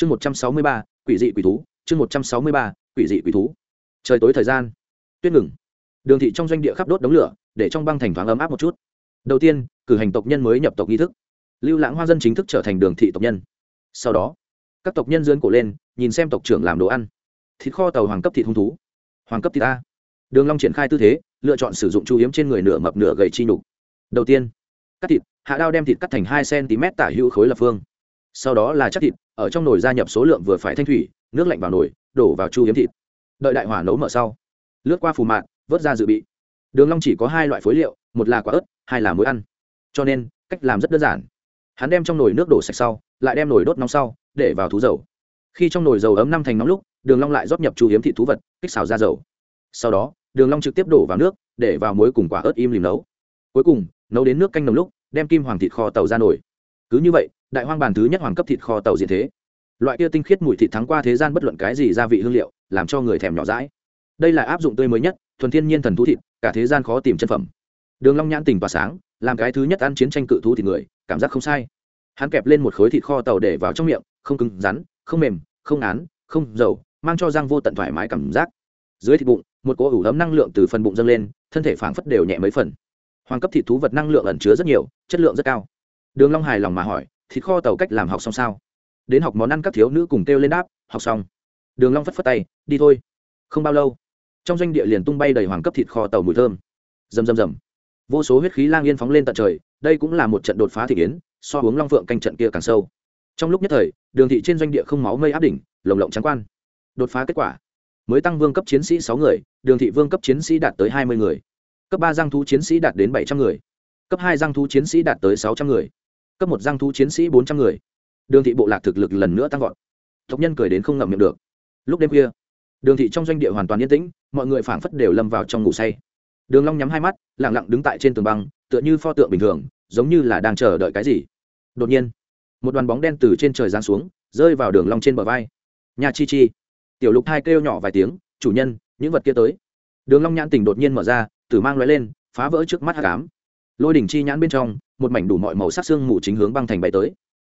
chương một trăm sáu mươi ba, quỷ dị quỷ thú, chương một trăm sáu mươi ba, quỷ dị quỷ thú. Trời tối thời gian. Tuyết ngừng. Đường thị trong doanh địa khắp đốt đống lửa, để trong băng thành thoáng ấm áp một chút. Đầu tiên, cử hành tộc nhân mới nhập tộc nghi thức. Lưu lãng hoa dân chính thức trở thành đường thị tộc nhân. Sau đó, các tộc nhân dưỡng cổ lên, nhìn xem tộc trưởng làm đồ ăn. Thịt kho tàu hoàng cấp thịt hung thú. Hoàng cấp thịt a. Đường long triển khai tư thế, lựa chọn sử dụng chu hiếm trên người nửa mập nửa gầy chi nhục. Đầu tiên, cắt thịt, hạ đao đem thịt cắt thành hai cm tả hữu khối lập phương. Sau đó là chắc thịt ở trong nồi gia nhập số lượng vừa phải thanh thủy, nước lạnh vào nồi, đổ vào chu hiếm thịt. Đợi đại hỏa nấu mở sau, lướt qua phù mạn vớt ra dự bị. Đường long chỉ có hai loại phối liệu, một là quả ớt, hai là muối ăn. Cho nên, cách làm rất đơn giản. Hắn đem trong nồi nước đổ sạch sau, lại đem nồi đốt nóng sau, để vào thú dầu. Khi trong nồi dầu ấm năm thành nóng lúc, đường long lại rót nhập chu hiếm thịt thú vật, kích xào ra dầu. Sau đó, đường long trực tiếp đổ vào nước, để vào muối cùng quả ớt im lìm nấu. Cuối cùng, nấu đến nước canh nồng lúc, đem kim hoàng thịt kho tàu ra nồi. Cứ như vậy đại hoang bàn thứ nhất hoàng cấp thịt kho tàu diện thế. Loại kia tinh khiết mùi thịt thắng qua thế gian bất luận cái gì gia vị hương liệu, làm cho người thèm nhỏ dãi. Đây là áp dụng tươi mới nhất, thuần thiên nhiên thần thú thịt, cả thế gian khó tìm chân phẩm. Đường long nhãn tình tỏa sáng, làm cái thứ nhất ăn chiến tranh cự thú thịt người, cảm giác không sai. Hắn kẹp lên một khối thịt kho tàu để vào trong miệng, không cứng rắn, không mềm, không án, không dầu, mang cho răng vô tận thoải mái cảm giác. Dưới thịt bụng, một cỗ ủ ấm năng lượng từ phần bụng dâng lên, thân thể phảng phất đều nhẹ mấy phần. Hoàng cấp thịt thú vật năng lượng ẩn chứa rất nhiều, chất lượng rất cao. Đường long hài lòng mà hỏi thịt kho tàu cách làm học xong sao? Đến học món ăn các thiếu nữ cùng kêu lên đáp, học xong. Đường long phất phất tay, đi thôi. Không bao lâu, trong doanh địa liền tung bay đầy hoàng cấp thịt kho tàu mùi thơm. Rầm rầm rầm. Vô số huyết khí lang yên phóng lên tận trời, đây cũng là một trận đột phá thị yến, so hướng long phượng canh trận kia càng sâu. Trong lúc nhất thời, đường thị trên doanh địa không máu mây áp đỉnh, lồng lộng trắng quan. Đột phá kết quả. Mới tăng vương cấp chiến sĩ sáu người, đường thị vương cấp chiến sĩ đạt tới hai mươi người. Cấp ba giang thú chiến sĩ đạt đến bảy trăm người. Cấp hai giang thú chiến sĩ đạt tới sáu trăm người cấp một giang thú chiến sĩ bốn trăm người. Đường thị bộ lạc thực lực lần nữa tăng vọt. Tộc nhân cười đến không ngậm miệng được. Lúc đêm khuya, đường thị trong doanh địa hoàn toàn yên tĩnh, mọi người phảng phất đều lâm vào trong ngủ say. Đường long nhắm hai mắt, lặng lặng đứng tại trên tường băng, tựa như pho tượng bình thường, giống như là đang chờ đợi cái gì. Đột nhiên, một đoàn bóng đen từ trên trời giáng xuống, rơi vào đường long trên bờ vai. Nhà chi chi. Tiểu lục hai kêu nhỏ vài tiếng, chủ nhân, những vật kia tới. Đường long nhãn tỉnh đột nhiên mở ra, tử mang lóe lên, phá vỡ trước mắt hắc ám. Lôi đỉnh chi nhãn bên trong một mảnh đủ mọi màu sắc xương mù chính hướng băng thành bay tới.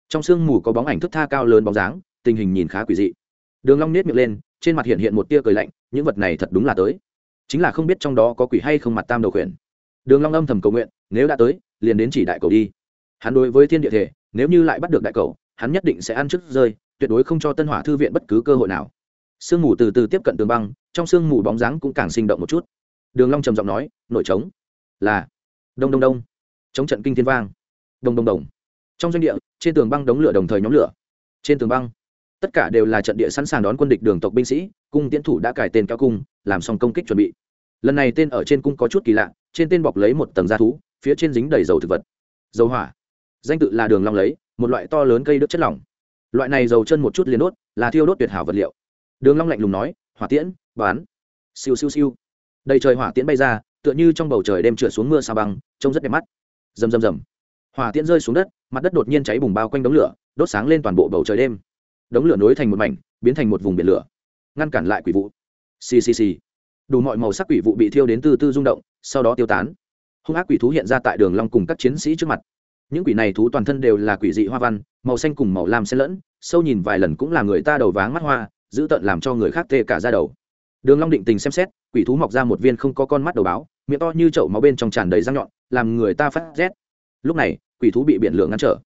Trong xương mù có bóng ảnh thức tha cao lớn bóng dáng, tình hình nhìn khá quỷ dị. Đường long nét miệng lên, trên mặt hiện hiện một tia cười lạnh, những vật này thật đúng là tới. Chính là không biết trong đó có quỷ hay không mặt tam đầu khuyển. Đường long âm thầm cầu nguyện, nếu đã tới, liền đến chỉ đại cầu đi. Hắn đối với thiên địa thể, nếu như lại bắt được đại cầu, hắn nhất định sẽ ăn trước rơi, tuyệt đối không cho tân hỏa thư viện bất cứ cơ hội nào. Sương mù từ từ tiếp cận tường băng, trong sương mù bóng dáng cũng càng sinh động một chút. Đường long trầm giọng nói, nội trống. Là. Đông đông đông chống trận kinh thiên vang. Đồng đồng đồng. Trong doanh địa, trên tường băng đống lửa đồng thời nhóm lửa. Trên tường băng, tất cả đều là trận địa sẵn sàng đón quân địch đường tộc binh sĩ, cung tiến thủ đã cài tên cao cung, làm xong công kích chuẩn bị. Lần này tên ở trên cung có chút kỳ lạ, trên tên bọc lấy một tầng da thú, phía trên dính đầy dầu thực vật. Dầu hỏa. Danh tự là đường long lấy, một loại to lớn cây đốt chất lỏng. Loại này dầu chân một chút liền đốt, là thiêu đốt tuyệt hảo vật liệu. Đường long lạnh lùng nói, hỏa tiễn, bán. Siêu siêu siêu. Đầy trời hỏa tiễn bay ra, tựa như trong bầu trời đêm trượt xuống mưa sa băng, trông rất đẹp mắt rầm rầm rầm. Hỏa tiễn rơi xuống đất, mặt đất đột nhiên cháy bùng bao quanh đống lửa, đốt sáng lên toàn bộ bầu trời đêm. Đống lửa nối thành một mảnh, biến thành một vùng biển lửa, ngăn cản lại quỷ vụ. Xì xì xì. Đủ mọi màu sắc quỷ vụ bị thiêu đến từ từ rung động, sau đó tiêu tán. Hung ác quỷ thú hiện ra tại đường long cùng các chiến sĩ trước mặt. Những quỷ này thú toàn thân đều là quỷ dị hoa văn, màu xanh cùng màu lam xen lẫn, sâu nhìn vài lần cũng là người ta đầu váng mắt hoa giữ tận làm cho người khác tê cả ra đầu. Đường long định tình xem xét quỷ thú mọc ra một viên không có con mắt đầu báo, miệng to như chậu máu bên trong tràn đầy răng nhọn, làm người ta phát rét. Lúc này, quỷ thú bị biển lửa ngăn trở.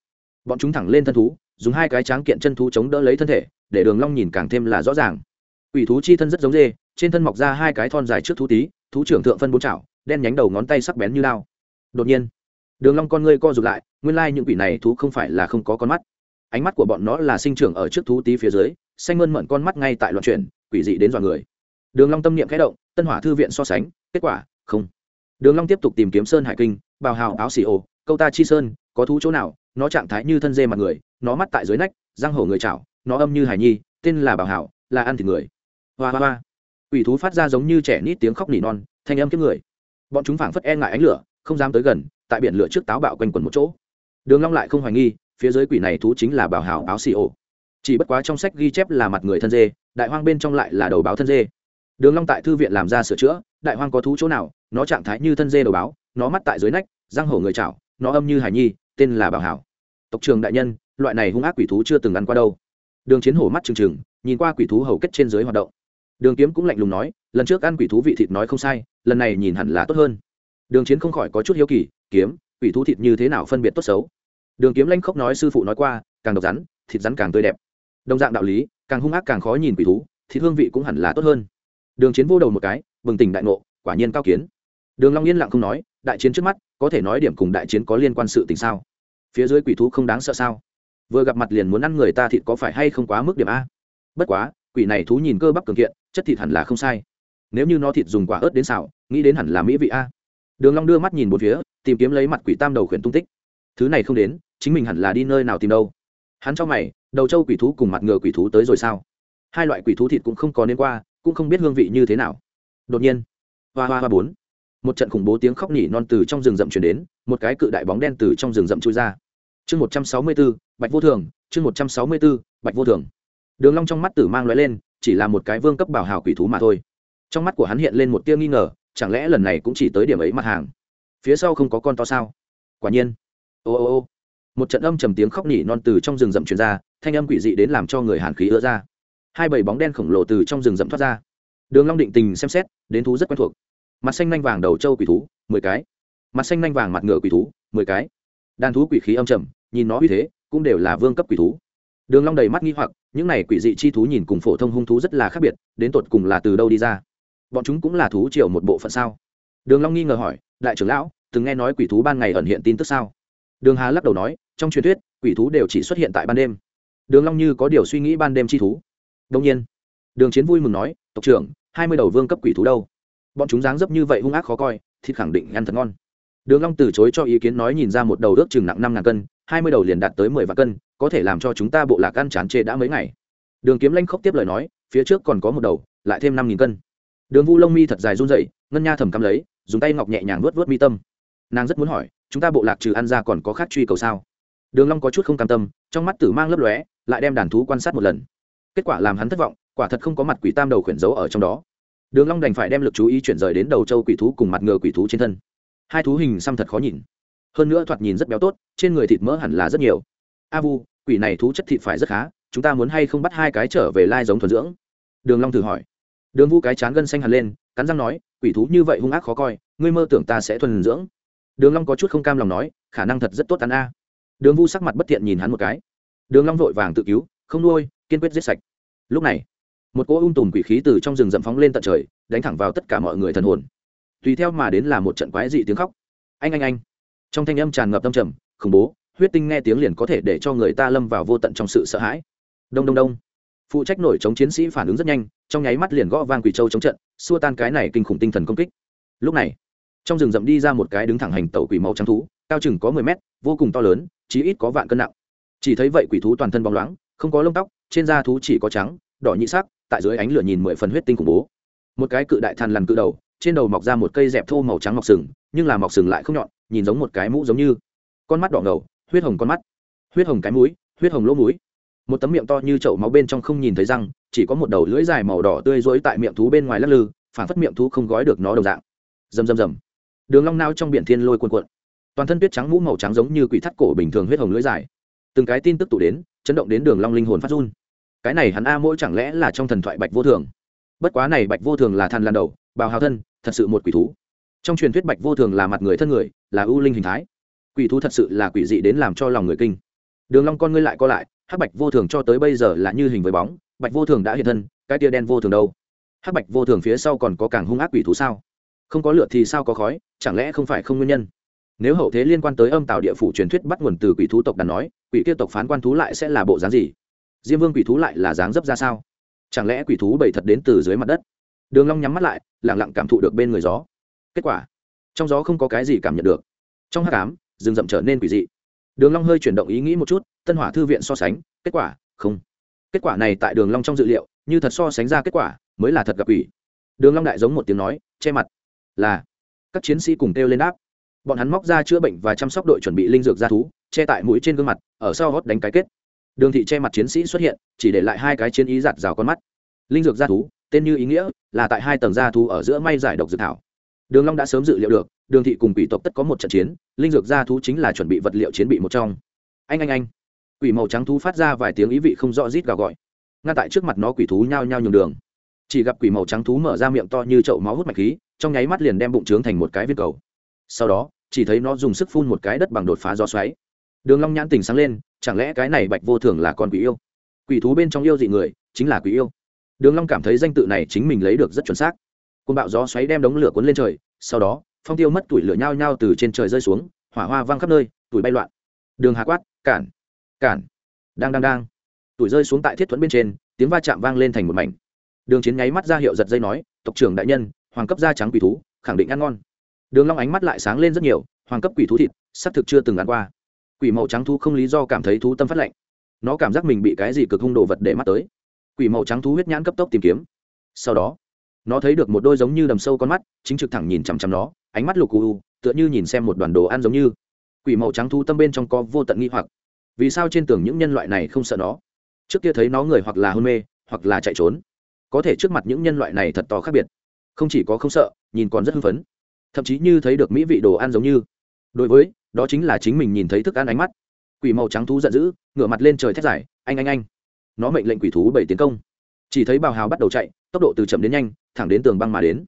Bọn chúng thẳng lên thân thú, dùng hai cái tráng kiện chân thú chống đỡ lấy thân thể, để đường long nhìn càng thêm là rõ ràng. Quỷ thú chi thân rất giống dê, trên thân mọc ra hai cái thon dài trước thú tí, thú trưởng thượng phân bốn chảo, đen nhánh đầu ngón tay sắc bén như lao. Đột nhiên, đường long con ngươi co rụt lại, nguyên lai những quỷ này thú không phải là không có con mắt. Ánh mắt của bọn nó là sinh trưởng ở trước thú tí phía dưới, xanh mơn mởn con mắt ngay tại loạn chuyển, quỷ dị đến dọa người. Đường long tâm niệm khẽ động tân hỏa thư viện so sánh, kết quả, không. Đường long tiếp tục tìm kiếm sơn hải kinh bào hào áo xì ô câu ta chi sơn, có thú chỗ nào? Nó trạng thái như thân dê mặt người, nó mắt tại dưới nách, răng hổ người chảo, nó âm như hải nhi, tên là bảo hảo, là ăn thịt người. Hoa hoa hoa. Ủy thú phát ra giống như trẻ nít tiếng khóc nỉ non, thanh âm kiếp người. Bọn chúng phảng phất e ngại ánh lửa, không dám tới gần, tại biển lửa trước táo bạo quanh quẩn một chỗ. Đường long lại không hoài nghi, phía dưới quỷ này thú chính là bảo hảo, áo xì ổ chỉ bất quá trong sách ghi chép là mặt người thân dê, đại hoang bên trong lại là đầu báo thân dê đường long tại thư viện làm ra sửa chữa, đại hoang có thú chỗ nào, nó trạng thái như thân dê đầu báo, nó mắt tại dưới nách, răng hổ người chảo, nó âm như hải nhi, tên là bảo hảo. Tộc trường đại nhân, loại này hung ác quỷ thú chưa từng ăn qua đâu. Đường chiến hổ mắt trừng trừng, nhìn qua quỷ thú hầu kết trên dưới hoạt động. Đường kiếm cũng lạnh lùng nói, lần trước ăn quỷ thú vị thịt nói không sai, lần này nhìn hẳn là tốt hơn. Đường chiến không khỏi có chút hiếu kỳ, kiếm, quỷ thú thịt như thế nào phân biệt tốt xấu? Đường kiếm lanh khóc nói sư phụ nói qua, càng độc rắn, thịt rắn càng tươi đẹp. Đồng dạng đạo lý, càng hung ác càng khó nhìn quỷ thú, thịt hương vị cũng hẳn là tốt hơn đường chiến vô đầu một cái, bừng tỉnh đại ngộ, quả nhiên cao kiến. Đường long yên lặng không nói, đại chiến trước mắt, có thể nói điểm cùng đại chiến có liên quan sự tình sao? Phía dưới quỷ thú không đáng sợ sao? Vừa gặp mặt liền muốn ăn người ta thịt có phải hay không quá mức điểm a? Bất quá, quỷ này thú nhìn cơ bắp cường kiện, chất thịt hẳn là không sai. Nếu như nó thịt dùng quả ớt đến xào, nghĩ đến hẳn là mỹ vị a. Đường long đưa mắt nhìn một phía, tìm kiếm lấy mặt quỷ tam đầu khuyển tung tích. Thứ này không đến, chính mình hẳn là đi nơi nào tìm đâu? Hắn cho mày, đầu châu quỷ thú cùng mặt ngựa quỷ thú tới rồi sao? Hai loại quỷ thú thịt cũng không có nên qua cũng không biết hương vị như thế nào. Đột nhiên, hoa hoa hoa bốn, một trận khủng bố tiếng khóc nỉ non từ trong rừng rậm truyền đến, một cái cự đại bóng đen từ trong rừng rậm chui ra. Chương một trăm sáu mươi b bạch vô thường, chương một trăm sáu mươi b bạch vô thường. Đường long trong mắt tử mang lóe lên, chỉ là một cái vương cấp bảo hào quỷ thú mà thôi. Trong mắt của hắn hiện lên một tia nghi ngờ, chẳng lẽ lần này cũng chỉ tới điểm ấy mặt hàng? Phía sau không có con to sao? Quả nhiên. Ô ô ô. Một trận âm trầm tiếng khóc nỉ non từ trong rừng rậm truyền ra, thanh âm quỷ dị đến làm cho người hàn khí ứa ra hai bầy bóng đen khổng lồ từ trong rừng rậm thoát ra. Đường long định tình xem xét, đến thú rất quen thuộc. Mặt xanh nhanh vàng đầu trâu quỷ thú, mười cái. Mặt xanh nhanh vàng mặt ngựa quỷ thú, mười cái. Đàn thú quỷ khí âm trầm, nhìn nó uy thế, cũng đều là vương cấp quỷ thú. Đường long đầy mắt nghi hoặc, những này quỷ dị chi thú nhìn cùng phổ thông hung thú rất là khác biệt, đến tột cùng là từ đâu đi ra? Bọn chúng cũng là thú triều một bộ phận sao? Đường long nghi ngờ hỏi, đại trưởng lão, từng nghe nói quỷ thú ban ngày ẩn hiện tin tức sao? Đường hà lắc đầu nói, trong truyền thuyết, quỷ thú đều chỉ xuất hiện tại ban đêm. Đường long như có điều suy nghĩ ban đêm chi thú đông nhiên. Đường chiến vui mừng nói, tộc trưởng, hai mươi đầu vương cấp quỷ thú đâu? Bọn chúng dáng dấp như vậy hung ác khó coi, thịt khẳng định ăn thật ngon. Đường long từ chối cho ý kiến nói nhìn ra một đầu ước chừng nặng năm ngàn cân, hai mươi đầu liền đạt tới mười vạn cân, có thể làm cho chúng ta bộ lạc ăn chán chê đã mấy ngày. Đường kiếm lanh khóc tiếp lời nói, phía trước còn có một đầu, lại thêm năm nghìn cân. Đường vu lông mi thật dài run rẩy, ngân nha thầm cắm lấy, dùng tay ngọc nhẹ nhàng vuốt vuốt mi tâm. Nàng rất muốn hỏi, chúng ta bộ lạc trừ ăn ra còn có khác truy cầu sao? Đường long có chút không cam tâm, trong mắt tử mang lấp lóe, lại đem đàn thú quan sát một lần kết quả làm hắn thất vọng, quả thật không có mặt quỷ tam đầu khuyển giấu ở trong đó. Đường long đành phải đem lực chú ý chuyển rời đến đầu châu quỷ thú cùng mặt ngựa quỷ thú trên thân. Hai thú hình xăm thật khó nhìn. Hơn nữa thoạt nhìn rất béo tốt, trên người thịt mỡ hẳn là rất nhiều. A vu, quỷ này thú chất thịt phải rất khá, chúng ta muốn hay không bắt hai cái trở về lai giống thuần dưỡng? Đường long thử hỏi. Đường vu cái chán gân xanh hẳn lên, cắn răng nói, quỷ thú như vậy hung ác khó coi, ngươi mơ tưởng ta sẽ thuần dưỡng. Đường long có chút không cam lòng nói, khả năng thật rất tốt ăn a. Đường vu sắc mặt bất thiện nhìn hắn một cái. Đường long vội vàng tự cứu không nuôi, kiên quyết giết sạch. Lúc này, một cỗ ung tùm quỷ khí từ trong rừng rậm phóng lên tận trời, đánh thẳng vào tất cả mọi người thần hồn. Tùy theo mà đến là một trận quái dị tiếng khóc. Anh anh anh. Trong thanh âm tràn ngập tâm trầm, khủng bố, huyết tinh nghe tiếng liền có thể để cho người ta lâm vào vô tận trong sự sợ hãi. Đông đông đông. Phụ trách nổi chống chiến sĩ phản ứng rất nhanh, trong nháy mắt liền gõ vang quỷ châu chống trận, xua tan cái này kinh khủng tinh thần công kích. Lúc này, trong rừng rậm đi ra một cái đứng thẳng hành tàu quỷ màu trắng thú, cao chừng có mười mét, vô cùng to lớn, chí ít có vạn cân nặng. Chỉ thấy vậy quỷ thú toàn thân bóng loáng không có lông tóc, trên da thú chỉ có trắng, đỏ nhị sắc, tại dưới ánh lửa nhìn mười phần huyết tinh khủng bố. Một cái cự đại thằn lằn cự đầu, trên đầu mọc ra một cây dẹp thô màu trắng mọc sừng, nhưng là mọc sừng lại không nhọn, nhìn giống một cái mũ giống như. Con mắt đỏ ngầu, huyết hồng con mắt, huyết hồng cái mũi, huyết hồng lỗ mũi. Một tấm miệng to như chậu máu bên trong không nhìn thấy răng, chỉ có một đầu lưỡi dài màu đỏ tươi rối tại miệng thú bên ngoài lắc lư phản phất miệng thú không gói được nó đồng dạng. Rầm rầm rầm. Đường long nao trong biển thiên lôi cuồn cuộn. Toàn thân tuyết trắng mũ màu trắng giống như quỷ thắt cổ bình thường huyết hồng lưỡi dài. Từng cái tin tức tụ đến chấn động đến đường long linh hồn phát run. Cái này hắn a mỗi chẳng lẽ là trong thần thoại bạch vô thường? Bất quá này bạch vô thường là thần lan đầu, bào hào thân, thật sự một quỷ thú. Trong truyền thuyết bạch vô thường là mặt người thân người, là ưu linh hình thái. Quỷ thú thật sự là quỷ dị đến làm cho lòng người kinh. Đường long con ngươi lại co lại, hắc bạch vô thường cho tới bây giờ là như hình với bóng, bạch vô thường đã hiện thân, cái tia đen vô thường đâu? Hắc bạch vô thường phía sau còn có càng hung ác quỷ thú sao? Không có lửa thì sao có khói, chẳng lẽ không phải không nguyên nhân? Nếu hậu thế liên quan tới âm tạo địa phủ truyền thuyết bắt nguồn từ quỷ thú tộc đàn nói, quỷ kia tộc phán quan thú lại sẽ là bộ dáng gì? Diêm vương quỷ thú lại là dáng dấp ra sao? Chẳng lẽ quỷ thú bảy thật đến từ dưới mặt đất? Đường long nhắm mắt lại, lặng lặng cảm thụ được bên người gió. Kết quả, trong gió không có cái gì cảm nhận được. Trong hắc ám, rừng rậm trở nên quỷ dị. Đường long hơi chuyển động ý nghĩ một chút, tân hỏa thư viện so sánh, kết quả, không. Kết quả này tại đường long trong dự liệu, như thật so sánh ra kết quả, mới là thật gặp quỷ. Đường long đại giống một tiếng nói, che mặt. Là, các chiến sĩ cùng kêu lên đáp bọn hắn móc ra chữa bệnh và chăm sóc đội chuẩn bị linh dược gia thú, che tại mũi trên gương mặt, ở sau hót đánh cái kết. Đường thị che mặt chiến sĩ xuất hiện, chỉ để lại hai cái chiến ý giạt rào con mắt. Linh dược gia thú, tên như ý nghĩa, là tại hai tầng gia thú ở giữa may giải độc dược thảo. Đường long đã sớm dự liệu được, đường thị cùng quỷ tộc tất có một trận chiến, linh dược gia thú chính là chuẩn bị vật liệu chiến bị một trong. Anh anh anh. Quỷ màu trắng thú phát ra vài tiếng ý vị không rõ rít gào gọi. Ngăn tại trước mặt nó quỷ thú nhao nhao nhường đường. Chỉ gặp quỷ màu trắng thú mở ra miệng to như chậu máu hút mạch khí, trong nháy mắt liền đem bụng trướng thành một cái viên cầu. Sau đó chỉ thấy nó dùng sức phun một cái đất bằng đột phá gió xoáy. Đường long nhãn tỉnh sáng lên, chẳng lẽ cái này bạch vô thường là con quỷ yêu? Quỷ thú bên trong yêu dị người, chính là quỷ yêu. Đường long cảm thấy danh tự này chính mình lấy được rất chuẩn xác. Cơn bạo gió xoáy đem đống lửa cuốn lên trời, sau đó, phong tiêu mất tuổi lửa nhao nhao từ trên trời rơi xuống, hỏa hoa vang khắp nơi, tuổi bay loạn. Đường hà quát, cản cản. Đang đang đang. Tuổi rơi xuống tại thiết thuẫn bên trên, tiếng va chạm vang lên thành một mảnh. Đường chiến nháy mắt ra hiệu giật dây nói, tộc trưởng đại nhân, hoàng cấp da trắng quỷ thú, khẳng định ăn ngon đường long ánh mắt lại sáng lên rất nhiều, hoàng cấp quỷ thú thịt sắp thực chưa từng ăn qua. Quỷ màu trắng thú không lý do cảm thấy thú tâm phát lạnh. Nó cảm giác mình bị cái gì cực hung đồ vật để mắt tới. Quỷ màu trắng thú huyết nhãn cấp tốc tìm kiếm. Sau đó, nó thấy được một đôi giống như đầm sâu con mắt, chính trực thẳng nhìn chằm chằm nó, ánh mắt lục u, tựa như nhìn xem một đoàn đồ ăn giống như. Quỷ màu trắng thú tâm bên trong có vô tận nghi hoặc. Vì sao trên tường những nhân loại này không sợ nó? Trước kia thấy nó người hoặc là hôn mê, hoặc là chạy trốn. Có thể trước mặt những nhân loại này thật to khác biệt. Không chỉ có không sợ, nhìn còn rất hưng phấn thậm chí như thấy được mỹ vị đồ ăn giống như. Đối với, đó chính là chính mình nhìn thấy thức ăn ánh mắt. Quỷ màu trắng thú giận dữ, ngửa mặt lên trời thét dài, anh anh anh. Nó mệnh lệnh quỷ thú bảy tiến công. Chỉ thấy bào hào bắt đầu chạy, tốc độ từ chậm đến nhanh, thẳng đến tường băng mà đến.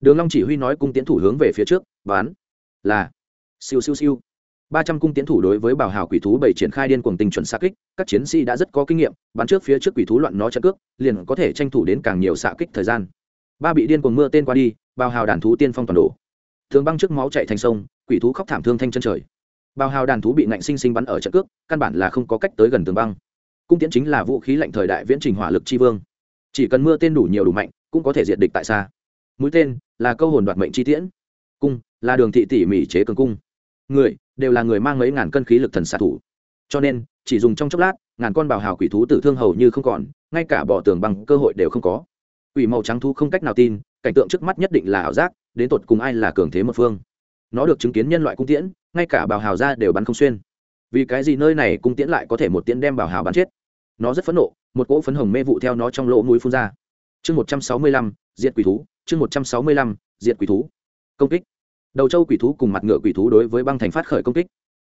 Đường long chỉ huy nói cung tiến thủ hướng về phía trước bán là, siêu siêu siêu. Ba trăm cung tiến thủ đối với bảo hào quỷ thú bảy triển khai điên cuồng tình chuẩn xạ kích, các chiến sĩ đã rất có kinh nghiệm, bắn trước phía trước quỷ thú loạn nó trận cước, liền có thể tranh thủ đến càng nhiều xạ kích thời gian. Ba bị điên cuồng mưa tên qua đi bảo hào đàn thú tiên phong toàn đổ thường băng trước máu chạy thành sông, quỷ thú khóc thảm thương thanh chân trời. Bao hào đàn thú bị nạnh sinh sinh bắn ở trận cước, căn bản là không có cách tới gần tường băng. Cung tiễn chính là vũ khí lạnh thời đại viễn trình hỏa lực tri vương. Chỉ cần mưa tên đủ nhiều đủ mạnh, cũng có thể diệt địch tại xa. Mũi tên là câu hồn đoạt mệnh chi tiễn. Cung là đường thị tỉ mỉ chế cường cung. Người đều là người mang mấy ngàn cân khí lực thần xạ thủ. Cho nên, chỉ dùng trong chốc lát, ngàn con bào hào quỷ thú tử thương hầu như không còn, ngay cả bỏ tường bằng cơ hội đều không có. Quỷ màu trắng thú không cách nào tin, cảnh tượng trước mắt nhất định là ảo giác đến tột cùng ai là cường thế một phương. Nó được chứng kiến nhân loại cung tiễn, ngay cả bào hào ra đều bắn không xuyên. Vì cái gì nơi này cung tiễn lại có thể một tiễn đem bào hào bắn chết? Nó rất phẫn nộ, một cỗ phấn hồng mê vụ theo nó trong lỗ mũi phun ra. Chương một trăm sáu mươi lăm, diệt quỷ thú, chương một trăm sáu mươi lăm, diệt quỷ thú. Công kích. Đầu châu quỷ thú cùng mặt ngựa quỷ thú đối với băng thành phát khởi công kích.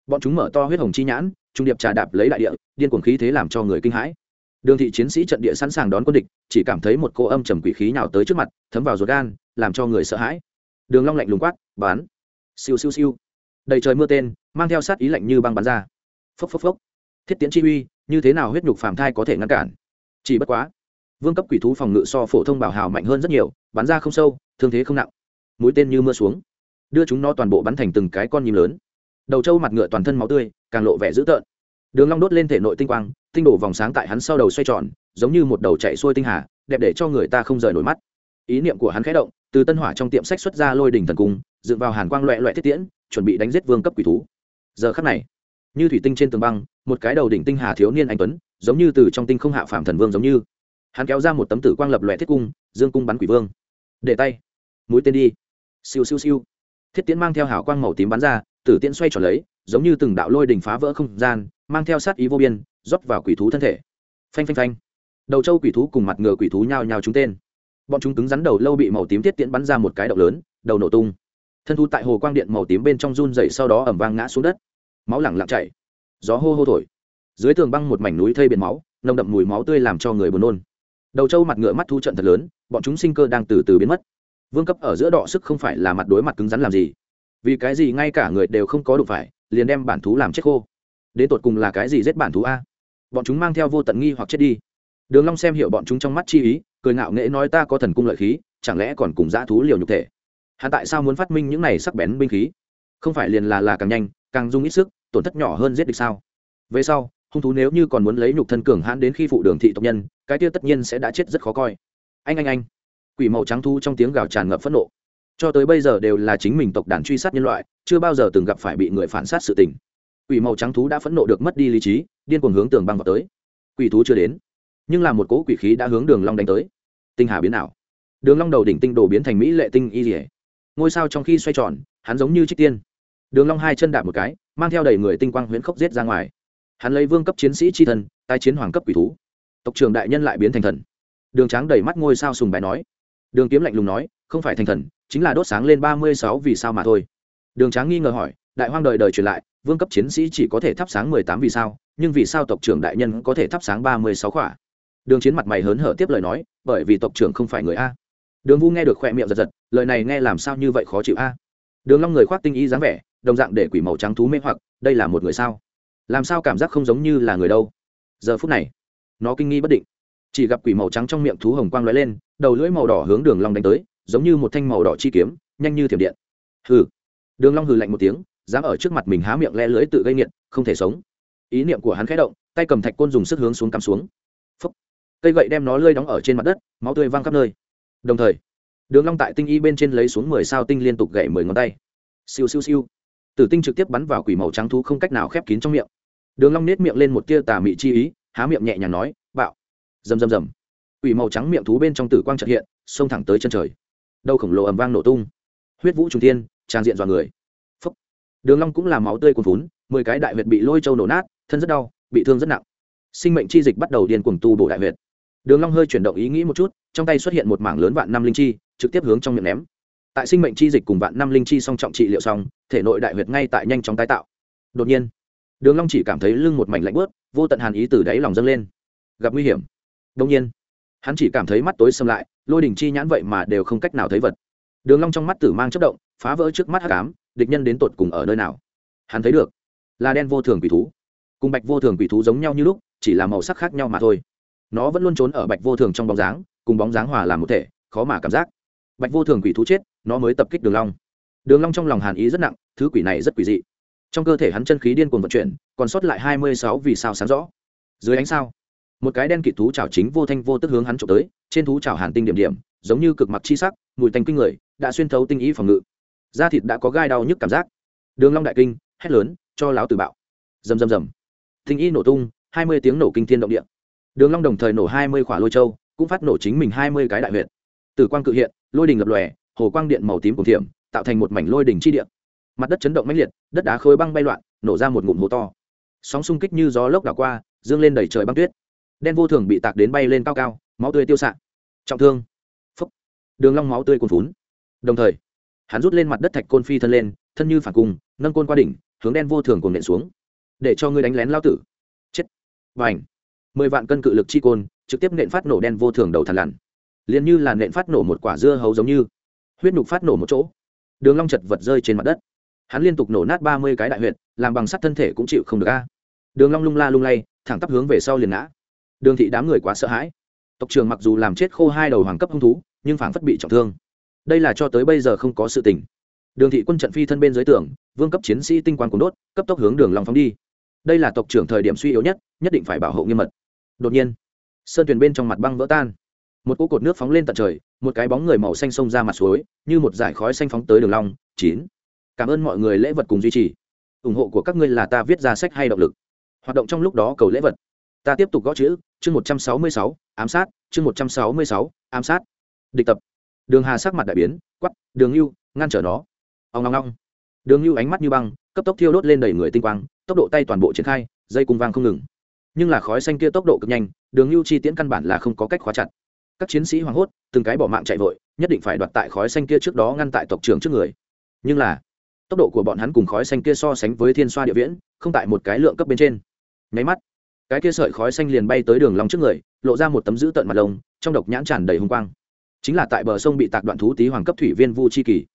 Bọn chúng mở to huyết hồng chi nhãn, trung điệp trà đạp lấy đại địa, điên cuồng khí thế làm cho người kinh hãi. Đường thị chiến sĩ trận địa sẵn sàng đón quân địch, chỉ cảm thấy một cô âm trầm quỷ khí nào tới trước mặt, thấm vào ruột gan, làm cho người sợ hãi đường long lạnh lùng quát, bán. Siêu siêu siêu. Đầy trời mưa tên, mang theo sát ý lạnh như băng bắn ra. Phốc phốc phốc. Thiết tiễn chi uy, như thế nào huyết nhục phàm thai có thể ngăn cản? Chỉ bất quá, vương cấp quỷ thú phòng ngự so phổ thông bảo hào mạnh hơn rất nhiều, bắn ra không sâu, thương thế không nặng. Mũi tên như mưa xuống, đưa chúng nó toàn bộ bắn thành từng cái con nhím lớn. Đầu trâu mặt ngựa toàn thân máu tươi, càng lộ vẻ dữ tợn. Đường long đốt lên thể nội tinh quang, tinh đổ vòng sáng tại hắn sau đầu xoay tròn, giống như một đầu chạy xuôi tinh hà, đẹp để cho người ta không rời nổi mắt. Ý niệm của hắn khẽ động từ tân hỏa trong tiệm sách xuất ra lôi đỉnh thần cung, dựng vào hàn quang loẹ loẹ thiết tiễn, chuẩn bị đánh giết vương cấp quỷ thú. Giờ khắc này, như thủy tinh trên tường băng, một cái đầu đỉnh tinh hà thiếu niên anh tuấn, giống như từ trong tinh không hạ phạm thần vương giống như. Hắn kéo ra một tấm tử quang lập loẹ thiết cung, dương cung bắn quỷ vương. Để tay, mũi tên đi. Siêu siêu siêu. Thiết tiễn mang theo hào quang màu tím bắn ra, tử tiễn xoay tròn lấy, giống như từng đạo lôi đỉnh phá vỡ không gian, mang theo sát ý vô biên, rót vào quỷ thú thân thể. Phanh phanh phanh. Đầu châu quỷ thú cùng mặt ngựa quỷ thú nhào nhào trúng tên bọn chúng cứng rắn đầu lâu bị màu tím thiết tiễn bắn ra một cái động lớn, đầu nổ tung. Thân thu tại hồ quang điện màu tím bên trong run dậy sau đó ẩm vang ngã xuống đất. Máu lẳng lặng chảy. Gió hô hô thổi. Dưới tường băng một mảnh núi thây biển máu, nồng đậm mùi máu tươi làm cho người buồn nôn. Đầu trâu mặt ngựa mắt thu trận thật lớn, bọn chúng sinh cơ đang từ từ biến mất. Vương cấp ở giữa đọ sức không phải là mặt đối mặt cứng rắn làm gì. Vì cái gì ngay cả người đều không có đủ phải, liền đem bản thú làm chết khô. Đến tột cùng là cái gì giết bản thú a? Bọn chúng mang theo vô tận nghi hoặc chết đi đường long xem hiểu bọn chúng trong mắt chi ý, cười ngạo nghễ nói ta có thần cung lợi khí, chẳng lẽ còn cùng dã thú liều nhục thể? Hắn tại sao muốn phát minh những này sắc bén binh khí? Không phải liền là là càng nhanh, càng dung ít sức, tổn thất nhỏ hơn giết địch sao? Về sau, hung thú nếu như còn muốn lấy nhục thân cường hãn đến khi phụ đường thị tộc nhân, cái tiêu tất nhiên sẽ đã chết rất khó coi. Anh anh anh. Quỷ màu trắng thu trong tiếng gào tràn ngập phẫn nộ. Cho tới bây giờ đều là chính mình tộc đàn truy sát nhân loại, chưa bao giờ từng gặp phải bị người phản sát sự tình. Quỷ màu trắng thú đã phẫn nộ được mất đi lý trí, điên cuồng hướng tường băng vào tới. Quỷ thú chưa đến nhưng là một cỗ quỷ khí đã hướng đường long đánh tới. Tinh hà biến ảo. Đường long đầu đỉnh tinh đồ biến thành mỹ lệ tinh y rỉa ngôi sao trong khi xoay tròn, hắn giống như trích tiên. Đường long hai chân đạp một cái, mang theo đầy người tinh quang huyễn khốc giết ra ngoài. Hắn lấy vương cấp chiến sĩ chi thần, tái chiến hoàng cấp quỷ thú. Tộc trưởng đại nhân lại biến thành thần. Đường tráng đầy mắt ngôi sao sùng bái nói. Đường kiếm lạnh lùng nói, không phải thành thần, chính là đốt sáng lên ba mươi sáu vì sao mà thôi. Đường tráng nghi ngờ hỏi, đại hoang đời đời truyền lại, vương cấp chiến sĩ chỉ có thể thắp sáng mười tám vì sao, nhưng vì sao tộc trưởng đại nhân có thể thắp sáng ba mươi sáu khỏa? Đường chiến mặt mày hớn hở tiếp lời nói, bởi vì tộc trưởng không phải người a. Đường vu nghe được khoe miệng giật giật, lời này nghe làm sao như vậy khó chịu a? Đường long người khoác tinh y dáng vẻ, đồng dạng để quỷ màu trắng thú mê hoặc, đây là một người sao? Làm sao cảm giác không giống như là người đâu? Giờ phút này, nó kinh nghi bất định. Chỉ gặp quỷ màu trắng trong miệng thú hồng quang lóe lên, đầu lưỡi màu đỏ hướng đường long đánh tới, giống như một thanh màu đỏ chi kiếm, nhanh như thiểm điện. Hừ. Đường long hừ lạnh một tiếng, dám ở trước mặt mình há miệng le lưỡi tự gây nghiện, không thể sống. Ý niệm của hắn khẽ động, tay cầm thạch côn dùng sức hướng xuống cắm xuống cây gậy đem nó lơi đóng ở trên mặt đất máu tươi văng khắp nơi. Đồng thời đường long tại tinh y bên trên lấy xuống mười sao tinh liên tục gậy mười ngón tay. Siêu siêu siêu. Tử tinh trực tiếp bắn vào quỷ màu trắng thú không cách nào khép kín trong miệng. Đường long nét miệng lên một tia tà mị chi ý há miệng nhẹ nhàng nói bạo. Rầm rầm rầm. Quỷ màu trắng miệng thú bên trong tử quang chợt hiện xông thẳng tới chân trời. Đầu khổng lồ ầm vang nổ tung. Huyết vũ trùng thiên trang diện dọa người. Phúc. đường long cũng làm máu tươi cuồn cuộn, mười cái đại huyệt bị lôi châu nổ nát thân rất đau bị thương rất nặng. Sinh mệnh chi dịch bắt đầu điên cuồng tu bổ đại huyệt đường long hơi chuyển động ý nghĩ một chút, trong tay xuất hiện một mảng lớn vạn năm linh chi, trực tiếp hướng trong miệng ném. Tại sinh mệnh chi dịch cùng vạn năm linh chi song trọng trị liệu xong, thể nội đại huyệt ngay tại nhanh chóng tái tạo. Đột nhiên, đường long chỉ cảm thấy lưng một mảnh lạnh bớt vô tận hàn ý từ đáy lòng dâng lên. Gặp nguy hiểm. Đột nhiên, hắn chỉ cảm thấy mắt tối sầm lại, lôi đỉnh chi nhãn vậy mà đều không cách nào thấy vật. Đường long trong mắt tử mang chớp động, phá vỡ trước mắt hắc ám, địch nhân đến tột cùng ở nơi nào? Hắn thấy được, là đen vô thường quỷ thú. Cùng bạch vô thường quỷ thú giống nhau như lúc, chỉ là màu sắc khác nhau mà thôi nó vẫn luôn trốn ở bạch vô thường trong bóng dáng, cùng bóng dáng hòa làm một thể, khó mà cảm giác. Bạch vô thường quỷ thú chết, nó mới tập kích đường long. Đường long trong lòng hàn ý rất nặng, thứ quỷ này rất quỷ dị. Trong cơ thể hắn chân khí điên cuồng vận chuyển, còn sót lại hai mươi sáu vì sao sáng rõ. Dưới ánh sao, một cái đen kịt thú chảo chính vô thanh vô tức hướng hắn trộm tới, trên thú chảo hàn tinh điểm điểm, giống như cực mặc chi sắc, mùi tanh kinh người, đã xuyên thấu tinh ý phòng ngự. Da thịt đã có gai đau nhức cảm giác. Đường long đại kinh, hét lớn, cho láo tử bạo. Rầm rầm rầm. Tinh y nổ tung, hai mươi tiếng nổ kinh thiên động địa đường long đồng thời nổ hai mươi khỏa lôi châu, cũng phát nổ chính mình hai mươi cái đại huyệt. Tử quang cự hiện, lôi đình lập lòe, hồ quang điện màu tím cùng thiểm, tạo thành một mảnh lôi đỉnh chi điện mặt đất chấn động mãnh liệt, đất đá khối băng bay loạn, nổ ra một ngụm hố to. Sóng xung kích như gió lốc đảo qua, dương lên đầy trời băng tuyết. Đen vô thường bị tạc đến bay lên cao cao, máu tươi tiêu xạ. Trọng thương. Phúc. Đường long máu tươi cuồn phún đồng thời, hắn rút lên mặt đất thạch côn phi thân lên, thân như phản cung, nâng côn qua đỉnh, hướng đen vô thường cùng nện xuống. Để cho ngươi đánh lén lao tử. Chết. Bành mười vạn cân cự lực chi côn, trực tiếp nện phát nổ đen vô thường đầu thằn lằn. Liền như là nện phát nổ một quả dưa hấu giống như. Huyết nhục phát nổ một chỗ. Đường long chật vật rơi trên mặt đất. Hắn liên tục nổ nát ba mươi cái đại huyệt, làm bằng sắt thân thể cũng chịu không được a. Đường long lung la lung lay, thẳng tắp hướng về sau liền ngã. Đường thị đám người quá sợ hãi. Tộc trưởng mặc dù làm chết khô hai đầu hoàng cấp hung thú, nhưng phảng phất bị trọng thương. Đây là cho tới bây giờ không có sự tình. Đường thị quân trận phi thân bên dưới tường, vương cấp chiến sĩ tinh quang cuốn đốt, cấp tốc hướng đường long phóng đi. Đây là tộc trưởng thời điểm suy yếu nhất nhất định phải bảo hộ nghiêm mật đột nhiên, sơn tuyền bên trong mặt băng vỡ tan. Một cỗ cột nước phóng lên tận trời, một cái bóng người màu xanh xông ra mặt suối, như một dải khói xanh phóng tới đường long. Chín. Cảm ơn mọi người lễ vật cùng duy trì. Ủng hộ của các ngươi là ta viết ra sách hay động lực. Hoạt động trong lúc đó cầu lễ vật. Ta tiếp tục gõ chữ, chương một trăm sáu mươi sáu, ám sát, chương một trăm sáu mươi sáu, ám sát. Địch tập. Đường hà sắc mặt đại biến quắp đường lưu ngăn trở nó. Ông ngong ngong đường lưu ánh mắt như băng, cấp tốc thiêu đốt lên đầy người tinh quang, tốc độ tay toàn bộ triển khai, dây cung vang không ngừng nhưng là khói xanh kia tốc độ cực nhanh, đường lưu chi tiễn căn bản là không có cách khóa chặt. Các chiến sĩ hoảng hốt, từng cái bỏ mạng chạy vội, nhất định phải đoạt tại khói xanh kia trước đó ngăn tại tộc trưởng trước người. Nhưng là, tốc độ của bọn hắn cùng khói xanh kia so sánh với thiên xoa địa viễn, không tại một cái lượng cấp bên trên. Nháy mắt, cái kia sợi khói xanh liền bay tới đường long trước người, lộ ra một tấm dữ tận mặt lông, trong độc nhãn tràn đầy hung quang. Chính là tại bờ sông bị tạc đoạn thú tý hoàng cấp thủy viên vu chi kỳ.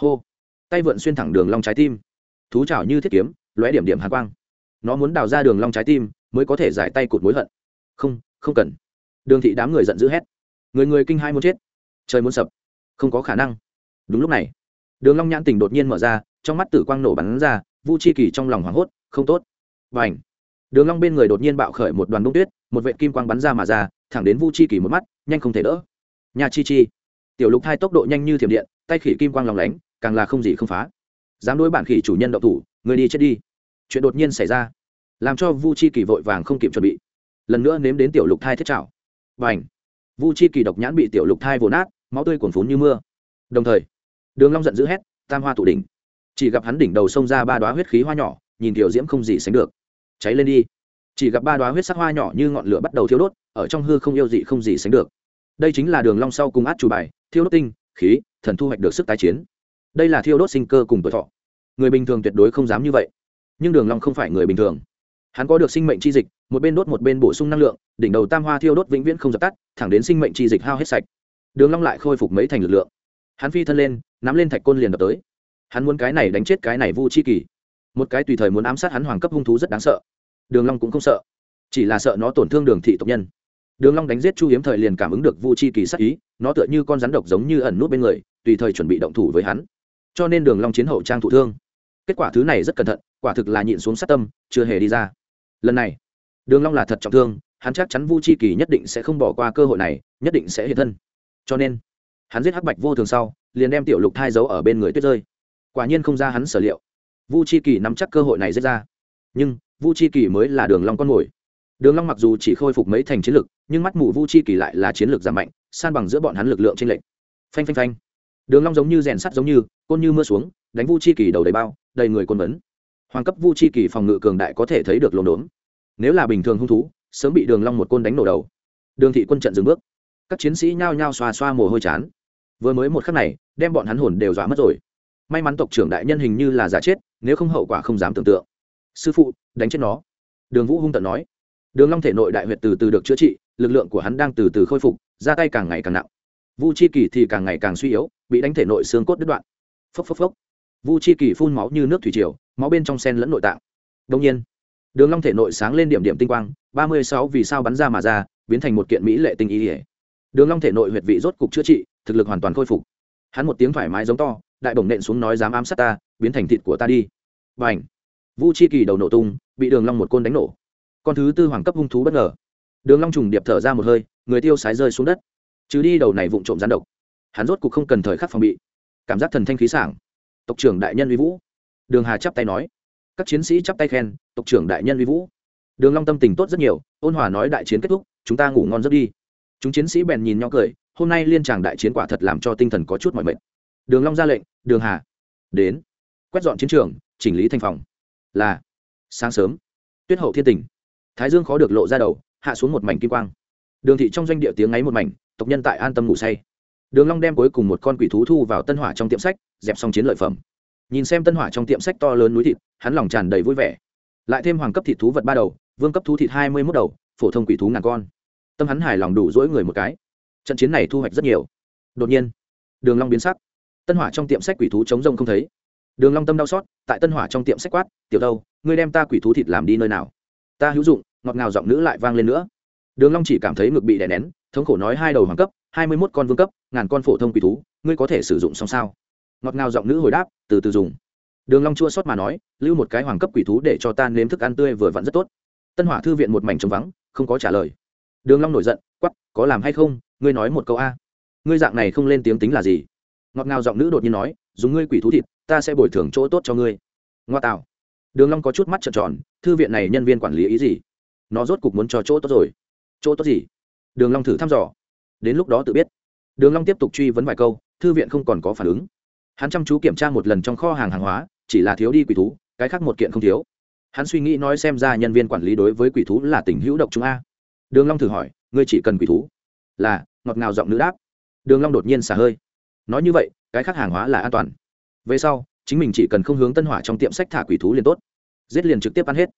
Hô, tay vượn xuyên thẳng đường long trái tim. Thú chảo như thiết kiếm, lóe điểm điểm hàn quang. Nó muốn đào ra đường long trái tim mới có thể giải tay cụt mối hận. Không không cần. Đường thị đám người giận dữ hét. Người người kinh hai muốn chết. Trời muốn sập. Không có khả năng. Đúng lúc này, đường long nhãn tỉnh đột nhiên mở ra, trong mắt tử quang nổ bắn ra, vu chi kỳ trong lòng hoảng hốt, không tốt. Và ảnh đường long bên người đột nhiên bạo khởi một đoàn đông tuyết, một vệt kim quang bắn ra mà ra, thẳng đến vu chi kỳ một mắt, nhanh không thể đỡ. Nhà chi chi! Tiểu lục hai tốc độ nhanh như thiểm điện, tay khỉ kim quang lòng lánh, càng là không gì không phá. Dám đối bản khỉ chủ nhân động thủ, người đi chết đi. Chuyện đột nhiên xảy ra làm cho vu chi kỳ vội vàng không kịp chuẩn bị. Lần nữa nếm đến tiểu lục thai thiết chảo và vu chi kỳ độc nhãn bị tiểu lục thai vồ nát, máu tươi cuồn phún như mưa. Đồng thời, đường long giận dữ hét, tam hoa tụ đỉnh! Chỉ gặp hắn đỉnh đầu xông ra ba đóa huyết khí hoa nhỏ, nhìn tiểu diễm không gì sánh được. Cháy lên đi! Chỉ gặp ba đóa huyết sắc hoa nhỏ như ngọn lửa bắt đầu thiêu đốt, ở trong hư không yêu dị không gì sánh được. Đây chính là đường long sau cùng át chủ bài, thiêu đốt tinh, khí, thần thu hoạch được sức tái chiến. Đây là thiêu đốt sinh cơ cùng tuổi thọ. Người bình thường tuyệt đối không dám như vậy. Nhưng đường long không phải người bình thường hắn có được sinh mệnh chi dịch, một bên đốt một bên bổ sung năng lượng, đỉnh đầu tam hoa thiêu đốt vĩnh viễn không dập tắt, thẳng đến sinh mệnh chi dịch hao hết sạch. Đường long lại khôi phục mấy thành lực lượng. Hắn phi thân lên, nắm lên thạch côn liền đập tới. Hắn muốn cái này đánh chết cái này vu chi kỳ. Một cái tùy thời muốn ám sát hắn hoàng cấp hung thú rất đáng sợ. Đường long cũng không sợ. Chỉ là sợ nó tổn thương đường thị tộc nhân. Đường long đánh giết chu hiếm thời liền cảm ứng được vu chi kỳ sát ý, nó tựa như con rắn độc giống như ẩn nút bên người, tùy thời chuẩn bị động thủ với hắn. Cho nên đường long chiến hậu trang thụ thương. Kết quả thứ này rất cẩn thận, quả thực là nhịn xuống sát tâm, chưa hề đi ra lần này, đường long là thật trọng thương, hắn chắc chắn vu chi kỳ nhất định sẽ không bỏ qua cơ hội này, nhất định sẽ hiện thân. Cho nên, hắn giết hắc bạch vô thường sau, liền đem tiểu lục thai giấu ở bên người tuyết rơi. Quả nhiên không ra hắn sở liệu. Vu chi kỳ nắm chắc cơ hội này giết ra. Nhưng, vu chi kỳ mới là đường long con mồi. Đường long mặc dù chỉ khôi phục mấy thành chiến lực, nhưng mắt mù vu chi kỳ lại là chiến lược giảm mạnh, san bằng giữa bọn hắn lực lượng trên lệnh phanh phanh phanh. Đường long giống như rèn sắt giống như, côn như mưa xuống, đánh vu chi kỳ đầu đầy bao, đầy người côn vấn hoàng cấp vu chi kỳ phòng ngự cường đại có thể thấy được lồn đốn. Nếu là bình thường hung thú, sớm bị đường long một côn đánh nổ đầu. Đường thị quân trận dừng bước. Các chiến sĩ nhao nhao xoa xoa mồ hôi chán. Vừa mới một khắc này, đem bọn hắn hồn đều dọa mất rồi. May mắn tộc trưởng đại nhân hình như là giả chết, nếu không hậu quả không dám tưởng tượng. Sư phụ, đánh chết nó. Đường vũ hung tận nói. Đường long thể nội đại huyệt từ từ được chữa trị, lực lượng của hắn đang từ từ khôi phục ra tay càng ngày càng nặng. Vu chi kỳ thì càng ngày càng suy yếu, bị đánh thể nội xương cốt đứt đoạn. Phốc phốc phốc vu chi kỳ phun máu như nước thủy triều máu bên trong sen lẫn nội tạng. Đông nhiên đường long thể nội sáng lên điểm điểm tinh quang ba mươi sáu vì sao bắn ra mà ra biến thành một kiện mỹ lệ tinh ý ỉa đường long thể nội huyệt vị rốt cục chữa trị thực lực hoàn toàn khôi phục. Hắn một tiếng thoải mái giống to đại bổng nện xuống nói dám ám sát ta biến thành thịt của ta đi. Bảnh, vu chi kỳ đầu nổ tung bị đường long một côn đánh nổ. Con thứ tư hoàng cấp hung thú bất ngờ. Đường long trùng điệp thở ra một hơi người tiêu sái rơi xuống đất. Chứ đi đầu này vụng trộm gián độc. Hắn rốt cục không cần thời khắc phòng bị. Cảm giác thần thanh khí sảng tộc trưởng đại nhân uy vũ. Đường hà chắp tay nói. Các chiến sĩ chắp tay khen, tộc trưởng đại nhân uy vũ. Đường long tâm tình tốt rất nhiều, ôn hòa nói đại chiến kết thúc, chúng ta ngủ ngon giấc đi. Chúng chiến sĩ bèn nhìn nhau cười, hôm nay liên tràng đại chiến quả thật làm cho tinh thần có chút mỏi mệt. Đường long ra lệnh, đường hà, đến. Quét dọn chiến trường, chỉnh lý thành phòng. Là, sáng sớm. Tuyết hậu thiên tình. Thái dương khó được lộ ra đầu, hạ xuống một mảnh kim quang. Đường thị trong doanh địa tiếng ấy một mảnh, tộc nhân tại an tâm ngủ say. Đường long đem cuối cùng một con quỷ thú thu vào tân hỏa trong tiệm sách dẹp xong chiến lợi phẩm. Nhìn xem tân hỏa trong tiệm sách to lớn núi thịt, hắn lòng tràn đầy vui vẻ. Lại thêm hoàng cấp thịt thú vật ba đầu, vương cấp thú thịt hai mươi mốt đầu, phổ thông quỷ thú ngàn con. Tâm hắn hài lòng đủ dỗi người một cái. Trận chiến này thu hoạch rất nhiều. Đột nhiên, đường long biến sắc. Tân hỏa trong tiệm sách quỷ thú chống rông không thấy. Đường long tâm đau xót, tại tân hỏa trong tiệm sách quát, tiểu đâu, ngươi đem ta quỷ thú thịt làm đi nơi nào? Ta hữu dụng, ngọt ngào giọng nữ lại vang lên nữa. Đường long chỉ cảm thấy ngực bị đè nén, thống khổ nói hai đầu hoàng cấp, hai mươi 21 con vương cấp, ngàn con phổ thông quỷ thú, ngươi có thể sử dụng xong sao? Ngọt ngào giọng nữ hồi đáp, từ từ dùng. Đường long chua xót mà nói, lưu một cái hoàng cấp quỷ thú để cho ta nếm thức ăn tươi vừa vặn rất tốt. Tân hỏa thư viện một mảnh trống vắng, không có trả lời. Đường long nổi giận quát có làm hay không? Ngươi nói một câu a. Ngươi dạng này không lên tiếng tính là gì? Ngọt ngào giọng nữ đột nhiên nói, dùng ngươi quỷ thú thịt, ta sẽ bồi thường chỗ tốt cho ngươi. Ngoa tào. đường long có chút mắt trợn tròn, thư viện này nhân viên quản lý ý gì? Nó rốt cục muốn cho chỗ tốt rồi. Chỗ tốt gì? Đường long thử thăm dò. Đến lúc đó tự biết. Đường long tiếp tục truy vấn vài câu, thư viện không còn có phản ứng hắn chăm chú kiểm tra một lần trong kho hàng hàng hóa, chỉ là thiếu đi quỷ thú, cái khác một kiện không thiếu. Hắn suy nghĩ nói xem ra nhân viên quản lý đối với quỷ thú là tình hữu độc chúng a. Đường long thử hỏi, ngươi chỉ cần quỷ thú? Là, ngọt ngào giọng nữ đáp. Đường long đột nhiên xả hơi. Nói như vậy, cái khác hàng hóa là an toàn. Về sau, chính mình chỉ cần không hướng tân hỏa trong tiệm sách thả quỷ thú liền tốt. Giết liền trực tiếp ăn hết.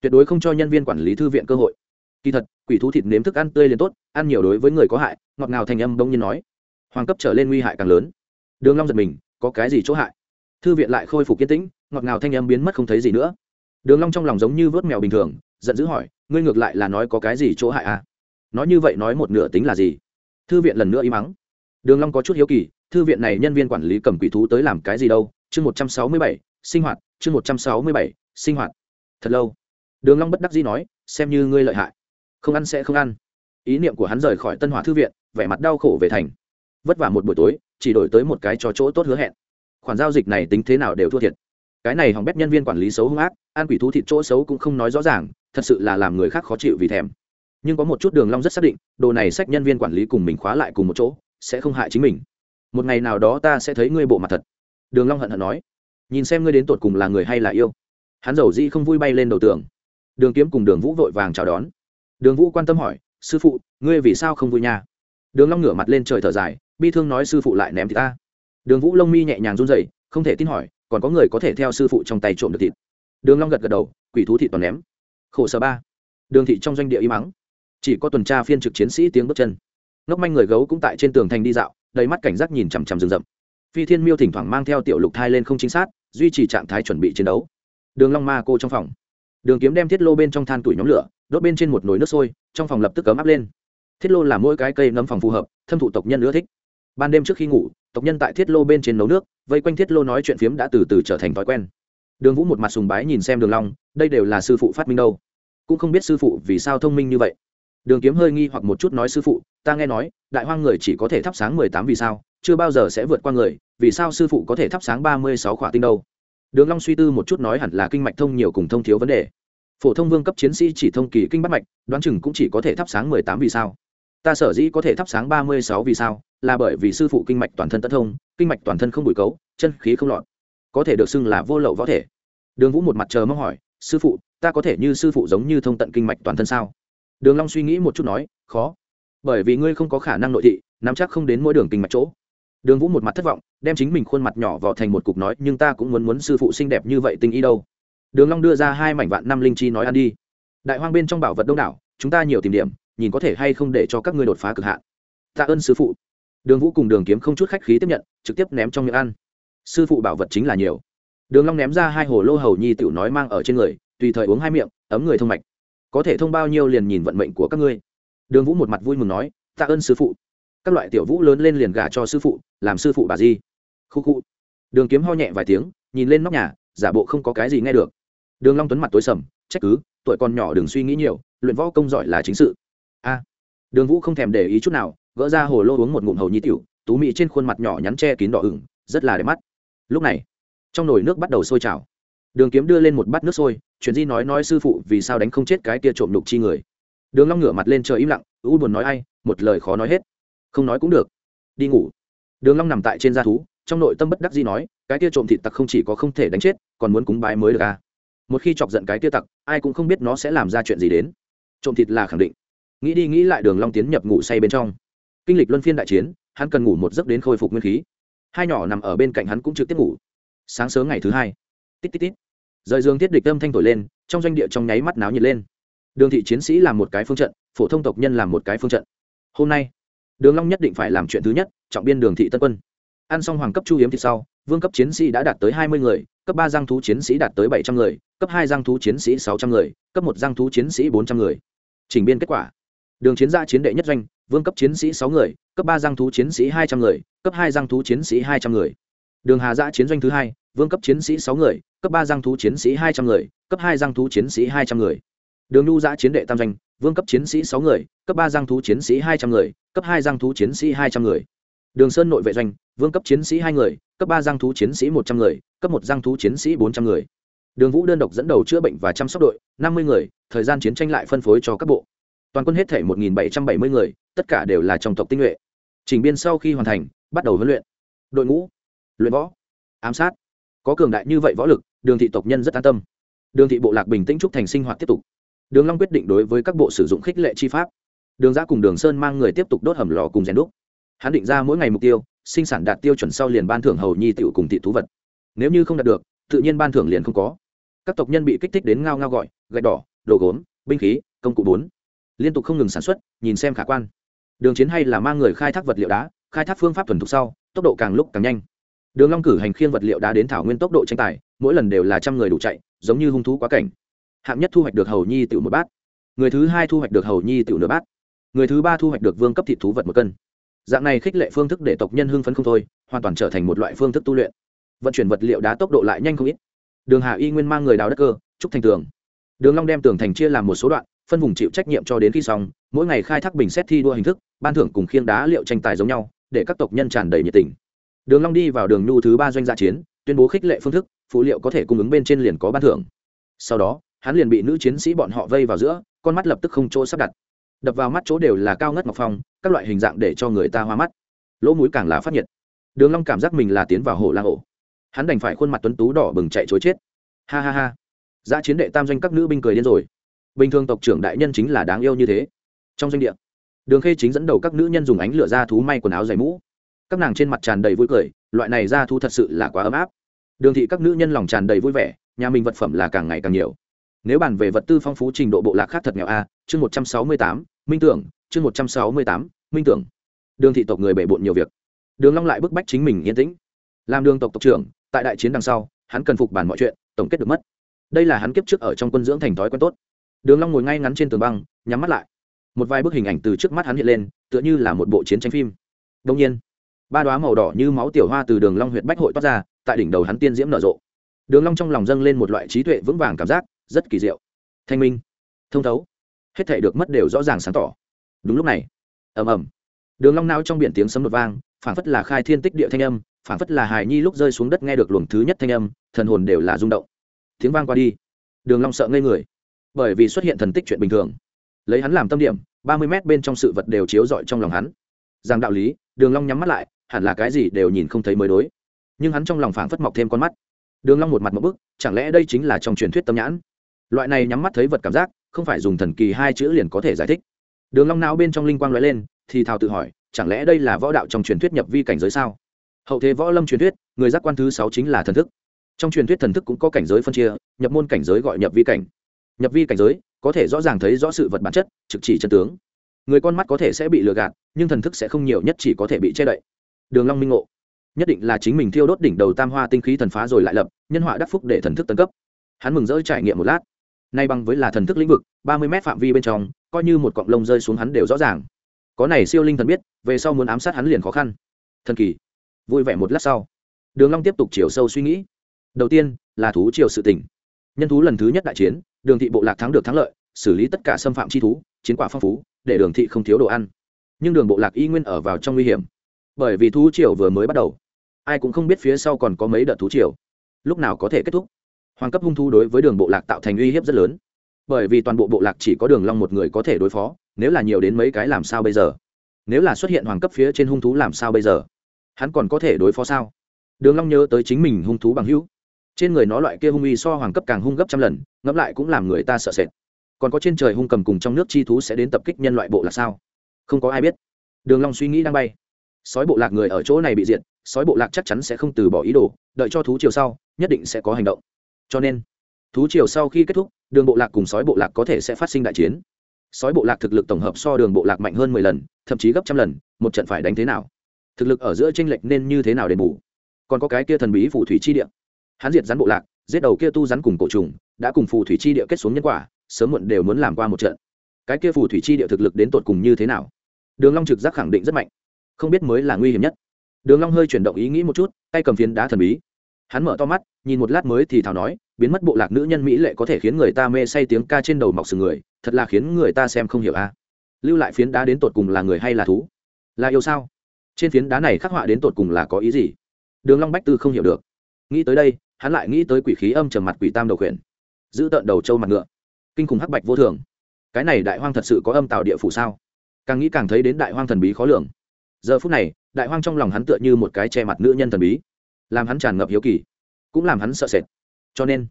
Tuyệt đối không cho nhân viên quản lý thư viện cơ hội. Kỳ thật, quỷ thú thịt nếm thức ăn tươi liền tốt, ăn nhiều đối với người có hại, ngọt ngào thành âm đông nhiên nói. Hoàng cấp trở lên nguy hại càng lớn. Đường long giật mình có cái gì chỗ hại? Thư viện lại khôi phục kiên tĩnh, ngọt ngào thanh âm biến mất không thấy gì nữa. Đường long trong lòng giống như vớt mèo bình thường, giận dữ hỏi, ngươi ngược lại là nói có cái gì chỗ hại à? Nói như vậy nói một nửa tính là gì? Thư viện lần nữa im mắng đường long có chút hiếu kỳ, thư viện này nhân viên quản lý cầm quỷ thú tới làm cái gì đâu? Chương một trăm sáu mươi bảy, sinh hoạt, chương một trăm sáu mươi bảy, sinh hoạt. Thật lâu. Đường long bất đắc dĩ nói, xem như ngươi lợi hại. Không ăn sẽ không ăn. Ý niệm của hắn rời khỏi tân hỏa thư viện, vẻ mặt đau khổ về thành vất vả một buổi tối, chỉ đổi tới một cái cho chỗ tốt hứa hẹn. Khoản giao dịch này tính thế nào đều thua thiệt. Cái này hỏng bét nhân viên quản lý xấu hung ác, ăn quỷ thú thịt chỗ xấu cũng không nói rõ ràng, thật sự là làm người khác khó chịu vì thèm. Nhưng có một chút đường long rất xác định, đồ này sách nhân viên quản lý cùng mình khóa lại cùng một chỗ, sẽ không hại chính mình. Một ngày nào đó ta sẽ thấy ngươi bộ mặt thật. Đường long hận hận nói. Nhìn xem ngươi đến tột cùng là người hay là yêu. Hắn dầu di không vui bay lên đầu tường. Đường kiếm cùng đường vũ vội vàng chào đón. Đường vũ quan tâm hỏi, sư phụ, ngươi vì sao không vui nha? Đường long ngửa mặt lên trời thở dài bi thương nói sư phụ lại ném thịt ta. Đường vũ lông mi nhẹ nhàng run rẩy, không thể tin hỏi, còn có người có thể theo sư phụ trong tay trộm được thịt. Đường long gật gật đầu, quỷ thú thịt toàn ném. Khổ sở ba. Đường thị trong doanh địa im mắng chỉ có tuần tra phiên trực chiến sĩ tiếng bước chân. Ngốc manh người gấu cũng tại trên tường thành đi dạo, đầy mắt cảnh giác nhìn chằm chằm rừng rậm. Phi thiên miêu thỉnh thoảng mang theo tiểu lục thai lên không chính xác, duy trì trạng thái chuẩn bị chiến đấu. Đường long ma cô trong phòng. Đường kiếm đem thiết lô bên trong than tuổi nhóm lửa, đốt bên trên một nồi nước sôi, trong phòng lập tức cấm áp lên. Thiết lô là mỗi cái cây ngâm phòng phù hợp, thâm thụ tộc nhân ưa thích ban đêm trước khi ngủ, tộc nhân tại thiết lô bên trên nấu nước, vây quanh thiết lô nói chuyện phiếm đã từ từ trở thành thói quen. Đường vũ một mặt sùng bái nhìn xem đường long, đây đều là sư phụ phát minh đâu. Cũng không biết sư phụ vì sao thông minh như vậy. Đường kiếm hơi nghi hoặc một chút nói sư phụ, ta nghe nói, đại hoang người chỉ có thể thắp sáng mười tám vì sao, chưa bao giờ sẽ vượt qua người, vì sao sư phụ có thể thắp sáng ba mươi sáu khỏa tinh đâu? Đường long suy tư một chút nói hẳn là kinh mạch thông nhiều cùng thông thiếu vấn đề. Phổ thông vương cấp chiến sĩ chỉ thông kỳ kinh bắt mạch, đoán chừng cũng chỉ có thể thắp sáng mười tám vì sao ta sở dĩ có thể thắp sáng ba mươi sáu vì sao? Là bởi vì sư phụ kinh mạch toàn thân tất thông, kinh mạch toàn thân không bụi cấu, chân khí không lọt. Có thể được xưng là vô lậu võ thể. Đường vũ một mặt chờ mong hỏi, sư phụ, ta có thể như sư phụ giống như thông tận kinh mạch toàn thân sao? Đường long suy nghĩ một chút nói, khó, bởi vì ngươi không có khả năng nội thị, nắm chắc không đến mỗi đường kinh mạch chỗ. Đường vũ một mặt thất vọng, đem chính mình khuôn mặt nhỏ vào thành một cục nói, nhưng ta cũng muốn muốn sư phụ xinh đẹp như vậy tình ý đâu. Đường long đưa ra hai mảnh vạn năm linh chi nói ăn đi. Đại hoang bên trong bảo vật đông đảo, chúng ta nhiều tìm điểm nhìn có thể hay không để cho các ngươi đột phá cực hạn. Tạ ơn sư phụ. Đường vũ cùng đường kiếm không chút khách khí tiếp nhận, trực tiếp ném trong miệng ăn. Sư phụ bảo vật chính là nhiều. Đường long ném ra hai hồ lô hầu nhi tiểu nói mang ở trên người, tùy thời uống hai miệng, ấm người thông mạch. Có thể thông bao nhiêu liền nhìn vận mệnh của các ngươi. Đường vũ một mặt vui mừng nói, tạ ơn sư phụ. Các loại tiểu vũ lớn lên liền gả cho sư phụ, làm sư phụ bà di. Khu khu. Đường kiếm ho nhẹ vài tiếng, nhìn lên nóc nhà, giả bộ không có cái gì nghe được. Đường long tuấn mặt tối sầm, trách cứ, tuổi còn nhỏ đừng suy nghĩ nhiều, luyện võ công giỏi là chính sự a đường vũ không thèm để ý chút nào, gỡ ra hồ lô uống một ngụm hầu nhi tiểu, tú mị trên khuôn mặt nhỏ nhắn che kín đỏ ửng, rất là đẹp mắt. Lúc này, trong nồi nước bắt đầu sôi trào. Đường kiếm đưa lên một bát nước sôi, chuyện di nói nói sư phụ vì sao đánh không chết cái tia trộm đục chi người. Đường long ngửa mặt lên trời im lặng, u buồn nói ai, một lời khó nói hết. Không nói cũng được. Đi ngủ. Đường long nằm tại trên gia thú, trong nội tâm bất đắc dĩ nói, cái tia trộm thịt tặc không chỉ có không thể đánh chết, còn muốn cúng bái mới được à. Một khi chọc giận cái tia tặc, ai cũng không biết nó sẽ làm ra chuyện gì đến. Trộm thịt là khẳng định nghĩ đi nghĩ lại đường long tiến nhập ngủ say bên trong. Kinh lịch luân phiên đại chiến, hắn cần ngủ một giấc đến khôi phục nguyên khí. Hai nhỏ nằm ở bên cạnh hắn cũng trực tiếp ngủ. Sáng sớm ngày thứ hai. Tít tít tít. Rời giường thiết địch âm thanh thổi lên, trong doanh địa trong nháy mắt náo nhiệt lên. Đường thị chiến sĩ làm một cái phương trận, phổ thông tộc nhân làm một cái phương trận. Hôm nay, đường long nhất định phải làm chuyện thứ nhất, trọng biên đường thị tân quân. Ăn xong hoàng cấp chu hiếm thì sau, vương cấp chiến sĩ đã đạt tới hai mươi người, cấp ba giang thú chiến sĩ đạt tới bảy trăm người, cấp hai giang thú chiến sĩ sáu trăm người, cấp một giang thú chiến sĩ bốn trăm người. Trình biên kết quả đường chiến gia chiến đệ nhất doanh vương cấp chiến sĩ sáu người cấp ba giang thú chiến sĩ hai trăm người cấp hai giang thú chiến sĩ hai trăm người đường hà giã chiến doanh thứ hai vương cấp chiến sĩ sáu người cấp ba giang thú chiến sĩ hai trăm người cấp hai giang thú chiến sĩ hai trăm người đường nhu giã chiến đệ tam doanh vương cấp chiến sĩ sáu người cấp ba giang thú chiến sĩ hai trăm người cấp hai giang thú chiến sĩ hai trăm người đường sơn nội vệ doanh vương cấp chiến sĩ hai người cấp ba giang thú chiến sĩ một trăm người cấp một giang thú chiến sĩ bốn trăm người đường vũ đơn độc dẫn đầu chữa bệnh và chăm sóc đội năm mươi người thời gian chiến tranh lại phân phối cho các bộ toàn quân hết thể một bảy trăm bảy mươi người, tất cả đều là trong tộc tinh nhuệ. Trình biên sau khi hoàn thành, bắt đầu huấn luyện. Đội ngũ, luyện võ, ám sát. Có cường đại như vậy võ lực, đường thị tộc nhân rất an tâm. Đường thị bộ lạc bình tĩnh trúc thành sinh hoạt tiếp tục. Đường long quyết định đối với các bộ sử dụng khích lệ chi pháp. Đường giã cùng đường sơn mang người tiếp tục đốt hầm lò cùng rèn đúc. Hắn định ra mỗi ngày mục tiêu, sinh sản đạt tiêu chuẩn sau liền ban thưởng hầu nhi tiểu cùng thị thú vật. Nếu như không đạt được, tự nhiên ban thưởng liền không có. Các tộc nhân bị kích thích đến ngao ngao gọi gạch đỏ, đồ gốm, binh khí, công cụ bốn liên tục không ngừng sản xuất, nhìn xem khả quan. Đường chiến hay là mang người khai thác vật liệu đá, khai thác phương pháp thuần thục sau, tốc độ càng lúc càng nhanh. Đường long cử hành khiên vật liệu đá đến thảo nguyên tốc độ tranh tài, mỗi lần đều là trăm người đủ chạy, giống như hung thú quá cảnh. Hạng nhất thu hoạch được hầu nhi tiểu một bát. Người thứ hai thu hoạch được hầu nhi tiểu nửa bát. Người thứ ba thu hoạch được vương cấp thịt thú vật một cân. Dạng này khích lệ phương thức để tộc nhân hưng phấn không thôi, hoàn toàn trở thành một loại phương thức tu luyện. Vận chuyển vật liệu đá tốc độ lại nhanh không ít. Đường hà y nguyên mang người đào đất cơ, trúc thành tường. Đường long đem tường thành chia làm một số đoạn phân vùng chịu trách nhiệm cho đến khi xong, mỗi ngày khai thác bình xét thi đua hình thức, ban thưởng cùng khiêng đá liệu tranh tài giống nhau, để các tộc nhân tràn đầy nhiệt tình. Đường long đi vào đường nhu thứ ba doanh gia chiến, tuyên bố khích lệ phương thức, phụ liệu có thể cung ứng bên trên liền có ban thưởng. Sau đó, hắn liền bị nữ chiến sĩ bọn họ vây vào giữa, con mắt lập tức không chỗ sắp đặt. Đập vào mắt chỗ đều là cao ngất ngọc phong, các loại hình dạng để cho người ta hoa mắt. Lỗ mũi càng là phát nhiệt. Đường long cảm giác mình là tiến vào hồ lang ổ. Hắn đành phải khuôn mặt tuấn tú đỏ bừng chạy chối chết. Ha ha ha. Gia chiến đệ tam doanh các nữ binh cười điên rồi bình thường tộc trưởng đại nhân chính là đáng yêu như thế. Trong doanh địa, đường khê chính dẫn đầu các nữ nhân dùng ánh lửa ra thú may quần áo dày mũ. Các nàng trên mặt tràn đầy vui cười, loại này ra thú thật sự là quá ấm áp. Đường thị các nữ nhân lòng tràn đầy vui vẻ, nhà mình vật phẩm là càng ngày càng nhiều. Nếu bàn về vật tư phong phú trình độ bộ lạc khác thật nghèo a, chương một trăm sáu mươi tám, minh tưởng, chương một trăm sáu mươi tám, minh tưởng. Đường thị tộc người bể bộn nhiều việc. Đường long lại bức bách chính mình yên tĩnh. Làm đường tộc tộc trưởng, tại đại chiến đằng sau, hắn cần phục bàn mọi chuyện, tổng kết được mất. Đây là hắn kiếp trước ở trong quân dưỡng thành thói quen tốt đường long ngồi ngay ngắn trên tường băng, nhắm mắt lại. Một vài bức hình ảnh từ trước mắt hắn hiện lên, tựa như là một bộ chiến tranh phim. Đông nhiên, ba đóa màu đỏ như máu tiểu hoa từ đường long huyệt bách hội toát ra, tại đỉnh đầu hắn tiên diễm nở rộ. Đường long trong lòng dâng lên một loại trí tuệ vững vàng cảm giác, rất kỳ diệu. Thanh minh, thông thấu, hết thảy được mất đều rõ ràng sáng tỏ. Đúng lúc này, ầm ầm, đường long nao trong biển tiếng sấm đột vang, phảng phất là khai thiên tích địa thanh âm, phảng phất là hài nhi lúc rơi xuống đất nghe được luồng thứ nhất thanh âm, thần hồn đều là rung động. Tiếng vang qua đi, đường long sợ ngây người bởi vì xuất hiện thần tích chuyện bình thường. Lấy hắn làm tâm điểm, ba mươi mét bên trong sự vật đều chiếu rọi trong lòng hắn. Rằng đạo lý, đường long nhắm mắt lại, hẳn là cái gì đều nhìn không thấy mới đối. Nhưng hắn trong lòng phảng phất mọc thêm con mắt. Đường long một mặt một bức, chẳng lẽ đây chính là trong truyền thuyết tâm nhãn? Loại này nhắm mắt thấy vật cảm giác, không phải dùng thần kỳ hai chữ liền có thể giải thích. Đường long não bên trong linh quang lóe lên, thì thào tự hỏi, chẳng lẽ đây là võ đạo trong truyền thuyết nhập vi cảnh giới sao? Hậu thế võ lâm truyền thuyết, người giác quan thứ sáu chính là thần thức. Trong truyền thuyết thần thức cũng có cảnh giới phân chia, nhập môn cảnh giới gọi nhập vi cảnh nhập vi cảnh giới, có thể rõ ràng thấy rõ sự vật bản chất, trực chỉ chân tướng. Người con mắt có thể sẽ bị lừa gạt, nhưng thần thức sẽ không nhiều nhất chỉ có thể bị che đậy. Đường long minh ngộ. Nhất định là chính mình thiêu đốt đỉnh đầu tam hoa tinh khí thần phá rồi lại lập, nhân họa đắc phúc để thần thức tấn cấp. Hắn mừng rỡ trải nghiệm một lát. Nay bằng với là thần thức lĩnh vực, ba mươi m phạm vi bên trong, coi như một cọng lông rơi xuống hắn đều rõ ràng. Có này siêu linh thần biết, về sau muốn ám sát hắn liền khó khăn. Thần kỳ. Vui vẻ một lát sau. Đường long tiếp tục chiều sâu suy nghĩ. Đầu tiên, là thú triều sự tỉnh nhân thú lần thứ nhất đại chiến đường thị bộ lạc thắng được thắng lợi, xử lý tất cả xâm phạm chi thú, chiến quả phong phú, để đường thị không thiếu đồ ăn. Nhưng đường bộ lạc y nguyên ở vào trong nguy hiểm. Bởi vì thú triều vừa mới bắt đầu, ai cũng không biết phía sau còn có mấy đợt thú triều. Lúc nào có thể kết thúc? Hoàng cấp hung thú đối với đường bộ lạc tạo thành uy hiếp rất lớn. Bởi vì toàn bộ bộ lạc chỉ có đường long một người có thể đối phó, nếu là nhiều đến mấy cái làm sao bây giờ? Nếu là xuất hiện hoàng cấp phía trên hung thú làm sao bây giờ? Hắn còn có thể đối phó sao? Đường long nhớ tới chính mình hung thú bằng hữu trên người nó loại kia hung uy so hoàng cấp càng hung gấp trăm lần, ngẫm lại cũng làm người ta sợ sệt. Còn có trên trời hung cầm cùng trong nước chi thú sẽ đến tập kích nhân loại bộ là sao? Không có ai biết. Đường long suy nghĩ đang bay. Sói bộ lạc người ở chỗ này bị diệt, sói bộ lạc chắc chắn sẽ không từ bỏ ý đồ, đợi cho thú chiều sau, nhất định sẽ có hành động. Cho nên, thú chiều sau khi kết thúc, đường bộ lạc cùng sói bộ lạc có thể sẽ phát sinh đại chiến. Sói bộ lạc thực lực tổng hợp so đường bộ lạc mạnh hơn mười lần, thậm chí gấp trăm lần, một trận phải đánh thế nào? Thực lực ở giữa tranh lệch nên như thế nào đền bù? Còn có cái kia thần bí phù thủy chi địa hắn diệt rắn bộ lạc, giết đầu kia tu rắn cùng cổ trùng, đã cùng phù thủy chi địa kết xuống nhân quả, sớm muộn đều muốn làm qua một trận. Cái kia phù thủy chi địa thực lực đến tột cùng như thế nào? Đường long trực giác khẳng định rất mạnh. Không biết mới là nguy hiểm nhất. Đường long hơi chuyển động ý nghĩ một chút, tay cầm phiến đá thần bí. Hắn mở to mắt, nhìn một lát mới thì thào nói, biến mất bộ lạc nữ nhân mỹ lệ có thể khiến người ta mê say tiếng ca trên đầu mọc sừng người, thật là khiến người ta xem không hiểu a. À. Lưu lại phiến đá đến tột cùng là người hay là thú? Là yêu sao? Trên phiến đá này khắc họa đến tột cùng là có ý gì? Đường long bách tư không hiểu được. Nghĩ tới đây hắn lại nghĩ tới quỷ khí âm trầm mặt quỷ tam đầu khuyển, giữ tận đầu trâu mặt ngựa. Kinh khủng hắc bạch vô thường. Cái này đại hoang thật sự có âm tạo địa phủ sao? Càng nghĩ càng thấy đến đại hoang thần bí khó lường. Giờ phút này, đại hoang trong lòng hắn tựa như một cái che mặt nữ nhân thần bí, làm hắn tràn ngập hiếu kỳ, cũng làm hắn sợ sệt. Cho nên,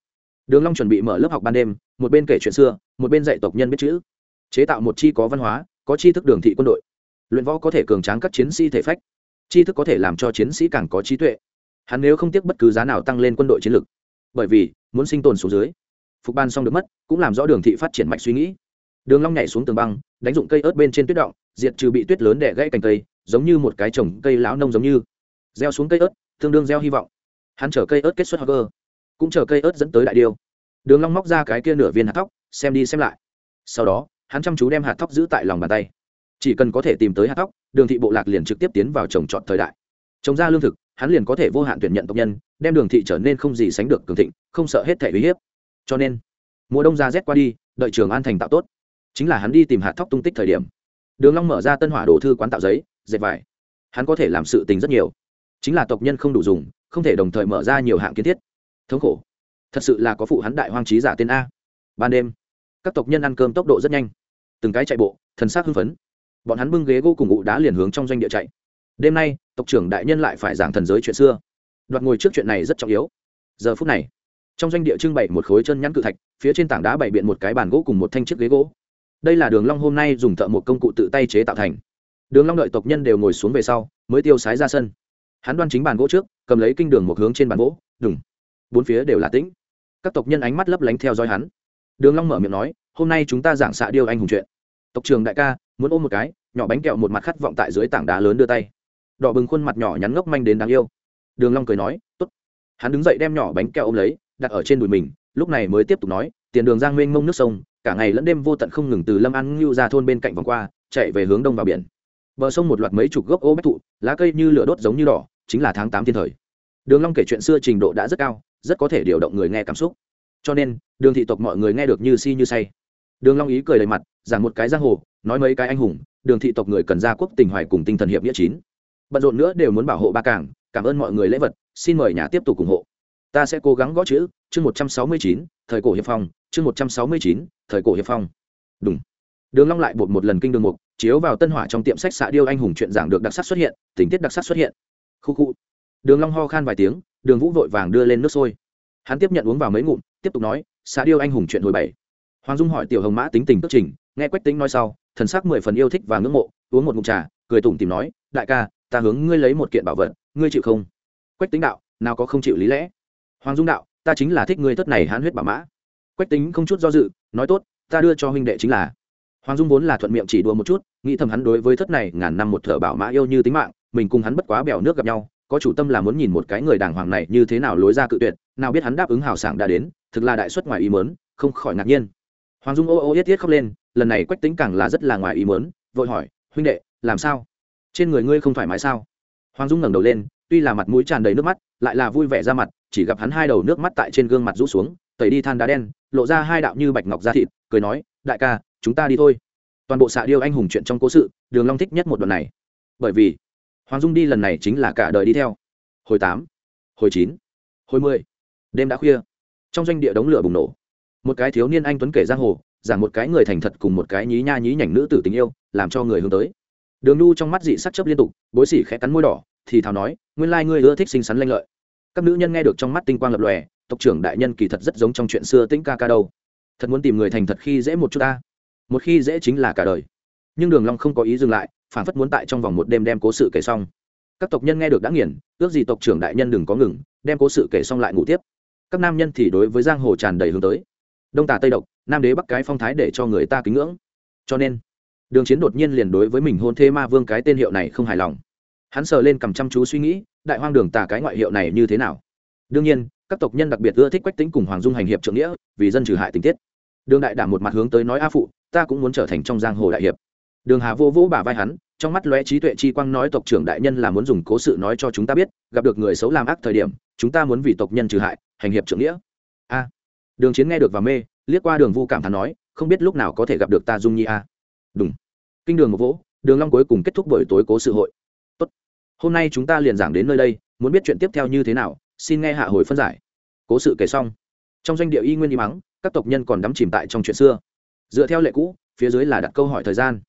đường long chuẩn bị mở lớp học ban đêm, một bên kể chuyện xưa, một bên dạy tộc nhân biết chữ. Chế tạo một chi có văn hóa, có tri thức đường thị quân đội. Luyện võ có thể cường tráng các chiến sĩ thể phách. Tri thức có thể làm cho chiến sĩ càng có trí tuệ hắn nếu không tiếc bất cứ giá nào tăng lên quân đội chiến lược, bởi vì muốn sinh tồn xuống dưới, phục ban xong được mất, cũng làm rõ đường thị phát triển mạch suy nghĩ. Đường long nhảy xuống tường băng, đánh dụng cây ớt bên trên tuyết động, diệt trừ bị tuyết lớn đè gãy cành cây, giống như một cái trồng cây lão nông giống như. Gieo xuống cây ớt, tương đương gieo hy vọng. Hắn chở cây ớt kết xuất hoa cơ cũng chở cây ớt dẫn tới đại điêu. Đường long móc ra cái kia nửa viên hạt thóc, xem đi xem lại. Sau đó, hắn chăm chú đem hạt thóc giữ tại lòng bàn tay. Chỉ cần có thể tìm tới hạt thóc, đường thị bộ lạc liền trực tiếp tiến vào trồng trọt thời đại. Trồng ra lương thực hắn liền có thể vô hạn tuyển nhận tộc nhân, đem đường thị trở nên không gì sánh được cường thịnh, không sợ hết thể uy hiếp. Cho nên, mùa đông ra rét qua đi, đợi trường an thành tạo tốt. Chính là hắn đi tìm hạt thóc tung tích thời điểm. Đường long mở ra tân hỏa đồ thư quán tạo giấy, dệt vải. Hắn có thể làm sự tình rất nhiều. Chính là tộc nhân không đủ dùng, không thể đồng thời mở ra nhiều hạng kiến thiết. Thống khổ. Thật sự là có phụ hắn đại hoang trí giả tên a. Ban đêm, các tộc nhân ăn cơm tốc độ rất nhanh. Từng cái chạy bộ, thần sắc hưng phấn. Bọn hắn bưng ghế gỗ cùng ngụ đá liền hướng trong doanh địa chạy đêm nay, tộc trưởng đại nhân lại phải giảng thần giới chuyện xưa. Đoạt ngồi trước chuyện này rất trọng yếu. Giờ phút này, trong doanh địa trưng bày một khối chân nhắn cự thạch, phía trên tảng đá bày biện một cái bàn gỗ cùng một thanh chiếc ghế gỗ. Đây là đường long hôm nay dùng thợ một công cụ tự tay chế tạo thành. Đường long đợi tộc nhân đều ngồi xuống về sau, mới tiêu sái ra sân. Hắn đoan chính bàn gỗ trước, cầm lấy kinh đường một hướng trên bàn gỗ, đừng. Bốn phía đều là tĩnh. Các tộc nhân ánh mắt lấp lánh theo dõi hắn. Đường long mở miệng nói, hôm nay chúng ta giảng xạ điêu anh hùng chuyện. Tộc trưởng đại ca, muốn ôm một cái, nhỏ bánh kẹo một mặt khát vọng tại dưới tảng đá lớn đưa tay đỏ bừng khuôn mặt nhỏ nhắn ngốc manh đến đáng yêu. Đường long cười nói, tốt. Hắn đứng dậy đem nhỏ bánh kẹo ôm lấy, đặt ở trên đùi mình, lúc này mới tiếp tục nói, tiền đường giang mênh mông nước sông, cả ngày lẫn đêm vô tận không ngừng từ lâm an ngưu ra thôn bên cạnh vòng qua, chạy về hướng đông vào biển. Bờ sông một loạt mấy chục gốc ô bách thụ, lá cây như lửa đốt giống như đỏ, chính là tháng tám thiên thời. Đường long kể chuyện xưa trình độ đã rất cao, rất có thể điều động người nghe cảm xúc. Cho nên, đường thị tộc mọi người nghe được như si như say. Đường long ý cười đầy mặt, giảng một cái giang hồ, nói mấy cái anh hùng, đường thị tộc người cần gia quốc tình hoài cùng tinh thần hiệp nghĩa chín bận rộn nữa đều muốn bảo hộ ba cảng cảm ơn mọi người lễ vật, xin mời nhà tiếp tục ủng hộ. Ta sẽ cố gắng gõ chữ, chương một trăm sáu mươi chín, thời cổ hiệp phong, chương một trăm sáu mươi chín, thời cổ hiệp phong. Đúng đường long lại bột một lần kinh đường mục, chiếu vào tân hỏa trong tiệm sách xạ điêu anh hùng chuyện giảng được đặc sắc xuất hiện, tình tiết đặc sắc xuất hiện. Khu khu. Đường long ho khan vài tiếng, đường vũ vội vàng đưa lên nước sôi. Hắn tiếp nhận uống vào mấy ngụm, tiếp tục nói, xạ điêu anh hùng chuyện hồi bảy. Hoàng dung hỏi tiểu hồng mã tính tình tức trình, nghe quách tính nói sau, thần sắc mười phần yêu thích và ngưỡng mộ, uống một ngụm trà, cười tủm tìm nói, đại ca ta hướng ngươi lấy một kiện bảo vật, ngươi chịu không? Quách tính đạo, nào có không chịu lý lẽ? Hoàng dung đạo, ta chính là thích ngươi thất này hán huyết bảo mã. Quách tính không chút do dự, nói tốt, ta đưa cho huynh đệ chính là. Hoàng dung vốn là thuận miệng chỉ đùa một chút, nghĩ thầm hắn đối với thất này ngàn năm một thợ bảo mã yêu như tính mạng, mình cùng hắn bất quá bèo nước gặp nhau, có chủ tâm là muốn nhìn một cái người đàng hoàng này như thế nào lối ra cự tuyệt, nào biết hắn đáp ứng hào sảng đã đến, thực là đại xuất ngoài ý mớn không khỏi ngạc nhiên. Hoàng dung ô ô yết yết khóc lên, lần này quách tính càng là rất là ngoài ý mớn vội hỏi, huynh đệ, làm sao? Trên người ngươi không thoải mái sao? Hoàng dung ngẩng đầu lên, tuy là mặt mũi tràn đầy nước mắt, lại là vui vẻ ra mặt, chỉ gặp hắn hai đầu nước mắt tại trên gương mặt rũ xuống, tẩy đi than đá đen, lộ ra hai đạo như bạch ngọc da thịt, cười nói, đại ca, chúng ta đi thôi. Toàn bộ xạ điêu anh hùng chuyện trong cố sự, đường long thích nhất một đoạn này. Bởi vì, hoàng dung đi lần này chính là cả đời đi theo. Hồi tám, hồi chín, hồi mười, đêm đã khuya. Trong doanh địa đống lửa bùng nổ. Một cái thiếu niên anh tuấn kể giang hồ, giảng một cái người thành thật cùng một cái nhí nha nhí nhảnh nữ tử tình yêu, làm cho người hướng tới đường nhu trong mắt dị sắc chấp liên tục, bối xỉ khẽ cắn môi đỏ, thì thào nói, nguyên lai ngươi ưa thích xinh xắn lanh lợi. Các nữ nhân nghe được trong mắt tinh quang lập lòe, tộc trưởng đại nhân kỳ thật rất giống trong chuyện xưa tĩnh ca ca đâu. Thật muốn tìm người thành thật khi dễ một chút ta. Một khi dễ chính là cả đời. Nhưng đường long không có ý dừng lại, phản phất muốn tại trong vòng một đêm đem cố sự kể xong. Các tộc nhân nghe được đã nghiền, ước gì tộc trưởng đại nhân đừng có ngừng, đem cố sự kể xong lại ngủ tiếp. Các nam nhân thì đối với giang hồ tràn đầy hướng tới. Đông tà tây độc, nam đế bắc cái phong thái để cho người ta kính ngưỡng. Cho nên đường chiến đột nhiên liền đối với mình hôn thê ma vương cái tên hiệu này không hài lòng. Hắn sờ lên cầm chăm chú suy nghĩ, đại hoang đường tả cái ngoại hiệu này như thế nào? Đương nhiên, các tộc nhân đặc biệt ưa thích quách tính cùng hoàng dung hành hiệp trượng nghĩa, vì dân trừ hại tình tiết. Đường đại đảm một mặt hướng tới nói, a phụ, ta cũng muốn trở thành trong giang hồ đại hiệp. Đường hà vô vũ bả vai hắn, trong mắt lóe trí tuệ chi quang nói, tộc trưởng đại nhân là muốn dùng cố sự nói cho chúng ta biết, gặp được người xấu làm ác thời điểm, chúng ta muốn vì tộc nhân trừ hại, hành hiệp trưởng nghĩa. A. Đường chiến nghe được và mê, liếc qua đường vu cảm thán nói, không biết lúc nào có thể gặp được ta dung nhi a. Đúng kinh đường một vỗ, đường long cuối cùng kết thúc buổi tối cố sự hội. Tốt. Hôm nay chúng ta liền giảng đến nơi đây, muốn biết chuyện tiếp theo như thế nào, xin nghe hạ hồi phân giải. Cố sự kể xong. Trong doanh địa y nguyên im mắng, các tộc nhân còn đắm chìm tại trong chuyện xưa. Dựa theo lệ cũ, phía dưới là đặt câu hỏi thời gian.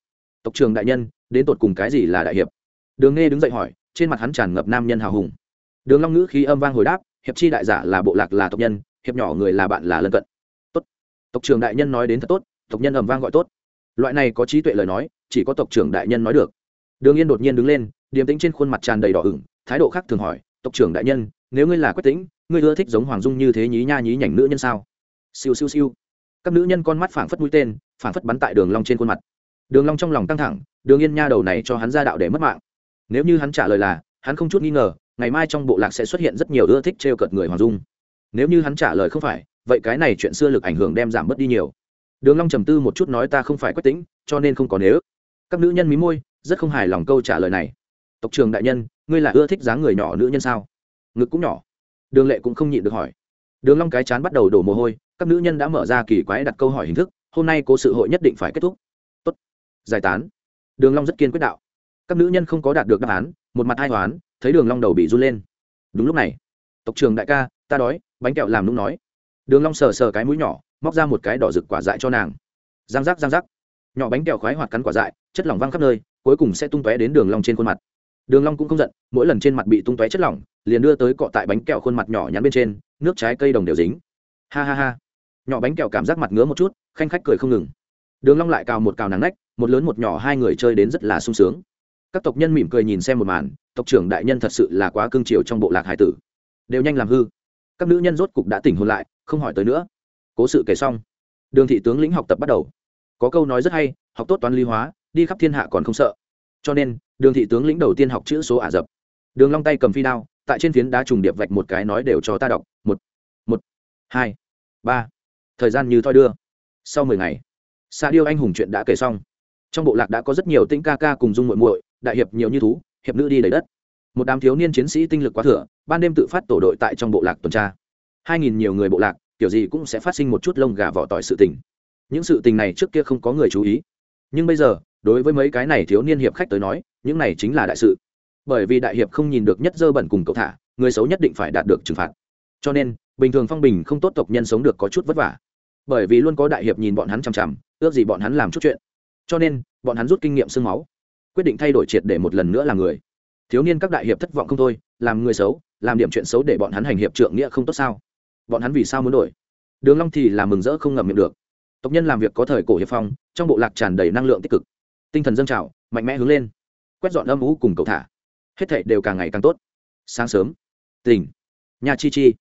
Tộc trường đại nhân, đến tột cùng cái gì là đại hiệp? Đường nghe đứng dậy hỏi, trên mặt hắn tràn ngập nam nhân hào hùng. Đường long ngữ khí âm vang hồi đáp, hiệp chi đại giả là bộ lạc là tộc nhân, hiệp nhỏ người là bạn là lân cận. Tốt. Tộc trường đại nhân nói đến thật tốt, tộc nhân ầm vang gọi tốt loại này có trí tuệ lời nói, chỉ có tộc trưởng đại nhân nói được. Đường yên đột nhiên đứng lên, điềm tĩnh trên khuôn mặt tràn đầy đỏ ửng, thái độ khác thường hỏi, tộc trưởng đại nhân, nếu ngươi là quách tĩnh, ngươi ưa thích giống hoàng dung như thế nhí nha nhí nhảnh nữ nhân sao? Siêu siêu siêu. Các nữ nhân con mắt phảng phất mũi tên, phảng phất bắn tại đường long trên khuôn mặt. Đường long trong lòng căng thẳng, đường yên nha đầu này cho hắn ra đạo để mất mạng. Nếu như hắn trả lời là, hắn không chút nghi ngờ, ngày mai trong bộ lạc sẽ xuất hiện rất nhiều ưa thích trêu cợt người hoàng dung. Nếu như hắn trả lời không phải, vậy cái này chuyện xưa lực ảnh hưởng đem giảm bớt đi nhiều đường long trầm tư một chút nói ta không phải quách tĩnh, cho nên không có nếu các nữ nhân mí môi, rất không hài lòng câu trả lời này. Tộc trường đại nhân, ngươi là ưa thích dáng người nhỏ nữ nhân sao? Ngực cũng nhỏ. Đường lệ cũng không nhịn được hỏi. Đường long cái chán bắt đầu đổ mồ hôi, các nữ nhân đã mở ra kỳ quái đặt câu hỏi hình thức, hôm nay cố sự hội nhất định phải kết thúc. Tốt. Giải tán. Đường long rất kiên quyết đạo. Các nữ nhân không có đạt được đáp án, một mặt ai hoán, thấy đường long đầu bị run lên. Đúng lúc này, tộc trường đại ca, ta đói, bánh kẹo làm nũng nói. Đường long sờ sờ cái mũi nhỏ móc ra một cái đỏ rực quả dại cho nàng. Giang rắc giang rắc nhỏ bánh kẹo khoái hoạt cắn quả dại, chất lỏng văng khắp nơi, cuối cùng sẽ tung tóe đến đường long trên khuôn mặt. Đường long cũng không giận, mỗi lần trên mặt bị tung tóe chất lỏng, liền đưa tới cọ tại bánh kẹo khuôn mặt nhỏ nhắn bên trên, nước trái cây đồng đều dính. Ha ha ha. Nhỏ bánh kẹo cảm giác mặt ngứa một chút, khanh khách cười không ngừng. Đường long lại cào một cào nàng nách, một lớn một nhỏ hai người chơi đến rất là sung sướng. Các tộc nhân mỉm cười nhìn xem một màn, tộc trưởng đại nhân thật sự là quá cương triều trong bộ lạc hải tử. Đều nhanh làm hư. Các nữ nhân rốt cục đã tỉnh hồn lại, không hỏi tới nữa cố sự kể xong. Đường thị tướng lĩnh học tập bắt đầu. Có câu nói rất hay, học tốt toán lý hóa, đi khắp thiên hạ còn không sợ. Cho nên, đường thị tướng lĩnh đầu tiên học chữ số ả rập. Đường long tay cầm phi đao, tại trên phiến đá trùng điệp vạch một cái nói đều cho ta đọc, một một, hai, ba. Thời gian như thoi đưa. Sau mười ngày xa điêu anh hùng chuyện đã kể xong. Trong bộ lạc đã có rất nhiều tinh ca ca cùng dung muội muội, đại hiệp nhiều như thú, hiệp nữ đi đầy đất. Một đám thiếu niên chiến sĩ tinh lực quá thừa, ban đêm tự phát tổ đội tại trong bộ lạc tuần tra. Hai nghìn nhiều người bộ lạc kiểu gì cũng sẽ phát sinh một chút lông gà vỏ tỏi sự tình. Những sự tình này trước kia không có người chú ý. Nhưng bây giờ, đối với mấy cái này thiếu niên hiệp khách tới nói, những này chính là đại sự. Bởi vì đại hiệp không nhìn được nhất dơ bẩn cùng cậu thả, người xấu nhất định phải đạt được trừng phạt. Cho nên, bình thường phong bình không tốt tộc nhân sống được có chút vất vả. Bởi vì luôn có đại hiệp nhìn bọn hắn chằm chằm, ước gì bọn hắn làm chút chuyện. Cho nên, bọn hắn rút kinh nghiệm sương máu, quyết định thay đổi triệt để một lần nữa làm người. Thiếu niên các đại hiệp thất vọng không thôi, làm người xấu, làm điểm chuyện xấu để bọn hắn hành hiệp trượng nghĩa không tốt sao? Bọn hắn vì sao muốn đổi? Đường long thì là mừng rỡ không ngậm miệng được. Tộc nhân làm việc có thời cổ hiệp phong, trong bộ lạc tràn đầy năng lượng tích cực. Tinh thần dâng trào, mạnh mẽ hướng lên. Quét dọn âm ú cùng cầu thả. Hết thảy đều càng ngày càng tốt. Sáng sớm. Tỉnh. Nhà chi chi.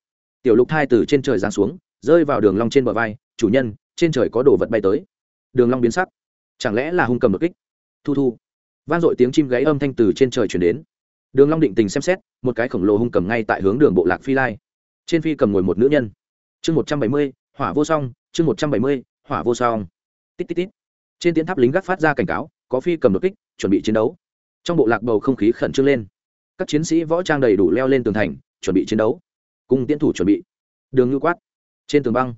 Tiểu lục thai từ trên trời giáng xuống, rơi vào đường long trên bờ vai, chủ nhân, trên trời có đồ vật bay tới. Đường long biến sắc. Chẳng lẽ là hung cầm đột kích? Thu thu. Vang dội tiếng chim gáy âm thanh từ trên trời truyền đến. Đường long định tình xem xét, một cái khổng lồ hung cầm ngay tại hướng đường bộ lạc phi lai trên phi cầm ngồi một nữ nhân. Chương một trăm bảy mươi, hỏa vô song, chương một trăm bảy mươi, hỏa vô song. Tít tít tít. Trên tiến tháp lính gác phát ra cảnh cáo, có phi cầm đột kích, chuẩn bị chiến đấu. Trong bộ lạc bầu không khí khẩn trương lên. Các chiến sĩ võ trang đầy đủ leo lên tường thành, chuẩn bị chiến đấu. Cung tiến thủ chuẩn bị. Đường ngư quát. Trên tường băng,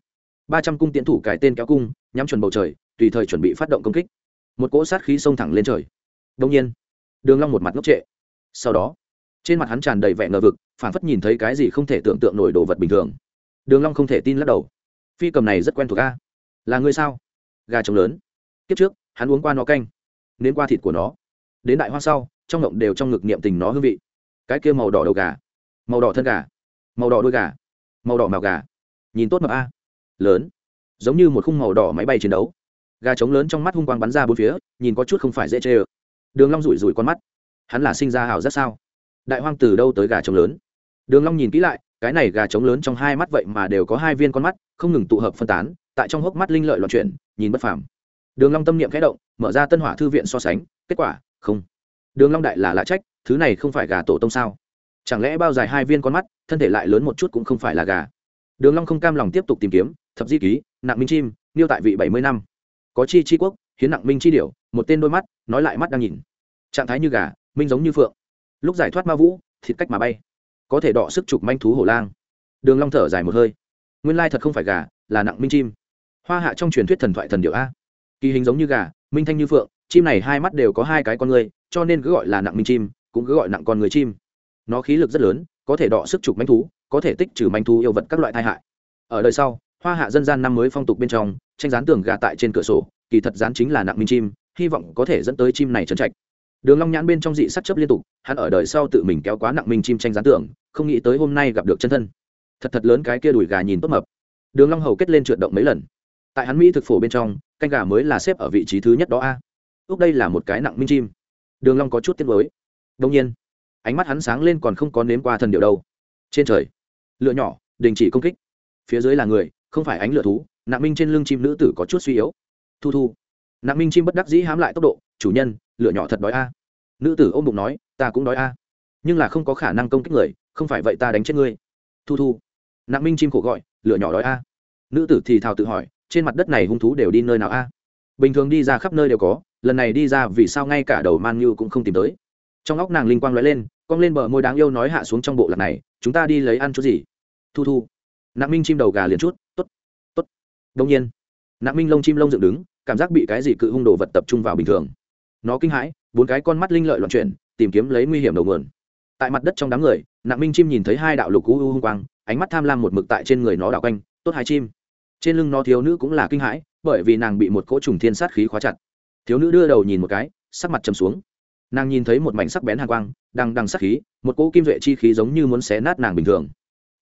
ba trăm cung tiến thủ cải tên kéo cung, nhắm chuẩn bầu trời, tùy thời chuẩn bị phát động công kích. Một cỗ sát khí xông thẳng lên trời. Đông nhiên, đường long một mặt ngốc trệ. Sau đó trên mặt hắn tràn đầy vẻ ngờ vực phản phất nhìn thấy cái gì không thể tưởng tượng nổi đồ vật bình thường. Đường long không thể tin lắc đầu. Phi cầm này rất quen thuộc a. Là người sao? Gà trống lớn. Kiếp trước, hắn uống qua nó canh, nếm qua thịt của nó. Đến đại hoa sau, trong ngộng đều trong ngực niệm tình nó hương vị. Cái kia màu đỏ đầu gà, màu đỏ thân gà, màu đỏ đuôi gà, màu đỏ màu gà. Nhìn tốt mập a. Lớn. Giống như một khung màu đỏ máy bay chiến đấu. Gà trống lớn trong mắt hung quang bắn ra bốn phía, nhìn có chút không phải dễ chê ơ. Đường long rủi rủi con mắt. Hắn là sinh ra hào rất sao? Đại hoang từ đâu tới gà trống lớn. Đường long nhìn kỹ lại, cái này gà trống lớn trong hai mắt vậy mà đều có hai viên con mắt, không ngừng tụ hợp phân tán, tại trong hốc mắt linh lợi loạn chuyển, nhìn bất phàm. Đường long tâm niệm khẽ động, mở ra tân hỏa thư viện so sánh, kết quả, không. Đường long đại là lạ trách, thứ này không phải gà tổ tông sao? Chẳng lẽ bao dài hai viên con mắt, thân thể lại lớn một chút cũng không phải là gà? Đường long không cam lòng tiếp tục tìm kiếm, thập di ký, nặng minh chim niêu tại vị bảy mươi năm. Có chi chi quốc, hiến nặng minh chi điểu, một tên đôi mắt, nói lại mắt đang nhìn. Trạng thái như gà, minh giống như phượng lúc giải thoát ma vũ, thịt cách mà bay. Có thể đọ sức chụp manh thú hổ lang. Đường long thở dài một hơi. Nguyên lai thật không phải gà, là nặng minh chim. Hoa hạ trong truyền thuyết thần thoại thần điệu a. Kỳ hình giống như gà, minh thanh như phượng, chim này hai mắt đều có hai cái con người, cho nên cứ gọi là nặng minh chim, cũng cứ gọi nặng con người chim. Nó khí lực rất lớn, có thể đọ sức chụp manh thú, có thể tích trừ manh thú yêu vật các loại tai hại. Ở đời sau, hoa hạ dân gian năm mới phong tục bên trong, tranh dán tường gà tại trên cửa sổ, kỳ thật dán chính là nặng minh chim, hy vọng có thể dẫn tới chim này trấn trạch đường long nhãn bên trong dị sắc chấp liên tục hắn ở đời sau tự mình kéo quá nặng minh chim tranh gián tưởng, không nghĩ tới hôm nay gặp được chân thân. Thật thật lớn cái kia đùi gà nhìn tốt mập. Đường long hầu kết lên trượt động mấy lần. Tại hắn mỹ thực phổ bên trong canh gà mới là xếp ở vị trí thứ nhất đó a. Ước đây là một cái nặng minh chim. Đường long có chút tiếc nuối. Đương nhiên ánh mắt hắn sáng lên còn không có nếm qua thần điệu đâu. Trên trời lửa nhỏ đình chỉ công kích. Phía dưới là người không phải ánh lửa thú nặng minh trên lưng chim nữ tử có chút suy yếu. Thu thu nặng minh chim bất đắc dĩ hám lại tốc độ chủ nhân, lửa nhỏ thật đói a. Nữ tử ôm bụng nói, ta cũng đói a. Nhưng là không có khả năng công kích người, không phải vậy ta đánh chết ngươi. Thu thu. Nặng minh chim khổ gọi, lửa nhỏ đói a. Nữ tử thì thào tự hỏi, trên mặt đất này hung thú đều đi nơi nào a? Bình thường đi ra khắp nơi đều có, lần này đi ra vì sao ngay cả đầu man như cũng không tìm tới. Trong óc nàng linh quang lóe lên, cong lên bờ môi đáng yêu nói hạ xuống trong bộ lạc này, chúng ta đi lấy ăn chút gì? Thu thu. Nặng minh chim đầu gà liền chút t ố t t ố t đông nhiên, nặng minh lông chim lông dựng đứng, cảm giác bị cái gì cự hung đồ vật tập trung vào bình thường nó kinh hãi, bốn cái con mắt linh lợi loạn chuyển, tìm kiếm lấy nguy hiểm đầu nguồn. Tại mặt đất trong đám người, nặng minh chim nhìn thấy hai đạo lục cú u hung quang, ánh mắt tham lam một mực tại trên người nó đảo quanh, tốt hai chim. Trên lưng nó thiếu nữ cũng là kinh hãi, bởi vì nàng bị một cỗ trùng thiên sát khí khóa chặt. Thiếu nữ đưa đầu nhìn một cái, sắc mặt chầm xuống. Nàng nhìn thấy một mảnh sắc bén hàng quang đang đằng sắc khí, một cỗ kim duệ chi khí giống như muốn xé nát nàng bình thường.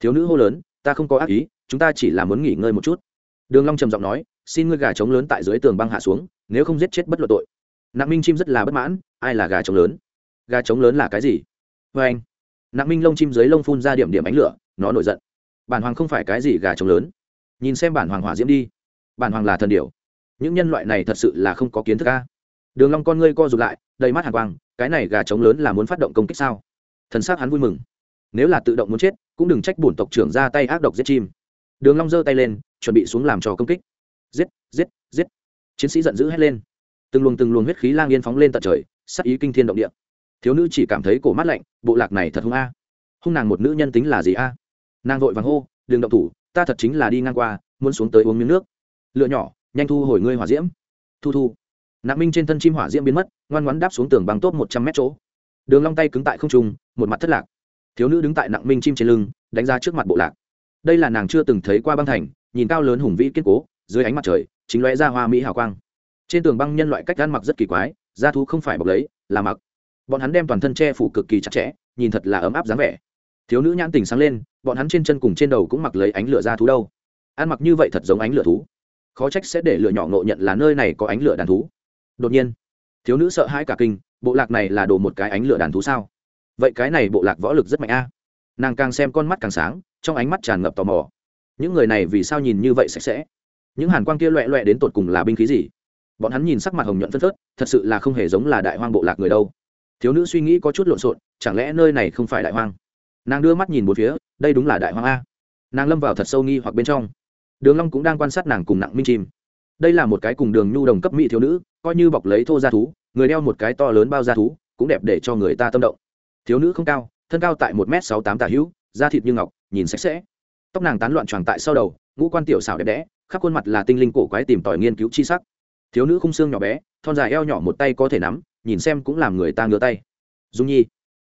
Thiếu nữ hô lớn, ta không có ác ý, chúng ta chỉ là muốn nghỉ ngơi một chút. Đường long trầm giọng nói, xin ngươi gà trống lớn tại dưới tường băng hạ xuống, nếu không giết chết bất luận tội nặng minh chim rất là bất mãn, ai là gà trống lớn? Gà trống lớn là cái gì? Vê anh nặng minh lông chim dưới lông phun ra điểm điểm ánh lửa, nó nổi giận. Bản hoàng không phải cái gì gà trống lớn. Nhìn xem bản hoàng hỏa diễm đi. Bản hoàng là thần điểu. Những nhân loại này thật sự là không có kiến thức ca đường long con ngươi co rụt lại, đầy mắt hàn quang, cái này gà trống lớn là muốn phát động công kích sao? Thần sắc hắn vui mừng. Nếu là tự động muốn chết, cũng đừng trách bổn tộc trưởng ra tay ác độc giết chim. Đường long giơ tay lên, chuẩn bị xuống làm trò công kích. Giết giết giết. Chiến sĩ giận dữ hét lên từng luồng từng luồng huyết khí lang yên phóng lên tận trời sắc ý kinh thiên động địa. Thiếu nữ chỉ cảm thấy cổ mắt lạnh, bộ lạc này thật hung a. Hung nàng một nữ nhân tính là gì a? Nàng vội vàng hô đường động thủ, ta thật chính là đi ngang qua, muốn xuống tới uống miếng nước. Lựa nhỏ, nhanh thu hồi ngươi hỏa diễm. Thu thu. Nạn minh trên thân chim hỏa diễm biến mất, ngoan ngoãn đáp xuống tường bằng tốt một trăm mét chỗ. Đường long tay cứng tại không trung, một mặt thất lạc. Thiếu nữ đứng tại nặng minh chim trên lưng, đánh ra trước mặt bộ lạc. Đây là nàng chưa từng thấy qua băng thành, nhìn cao lớn hùng vĩ kiên cố, dưới ánh mặt trời, chính lóe ra hoa mỹ hào quang trên tường băng nhân loại cách ăn mặc rất kỳ quái, da thú không phải bọc lấy, là mặc. Bọn hắn đem toàn thân che phủ cực kỳ chặt chẽ, nhìn thật là ấm áp dáng vẻ. Thiếu nữ nhãn tình sáng lên, bọn hắn trên chân cùng trên đầu cũng mặc lấy ánh lửa da thú đâu. Ăn mặc như vậy thật giống ánh lửa thú. Khó trách sẽ để lửa nhỏ ngộ nhận là nơi này có ánh lửa đàn thú. Đột nhiên, thiếu nữ sợ hãi cả kinh, bộ lạc này là đồ một cái ánh lửa đàn thú sao? Vậy cái này bộ lạc võ lực rất mạnh a. Nàng càng xem con mắt càng sáng, trong ánh mắt tràn ngập tò mò. Những người này vì sao nhìn như vậy sạch sẽ? Những hàn quang kia loẹ loẹ đến tột cùng là binh khí gì? Bọn hắn nhìn sắc mặt hồng nhuận phân phớt, thật sự là không hề giống là đại hoang bộ lạc người đâu. Thiếu nữ suy nghĩ có chút lộn xộn, chẳng lẽ nơi này không phải đại hoang? Nàng đưa mắt nhìn một phía, đây đúng là đại hoang a. Nàng lâm vào thật sâu nghi hoặc bên trong. Đường long cũng đang quan sát nàng cùng nặng minh chim. Đây là một cái cùng đường nhu đồng cấp mỹ thiếu nữ, coi như bọc lấy thô gia thú, người đeo một cái to lớn bao gia thú, cũng đẹp để cho người ta tâm động. Thiếu nữ không cao, thân cao tại một m sáu tám tả hữu, da thịt như ngọc, nhìn sạch sẽ. Tóc nàng tán loạn tròn tại sau đầu, ngũ quan tiểu xảo đẹp đẽ, khắp khuôn mặt là tinh linh cổ quái tìm tòi nghiên cứu chi sắc thiếu nữ khung xương nhỏ bé, thon dài eo nhỏ một tay có thể nắm, nhìn xem cũng làm người ta ngứa tay. Dung nhi,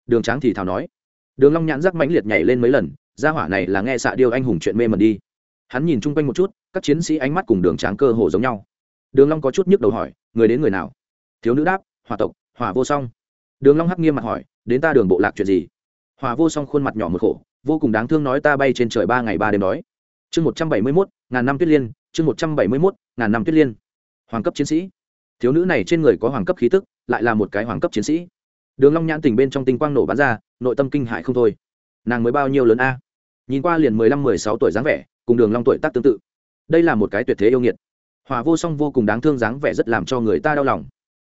đường tráng thì thào nói. Đường long nhãn rắc mãnh liệt nhảy lên mấy lần, gia hỏa này là nghe xạ điêu anh hùng chuyện mê mẩn đi. Hắn nhìn chung quanh một chút, các chiến sĩ ánh mắt cùng đường tráng cơ hồ giống nhau. Đường long có chút nhức đầu hỏi, người đến người nào? Thiếu nữ đáp, hỏa tộc, hỏa vô song. Đường long hắc nghiêm mặt hỏi, đến ta đường bộ lạc chuyện gì? Hỏa vô song khuôn mặt nhỏ một khổ, vô cùng đáng thương nói ta bay trên trời ba ngày ba đêm đói. Chương một trăm bảy mươi mốt, ngàn năm tuyết liên, chương một trăm bảy mươi mốt, ngàn năm tuyết liên hoàng cấp chiến sĩ. Thiếu nữ này trên người có hoàng cấp khí tức, lại là một cái hoàng cấp chiến sĩ. Đường long nhãn tình bên trong tinh quang nổ bắn ra, nội tâm kinh hại không thôi. Nàng mới bao nhiêu lớn a? Nhìn qua liền mười lăm, mười sáu tuổi dáng vẻ, cùng đường long tuổi tác tương tự. Đây là một cái tuyệt thế yêu nghiệt. Hòa vô song vô cùng đáng thương dáng vẻ rất làm cho người ta đau lòng.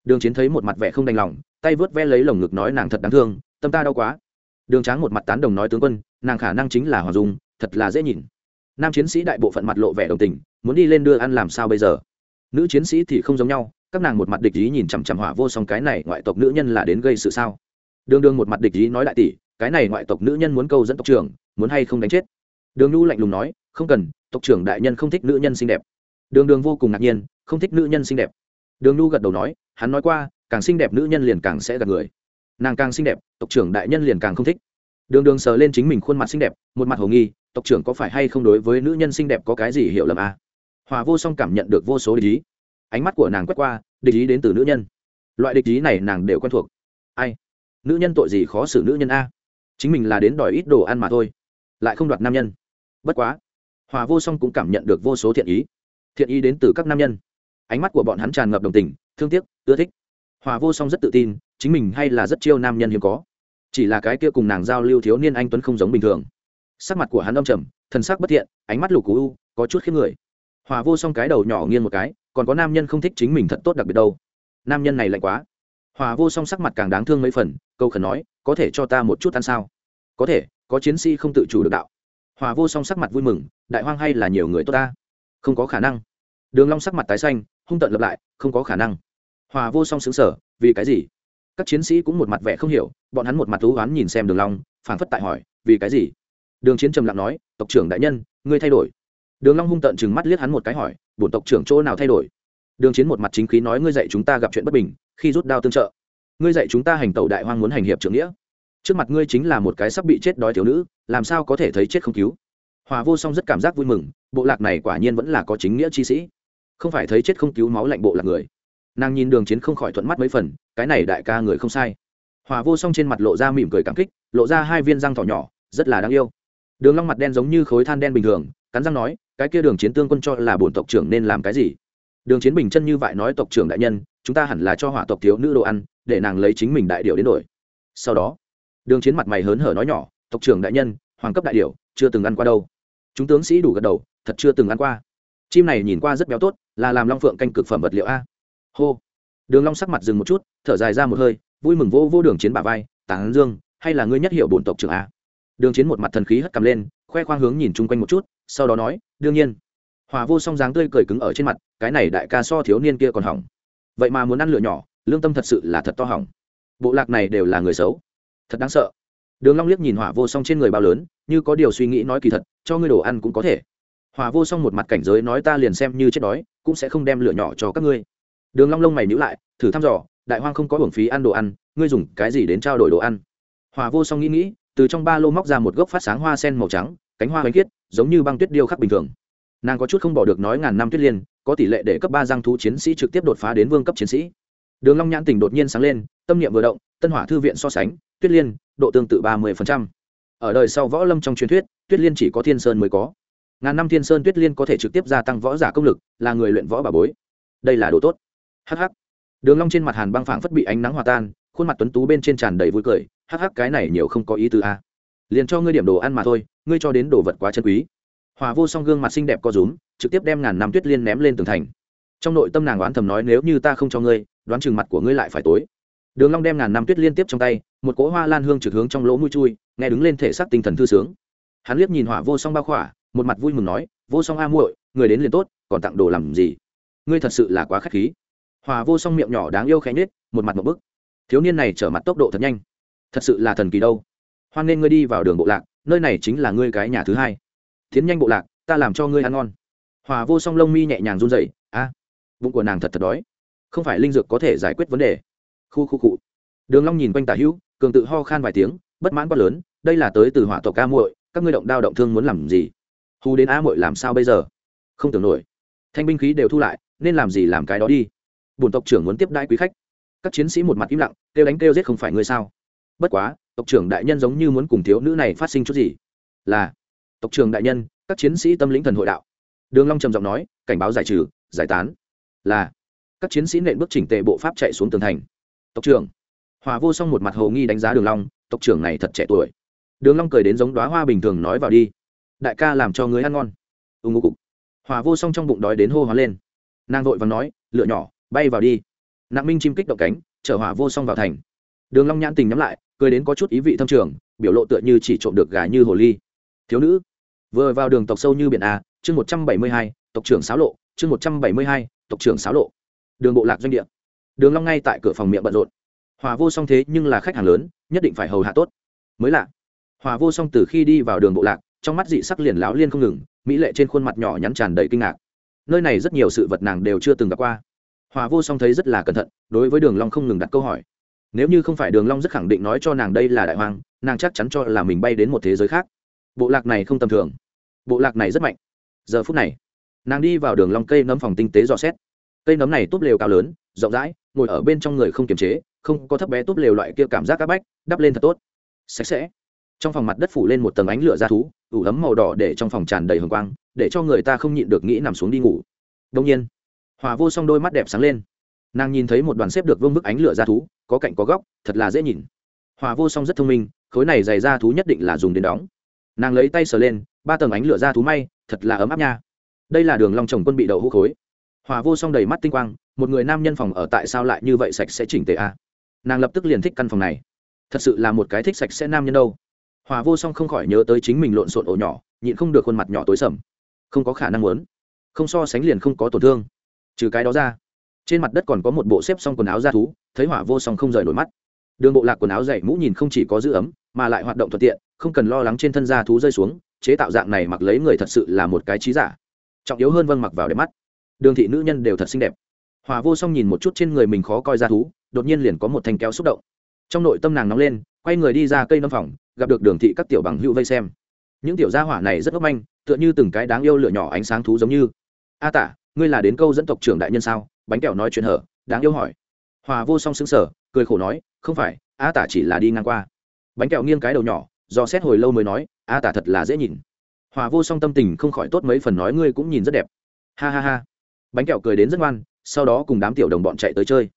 Đường chiến thấy một mặt vẻ không đành lòng, tay vớt ve lấy lồng ngực nói nàng thật đáng thương, tâm ta đau quá. Đường tráng một mặt tán đồng nói tướng quân, nàng khả năng chính là hoàng dung, thật là dễ nhìn. Nam chiến sĩ đại bộ phận mặt lộ vẻ đồng tình, muốn đi lên đưa ăn làm sao bây giờ? Nữ chiến sĩ thì không giống nhau, các nàng một mặt địch ý nhìn chằm chằm hỏa vô song cái này ngoại tộc nữ nhân là đến gây sự sao? Đường đường một mặt địch ý nói đại tỷ, cái này ngoại tộc nữ nhân muốn câu dẫn tộc trưởng, muốn hay không đánh chết? Đường nhu lạnh lùng nói, không cần, tộc trưởng đại nhân không thích nữ nhân xinh đẹp. Đường đường vô cùng ngạc nhiên, không thích nữ nhân xinh đẹp. Đường nhu gật đầu nói, hắn nói qua, càng xinh đẹp nữ nhân liền càng sẽ gặp người. Nàng càng xinh đẹp, tộc trưởng đại nhân liền càng không thích. Đường đường sờ lên chính mình khuôn mặt xinh đẹp, một mặt hồ nghi, tộc trưởng có phải hay không đối với nữ nhân xinh đẹp có cái gì hiểu lầm à? Hòa vô song cảm nhận được vô số địch ý. Ánh mắt của nàng quét qua, địch ý đến từ nữ nhân. Loại địch ý này nàng đều quen thuộc. Ai? Nữ nhân tội gì khó xử nữ nhân a. Chính mình là đến đòi ít đồ ăn mà thôi, lại không đoạt nam nhân. Bất quá, hòa vô song cũng cảm nhận được vô số thiện ý. Thiện ý đến từ các nam nhân. Ánh mắt của bọn hắn tràn ngập đồng tình, thương tiếc, ưa thích. Hòa vô song rất tự tin, chính mình hay là rất chiêu nam nhân hiếm có. Chỉ là cái kia cùng nàng giao lưu thiếu niên anh tuấn không giống bình thường. Sắc mặt của hắn âm trầm, thần sắc bất thiện, ánh mắt lục cú u có chút khiếp người hòa vô song cái đầu nhỏ nghiêng một cái, còn có nam nhân không thích chính mình thật tốt đặc biệt đâu. Nam nhân này lạnh quá. Hòa vô song sắc mặt càng đáng thương mấy phần, câu khẩn nói, có thể cho ta một chút ăn sao? Có thể, có chiến sĩ không tự chủ được đạo. Hòa vô song sắc mặt vui mừng, đại hoang hay là nhiều người tốt ta? Không có khả năng. Đường long sắc mặt tái xanh, hung tận lập lại, không có khả năng. Hòa vô song xứng sở vì cái gì? Các chiến sĩ cũng một mặt vẻ không hiểu, bọn hắn một mặt thú oán nhìn xem đường long, phảng phất tại hỏi, vì cái gì? Đường chiến trầm lặng nói, tộc trưởng đại nhân, ngươi thay đổi đường long hung tận chừng mắt liếc hắn một cái hỏi, bổn tộc trưởng chỗ nào thay đổi? Đường chiến một mặt chính khí nói, ngươi dạy chúng ta gặp chuyện bất bình, khi rút đao tương trợ. Ngươi dạy chúng ta hành tẩu đại hoang muốn hành hiệp trưởng nghĩa. Trước mặt ngươi chính là một cái sắp bị chết đói thiếu nữ, làm sao có thể thấy chết không cứu? Hòa vô song rất cảm giác vui mừng, bộ lạc này quả nhiên vẫn là có chính nghĩa chi sĩ. Không phải thấy chết không cứu máu lạnh bộ lạc người. Nàng nhìn đường chiến không khỏi thuận mắt mấy phần, cái này đại ca người không sai. Hòa vô song trên mặt lộ ra mỉm cười cảm kích, lộ ra hai viên răng thỏ nhỏ, rất là đáng yêu. Đường long mặt đen giống như khối than đen bình thường, cắn răng nói cái kia đường chiến tương quân cho là bổn tộc trưởng nên làm cái gì? Đường chiến bình chân như vậy nói tộc trưởng đại nhân, chúng ta hẳn là cho hỏa tộc thiếu nữ đồ ăn, để nàng lấy chính mình đại điệu đến đổi. Sau đó, đường chiến mặt mày hớn hở nói nhỏ, tộc trưởng đại nhân, hoàng cấp đại điệu chưa từng ăn qua đâu. Chúng tướng sĩ đủ gật đầu, thật chưa từng ăn qua. Chim này nhìn qua rất béo tốt, là làm long phượng canh cực phẩm vật liệu a. Hô. Đường long sắc mặt dừng một chút, thở dài ra một hơi, vui mừng vô vô đường chiến bả vai tán dương, hay là ngươi nhất hiệu bổn tộc trưởng a? Đường chiến một mặt thần khí hất cầm lên khoe khoang hướng nhìn chung quanh một chút, sau đó nói, đương nhiên. Hòa vô song dáng tươi cười cứng ở trên mặt, cái này đại ca so thiếu niên kia còn hỏng. Vậy mà muốn ăn lửa nhỏ, lương tâm thật sự là thật to hỏng. Bộ lạc này đều là người xấu. Thật đáng sợ. Đường long liếc nhìn hỏa vô song trên người bao lớn, như có điều suy nghĩ nói kỳ thật, cho ngươi đồ ăn cũng có thể. Hỏa vô song một mặt cảnh giới nói ta liền xem như chết đói, cũng sẽ không đem lửa nhỏ cho các ngươi. Đường long lông mày nhíu lại, thử thăm dò, đại hoang không có hưởng phí ăn đồ ăn, ngươi dùng cái gì đến trao đổi đồ ăn? Hỏa vô song nghĩ nghĩ từ trong ba lô móc ra một gốc phát sáng hoa sen màu trắng, cánh hoa bánh khiết, giống như băng tuyết điêu khắc bình thường. Nàng có chút không bỏ được nói ngàn năm tuyết liên, có tỷ lệ để cấp ba giang thú chiến sĩ trực tiếp đột phá đến vương cấp chiến sĩ. Đường long nhãn tỉnh đột nhiên sáng lên, tâm niệm vừa động, tân hỏa thư viện so sánh, tuyết liên, độ tương tự ba mươi ở đời sau võ lâm trong truyền thuyết, tuyết liên chỉ có thiên sơn mới có. Ngàn năm thiên sơn tuyết liên có thể trực tiếp gia tăng võ giả công lực, là người luyện võ bà bối. Đây là đồ tốt. Hh đường long trên mặt hàn băng phảng phất bị ánh nắng hòa tan, khuôn mặt tuấn tú bên trên tràn đầy vui cười hắc hắc, cái này nhiều không có ý tứ a liền cho ngươi điểm đồ ăn mà thôi, ngươi cho đến đồ vật quá chân quý. Hòa vô song gương mặt xinh đẹp co rúm, trực tiếp đem ngàn năm tuyết liên ném lên tường thành. Trong nội tâm nàng đoán thầm nói, nếu như ta không cho ngươi, đoán chừng mặt của ngươi lại phải tối. Đường long đem ngàn năm tuyết liên tiếp trong tay, một cỗ hoa lan hương trực hướng trong lỗ mũi chui, nghe đứng lên thể xác tinh thần thư sướng. Hắn liếc nhìn hỏa vô song bao khỏa, một mặt vui mừng nói, vô song a muội, người đến liền tốt, còn tặng đồ làm gì? Ngươi thật sự là quá khách khí. Hỏa vô song miệng nhỏ đáng yêu khẽ nhếch, một mặt một bức. Thiếu niên này trở mặt tốc độ thật nhanh thật sự là thần kỳ đâu. Hoan nên ngươi đi vào đường bộ lạc, nơi này chính là ngươi cái nhà thứ hai. Tiến nhanh bộ lạc, ta làm cho ngươi ăn ngon. Hòa vô song lông mi nhẹ nhàng run rẩy, a, bụng của nàng thật thật đói. Không phải linh dược có thể giải quyết vấn đề. Khu khu cụ đường long nhìn quanh tả hữu, cường tự ho khan vài tiếng, bất mãn quá lớn, đây là tới từ hỏa tộc ca muội, các ngươi động đao động thương muốn làm gì? Hù đến a muội làm sao bây giờ? Không tưởng nổi. Thanh binh khí đều thu lại, nên làm gì làm cái đó đi. Bổn tộc trưởng muốn tiếp đãi quý khách. Các chiến sĩ một mặt im lặng, kêu đánh kêu giết không phải ngươi sao? Bất quá, tộc trưởng đại nhân giống như muốn cùng thiếu nữ này phát sinh chút gì. Là, tộc trưởng đại nhân, các chiến sĩ tâm lĩnh thần hội đạo. Đường long trầm giọng nói, cảnh báo giải trừ, giải tán. Là, các chiến sĩ nện bước chỉnh tề bộ pháp chạy xuống tường thành. Tộc trưởng, hòa vô song một mặt hồ nghi đánh giá đường long, tộc trưởng này thật trẻ tuổi. Đường long cười đến giống đóa hoa bình thường nói vào đi. Đại ca làm cho người ăn ngon. Ung ngô cục. Hòa vô song trong bụng đói đến hô hoán lên. Nàng vội vàng nói lựa nhỏ, bay vào đi. Nặng minh chim kích động cánh, chở hỏa vô song vào thành. Đường long nhãn tình nhắm lại cười đến có chút ý vị thâm trường, biểu lộ tựa như chỉ trộm được gà như hồ ly. Thiếu nữ, vừa vào đường tộc sâu như biển a, chương một trăm bảy mươi hai, tộc trưởng xáo lộ, chương một trăm bảy mươi hai, tộc trưởng xáo lộ. Đường bộ lạc doanh địa. Đường long ngay tại cửa phòng miệng bận rộn. Hòa vô song thế nhưng là khách hàng lớn, nhất định phải hầu hạ tốt. Mới lạ, hòa vô song từ khi đi vào đường bộ lạc, trong mắt dị sắc liền láo liên không ngừng, mỹ lệ trên khuôn mặt nhỏ nhắn tràn đầy kinh ngạc. Nơi này rất nhiều sự vật nàng đều chưa từng gặp qua. Hòa vô song thấy rất là cẩn thận, đối với đường long không ngừng đặt câu hỏi nếu như không phải đường long rất khẳng định nói cho nàng đây là đại hoàng nàng chắc chắn cho là mình bay đến một thế giới khác. Bộ lạc này không tầm thường. Bộ lạc này rất mạnh. Giờ phút này, nàng đi vào đường long cây nấm phòng tinh tế dò xét. Cây nấm này tốt lều cao lớn, rộng rãi, ngồi ở bên trong người không kiềm chế, không có thấp bé tốt lều loại kia cảm giác các bách, đắp lên thật tốt. Sạch sẽ. Trong phòng mặt đất phủ lên một tầng ánh lửa ra thú, ủ ấm màu đỏ để trong phòng tràn đầy hồng quang, để cho người ta không nhịn được nghĩ nằm xuống đi ngủ. Đông nhiên, hòa vô song đôi mắt đẹp sáng lên nàng nhìn thấy một đoàn xếp được vương bức ánh lửa ra thú, có cạnh có góc, thật là dễ nhìn. Hòa vô song rất thông minh, khối này dày ra thú nhất định là dùng đến đóng. Nàng lấy tay sờ lên, ba tầng ánh lửa ra thú may, thật là ấm áp nha. Đây là đường long trồng quân bị đậu hũ khối. Hòa vô song đầy mắt tinh quang, một người nam nhân phòng ở tại sao lại như vậy sạch sẽ chỉnh tề a à? nàng lập tức liền thích căn phòng này. Thật sự là một cái thích sạch sẽ nam nhân đâu. Hòa vô song không khỏi nhớ tới chính mình lộn xộn ổ nhỏ, nhịn không được khuôn mặt nhỏ tối sầm. Không có khả năng muốn. Không so sánh liền không có tổn thương. Trừ cái đó ra trên mặt đất còn có một bộ xếp xong quần áo da thú, thấy hỏa vô song không rời nổi mắt. Đường bộ lạc quần áo dày mũ nhìn không chỉ có giữ ấm, mà lại hoạt động thuận tiện, không cần lo lắng trên thân da thú rơi xuống, chế tạo dạng này mặc lấy người thật sự là một cái trí giả. Trọng yếu hơn vâng mặc vào đẹp mắt. Đường thị nữ nhân đều thật xinh đẹp. Hòa vô song nhìn một chút trên người mình khó coi ra thú, đột nhiên liền có một thanh kéo xúc động. Trong nội tâm nàng nóng lên, quay người đi ra cây nâm phòng, gặp được đường thị các tiểu bằng hữu vây xem. Những tiểu gia hỏa này rất ngốc manh, tựa như từng cái đáng yêu lửa nhỏ ánh sáng thú giống như. A tả ngươi là đến câu dẫn tộc trưởng đại nhân sao? Bánh kẹo nói chuyện hở, đáng yêu hỏi. Hòa vô song xứng sở cười khổ nói, không phải, a tả chỉ là đi ngang qua. Bánh kẹo nghiêng cái đầu nhỏ, do xét hồi lâu mới nói, a tả thật là dễ nhìn. Hòa vô song tâm tình không khỏi tốt mấy phần nói ngươi cũng nhìn rất đẹp. Ha ha ha. Bánh kẹo cười đến rất ngoan, sau đó cùng đám tiểu đồng bọn chạy tới chơi.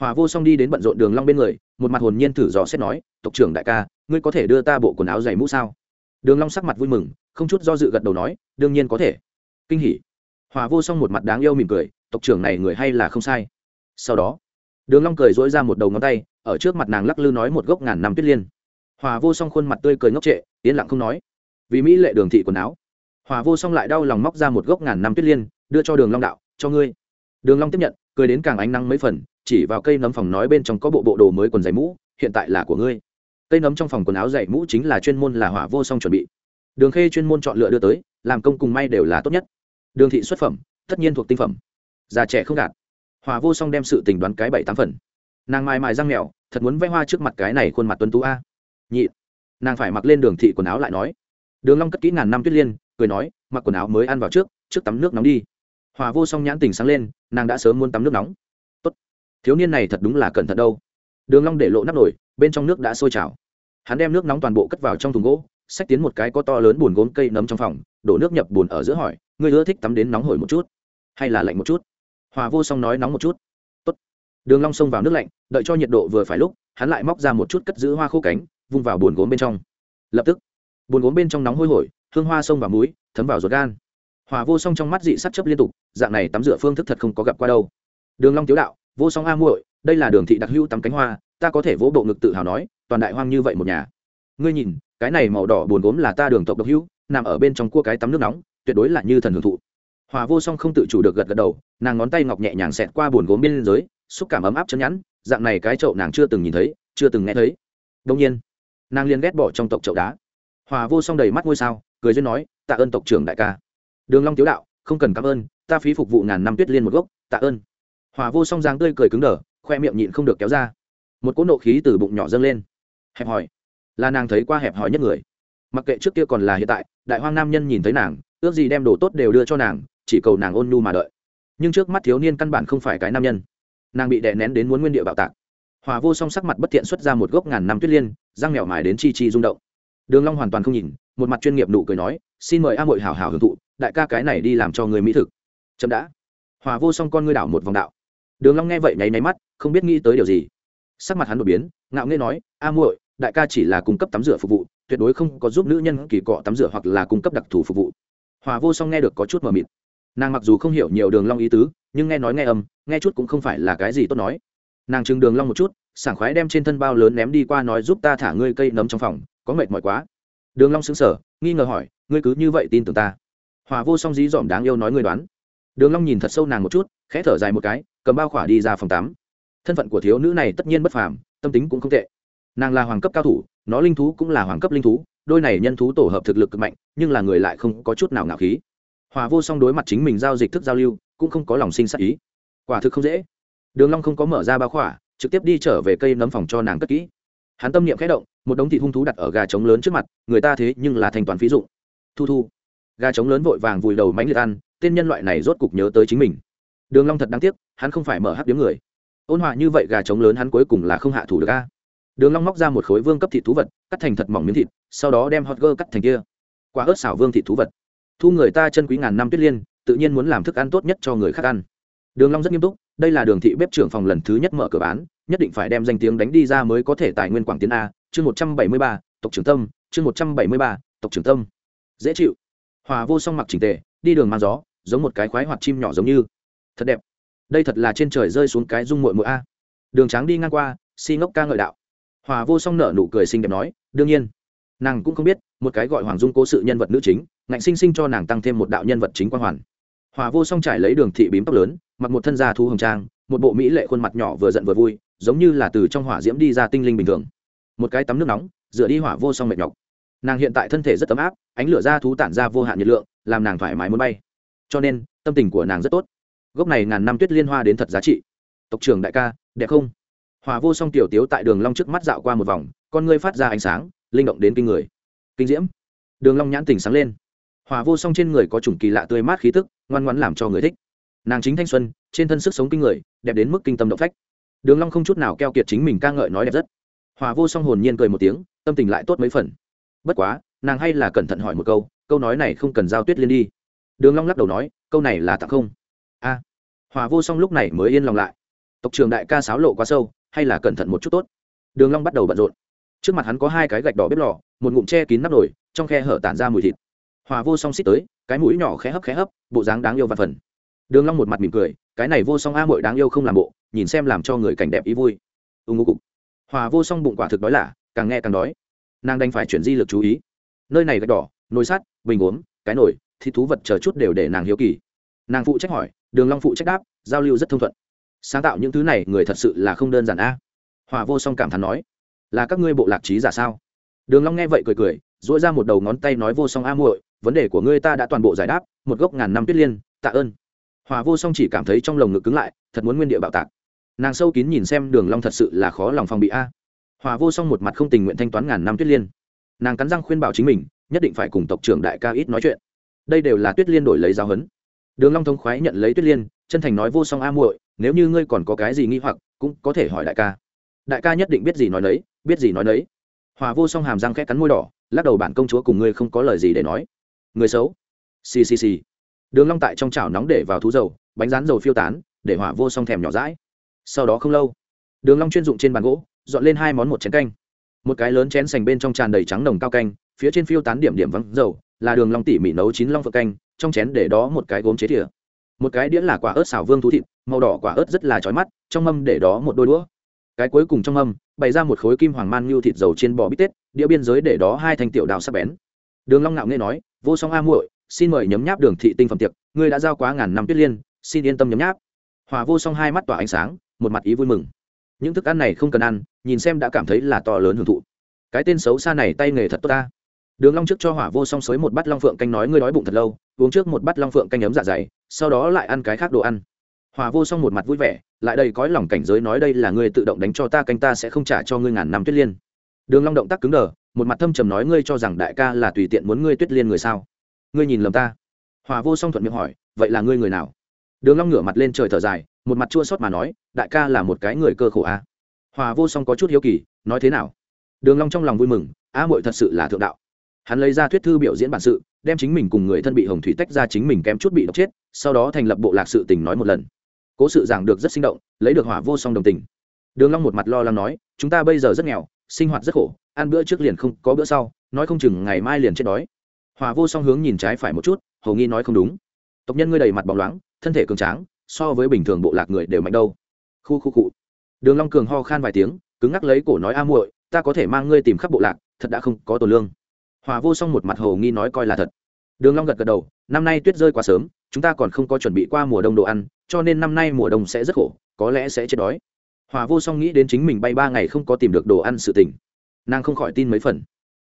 Hòa vô song đi đến bận rộn đường long bên người, một mặt hồn nhiên thử dò xét nói, tộc trưởng đại ca, ngươi có thể đưa ta bộ quần áo dày mũ sao? Đường long sắc mặt vui mừng, không chút do dự gật đầu nói, đương nhiên có thể. Kinh hỉ. Hòa vô song một mặt đáng yêu mỉm cười tộc trưởng này người hay là không sai. Sau đó, đường long cười dỗi ra một đầu ngón tay, ở trước mặt nàng lắc lư nói một gốc ngàn năm tuyết liên. Hòa vô song khuôn mặt tươi cười ngốc trệ, yên lặng không nói. Vì mỹ lệ đường thị quần áo. Hòa vô song lại đau lòng móc ra một gốc ngàn năm tuyết liên, đưa cho đường long đạo, cho ngươi. Đường long tiếp nhận, cười đến càng ánh nắng mấy phần, chỉ vào cây nấm phòng nói bên trong có bộ bộ đồ mới quần giày mũ, hiện tại là của ngươi. Cây nấm trong phòng quần áo giày mũ chính là chuyên môn là hỏa vô song chuẩn bị. Đường khê chuyên môn chọn lựa đưa tới, làm công cùng may đều là tốt nhất. Đường thị xuất phẩm, tất nhiên thuộc tinh phẩm già trẻ không gạt. Hòa vô song đem sự tình đoán cái bảy tám phần. Nàng mai mài răng mèo, thật muốn vẽ hoa trước mặt cái này khuôn mặt tuấn tú a. Nhị, nàng phải mặc lên đường thị quần áo lại nói. Đường long cất kỹ ngàn năm tuyết liên, cười nói, mặc quần áo mới ăn vào trước trước tắm nước nóng đi. Hòa vô song nhãn tình sáng lên, nàng đã sớm muốn tắm nước nóng. Tốt, thiếu niên này thật đúng là cẩn thận đâu. Đường long để lộ nắp nổi bên trong nước đã sôi trào. Hắn đem nước nóng toàn bộ cất vào trong thùng gỗ, xách tiến một cái có to lớn buồn gốm cây nấm trong phòng, đổ nước nhập buồn ở giữa hỏi, ngươi ưa thích tắm đến nóng hổi một chút, hay là lạnh một chút? Hòa vô song nói nóng một chút. Tốt. đường long xông vào nước lạnh, đợi cho nhiệt độ vừa phải lúc, hắn lại móc ra một chút cất giữ hoa khô cánh, vung vào buồn gốm bên trong. Lập tức, buồn gốm bên trong nóng hôi hổi, hương hoa xông vào muối thấm vào ruột gan. Hòa vô song trong mắt dị sắt chấp liên tục, dạng này tắm rửa phương thức thật không có gặp qua đâu. Đường long tiếu đạo, vô song a muội, đây là đường thị đặc hữu tắm cánh hoa, ta có thể vỗ bộ ngực tự hào nói, toàn đại hoang như vậy một nhà. Ngươi nhìn, cái này màu đỏ buồn gốm là ta đường tộc độc hữu, nằm ở bên trong cua cái tắm nước nóng, tuyệt đối là như thần hưởng thụ hòa vô song không tự chủ được gật gật đầu, nàng ngón tay ngọc nhẹ nhàng xẹt qua buồn gốm bên dưới, xúc cảm ấm áp chân nhẵn, dạng này cái chậu nàng chưa từng nhìn thấy, chưa từng nghe thấy. Đông nhiên, nàng liền ghét bỏ trong tộc chậu đá. Hòa vô song đầy mắt ngôi sao, cười duyên nói, tạ ơn tộc trưởng đại ca. Đường long tiếu đạo, không cần cảm ơn, ta phí phục vụ ngàn năm tuyết liên một gốc, tạ ơn. Hòa vô song giang tươi cười cứng đờ, khoe miệng nhịn không được kéo ra. Một cỗ nộ khí từ bụng nhỏ dâng lên. Hẹp hỏi. Là nàng thấy qua hẹp hỏi nhất người. Mặc kệ trước kia còn là hiện tại, đại hoang nam nhân nhìn thấy nàng, ước gì đem đồ tốt đều đưa cho nàng chỉ cầu nàng ôn nhu mà đợi. Nhưng trước mắt thiếu niên căn bản không phải cái nam nhân. Nàng bị đè nén đến muốn nguyên địa bạo tạc. Hòa vô song sắc mặt bất thiện xuất ra một gốc ngàn năm tuyết liên, răng mèo mài đến chi chi rung động. Đường long hoàn toàn không nhìn, một mặt chuyên nghiệp nụ cười nói, xin mời a muội hảo hảo hưởng thụ, đại ca cái này đi làm cho người mỹ thực. Chậm đã. Hòa vô song con ngươi đảo một vòng đạo. Đường long nghe vậy nháy nháy mắt, không biết nghĩ tới điều gì. Sắc mặt hắn đột biến, ngạo nghễ nói, a muội, đại ca chỉ là cung cấp tắm rửa phục vụ, tuyệt đối không có giúp nữ nhân kỳ cọ tắm rửa hoặc là cung cấp đặc thù phục vụ. Hòa vô song nghe được có chút mờ mịt nàng mặc dù không hiểu nhiều đường long ý tứ, nhưng nghe nói nghe âm, nghe chút cũng không phải là cái gì tốt nói. Nàng chừng đường long một chút, sảng khoái đem trên thân bao lớn ném đi qua nói giúp ta thả ngươi cây nấm trong phòng, có mệt mỏi quá. Đường long sững sờ, nghi ngờ hỏi, ngươi cứ như vậy tin tưởng ta? Hòa vô song dí dỏm đáng yêu nói ngươi đoán. Đường long nhìn thật sâu nàng một chút, khẽ thở dài một cái, cầm bao khỏa đi ra phòng tắm. Thân phận của thiếu nữ này tất nhiên bất phàm, tâm tính cũng không tệ. Nàng là hoàng cấp cao thủ, nó linh thú cũng là hoàng cấp linh thú, đôi này nhân thú tổ hợp thực lực cực mạnh, nhưng là người lại không có chút nào ngạo khí hòa vô song đối mặt chính mình giao dịch thức giao lưu, cũng không có lòng sinh sắc ý. Quả thực không dễ. Đường long không có mở ra bao khỏa, trực tiếp đi trở về cây nấm phòng cho nàng cất kỹ. Hắn tâm niệm khẽ động, một đống thịt hung thú đặt ở gà trống lớn trước mặt, người ta thế nhưng là thanh toán phí dụng. Thu thu. Gà trống lớn vội vàng vùi đầu mánh liệt ăn, tên nhân loại này rốt cục nhớ tới chính mình. Đường long thật đáng tiếc, hắn không phải mở hắc điếm người. Ôn hòa như vậy gà trống lớn hắn cuối cùng là không hạ thủ được a. Đường long móc ra một khối vương cấp thịt thú vật, cắt thành thật mỏng miếng thịt, sau đó đem hot girl cắt thành kia. Quả ớt xào vương thịt thú vật thu người ta chân quý ngàn năm tuyết liên, tự nhiên muốn làm thức ăn tốt nhất cho người khác ăn. Đường long rất nghiêm túc, đây là đường thị bếp trưởng phòng lần thứ nhất mở cửa bán, nhất định phải đem danh tiếng đánh đi ra mới có thể tài nguyên quảng tiến a, chương một trăm bảy mươi ba, tộc trưởng tâm, chương một trăm bảy mươi ba, tộc trưởng tâm. Dễ chịu. Hòa vô song mặc chỉnh tề, đi đường mang gió, giống một cái khoái hoạt chim nhỏ giống như. Thật đẹp. Đây thật là trên trời rơi xuống cái dung muội muội a. Đường tráng đi ngang qua, si ngốc ca ngợi đạo. Hòa vô song nở nụ cười xinh đẹp nói, đương nhiên. Nàng cũng không biết, một cái gọi hoàng dung cố sự nhân vật nữ chính ngạnh sinh sinh cho nàng tăng thêm một đạo nhân vật chính quang hoàn. Hòa vô song trải lấy đường thị bím tóc lớn, mặc một thân gia thu hồng trang, một bộ mỹ lệ khuôn mặt nhỏ vừa giận vừa vui, giống như là từ trong hỏa diễm đi ra tinh linh bình thường. Một cái tắm nước nóng, dựa đi hỏa vô song mệt nhọc. Nàng hiện tại thân thể rất ấm áp, ánh lửa da thú tản ra vô hạn nhiệt lượng, làm nàng thoải mái muốn bay. Cho nên, tâm tình của nàng rất tốt. Gốc này ngàn năm tuyết liên hoa đến thật giá trị. Tộc trưởng đại ca, đẹp không? Hòa vô song tiểu tiếu tại đường long trước mắt dạo qua một vòng, con ngươi phát ra ánh sáng, linh động đến kinh người. Kinh diễm. Đường long nhãn tỉnh sáng lên hòa vô song trên người có chủng kỳ lạ tươi mát khí tức, ngoan ngoãn làm cho người thích. Nàng chính thanh xuân, trên thân sức sống kinh người, đẹp đến mức kinh tâm động phách. Đường long không chút nào keo kiệt chính mình ca ngợi nói đẹp rất. Hòa vô song hồn nhiên cười một tiếng, tâm tình lại tốt mấy phần. Bất quá, nàng hay là cẩn thận hỏi một câu câu nói này không cần giao tuyết liên đi. Đường long lắc đầu nói, câu này là tặng không? A. Hòa vô song lúc này mới yên lòng lại. Tộc trường đại ca sáo lộ quá sâu, hay là cẩn thận một chút tốt? Đường long bắt đầu bận rộn. Trước mặt hắn có hai cái gạch đỏ bếp lò, một ngụm che kín nắp nồi, trong khe hở tản ra mùi thịt hòa vô song xích tới cái mũi nhỏ khẽ hấp khẽ hấp bộ dáng đáng yêu và phần. Đường long một mặt mỉm cười cái này vô song a muội đáng yêu không làm bộ nhìn xem làm cho người cảnh đẹp ý vui. Ung ngô cục. Hòa vô song bụng quả thực đói là, càng nghe càng đói. Nàng đành phải chuyển di lực chú ý. Nơi này gạch đỏ nồi sắt bình uống cái nồi thịt thú vật chờ chút đều để nàng hiếu kỳ. Nàng phụ trách hỏi đường long phụ trách đáp giao lưu rất thông thuận. Sáng tạo những thứ này người thật sự là không đơn giản a. Hòa vô song cảm thán nói là các ngươi bộ lạc trí giả sao? Đường long nghe vậy cười cười duỗi ra một đầu ngón tay nói vô song a muội vấn đề của ngươi ta đã toàn bộ giải đáp, một gốc ngàn năm tuyết liên, tạ ơn. Hòa vô song chỉ cảm thấy trong lồng ngực cứng lại, thật muốn nguyên địa bạo tạc. Nàng sâu kín nhìn xem đường long thật sự là khó lòng phòng bị a. Hòa vô song một mặt không tình nguyện thanh toán ngàn năm tuyết liên. Nàng cắn răng khuyên bảo chính mình, nhất định phải cùng tộc trưởng đại ca ít nói chuyện. Đây đều là tuyết liên đổi lấy giáo huấn. Đường long thông khoái nhận lấy tuyết liên, chân thành nói, vô song a muội, nếu như ngươi còn có cái gì nghi hoặc, cũng có thể hỏi đại ca. Đại ca nhất định biết gì nói nấy, biết gì nói nấy. Hòa vô song hàm răng khẽ cắn môi đỏ, lắc đầu, bản công chúa cùng ngươi không có lời gì để nói người xấu. Xì xì xì. Đường long tại trong chảo nóng để vào thú dầu, bánh rán dầu phiêu tán, để hỏa vô song thèm nhỏ rãi sau đó không lâu, đường long chuyên dụng trên bàn gỗ, dọn lên hai món một chén canh. Một cái lớn chén sành bên trong tràn đầy trắng nồng cao canh, phía trên phiêu tán điểm điểm vắng dầu, là đường long tỉ mỉ nấu chín long phượng canh, trong chén để đó một cái gốm chế thìa. Một cái đĩa là quả ớt xào vương thú thịt, màu đỏ quả ớt rất là chói mắt, trong mâm để đó một đôi đũa. Cái cuối cùng trong mâm, bày ra một khối kim hoàng man nhu thịt dầu trên bò bít tết, đĩa biên giới để đó hai thanh tiểu đào sắc bén. Đường long ngạo nghe nói vô song a muội, xin mời nhấm nháp đường thị tinh phẩm tiệc, ngươi đã giao quá ngàn năm tuyết liên, xin yên tâm nhấm nháp. Hòa vô song hai mắt tỏa ánh sáng, một mặt ý vui mừng. Những thức ăn này không cần ăn, nhìn xem đã cảm thấy là to lớn hưởng thụ. Cái tên xấu xa này tay nghề thật tốt ta. Đường long trước cho hỏa vô song xới một bát long phượng canh nói ngươi đói bụng thật lâu, uống trước một bát long phượng canh ấm dạ dày, sau đó lại ăn cái khác đồ ăn. Hỏa vô song một mặt vui vẻ, lại đây cõi lòng cảnh giới nói đây là ngươi tự động đánh cho ta canh ta sẽ không trả cho ngươi ngàn năm tuyết liên đường long động tác cứng đờ, một mặt thâm trầm nói ngươi cho rằng đại ca là tùy tiện muốn ngươi tuyết liên người sao? Ngươi nhìn lầm ta. Hòa vô song thuận miệng hỏi, vậy là ngươi người nào? Đường long ngửa mặt lên trời thở dài, một mặt chua xót mà nói, đại ca là một cái người cơ khổ a. À? hòa vô song có chút hiếu kỳ, nói thế nào? Đường long trong lòng vui mừng, a muội thật sự là thượng đạo. Hắn lấy ra thuyết thư biểu diễn bản sự, đem chính mình cùng người thân bị hồng thủy tách ra chính mình kém chút bị độc chết, sau đó thành lập bộ lạc sự tình nói một lần. Cố sự giảng được rất sinh động, lấy được hỏa vô song đồng tình. Đường long một mặt lo lắng nói, chúng ta bây giờ rất nghèo sinh hoạt rất khổ, ăn bữa trước liền không có bữa sau, nói không chừng ngày mai liền chết đói. Hòa vô song hướng nhìn trái phải một chút hầu nghi nói không đúng. Tộc nhân ngươi đầy mặt bóng loáng, thân thể cường tráng, so với bình thường bộ lạc người đều mạnh đâu. Khu khu cụ đường long cường ho khan vài tiếng, cứng ngắc lấy cổ nói, a muội, ta có thể mang ngươi tìm khắp bộ lạc, thật đã không có tổ lương. Hòa vô song một mặt hầu nghi nói, coi là thật. Đường long gật gật đầu, năm nay tuyết rơi quá sớm, chúng ta còn không có chuẩn bị qua mùa đông đồ ăn, cho nên năm nay mùa đông sẽ rất khổ, có lẽ sẽ chết đói hòa vô song nghĩ đến chính mình bay ba ngày không có tìm được đồ ăn sự tình. Nàng không khỏi tin mấy phần.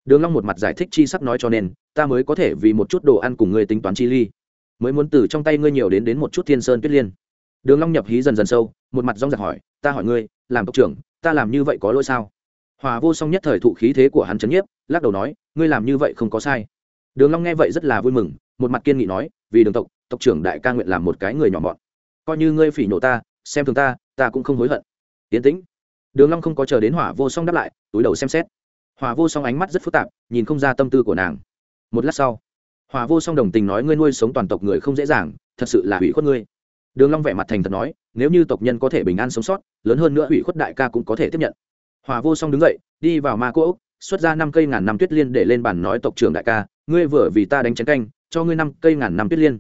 Đường long một mặt giải thích chi sắp nói cho nên, ta mới có thể vì một chút đồ ăn cùng ngươi tính toán chi ly. Mới muốn từ trong tay ngươi nhiều đến đến một chút thiên sơn tuyết liên. Đường long nhập hí dần dần sâu, một mặt rong rạc hỏi, ta hỏi ngươi, làm tộc trưởng, ta làm như vậy có lỗi sao? Hòa vô song nhất thời thụ khí thế của hắn chấn nhiếp, lắc đầu nói, ngươi làm như vậy không có sai. Đường long nghe vậy rất là vui mừng, một mặt kiên nghị nói, vì đường tộc tộc trưởng đại ca nguyện làm một cái người nhỏ mọn. Coi như ngươi phỉ nhổ ta, xem thường ta ta cũng không hối hận tiến tĩnh. Đường long không có chờ đến hỏa vô song đáp lại, túi đầu xem xét. Hỏa vô song ánh mắt rất phức tạp, nhìn không ra tâm tư của nàng. Một lát sau, hỏa vô song đồng tình nói, ngươi nuôi sống toàn tộc người không dễ dàng, thật sự là hủy khuất ngươi. Đường long vẻ mặt thành thật nói, nếu như tộc nhân có thể bình an sống sót, lớn hơn nữa hủy khuất đại ca cũng có thể tiếp nhận. Hỏa vô song đứng dậy, đi vào ma cỗ xuất ra năm cây ngàn năm tuyết liên để lên bàn nói, tộc trưởng đại ca, ngươi vừa vì ta đánh chén canh, cho ngươi năm cây ngàn năm tuyết liên.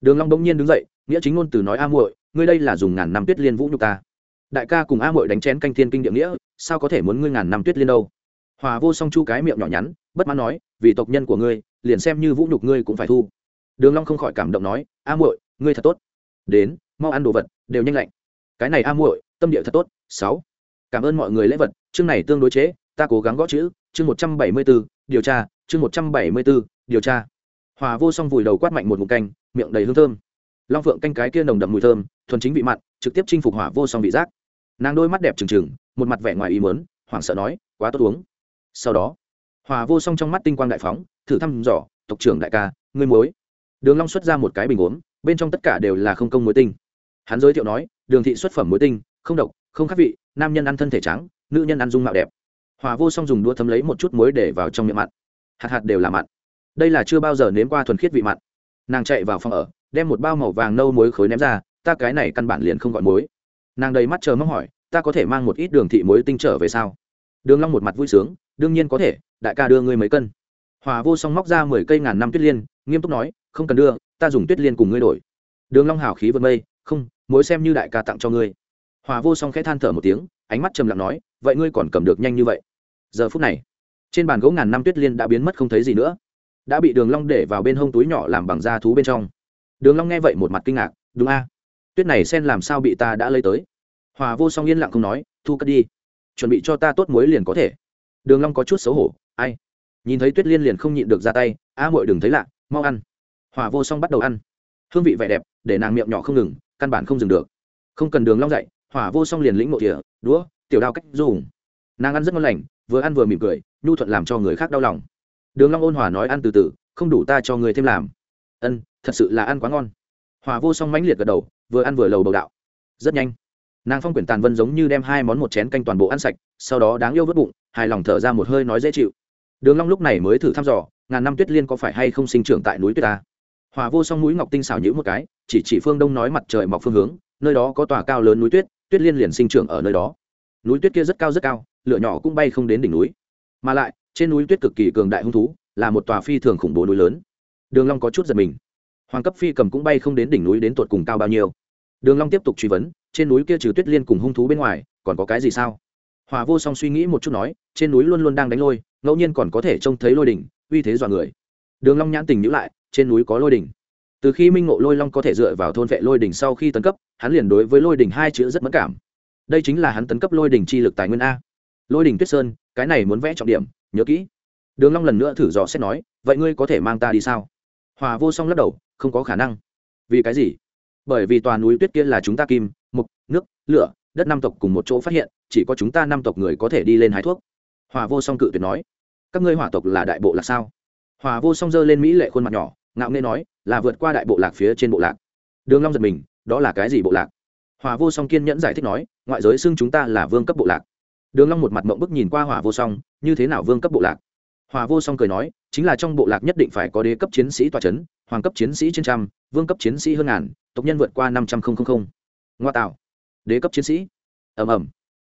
Đường long bỗng nhiên đứng dậy, nghĩa chính ngôn từ nói, a muội, ngươi đây là dùng ngàn năm tuyết liên vũ nhục ta đại ca cùng a Mội đánh chén canh thiên kinh địa nghĩa sao có thể muốn ngươi ngàn năm tuyết liên đâu? Hòa vô song chu cái miệng nhỏ nhắn bất mãn nói vì tộc nhân của ngươi liền xem như vũ nhục ngươi cũng phải thu. Đường long không khỏi cảm động nói a muội ngươi thật tốt. Đến mau ăn đồ vật đều nhanh lạnh. Cái này a muội tâm địa thật tốt. Sáu. Cảm ơn mọi người lễ vật chương này tương đối chế ta cố gắng gõ chữ chương một trăm bảy mươi 174, điều tra chương một trăm bảy mươi 174, điều tra. Hòa vô song vùi đầu quát mạnh một ngụm canh miệng đầy hương thơm. Long phượng canh cái kia nồng đậm mùi thơm thuần chính vị mặn trực tiếp chinh phục hỏa vô song vị giác nàng đôi mắt đẹp trừng trừng, một mặt vẻ ngoài ý mớn hoảng sợ nói, quá tốt uống. Sau đó, hòa vô song trong mắt tinh quang đại phóng, thử thăm dò, tộc trưởng đại ca, ngươi muối. Đường long xuất ra một cái bình uống, bên trong tất cả đều là không công muối tinh. Hắn giới thiệu nói, đường thị xuất phẩm muối tinh, không độc, không khắc vị, nam nhân ăn thân thể trắng, nữ nhân ăn dung mạo đẹp. Hòa vô song dùng đũa thấm lấy một chút muối để vào trong miệng mặn. Hạt hạt đều là mặn. Đây là chưa bao giờ nếm qua thuần khiết vị mặn. Nàng chạy vào phòng ở, đem một bao màu vàng nâu muối khối ném ra, ta cái này căn bản liền không gọi muối nàng đầy mắt chờ mong hỏi, ta có thể mang một ít đường thị muối tinh trở về sao? Đường long một mặt vui sướng, đương nhiên có thể, đại ca đưa ngươi mấy cân. Hòa vô song móc ra mười cây ngàn năm tuyết liên, nghiêm túc nói, không cần đưa, ta dùng tuyết liên cùng ngươi đổi. Đường long hào khí vượt mây, không mối xem như đại ca tặng cho ngươi. Hòa vô song khẽ than thở một tiếng, ánh mắt trầm lặng nói, vậy ngươi còn cầm được nhanh như vậy? Giờ phút này, trên bàn gỗ ngàn năm tuyết liên đã biến mất không thấy gì nữa, đã bị đường long để vào bên hông túi nhỏ làm bằng da thú bên trong. Đường long nghe vậy một mặt kinh ngạc, đúng a tuyết này sen làm sao bị ta đã lấy tới? Hòa vô song yên lặng không nói, thu cất đi. Chuẩn bị cho ta tốt muối liền có thể. Đường long có chút xấu hổ, ai? Nhìn thấy tuyết liên liền không nhịn được ra tay, a muội đừng thấy lạ, mau ăn. Hòa vô song bắt đầu ăn. Hương vị vẻ đẹp, để nàng miệng nhỏ không ngừng, căn bản không dừng được. Không cần đường long dậy hỏa vô song liền lĩnh một thìa, đũa, tiểu đao cách dùng. Nàng ăn rất ngon lành, vừa ăn vừa mỉm cười, nhu thuận làm cho người khác đau lòng. Đường long ôn hòa nói ăn từ từ, không đủ ta cho người thêm làm. Ân, thật sự là ăn quá ngon hòa vô song mãnh liệt gật đầu, vừa ăn vừa lầu bầu đạo. Rất nhanh, nàng phong quyển tàn vân giống như đem hai món một chén canh toàn bộ ăn sạch, sau đó đáng yêu vớt bụng, hài lòng thở ra một hơi nói dễ chịu. Đường long lúc này mới thử thăm dò, ngàn năm tuyết liên có phải hay không sinh trưởng tại núi tuyết ta? Hòa vô song mũi ngọc tinh xảo nhũ một cái, chỉ chỉ phương đông nói mặt trời mọc phương hướng, nơi đó có tòa cao lớn núi tuyết tuyết liên liền sinh trưởng ở nơi đó. Núi tuyết kia rất cao rất cao, lửa nhỏ cũng bay không đến đỉnh núi. Mà lại, trên núi tuyết cực kỳ cường đại hung thú, là một tòa phi thường khủng bố núi lớn. Đường long có chút giật mình hoàng cấp phi cầm cũng bay không đến đỉnh núi đến tuột cùng cao bao nhiêu. Đường long tiếp tục truy vấn, trên núi kia trừ tuyết liên cùng hung thú bên ngoài, còn có cái gì sao? Hòa vô song suy nghĩ một chút nói, trên núi luôn luôn đang đánh lôi, ngẫu nhiên còn có thể trông thấy lôi đỉnh, uy thế dọa người. Đường long nhãn tình nhíu lại, trên núi có lôi đỉnh. Từ khi minh ngộ lôi long có thể dựa vào thôn vệ lôi đỉnh sau khi tấn cấp, hắn liền đối với lôi đỉnh hai chữ rất mẫn cảm. Đây chính là hắn tấn cấp lôi đỉnh chi lực tài nguyên a. Lôi đỉnh tuyết sơn, cái này muốn vẽ trọng điểm, nhớ kỹ. Đường long lần nữa thử dò xét nói, vậy ngươi có thể mang ta đi sao? Hòa vô song lắc đầu không có khả năng. Vì cái gì? Bởi vì tòa núi tuyết kia là chúng ta kim, mục, nước, lửa, đất năm tộc cùng một chỗ phát hiện, chỉ có chúng ta năm tộc người có thể đi lên hái thuốc. Hòa vô song cự tuyệt nói, các ngươi hỏa tộc là đại bộ là sao? Hòa vô song giơ lên mỹ lệ khuôn mặt nhỏ, ngạo nghê nói, là vượt qua đại bộ lạc phía trên bộ lạc. Đường long giật mình, đó là cái gì bộ lạc? Hòa vô song kiên nhẫn giải thích nói, ngoại giới xưng chúng ta là vương cấp bộ lạc. Đường long một mặt mộng bức nhìn qua hỏa vô song, như thế nào vương cấp bộ lạc? Hòa vô song cười nói, chính là trong bộ lạc nhất định phải có đế cấp chiến sĩ tòa chấn, hoàng cấp chiến sĩ trên trăm, vương cấp chiến sĩ hơn ngàn, tộc nhân vượt qua năm trăm linh ngoa tạo. Đế cấp chiến sĩ. Ầm ầm.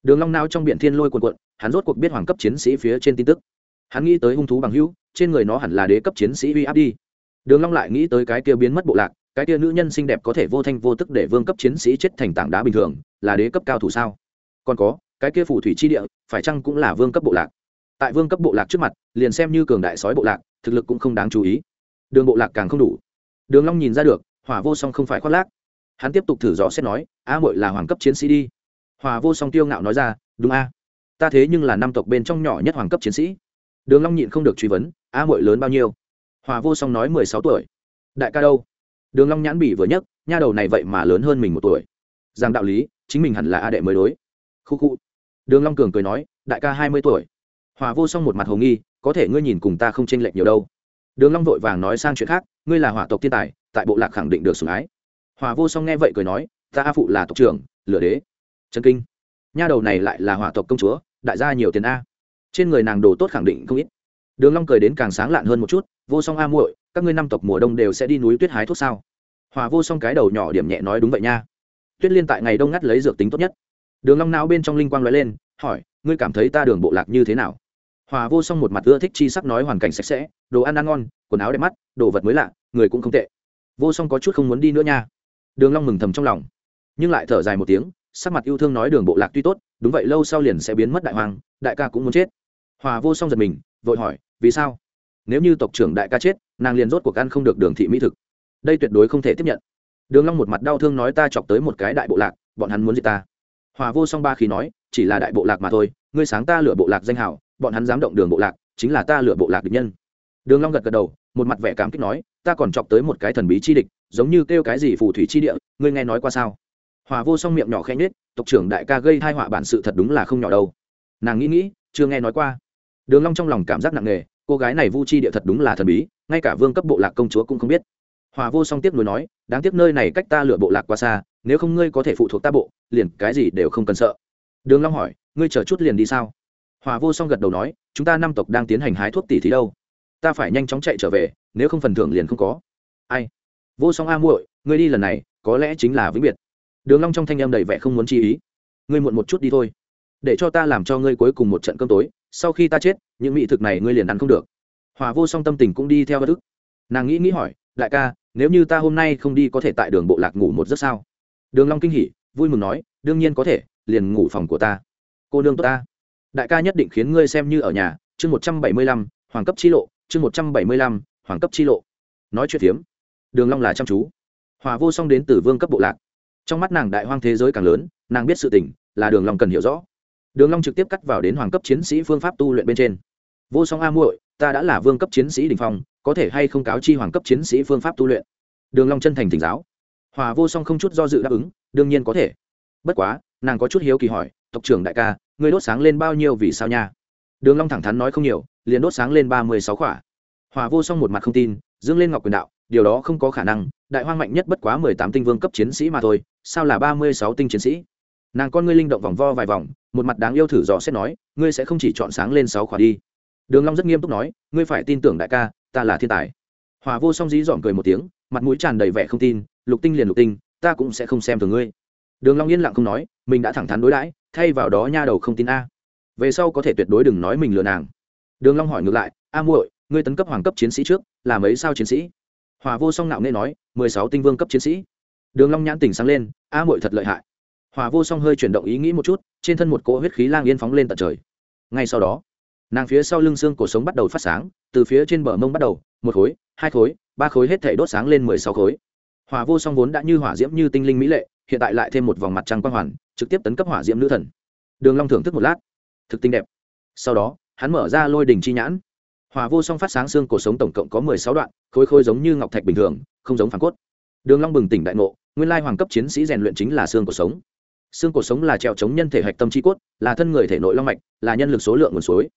Đường long nao trong biển thiên lôi cuộn cuộn, hắn rốt cuộc biết hoàng cấp chiến sĩ phía trên tin tức. Hắn nghĩ tới hung thú bằng hữu, trên người nó hẳn là đế cấp chiến sĩ uy áp đi. Đường long lại nghĩ tới cái kia biến mất bộ lạc, cái kia nữ nhân xinh đẹp có thể vô thanh vô tức để vương cấp chiến sĩ chết thành tảng đá bình thường, là đế cấp cao thủ sao? Còn có, cái kia phù thủy chi địa, phải chăng cũng là vương cấp bộ lạc? Tại vương cấp bộ lạc trước mặt, liền xem như cường đại sói bộ lạc, thực lực cũng không đáng chú ý. Đường bộ lạc càng không đủ. Đường long nhìn ra được, hỏa vô song không phải khoác lác. Hắn tiếp tục thử rõ xét nói, a muội là hoàng cấp chiến sĩ đi. Hỏa vô song tiêu ngạo nói ra, đúng a. Ta thế nhưng là năm tộc bên trong nhỏ nhất hoàng cấp chiến sĩ. Đường long nhịn không được truy vấn, a muội lớn bao nhiêu? Hỏa vô song nói, mười sáu tuổi. Đại ca đâu? Đường long nhãn bỉ vừa nhấc, nha đầu này vậy mà lớn hơn mình một tuổi. Rằng đạo lý, chính mình hẳn là a đệ mới đối. Khu khu. Đường long cường cười nói, đại ca hai mươi tuổi hòa vô song một mặt hồ nghi, có thể ngươi nhìn cùng ta không chênh lệch nhiều đâu. Đường long vội vàng nói sang chuyện khác, ngươi là hỏa tộc thiên tài, tại bộ lạc khẳng định được sủng ái. Hòa vô song nghe vậy cười nói, ta a phụ là tộc trưởng, lửa đế. Chân kinh. Nha đầu này lại là hỏa tộc công chúa, đại gia nhiều tiền a. Trên người nàng đồ tốt khẳng định không ít. Đường long cười đến càng sáng lạn hơn một chút, vô song a muội, các ngươi năm tộc mùa đông đều sẽ đi núi tuyết hái thuốc sao? Hòa vô song cái đầu nhỏ điểm nhẹ nói đúng vậy nha. Tuyết liên tại ngày đông ngắt lấy dược tính tốt nhất. Đường long não bên trong linh quang lóe lên, hỏi, ngươi cảm thấy ta đường bộ lạc như thế nào? Hòa vô song một mặt ưa thích chi sắc nói hoàn cảnh sạch sẽ, đồ ăn ăn ngon, quần áo đẹp mắt, đồ vật mới lạ, người cũng không tệ. Vô song có chút không muốn đi nữa nha. Đường long mừng thầm trong lòng, nhưng lại thở dài một tiếng, sắc mặt yêu thương nói đường bộ lạc tuy tốt, đúng vậy lâu sau liền sẽ biến mất đại hoàng đại ca cũng muốn chết. Hòa vô song giật mình, vội hỏi, vì sao? Nếu như tộc trưởng đại ca chết, nàng liền rốt cuộc ăn không được đường thị mỹ thực. Đây tuyệt đối không thể tiếp nhận. Đường long một mặt đau thương nói ta chọc tới một cái đại bộ lạc, bọn hắn muốn giết ta. Hòa vô song ba khí nói, chỉ là đại bộ lạc mà thôi, ngươi sáng ta lựa bộ lạc danh hào bọn hắn dám động đường bộ lạc, chính là ta lựa bộ lạc địch nhân. Đường long gật gật đầu, một mặt vẻ cảm kích nói, ta còn chọc tới một cái thần bí chi địch, giống như kêu cái gì phù thủy chi địa, ngươi nghe nói qua sao? Hòa vô song miệng nhỏ khẽ nhếch, tộc trưởng đại ca gây tai họa bản sự thật đúng là không nhỏ đâu. Nàng nghĩ nghĩ, chưa nghe nói qua. Đường long trong lòng cảm giác nặng nề, cô gái này vu chi địa thật đúng là thần bí, ngay cả vương cấp bộ lạc công chúa cũng không biết. Hòa vô song tiếp nối nói, đáng tiếc nơi này cách ta lựa bộ lạc quá xa, nếu không ngươi có thể phụ thuộc ta bộ, liền cái gì đều không cần sợ. Đường long hỏi, ngươi chờ chút liền đi sao? Hòa vô song gật đầu nói, chúng ta năm tộc đang tiến hành hái thuốc tỷ thí đâu. Ta phải nhanh chóng chạy trở về, nếu không phần thưởng liền không có. Ai? Vô song a muội, ngươi đi lần này, có lẽ chính là vĩnh biệt. Đường long trong thanh âm đầy vẻ không muốn chi ý. Ngươi muộn một chút đi thôi. Để cho ta làm cho ngươi cuối cùng một trận cơm tối, sau khi ta chết, những mỹ thực này ngươi liền ăn không được. Hòa vô song tâm tình cũng đi theo bất ức. Nàng nghĩ nghĩ hỏi, đại ca, nếu như ta hôm nay không đi có thể tại đường bộ lạc ngủ một giấc sao? Đường long kinh hỉ, vui mừng nói, đương nhiên có thể, liền ngủ phòng của ta. Cô nương tốt ta đại ca nhất định khiến ngươi xem như ở nhà, chương một trăm bảy mươi lăm, hoàng cấp chi lộ, chương một trăm bảy mươi lăm, hoàng cấp chi lộ. Nói chuyện phiếm, đường long là chăm chú. Hòa vô song đến từ vương cấp bộ lạc. Trong mắt nàng đại hoang thế giới càng lớn, nàng biết sự tình, là đường long cần hiểu rõ. Đường long trực tiếp cắt vào đến hoàng cấp chiến sĩ phương pháp tu luyện bên trên. Vô song a muội, ta đã là vương cấp chiến sĩ đỉnh phong, có thể hay không cáo chi hoàng cấp chiến sĩ phương pháp tu luyện? Đường long chân thành thỉnh giáo. Hòa vô song không chút do dự đáp ứng, đương nhiên có thể. Bất quá, nàng có chút hiếu kỳ hỏi tộc trưởng đại ca, ngươi đốt sáng lên bao nhiêu vì sao nha? Đường long thẳng thắn nói không nhiều, liền đốt sáng lên ba mươi sáu khỏa. Hòa vô song một mặt không tin, dương lên ngọc quyền đạo, điều đó không có khả năng, đại hoang mạnh nhất bất quá mười tám tinh vương cấp chiến sĩ mà thôi, sao là ba mươi sáu tinh chiến sĩ? Nàng con ngươi linh động vòng vo vài vòng, một mặt đáng yêu thử dò xét nói, ngươi sẽ không chỉ chọn sáng lên sáu khỏa đi. Đường long rất nghiêm túc nói, ngươi phải tin tưởng đại ca, ta là thiên tài. Hòa vô song dí dỏm cười một tiếng, mặt mũi tràn đầy vẻ không tin, lục tinh liền lục tinh, ta cũng sẽ không xem thường ngươi. Đường long yên lặng không nói, mình đã thẳng thắn đối đãi thay vào đó nha đầu không tin a. Về sau có thể tuyệt đối đừng nói mình lừa nàng. Đường long hỏi ngược lại, a muội, ngươi tấn cấp hoàng cấp chiến sĩ trước, là mấy sao chiến sĩ? Hòa vô song nạo nghe nói, mười sáu tinh vương cấp chiến sĩ. Đường long nhãn tỉnh sáng lên, a muội thật lợi hại. Hòa vô song hơi chuyển động ý nghĩ một chút, trên thân một cỗ huyết khí lang yên phóng lên tận trời. Ngay sau đó, nàng phía sau lưng xương cổ sống bắt đầu phát sáng, từ phía trên bờ mông bắt đầu, một khối, hai khối, ba khối hết thể đốt sáng lên mười sáu khối. Hòa vô song vốn đã như hỏa diễm như tinh linh mỹ lệ hiện tại lại thêm một vòng mặt trăng quang hoàn, trực tiếp tấn cấp hỏa diễm nữ thần. Đường long thưởng thức một lát. Thực tinh đẹp. Sau đó, hắn mở ra lôi đỉnh chi nhãn. Hỏa vô song phát sáng xương cổ sống tổng cộng có mười sáu đoạn, khối khối giống như ngọc thạch bình thường, không giống phản cốt. Đường long bừng tỉnh đại ngộ, nguyên lai hoàng cấp chiến sĩ rèn luyện chính là xương cổ sống. Xương cổ sống là trèo chống nhân thể hạch tâm chi cốt, là thân người thể nội long mạch, là nhân lực số lượng nguồn suối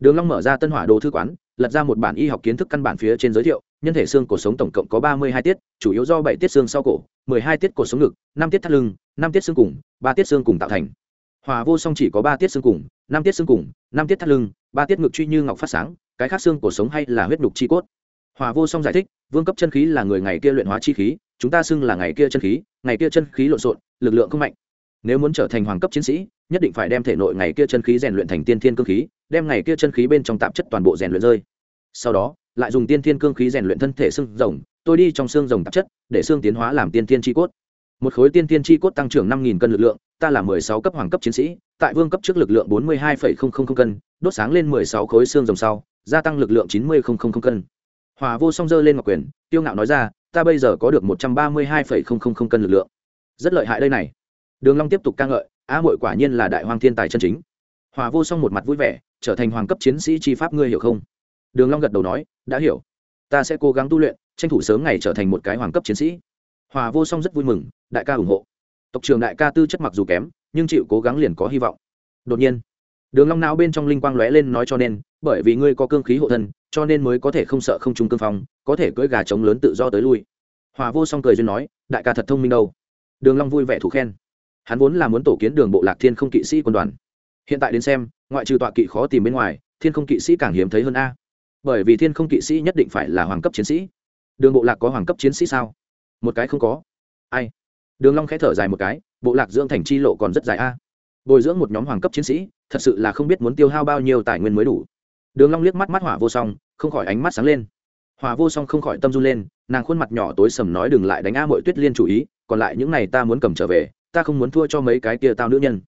đường long mở ra tân hỏa đồ thư quán, lật ra một bản y học kiến thức căn bản phía trên giới thiệu, nhân thể xương cổ sống tổng cộng có ba mươi hai tiết, chủ yếu do bảy tiết xương sau cổ, mười hai tiết cổ sống ngực, năm tiết thắt lưng, năm tiết xương cùng, ba tiết xương cùng tạo thành. Hòa vô song chỉ có ba tiết xương cùng, năm tiết xương cùng, năm tiết thắt lưng, ba tiết ngực truy như ngọc phát sáng, cái khác xương cổ sống hay là huyết nhục chi cốt. Hòa vô song giải thích, vương cấp chân khí là người ngày kia luyện hóa chi khí, chúng ta xưng là ngày kia chân khí, ngày kia chân khí lộn xộn, lực lượng không mạnh. Nếu muốn trở thành hoàng cấp chiến sĩ, nhất định phải đem thể nội ngày kia chân khí rèn luyện thành tiên thiên cương khí đem ngày kia chân khí bên trong tạp chất toàn bộ rèn luyện rơi. Sau đó, lại dùng tiên thiên cương khí rèn luyện thân thể xương rồng, tôi đi trong xương rồng tạp chất, để xương tiến hóa làm tiên thiên chi cốt. Một khối tiên thiên chi cốt tăng trưởng năm nghìn cân lực lượng, ta là mười sáu cấp hoàng cấp chiến sĩ, tại vương cấp trước lực lượng bốn mươi hai phẩy không không không cân, đốt sáng lên mười sáu khối xương rồng sau, gia tăng lực lượng chín mươi không không không cân. Hòa vô song dơ lên ngọc quyền, tiêu ngạo nói ra, ta bây giờ có được một trăm ba mươi hai phẩy không không không cân lực lượng. Rất lợi hại đây này. Đường long tiếp tục ca ngợi a muội quả nhiên là đại hoàng thiên tài chân chính hòa vô song một mặt vui vẻ, trở thành hoàng cấp chiến sĩ chi pháp ngươi hiểu không? Đường long gật đầu nói, đã hiểu. Ta sẽ cố gắng tu luyện, tranh thủ sớm ngày trở thành một cái hoàng cấp chiến sĩ. Hòa vô song rất vui mừng, đại ca ủng hộ. Tộc trưởng đại ca tư chất mặc dù kém, nhưng chịu cố gắng liền có hy vọng. Đột nhiên, đường long não bên trong linh quang lóe lên nói cho nên, bởi vì ngươi có cương khí hộ thân, cho nên mới có thể không sợ không trung cương phong, có thể cưỡi gà trống lớn tự do tới lui. Hòa vô song cười duyên nói, đại ca thật thông minh đâu. Đường long vui vẻ thủ khen. Hắn vốn là muốn tổ kiến đường bộ lạc thiên không kỵ sĩ quân đoàn hiện tại đến xem, ngoại trừ tọa kỵ khó tìm bên ngoài, thiên không kỵ sĩ càng hiếm thấy hơn a. Bởi vì thiên không kỵ sĩ nhất định phải là hoàng cấp chiến sĩ. Đường bộ lạc có hoàng cấp chiến sĩ sao? Một cái không có. Ai? Đường long khẽ thở dài một cái, bộ lạc dưỡng thành chi lộ còn rất dài a. Bồi dưỡng một nhóm hoàng cấp chiến sĩ, thật sự là không biết muốn tiêu hao bao nhiêu tài nguyên mới đủ. Đường long liếc mắt mắt hỏa vô song, không khỏi ánh mắt sáng lên. Hỏa vô song không khỏi tâm run lên, nàng khuôn mặt nhỏ tối sầm nói đừng lại đánh a muội tuyết liên chủ ý, còn lại những này ta muốn cầm trở về, ta không muốn thua cho mấy cái kia tao nữ nhân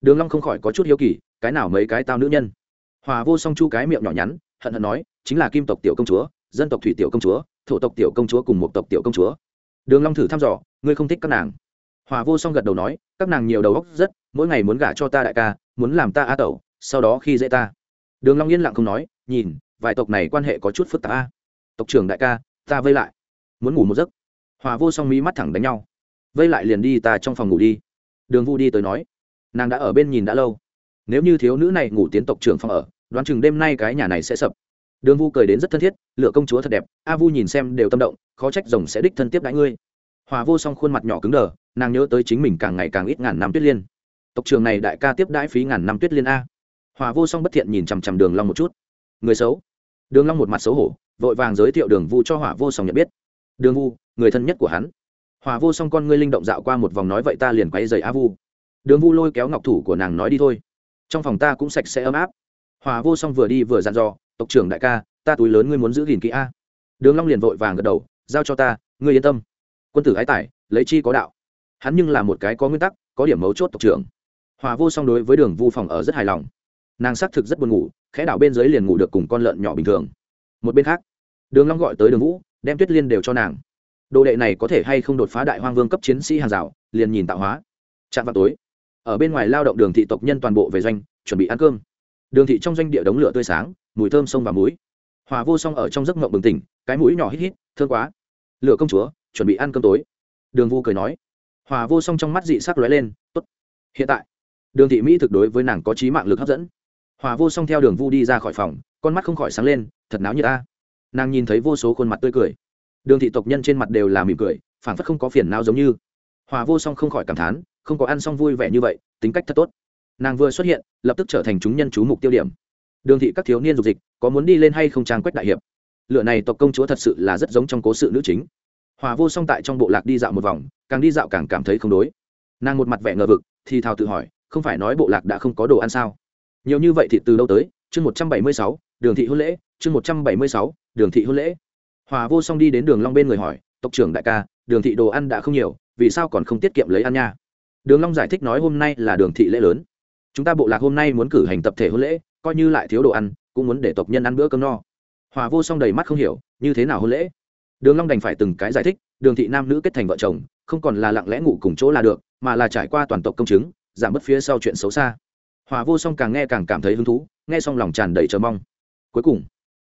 đường long không khỏi có chút hiếu kỳ, cái nào mấy cái tao nữ nhân? Hòa vô song chu cái miệng nhỏ nhắn, hận hận nói, chính là kim tộc tiểu công chúa, dân tộc thủy tiểu công chúa, thổ tộc tiểu công chúa cùng một tộc tiểu công chúa. Đường long thử thăm dò, ngươi không thích các nàng. Hòa vô song gật đầu nói, các nàng nhiều đầu óc rất, mỗi ngày muốn gả cho ta đại ca, muốn làm ta a tẩu, sau đó khi dễ ta. Đường long yên lặng không nói, nhìn, vài tộc này quan hệ có chút phức tạp a. Tộc trưởng đại ca, ta vây lại. Muốn ngủ một giấc. Hòa vô song mí mắt thẳng đánh nhau. Vây lại liền đi, ta trong phòng ngủ đi. Đường vu đi tới nói nàng đã ở bên nhìn đã lâu. Nếu như thiếu nữ này ngủ tiến tộc trưởng phòng ở, đoán chừng đêm nay cái nhà này sẽ sập. Đường vu cười đến rất thân thiết, lựa công chúa thật đẹp, a vu nhìn xem đều tâm động, khó trách rồng sẽ đích thân tiếp đãi ngươi. Hòa vô song khuôn mặt nhỏ cứng đờ, nàng nhớ tới chính mình càng ngày càng ít ngàn năm tuyết liên. Tộc trường này đại ca tiếp đãi phí ngàn năm tuyết liên a. Hòa vô song bất thiện nhìn chằm chằm đường long một chút. Người xấu. Đường long một mặt xấu hổ, vội vàng giới thiệu đường vu cho hỏa vô song nhận biết. Đường vu, người thân nhất của hắn. Hòa vô song con ngươi linh động dạo qua một vòng nói vậy ta liền quay dày a vu đường vu lôi kéo ngọc thủ của nàng nói đi thôi. Trong phòng ta cũng sạch sẽ ấm áp. Hòa vô song vừa đi vừa dặn dò, tộc trưởng đại ca, ta túi lớn ngươi muốn giữ gìn kỹ a. Đường long liền vội vàng gật đầu, giao cho ta, ngươi yên tâm. Quân tử ái tài, lấy chi có đạo. Hắn nhưng là một cái có nguyên tắc, có điểm mấu chốt tộc trưởng. Hòa vô song đối với đường vu phòng ở rất hài lòng. Nàng xác thực rất buồn ngủ, khẽ đảo bên dưới liền ngủ được cùng con lợn nhỏ bình thường. Một bên khác, đường long gọi tới đường vũ, đem tuyết liên đều cho nàng. Đồ đệ này có thể hay không đột phá đại hoang vương cấp chiến sĩ hàng rào, liền nhìn tạo hóa. Chạm vào tối ở bên ngoài lao động đường thị tộc nhân toàn bộ về doanh, chuẩn bị ăn cơm. Đường thị trong doanh địa đống lửa tươi sáng, mùi thơm sông và muối. Hòa vô song ở trong giấc mộng bừng tỉnh, cái mũi nhỏ hít hít thơm quá. Lửa công chúa, chuẩn bị ăn cơm tối. Đường vu cười nói. Hòa vô song trong mắt dị sắc lóe lên, tốt. Hiện tại. Đường thị mỹ thực đối với nàng có trí mạng lực hấp dẫn. Hòa vô song theo đường vu đi ra khỏi phòng, con mắt không khỏi sáng lên, thật náo như ta nàng nhìn thấy vô số khuôn mặt tươi cười. Đường thị tộc nhân trên mặt đều là mỉm cười phản phất không có phiền nào giống như. Hòa vô song không khỏi cảm thán không có ăn xong vui vẻ như vậy, tính cách thật tốt. Nàng vừa xuất hiện, lập tức trở thành chúng nhân chú mục tiêu điểm. Đường thị các thiếu niên dục dịch, có muốn đi lên hay không trang quách đại hiệp? Lựa này tộc công chúa thật sự là rất giống trong cố sự nữ chính. Hòa vô song tại trong bộ lạc đi dạo một vòng, càng đi dạo càng cảm thấy không đối. Nàng một mặt vẻ ngờ vực, thì thào tự hỏi, không phải nói bộ lạc đã không có đồ ăn sao? Nhiều như vậy thì từ đâu tới? Chương một trăm bảy mươi sáu, đường thị hôn lễ, chương một trăm bảy mươi sáu, đường thị hôn lễ. Hòa vô song đi đến đường long bên người hỏi, tộc trưởng đại ca, đường thị đồ ăn đã không nhiều, vì sao còn không tiết kiệm lấy ăn nha? Đường long giải thích nói hôm nay là đường thị lễ lớn. Chúng ta bộ lạc hôm nay muốn cử hành tập thể hôn lễ, coi như lại thiếu đồ ăn, cũng muốn để tộc nhân ăn bữa cơm no. Hòa vô song đầy mắt không hiểu, như thế nào hôn lễ? Đường long đành phải từng cái giải thích, đường thị nam nữ kết thành vợ chồng, không còn là lặng lẽ ngủ cùng chỗ là được, mà là trải qua toàn tộc công chứng, giảm bớt phía sau chuyện xấu xa. Hòa vô song càng nghe càng cảm thấy hứng thú, nghe xong lòng tràn đầy chờ mong. Cuối cùng,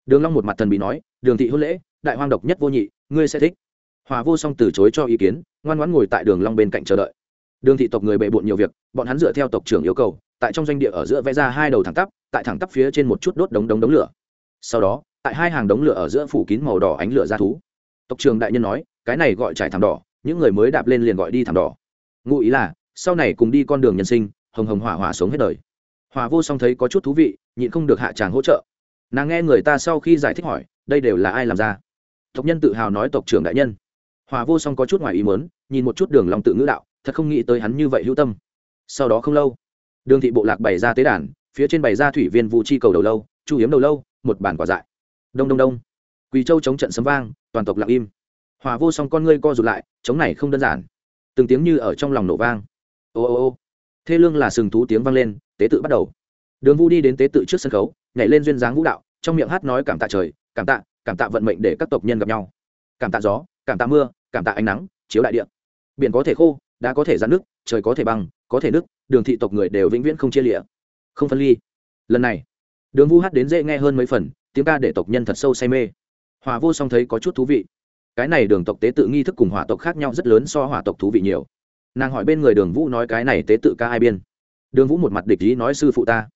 đường long một mặt thần bị nói, đường thị hôn lễ, đại hoang độc nhất vô nhị, ngươi sẽ thích. Hòa vô song từ chối cho ý kiến, ngoan ngoãn ngồi tại đường long bên cạnh chờ đợi đường thị tộc người bệ bộn nhiều việc, bọn hắn dựa theo tộc trưởng yêu cầu, tại trong doanh địa ở giữa vẽ ra hai đầu thẳng tắp, tại thẳng tắp phía trên một chút đốt đống đống đống lửa. Sau đó, tại hai hàng đống lửa ở giữa phủ kín màu đỏ ánh lửa ra thú. Tộc trưởng đại nhân nói, cái này gọi trải thảm đỏ, những người mới đạp lên liền gọi đi thảm đỏ. Ngụ ý là, sau này cùng đi con đường nhân sinh, hồng hồng hỏa hỏa sống hết đời. Hòa vô song thấy có chút thú vị, nhịn không được hạ chàng hỗ trợ. Nàng nghe người ta sau khi giải thích hỏi, đây đều là ai làm ra? Tộc nhân tự hào nói tộc trưởng đại nhân. Hòa vô song có chút ngoài ý mớn nhìn một chút đường lòng tự ngữ đạo thật không nghĩ tới hắn như vậy hữu tâm. Sau đó không lâu đường thị bộ lạc bày ra tế đàn phía trên bày ra thủy viên vụ chi cầu đầu lâu chu hiếm đầu lâu một bản quả dại. Đông đông đông. Quỳ châu chống trận sấm vang toàn tộc lặng im. Hòa vô song con ngươi co rụt lại chống này không đơn giản. Từng tiếng như ở trong lòng nổ vang. Ô ô ô. Thê lương là sừng thú tiếng vang lên tế tự bắt đầu. Đường vu đi đến tế tự trước sân khấu nhảy lên duyên dáng vũ đạo trong miệng hát nói cảm tạ trời cảm tạ cảm tạ vận mệnh để các tộc nhân gặp nhau. Cảm tạ gió cảm tạ mưa cảm tạ ánh nắng chiếu đại địa, biển có thể khô đã có thể giãn nước, trời có thể băng, có thể nước, đường thị tộc người đều vĩnh viễn không chia lịa không phân ly. Lần này, đường vu hát đến dễ nghe hơn mấy phần, tiếng ca để tộc nhân thật sâu say mê. Hòa vô song thấy có chút thú vị. Cái này đường tộc tế tự nghi thức cùng hỏa tộc khác nhau rất lớn so hỏa tộc thú vị nhiều. Nàng hỏi bên người đường vũ nói cái này tế tự ca ai biên? Đường vũ một mặt địch ý nói sư phụ ta.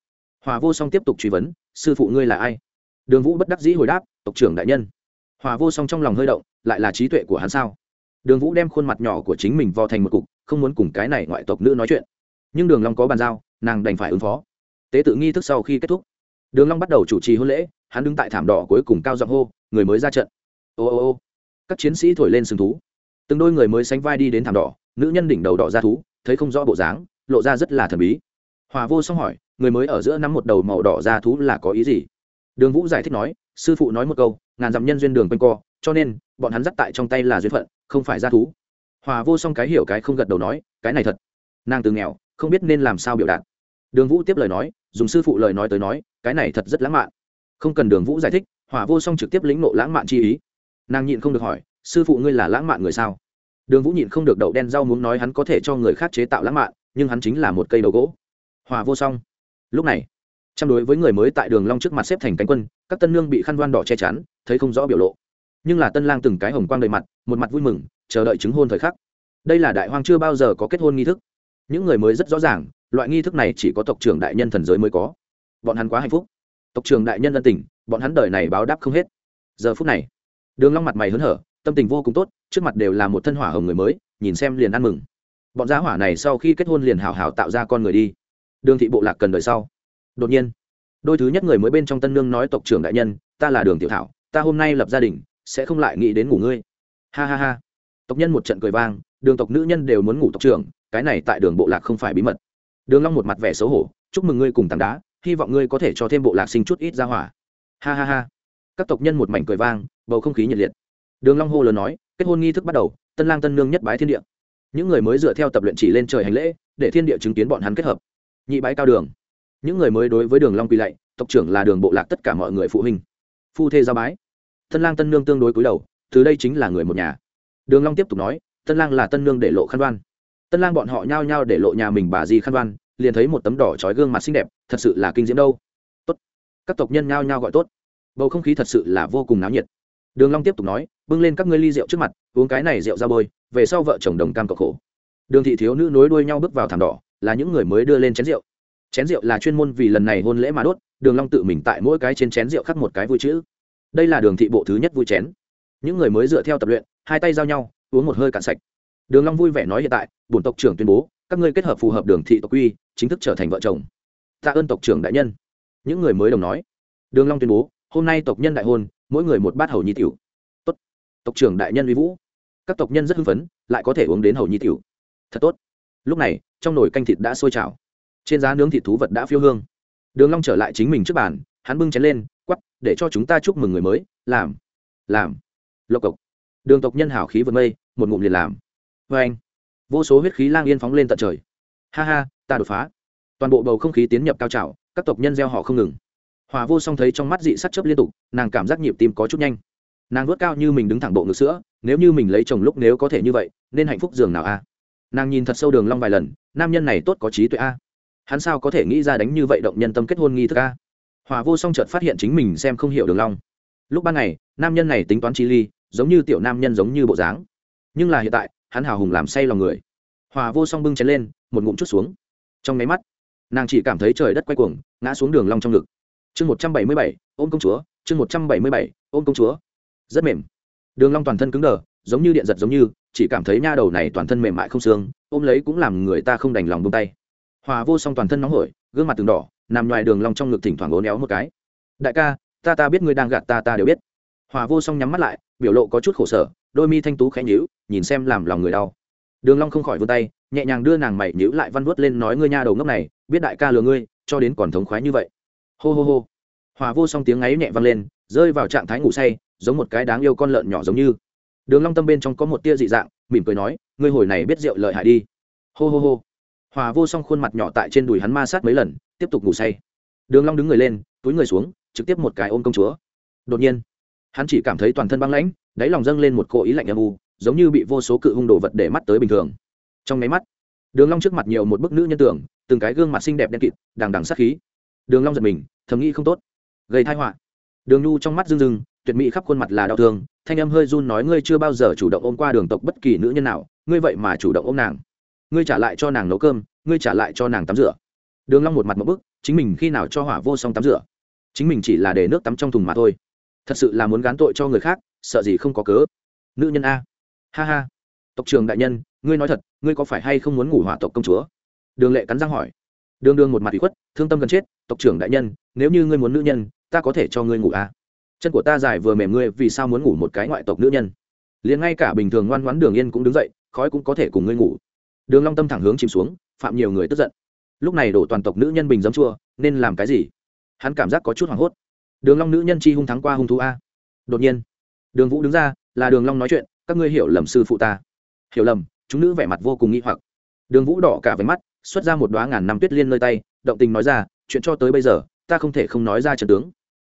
Hòa vô song tiếp tục truy vấn, sư phụ ngươi là ai? Đường vũ bất đắc dĩ hồi đáp, tộc trưởng đại nhân. Hòa vô song trong lòng hơi động, lại là trí tuệ của hắn sao? Đường vũ đem khuôn mặt nhỏ của chính mình vò thành một cục, không muốn cùng cái này ngoại tộc nữ nói chuyện. Nhưng đường long có bàn giao, nàng đành phải ứng phó. Tế tự nghi thức sau khi kết thúc, đường long bắt đầu chủ trì hôn lễ, hắn đứng tại thảm đỏ cuối cùng cao giọng hô, người mới ra trận. Ô ô ô, các chiến sĩ thổi lên sừng thú. Từng đôi người mới sánh vai đi đến thảm đỏ, nữ nhân đỉnh đầu đỏ ra thú, thấy không rõ bộ dáng, lộ ra rất là thần bí. Hòa vô xong hỏi, người mới ở giữa nắm một đầu màu đỏ ra thú là có ý gì? Đường vũ giải thích nói, sư phụ nói một câu, ngàn dặm nhân duyên đường quanh co, cho nên, bọn hắn dắt tại trong tay là duyên phận không phải ra thú. Hòa vô song cái hiểu cái không gật đầu nói, cái này thật. Nàng từ nghèo, không biết nên làm sao biểu đạt. Đường vũ tiếp lời nói, dùng sư phụ lời nói tới nói, cái này thật rất lãng mạn. Không cần đường vũ giải thích, hòa vô song trực tiếp lĩnh nộ lãng mạn chi ý. Nàng nhịn không được hỏi, sư phụ ngươi là lãng mạn người sao? Đường vũ nhịn không được đậu đen rau muốn nói hắn có thể cho người khác chế tạo lãng mạn, nhưng hắn chính là một cây đầu gỗ. Hòa vô song. Lúc này, chăm đối với người mới tại đường long trước mặt xếp thành cánh quân, các tân nương bị khăn đoan đỏ che chắn, thấy không rõ biểu lộ nhưng là tân lang từng cái hồng quang đầy mặt, một mặt vui mừng, chờ đợi chứng hôn thời khắc. Đây là đại hoang chưa bao giờ có kết hôn nghi thức. Những người mới rất rõ ràng, loại nghi thức này chỉ có tộc trưởng đại nhân thần giới mới có. Bọn hắn quá hạnh phúc. Tộc trưởng đại nhân ân tình, bọn hắn đời này báo đáp không hết. Giờ phút này, đường long mặt mày hớn hở, tâm tình vô cùng tốt, trước mặt đều là một thân hỏa hồng người mới, nhìn xem liền ăn mừng. Bọn gia hỏa này sau khi kết hôn liền hào hào tạo ra con người đi. Đường thị bộ lạc cần đời sau. Đột nhiên, đôi thứ nhất người mới bên trong tân nương nói tộc trưởng đại nhân, ta là đường tiểu thảo, ta hôm nay lập gia đình sẽ không lại nghĩ đến ngủ ngươi. Ha ha ha. Tộc nhân một trận cười vang, đường tộc nữ nhân đều muốn ngủ tộc trưởng, cái này tại đường bộ lạc không phải bí mật. Đường long một mặt vẻ xấu hổ, chúc mừng ngươi cùng tảng đá, hy vọng ngươi có thể cho thêm bộ lạc sinh chút ít ra hỏa. Ha ha ha. Các tộc nhân một mảnh cười vang, bầu không khí nhiệt liệt. Đường long hô lớn nói, kết hôn nghi thức bắt đầu, tân lang tân nương nhất bái thiên địa. Những người mới dựa theo tập luyện chỉ lên trời hành lễ, để thiên địa chứng kiến bọn hắn kết hợp. Nhị bái cao đường. Những người mới đối với đường long quỳ lạy, tộc trưởng là đường bộ lạc tất cả mọi người phụ huynh. Phu thê gia bái tân lang tân nương tương đối cúi đầu, từ đây chính là người một nhà. Đường long tiếp tục nói, tân lang là tân nương để lộ khăn đoan. Tân lang bọn họ nhao nhao để lộ nhà mình bà di khăn đoan, liền thấy một tấm đỏ trói gương mặt xinh đẹp, thật sự là kinh diễm đâu. Tốt. Các tộc nhân nhao nhao gọi tốt. Bầu không khí thật sự là vô cùng náo nhiệt. Đường long tiếp tục nói, bưng lên các ngươi ly rượu trước mặt, uống cái này rượu ra bôi, về sau vợ chồng đồng cam cộng khổ. Đường thị thiếu nữ nối đuôi nhau bước vào thảm đỏ, là những người mới đưa lên chén rượu. Chén rượu là chuyên môn vì lần này hôn lễ mà đốt, đường long tự mình tại mỗi cái trên chén rượu khắc một cái vui chữ đây là đường thị bộ thứ nhất vui chén. Những người mới dựa theo tập luyện, hai tay giao nhau, uống một hơi cạn sạch. Đường long vui vẻ nói hiện tại, bổn tộc trưởng tuyên bố, các ngươi kết hợp phù hợp đường thị tộc quy chính thức trở thành vợ chồng. Tạ ơn tộc trưởng đại nhân. Những người mới đồng nói. Đường long tuyên bố, hôm nay tộc nhân đại hôn, mỗi người một bát hầu nhi tiểu. Tốt. Tộc trưởng đại nhân uy vũ. Các tộc nhân rất hưng phấn, lại có thể uống đến hầu nhi tiểu. Thật tốt. Lúc này, trong nồi canh thịt đã sôi trào. Trên giá nướng thịt thú vật đã phiêu hương. Đường long trở lại chính mình trước bàn, hắn bưng chén lên quắp để cho chúng ta chúc mừng người mới, làm làm. Lộc cộc. Đường tộc nhân hảo khí vượt mây, một ngụm liền làm. Vê anh, vô số huyết khí lang yên phóng lên tận trời. Ha ha, ta đột phá. Toàn bộ bầu không khí tiến nhập cao trào, các tộc nhân gieo họ không ngừng. Hòa vô song thấy trong mắt dị sắt chớp liên tục, nàng cảm giác nhịp tim có chút nhanh. Nàng vớt cao như mình đứng thẳng bộ ngực sữa, nếu như mình lấy chồng lúc nếu có thể như vậy, nên hạnh phúc giường nào a? Nàng nhìn thật sâu đường long vài lần, nam nhân này tốt có trí tuệ a. Hắn sao có thể nghĩ ra đánh như vậy động nhân tâm kết hôn nghi thức a? Hòa vô song chợt phát hiện chính mình xem không hiểu đường long. Lúc ban ngày, nam nhân này tính toán chi ly, giống như tiểu nam nhân giống như bộ dáng. Nhưng là hiện tại, hắn hào hùng làm say lòng người. Hòa vô song bưng chén lên, một ngụm chút xuống. Trong máy mắt, nàng chỉ cảm thấy trời đất quay cuồng, ngã xuống đường long trong ngực. Chương một trăm bảy mươi bảy, ôm công chúa, chương một trăm bảy mươi bảy, ôm công chúa. Rất mềm. Đường long toàn thân cứng đờ, giống như điện giật giống như, chỉ cảm thấy nha đầu này toàn thân mềm mại không xương, ôm lấy cũng làm người ta không đành lòng buông tay. Hòa vô song toàn thân nóng hổi, gương mặt từng đỏ nằm ngoài đường long trong ngực thỉnh thoảng ố néo một cái. Đại ca, ta ta biết ngươi đang gạt ta ta đều biết. Hòa vô song nhắm mắt lại, biểu lộ có chút khổ sở, đôi mi thanh tú khẽ nhíu, nhìn xem làm lòng người đau. Đường long không khỏi vươn tay, nhẹ nhàng đưa nàng mày nhíu lại văn vuốt lên nói, ngươi nha đầu ngốc này, biết đại ca lừa ngươi, cho đến còn thống khoái như vậy. Hô hô hô. Hòa vô song tiếng ngáy nhẹ vang lên, rơi vào trạng thái ngủ say, giống một cái đáng yêu con lợn nhỏ giống như. Đường long tâm bên trong có một tia dị dạng, mỉm cười nói, ngươi hồi này biết rượu lợi hại đi. Hô hô hô. Hòa vô song khuôn mặt nhỏ tại trên đùi hắn ma sát mấy lần tiếp tục ngủ say. Đường long đứng người lên, túi người xuống, trực tiếp một cái ôm công chúa. Đột nhiên, hắn chỉ cảm thấy toàn thân băng lãnh, đáy lòng dâng lên một cỗ ý lạnh âm u, giống như bị vô số cự hung đồ vật để mắt tới bình thường. Trong máy mắt, đường long trước mặt nhiều một bức nữ nhân tưởng, từng cái gương mặt xinh đẹp đen kịt, đằng đằng sát khí. Đường long giật mình, thầm nghĩ không tốt, gây tai họa. Đường nhu trong mắt rưng rưng, tuyệt mỹ khắp khuôn mặt là đau thương, thanh âm hơi run nói ngươi chưa bao giờ chủ động ôm qua đường tộc bất kỳ nữ nhân nào, ngươi vậy mà chủ động ôm nàng. Ngươi trả lại cho nàng nấu cơm, ngươi trả lại cho nàng tắm rửa đường long một mặt một bức, chính mình khi nào cho hỏa vô song tắm rửa? Chính mình chỉ là để nước tắm trong thùng mà thôi. Thật sự là muốn gán tội cho người khác, sợ gì không có cớ. Nữ nhân a. Ha ha. Tộc trường đại nhân, ngươi nói thật, ngươi có phải hay không muốn ngủ hỏa tộc công chúa? Đường lệ cắn răng hỏi. Đường đường một mặt bị khuất, thương tâm gần chết, tộc trưởng đại nhân, nếu như ngươi muốn nữ nhân, ta có thể cho ngươi ngủ a. Chân của ta dài vừa mềm ngươi, vì sao muốn ngủ một cái ngoại tộc nữ nhân? Liền ngay cả bình thường ngoan ngoãn đường yên cũng đứng dậy, khói cũng có thể cùng ngươi ngủ. Đường long tâm thẳng hướng chìm xuống, phạm nhiều người tức giận lúc này đổ toàn tộc nữ nhân bình giấm chua, nên làm cái gì? Hắn cảm giác có chút hoảng hốt. Đường long nữ nhân chi hung thắng qua hung thú a. Đột nhiên, đường vũ đứng ra, là đường long nói chuyện, các ngươi hiểu lầm sư phụ ta. Hiểu lầm, chúng nữ vẻ mặt vô cùng nghi hoặc. Đường vũ đỏ cả váy mắt, xuất ra một đóa ngàn năm tuyết liên nơi tay, động tình nói ra, chuyện cho tới bây giờ, ta không thể không nói ra trận tướng.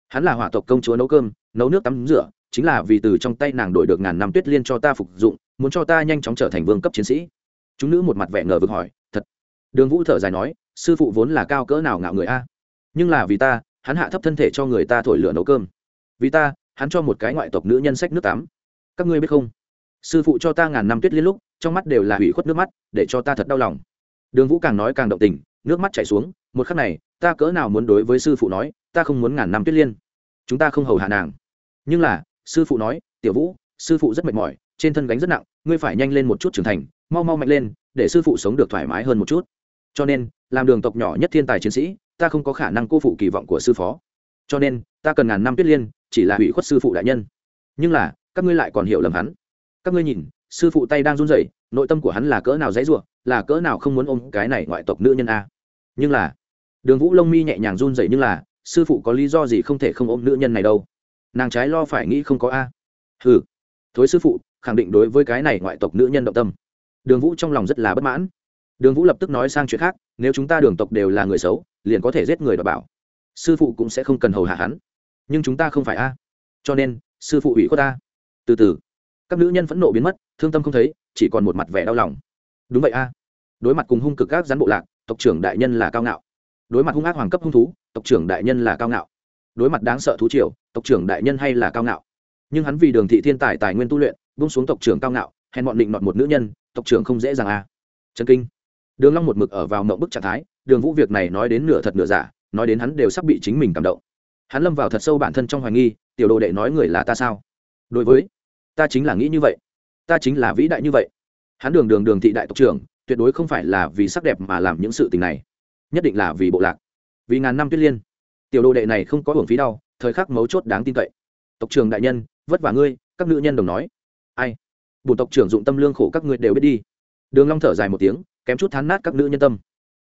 Hắn là hỏa tộc công chúa nấu cơm, nấu nước tắm rửa, chính là vì từ trong tay nàng đổi được ngàn năm tuyết liên cho ta phục dụng, muốn cho ta nhanh chóng trở thành vương cấp chiến sĩ. Chúng nữ một mặt vẻ ngờ vực hỏi đường vũ thở dài nói, sư phụ vốn là cao cỡ nào ngạo người a? Nhưng là vì ta, hắn hạ thấp thân thể cho người ta thổi lửa nấu cơm. Vì ta, hắn cho một cái ngoại tộc nữ nhân sách nước tắm. Các ngươi biết không? Sư phụ cho ta ngàn năm tuyết liên lúc, trong mắt đều là hủy khuất nước mắt, để cho ta thật đau lòng. Đường vũ càng nói càng động tình, nước mắt chảy xuống, một khắc này, ta cỡ nào muốn đối với sư phụ nói, ta không muốn ngàn năm tuyết liên. Chúng ta không hầu hạ nàng. Nhưng là, sư phụ nói, tiểu vũ, sư phụ rất mệt mỏi, trên thân gánh rất nặng, ngươi phải nhanh lên một chút trưởng thành, mau mau mạnh lên, để sư phụ sống được thoải mái hơn một chút cho nên, làm đường tộc nhỏ nhất thiên tài chiến sĩ, ta không có khả năng cô phụ kỳ vọng của sư phó. Cho nên, ta cần ngàn năm tuyết liên, chỉ là hủy khuất sư phụ đại nhân. Nhưng là, các ngươi lại còn hiểu lầm hắn. Các ngươi nhìn, sư phụ tay đang run rẩy, nội tâm của hắn là cỡ nào dãy ruộng là cỡ nào không muốn ôm cái này ngoại tộc nữ nhân a. Nhưng là, đường vũ lông mi nhẹ nhàng run rẩy nhưng là, sư phụ có lý do gì không thể không ôm nữ nhân này đâu? Nàng trái lo phải nghĩ không có a. Hừ. Thối sư phụ, khẳng định đối với cái này ngoại tộc nữ nhân động tâm. Đường vũ trong lòng rất là bất mãn đường vũ lập tức nói sang chuyện khác, nếu chúng ta đường tộc đều là người xấu, liền có thể giết người đ bảo. Sư phụ cũng sẽ không cần hầu hạ hắn. Nhưng chúng ta không phải a. Cho nên, sư phụ ủy khuất ta từ từ. Các nữ nhân phẫn nộ biến mất, thương tâm không thấy, chỉ còn một mặt vẻ đau lòng. Đúng vậy a. Đối mặt cùng hung cực các gián bộ lạc, tộc trưởng đại nhân là cao ngạo. Đối mặt hung ác hoàng cấp hung thú, tộc trưởng đại nhân là cao ngạo. Đối mặt đáng sợ thú triều, tộc trưởng đại nhân hay là cao ngạo. Nhưng hắn vì đường thị thiên tài tài nguyên tu luyện bung xuống tộc trưởng cao ngạo, hèn bọn định nọt một nữ nhân, tộc trưởng không dễ dàng a. Trần kinh đường long một mực ở vào mộng bức trạng thái, đường vũ việc này nói đến nửa thật nửa giả, nói đến hắn đều sắp bị chính mình cảm động. Hắn lâm vào thật sâu bản thân trong hoài nghi, tiểu đồ đệ nói người là ta sao? Đối với, ta chính là nghĩ như vậy. Ta chính là vĩ đại như vậy. Hắn đường đường đường thị đại tộc trưởng, tuyệt đối không phải là vì sắc đẹp mà làm những sự tình này, nhất định là vì bộ lạc, vì ngàn năm tuyết liên. Tiểu đồ đệ này không có hưởng phí đau, thời khắc mấu chốt đáng tin cậy. Tộc trưởng đại nhân, vất vả ngươi, các nữ nhân đồng nói. Ai? Bùn tộc trưởng dụng tâm lương khổ các ngươi đều biết đi. Đường long thở dài một tiếng kém chút thán nát các nữ nhân tâm.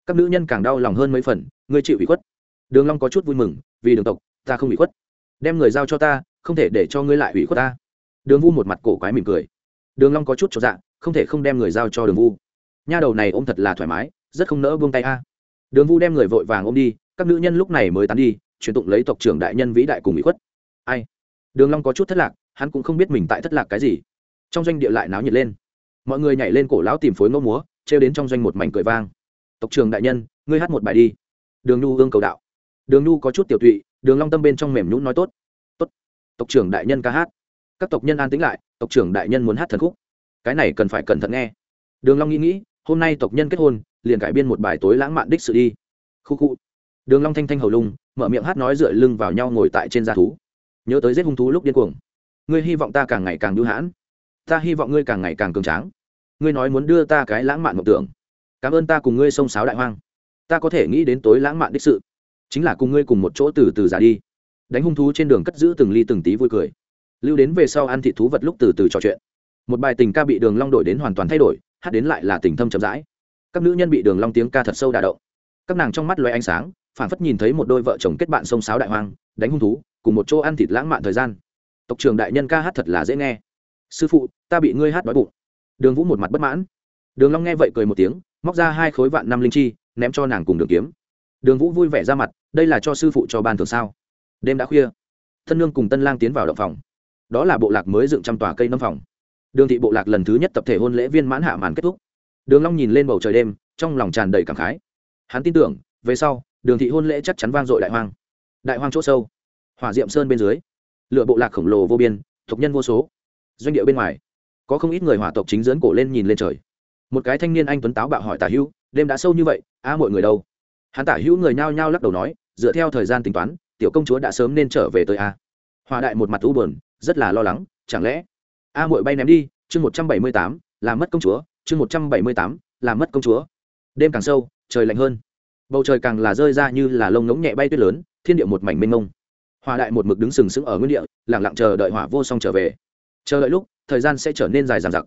Các nữ nhân càng đau lòng hơn mấy phần, ngươi chịu ủy khuất. Đường long có chút vui mừng, vì đường tộc, ta không ủy khuất. Đem người giao cho ta, không thể để cho ngươi lại ủy khuất ta. Đường vu một mặt cổ quái mỉm cười. Đường long có chút cho dạ không thể không đem người giao cho đường vu. Nha đầu này ôm thật là thoải mái, rất không nỡ buông tay a. Đường vu đem người vội vàng ôm đi, các nữ nhân lúc này mới tán đi, truyền tụng lấy tộc trưởng đại nhân vĩ đại cùng ủy khuất. Ai? Đường long có chút thất lạc, hắn cũng không biết mình tại thất lạc cái gì. Trong doanh địa lại náo nhiệt lên. Mọi người nhảy lên cổ lão tìm phối ngô múa treo đến trong doanh một mảnh cười vang. Tộc trưởng đại nhân, ngươi hát một bài đi. Đường nhu ương cầu đạo. Đường nhu có chút tiểu tụy, đường long tâm bên trong mềm nhũn nói tốt. Tốt. Tộc trưởng đại nhân ca hát. Các tộc nhân an tĩnh lại, tộc trưởng đại nhân muốn hát thần khúc. Cái này cần phải cẩn thận nghe. Đường long nghĩ nghĩ, hôm nay tộc nhân kết hôn, liền cải biên một bài tối lãng mạn đích sự đi. Khu khu. Đường long thanh thanh hầu lung, mở miệng hát nói dựa lưng vào nhau ngồi tại trên gia thú. Nhớ tới giết hung thú lúc điên cuồng. Ngươi hy vọng ta càng ngày càng nhu hãn. Ta hy vọng ngươi càng ngày càng cường tráng ngươi nói muốn đưa ta cái lãng mạn mộng tưởng. Cảm ơn ta cùng ngươi xông sáo đại hoang. Ta có thể nghĩ đến tối lãng mạn đích sự. Chính là cùng ngươi cùng một chỗ từ từ già đi. Đánh hung thú trên đường cất giữ từng ly từng tí vui cười. Lưu đến về sau ăn thịt thú vật lúc từ từ trò chuyện. Một bài tình ca bị đường long đổi đến hoàn toàn thay đổi, hát đến lại là tình thâm chậm rãi. Các nữ nhân bị đường long tiếng ca thật sâu đả động. Các nàng trong mắt loé ánh sáng, phản phất nhìn thấy một đôi vợ chồng kết bạn sông sáo đại hoang, đánh hung thú, cùng một chỗ ăn thịt lãng mạn thời gian. Tộc trưởng đại nhân ca hát thật là dễ nghe. Sư phụ, ta bị ngươi hát đói bụng đường vũ một mặt bất mãn. Đường long nghe vậy cười một tiếng, móc ra hai khối vạn năm linh chi, ném cho nàng cùng đường kiếm. Đường vũ vui vẻ ra mặt, đây là cho sư phụ cho ban thường sao? Đêm đã khuya. Thân nương cùng tân lang tiến vào động phòng. Đó là bộ lạc mới dựng trăm tòa cây nâm phòng. Đường thị bộ lạc lần thứ nhất tập thể hôn lễ viên mãn hạ màn kết thúc. Đường long nhìn lên bầu trời đêm, trong lòng tràn đầy cảm khái. Hắn tin tưởng, về sau, đường thị hôn lễ chắc chắn vang dội đại hoang. Đại hoang chỗ sâu. Hỏa diệm sơn bên dưới. Lựa bộ lạc khổng lồ vô biên tộc nhân vô số. Doanh địa bên ngoài có không ít người hỏa tộc chính dưỡng cổ lên nhìn lên trời. Một cái thanh niên anh tuấn táo bạo hỏi tả hữu, đêm đã sâu như vậy, a mọi người đâu? Hắn tả hữu người nhao nhao lắc đầu nói, dựa theo thời gian tính toán, tiểu công chúa đã sớm nên trở về tới a. Hòa đại một mặt u buồn, rất là lo lắng, chẳng lẽ a mội bay ném đi, chương một trăm bảy mươi tám làm mất công chúa, chương một trăm bảy mươi tám làm mất công chúa. Đêm càng sâu, trời lạnh hơn. Bầu trời càng là rơi ra như là lông ngống nhẹ bay tuyết lớn, thiên địa một mảnh mênh mông. Hòa đại một mực đứng sừng sững ở nguyên địa lẳng lặng chờ đợi hỏa vô song trở về. Chờ đợi lúc thời gian sẽ trở nên dài dằng dặc.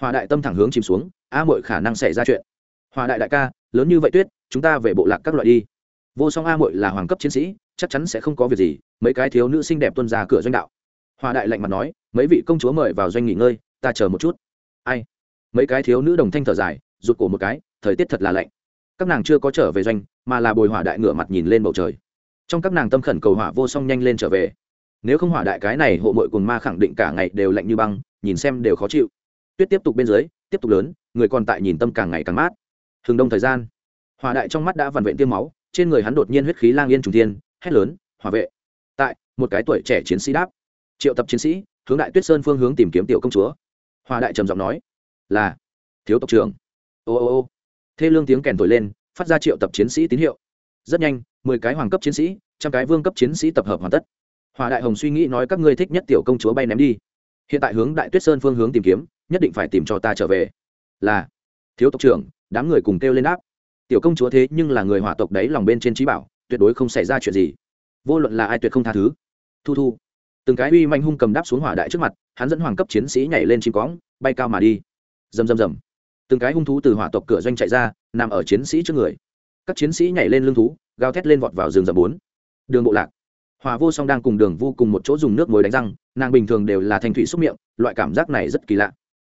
Hòa đại tâm thẳng hướng chìm xuống a mội khả năng xảy ra chuyện. Hòa đại đại ca, lớn như vậy tuyết, chúng ta về bộ lạc các loại đi. Vô song a mội là hoàng cấp chiến sĩ, chắc chắn sẽ không có việc gì, mấy cái thiếu nữ xinh đẹp tuân ra cửa doanh đạo. Hòa đại lạnh mặt nói, mấy vị công chúa mời vào doanh nghỉ ngơi, ta chờ một chút. Ai? Mấy cái thiếu nữ đồng thanh thở dài, rụt cổ một cái, thời tiết thật là lạnh. Các nàng chưa có trở về doanh, mà là bồi hỏa đại ngửa mặt nhìn lên bầu trời. Trong các nàng tâm khẩn cầu hỏa vô song nhanh lên trở về. Nếu không hỏa đại cái này, hộ mội cùng ma khẳng định cả ngày đều lạnh như băng nhìn xem đều khó chịu. Tuyết tiếp tục bên dưới, tiếp tục lớn, người còn tại nhìn tâm càng ngày càng mát. Hừng đông thời gian hòa đại trong mắt đã vằn vện tiêm máu, trên người hắn đột nhiên huyết khí lang yên trùng thiên, hét lớn hòa vệ! Tại, một cái tuổi trẻ chiến sĩ đáp. Triệu tập chiến sĩ, hướng đại tuyết sơn phương hướng tìm kiếm tiểu công chúa. Hòa đại trầm giọng nói, là, thiếu tộc trưởng. Ô ô ô. Thê lương tiếng kèn thổi lên, phát ra triệu tập chiến sĩ tín hiệu. Rất nhanh, mười cái hoàng cấp chiến sĩ, trăm cái vương cấp chiến sĩ tập hợp hoàn tất. Hòa đại hồng suy nghĩ nói, các ngươi thích nhất tiểu công chúa bay ném đi hiện tại hướng đại tuyết sơn phương hướng tìm kiếm, nhất định phải tìm cho ta trở về. Là, thiếu tộc trưởng, đám người cùng kêu lên đáp. Tiểu công chúa thế nhưng là người hỏa tộc đấy lòng bên trên trí bảo, tuyệt đối không xảy ra chuyện gì. Vô luận là ai tuyệt không tha thứ. Thu thu. Từng cái uy manh hung cầm đáp xuống hỏa đại trước mặt, hắn dẫn hoàng cấp chiến sĩ nhảy lên chim cóng bay cao mà đi. Rầm rầm rầm. Từng cái hung thú từ hỏa tộc cửa doanh chạy ra, nằm ở chiến sĩ trước người. Các chiến sĩ nhảy lên lưng thú, gào thét lên vọt vào rừng rậm bốn. Đường bộ lạc hòa vô song đang cùng đường vu cùng một chỗ dùng nước muối đánh răng, nàng bình thường đều là thành thủy xúc miệng, loại cảm giác này rất kỳ lạ.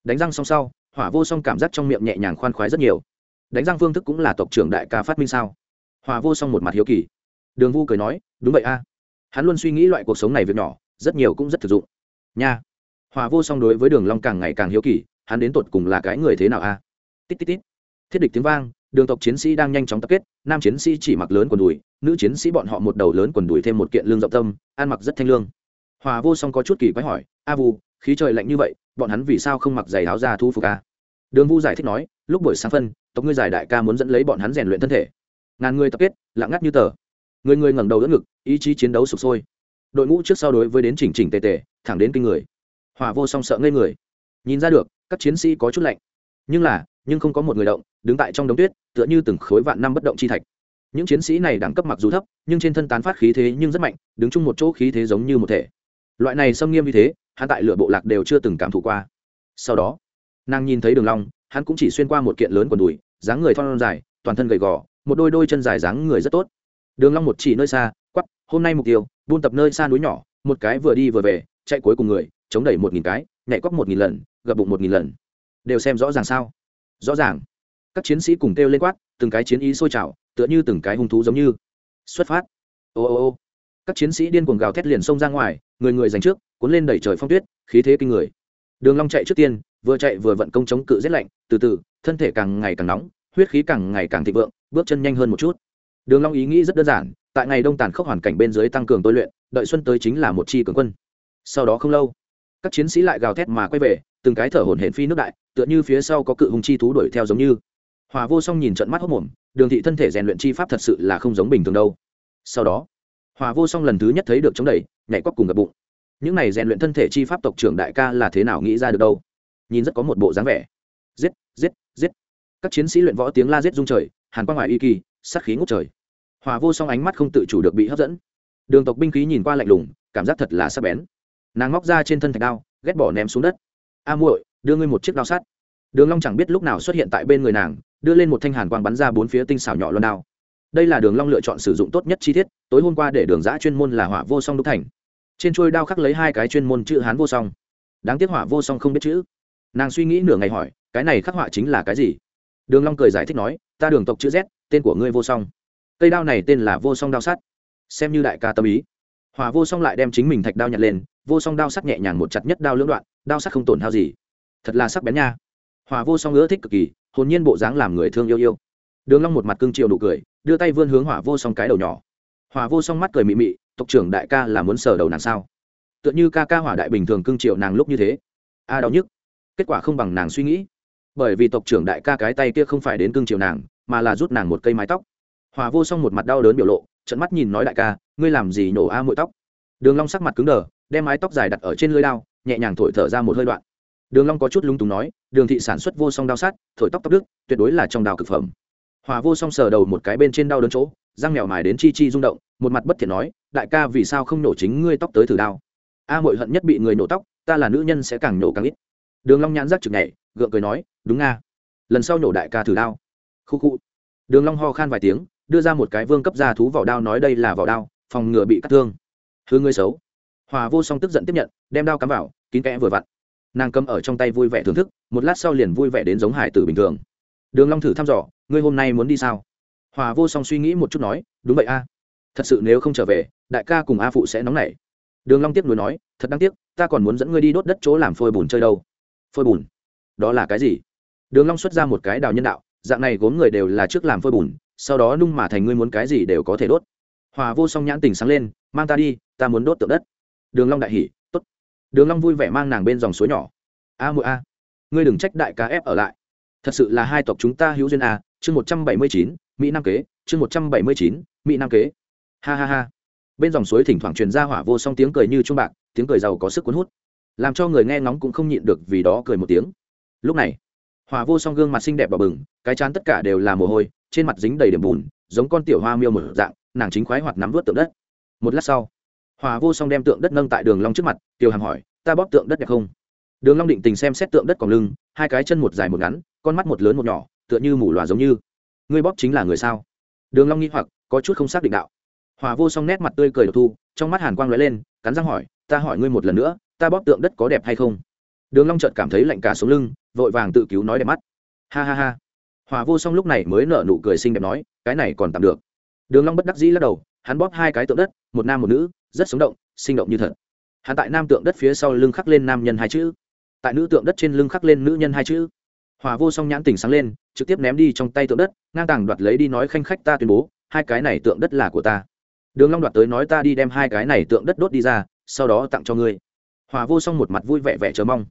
Đánh răng xong sau, hỏa vô song cảm giác trong miệng nhẹ nhàng khoan khoái rất nhiều. Đánh răng phương thức cũng là tộc trưởng đại ca phát minh sao? Hòa vô song một mặt hiếu kỳ. Đường vu cười nói, đúng vậy a. Hắn luôn suy nghĩ loại cuộc sống này việc nhỏ, rất nhiều cũng rất thực dụng. Nha. Hòa vô song đối với đường long càng ngày càng hiếu kỳ, hắn đến tột cùng là cái người thế nào a? Tít tít tít. Thiết địch tiếng vang, đường tộc chiến sĩ đang nhanh chóng tập kết, nam chiến sĩ chỉ mặc lớn quần đùi nữ chiến sĩ bọn họ một đầu lớn quần đùi thêm một kiện lương rộng tâm, ăn mặc rất thanh lương. Hòa vô song có chút kỳ quái hỏi, a vu, khí trời lạnh như vậy, bọn hắn vì sao không mặc giày áo ra thu phục a đường vu giải thích nói, lúc buổi sáng phân, tộc ngươi giải đại ca muốn dẫn lấy bọn hắn rèn luyện thân thể. Ngàn người tập kết, lặng ngắt như tờ. Người người ngẩng đầu đỡ ngực, ý chí chiến đấu sụp sôi. Đội ngũ trước sau đối với đến chỉnh chỉnh tề tề, thẳng đến kinh người. Hòa vô song sợ ngây người. Nhìn ra được, các chiến sĩ có chút lạnh. Nhưng là, nhưng không có một người động, đứng tại trong đống tuyết, tựa như từng khối vạn năm bất động chi thạch những chiến sĩ này đẳng cấp mặc dù thấp, nhưng trên thân tán phát khí thế nhưng rất mạnh, đứng chung một chỗ khí thế giống như một thể. Loại này xâm nghiêm như thế, hắn tại lựa bộ lạc đều chưa từng cảm thụ qua. Sau đó, nàng nhìn thấy đường long, hắn cũng chỉ xuyên qua một kiện lớn quần đùi, dáng người thon dài, toàn thân gầy gò, một đôi đôi chân dài dáng người rất tốt. Đường long một chỉ nơi xa, quắc, hôm nay mục tiêu, buôn tập nơi xa núi nhỏ, một cái vừa đi vừa về, chạy cuối cùng người, chống đẩy một nghìn cái, nhảy quắc một nghìn lần, gập bụng một nghìn lần. Đều xem rõ ràng sao? Rõ ràng. Các chiến sĩ cùng kêu lên quát, từng cái chiến ý sôi trào tựa như từng cái hung thú giống như. Xuất phát. Ô ô ô. Các chiến sĩ điên cuồng gào thét liền xông ra ngoài, người người giành trước, cuốn lên đẩy trời phong tuyết, khí thế kinh người. Đường long chạy trước tiên, vừa chạy vừa vận công chống cự rét lạnh, từ từ, thân thể càng ngày càng nóng, huyết khí càng ngày càng thịnh vượng, bước chân nhanh hơn một chút. Đường long ý nghĩ rất đơn giản, tại ngày đông tàn khốc hoàn cảnh bên dưới tăng cường tôi luyện, đợi xuân tới chính là một chi cường quân. Sau đó không lâu, các chiến sĩ lại gào thét mà quay về, từng cái thở hổn hển phi nước đại, tựa như phía sau có cự hùng chi thú đuổi theo giống như hòa vô song nhìn trận mắt hốc mồm, đường thị thân thể rèn luyện chi pháp thật sự là không giống bình thường đâu. Sau đó, hòa vô song lần thứ nhất thấy được chống đẩy, nhảy cóc cùng gập bụng. Những này rèn luyện thân thể chi pháp tộc trưởng đại ca là thế nào nghĩ ra được đâu? Nhìn rất có một bộ dáng vẻ. Giết giết giết. Các chiến sĩ luyện võ tiếng la giết rung trời, hàn quang hoài y kỳ, sát khí ngút trời. Hòa vô song ánh mắt không tự chủ được bị hấp dẫn. Đường tộc binh khí nhìn qua lạnh lùng, cảm giác thật là sắc bén. Nàng móc ra trên thân thạch đao, ghét bỏ ném xuống đất. A muội, đưa ngươi một chiếc đao sắt đường long chẳng biết lúc nào xuất hiện tại bên người nàng đưa lên một thanh hàn quang bắn ra bốn phía tinh xảo nhỏ loan đao. Đây là đường long lựa chọn sử dụng tốt nhất chi tiết, tối hôm qua để đường giã chuyên môn là hỏa vô song đúc thành. Trên chuôi đao khắc lấy hai cái chuyên môn chữ hán vô song. Đáng tiếc hỏa vô song không biết chữ. Nàng suy nghĩ nửa ngày hỏi, cái này khắc họa chính là cái gì? Đường long cười giải thích nói, ta đường tộc chữ z, tên của ngươi vô song. Cây đao này tên là vô song đao sắt. Xem như đại ca tâm ý. Hỏa vô song lại đem chính mình thạch đao nhặt lên, vô song đao sắt nhẹ nhàng một chặt nhất đao lưỡng đoạn, đao sắt không tổn hao gì. Thật là sắc bén nha. Hỏa vô song ưa thích cực kỳ hồn nhiên bộ dáng làm người thương yêu yêu. Đường long một mặt cương triều nụ cười, đưa tay vươn hướng hỏa vô song cái đầu nhỏ. Hỏa vô song mắt cười mị mị, tộc trưởng đại ca là muốn sờ đầu nàng sao? Tựa như ca ca hỏa đại bình thường cương triều nàng lúc như thế. A đau nhức. Kết quả không bằng nàng suy nghĩ. Bởi vì tộc trưởng đại ca cái tay kia không phải đến cương triều nàng, mà là rút nàng một cây mái tóc. Hòa vô song một mặt đau đớn biểu lộ trận mắt nhìn nói đại ca, ngươi làm gì nổ a à mũi tóc? Đường long sắc mặt cứng đờ, đem mái tóc dài đặt ở trên lưỡi đao, nhẹ nhàng thổi thở ra một hơi đoạn đường long có chút lung túng nói đường thị sản xuất vô song đao sát, thổi tóc tóc đức tuyệt đối là trong đào cực phẩm. Hòa vô song sờ đầu một cái bên trên đau đớn chỗ răng mèo mài đến chi chi rung động một mặt bất thiện nói đại ca vì sao không nổ chính ngươi tóc tới thử đao? A muội hận nhất bị người nổ tóc ta là nữ nhân sẽ càng nổ càng ít. Đường long nhãn rắc chực nhảy gượng cười nói đúng nga. Lần sau nổ đại ca thử đao. Khu khu. Đường long ho khan vài tiếng đưa ra một cái vương cấp gia thú vỏ đao nói đây là vỏ đao phòng ngừa bị cắt thương. Hư ngươi xấu. Hòa vô song tức giận tiếp nhận đem đao cắm vào kín kẽ vừa vặn nàng cầm ở trong tay vui vẻ thưởng thức, một lát sau liền vui vẻ đến giống hải tử bình thường. Đường long thử thăm dò, ngươi hôm nay muốn đi sao? Hòa vô song suy nghĩ một chút nói, đúng vậy a. Thật sự nếu không trở về, đại ca cùng a phụ sẽ nóng nảy. Đường long tiếp nối nói, thật đáng tiếc, ta còn muốn dẫn ngươi đi đốt đất chỗ làm phôi bùn chơi đâu. Phôi bùn? Đó là cái gì? Đường long xuất ra một cái đào nhân đạo, dạng này gốm người đều là trước làm phôi bùn, sau đó nung mà thành ngươi muốn cái gì đều có thể đốt. Hòa vô song nhãn tình sáng lên, mang ta đi, ta muốn đốt tượng đất. Đường long đại hỉ đường long vui vẻ mang nàng bên dòng suối nhỏ. A muội a, ngươi đừng trách đại ca ép ở lại. Thật sự là hai tộc chúng ta hữu duyên a, chương một trăm bảy mươi chín, mỹ nam kế, chương một trăm bảy mươi chín, mỹ nam kế. Ha ha ha. Bên dòng suối thỉnh thoảng truyền ra hỏa vô song tiếng cười như trung bạc, tiếng cười giàu có sức cuốn hút. Làm cho người nghe ngóng cũng không nhịn được vì đó cười một tiếng. Lúc này, hỏa vô song gương mặt xinh đẹp và bừng, cái chán tất cả đều là mồ hôi, trên mặt dính đầy điểm bùn, giống con tiểu hoa miêu một dạng, nàng chính khoái hoạt nắm vớt tượng đất. Một lát sau hòa vô song đem tượng đất nâng tại đường long trước mặt, Tiêu hàm hỏi, ta bóp tượng đất đẹp không? Đường long định tình xem xét tượng đất còn lưng, hai cái chân một dài một ngắn, con mắt một lớn một nhỏ, tựa như mù loà giống như. Ngươi bóp chính là người sao? Đường long nghi hoặc, có chút không xác định đạo. Hòa vô song nét mặt tươi cười đầu thu, trong mắt hàn quang lóe lên, cắn răng hỏi, ta hỏi ngươi một lần nữa, ta bóp tượng đất có đẹp hay không? Đường long chợt cảm thấy lạnh cả sống lưng, vội vàng tự cứu nói đẹp mắt. Ha ha ha. Hòa vô song lúc này mới nở nụ cười xinh đẹp nói, cái này còn tạm được. Đường long bất đắc dĩ lắc đầu, hắn bóp hai cái tượng đất, một nam một nữ rất sống động, sinh động như thật. Hắn tại nam tượng đất phía sau lưng khắc lên nam nhân hai chữ. Tại nữ tượng đất trên lưng khắc lên nữ nhân hai chữ. Hòa vô song nhãn tỉnh sáng lên, trực tiếp ném đi trong tay tượng đất, ngang tàng đoạt lấy đi nói khanh khách ta tuyên bố, hai cái này tượng đất là của ta. Đường long đoạt tới nói ta đi đem hai cái này tượng đất đốt đi ra, sau đó tặng cho ngươi. Hòa vô song một mặt vui vẻ vẻ chờ mong.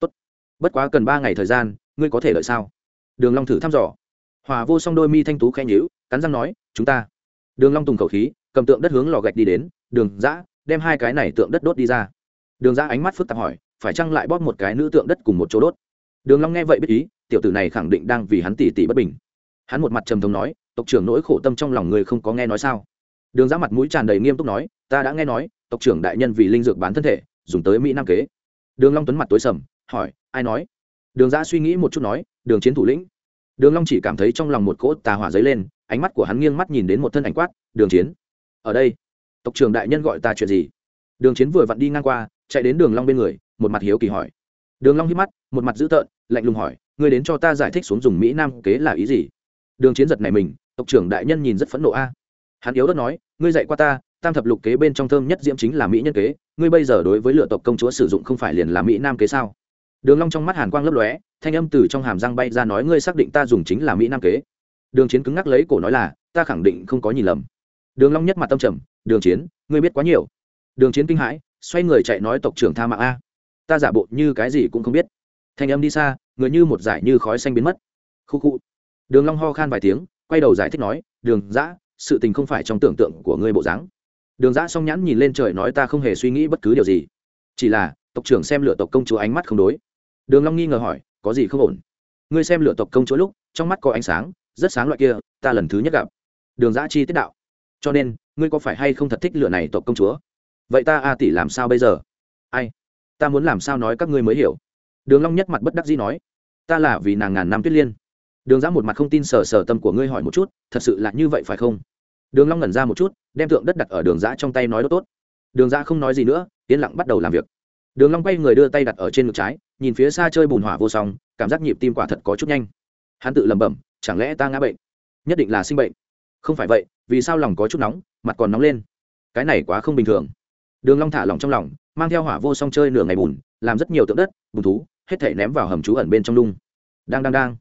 Tốt. Bất quá cần ba ngày thời gian, ngươi có thể đợi sao? Đường long thử thăm dò. Hòa vô song đôi mi thanh tú khẽ nhíu, cắn răng nói, chúng ta. Đường long tùng khẩu khí, cầm tượng đất hướng lò gạch đi đến đường dã, đem hai cái này tượng đất đốt đi ra. Đường dã ánh mắt phức tạp hỏi, phải chăng lại bóp một cái nữ tượng đất cùng một chỗ đốt? Đường long nghe vậy biết ý, tiểu tử này khẳng định đang vì hắn tỷ tỷ bất bình. Hắn một mặt trầm thống nói, tộc trưởng nỗi khổ tâm trong lòng người không có nghe nói sao? Đường giã mặt mũi tràn đầy nghiêm túc nói, ta đã nghe nói, tộc trưởng đại nhân vì linh dược bán thân thể, dùng tới mỹ nam kế. Đường long tuấn mặt tối sầm, hỏi, ai nói? Đường giã suy nghĩ một chút nói, đường chiến thủ lĩnh. Đường long chỉ cảm thấy trong lòng một cỗ tà hỏa dấy lên, ánh mắt của hắn nghiêng mắt nhìn đến một thân ảnh quát, đường chiến, ở đây tộc trưởng đại nhân gọi ta chuyện gì? Đường chiến vừa vặn đi ngang qua, chạy đến đường long bên người, một mặt hiếu kỳ hỏi. Đường long hít mắt, một mặt dữ tợn, lạnh lùng hỏi, ngươi đến cho ta giải thích xuống dùng mỹ nam kế là ý gì? Đường chiến giật này mình, tộc trưởng đại nhân nhìn rất phẫn nộ a. Hắn yếu đất nói, ngươi dạy qua ta, tam thập lục kế bên trong thơm nhất diễm chính là mỹ nhân kế, ngươi bây giờ đối với lựa tộc công chúa sử dụng không phải liền là mỹ nam kế sao? Đường long trong mắt hàn quang lấp lóe, thanh âm từ trong hàm răng bay ra nói, ngươi xác định ta dùng chính là mỹ nam kế? Đường chiến cứng ngắc lấy cổ nói là, ta khẳng định không có nhìn lầm. Đường long nhất mặt tâm trầm đường chiến, ngươi biết quá nhiều. Đường chiến kinh hãi, xoay người chạy nói tộc trưởng tha mạng a. Ta giả bộ như cái gì cũng không biết. Thanh âm đi xa, người như một giải như khói xanh biến mất. Khu khu. Đường long ho khan vài tiếng, quay đầu giải thích nói, đường giã sự tình không phải trong tưởng tượng của ngươi bộ dáng. Đường giã song nhãn nhìn lên trời nói, ta không hề suy nghĩ bất cứ điều gì. Chỉ là, tộc trưởng xem lửa tộc công chúa ánh mắt không đối. Đường long nghi ngờ hỏi, có gì không ổn? Ngươi xem lửa tộc công chúa lúc, trong mắt có ánh sáng, rất sáng loại kia, ta lần thứ nhất gặp. Đường giã chi tiết đạo. Cho nên ngươi có phải hay không thật thích lựa này tộc công chúa? Vậy ta, a tỷ làm sao bây giờ? Ai? Ta muốn làm sao nói các ngươi mới hiểu? Đường long nhất mặt bất đắc dĩ nói. Ta là vì nàng ngàn năm tuyết liên. Đường giã một mặt không tin sờ sờ tâm của ngươi hỏi một chút, thật sự là như vậy phải không? Đường long ngẩn ra một chút, đem tượng đất đặt ở đường giã trong tay nói đốt tốt. Đường giã không nói gì nữa, yên lặng bắt đầu làm việc. Đường long quay người đưa tay đặt ở trên ngực trái, nhìn phía xa chơi bùn hỏa vô song, cảm giác nhịp tim quả thật có chút nhanh. Hắn tự lẩm bẩm, chẳng lẽ ta ngã bệnh? Nhất định là sinh bệnh không phải vậy, vì sao lòng có chút nóng, mặt còn nóng lên? Cái này quá không bình thường. Đường long thả lòng trong lòng, mang theo hỏa vô song chơi nửa ngày bùn, làm rất nhiều tượng đất, bùn thú, hết thể ném vào hầm trú ẩn bên trong đung đang đang đang.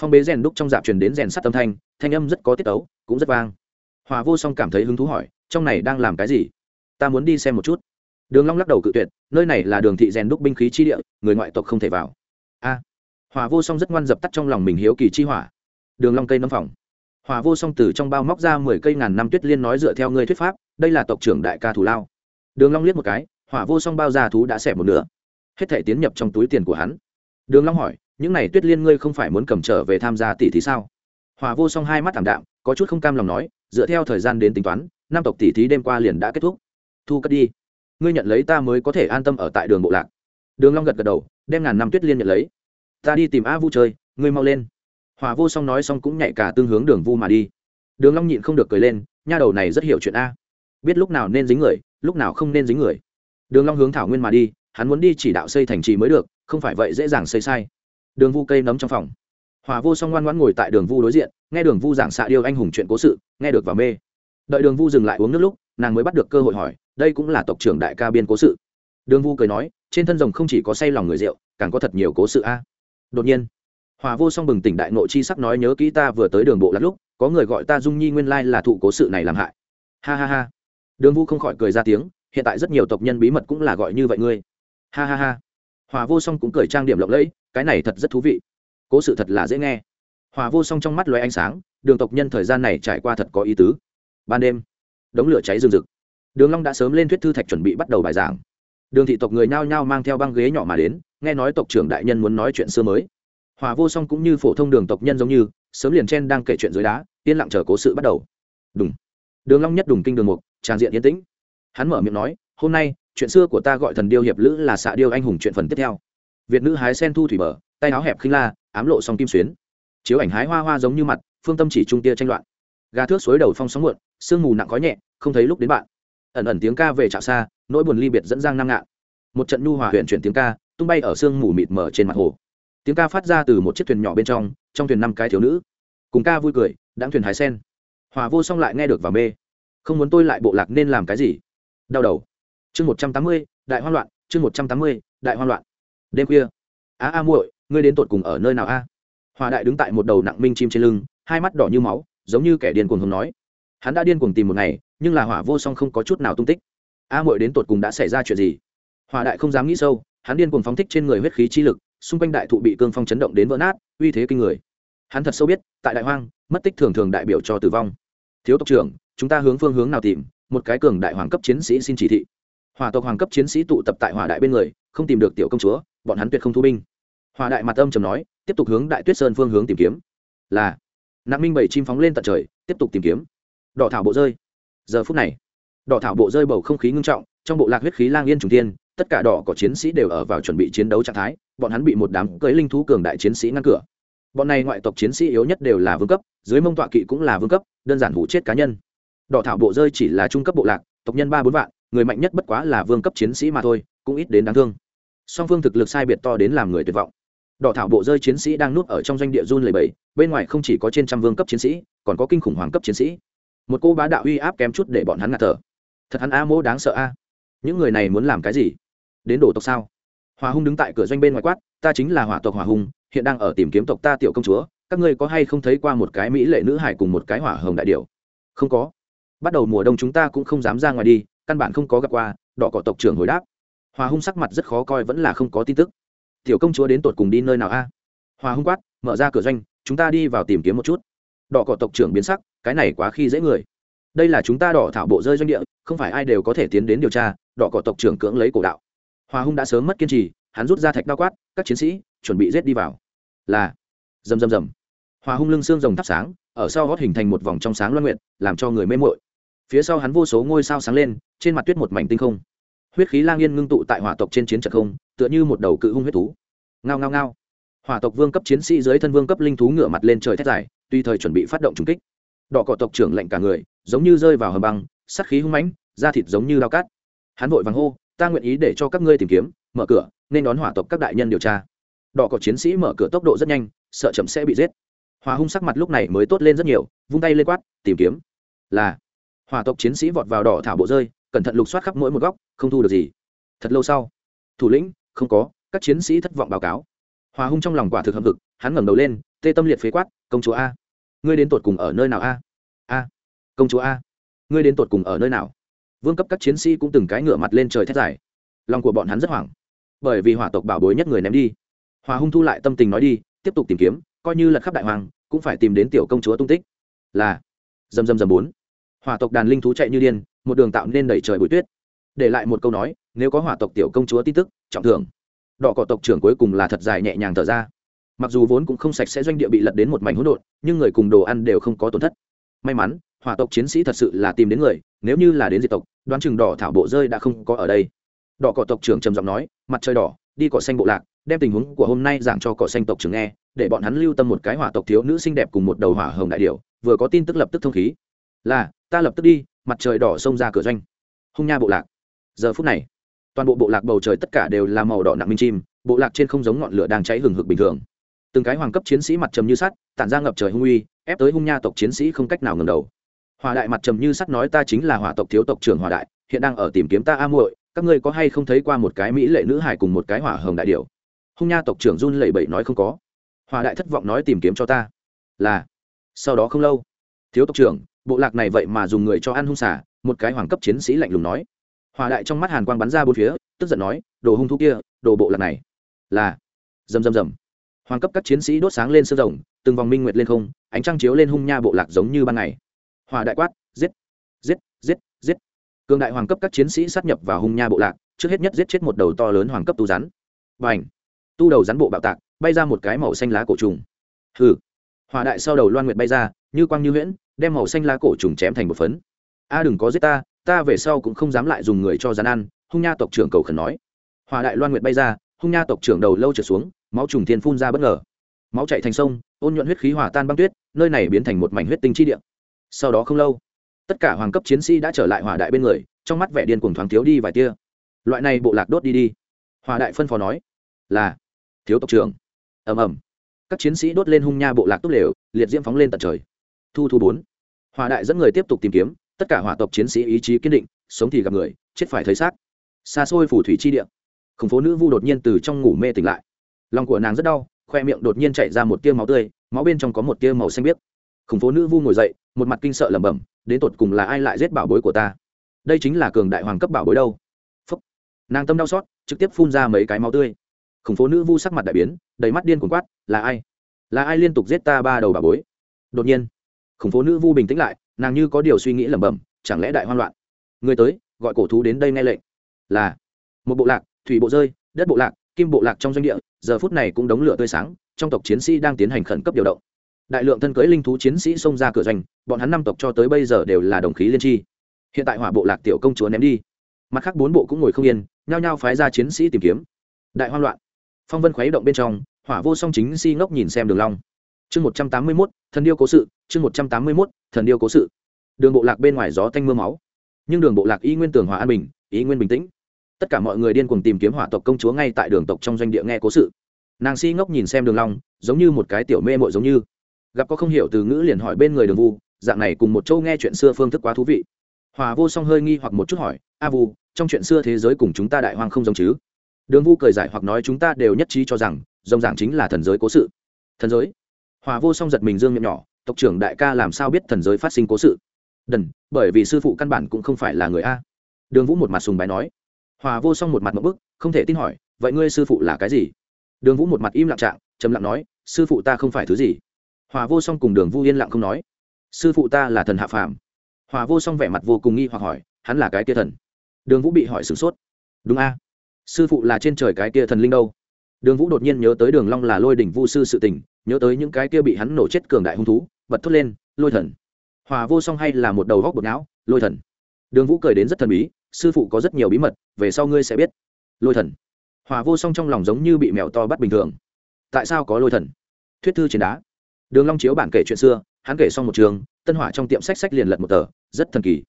Phong bế rèn đúc trong dạp truyền đến rèn sắt âm thanh thanh âm rất có tiết tấu, cũng rất vang. Hỏa vô song cảm thấy hứng thú hỏi, trong này đang làm cái gì? Ta muốn đi xem một chút. Đường long lắc đầu cự tuyệt, nơi này là đường thị rèn đúc binh khí chi địa, người ngoại tộc không thể vào. A. Hỏa vô song rất ngoan dập tắt trong lòng mình hiếu kỳ chi hỏa. Đường long cây nấm phòng hòa vô song từ trong bao móc ra mười cây ngàn năm tuyết liên nói dựa theo ngươi thuyết pháp, đây là tộc trưởng đại ca thủ lao. Đường long liếc một cái hỏa vô song bao già thú đã xẻ một nửa. Hết thể tiến nhập trong túi tiền của hắn. Đường long hỏi, những này tuyết liên ngươi không phải muốn cầm trở về tham gia tỷ thí sao? Hòa vô song hai mắt thảm đạm, có chút không cam lòng nói, dựa theo thời gian đến tính toán, năm tộc tỷ thí đêm qua liền đã kết thúc. Thu cất đi. Ngươi nhận lấy ta mới có thể an tâm ở tại đường bộ lạc. Đường long gật gật đầu, đem ngàn năm tuyết liên nhận lấy. Ta đi tìm a vu chơi, ngươi mau lên hòa vô song nói xong cũng nhảy cả tương hướng đường vu mà đi. Đường long nhịn không được cười lên, nha đầu này rất hiểu chuyện a. Biết lúc nào nên dính người, lúc nào không nên dính người. Đường long hướng thảo nguyên mà đi, hắn muốn đi chỉ đạo xây thành trì mới được, không phải vậy dễ dàng xây sai. Đường vu cây nấm trong phòng. Hòa vô song ngoan ngoãn ngồi tại đường vu đối diện, nghe đường vu giảng xạ điêu anh hùng chuyện cố sự, nghe được và mê. Đợi đường vu dừng lại uống nước lúc, nàng mới bắt được cơ hội hỏi, đây cũng là tộc trưởng đại ca biên cố sự. Đường vu cười nói, trên thân rồng không chỉ có say lòng người rượu, càng có thật nhiều cố sự a. Đột nhiên hòa vô song bừng tỉnh đại nội chi sắc nói nhớ kỹ ta vừa tới đường bộ lát lúc, có người gọi ta dung nhi nguyên lai là thụ cố sự này làm hại. Ha ha ha. Đường vu không khỏi cười ra tiếng, hiện tại rất nhiều tộc nhân bí mật cũng là gọi như vậy ngươi. Ha ha ha. Hòa vô song cũng cười trang điểm lộng lẫy, cái này thật rất thú vị. Cố sự thật là dễ nghe. Hòa vô song trong mắt loé ánh sáng, đường tộc nhân thời gian này trải qua thật có ý tứ. Ban đêm, đống lửa cháy rừng rực. Đường long đã sớm lên thuyết thư thạch chuẩn bị bắt đầu bài giảng. Đường thị tộc người nhao nhao mang theo băng ghế nhỏ mà đến, nghe nói tộc trưởng đại nhân muốn nói chuyện xưa mới hòa vô song cũng như phổ thông đường tộc nhân giống như, sớm liền chen đang kể chuyện dưới đá, yên lặng chờ cố sự bắt đầu. Đúng đường long nhất đùng kinh đường mục tràn diện yên tĩnh. Hắn mở miệng nói, hôm nay, chuyện xưa của ta gọi thần điêu hiệp lữ là xạ điêu anh hùng chuyện phần tiếp theo. Việt nữ hái sen thu thủy bờ, tay áo hẹp khinh la, ám lộ song kim xuyến. Chiếu ảnh hái hoa hoa giống như mặt, phương tâm chỉ trung tia tranh loạn. Gà thước suối đầu phong sóng muộn, sương mù nặng khói nhẹ, không thấy lúc đến bạn. Ẩn ẩn tiếng ca về trạo xa, nỗi buồn ly biệt dẫn giang nam ngạn. Một trận nhu hòa huyện chuyển tiếng ca, tung bay ở sương mù mịt mờ trên mặt hồ tiếng ca phát ra từ một chiếc thuyền nhỏ bên trong trong thuyền năm cái thiếu nữ. Cùng ca vui cười đáng thuyền hái sen. Hòa vô song lại nghe được và mê. Không muốn tôi lại bộ lạc nên làm cái gì? Đau đầu. Chương một trăm tám mươi, đại hoan loạn, chương một trăm tám mươi, đại hoan loạn. Đêm khuya. A a muội, ngươi đến tột cùng ở nơi nào a? Hòa đại đứng tại một đầu nặng minh chim trên lưng, hai mắt đỏ như máu, giống như kẻ điên cuồng hùng nói. Hắn đã điên cuồng tìm một ngày, nhưng là hỏa vô song không có chút nào tung tích. A muội đến tột cùng đã xảy ra chuyện gì? Hòa đại không dám nghĩ sâu, hắn điên cuồng phóng thích trên người huyết khí chi lực xung quanh đại thụ bị cương phong chấn động đến vỡ nát, uy thế kinh người. Hắn thật sâu biết, tại đại hoang, mất tích thường thường đại biểu cho tử vong. Thiếu tộc trưởng, chúng ta hướng phương hướng nào tìm, một cái cường đại hoàng cấp chiến sĩ xin chỉ thị. Hòa tộc hoàng cấp chiến sĩ tụ tập tại hỏa đại bên người, không tìm được tiểu công chúa, bọn hắn tuyệt không thu binh. Hòa đại mặt âm trầm nói, tiếp tục hướng đại tuyết sơn phương hướng tìm kiếm. Là nạn minh bảy chim phóng lên tận trời, tiếp tục tìm kiếm. Đỏ thảo bộ rơi. Giờ phút này, đỏ thảo bộ rơi bầu không khí ngưng trọng, trong bộ lạc huyết khí lang yên trùng tiên tất cả đỏ có chiến sĩ đều ở vào chuẩn bị chiến đấu trạng thái, bọn hắn bị một đám cưới linh thú cường đại chiến sĩ ngăn cửa. Bọn này ngoại tộc chiến sĩ yếu nhất đều là vương cấp, dưới mông tọa kỵ cũng là vương cấp, đơn giản hủ chết cá nhân. Đỏ thảo bộ rơi chỉ là trung cấp bộ lạc, tộc nhân ba bốn vạn, người mạnh nhất bất quá là vương cấp chiến sĩ mà thôi, cũng ít đến đáng thương. Song phương thực lực sai biệt to đến làm người tuyệt vọng. Đỏ thảo bộ rơi chiến sĩ đang nuốt ở trong doanh địa run lầy bầy bên ngoài không chỉ có trên trăm vương cấp chiến sĩ, còn có kinh khủng hoàng cấp chiến sĩ. Một cô bá đạo uy áp kém chút để bọn hắn ngạt thở. Thật hắn a mô đáng sợ a. Những người này muốn làm cái gì? Đến đổ tộc sao? Hòa hung đứng tại cửa doanh bên ngoài quát, ta chính là hỏa tộc hòa hung, hiện đang ở tìm kiếm tộc ta tiểu công chúa, các ngươi có hay không thấy qua một cái mỹ lệ nữ hải cùng một cái hỏa hồng đại điệu không có. Bắt đầu mùa đông chúng ta cũng không dám ra ngoài đi, căn bản không có gặp qua, đỏ cỏ tộc trưởng hồi đáp. Hòa hung sắc mặt rất khó coi vẫn là không có tin tức. Tiểu công chúa đến tột cùng đi nơi nào a? Hòa hung quát, mở ra cửa doanh, chúng ta đi vào tìm kiếm một chút. Đỏ cỏ tộc trưởng biến sắc, cái này quá khi dễ người. Đây là chúng ta đỏ thảo bộ rơi doanh địa, không phải ai đều có thể tiến đến điều tra. Đỏ cỏ tộc trưởng cưỡng lấy cổ đạo hòa hung đã sớm mất kiên trì, hắn rút ra thạch đao quát, các chiến sĩ, chuẩn bị rết đi vào. Là. Rầm rầm rầm. Hòa hung lưng xương rồng thắp sáng, ở sau gót hình thành một vòng trong sáng loan nguyện làm cho người mê mội phía sau hắn vô số ngôi sao sáng lên, trên mặt tuyết một mảnh tinh không. Huyết khí lang yên ngưng tụ tại hỏa tộc trên chiến trận không, tựa như một đầu cự hung huyết thú. Ngao ngao ngao. Hỏa tộc vương cấp chiến sĩ dưới thân vương cấp linh thú ngửa mặt lên trời thét dài tùy thời chuẩn bị phát động trùng kích. Đỏ cỏ tộc trưởng lệnh cả người, giống như rơi vào hầm băng sắt khí hung mãnh, da thịt giống như lao cát. Hắn vội vàng hô ta nguyện ý để cho các ngươi tìm kiếm, mở cửa, nên đón hỏa tộc các đại nhân điều tra. Đỏ có chiến sĩ mở cửa tốc độ rất nhanh, sợ chậm sẽ bị giết. Hòa hung sắc mặt lúc này mới tốt lên rất nhiều, vung tay lên quát, tìm kiếm. Là, hỏa tộc chiến sĩ vọt vào đỏ thảo bộ rơi, cẩn thận lục soát khắp mỗi một góc, không thu được gì. Thật lâu sau, thủ lĩnh, không có, các chiến sĩ thất vọng báo cáo. Hòa hung trong lòng quả thực hâm thực hắn ngẩng đầu lên, tê tâm liệt phế quát, công chúa a, ngươi đến tột cùng ở nơi nào a? A, công chúa a, ngươi đến tột cùng ở nơi nào? Vương cấp các chiến sĩ cũng từng cái ngửa mặt lên trời thét dài. Lòng của bọn hắn rất hoảng, bởi vì hỏa tộc bảo bối nhất người ném đi. Hòa hung thu lại tâm tình nói đi, tiếp tục tìm kiếm, coi như lật khắp đại hoàng, cũng phải tìm đến tiểu công chúa tung tích. Là, dầm dầm dầm bốn. Hỏa tộc đàn linh thú chạy như điên, một đường tạo nên đẩy trời bụi tuyết. Để lại một câu nói, nếu có hỏa tộc tiểu công chúa tin tức, trọng thưởng. Đỏ cỏ tộc trưởng cuối cùng là thật dài nhẹ nhàng thở ra. Mặc dù vốn cũng không sạch sẽ doanh địa bị lật đến một mảnh hỗn độn, nhưng người cùng đồ ăn đều không có tổn thất may mắn, hỏa tộc chiến sĩ thật sự là tìm đến người, nếu như là đến diệt tộc, đoán chừng đỏ thảo bộ rơi đã không có ở đây. Đỏ cỏ tộc trưởng trầm giọng nói, mặt trời đỏ, đi cỏ xanh bộ lạc, đem tình huống của hôm nay giảng cho cỏ xanh tộc trưởng nghe, để bọn hắn lưu tâm một cái hỏa tộc thiếu nữ xinh đẹp cùng một đầu hỏa hồng đại điệu vừa có tin tức lập tức thông khí. Là, ta lập tức đi, mặt trời đỏ xông ra cửa doanh. Hung nha bộ lạc. Giờ phút này, toàn bộ bộ lạc bầu trời tất cả đều là màu đỏ nặng minh chim, bộ lạc trên không giống ngọn lửa đang cháy hừng hực bình thường từng cái hoàng cấp chiến sĩ mặt trầm như sắt, tản ra ngập trời hung uy, ép tới hung nha tộc chiến sĩ không cách nào ngừng đầu. Hòa đại mặt trầm như sắt nói ta chính là hỏa tộc thiếu tộc trưởng hòa đại, hiện đang ở tìm kiếm ta a muội, các ngươi có hay không thấy qua một cái mỹ lệ nữ hải cùng một cái hỏa hồng đại điệu hung nha tộc trưởng run lẩy bẩy nói không có. Hòa đại thất vọng nói tìm kiếm cho ta. Là. Sau đó không lâu, thiếu tộc trưởng, bộ lạc này vậy mà dùng người cho ăn hung xả một cái hoàng cấp chiến sĩ lạnh lùng nói. Hòa đại trong mắt hàn quang bắn ra bốn phía, tức giận nói, đồ hung thú kia, đồ bộ lạc này. Là. Rầm rầm rầm hoàng cấp các chiến sĩ đốt sáng lên sơ rồng, từng vòng minh nguyệt lên không, ánh trăng chiếu lên hung nha bộ lạc giống như ban ngày. Hòa đại quát, giết giết giết giết. Cường đại hoàng cấp các chiến sĩ sát nhập vào hung nha bộ lạc, trước hết nhất giết chết một đầu to lớn hoàng cấp tu rắn. Và ảnh tu đầu rắn bộ bạo tạc, bay ra một cái màu xanh lá cổ trùng. Hừ! Hòa đại sau đầu loan nguyệt bay ra, như quang như huyễn, đem màu xanh lá cổ trùng chém thành một phấn. A, đừng có giết ta ta về sau cũng không dám lại dùng người cho rắn ăn, hung nha tộc trưởng cầu khẩn nói. Hòa đại loan nguyệt bay ra, hung nha tộc trưởng đầu lâu trở xuống máu trùng thiên phun ra bất ngờ. Máu chạy thành sông, ôn nhuận huyết khí hòa tan băng tuyết, nơi này biến thành một mảnh huyết tinh chi địa. Sau đó không lâu, tất cả hoàng cấp chiến sĩ đã trở lại hỏa đại bên người, trong mắt vẻ điên cuồng thoáng thiếu đi vài tia. Loại này bộ lạc đốt đi đi. Hòa đại phân phó nói, là, thiếu tộc trưởng. Ầm ầm. Các chiến sĩ đốt lên hung nha bộ lạc tốt lều, liệt diễm phóng lên tận trời. Thu thu bốn. Hòa đại dẫn người tiếp tục tìm kiếm, tất cả hỏa tộc chiến sĩ ý chí kiên định, sống thì gặp người, chết phải thấy xác. Xa xôi phủ thủy chi địa. Khủng phố nữ vu đột nhiên từ trong ngủ mê tỉnh lại lòng của nàng rất đau, khoe miệng đột nhiên chảy ra một tia máu tươi, máu bên trong có một tia màu xanh biếc. Khủng phố nữ vu ngồi dậy, một mặt kinh sợ lẩm bẩm, đến tột cùng là ai lại giết bảo bối của ta? Đây chính là cường đại hoàng cấp bảo bối đâu? Phúc. nàng tâm đau xót, trực tiếp phun ra mấy cái máu tươi. Khủng phố nữ vu sắc mặt đại biến, đầy mắt điên cuồng quát, là ai? Là ai liên tục giết ta ba đầu bảo bối? Đột nhiên, khủng phố nữ vu bình tĩnh lại, nàng như có điều suy nghĩ lẩm bẩm, chẳng lẽ đại hoan loạn? Người tới, gọi cổ thú đến đây nghe lệnh. Là. Một bộ lạc, thủy bộ rơi, đất bộ lạc kim bộ lạc trong doanh địa, giờ phút này cũng đống lửa tươi sáng, trong tộc chiến sĩ đang tiến hành khẩn cấp điều động. Đại lượng thân cưới linh thú chiến sĩ xông ra cửa doanh, bọn hắn năm tộc cho tới bây giờ đều là đồng khí liên tri. Hiện tại hỏa bộ lạc tiểu công chúa ném đi. Mặt khác bốn bộ cũng ngồi không yên, nhao nhao phái ra chiến sĩ tìm kiếm. Đại hoang loạn. Phong vân khuấy động bên trong, hỏa vô song chính si ngốc nhìn xem đường long. Chương một trăm tám mươi mốt, thần điêu cố sự, chương một trăm tám mươi mốt, thần điêu cố sự. Đường bộ lạc bên ngoài gió thanh mưa máu. Nhưng đường bộ lạc y nguyên tường hòa an bình ý nguyên bình tĩnh tất cả mọi người điên cuồng tìm kiếm hỏa tộc công chúa ngay tại đường tộc trong doanh địa nghe cố sự. Nàng si ngốc nhìn xem đường long, giống như một cái tiểu mê mội giống như. Gặp có không hiểu từ ngữ liền hỏi bên người đường vu, dạng này cùng một châu nghe chuyện xưa phương thức quá thú vị. Hòa vô song hơi nghi hoặc một chút hỏi, a vu, trong chuyện xưa thế giới cùng chúng ta đại hoang không giống chứ? Đường vu cười giải hoặc nói, chúng ta đều nhất trí cho rằng rồng dạng chính là thần giới cố sự. Thần giới? Hòa vô song giật mình dương miệng nhỏ, tộc trưởng đại ca làm sao biết thần giới phát sinh cố sự? Đần, bởi vì sư phụ căn bản cũng không phải là người a. Đường vũ một mặt sùng bái nói hòa vô song một mặt một bức, không thể tin hỏi, vậy ngươi sư phụ là cái gì? Đường vũ một mặt im lặng trạng, trầm lặng nói, sư phụ ta không phải thứ gì. Hòa vô song cùng đường vũ yên lặng không nói. Sư phụ ta là thần hạ phàm. Hòa vô song vẻ mặt vô cùng nghi hoặc hỏi, hắn là cái kia thần? Đường vũ bị hỏi sửng sốt. Đúng a. Sư phụ là trên trời cái kia thần linh đâu? Đường vũ đột nhiên nhớ tới đường long là lôi đỉnh vu sư sự tình, nhớ tới những cái kia bị hắn nổ chết cường đại hung thú, bật thốt lên, lôi thần. Hòa vô song hay là một đầu góc bột não, lôi thần. Đường vũ cười đến rất thần bí sư phụ có rất nhiều bí mật, về sau ngươi sẽ biết. Lôi thần. Hòa vô song trong lòng giống như bị mèo to bắt bình thường. Tại sao có lôi thần? Thuyết thư trên đá. Đường long chiếu bản kể chuyện xưa, hắn kể xong một trường, tân hỏa trong tiệm sách sách liền lật một tờ, rất thần kỳ.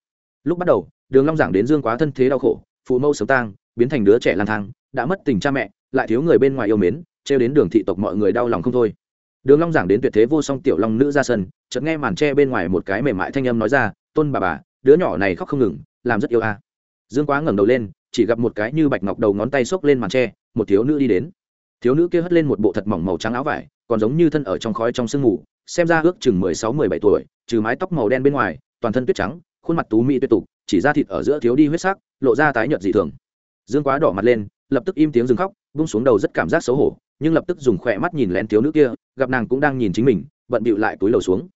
Lúc bắt đầu, đường long giảng đến dương quá thân thế đau khổ, phụ mẫu sớm tang, biến thành đứa trẻ lang thang, đã mất tình cha mẹ, lại thiếu người bên ngoài yêu mến treo đến đường thị tộc mọi người đau lòng không thôi. Đường long giảng đến tuyệt thế vô song tiểu long nữ ra sân, chợt nghe màn tre bên ngoài một cái mềm mại thanh âm nói ra, tôn bà bà, đứa nhỏ này khóc không ngừng, làm rất yêu a dương quá ngẩng đầu lên, chỉ gặp một cái như bạch ngọc đầu ngón tay xốc lên màn tre, một thiếu nữ đi đến. Thiếu nữ kia hất lên một bộ thật mỏng màu trắng áo vải, còn giống như thân ở trong khói trong sương mù, xem ra ước chừng mười sáu, mười bảy tuổi, trừ mái tóc màu đen bên ngoài, toàn thân tuyết trắng, khuôn mặt tú mỹ tuyệt tục, chỉ ra thịt ở giữa thiếu đi huyết sắc, lộ ra tái nhợt dị thường. Dương quá đỏ mặt lên, lập tức im tiếng dừng khóc bung xuống đầu rất cảm giác xấu hổ, nhưng lập tức dùng khỏe mắt nhìn lén thiếu nữ kia, gặp nàng cũng đang nhìn chính mình, bận bịu lại túi lầu xuống.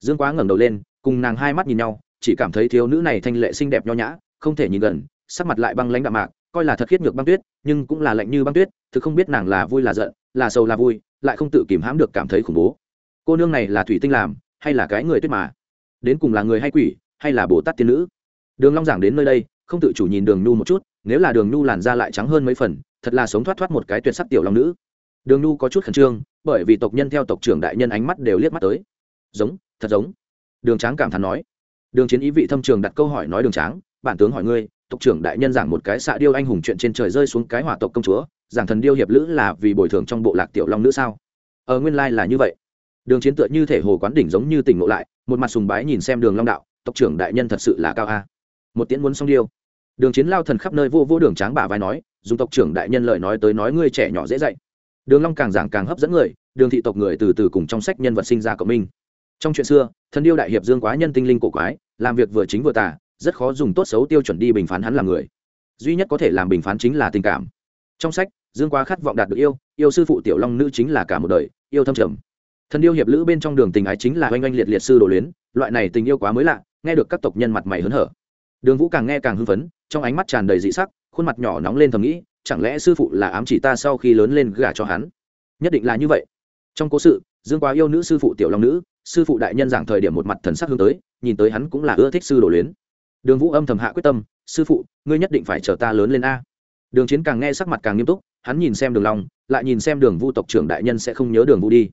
Dương quá ngẩng đầu lên, cùng nàng hai mắt nhìn nhau, chỉ cảm thấy thiếu nữ này thanh lệ xinh đẹp nho nhã không thể nhìn gần, sắc mặt lại băng lãnh đạm mạc, coi là thật khiết ngược băng tuyết, nhưng cũng là lạnh như băng tuyết, thực không biết nàng là vui là giận, là sâu là vui, lại không tự kìm hãm được cảm thấy khủng bố. Cô nương này là thủy tinh làm, hay là cái người tuyết mà? Đến cùng là người hay quỷ, hay là bồ tát tiên nữ? Đường long giảng đến nơi đây, không tự chủ nhìn đường nhu một chút, nếu là đường nhu làn da lại trắng hơn mấy phần, thật là sống thoát thoát một cái tuyệt sắc tiểu long nữ. Đường nhu có chút khẩn trương, bởi vì tộc nhân theo tộc trưởng đại nhân ánh mắt đều liếc mắt tới. Giống, thật giống. Đường tráng cảm thán nói. Đường chiến ý vị thâm trường đặt câu hỏi nói đường tráng bản tướng hỏi ngươi, tộc trưởng đại nhân giảng một cái xạ điêu anh hùng chuyện trên trời rơi xuống cái hỏa tộc công chúa, giảng thần điêu hiệp lữ là vì bồi thường trong bộ lạc tiểu long nữ sao? Ở nguyên lai là như vậy. Đường chiến tựa như thể hồ quán đỉnh giống như tỉnh ngộ lại, một mặt sùng bái nhìn xem đường long đạo, tộc trưởng đại nhân thật sự là cao a. Một tiễn muốn xong điêu. Đường chiến lao thần khắp nơi vô vô đường tráng bả vai nói, dùng tộc trưởng đại nhân lời nói tới nói ngươi trẻ nhỏ dễ dạy. Đường long càng giảng càng hấp dẫn người, đường thị tộc người từ từ cùng trong sách nhân vật sinh ra cộng minh. Trong chuyện xưa, thần điêu đại hiệp dương quá nhân tinh linh cổ quái, làm việc vừa chính vừa tà rất khó dùng tốt xấu tiêu chuẩn đi bình phán hắn là người. Duy nhất có thể làm bình phán chính là tình cảm. Trong sách, dương quá khát vọng đạt được yêu yêu sư phụ tiểu long nữ chính là cả một đời, yêu thâm trầm. Thần yêu hiệp lữ bên trong đường tình ái chính là oanh oanh liệt liệt sư đồ luyến, loại này tình yêu quá mới lạ, nghe được các tộc nhân mặt mày hớn hở. Đường vũ càng nghe càng hưng phấn, trong ánh mắt tràn đầy dị sắc, khuôn mặt nhỏ nóng lên thầm nghĩ, chẳng lẽ sư phụ là ám chỉ ta sau khi lớn lên gả cho hắn? Nhất định là như vậy. Trong cố sự, dương quá yêu nữ sư phụ tiểu long nữ, sư phụ đại nhân giảng thời điểm một mặt thần sắc hướng tới, nhìn tới hắn cũng là ưa thích sư đồ luyến đường vũ âm thầm hạ quyết tâm, sư phụ, ngươi nhất định phải chờ ta lớn lên a. Đường chiến càng nghe sắc mặt càng nghiêm túc, hắn nhìn xem đường long, lại nhìn xem đường vu tộc trưởng đại nhân sẽ không nhớ đường vu đi.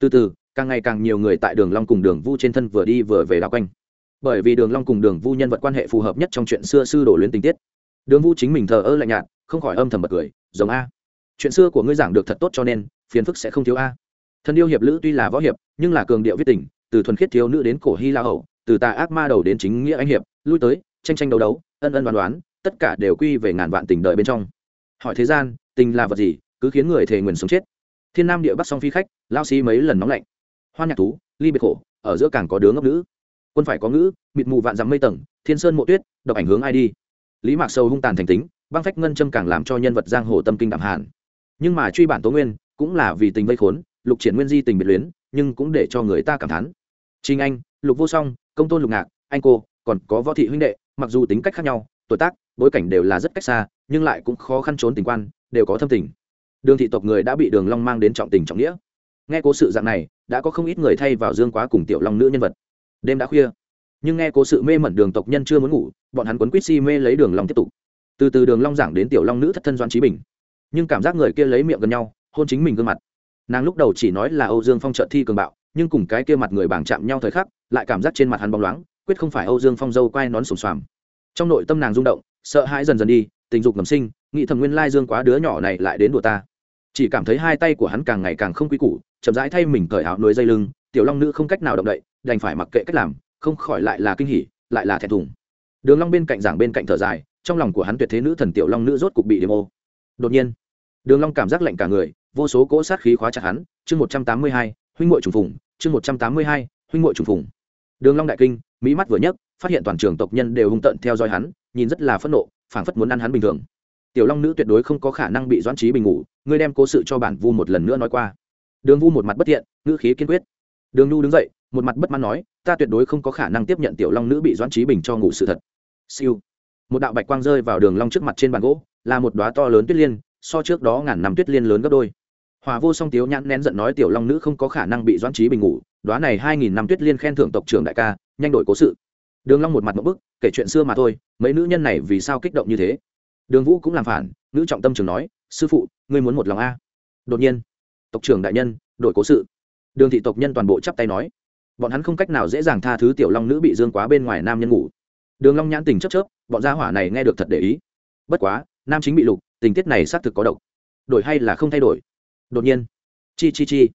Từ từ, càng ngày càng nhiều người tại đường long cùng đường vu trên thân vừa đi vừa về đảo quanh. Bởi vì đường long cùng đường vu nhân vật quan hệ phù hợp nhất trong chuyện xưa sư đổ luyến tình tiết. Đường vu chính mình thờ ơ lạnh nhạt, không khỏi âm thầm bật cười, giống a. Chuyện xưa của ngươi giảng được thật tốt cho nên, phiền phức sẽ không thiếu a. Thân yêu hiệp lữ tuy là võ hiệp, nhưng là cường điệu viết tình, từ thuần khiết thiếu nữ đến cổ hy la hậu, từ tà ác ma đầu đến chính nghĩa anh hiệp lui tới, tranh tranh đấu đấu, ân ân đoán đoán, tất cả đều quy về ngàn vạn tình đời bên trong. Hỏi thế gian, tình là vật gì, cứ khiến người thề nguyền sống chết. Thiên nam địa bắc song phi khách, lao xí mấy lần nóng lạnh. Hoa nhạc thú, ly biệt khổ, ở giữa càng có đứa ngốc nữ. Quân phải có ngữ, mịt mù vạn dặm mây tầng, thiên sơn mộ tuyết, độc ảnh hướng ai đi. Lý mạc sâu hung tàn thành tính, băng phách ngân châm càng làm cho nhân vật giang hồ tâm kinh đạm hàn. Nhưng mà truy bản tố nguyên, cũng là vì tình vây khốn, lục triển nguyên di tình biệt luyến, nhưng cũng để cho người ta cảm thán. Trinh anh, lục vô song, công tôn lục ngạc, anh cô còn có võ thị huynh đệ, mặc dù tính cách khác nhau, tuổi tác, bối cảnh đều là rất cách xa, nhưng lại cũng khó khăn trốn tình quan, đều có thâm tình. Đường thị tộc người đã bị đường long mang đến trọng tình trọng nghĩa. Nghe cố sự dạng này, đã có không ít người thay vào dương quá cùng tiểu long nữ nhân vật. Đêm đã khuya, nhưng nghe cố sự mê mẩn đường tộc nhân chưa muốn ngủ, bọn hắn quấn quýt si mê lấy đường long tiếp tục. Từ từ đường long giảng đến tiểu long nữ thất thân doan trí bình. Nhưng cảm giác người kia lấy miệng gần nhau, hôn chính mình gương mặt. Nàng lúc đầu chỉ nói là âu dương phong trợ thi cường bạo, nhưng cùng cái kia mặt người bảng chạm nhau thời khắc, lại cảm giác trên mặt hắn bóng loáng quyết không phải âu dương phong dâu quay nón sùng xoàm. Trong nội tâm nàng rung động, sợ hãi dần dần đi, tình dục ngầm sinh, nghĩ thầm nguyên lai dương quá đứa nhỏ này lại đến đùa ta. Chỉ cảm thấy hai tay của hắn càng ngày càng không quý củ, chậm rãi thay mình cởi áo nuôi dây lưng, tiểu long nữ không cách nào động đậy, đành phải mặc kệ cách làm, không khỏi lại là kinh hỉ, lại là thẹn thùng. Đường long bên cạnh giảng bên cạnh thở dài, trong lòng của hắn tuyệt thế nữ thần tiểu long nữ rốt cục bị đêm ô. Đột nhiên, đường long cảm giác lạnh cả người, vô số cỗ sát khí khóa chặt hắn, chương một trăm tám mươi hai, huynh muội trùng phùng, chương một trăm tám mươi hai, huynh muội trùng phùng đường long đại kinh, mỹ mắt vừa nhấc, phát hiện toàn trường tộc nhân đều hung tợn theo dõi hắn, nhìn rất là phẫn nộ, phảng phất muốn ăn hắn bình thường. Tiểu long nữ tuyệt đối không có khả năng bị doãn trí bình ngủ, ngươi đem cố sự cho bản vu một lần nữa nói qua. Đường vu một mặt bất thiện, ngữ khí kiên quyết. Đường nhu đứng dậy, một mặt bất mãn nói, ta tuyệt đối không có khả năng tiếp nhận tiểu long nữ bị doãn trí bình cho ngủ sự thật. Siêu. Một đạo bạch quang rơi vào đường long trước mặt trên bàn gỗ, là một đóa to lớn tuyết liên, so trước đó ngàn năm tuyết liên lớn gấp đôi hòa vô song tiếu nhãn nén giận nói tiểu long nữ không có khả năng bị doãn trí bình ngủ đoá này hai nghìn năm tuyết liên khen thưởng tộc trưởng đại ca, nhanh đổi cố sự. Đường long một mặt một bức, kể chuyện xưa mà thôi, mấy nữ nhân này vì sao kích động như thế? Đường vũ cũng làm phản, nữ trọng tâm trường nói, sư phụ, ngươi muốn một lòng a. Đột nhiên, tộc trưởng đại nhân, đổi cố sự. Đường thị tộc nhân toàn bộ chắp tay nói, bọn hắn không cách nào dễ dàng tha thứ tiểu long nữ bị dương quá bên ngoài nam nhân ngủ. Đường long nhãn tình chớp chớp, bọn gia hỏa này nghe được thật để ý. Bất quá, nam chính bị lục, tình tiết này xác thực có độc. Đổi hay là không thay đổi? Đột nhiên, chi chi chi,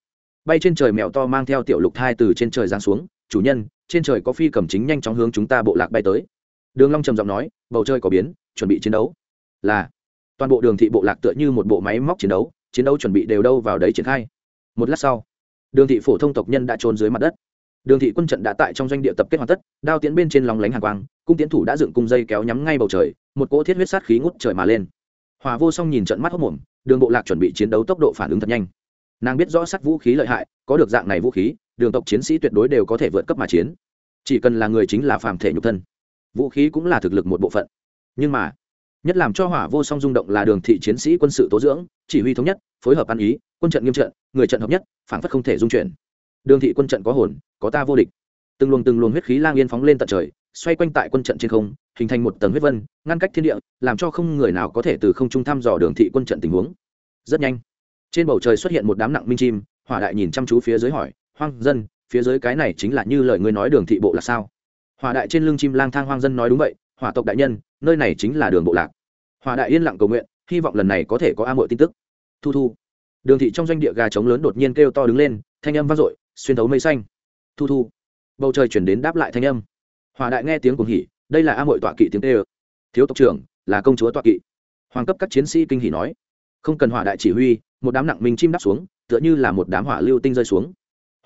bay trên trời mèo to mang theo tiểu lục thai từ trên trời giáng xuống, chủ nhân, trên trời có phi cầm chính nhanh chóng hướng chúng ta bộ lạc bay tới. Đường long trầm giọng nói, bầu trời có biến, chuẩn bị chiến đấu. Là, toàn bộ đường thị bộ lạc tựa như một bộ máy móc chiến đấu chiến đấu chuẩn bị đều đâu vào đấy triển khai. Một lát sau, đường thị phổ thông tộc nhân đã trốn dưới mặt đất. Đường thị quân trận đã tại trong doanh địa tập kết hoàn tất, đao tiến bên trên lòng lánh hàng quang, cung tiến thủ đã dựng cung dây kéo nhắm ngay bầu trời, một cỗ thiết huyết sát khí ngút trời mà lên hòa vô song nhìn trận mắt hốc mồm, đường bộ lạc chuẩn bị chiến đấu tốc độ phản ứng thật nhanh. Nàng biết rõ sắt vũ khí lợi hại, có được dạng này vũ khí, đường tộc chiến sĩ tuyệt đối đều có thể vượt cấp mà chiến. Chỉ cần là người chính là phàm thể nhục thân, vũ khí cũng là thực lực một bộ phận. Nhưng mà, nhất làm cho hỏa vô song rung động là đường thị chiến sĩ quân sự tố dưỡng, chỉ huy thống nhất, phối hợp ăn ý, quân trận nghiêm trận, người trận hợp nhất, phản phất không thể dung chuyển. Đường thị quân trận có hồn, có ta vô địch. Từng luồng từng luồng huyết khí lang yên phóng lên tận trời xoay quanh tại quân trận trên không, hình thành một tầng huyết vân, ngăn cách thiên địa, làm cho không người nào có thể từ không trung thăm dò đường thị quân trận tình huống. Rất nhanh, trên bầu trời xuất hiện một đám nặng minh chim, hỏa đại nhìn chăm chú phía dưới hỏi, hoang dân, phía dưới cái này chính là như lời ngươi nói đường thị bộ là sao? Hỏa đại trên lưng chim lang thang hoang dân nói đúng vậy, hỏa tộc đại nhân, nơi này chính là đường bộ lạc. Hỏa đại yên lặng cầu nguyện, hy vọng lần này có thể có a mội tin tức. Thu thu, đường thị trong doanh địa gà trống lớn đột nhiên kêu to đứng lên, thanh âm vang dội, xuyên thấu mây xanh. Thu thu, bầu trời chuyển đến đáp lại thanh âm hòa đại nghe tiếng cùng hỉ, đây là a mội tọa kỵ tiếng tê ơ thiếu tộc trưởng, là công chúa tọa kỵ. Hoàng cấp các chiến sĩ kinh hỉ nói. Không cần hỏa đại chỉ huy, một đám nặng mình chim đắp xuống, tựa như là một đám hỏa lưu tinh rơi xuống.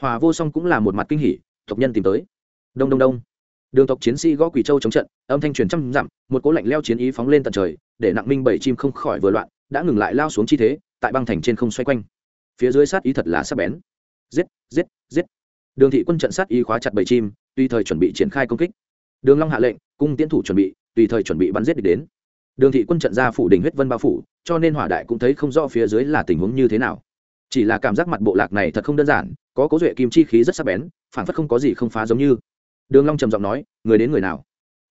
Hòa vô song cũng là một mặt kinh hỉ, tộc nhân tìm tới. Đông đông đông. Đường tộc chiến sĩ gõ quỷ châu chống trận, âm thanh truyền trăm dặm, một cỗ lạnh leo chiến ý phóng lên tận trời, để nặng minh bảy chim không khỏi vừa loạn, đã ngừng lại lao xuống chi thế, tại băng thành trên không xoay quanh. Phía dưới sát ý thật là sắc bén. Giết giết giết. Đường thị quân trận sát ý khóa chặt bảy chim tùy thời chuẩn bị triển khai công kích. Đường long hạ lệnh, cung tiến thủ chuẩn bị, tùy thời chuẩn bị bắn giết địch đến. Đường thị quân trận ra phủ đỉnh huyết vân bao phủ, cho nên hỏa đại cũng thấy không rõ phía dưới là tình huống như thế nào. Chỉ là cảm giác mặt bộ lạc này thật không đơn giản, có cố duệ kim chi khí rất sắc bén, phản phất không có gì không phá giống như. Đường long trầm giọng nói, người đến người nào?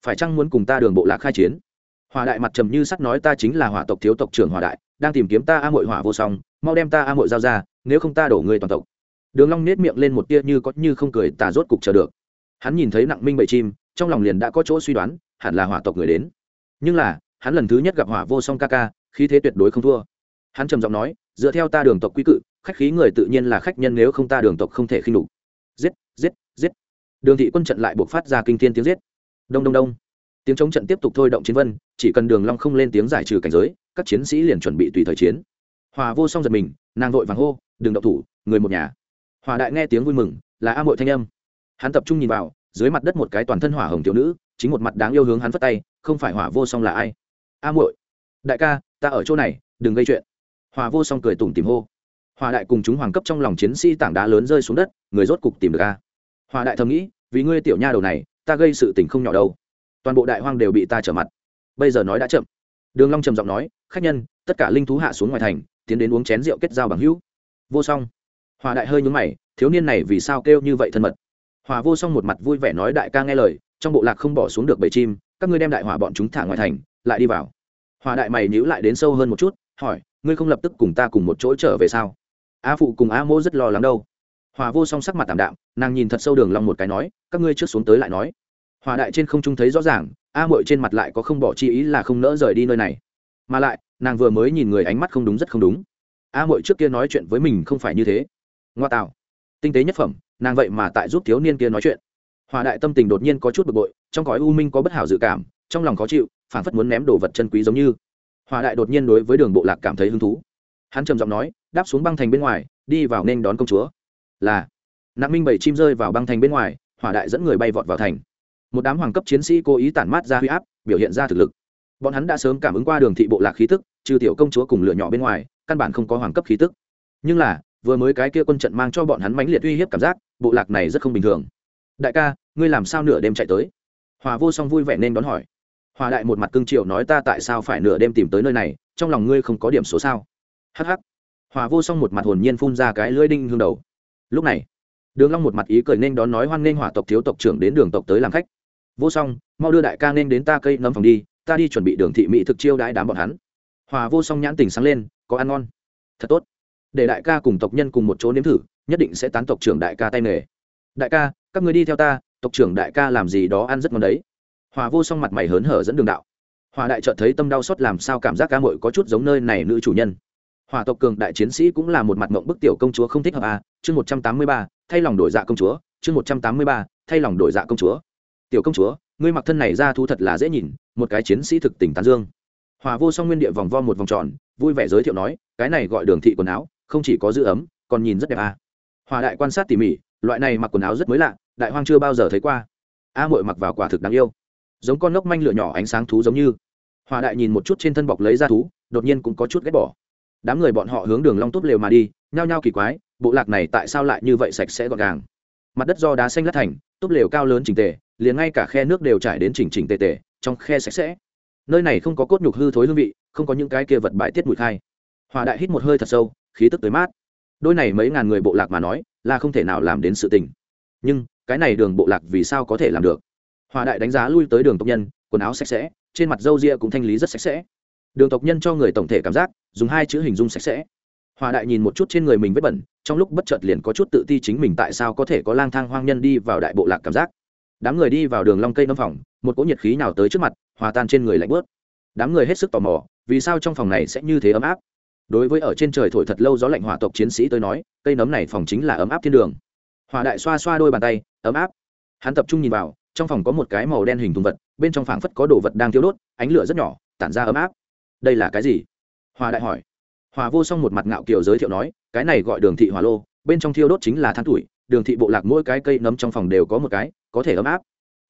Phải chăng muốn cùng ta đường bộ lạc khai chiến? Hỏa đại mặt trầm như sắt nói, ta chính là hỏa tộc thiếu tộc trưởng hỏa đại, đang tìm kiếm ta a muội hỏa vô song, mau đem ta a muội giao ra, nếu không ta đổ người toàn tộc. Đường long nét miệng lên một tia như có như không cười, tà rốt cục chờ được hắn nhìn thấy nặng minh bầy chim, trong lòng liền đã có chỗ suy đoán, hẳn là hỏa tộc người đến. Nhưng là, hắn lần thứ nhất gặp hỏa vô song ca ca, khí thế tuyệt đối không thua. Hắn trầm giọng nói, dựa theo ta đường tộc quy cự, khách khí người tự nhiên là khách nhân nếu không ta đường tộc không thể khinh đủ giết giết giết. Đường thị quân trận lại buộc phát ra kinh thiên tiếng giết. Đông đông đông. Tiếng chống trận tiếp tục thôi động chiến vân, chỉ cần đường long không lên tiếng giải trừ cảnh giới, các chiến sĩ liền chuẩn bị tùy thời chiến. Hòa vô song giật mình, nàng vội vàng hô, đừng động thủ, người một nhà. Hòa đại nghe tiếng vui mừng, là a muội thanh âm hắn tập trung nhìn vào, dưới mặt đất một cái toàn thân hỏa hồng tiểu nữ, chính một mặt đáng yêu hướng hắn phất tay, không phải hỏa vô song là ai? A muội. Đại ca, ta ở chỗ này, đừng gây chuyện. Hòa vô song cười tủm tìm hô. Hòa đại cùng chúng hoàng cấp trong lòng chiến sĩ tảng đá lớn rơi xuống đất, người rốt cục tìm được a. Hòa đại thầm nghĩ, vì ngươi tiểu nha đầu này, ta gây sự tình không nhỏ đâu. Toàn bộ đại hoang đều bị ta trở mặt. Bây giờ nói đã chậm. Đường long trầm giọng nói, khách nhân, tất cả linh thú hạ xuống ngoài thành, tiến đến uống chén rượu kết giao bằng hữu. Vô song. Hòa đại hơi nhướng mày, thiếu niên này vì sao kêu như vậy thân mật? Hòa vô song một mặt vui vẻ nói đại ca nghe lời, trong bộ lạc không bỏ xuống được bầy chim, các ngươi đem đại hỏa bọn chúng thả ngoài thành, lại đi vào. Hòa đại mày nhữ lại đến sâu hơn một chút, hỏi, ngươi không lập tức cùng ta cùng một chỗ trở về sao? A phụ cùng a mô rất lo lắng đâu. Hòa vô song sắc mặt tạm đạm, nàng nhìn thật sâu đường long một cái nói, các ngươi trước xuống tới lại nói. Hòa đại trên không trung thấy rõ ràng, a mội trên mặt lại có không bỏ chi ý là không nỡ rời đi nơi này. Mà lại, nàng vừa mới nhìn người ánh mắt không đúng rất không đúng. A mội trước kia nói chuyện với mình không phải như thế. Ngoa tạo. Tinh tế nhất phẩm nàng vậy mà tại giúp thiếu niên kia nói chuyện. Hòa đại tâm tình đột nhiên có chút bực bội, trong cõi u minh có bất hảo dự cảm, trong lòng khó chịu phản phất muốn ném đồ vật chân quý giống như. Hòa đại đột nhiên đối với đường bộ lạc cảm thấy hứng thú. Hắn trầm giọng nói, đáp xuống băng thành bên ngoài, đi vào nên đón công chúa. Là. Nạn minh bảy chim rơi vào băng thành bên ngoài hỏa đại dẫn người bay vọt vào thành. Một đám hoàng cấp chiến sĩ cố ý tản mát ra huy áp, biểu hiện ra thực lực. Bọn hắn đã sớm cảm ứng qua đường thị bộ lạc khí tức, trừ tiểu công chúa cùng lửa nhỏ bên ngoài, căn bản không có hoàng cấp khí tức. Nhưng là vừa mới cái kia quân trận mang cho bọn hắn mãnh liệt uy hiếp cảm giác, bộ lạc này rất không bình thường. Đại ca, ngươi làm sao nửa đêm chạy tới? Hòa vô song vui vẻ nên đón hỏi. Hòa đại một mặt cương triệu nói ta tại sao phải nửa đêm tìm tới nơi này, trong lòng ngươi không có điểm số sao? Hh hòa vô song một mặt hồn nhiên phun ra cái lưỡi đinh hương đầu. Lúc này, đường long một mặt ý cười nên đón nói hoan nghênh hỏa tộc thiếu tộc trưởng đến đường tộc tới làm khách. Vô song, mau đưa đại ca nên đến ta cây nấm phòng đi, ta đi chuẩn bị đường thị mỹ thực chiêu đãi đám bọn hắn. Hòa vô song nhãn tình sáng lên, có ăn ngon. Thật tốt để đại ca cùng tộc nhân cùng một chỗ nếm thử, nhất định sẽ tán tộc trưởng đại ca tay nghề. Đại ca, các người đi theo ta, tộc trưởng đại ca làm gì đó ăn rất ngon đấy. Hòa vô song mặt mày hớn hở dẫn đường đạo. Hòa đại chợt thấy tâm đau xót làm sao cảm giác ca mội có chút giống nơi này nữ chủ nhân. Hòa tộc cường đại chiến sĩ cũng là một mặt mộng bức tiểu công chúa không thích hợp à chương một trăm tám mươi ba, thay lòng đổi dạ công chúa, chương một trăm tám mươi ba, thay lòng đổi dạ công chúa. Tiểu công chúa, ngươi mặc thân này ra thu thật là dễ nhìn, một cái chiến sĩ thực tình tán dương. Hòa vô song nguyên địa vòng vo một vòng tròn, vui vẻ giới thiệu nói, cái này gọi đường thị quần áo không chỉ có giữ ấm còn nhìn rất đẹp à. hòa đại quan sát tỉ mỉ loại này mặc quần áo rất mới lạ đại hoang chưa bao giờ thấy qua. A à, mội mặc vào quả thực đáng yêu. Giống con ngốc manh lửa nhỏ ánh sáng thú giống như. Hòa đại nhìn một chút trên thân bọc lấy ra thú đột nhiên cũng có chút ghét bỏ. Đám người bọn họ hướng đường long tốt lều mà đi nhao nhao kỳ quái bộ lạc này tại sao lại như vậy sạch sẽ gọn gàng? Mặt đất do đá xanh lát thành tốt lều cao lớn chỉnh tề liền ngay cả khe nước đều trải đến chỉnh chỉnh tề tề trong khe sạch sẽ. Nơi này không có cốt nhục hư thối hương vị không có những cái kia vật bại tiết mùi khai. Hòa đại hít một hơi thật sâu khí tức tới mát. Đôi này mấy ngàn người bộ lạc mà nói, là không thể nào làm đến sự tình. Nhưng, cái này đường bộ lạc vì sao có thể làm được? Hòa đại đánh giá lui tới đường tộc nhân, quần áo sạch sẽ, trên mặt râu ria cũng thanh lý rất sạch sẽ. Đường tộc nhân cho người tổng thể cảm giác, dùng hai chữ hình dung sạch sẽ. Hòa đại nhìn một chút trên người mình vết bẩn, trong lúc bất chợt liền có chút tự ti chính mình tại sao có thể có lang thang hoang nhân đi vào đại bộ lạc cảm giác. Đám người đi vào đường long cây nấm phòng, một cỗ nhiệt khí nào tới trước mặt, hòa tan trên người lạnh bớt đám người hết sức tò mò, vì sao trong phòng này sẽ như thế ấm áp? Đối với ở trên trời thổi thật lâu gió lạnh hỏa tộc chiến sĩ tôi nói, cây nấm này phòng chính là ấm áp thiên đường. Hòa đại xoa xoa đôi bàn tay, ấm áp. Hắn tập trung nhìn vào, trong phòng có một cái màu đen hình thùng vật, bên trong phảng phất có đồ vật đang thiêu đốt, ánh lửa rất nhỏ, tản ra ấm áp. Đây là cái gì? Hòa đại hỏi. Hòa vô song một mặt ngạo kiều giới thiệu nói, cái này gọi đường thị hỏa lô, bên trong thiêu đốt chính là than tuổi, đường thị bộ lạc mỗi cái cây nấm trong phòng đều có một cái, có thể ấm áp.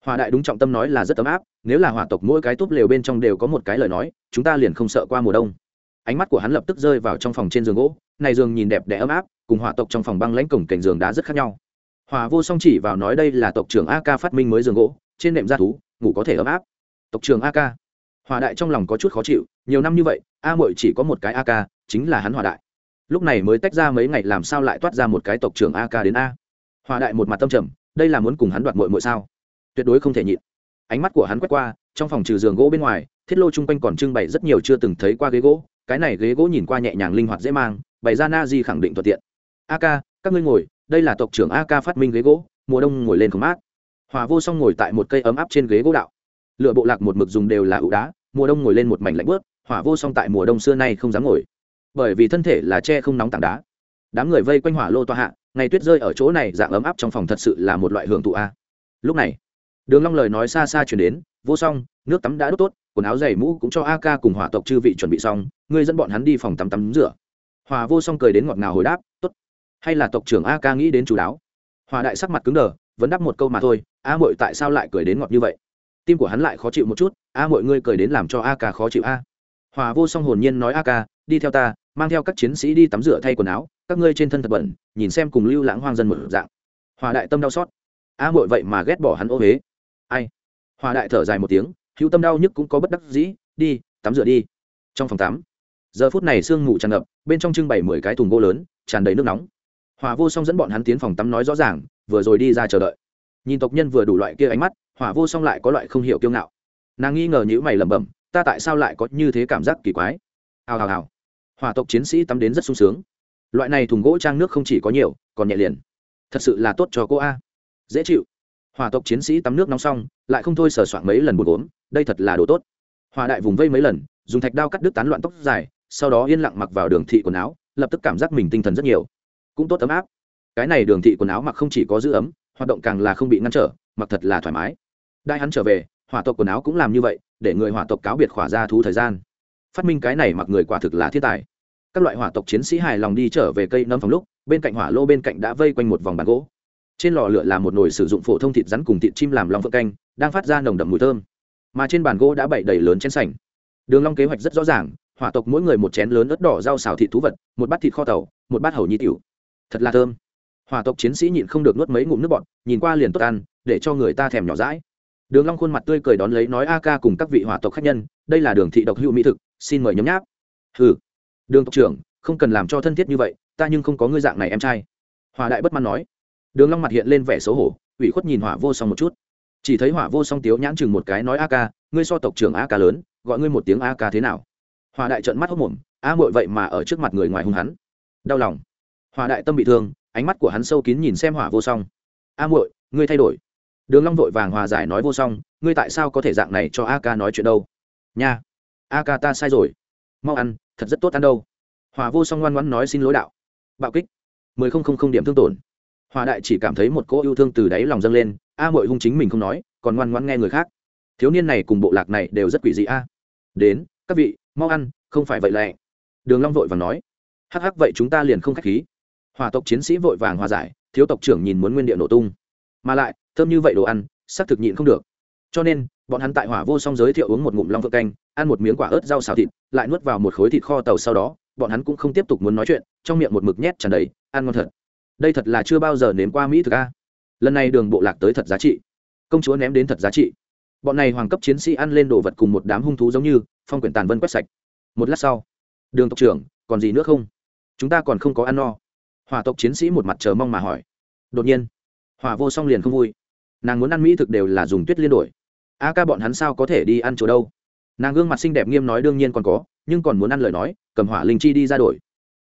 Hòa đại đúng trọng tâm nói là rất ấm áp, nếu là hỏa tộc mỗi cái túp lều bên trong đều có một cái lời nói, chúng ta liền không sợ qua mùa đông ánh mắt của hắn lập tức rơi vào trong phòng trên giường gỗ, này giường nhìn đẹp đẽ ấm áp, cùng hỏa tộc trong phòng băng lãnh cổng cảnh giường đá rất khác nhau. Hòa vô song chỉ vào nói đây là tộc trưởng a ca phát minh mới giường gỗ, trên nệm da thú, ngủ có thể ấm áp. Tộc trưởng a ca hòa đại trong lòng có chút khó chịu, nhiều năm như vậy, a mội chỉ có một cái a ca chính là hắn hòa đại. Lúc này mới tách ra mấy ngày làm sao lại toát ra một cái tộc trưởng a ca đến a. Hòa đại một mặt tâm trầm, đây là muốn cùng hắn đoạt mội mội sao? Tuyệt đối không thể nhịn. Ánh mắt của hắn quét qua, trong phòng trừ giường gỗ bên ngoài, thiết lô chung quanh còn trưng bày rất nhiều chưa từng thấy qua ghế gỗ cái này ghế gỗ nhìn qua nhẹ nhàng linh hoạt dễ mang, bày ra na di khẳng định thuận tiện. A ca, các ngươi ngồi, đây là tộc trưởng a ca phát minh ghế gỗ, mùa đông ngồi lên không mát. Hòa vô song ngồi tại một cây ấm áp trên ghế gỗ đạo. Lựa bộ lạc một mực dùng đều là ụ đá, mùa đông ngồi lên một mảnh lạnh bớt hỏa vô song tại mùa đông xưa nay không dám ngồi. Bởi vì thân thể là tre không nóng tảng đá. Đám người vây quanh hỏa lô toa hạ, ngày tuyết rơi ở chỗ này, dạng ấm áp trong phòng thật sự là một loại hưởng thụ a. Lúc này, đường long lời nói xa xa chuyển đến, vô song, nước tắm đã đốt tốt quần áo giày mũ cũng cho a ca cùng hỏa tộc chư vị chuẩn bị xong, ngươi dẫn bọn hắn đi phòng tắm tắm rửa. Hòa vô song cười đến ngọt ngào hồi đáp, tốt. Hay là tộc trưởng a ca nghĩ đến chú đáo? Hòa đại sắc mặt cứng đờ, vẫn đáp một câu mà thôi, a muội tại sao lại cười đến ngọt như vậy? Tim của hắn lại khó chịu một chút, a muội ngươi cười đến làm cho a ca khó chịu a. Hòa vô song hồn nhiên nói, a ca đi theo ta, mang theo các chiến sĩ đi tắm rửa thay quần áo, các ngươi trên thân thật bẩn, nhìn xem cùng lưu lãng hoang dân một dạng. Hòa đại tâm đau xót. A muội vậy mà ghét bỏ hắn ô huế ai? Hòa đại thở dài một tiếng hữu tâm đau nhức cũng có bất đắc dĩ, đi, tắm rửa đi. Trong phòng tắm, giờ phút này sương ngủ tràn ngập, bên trong trưng bày mười cái thùng gỗ lớn, tràn đầy nước nóng. Hòa vô song dẫn bọn hắn tiến phòng tắm nói rõ ràng, vừa rồi đi ra chờ đợi. Nhìn tộc nhân vừa đủ loại kia ánh mắt, hỏa vô song lại có loại không hiểu kiêu ngạo. Nàng nghi ngờ nhữ mày lẩm bẩm, ta tại sao lại có như thế cảm giác kỳ quái? Hào hào hào. Hỏa tộc chiến sĩ tắm đến rất sung sướng. Loại này thùng gỗ trang nước không chỉ có nhiều, còn nhẹ liền. Thật sự là tốt cho cô a. Dễ chịu hòa tộc chiến sĩ tắm nước nóng xong, lại không thôi sờ soạn mấy lần buồn gốm, đây thật là đồ tốt. Hòa đại vùng vây mấy lần, dùng thạch đao cắt đứt tán loạn tóc dài, sau đó yên lặng mặc vào đường thị quần áo, lập tức cảm giác mình tinh thần rất nhiều. Cũng tốt ấm áp. Cái này đường thị quần áo mặc không chỉ có giữ ấm, hoạt động càng là không bị ngăn trở, mặc thật là thoải mái. Đại hắn trở về, hỏa tộc quần áo cũng làm như vậy, để người hỏa tộc cáo biệt khỏa ra thú thời gian. Phát minh cái này mặc người quả thực là thiên tài. Các loại hỏa tộc chiến sĩ hài lòng đi trở về cây nấm phòng lúc, bên cạnh hỏa lô bên cạnh đã vây quanh một vòng bàn gỗ trên lò lửa là một nồi sử dụng phổ thông thịt rắn cùng thịt chim làm lòng phượng canh, đang phát ra nồng đậm mùi thơm. Mà trên bàn gỗ đã bày đầy lớn chén sành. Đường long kế hoạch rất rõ ràng, hỏa tộc mỗi người một chén lớn ớt đỏ rau xào thịt thú vật, một bát thịt kho tàu, một bát hầu nhi tiểu. Thật là thơm. Hỏa tộc chiến sĩ nhịn không được nuốt mấy ngụm nước bọt, nhìn qua liền tốt ăn, để cho người ta thèm nhỏ dãi. đường long khuôn mặt tươi cười đón lấy nói a ca cùng các vị hỏa tộc khách nhân, đây là đường thị độc hữu mỹ thực, xin mời nhấm nháp. Hừ. Đường tộc trưởng, không cần làm cho thân thiết như vậy, ta nhưng không có ngươi dạng này em trai. Hỏa đại bất mãn nói đường long mặt hiện lên vẻ xấu hổ, ủy khuất nhìn hỏa vô song một chút. Chỉ thấy hỏa vô song tiếu nhãn chừng một cái nói a ca ngươi so tộc trưởng a ca lớn, gọi ngươi một tiếng a ca thế nào? Hỏa đại trợn mắt hốt mồm, a muội vậy mà ở trước mặt người ngoài hung hắn. Đau lòng. Hỏa đại tâm bị thương, ánh mắt của hắn sâu kín nhìn xem hỏa vô song. A muội, ngươi thay đổi. Đường long vội vàng hòa giải nói vô song, ngươi tại sao có thể dạng này cho a ca nói chuyện đâu? Nha, a ca ta sai rồi. Mau ăn, thật rất tốt ăn đâu. Hòa vô song ngoan ngoãn nói xin lỗi đạo. Bạo kích. Mười không không không điểm thương tổn hòa đại chỉ cảm thấy một cỗ yêu thương từ đáy lòng dâng lên, a muội hung chính mình không nói, còn ngoan ngoãn nghe người khác. Thiếu niên này cùng bộ lạc này đều rất quỷ dị a. Đến, các vị, mau ăn, không phải vậy lẹ đường long vội vàng nói. Hắc hắc, vậy chúng ta liền không khách khí. Hòa tộc chiến sĩ vội vàng hòa giải, thiếu tộc trưởng nhìn muốn nguyên địa nổ tung. Mà lại, thơm như vậy đồ ăn, xác thực nhịn không được. Cho nên, bọn hắn tại hỏa vô song giới thiệu uống một ngụm long phượng canh, ăn một miếng quả ớt rau xào thịt, lại nuốt vào một khối thịt kho tàu sau đó, bọn hắn cũng không tiếp tục muốn nói chuyện, trong miệng một mực nhét tràn đầy, ăn ngon thật đây thật là chưa bao giờ nếm qua mỹ thực a. Lần này đường bộ lạc tới thật giá trị. Công chúa ném đến thật giá trị. Bọn này hoàng cấp chiến sĩ ăn lên đồ vật cùng một đám hung thú giống như, phong quyển tàn vân quét sạch. Một lát sau, đường tộc trưởng, còn gì nữa không? Chúng ta còn không có ăn no. Hòa tộc chiến sĩ một mặt chờ mong mà hỏi. Đột nhiên hòa vô song liền không vui. Nàng muốn ăn mỹ thực đều là dùng tuyết liên đổi. A ca bọn hắn sao có thể đi ăn chỗ đâu? Nàng gương mặt xinh đẹp nghiêm nói đương nhiên còn có, nhưng còn muốn ăn lời nói, cầm hỏa linh chi đi ra đổi.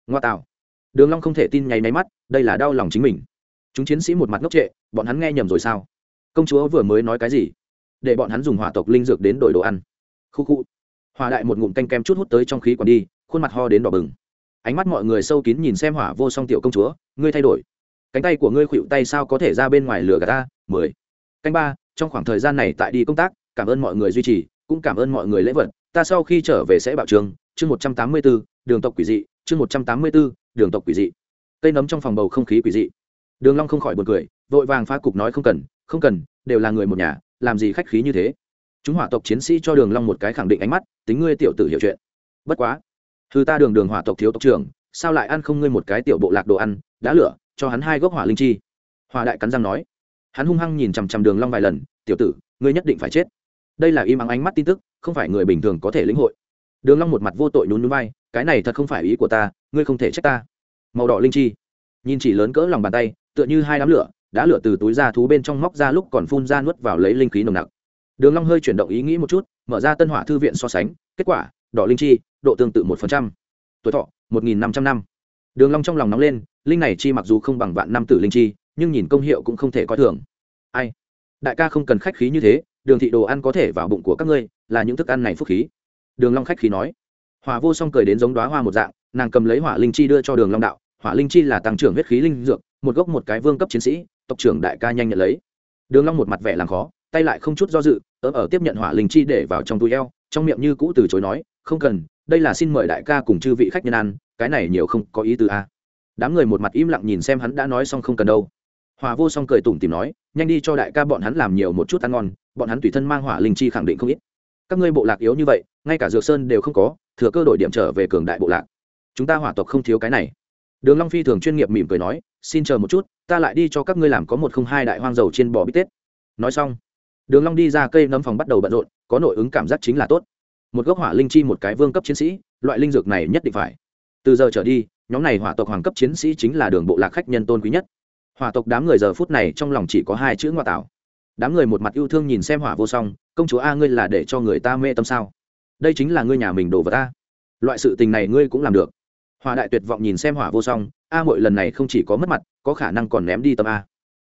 Ngoa tạo. Đường long không thể tin nháy máy mắt đây là đau lòng chính mình. Chúng chiến sĩ một mặt ngốc trệ, bọn hắn nghe nhầm rồi sao? Công chúa vừa mới nói cái gì? Để bọn hắn dùng hỏa tộc linh dược đến đổi đồ ăn. Khu khu. Hỏa đại một ngụm canh kem chút hút tới trong khí còn đi, khuôn mặt ho đến đỏ bừng. Ánh mắt mọi người sâu kín nhìn xem hỏa vô song tiểu công chúa, ngươi thay đổi. Cánh tay của ngươi khuỵu tay sao có thể ra bên ngoài lửa gà ta? Mười. Canh ba, trong khoảng thời gian này tại đi công tác, cảm ơn mọi người duy trì, cũng cảm ơn mọi người lễ vật. Ta sau khi trở về sẽ bảo trường. Chương một trăm tám mươi b ố đường tộc quỷ dị. Chương một trăm tám mươi b ố đường tộc quỷ dị cây nấm trong phòng bầu không khí quỷ dị. Đường long không khỏi buồn cười, vội vàng phá cục nói không cần không cần, đều là người một nhà, làm gì khách khí như thế. Chúng hỏa tộc chiến sĩ cho đường long một cái khẳng định ánh mắt, tính ngươi tiểu tử hiểu chuyện. Bất quá thứ ta đường đường hỏa tộc thiếu tộc trưởng, sao lại ăn không ngươi một cái tiểu bộ lạc đồ ăn, đã lửa, cho hắn hai gốc hỏa linh chi. Hỏa đại cắn răng nói. Hắn hung hăng nhìn chằm chằm đường long vài lần, tiểu tử, ngươi nhất định phải chết. Đây là im ắng ánh mắt tin tức, không phải người bình thường có thể lĩnh hội. Đường long một mặt vô tội nhún nhún vai, cái này thật không phải ý của ta, ngươi không thể trách ta màu đỏ linh chi. Nhìn chỉ lớn cỡ lòng bàn tay, tựa như hai đám lửa đã lửa từ túi da thú bên trong móc ra lúc còn phun ra nuốt vào lấy linh khí nồng nặc. Đường long hơi chuyển động ý nghĩ một chút, mở ra tân hỏa thư viện so sánh, kết quả, đỏ linh chi, độ tương tự một phần trăm. Tuổi thọ, một nghìn năm trăm năm. Đường long trong lòng nóng lên, linh này chi mặc dù không bằng vạn năm tử linh chi, nhưng nhìn công hiệu cũng không thể coi thường. Ai? Đại ca không cần khách khí như thế, đường thị đồ ăn có thể vào bụng của các ngươi, là những thức ăn này phúc khí. Đường long khách khí nói hỏa vô song cười đến giống đóa hoa một dạng, nàng cầm lấy hỏa linh chi đưa cho đường long đạo. Hỏa linh chi là tăng trưởng huyết khí linh dược, một gốc một cái vương cấp chiến sĩ, tộc trưởng đại ca nhanh nhận lấy. Đường long một mặt vẻ làm khó, tay lại không chút do dự, ớ ở tiếp nhận hỏa linh chi để vào trong túi eo, trong miệng như cũ từ chối nói, không cần, đây là xin mời đại ca cùng chư vị khách nhân ăn, cái này nhiều không có ý tứ a đám người một mặt im lặng nhìn xem hắn đã nói xong không cần đâu. Hòa vô song cười tủm tìm nói, nhanh đi cho đại ca bọn hắn làm nhiều một chút ăn ngon, bọn hắn tùy thân mang hỏa linh chi khẳng định không ít các ngươi bộ lạc yếu như vậy, ngay cả dược sơn đều không có, thừa cơ đổi điểm trở về cường đại bộ lạc. Chúng ta hỏa tộc không thiếu cái này. Đường long phi thường chuyên nghiệp mỉm cười nói, xin chờ một chút, ta lại đi cho các ngươi làm có một không hai đại hoang dầu trên bò bít tết. Nói xong, đường long đi ra cây nấm phòng bắt đầu bận rộn, có nội ứng cảm giác chính là tốt. Một gốc hỏa linh chi một cái vương cấp chiến sĩ, loại linh dược này nhất định phải. Từ giờ trở đi, nhóm này hỏa tộc hoàng cấp chiến sĩ chính là đường bộ lạc khách nhân tôn quý nhất. Hỏa tộc đám người giờ phút này trong lòng chỉ có hai chữ ngoại tảo đám người một mặt yêu thương nhìn xem hỏa vô song, công chúa a, ngươi là để cho người ta mê tâm sao? Đây chính là ngươi nhà mình đổ vào ta loại sự tình này ngươi cũng làm được. Hòa đại tuyệt vọng nhìn xem hỏa vô song, a mỗi lần này không chỉ có mất mặt, có khả năng còn ném đi tâm a.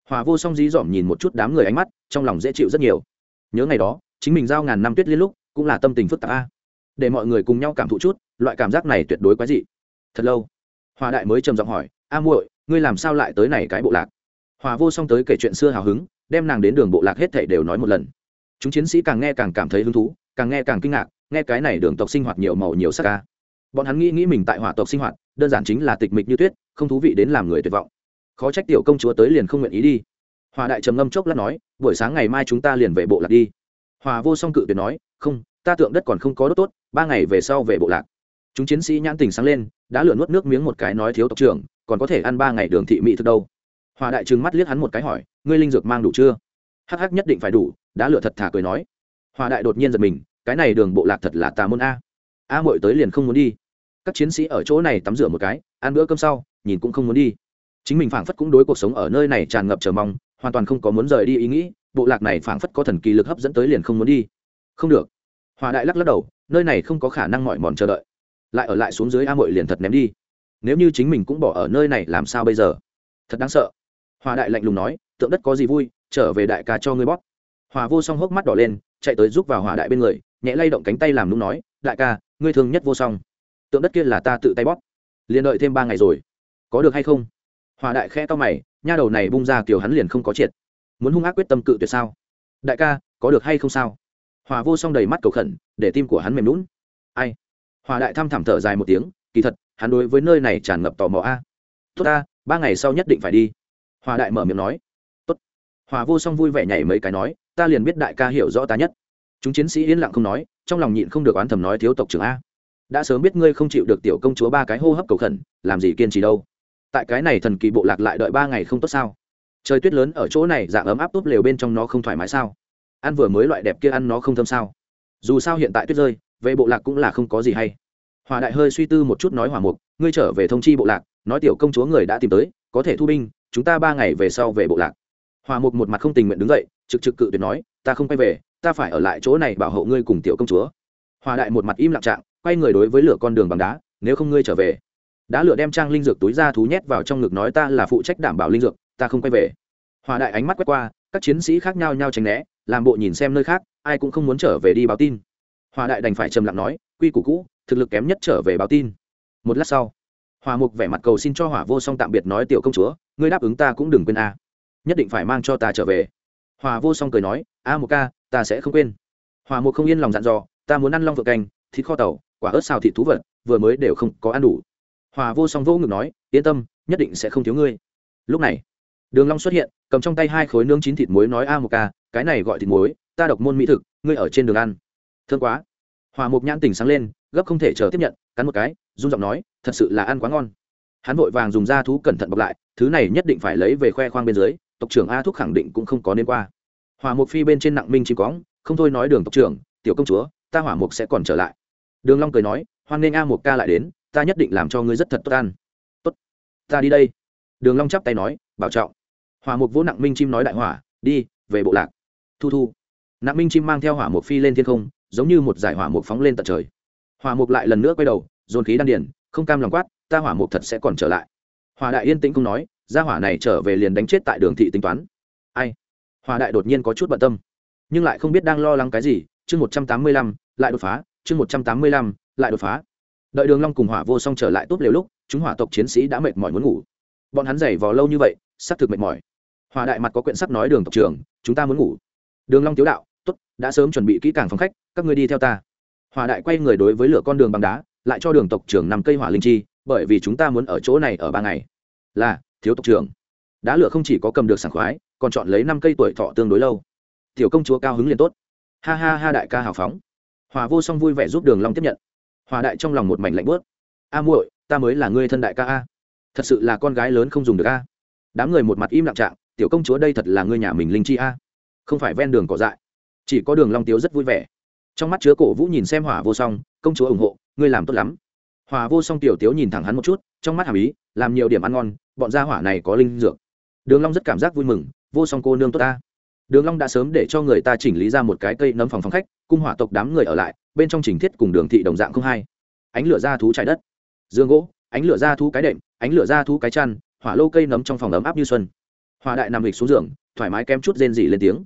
Hòa vô song dí dỏm nhìn một chút đám người ánh mắt, trong lòng dễ chịu rất nhiều. Nhớ ngày đó, chính mình giao ngàn năm tuyết liên lúc, cũng là tâm tình phức tạp a. Để mọi người cùng nhau cảm thụ chút, loại cảm giác này tuyệt đối quái dị. Thật lâu hòa đại mới trầm giọng hỏi, a muội, ngươi làm sao lại tới này cái bộ lạc? Hòa vô song tới kể chuyện xưa hào hứng đem nàng đến đường bộ lạc hết thảy đều nói một lần. Chúng chiến sĩ càng nghe càng cảm thấy hứng thú, càng nghe càng kinh ngạc, nghe cái này đường tộc sinh hoạt nhiều màu nhiều sắc ca. Bọn hắn nghĩ nghĩ mình tại hỏa tộc sinh hoạt, đơn giản chính là tịch mịch như tuyết, không thú vị đến làm người tuyệt vọng. Khó trách tiểu công chúa tới liền không nguyện ý đi. Hòa đại trầm ngâm chốc lát nói, buổi sáng ngày mai chúng ta liền về bộ lạc đi. Hòa vô song cự tuyệt nói, không, ta tượng đất còn không có đốt tốt, ba ngày về sau về bộ lạc. Chúng chiến sĩ nhãn tình sáng lên, đã lựa nuốt nước miếng một cái nói thiếu tộc trưởng, còn có thể ăn ba ngày đường thị mỹ thực đâu? Hòa đại trừng mắt liếc hắn một cái hỏi ngươi linh dược mang đủ chưa? Hắc hắc nhất định phải đủ, đã lựa thật thả cười nói. Hòa đại đột nhiên giật mình, cái này đường bộ lạc thật là tà môn a. A mội tới liền không muốn đi. Các chiến sĩ ở chỗ này tắm rửa một cái, ăn bữa cơm sau, nhìn cũng không muốn đi. Chính mình phảng phất cũng đối cuộc sống ở nơi này tràn ngập chờ mong, hoàn toàn không có muốn rời đi ý nghĩ, bộ lạc này phảng phất có thần kỳ lực hấp dẫn tới liền không muốn đi. Không được. Hòa đại lắc lắc đầu, nơi này không có khả năng mỏi mòn chờ đợi. Lại ở lại xuống dưới a mội liền thật ném đi. Nếu như chính mình cũng bỏ ở nơi này, làm sao bây giờ? Thật đáng sợ hòa đại lạnh lùng nói, tượng đất có gì vui, trở về đại ca cho ngươi bóp. Hòa vô song hốc mắt đỏ lên, chạy tới giúp vào hòa đại bên người, nhẹ lay động cánh tay làm nung nói, đại ca, ngươi thương nhất vô song. Tượng đất kia là ta tự tay bóp. Liền đợi thêm ba ngày rồi. Có được hay không? Hòa đại khe to mày, nha đầu này bung ra kiểu hắn liền không có triệt. Muốn hung ác quyết tâm cự tuyệt sao? Đại ca, có được hay không sao? Hòa vô song đầy mắt cầu khẩn, để tim của hắn mềm lún ai? Hòa đại thăm thẳm thở dài một tiếng, kỳ thật, hắn đối với nơi này tràn ngập tò mò a. Tốt ta, ba ngày sau nhất định phải đi hòa đại mở miệng nói, tốt. Hòa vô song vui vẻ nhảy mấy cái nói, ta liền biết đại ca hiểu rõ ta nhất. Chúng chiến sĩ yên lặng không nói, trong lòng nhịn không được oán thầm nói, thiếu tộc trưởng a, đã sớm biết ngươi không chịu được tiểu công chúa ba cái hô hấp cầu khẩn, làm gì kiên trì đâu? Tại cái này thần kỳ bộ lạc lại đợi ba ngày không tốt sao? Trời tuyết lớn ở chỗ này, dạng ấm áp tốt lều bên trong nó không thoải mái sao? Ăn vừa mới loại đẹp kia ăn nó không thơm sao? Dù sao hiện tại tuyết rơi, về bộ lạc cũng là không có gì hay. Hòa đại hơi suy tư một chút nói, hòa mục, ngươi trở về thông chi bộ lạc, nói tiểu công chúa người đã tìm tới, có thể thu binh chúng ta ba ngày về sau về bộ lạc. Hòa mục một mặt không tình nguyện đứng dậy, trực trực cự tuyệt nói, ta không quay về, ta phải ở lại chỗ này bảo hộ ngươi cùng tiểu công chúa. Hòa đại một mặt im lặng trạng, quay người đối với lửa con đường bằng đá, nếu không ngươi trở về. Đã lửa đem trang linh dược túi ra thú nhét vào trong ngực nói, ta là phụ trách đảm bảo linh dược, ta không quay về. Hòa đại ánh mắt quét qua, các chiến sĩ khác nhau nhau tránh né, làm bộ nhìn xem nơi khác, ai cũng không muốn trở về đi báo tin. Hòa đại đành phải trầm lặng nói, quy củ cũ, thực lực kém nhất trở về báo tin. Một lát sau hòa mục vẻ mặt cầu xin cho hỏa vô song tạm biệt nói, tiểu công chúa, ngươi đáp ứng ta cũng đừng quên a. Nhất định phải mang cho ta trở về. Hòa vô song cười nói, a một ca, ta sẽ không quên. Hòa mục không yên lòng dặn dò, ta muốn ăn long vợ canh, thịt kho tàu, quả ớt xào thịt thú vật, vừa mới đều không có ăn đủ. Hòa vô song vô ngực nói, yên tâm, nhất định sẽ không thiếu ngươi. Lúc này, đường long xuất hiện, cầm trong tay hai khối nướng chín thịt muối nói, a một ca, cái này gọi thịt muối, ta độc môn mỹ thực, ngươi ở trên đường ăn. Thương quá. Hòa mục nhãn tỉnh sáng lên, gấp không thể chờ tiếp nhận, cắn một cái run giọng nói, thật sự là ăn quá ngon. Hắn vội vàng dùng da thú cẩn thận bọc lại, thứ này nhất định phải lấy về khoe khoang bên dưới, tộc trưởng a thúc khẳng định cũng không có nên qua. Hỏa mục phi bên trên nặng minh chim cóng, không thôi nói đường tộc trưởng, tiểu công chúa, ta hỏa mục sẽ còn trở lại. Đường long cười nói, hoan nên a mục ca lại đến, ta nhất định làm cho ngươi rất thật tốt ăn. Tốt, ta đi đây. Đường long chắp tay nói, bảo trọng. Hỏa mục vỗ nặng minh chim nói đại hỏa, đi, về bộ lạc. Thu thu. Nặng minh chim mang theo hỏa mục phi lên thiên không, giống như một giải hỏa mục phóng lên tận trời. Hỏa mục lại lần nữa quay đầu dồn khí đan điền, không cam lòng quát, ta hỏa mục thật sẽ còn trở lại. Hòa đại yên tĩnh không nói, gia hỏa này trở về liền đánh chết tại đường thị tính toán. Ai? Hòa đại đột nhiên có chút bận tâm, nhưng lại không biết đang lo lắng cái gì. Chương một trăm tám mươi lăm, lại đột phá. Chương một trăm tám mươi lăm, lại đột phá. Đợi đường long cùng hỏa vô song trở lại tốt liều lúc, chúng hỏa tộc chiến sĩ đã mệt mỏi muốn ngủ. Bọn hắn giày vò lâu như vậy, sắp thực mệt mỏi. Hòa đại mặt có quyển sắp nói đường tộc trưởng, chúng ta muốn ngủ. Đường long tiếu đạo, tốt, đã sớm chuẩn bị kỹ càng phòng khách, các ngươi đi theo ta. Hòa đại quay người đối với lửa con đường bằng đá lại cho đường tộc trưởng năm cây hỏa linh chi, bởi vì chúng ta muốn ở chỗ này ở ba ngày. Là, thiếu tộc trưởng. Đá lửa không chỉ có cầm được sảng khoái, còn chọn lấy năm cây tuổi thọ tương đối lâu. Tiểu công chúa cao hứng liền tốt. Ha ha ha đại ca hào phóng. Hòa vô song vui vẻ giúp đường long tiếp nhận. Hòa đại trong lòng một mảnh lạnh bớt a muội, ta mới là ngươi thân đại ca a. Thật sự là con gái lớn không dùng được a. Đám người một mặt im lặng trạng, tiểu công chúa đây thật là ngươi nhà mình linh chi a. Không phải ven đường cỏ dại. Chỉ có đường long tiếu rất vui vẻ. Trong mắt chứa cổ vũ nhìn xem hỏa vô song, công chúa ủng hộ ngươi làm tốt lắm. Hòa vô song tiểu tiếu nhìn thẳng hắn một chút, trong mắt hàm ý, làm nhiều điểm ăn ngon, bọn gia hỏa này có linh dược. Đường long rất cảm giác vui mừng, vô song cô nương tốt ta. Đường long đã sớm để cho người ta chỉnh lý ra một cái cây nấm phòng phòng khách, cung hỏa tộc đám người ở lại, bên trong trình thiết cùng đường thị đồng dạng không hai ánh lửa ra thú trái đất. Dương gỗ, ánh lửa ra thú cái đệm, ánh lửa ra thú cái chăn, hỏa lô cây nấm trong phòng ấm áp như xuân. Hỏa đại nằm lịch xuống giường, thoải mái kém chút rên rỉ lên tiếng.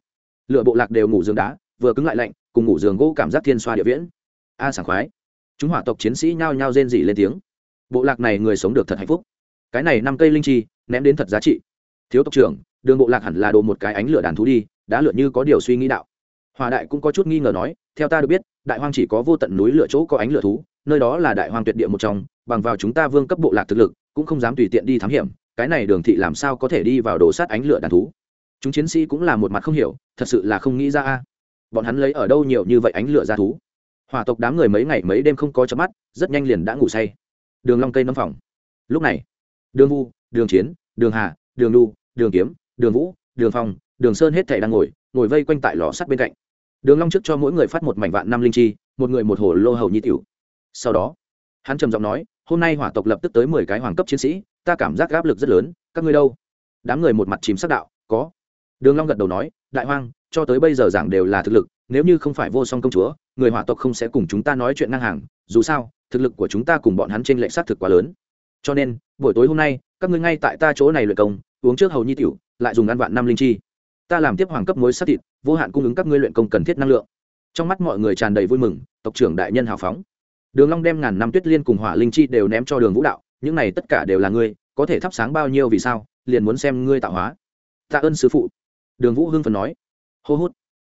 Lửa bộ lạc đều ngủ giường đá, vừa cứng lại lạnh, cùng ngủ giường gỗ cảm giác thiên xoa địa viễn. A sảng khoái chúng hỏa tộc chiến sĩ nhao nhao rên dị lên tiếng. Bộ lạc này người sống được thật hạnh phúc. Cái này năm cây linh chi, ném đến thật giá trị. Thiếu tộc trưởng, đường bộ lạc hẳn là đồ một cái ánh lửa đàn thú đi đã lựa như có điều suy nghĩ đạo. Hòa đại cũng có chút nghi ngờ nói, theo ta được biết, đại hoang chỉ có vô tận núi lửa chỗ có ánh lửa thú, nơi đó là đại hoang tuyệt địa một trong, bằng vào chúng ta vương cấp bộ lạc thực lực, cũng không dám tùy tiện đi thám hiểm, cái này đường thị làm sao có thể đi vào đồ sát ánh lửa đàn thú? Chúng chiến sĩ cũng là một mặt không hiểu, thật sự là không nghĩ ra a. Bọn hắn lấy ở đâu nhiều như vậy ánh lửa ra thú? Hỏa tộc đám người mấy ngày mấy đêm không có chớp mắt, rất nhanh liền đã ngủ say. Đường long cây nấm phòng lúc này, đường vu, đường chiến, đường hà, đường lu đường kiếm, đường vũ, đường phong, đường sơn hết thảy đang ngồi ngồi vây quanh tại lò sắt bên cạnh. Đường long trước cho mỗi người phát một mảnh vạn năm linh chi, một người một hồ lô hầu nhi tiểu. Sau đó, hắn trầm giọng nói, hôm nay hỏa tộc lập tức tới mười cái hoàng cấp chiến sĩ, ta cảm giác áp lực rất lớn, các ngươi đâu? Đám người một mặt chìm sắc đạo, có. Đường long gật đầu nói, đại hoang, cho tới bây giờ giảng đều là thực lực, nếu như không phải vô song công chúa người hỏa tộc không sẽ cùng chúng ta nói chuyện ngang hàng, dù sao, thực lực của chúng ta cùng bọn hắn trên lệnh sát thực quá lớn. Cho nên, buổi tối hôm nay, các ngươi ngay tại ta chỗ này luyện công, uống trước hầu nhi tiểu, lại dùng ăn vạn năm linh chi. Ta làm tiếp hoàng cấp mối sát thịt, vô hạn cung ứng các ngươi luyện công cần thiết năng lượng. Trong mắt mọi người tràn đầy vui mừng, tộc trưởng đại nhân hào phóng. Đường long đem ngàn năm tuyết liên cùng hỏa linh chi đều ném cho đường vũ đạo, những này tất cả đều là ngươi, có thể thắp sáng bao nhiêu vì sao, liền muốn xem ngươi tạo hóa. Tạ ơn sư phụ. Đường vũ hưng phần nói. Hô hút.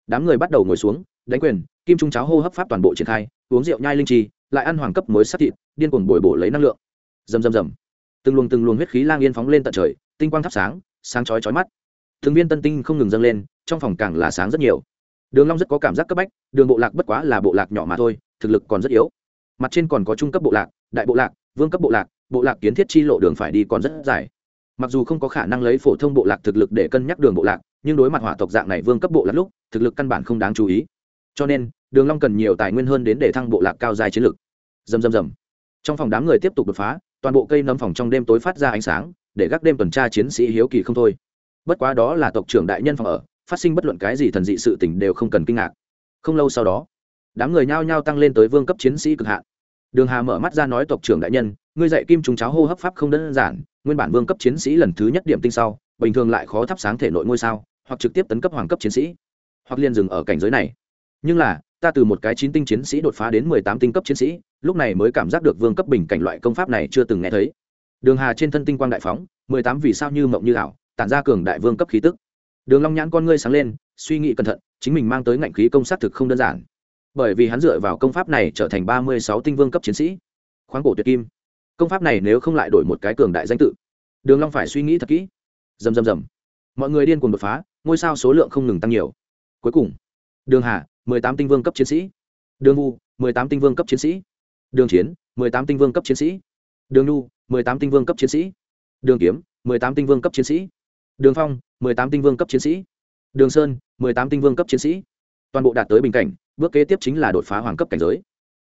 Đám người bắt đầu ngồi xuống, đánh quyền kim trung cháo hô hấp pháp toàn bộ triển khai uống rượu nhai linh trì, lại ăn hoàng cấp mới sắt thịt điên cuồng bồi bổ lấy năng lượng. Rầm rầm rầm. Từng luồng từng luồng huyết khí lang yên phóng lên tận trời tinh quang thắp sáng sáng chói chói mắt. Thường viên tân tinh không ngừng dâng lên trong phòng càng là sáng rất nhiều. Đường long rất có cảm giác cấp bách đường bộ lạc bất quá là bộ lạc nhỏ mà thôi thực lực còn rất yếu. Mặt trên còn có trung cấp bộ lạc đại bộ lạc vương cấp bộ lạc bộ lạc kiến thiết chi lộ đường phải đi còn rất dài. Mặc dù không có khả năng lấy phổ thông bộ lạc thực lực để cân nhắc đường bộ lạc nhưng đối mặt hỏa tộc dạng này vương cấp bộ lạc lúc thực lực căn bản không đáng chú ý. Cho nên đường long cần nhiều tài nguyên hơn đến để thăng bộ lạc cao dài chiến lực rầm rầm rầm. Trong phòng đám người tiếp tục đột phá, toàn bộ cây nấm phòng trong đêm tối phát ra ánh sáng, để gác đêm tuần tra chiến sĩ hiếu kỳ không thôi. Bất quá đó là tộc trưởng đại nhân phòng ở, phát sinh bất luận cái gì thần dị sự tình đều không cần kinh ngạc. Không lâu sau đó, đám người nhao nhao tăng lên tới vương cấp chiến sĩ cực hạn. Đường hà mở mắt ra nói tộc trưởng đại nhân, ngươi dạy kim trùng cháo hô hấp pháp không đơn giản, nguyên bản vương cấp chiến sĩ lần thứ nhất điểm tinh sau, bình thường lại khó thắp sáng thể nội ngôi sao, hoặc trực tiếp tấn cấp hoàng cấp chiến sĩ, hoặc liên dừng ở cảnh giới này. Nhưng là ta từ một cái chín tinh chiến sĩ đột phá đến mười tám tinh cấp chiến sĩ, lúc này mới cảm giác được vương cấp bình cảnh loại công pháp này chưa từng nghe thấy. Đường hà trên thân tinh quang đại phóng, mười tám vì sao như mộng như ảo, tản ra cường đại vương cấp khí tức. Đường long nhãn con ngươi sáng lên, suy nghĩ cẩn thận, chính mình mang tới ngạnh khí công sát thực không đơn giản. Bởi vì hắn dựa vào công pháp này trở thành ba mươi sáu tinh vương cấp chiến sĩ. Khoáng cổ tuyệt kim. Công pháp này nếu không lại đổi một cái cường đại danh tự. Đường long phải suy nghĩ thật kỹ. Rầm rầm rầm. Mọi người điên cuồng đột phá, ngôi sao số lượng không ngừng tăng nhiều. Cuối cùng, đường hà mười tám tinh vương cấp chiến sĩ. Đường vu, mười tám tinh vương cấp chiến sĩ. Đường chiến, mười tám tinh vương cấp chiến sĩ. Đường nu mười tám tinh vương cấp chiến sĩ. Đường kiếm, mười tám tinh vương cấp chiến sĩ. Đường phong, mười tám tinh vương cấp chiến sĩ. Đường sơn, mười tám tinh vương cấp chiến sĩ. Toàn bộ đạt tới bình cảnh, bước kế tiếp chính là đột phá hoàng cấp cảnh giới.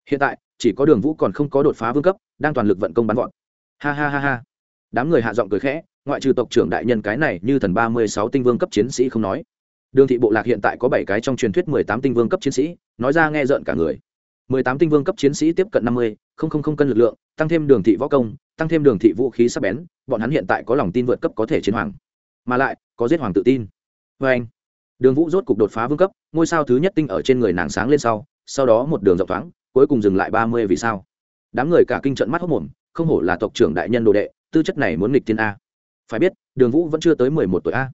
Hiện tại, chỉ có đường vũ còn không có đột phá vương cấp, đang toàn lực vận công bắn gọn ha ha ha ha. Đám người hạ giọng cười khẽ, ngoại trừ tộc trưởng đại nhân cái này như thần ba mươi sáu tinh vương cấp chiến sĩ không nói đường thị bộ lạc hiện tại có bảy cái trong truyền thuyết mười tám tinh vương cấp chiến sĩ, nói ra nghe rợn cả người. Mười tám tinh vương cấp chiến sĩ tiếp cận năm mươi, không không không cân lực lượng, tăng thêm đường thị võ công, tăng thêm đường thị vũ khí sắc bén, bọn hắn hiện tại có lòng tin vượt cấp có thể chiến hoàng. Mà lại, có giết hoàng tự tin. Vê anh, đường vũ rốt cục đột phá vương cấp, ngôi sao thứ nhất tinh ở trên người nàng sáng lên sau sau đó một đường rộng thoáng, cuối cùng dừng lại ba mươi vì sao. Đám người cả kinh trận mắt hốc mồm, không hổ là tộc trưởng đại nhân đồ đệ, tư chất này muốn nghịch thiên a. Phải biết, đường vũ vẫn chưa tới mười một tuổi a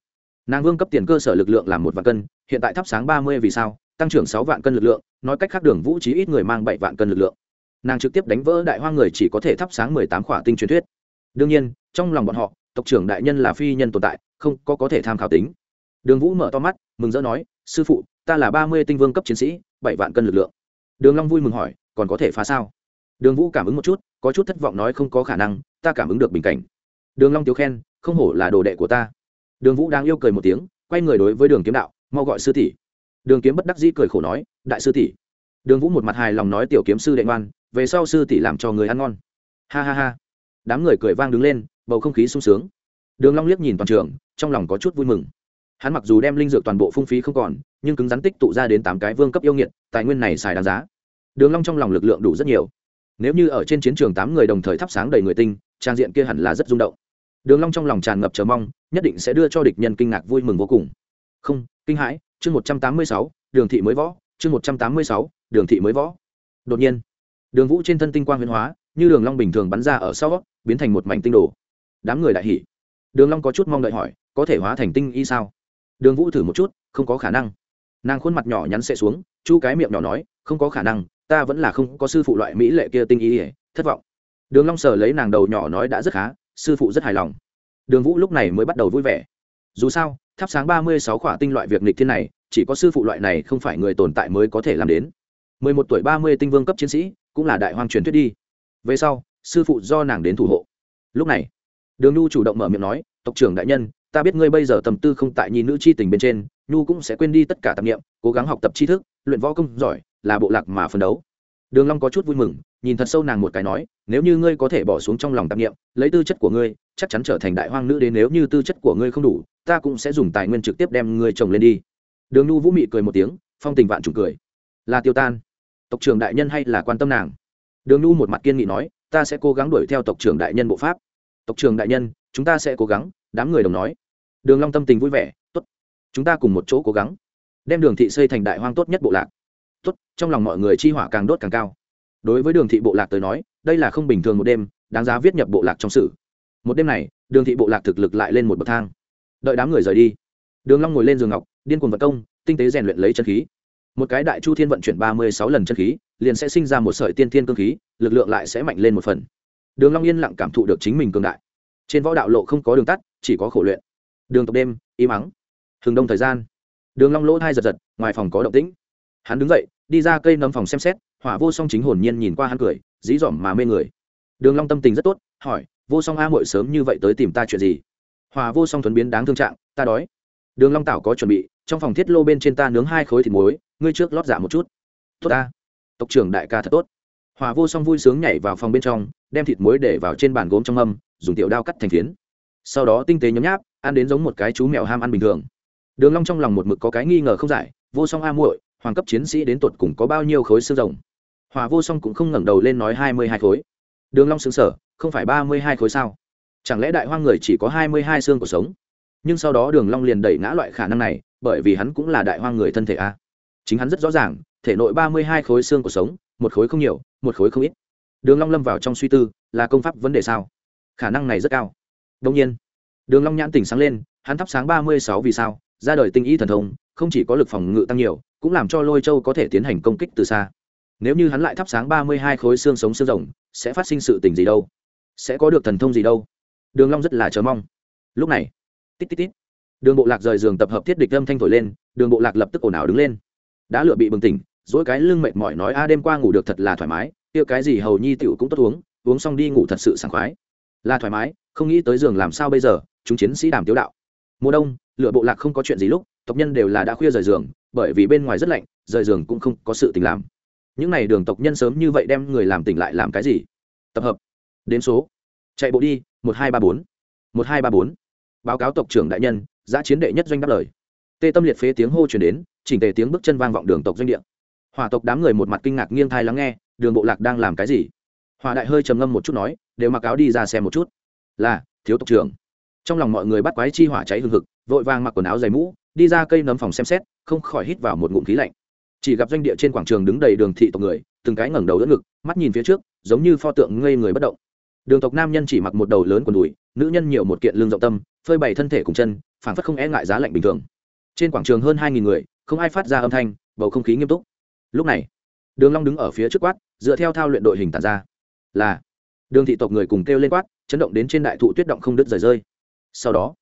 nàng vương cấp tiền cơ sở lực lượng là một vạn cân, hiện tại thắp sáng ba mươi vì sao, tăng trưởng sáu vạn cân lực lượng, nói cách khác đường vũ trí ít người mang bảy vạn cân lực lượng. Nàng trực tiếp đánh vỡ đại hoa người chỉ có thể thắp sáng mười tám khỏa tinh truyền thuyết. Đương nhiên, trong lòng bọn họ, tộc trưởng đại nhân là phi nhân tồn tại, không có có thể tham khảo tính. Đường vũ mở to mắt, mừng rỡ nói, sư phụ, ta là ba mươi tinh vương cấp chiến sĩ, bảy vạn cân lực lượng. Đường long vui mừng hỏi, còn có thể phá sao? Đường vũ cảm ứng một chút, có chút thất vọng nói, không có khả năng, ta cảm ứng được bình cảnh. Đường long tiếu khen, không hổ là đồ đệ của ta đường vũ đang yêu cười một tiếng, quay người đối với đường kiếm đạo, mau gọi sư tỷ. Đường kiếm bất đắc dĩ cười khổ nói, đại sư tỷ. Đường vũ một mặt hài lòng nói tiểu kiếm sư đệ ngoan, về sau sư tỷ làm cho người ăn ngon. Ha ha ha. Đám người cười vang đứng lên, bầu không khí sung sướng. Đường long liếc nhìn toàn trường, trong lòng có chút vui mừng. Hắn mặc dù đem linh dược toàn bộ phung phí không còn, nhưng cứng rắn tích tụ ra đến tám cái vương cấp yêu nghiệt, tài nguyên này xài đáng giá. Đường long trong lòng lực lượng đủ rất nhiều. Nếu như ở trên chiến trường tám người đồng thời thắp sáng đầy người tinh, trang diện kia hẳn là rất rung động đường long trong lòng tràn ngập chờ mong, nhất định sẽ đưa cho địch nhân kinh ngạc vui mừng vô cùng. Không, kinh hãi, chương một trăm tám mươi sáu, đường thị mới võ, chương một trăm tám mươi sáu, đường thị mới võ. Đột nhiên, đường vũ trên thân tinh quang huyễn hóa, như đường long bình thường bắn ra ở sau, biến thành một mảnh tinh đồ. Đám người đại hỉ. Đường long có chút mong đợi hỏi, có thể hóa thành tinh y sao? Đường vũ thử một chút, không có khả năng. Nàng khuôn mặt nhỏ nhắn sẽ xuống, chu cái miệng nhỏ nói, không có khả năng, ta vẫn là không có sư phụ loại mỹ lệ kia tinh y, thất vọng. Đường long sờ lấy nàng đầu nhỏ nói đã rất khá sư phụ rất hài lòng. Đường vũ lúc này mới bắt đầu vui vẻ. Dù sao, thắp sáng ba mươi sáu khỏa tinh loại việc nghịch thiên này, chỉ có sư phụ loại này không phải người tồn tại mới có thể làm đến. mười một tuổi ba mươi tinh vương cấp chiến sĩ, cũng là đại hoang truyền thuyết đi. Về sau, sư phụ do nàng đến thủ hộ. Lúc này, đường nhu chủ động mở miệng nói, tộc trưởng đại nhân, ta biết ngươi bây giờ tầm tư không tại nhìn nữ chi tình bên trên, nhu cũng sẽ quên đi tất cả tạp nghiệm cố gắng học tập tri thức, luyện võ công giỏi, là bộ lạc mà phấn đấu đường long có chút vui mừng nhìn thật sâu nàng một cái nói nếu như ngươi có thể bỏ xuống trong lòng tạp niệm, lấy tư chất của ngươi chắc chắn trở thành đại hoang nữ đến nếu như tư chất của ngươi không đủ ta cũng sẽ dùng tài nguyên trực tiếp đem ngươi trồng lên đi. Đường nhu vũ mị cười một tiếng phong tình vạn trùng cười. Là tiêu tan. Tộc trưởng đại nhân hay là quan tâm nàng? Đường nhu một mặt kiên nghị nói ta sẽ cố gắng đuổi theo tộc trưởng đại nhân bộ pháp. Tộc trưởng đại nhân chúng ta sẽ cố gắng đám người đồng nói. Đường long tâm tình vui vẻ tốt chúng ta cùng một chỗ cố gắng đem đường thị xây thành đại hoang tốt nhất bộ lạc tốt, trong lòng mọi người chi hỏa càng đốt càng cao. Đối với đường thị bộ lạc tới nói, đây là không bình thường một đêm, đáng giá viết nhập bộ lạc trong sử một đêm này, đường thị bộ lạc thực lực lại lên một bậc thang. Đợi đám người rời đi, đường long ngồi lên giường ngọc, điên cuồng vận công, tinh tế rèn luyện lấy chân khí. Một cái đại chu thiên vận chuyển ba mươi sáu lần chân khí, liền sẽ sinh ra một sợi tiên thiên cương khí, lực lượng lại sẽ mạnh lên một phần. Đường long yên lặng cảm thụ được chính mình cường đại. Trên võ đạo lộ không có đường tắt, chỉ có khổ luyện. Đường tộc đêm, im ắng. Hừng đông thời gian, đường long lỗ thai giật giật, ngoài phòng có động tĩnh hắn đứng dậy đi ra cây nấm phòng xem xét hỏa vô song chính hồn nhiên nhìn qua hắn cười dí dỏm mà mê người. Đường long tâm tình rất tốt hỏi vô song a muội sớm như vậy tới tìm ta chuyện gì? Hỏa vô song thuần biến đáng thương trạng ta đói. Đường long tảo có chuẩn bị trong phòng thiết lô bên trên ta nướng hai khối thịt muối ngươi trước lót giả một chút. Tốt ta. Tộc trưởng đại ca thật tốt. Hỏa vô song vui sướng nhảy vào phòng bên trong đem thịt muối để vào trên bàn gốm trong âm, dùng tiểu đao cắt thành phiến. Sau đó tinh tế nhấm nháp ăn đến giống một cái chú mèo ham ăn bình thường. Đường long trong lòng một mực có cái nghi ngờ không giải vô song a muội hoàng cấp chiến sĩ đến tột cùng có bao nhiêu khối xương rồng? Hòa vô song cũng không ngẩng đầu lên nói hai mươi hai khối. Đường long sững sờ, không phải ba mươi hai khối sao? Chẳng lẽ đại hoang người chỉ có hai mươi hai xương của sống? Nhưng sau đó đường long liền đẩy ngã loại khả năng này, bởi vì hắn cũng là đại hoang người thân thể a. Chính hắn rất rõ ràng, thể nội ba mươi hai khối xương của sống, một khối không nhiều, một khối không ít. Đường long lâm vào trong suy tư, là công pháp vấn đề sao? Khả năng này rất cao. Đương nhiên, đường long nhãn tỉnh sáng lên, hắn thắp sáng ba mươi sáu vì sao? Ra đời tinh ý thần thông, không chỉ có lực phòng ngự tăng nhiều cũng làm cho lôi châu có thể tiến hành công kích từ xa. Nếu như hắn lại thắp sáng ba mươi hai khối xương sống xương rồng, sẽ phát sinh sự tình gì đâu? Sẽ có được thần thông gì đâu? Đường long rất là chờ mong. Lúc này, tít tít tít, đường bộ lạc rời giường tập hợp thiết địch âm thanh thổi lên, đường bộ lạc lập tức ồn ào đứng lên. Đã lựa bị bừng tỉnh, dỗi cái lưng mệt mỏi nói, a, đêm qua ngủ được thật là thoải mái tiêu cái gì hầu nhi tiểu cũng tốt uống uống xong đi ngủ thật sự sảng khoái. Là thoải mái, không nghĩ tới giường làm sao bây giờ, chúng chiến sĩ đàm tiếu đạo. Mùa đông lựa bộ lạc không có chuyện gì lúc, tộc nhân đều là đã khuya rời giường bởi vì bên ngoài rất lạnh, rời giường cũng không có sự tình làm. Những n à y đường tộc nhân sớm như vậy đem người làm tỉnh lại làm cái gì? Tập hợp. Đến số. Chạy bộ đi, một hai ba bốn. Một hai ba bốn. Báo cáo tộc trưởng đại nhân, giã chiến đệ nhất doanh đáp lời. Tê tâm liệt phế tiếng hô chuyển đến, chỉnh tề tiếng bước chân vang vọng đường tộc doanh địa. Hòa tộc đám người một mặt kinh ngạc nghiêng thai lắng nghe, đường bộ lạc đang làm cái gì? Hòa đại hơi trầm ngâm một chút nói, đều mặc áo đi ra xem một chút. Là, thiếu tộc trưởng. Trong lòng mọi người bắt quái chi hỏa cháy hừng hực, vội vàng mặc quần áo dày mũ đi ra cây nấm phòng xem xét, không khỏi hít vào một ngụm khí lạnh. Chỉ gặp doanh địa trên quảng trường đứng đầy đường thị tộc người, từng cái ngẩng đầu đỡ ngực, mắt nhìn phía trước, giống như pho tượng ngây người bất động. Đường tộc nam nhân chỉ mặc một đầu lớn quần đùi, nữ nhân nhiều một kiện lương rộng tâm, phơi bày thân thể cùng chân, phảng phất không e ngại giá lạnh bình thường. Trên quảng trường hơn hai nghìn người, không ai phát ra âm thanh, bầu không khí nghiêm túc. Lúc này, đường long đứng ở phía trước quát, dựa theo thao luyện đội hình tản ra. Là, đường thị tộc người cùng kêu lên quát, chấn động đến trên đại thụ tuyết động không đứt rời rơi. Sau đó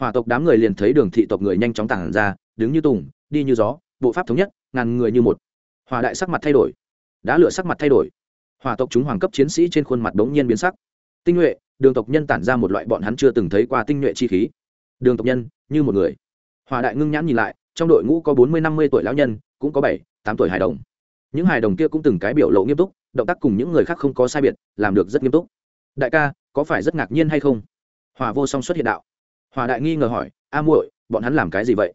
hỏa tộc đám người liền thấy đường thị tộc người nhanh chóng tản ra, đứng như tùng, đi như gió, bộ pháp thống nhất, ngàn người như một. Hòa đại sắc mặt thay đổi. Đã lửa sắc mặt thay đổi. Hòa tộc chúng hoàng cấp chiến sĩ trên khuôn mặt đống nhiên biến sắc. Tinh nhuệ, đường tộc nhân tản ra một loại bọn hắn chưa từng thấy qua tinh nhuệ chi khí. Đường tộc nhân, như một người. Hòa đại ngưng nhãn nhìn lại, trong đội ngũ có bốn mươi năm mươi tuổi lão nhân, cũng có bảy, tám tuổi hài đồng. Những hài đồng kia cũng từng cái biểu lộ nghiêm túc, động tác cùng những người khác không có sai biệt, làm được rất nghiêm túc. Đại ca, có phải rất ngạc nhiên hay không? Hòa vô song xuất hiện đạo hòa đại nghi ngờ hỏi, a muội, bọn hắn làm cái gì vậy?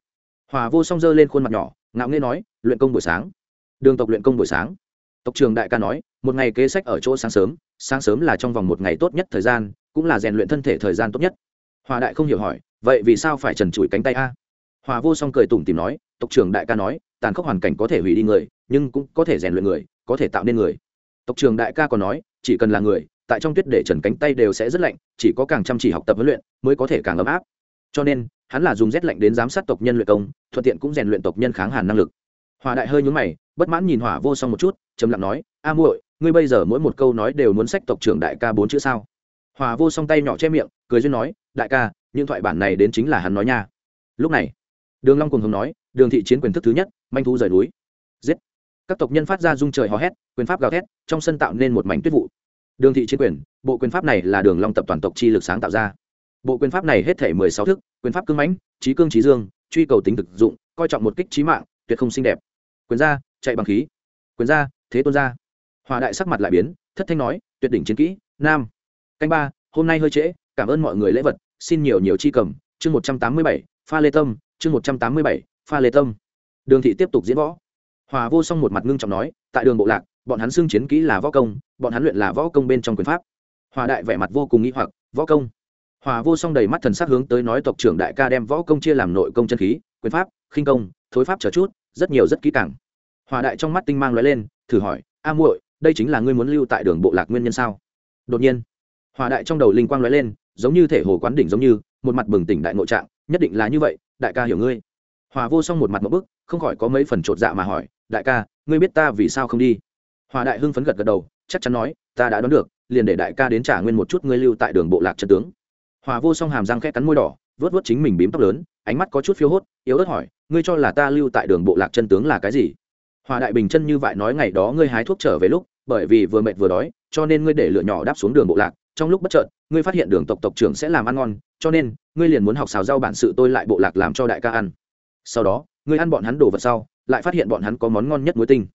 Hòa vô song giơ lên khuôn mặt nhỏ, ngạo nghê nói, luyện công buổi sáng. Đường tộc luyện công buổi sáng. Tộc trường đại ca nói, một ngày kế sách ở chỗ sáng sớm sáng sớm là trong vòng một ngày tốt nhất thời gian, cũng là rèn luyện thân thể thời gian tốt nhất. Hòa đại không hiểu hỏi, vậy vì sao phải trần trụi cánh tay a? Hòa vô song cười tủm tìm nói, tộc trưởng đại ca nói, tàn khốc hoàn cảnh có thể hủy đi người, nhưng cũng có thể rèn luyện người, có thể tạo nên người. Tộc trưởng đại ca còn nói, chỉ cần là người tại trong tuyết để trần cánh tay đều sẽ rất lạnh, chỉ có càng chăm chỉ học tập huấn luyện mới có thể càng ấm áp. Cho nên, hắn là dùng rét lạnh đến giám sát tộc nhân luyện công, thuận tiện cũng rèn luyện tộc nhân kháng hàn năng lực. Hòa đại hơi nhún mày, bất mãn nhìn hỏa vô song một chút, trầm lặng nói, a muội, ngươi bây giờ mỗi một câu nói đều muốn sách tộc trưởng đại ca bốn chữ sao? Hòa vô song tay nhỏ che miệng, cười duyên nói, đại ca, những thoại bản này đến chính là hắn nói nha. Lúc này, đường long cùng hồng nói, đường thị chiến quyền thức thứ nhất, manh thu rời núi. Giết. Các tộc nhân phát ra dung trời hò hét, quyền pháp gào thét, trong sân tạo nên một mảnh tuyết vụ đường thị chiến quyền, bộ quyền pháp này là đường long tập toàn tộc chi lực sáng tạo ra. Bộ quyền pháp này hết thể mười sáu thức, quyền pháp cương mãnh, trí cương trí dương, truy cầu tính thực dụng, coi trọng một kích trí mạng, tuyệt không xinh đẹp. Quyền ra chạy bằng khí. Quyền ra thế tôn ra hòa đại sắc mặt lại biến, thất thanh nói, tuyệt đỉnh chiến kỹ, nam. Canh ba, hôm nay hơi trễ, cảm ơn mọi người lễ vật, xin nhiều nhiều chi cầm. Chương một trăm tám mươi bảy, pha lê tâm. Chương một trăm tám mươi bảy, pha lê tâm. Đường thị tiếp tục diễn võ. Hòa vô song một mặt ngưng trọng nói, tại đường bộ lạc bọn hắn xưng chiến kỹ là võ công, bọn hắn luyện là võ công bên trong quyền pháp. Hòa đại vẻ mặt vô cùng nghĩ hoặc, võ công. Hòa vô song đầy mắt thần sắc hướng tới nói tộc trưởng đại ca đem võ công chia làm nội công chân khí, quyền pháp, khinh công, thối pháp chờ chút, rất nhiều rất kỹ càng. Hòa đại trong mắt tinh mang lóe lên, thử hỏi, a muội, đây chính là ngươi muốn lưu tại đường bộ lạc nguyên nhân sao? Đột nhiên, hòa đại trong đầu linh quang lóe lên, giống như thể hồ quán đỉnh giống như, một mặt bừng tỉnh đại nội trạng, nhất định là như vậy, đại ca hiểu ngươi. Hòa vô song một mặt một bức, không khỏi có mấy phần chột dạ mà hỏi, đại ca, ngươi biết ta vì sao không đi? Hòa đại hưng phấn gật gật đầu, chắc chắn nói, ta đã đoán được, liền để đại ca đến trả nguyên một chút ngươi lưu tại đường bộ lạc chân tướng. Hòa vô song hàm răng khẽ cắn môi đỏ vớt vớt chính mình bím tóc lớn, ánh mắt có chút phiếu hốt, yếu ớt hỏi, ngươi cho là ta lưu tại đường bộ lạc chân tướng là cái gì? Hòa đại bình chân như vậy nói ngày đó ngươi hái thuốc trở về lúc, bởi vì vừa mệt vừa đói, cho nên ngươi để lựa nhỏ đáp xuống đường bộ lạc, trong lúc bất chợt, ngươi phát hiện đường tộc tộc trưởng sẽ làm ăn ngon, cho nên, ngươi liền muốn học xào rau bản sự tôi lại bộ lạc làm cho đại ca ăn. Sau đó, ngươi ăn bọn hắn đồ vật sau, lại phát hiện bọn hắn có món ngon nhất muối tinh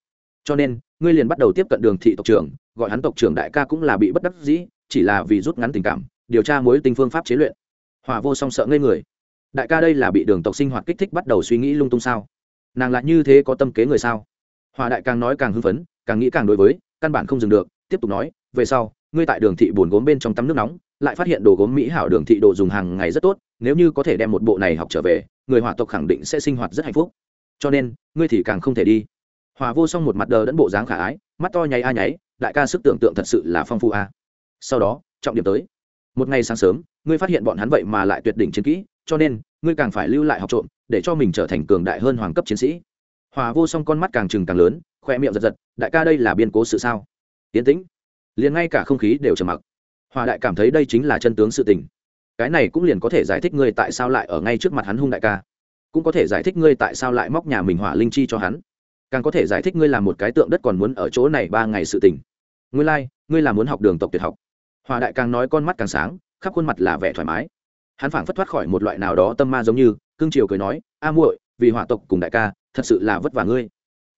cho nên, ngươi liền bắt đầu tiếp cận đường thị tộc trưởng, gọi hắn tộc trưởng đại ca cũng là bị bất đắc dĩ, chỉ là vì rút ngắn tình cảm, điều tra mối tình phương pháp chế luyện. Hòa vô song sợ ngây người. Đại ca đây là bị đường tộc sinh hoạt kích thích bắt đầu suy nghĩ lung tung sao? Nàng lại như thế có tâm kế người sao? Hòa đại càng nói càng hưng phấn, càng nghĩ càng đối với, căn bản không dừng được, tiếp tục nói, về sau, ngươi tại đường thị buồn gốm bên trong tắm nước nóng, lại phát hiện đồ gốm mỹ hảo đường thị đồ dùng hàng ngày rất tốt, nếu như có thể đem một bộ này học trở về, người hỏa tộc khẳng định sẽ sinh hoạt rất hạnh phúc. Cho nên, ngươi thì càng không thể đi hòa vô song một mặt đờ đẫn bộ dáng khả ái, mắt to nháy a nháy, đại ca sức tưởng tượng thật sự là phong phu a. Sau đó, trọng điểm tới. Một ngày sáng sớm, ngươi phát hiện bọn hắn vậy mà lại tuyệt đỉnh chiến kỹ, cho nên, ngươi càng phải lưu lại học trộm, để cho mình trở thành cường đại hơn hoàng cấp chiến sĩ. Hòa vô song con mắt càng trừng càng lớn khoe miệng giật giật, đại ca đây là biên cố sự sao? Tiến tĩnh. Liền ngay cả không khí đều trầm mặc. Hòa đại cảm thấy đây chính là chân tướng sự tình. Cái này cũng liền có thể giải thích ngươi tại sao lại ở ngay trước mặt hắn hung đại ca. Cũng có thể giải thích ngươi tại sao lại móc nhà mình hỏa linh chi cho hắn càng có thể giải thích ngươi làm một cái tượng đất còn muốn ở chỗ này ba ngày sự tình. Ngươi lai、like, ngươi là muốn học đường tộc tuyệt học. Hòa đại càng nói con mắt càng sáng khắp khuôn mặt là vẻ thoải mái. Hắn phảng phất thoát khỏi một loại nào đó tâm ma giống như cương triều cười nói a muội vì hỏa tộc cùng đại ca thật sự là vất vả ngươi.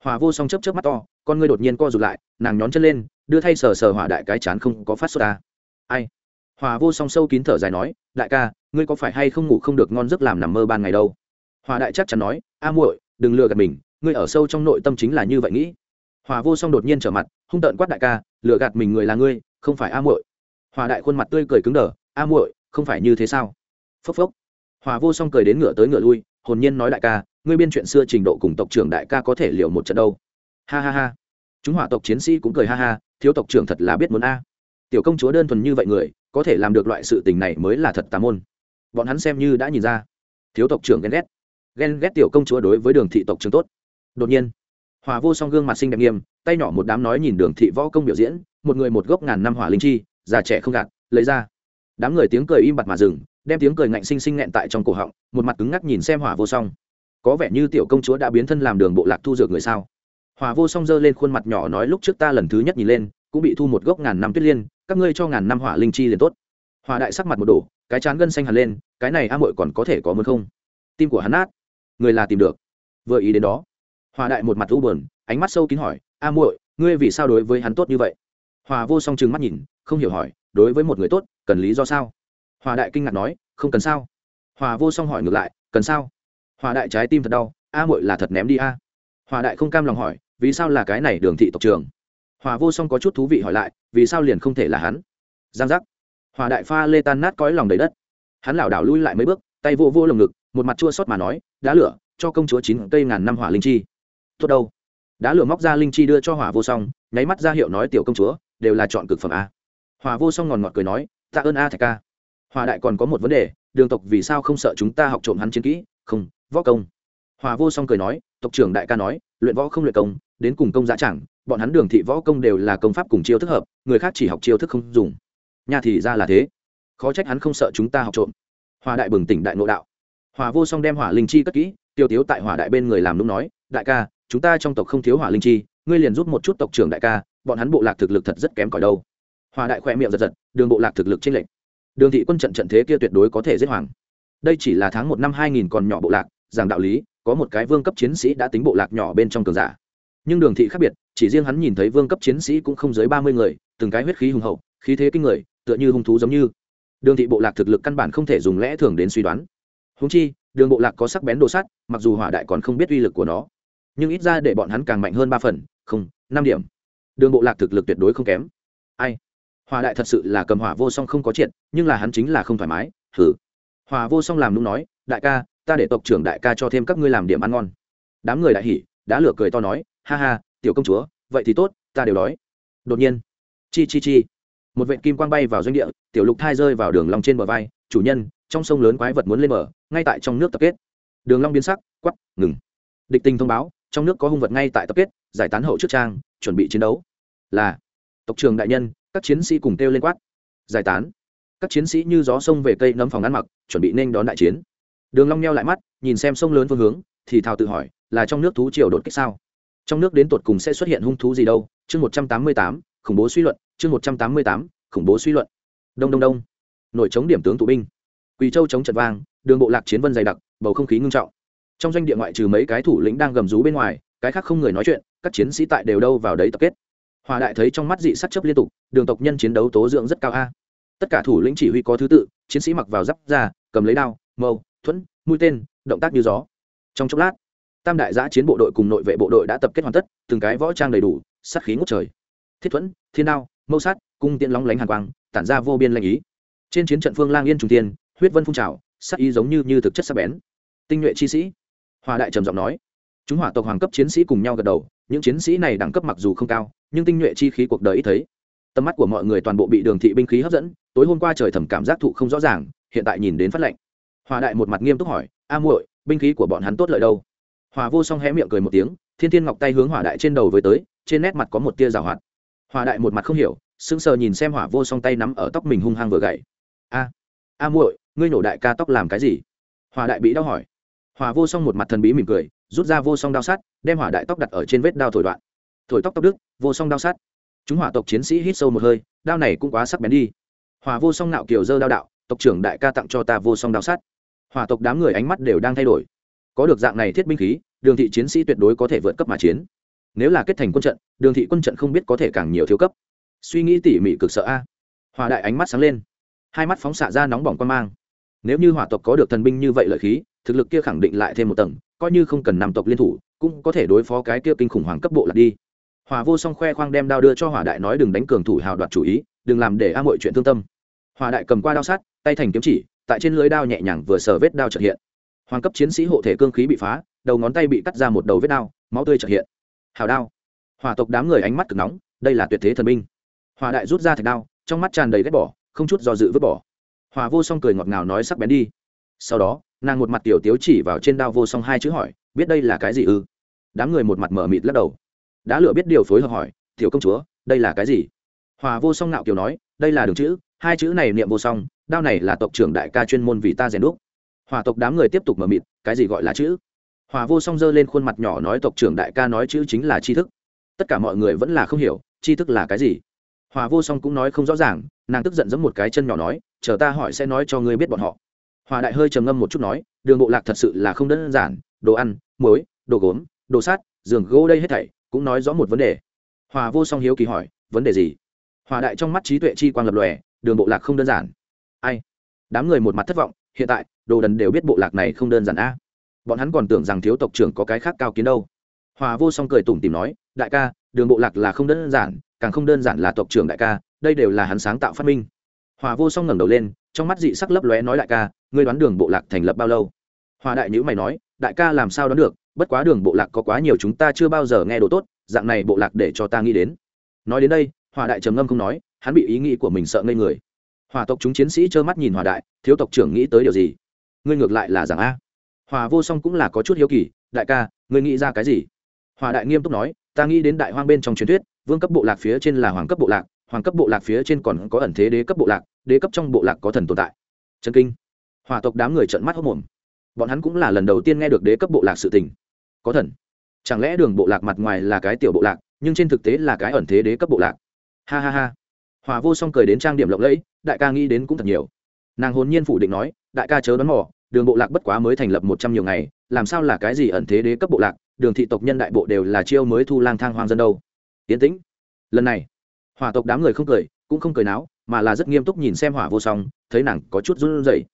Hòa vô song chấp chấp mắt to con ngươi đột nhiên co rụt lại nàng nhón chân lên đưa thay sờ sờ hỏa đại cái chán không có phát xuất ta à. ai? Hòa vô song sâu kín thở dài nói đại ca ngươi có phải hay không ngủ không được ngon giấc làm nằm mơ ban ngày đâu? Hòa đại chắc chắn nói a muội đừng lừa gạt mình ngươi ở sâu trong nội tâm chính là như vậy nghĩ. Hòa vô song đột nhiên trở mặt, hung tợn quát đại ca, lừa gạt mình người là ngươi, không phải a muội. Hòa đại khuôn mặt tươi cười cứng đờ, a muội, không phải như thế sao? Phốc phốc. Hòa vô song cười đến ngựa tới ngựa lui, hồn nhiên nói đại ca, ngươi biên chuyện xưa trình độ cùng tộc trưởng đại ca có thể liệu một trận đâu. Ha ha ha. Chúng hỏa tộc chiến sĩ cũng cười ha ha, thiếu tộc trưởng thật là biết muốn a. Tiểu công chúa đơn thuần như vậy người, có thể làm được loại sự tình này mới là thật tà môn. Bọn hắn xem như đã nhìn ra. Thiếu tộc trưởng ghen ghét. Ghen ghét tiểu công chúa đối với đường thị tộc trưởng tốt đột nhiên hòa vô song gương mặt xinh đẹp nghiêm, tay nhỏ một đám nói nhìn đường thị võ công biểu diễn, một người một gốc ngàn năm hỏa linh chi, già trẻ không gạt, lấy ra. Đám người tiếng cười im bặt mà dừng, đem tiếng cười ngạnh xinh xinh nghẹn tại trong cổ họng, một mặt cứng ngắc nhìn xem hỏa vô song. Có vẻ như tiểu công chúa đã biến thân làm đường bộ lạc thu dược người sao? Hòa vô song giơ lên khuôn mặt nhỏ nói lúc trước ta lần thứ nhất nhìn lên, cũng bị thu một gốc ngàn năm tuyết liên, các ngươi cho ngàn năm hỏa linh chi liền tốt. Hòa đại sắc mặt một đổ, cái chán gân xanh hẳn lên, cái này a muội còn có thể có muốn không? Tim của hắn nát, người là tìm được. Vừa ý đến đó hòa đại một mặt u buồn, ánh mắt sâu kín hỏi, a muội, ngươi vì sao đối với hắn tốt như vậy? Hòa vô song trừng mắt nhìn, không hiểu hỏi, đối với một người tốt, cần lý do sao? Hòa đại kinh ngạc nói, không cần sao. Hòa vô song hỏi ngược lại, cần sao? Hòa đại trái tim thật đau, a muội là thật ném đi a. Hòa đại không cam lòng hỏi, vì sao là cái này đường thị tộc trường hòa vô song có chút thú vị hỏi lại, vì sao liền không thể là hắn? Giang giác. Hòa đại pha lê tan nát cõi lòng đầy đất. Hắn lảo đảo lui lại mấy bước, tay vô vô lồng ngực, một mặt chua xót mà nói, đá lửa, cho công chúa chín cây ngàn năm hỏa linh chi tốt đâu. Đá lửa móc ra linh chi đưa cho hỏa vô song, nháy mắt ra hiệu nói tiểu công chúa, đều là chọn cực phẩm a. Hòa vô song ngòn ngọt cười nói tạ ơn a thạch ca hòa đại còn có một vấn đề, đường tộc vì sao không sợ chúng ta học trộm hắn chiến kỹ? Không, võ công. Hòa vô song cười nói, tộc trưởng đại ca nói, luyện võ không luyện công, đến cùng công giá chẳng, bọn hắn đường thị võ công đều là công pháp cùng chiêu thức hợp, người khác chỉ học chiêu thức không dùng. Nhà thì ra là thế. Khó trách hắn không sợ chúng ta học trộm. Hòa đại bừng tỉnh đại nội đạo. Hòa vô song đem hỏa linh chi cất kỹ, tiêu tiếu tại hỏa đại bên người làm lúc nói, đại ca chúng ta trong tộc không thiếu hỏa linh chi, ngươi liền giúp một chút tộc trưởng đại ca, bọn hắn bộ lạc thực lực thật rất kém cỏi đâu. Hòa đại khoe miệng giật giật, đường bộ lạc thực lực trên lệnh đường thị quân trận trận thế kia tuyệt đối có thể giết hoàng. Đây chỉ là tháng một năm hai nghìn còn nhỏ bộ lạc, giảng đạo lý, có một cái vương cấp chiến sĩ đã tính bộ lạc nhỏ bên trong cường giả. Nhưng đường thị khác biệt, chỉ riêng hắn nhìn thấy vương cấp chiến sĩ cũng không dưới ba mươi người, từng cái huyết khí hùng hậu, khí thế kinh người, tựa như hung thú giống như. Đường thị bộ lạc thực lực căn bản không thể dùng lẽ thường đến suy đoán. Húng chi, đường bộ lạc có sắc bén đồ sắt, mặc dù hỏa đại còn không biết uy lực của nó nhưng ít ra để bọn hắn càng mạnh hơn ba phần, không, năm điểm. Đường bộ lạc thực lực tuyệt đối không kém. Ai? Hòa đại thật sự là cầm hỏa vô song không có chuyện nhưng là hắn chính là không thoải mái thử hòa vô song làm nung nói, đại ca, ta để tộc trưởng đại ca cho thêm các ngươi làm điểm ăn ngon. Đám người đại hỉ, đã lửa cười to nói, ha ha, tiểu công chúa, vậy thì tốt, ta đều đói. Đột nhiên, chi chi chi, một vệ kim quang bay vào doanh địa, tiểu lục thai rơi vào đường long trên bờ vai, chủ nhân, trong sông lớn quái vật muốn lên bờ, ngay tại trong nước tập kết. Đường long biến sắc quát ngừng. Địch tình thông báo trong nước có hung vật ngay tại tập kết, giải tán hậu trước trang, chuẩn bị chiến đấu. Là, tộc trường đại nhân, các chiến sĩ cùng kêu lên quát. Giải tán. Các chiến sĩ như gió sông về cây nấm phòng ăn mặc, chuẩn bị nên đón đại chiến. Đường long nheo lại mắt, nhìn xem sông lớn phương hướng, thì thào tự hỏi, là trong nước thú triều đột kích sao? Trong nước đến tột cùng sẽ xuất hiện hung thú gì đâu? Chương một trăm tám mươi tám, khủng bố suy luận, chương một trăm tám mươi tám, khủng bố suy luận. Đông đông đông. Nội chống điểm tướng tụ binh. Quỳ châu chống trận vang, đường bộ lạc chiến vân dày đặc, bầu không khí ngưng trọng trong doanh địa ngoại trừ mấy cái thủ lĩnh đang gầm rú bên ngoài, cái khác không người nói chuyện, các chiến sĩ tại đều đâu vào đấy tập kết. Hòa đại thấy trong mắt dị sắc chấp liên tục, đường tộc nhân chiến đấu tố dưỡng rất cao a. Tất cả thủ lĩnh chỉ huy có thứ tự, chiến sĩ mặc vào giáp ra cầm lấy đao, mâu, thuẫn, mũi tên, động tác như gió. Trong chốc lát, tam đại giã chiến bộ đội cùng nội vệ bộ đội đã tập kết hoàn tất, từng cái võ trang đầy đủ, sát khí ngút trời. Thiết thuẫn, thiên đao, mâu sát, cung tiện lóng lánh hàn quang, tản ra vô biên lanh ý. Trên chiến trận phương lang yên trung tiên huyết vân phun trào, sát ý giống như như thực chất sắc bén. Tinh nhuệ chi sĩ hòa đại trầm giọng nói, chúng hỏa tộc hoàng cấp chiến sĩ cùng nhau gật đầu, những chiến sĩ này đẳng cấp mặc dù không cao, nhưng tinh nhuệ chi khí cuộc đời ít thấy. Tầm mắt của mọi người toàn bộ bị đường thị binh khí hấp dẫn, tối hôm qua trời thầm cảm giác thụ không rõ ràng, hiện tại nhìn đến phát lệnh. Hòa đại một mặt nghiêm túc hỏi, a muội, binh khí của bọn hắn tốt lợi đâu? Hòa vô song hé miệng cười một tiếng, thiên thiên ngọc tay hướng hỏa đại trên đầu với tới, trên nét mặt có một tia rào hoạt. Hòa đại một mặt không hiểu, sững sờ nhìn xem hỏa vô song tay nắm ở tóc mình hung hăng vừa gậy. A a muội, ngươi nổ đại ca tóc làm cái gì? Hòa đại bị đau hỏi hòa vô song một mặt thần bí mỉm cười, rút ra vô song đao sắt, đem hỏa đại tóc đặt ở trên vết đao thổi đoạn. Thổi tóc tóc đức vô song đao sắt. Chúng hỏa tộc chiến sĩ hít sâu một hơi, đao này cũng quá sắc bén đi. Hòa vô song nạo kiều dơ đao đạo, tộc trưởng đại ca tặng cho ta vô song đao sắt. Hỏa tộc đám người ánh mắt đều đang thay đổi. Có được dạng này thiết binh khí, đường thị chiến sĩ tuyệt đối có thể vượt cấp mà chiến. Nếu là kết thành quân trận, đường thị quân trận không biết có thể càng nhiều thiếu cấp. Suy nghĩ tỉ mỉ cực sợ a. Hòa đại ánh mắt sáng lên. Hai mắt phóng xạ ra nóng bỏng quan mang nếu như hỏa tộc có được thần binh như vậy lợi khí, thực lực kia khẳng định lại thêm một tầng, coi như không cần nằm tộc liên thủ, cũng có thể đối phó cái kia kinh khủng hoàng cấp bộ là đi. Hòa vô song khoe khoang đem đao đưa cho hỏa đại nói đừng đánh cường thủ hào đoạt chủ ý, đừng làm để a mọi chuyện thương tâm. Hòa đại cầm qua đao sát, tay thành kiếm chỉ, tại trên lưới đao nhẹ nhàng vừa sờ vết đao trợ hiện. Hoàng cấp chiến sĩ hộ thể cương khí bị phá, đầu ngón tay bị cắt ra một đầu vết đao, máu tươi trợ hiện. Hào đao. Hỏa tộc đám người ánh mắt cực nóng, đây là tuyệt thế thần binh. Hỏa đại rút ra thạch đao, trong mắt tràn đầy ghét bỏ, không chút do dự vứt bỏ hòa vô song cười ngọt ngào nói sắc bén đi. Sau đó, nàng một mặt tiểu tiếu chỉ vào trên đao vô song hai chữ hỏi, biết đây là cái gì ư? Đám người một mặt mở mịt lắc đầu. Đã lựa biết điều phối hợp hỏi, tiểu công chúa, đây là cái gì? Hòa vô song nạo kiều nói, đây là đường chữ, hai chữ này niệm vô song, đao này là tộc trưởng đại ca chuyên môn vì ta rèn đúc. Hòa tộc đám người tiếp tục mở mịt, cái gì gọi là chữ? Hòa vô song giơ lên khuôn mặt nhỏ nói tộc trưởng đại ca nói chữ chính là tri thức. Tất cả mọi người vẫn là không hiểu, tri thức là cái gì? Hòa vô song cũng nói không rõ ràng, nàng tức giận giẫm một cái chân nhỏ nói, chờ ta hỏi sẽ nói cho ngươi biết bọn họ. Hòa đại hơi trầm ngâm một chút nói, đường bộ lạc thật sự là không đơn giản, đồ ăn, muối, đồ gốm, đồ sát giường gỗ đây hết thảy, cũng nói rõ một vấn đề. Hòa vô song hiếu kỳ hỏi, vấn đề gì? Hòa đại trong mắt trí tuệ chi quang lập lòe, đường bộ lạc không đơn giản. Ai? Đám người một mặt thất vọng, hiện tại, đồ đần đều biết bộ lạc này không đơn giản a. Bọn hắn còn tưởng rằng thiếu tộc trưởng có cái khác cao kiến đâu. Hòa vô song cười tủm tìm nói, đại ca, đường bộ lạc là không đơn giản càng không đơn giản là tộc trưởng đại ca, đây đều là hắn sáng tạo phát minh. Hòa vô song ngẩng đầu lên, trong mắt dị sắc lấp lóe nói đại ca, ngươi đoán đường bộ lạc thành lập bao lâu? Hòa đại nhữ mày nói, đại ca làm sao đoán được, bất quá đường bộ lạc có quá nhiều chúng ta chưa bao giờ nghe đồ tốt, dạng này bộ lạc để cho ta nghĩ đến. Nói đến đây, hòa đại trầm ngâm không nói, hắn bị ý nghĩ của mình sợ ngây người. Hòa tộc chúng chiến sĩ trơ mắt nhìn hòa đại, thiếu tộc trưởng nghĩ tới điều gì? Ngươi ngược lại là rằng a. Hòa vô song cũng là có chút hiếu kỳ, đại ca, ngươi nghĩ ra cái gì? Hòa đại nghiêm túc nói, ta nghĩ đến đại hoang bên trong truyền thuyết vương cấp bộ lạc phía trên là hoàng cấp bộ lạc, hoàng cấp bộ lạc phía trên còn có ẩn thế đế cấp bộ lạc, đế cấp trong bộ lạc có thần tồn tại. Trần kinh. Hòa tộc đám người trợn mắt hốc mồm. Bọn hắn cũng là lần đầu tiên nghe được đế cấp bộ lạc sự tình. Có thần. Chẳng lẽ đường bộ lạc mặt ngoài là cái tiểu bộ lạc, nhưng trên thực tế là cái ẩn thế đế cấp bộ lạc? Ha ha ha. Hòa vô song cười đến trang điểm lộng lẫy, đại ca nghĩ đến cũng thật nhiều. Nàng hồn nhiên phủ định nói, đại ca chớ đoán mò, đường bộ lạc bất quá mới thành lập một trăm nhiều ngày, làm sao là cái gì ẩn thế đế cấp bộ lạc, đường thị tộc nhân đại bộ đều là chiêu mới thu lang thang hoang dân đâu? Yến tĩnh. Lần này, hỏa tộc đám người không cười, cũng không cười náo, mà là rất nghiêm túc nhìn xem hỏa vô song, thấy nàng có chút run rẩy.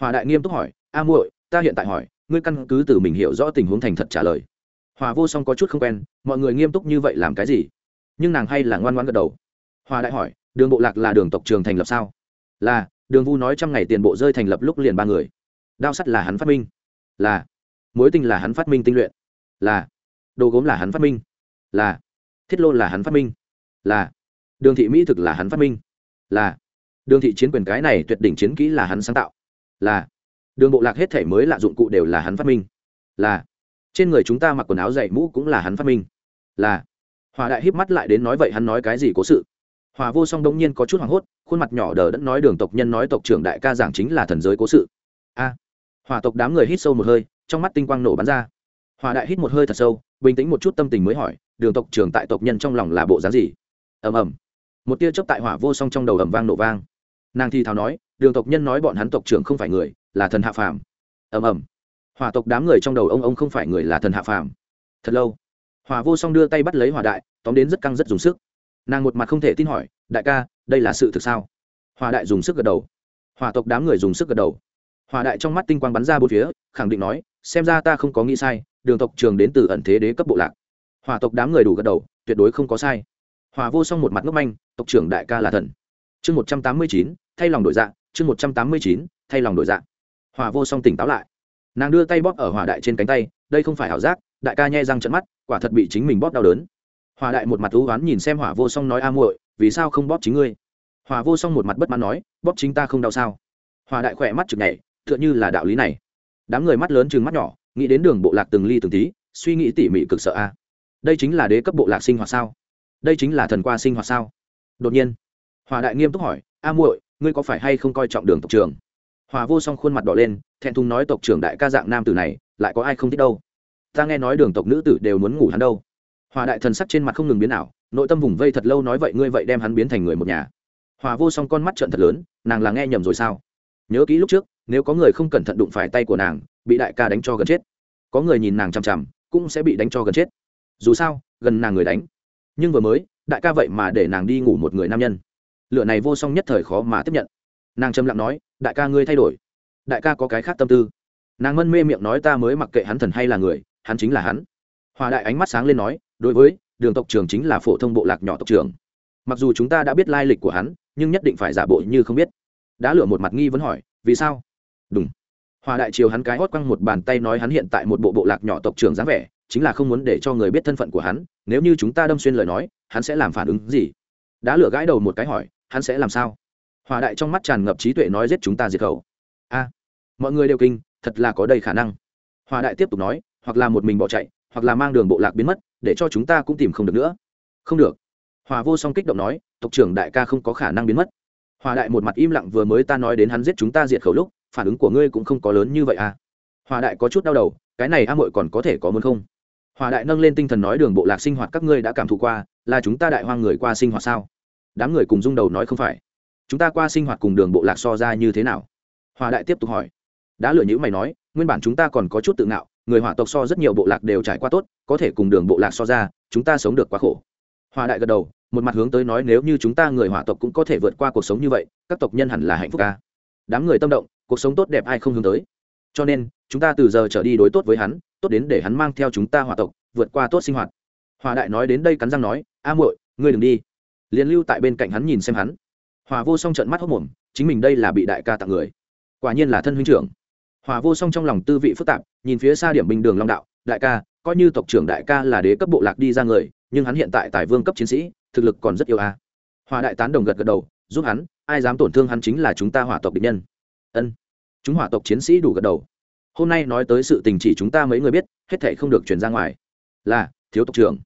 Hỏa đại nghiêm túc hỏi, a muội, ta hiện tại hỏi, ngươi căn cứ từ mình hiểu rõ tình huống thành thật trả lời. Hòa vô song có chút không quen, mọi người nghiêm túc như vậy làm cái gì? Nhưng nàng hay là ngoan ngoan gật đầu. Hòa đại hỏi, đường bộ lạc là đường tộc trường thành lập sao? Là, đường vu nói trăm ngày tiền bộ rơi thành lập lúc liền ba người. Đao sắt là hắn phát minh. Là. Mối tinh là hắn phát minh tinh luyện. Là. Đồ gốm là hắn phát minh. Là thiết lô là hắn phát minh. Là. Đường thị mỹ thực là hắn phát minh. Là. Đường thị chiến quyền cái này tuyệt đỉnh chiến kỹ là hắn sáng tạo. Là. Đường bộ lạc hết thể mới lạ dụng cụ đều là hắn phát minh. Là. Trên người chúng ta mặc quần áo dày mũ cũng là hắn phát minh. Là. Hòa đại híp mắt lại đến nói vậy hắn nói cái gì cố sự? Hòa vô song đông nhiên có chút hoảng hốt khuôn mặt nhỏ đờ đẫn nói đường tộc nhân nói tộc trưởng đại ca giảng chính là thần giới cố sự. A. À, hòa tộc đám người hít sâu một hơi trong mắt tinh quang nổ bắn ra. Hòa đại hít một hơi thật sâu bình tĩnh một chút tâm tình mới hỏi đường tộc trưởng tại tộc nhân trong lòng là bộ dáng gì? Ầm ầm. Một tia chớp tại hỏa vô song trong đầu ầm vang nổ vang. Nàng thi thào nói, đường tộc nhân nói bọn hắn tộc trưởng không phải người, là thần hạ phàm. Ầm ầm. Hỏa tộc đám người trong đầu ông ông không phải người là thần hạ phàm. Thật lâu, hỏa vô song đưa tay bắt lấy hỏa đại, tóm đến rất căng rất dùng sức. Nàng một mặt không thể tin hỏi, đại ca, đây là sự thực sao? Hỏa đại dùng sức gật đầu. Hỏa tộc đám người dùng sức gật đầu. Hỏa đại trong mắt tinh quang bắn ra bốn phía, khẳng định nói, xem ra ta không có nghĩ sai, đường tộc trường đến từ ẩn thế đế cấp bộ lạc hòa tộc đám người đủ gật đầu, tuyệt đối không có sai. Hòa vô song một mặt ngốc manh, tộc trưởng đại ca là thần. Chương một trăm tám mươi chín, thay lòng đổi dạ chương một trăm tám mươi chín, thay lòng đổi dạ. Hòa vô song tỉnh táo lại. Nàng đưa tay bóp ở hòa đại trên cánh tay, đây không phải ảo giác, đại ca nhai răng trận mắt, quả thật bị chính mình bóp đau đớn. Hòa đại một mặt thú oán nhìn xem hỏa vô song nói a muội, vì sao không bóp chính ngươi? Hòa vô song một mặt bất mãn nói, bóp chính ta không đau sao? Hòa đại khỏe mắt chực nhảy, tựa như là đạo lý này. Đám người mắt lớn chừng mắt nhỏ, nghĩ đến đường bộ lạc từng ly từng tí, suy nghĩ tỉ mỉ cực sợ a đây chính là đế cấp bộ lạc sinh hoạt sao? Đây chính là thần qua sinh hoạt sao? Đột nhiên Hòa đại nghiêm túc hỏi, a muội, ngươi có phải hay không coi trọng đường tộc trường hòa vô song khuôn mặt đỏ lên, thẹn thùng nói, tộc trưởng đại ca dạng nam tử này, lại có ai không thích đâu? Ta nghe nói đường tộc nữ tử đều muốn ngủ hắn đâu. Hòa đại thần sắc trên mặt không ngừng biến ảo, nội tâm vùng vây thật lâu nói, vậy ngươi vậy đem hắn biến thành người một nhà? Hòa vô song con mắt trận thật lớn, nàng là nghe nhầm rồi sao? Nhớ kỹ lúc trước, nếu có người không cẩn thận đụng phải tay của nàng, bị đại ca đánh cho gần chết. Có người nhìn nàng chằm chằm, cũng sẽ bị đánh cho gần chết dù sao, gần nàng người đánh. Nhưng vừa mới, đại ca vậy mà để nàng đi ngủ một người nam nhân. Lựa này vô song nhất thời khó mà tiếp nhận. Nàng trầm lặng nói, đại ca ngươi thay đổi. Đại ca có cái khác tâm tư. Nàng mân mê miệng nói, ta mới mặc kệ hắn thần hay là người, hắn chính là hắn. Hòa đại ánh mắt sáng lên nói, đối với, đường tộc trường chính là phổ thông bộ lạc nhỏ tộc trường mặc dù chúng ta đã biết lai lịch của hắn, nhưng nhất định phải giả bộ như không biết. Đã lựa một mặt nghi vấn hỏi, vì sao? Đúng hòa đại chiều hắn cái hót quăng một bàn tay nói hắn hiện tại một bộ bộ lạc nhỏ tộc trưởng dáng vẻ chính là không muốn để cho người biết thân phận của hắn, nếu như chúng ta đâm xuyên lời nói, hắn sẽ làm phản ứng gì? Đã lửa gãi đầu một cái hỏi, hắn sẽ làm sao? Hòa đại trong mắt tràn ngập trí tuệ nói giết chúng ta diệt khẩu. A, mọi người đều kinh, thật là có đầy khả năng. Hòa đại tiếp tục nói, hoặc là một mình bỏ chạy, hoặc là mang đường bộ lạc biến mất, để cho chúng ta cũng tìm không được nữa. Không được. Hòa vô song kích động nói, tộc trưởng đại ca không có khả năng biến mất. Hòa đại một mặt im lặng vừa mới ta nói đến hắn giết chúng ta diệt khẩu lúc, phản ứng của ngươi cũng không có lớn như vậy à. Hòa đại có chút đau đầu, cái này a mội còn có thể có muốn không? Hòa đại nâng lên tinh thần nói đường bộ lạc sinh hoạt các ngươi đã cảm thụ qua, là chúng ta đại hoang người qua sinh hoạt sao? Đám người cùng rung đầu nói không phải. Chúng ta qua sinh hoạt cùng đường bộ lạc so ra như thế nào? Hòa đại tiếp tục hỏi. Đã lựa nhữ mày nói, nguyên bản chúng ta còn có chút tự ngạo, người hỏa tộc so rất nhiều bộ lạc đều trải qua tốt, có thể cùng đường bộ lạc so ra, chúng ta sống được quá khổ. Hòa đại gật đầu, một mặt hướng tới nói nếu như chúng ta người hỏa tộc cũng có thể vượt qua cuộc sống như vậy, các tộc nhân hẳn là hạnh phúc ca đám người tâm động, cuộc sống tốt đẹp ai không hướng tới. Cho nên chúng ta từ giờ trở đi đối tốt với hắn, tốt đến để hắn mang theo chúng ta hòa tộc, vượt qua tốt sinh hoạt. Hòa đại nói đến đây cắn răng nói, a muội, ngươi đừng đi. Liền lưu tại bên cạnh hắn nhìn xem hắn. Hòa vô song trận mắt hốc mồm, chính mình đây là bị đại ca tặng người. Quả nhiên là thân huynh trưởng. Hòa vô song trong lòng tư vị phức tạp, nhìn phía xa điểm bình đường long đạo, đại ca, coi như tộc trưởng đại ca là đế cấp bộ lạc đi ra người, nhưng hắn hiện tại tài vương cấp chiến sĩ, thực lực còn rất yêu a. À. hòa đại tán đồng gật gật đầu, giúp hắn, ai dám tổn thương hắn chính là chúng ta hỏa tộc địch nhân. Ân. Chúng hỏa tộc chiến sĩ đủ gật đầu hôm nay nói tới sự tình chỉ chúng ta mấy người biết, hết thể không được chuyển ra ngoài. Là, thiếu tộc trưởng.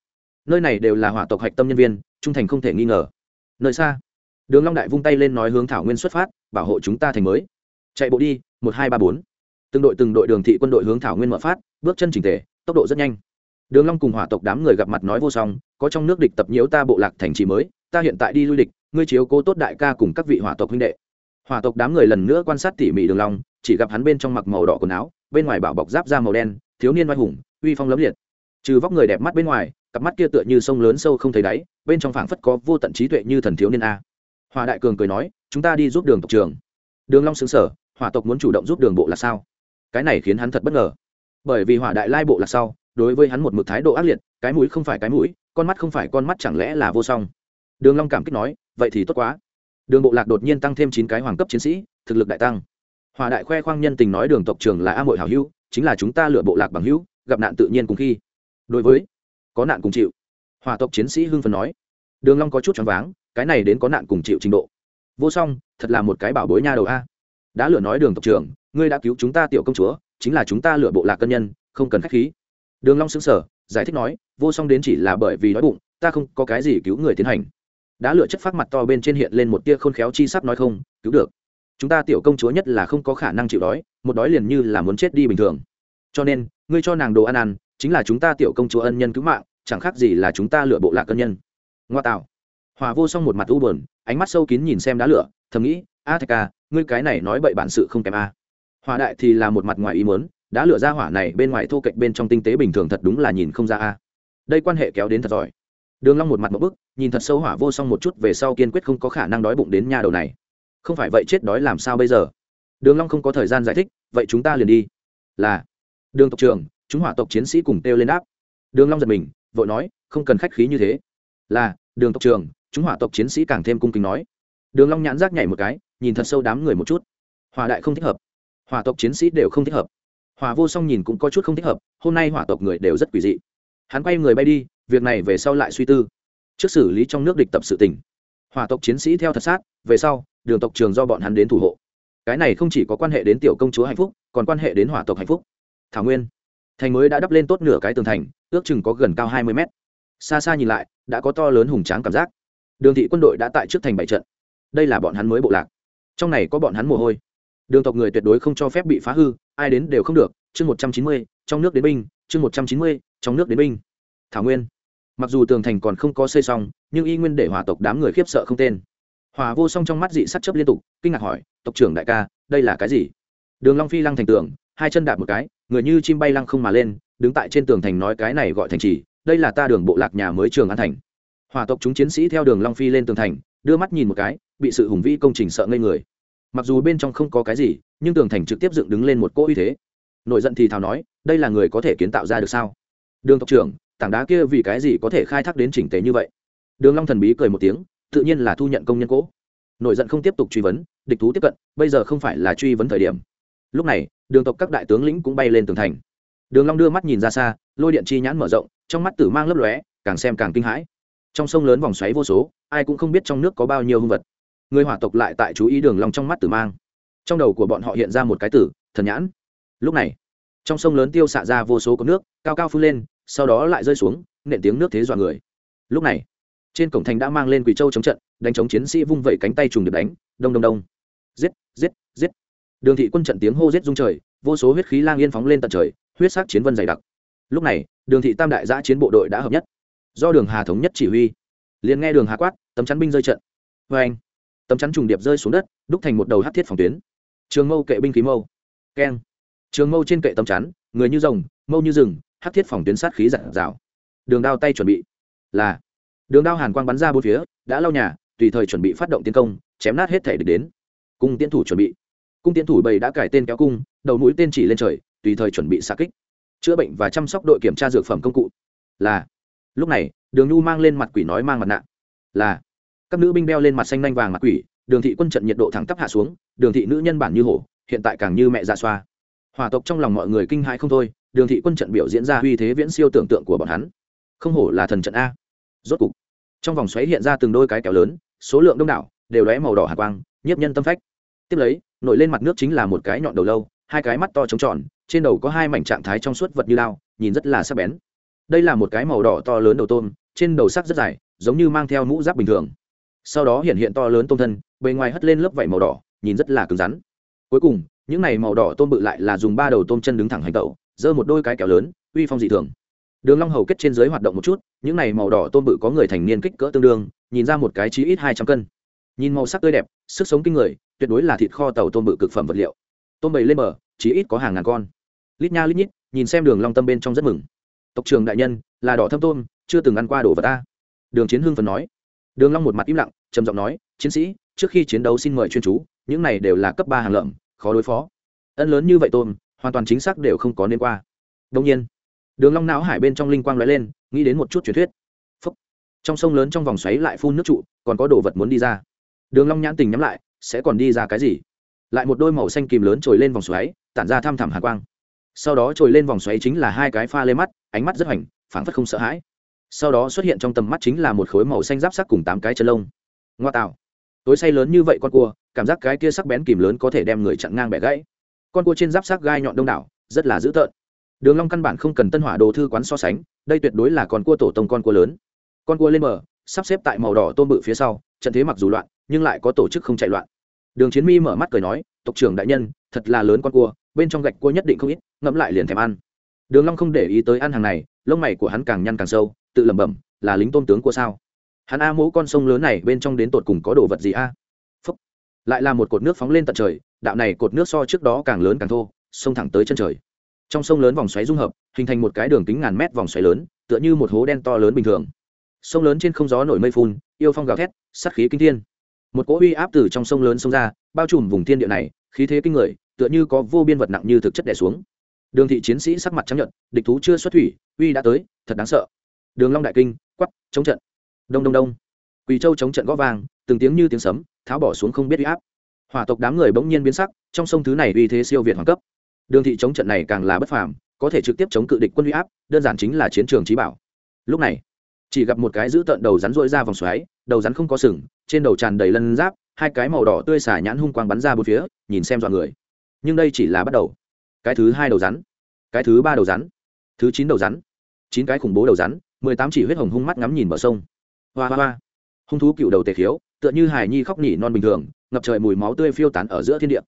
Nơi này đều là hỏa tộc hạch tâm nhân viên, trung thành không thể nghi ngờ. Nơi xa, đường long đại vung tay lên nói hướng thảo nguyên xuất phát, bảo hộ chúng ta thành mới. Chạy bộ đi, một hai ba bốn. Từng đội từng đội đường thị quân đội hướng thảo nguyên mở phát, bước chân chỉnh tề, tốc độ rất nhanh. Đường long cùng hỏa tộc đám người gặp mặt nói vô song, có trong nước địch tập nhiễu ta bộ lạc thành trì mới, ta hiện tại đi lui địch, ngươi chiếu cố tốt đại ca cùng các vị hỏa tộc huynh đệ. Hỏa tộc đám người lần nữa quan sát tỉ mỉ đường long, chỉ gặp hắn bên trong mặc màu đỏ quần áo bên ngoài bảo bọc giáp da màu đen, thiếu niên oai hùng, uy phong lấm liệt. Trừ vóc người đẹp mắt bên ngoài, cặp mắt kia tựa như sông lớn sâu không thấy đáy, bên trong phảng phất có vô tận trí tuệ như thần thiếu niên a. Hòa đại cường cười nói, chúng ta đi giúp đường tộc trường đường long xứng sở hỏa tộc muốn chủ động giúp đường bộ là sao? Cái này khiến hắn thật bất ngờ. Bởi vì hỏa đại lai bộ là sau, đối với hắn một mực thái độ ác liệt, cái mũi không phải cái mũi, con mắt không phải con mắt chẳng lẽ là vô song? Đường long cảm kích nói, vậy thì tốt quá. Đường bộ lạc đột nhiên tăng thêm chín cái hoàng cấp chiến sĩ, thực lực đại tăng hòa đại khoe khoang nhân tình nói đường tộc trường là a mội hảo hữu, chính là chúng ta lựa bộ lạc bằng hữu, gặp nạn tự nhiên cùng khi. Đối với, có nạn cùng chịu. Hòa tộc chiến sĩ hưng phần nói. Đường long có chút choáng váng, cái này đến có nạn cùng chịu trình độ. Vô song, thật là một cái bảo bối nha đầu a. Đã lựa nói đường tộc trưởng, ngươi đã cứu chúng ta tiểu công chúa, chính là chúng ta lựa bộ lạc cân nhân, không cần khách khí. Đường long sững sờ, giải thích nói, vô song đến chỉ là bởi vì đói bụng, ta không có cái gì cứu người tiến hành. Đã lựa chất phát mặt to bên trên hiện lên một tia khôn khéo chi sắp nói không, cứu được chúng ta tiểu công chúa nhất là không có khả năng chịu đói, một đói liền như là muốn chết đi bình thường. Cho nên, ngươi cho nàng đồ ăn ăn, chính là chúng ta tiểu công chúa ân nhân cứu mạng, chẳng khác gì là chúng ta lựa bộ lạc ân nhân. Ngoa tạo. Hòa vô song một mặt u buồn, ánh mắt sâu kín nhìn xem đá lửa, thầm nghĩ, a thạch ca, ngươi cái này nói bậy bản sự không kém a. Hòa đại thì là một mặt ngoài ý muốn đã lửa ra hỏa này bên ngoài thô kệch bên trong tinh tế bình thường thật đúng là nhìn không ra a. Đây quan hệ kéo đến thật giỏi. Đường long một mặt một bức, nhìn thật sâu hỏa vô song một chút về sau kiên quyết không có khả năng đói bụng đến nhà đầu này không phải vậy chết đói làm sao bây giờ? Đường long không có thời gian giải thích, vậy chúng ta liền đi. Là, đường tộc trưởng, chúng hỏa tộc chiến sĩ cùng kêu lên đáp. Đường long giật mình, vội nói, không cần khách khí như thế. Là, đường tộc trưởng, chúng hỏa tộc chiến sĩ càng thêm cung kính nói. Đường long nhãn giác nhảy một cái, nhìn thật sâu đám người một chút. Hỏa đại không thích hợp. Hỏa tộc chiến sĩ đều không thích hợp. Hỏa vô song nhìn cũng có chút không thích hợp, hôm nay hỏa tộc người đều rất quỷ dị. Hắn quay người bay đi, việc này về sau lại suy tư. Trước xử lý trong nước địch tập sự tình. Hỏa tộc chiến sĩ theo thật sát, về sau đường tộc trường do bọn hắn đến thủ hộ. Cái này không chỉ có quan hệ đến tiểu công chúa hạnh phúc, còn quan hệ đến hỏa tộc hạnh phúc. Thảo nguyên, thành mới đã đắp lên tốt nửa cái tường thành, ước chừng có gần cao hai mươi mét. Xa xa nhìn lại, đã có to lớn hùng tráng cảm giác. Đường thị quân đội đã tại trước thành bảy trận. Đây là bọn hắn mới bộ lạc. Trong này có bọn hắn mồ hôi. Đường tộc người tuyệt đối không cho phép bị phá hư, ai đến đều không được. Chương một trăm chín mươi, trong nước đến binh, chương một trăm chín mươi, trong nước đến binh. Thảo nguyên, mặc dù tường thành còn không có xây xong, nhưng y nguyên để hỏa tộc đám người khiếp sợ không tên hòa vô song trong mắt dị sắc chấp liên tục, kinh ngạc hỏi, tộc trưởng đại ca, đây là cái gì? Đường long phi lăng thành tường, hai chân đạp một cái, người như chim bay lăng không mà lên, đứng tại trên tường thành nói cái này gọi thành trì, đây là ta đường bộ lạc nhà mới trường an thành. Hòa tộc chúng chiến sĩ theo đường long phi lên tường thành, đưa mắt nhìn một cái, bị sự hùng vĩ công trình sợ ngây người. Mặc dù bên trong không có cái gì, nhưng tường thành trực tiếp dựng đứng lên một cỗ uy thế. Nội giận thì thào nói, đây là người có thể kiến tạo ra được sao? Đường tộc trưởng, tảng đá kia vì cái gì có thể khai thác đến chỉnh tế như vậy? Đường long thần bí cười một tiếng tự nhiên là thu nhận công nhân cỗ. Nội giận không tiếp tục truy vấn, địch thú tiếp cận, bây giờ không phải là truy vấn thời điểm. Lúc này, đường tộc các đại tướng lĩnh cũng bay lên tường thành. Đường long đưa mắt nhìn ra xa, lôi điện chi nhãn mở rộng, trong mắt tử mang lấp lóe, càng xem càng kinh hãi. Trong sông lớn vòng xoáy vô số, ai cũng không biết trong nước có bao nhiêu hung vật. Người hỏa tộc lại tại chú ý đường long trong mắt tử mang. Trong đầu của bọn họ hiện ra một cái tử, thần nhãn. Lúc này, trong sông lớn tiêu xạ ra vô số cột nước, cao cao phun lên, sau đó lại rơi xuống, nện tiếng nước thế dọa người. Lúc này trên cổng thành đã mang lên quỷ châu chống trận, đánh chống chiến sĩ vung vẩy cánh tay trùng được đánh, đông đông đông. Giết giết giết. Đường thị quân trận tiếng hô giết rung trời, vô số huyết khí lang yên phóng lên tận trời, huyết sắc chiến vân dày đặc. Lúc này, đường thị tam đại giã chiến bộ đội đã hợp nhất. Do đường hà thống nhất chỉ huy, liền nghe đường hà quát, tấm chắn binh rơi trận. Vê anh, tấm chắn trùng điệp rơi xuống đất, đúc thành một đầu hát thiết phòng tuyến. Trường mâu kệ binh khí mâu. Keng. Trường mâu trên kệ tấm chắn, người như rồng, mâu như rừng, hát thiết phòng tuyến sát khí giặt rào. Đường đao tay chuẩn bị. Là đường đao hàn quang bắn ra bốn phía, đã lau nhà, tùy thời chuẩn bị phát động tiến công, chém nát hết thể địch đến. Cung tiến thủ chuẩn bị. Cung tiến thủ bầy đã cải tên kéo cung, đầu mũi tên chỉ lên trời, tùy thời chuẩn bị xạ kích. Chữa bệnh và chăm sóc đội kiểm tra dược phẩm công cụ. Là. Lúc này, đường nhu mang lên mặt quỷ nói mang mặt nạ. Là. Các nữ binh đeo lên mặt xanh nanh vàng mặt quỷ, đường thị quân trận nhiệt độ thẳng tắp hạ xuống, đường thị nữ nhân bản như hổ, hiện tại càng như mẹ dạ xoa. Hòa tộc trong lòng mọi người kinh hãi không thôi, đường thị quân trận biểu diễn ra uy thế viễn siêu tưởng tượng của bọn hắn. Không hổ là thần trận a rốt cục. Trong vòng xoáy hiện ra từng đôi cái kéo lớn, số lượng đông đảo, đều lóe màu đỏ hạ quang, nhiếp nhân tâm phách. Tiếp lấy, nổi lên mặt nước chính là một cái nhọn đầu lâu, hai cái mắt to trống tròn, trên đầu có hai mảnh trạng thái trong suốt vật như lao, nhìn rất là sắc bén. Đây là một cái màu đỏ to lớn đầu tôm, trên đầu sắc rất dài, giống như mang theo mũ giáp bình thường. Sau đó hiện hiện to lớn tôm thân, bề ngoài hất lên lớp vảy màu đỏ, nhìn rất là cứng rắn. Cuối cùng, những này màu đỏ tôm bự lại là dùng ba đầu tôm chân đứng thẳng hành tẩu, giơ một đôi cái kéo lớn, uy phong dị thường đường long hầu kết trên dưới hoạt động một chút, những này màu đỏ tôm bự có người thành niên kích cỡ tương đương, nhìn ra một cái chí ít hai trăm cân. Nhìn màu sắc tươi đẹp, sức sống kinh người, tuyệt đối là thịt kho tàu tôm bự cực phẩm vật liệu. Tôm bầy lên bờ, chí ít có hàng ngàn con. Lít nha lít nhít, nhìn xem đường long tâm bên trong rất mừng. Tộc trưởng đại nhân, là đỏ thâm tôm, chưa từng ăn qua đồ vật ta. Đường chiến hưng phần nói. Đường long một mặt im lặng, trầm giọng nói, chiến sĩ, trước khi chiến đấu xin mời chuyên chú, những này đều là cấp ba hàng lợm, khó đối phó. Ân lớn như vậy tôm, hoàn toàn chính xác đều không có nên qua. đông nhiên đường long não hải bên trong linh quang lóe lên, nghĩ đến một chút truyền thuyết. Phúc. trong sông lớn trong vòng xoáy lại phun nước trụ, còn có đồ vật muốn đi ra. Đường long nhãn tình nhắm lại, sẽ còn đi ra cái gì? Lại một đôi màu xanh kìm lớn trồi lên vòng xoáy, tản ra tham thẳm hàn quang. Sau đó trồi lên vòng xoáy chính là hai cái pha lê mắt, ánh mắt rất hoành, phảng phất không sợ hãi. Sau đó xuất hiện trong tầm mắt chính là một khối màu xanh giáp sắc cùng tám cái chân lông. Ngoa tạo. Tối say lớn như vậy con cua, cảm giác cái kia sắc bén kìm lớn có thể đem người chặn ngang bẻ gãy. Con cua trên giáp sắc gai nhọn đông đảo, rất là dữ tợn đường long căn bản không cần tân hỏa đồ thư quán so sánh, đây tuyệt đối là con cua tổ tông con cua lớn. Con cua lên bờ, sắp xếp tại màu đỏ tôm bự phía sau, trận thế mặc dù loạn, nhưng lại có tổ chức không chạy loạn. Đường chiến mi mở mắt cười nói, tộc trưởng đại nhân, thật là lớn con cua, bên trong gạch cua nhất định không ít, ngẫm lại liền thèm ăn. Đường long không để ý tới ăn hàng này, lông mày của hắn càng nhăn càng sâu, tự lẩm bẩm, là lính tôm tướng của sao? Hắn a mỗ con sông lớn này bên trong đến tột cùng có đồ vật gì a? Phúc. Lại là một cột nước phóng lên tận trời, đạo này cột nước so trước đó càng lớn càng thô sông thẳng tới chân trời trong sông lớn vòng xoáy dung hợp, hình thành một cái đường kính ngàn mét vòng xoáy lớn, tựa như một hố đen to lớn bình thường. Sông lớn trên không gió nổi mây phun, yêu phong gào thét sắt khí kinh thiên. Một cỗ uy áp từ trong sông lớn sông ra, bao trùm vùng thiên địa này, khí thế kinh người, tựa như có vô biên vật nặng như thực chất đè xuống. Đường thị chiến sĩ sắc mặt chấp nhận địch thú chưa xuất thủy, uy đã tới, thật đáng sợ. Đường long đại kinh quắp chống trận. Đông đông đông. Quỳ châu chống trận gõ vàng, từng tiếng như tiếng sấm, tháo bỏ xuống không biết uy áp. Hỏa tộc đám người bỗng nhiên biến sắc, trong sông thứ này uy thế siêu việt hoàng cấp đường thị chống trận này càng là bất phàm, có thể trực tiếp chống cự địch quân uy áp, đơn giản chính là chiến trường trí bảo. Lúc này, chỉ gặp một cái giữ tận đầu rắn rỗi ra vòng xoáy, đầu rắn không có sừng, trên đầu tràn đầy lân giáp, hai cái màu đỏ tươi xả nhãn hung quang bắn ra bốn phía, nhìn xem dọn người. Nhưng đây chỉ là bắt đầu. Cái thứ hai đầu rắn, cái thứ ba đầu rắn, thứ chín đầu rắn, chín cái khủng bố đầu rắn, mười tám chỉ huyết hồng hung mắt ngắm nhìn bờ sông. Hoa hoa hoa. Hung thú cựu đầu tề khiếu, tựa như hài nhi khóc nỉ non bình thường, ngập trời mùi máu tươi phiêu tán ở giữa thiên địa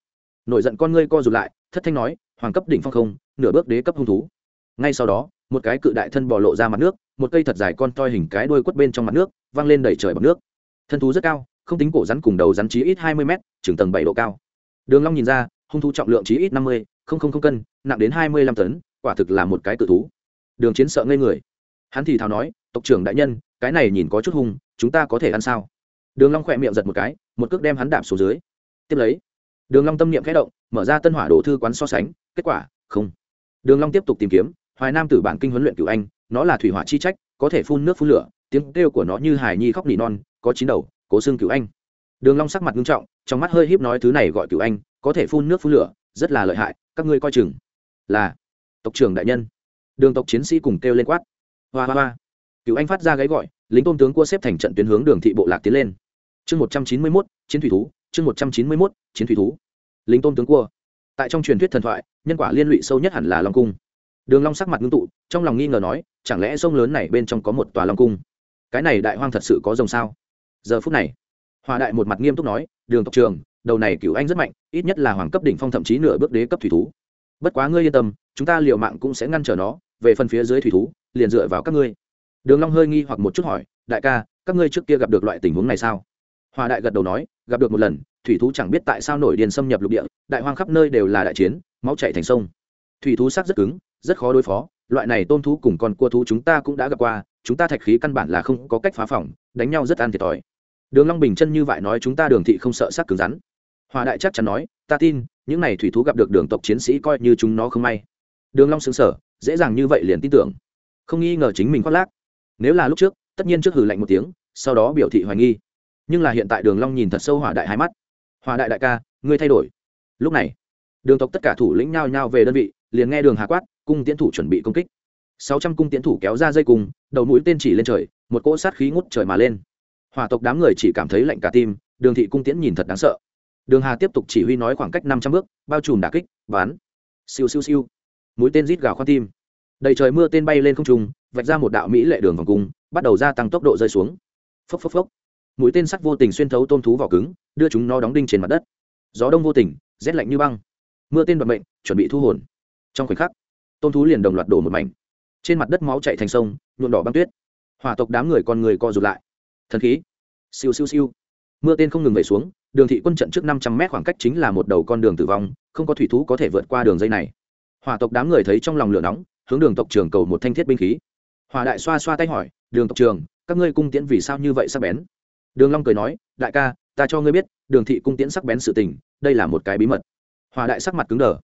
nổi giận con ngươi co rụt lại, thất thanh nói, hoàng cấp đỉnh phong không, nửa bước đế cấp hung thú. Ngay sau đó, một cái cự đại thân bò lộ ra mặt nước, một cây thật dài con toi hình cái đuôi quất bên trong mặt nước văng lên đẩy trời bằng nước. Thân thú rất cao, không tính cổ rắn cùng đầu rắn chí ít hai mươi m chừng tầng bảy độ cao. Đường long nhìn ra, hung thú trọng lượng chí ít năm mươi, không không không cân, nặng đến hai mươi lăm tấn, quả thực là một cái cự thú. Đường chiến sợ ngây người. Hắn thì thào nói, tộc trưởng đại nhân, cái này nhìn có chút hung, chúng ta có thể ăn sao? Đường long khỏe miệng giật một cái, một cước đem hắn đạp xuống dưới. Tiếp lấy đường long tâm niệm khẽ động, mở ra tân hỏa đồ thư quán so sánh, kết quả, không. Đường long tiếp tục tìm kiếm, hoài nam tử bản kinh huấn luyện cửu anh, nó là thủy hỏa chi trách, có thể phun nước phun lửa, tiếng kêu của nó như hải nhi khóc nỉ non, có chín đầu, cố xương cửu anh. Đường long sắc mặt nghiêm trọng, trong mắt hơi híp nói thứ này gọi cửu anh, có thể phun nước phun lửa, rất là lợi hại, các ngươi coi chừng là tộc trưởng đại nhân. Đường tộc chiến sĩ cùng kêu lên quát. Hoa hoa hoa. Cửu anh phát ra gáy gọi, lính tôn tướng cua xếp thành trận tuyến hướng đường thị bộ lạc tiến lên. Chương một trăm chín mươi mốt, chiến thủy thú chương một trăm chín mươi mốt, chiến thủy thú. Lính tôn tướng cua. Tại trong truyền thuyết thần thoại, nhân quả liên lụy sâu nhất hẳn là long cung. Đường long sắc mặt ngưng tụ, trong lòng nghi ngờ nói, chẳng lẽ sông lớn này bên trong có một tòa long cung? Cái này đại hoang thật sự có rồng sao? Giờ phút này, hòa đại một mặt nghiêm túc nói, đường tộc trường đầu này cửu anh rất mạnh, ít nhất là hoàng cấp đỉnh phong thậm chí nửa bước đế cấp thủy thú. Bất quá ngươi yên tâm, chúng ta liều mạng cũng sẽ ngăn trở nó, về phần phía dưới thủy thú, liền dựa vào các ngươi. Đường long hơi nghi hoặc một chút hỏi, đại ca, các ngươi trước kia gặp được loại tình huống này sao? Hòa đại gật đầu nói, gặp được một lần, thủy thú chẳng biết tại sao nổi điên xâm nhập lục địa, đại hoang khắp nơi đều là đại chiến, máu chảy thành sông. Thủy thú sắc rất cứng, rất khó đối phó, loại này tôn thú cùng con cua thú chúng ta cũng đã gặp qua, chúng ta thạch khí căn bản là không có cách phá phòng, đánh nhau rất ăn thiệt thòi. Đường long bình chân như vậy nói chúng ta đường thị không sợ sắc cứng rắn. Hòa đại chắc chắn nói, ta tin, những này thủy thú gặp được đường tộc chiến sĩ coi như chúng nó không may. Đường long sững sờ, dễ dàng như vậy liền tin tưởng. Không nghi ngờ chính mình khoác lác. Nếu là lúc trước, tất nhiên trước hừ lạnh một tiếng, sau đó biểu thị hoài nghi nhưng là hiện tại đường long nhìn thật sâu hỏa đại hai mắt. Hỏa đại đại ca, ngươi thay đổi. Lúc này, đường tộc tất cả thủ lĩnh nhao nhao về đơn vị, liền nghe đường hà quát, cung tiến thủ chuẩn bị công kích. Sáu trăm cung tiến thủ kéo ra dây cung, đầu mũi tên chỉ lên trời, một cỗ sát khí ngút trời mà lên. Hỏa tộc đám người chỉ cảm thấy lạnh cả tim, đường thị cung tiễn nhìn thật đáng sợ. Đường hà tiếp tục chỉ huy nói khoảng cách năm trăm bước, bao trùm đả kích bán siêu siêu siêu. Mũi tên rít gào khoan tim. Đầy trời mưa tên bay lên không trung, vạch ra một đạo mỹ lệ đường vòng cung, bắt đầu gia tăng tốc độ rơi xuống. Phốc phốc phốc mũi tên sắt vô tình xuyên thấu tôm thú vỏ cứng, đưa chúng nó đóng đinh trên mặt đất. Gió đông vô tình, rét lạnh như băng. Mưa tên bật mệnh, chuẩn bị thu hồn. Trong khoảnh khắc, tôm thú liền đồng loạt đổ một mảnh. Trên mặt đất máu chạy thành sông, nhuộm đỏ băng tuyết. Hỏa tộc đám người con người co rụt lại. Thần khí. Siêu siêu siêu. Mưa tên không ngừng về xuống, đường thị quân trận trước năm trăm mét khoảng cách chính là một đầu con đường tử vong, không có thủy thú có thể vượt qua đường dây này. Hỏa tộc đám người thấy trong lòng lửa nóng, hướng đường tộc trường cầu một thanh thiết binh khí. Hỏa đại xoa xoa tay hỏi, đường tộc trường các ngươi cung tiễn vì sao như vậy sắc bén? Đường long cười nói, đại ca, ta cho ngươi biết, đường thị cung tiễn sắc bén sự tình, đây là một cái bí mật. Hoa đại sắc mặt cứng đờ.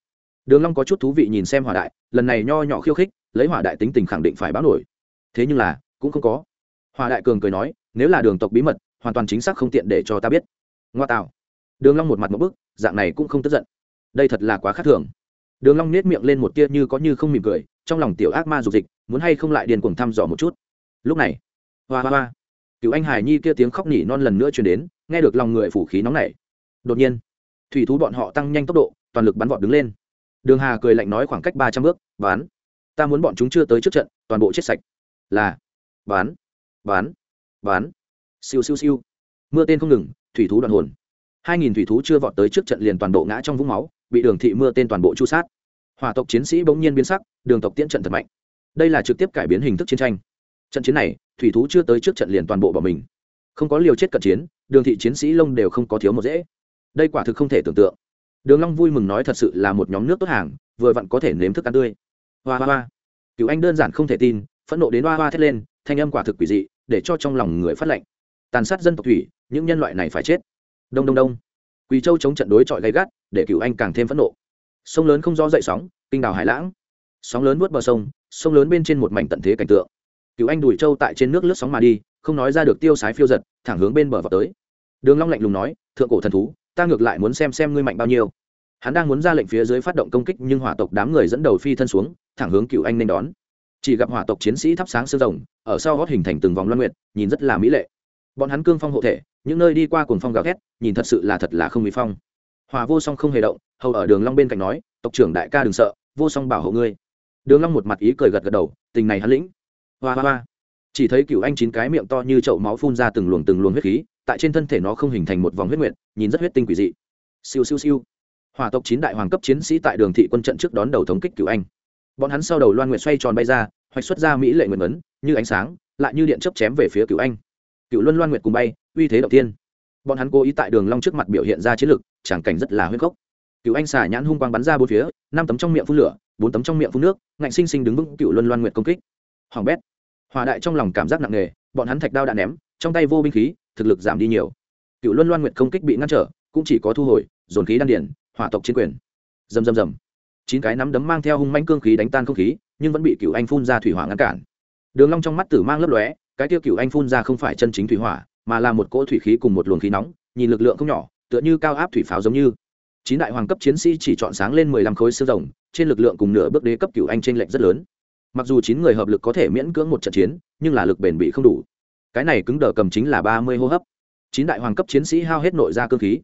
Đường long có chút thú vị nhìn xem Hoa đại, lần này nho nhỏ khiêu khích, lấy Hoa đại tính tình khẳng định phải báo nổi. Thế nhưng là, cũng không có. Hoa đại cường cười nói, nếu là đường tộc bí mật, hoàn toàn chính xác không tiện để cho ta biết. Ngoa tào. đường long một mặt một bức, dạng này cũng không tức giận. Đây thật là quá khác thường. Đường long nét miệng lên một tia như có như không mỉm cười, trong lòng tiểu ác ma dục dịch, muốn hay không lại điền cuồng thăm dò một chút. Lúc này, hoa hoa hoa cựu anh hải nhi kia tiếng khóc nỉ non lần nữa truyền đến, nghe được lòng người phủ khí nóng nảy. Đột nhiên, thủy thú bọn họ tăng nhanh tốc độ, toàn lực bắn vọt đứng lên. Đường hà cười lạnh nói khoảng cách ba trăm bước, bán, ta muốn bọn chúng chưa tới trước trận, toàn bộ chết sạch. Là, bán bán bán. Siêu siêu siêu. Mưa tên không ngừng, thủy thú đoạn hồn. Hai nghìn thủy thú chưa vọt tới trước trận liền toàn bộ ngã trong vũng máu, bị đường thị mưa tên toàn bộ chu sát. Hòa tộc chiến sĩ bỗng nhiên biến sắc, đường tộc tiễn trận thật mạnh. Đây là trực tiếp cải biến hình thức chiến tranh. Trận chiến này thủy thú chưa tới trước trận liền toàn bộ bỏ mình. Không có liều chết cận chiến, đường thị chiến sĩ lông đều không có thiếu một dễ. Đây quả thực không thể tưởng tượng. Đường long vui mừng nói thật sự là một nhóm nước tốt hàng, vừa vặn có thể nếm thức ăn tươi. Hoa hoa hoa. Cựu anh đơn giản không thể tin, phẫn nộ đến hoa hoa thét lên, thanh âm quả thực quỷ dị, để cho trong lòng người phát lệnh. Tàn sát dân tộc thủy, những nhân loại này phải chết. Đông đông đông. Quỳ châu chống trận đối chọi gay gắt, để cựu anh càng thêm phẫn nộ. Sông lớn không do dậy sóng, kinh đào hải lãng. Sóng lớn nuốt bờ sông sông lớn bên trên một mảnh tận thế cảnh tượng cựu anh đùi trâu tại trên nước lướt sóng mà đi, không nói ra được tiêu sái phiêu giật, thẳng hướng bên bờ vào tới. Đường long lạnh lùng nói, thượng cổ thần thú, ta ngược lại muốn xem xem ngươi mạnh bao nhiêu. Hắn đang muốn ra lệnh phía dưới phát động công kích nhưng hỏa tộc đám người dẫn đầu phi thân xuống, thẳng hướng cựu anh nên đón. Chỉ gặp hỏa tộc chiến sĩ thắp sáng sương rồng, ở sau gót hình thành từng vòng loan nguyệt, nhìn rất là mỹ lệ. Bọn hắn cương phong hộ thể, những nơi đi qua cuồng phong gào thét, nhìn thật sự là thật là không mỹ phong. Hòa vô song không hề động, hầu ở đường long bên cạnh nói, tộc trưởng đại ca đừng sợ, vô song bảo hộ ngươi. Đường long một mặt ý cười gật gật đầu, tình này hắn lĩnh hoa hoa hoa. Chỉ thấy cựu anh chín cái miệng to như chậu máu phun ra từng luồng từng luồng huyết khí, tại trên thân thể nó không hình thành một vòng huyết nguyện nhìn rất huyết tinh quỷ dị. Siêu siêu siêu. Hỏa tộc chín đại hoàng cấp chiến sĩ tại đường thị quân trận trước đón đầu thống kích cựu anh. Bọn hắn sau đầu loan nguyện xoay tròn bay ra, hoạch xuất ra mỹ lệ nguyện ấn, như ánh sáng, lại như điện chấp chém về phía cựu anh. Cựu luân loan nguyện cùng bay, uy thế đầu tiên bọn hắn cố ý tại đường long trước mặt biểu hiện ra chiến lực tràng cảnh rất là huyết gốc. Cựu anh xả nhãn hung quang bắn ra bốn phía, năm tấm trong miệng phun lửa, bốn tấm trong miệng phun nước, ngạnh sinh sinh đứng vững cựu luân loan nguyện công kích hoàng bét. Hòa đại trong lòng cảm giác nặng nề, bọn hắn thạch đao đã ném, trong tay vô binh khí, thực lực giảm đi nhiều. Cựu luân loan nguyện công kích bị ngăn trở, cũng chỉ có thu hồi, dồn khí đan điển hỏa tộc chiến quyền. Dầm dầm dầm chín cái nắm đấm mang theo hung manh cương khí đánh tan không khí, nhưng vẫn bị cựu anh phun ra thủy hỏa ngăn cản. Đường long trong mắt tử mang lấp lóe, cái tiêu cựu anh phun ra không phải chân chính thủy hỏa, mà là một cỗ thủy khí cùng một luồng khí nóng, nhìn lực lượng không nhỏ, tựa như cao áp thủy pháo giống như. Chín đại hoàng cấp chiến sĩ chỉ chọn sáng lên mười lăm khối xương rồng, trên lực lượng cùng nửa bước đế cấp cựu anh trên lệnh rất lớn mặc dù chín người hợp lực có thể miễn cưỡng một trận chiến, nhưng là lực bền bị không đủ. Cái này cứng đờ cầm chính là ba mươi hô hấp. Chín đại hoàng cấp chiến sĩ hao hết nội ra cơ khí.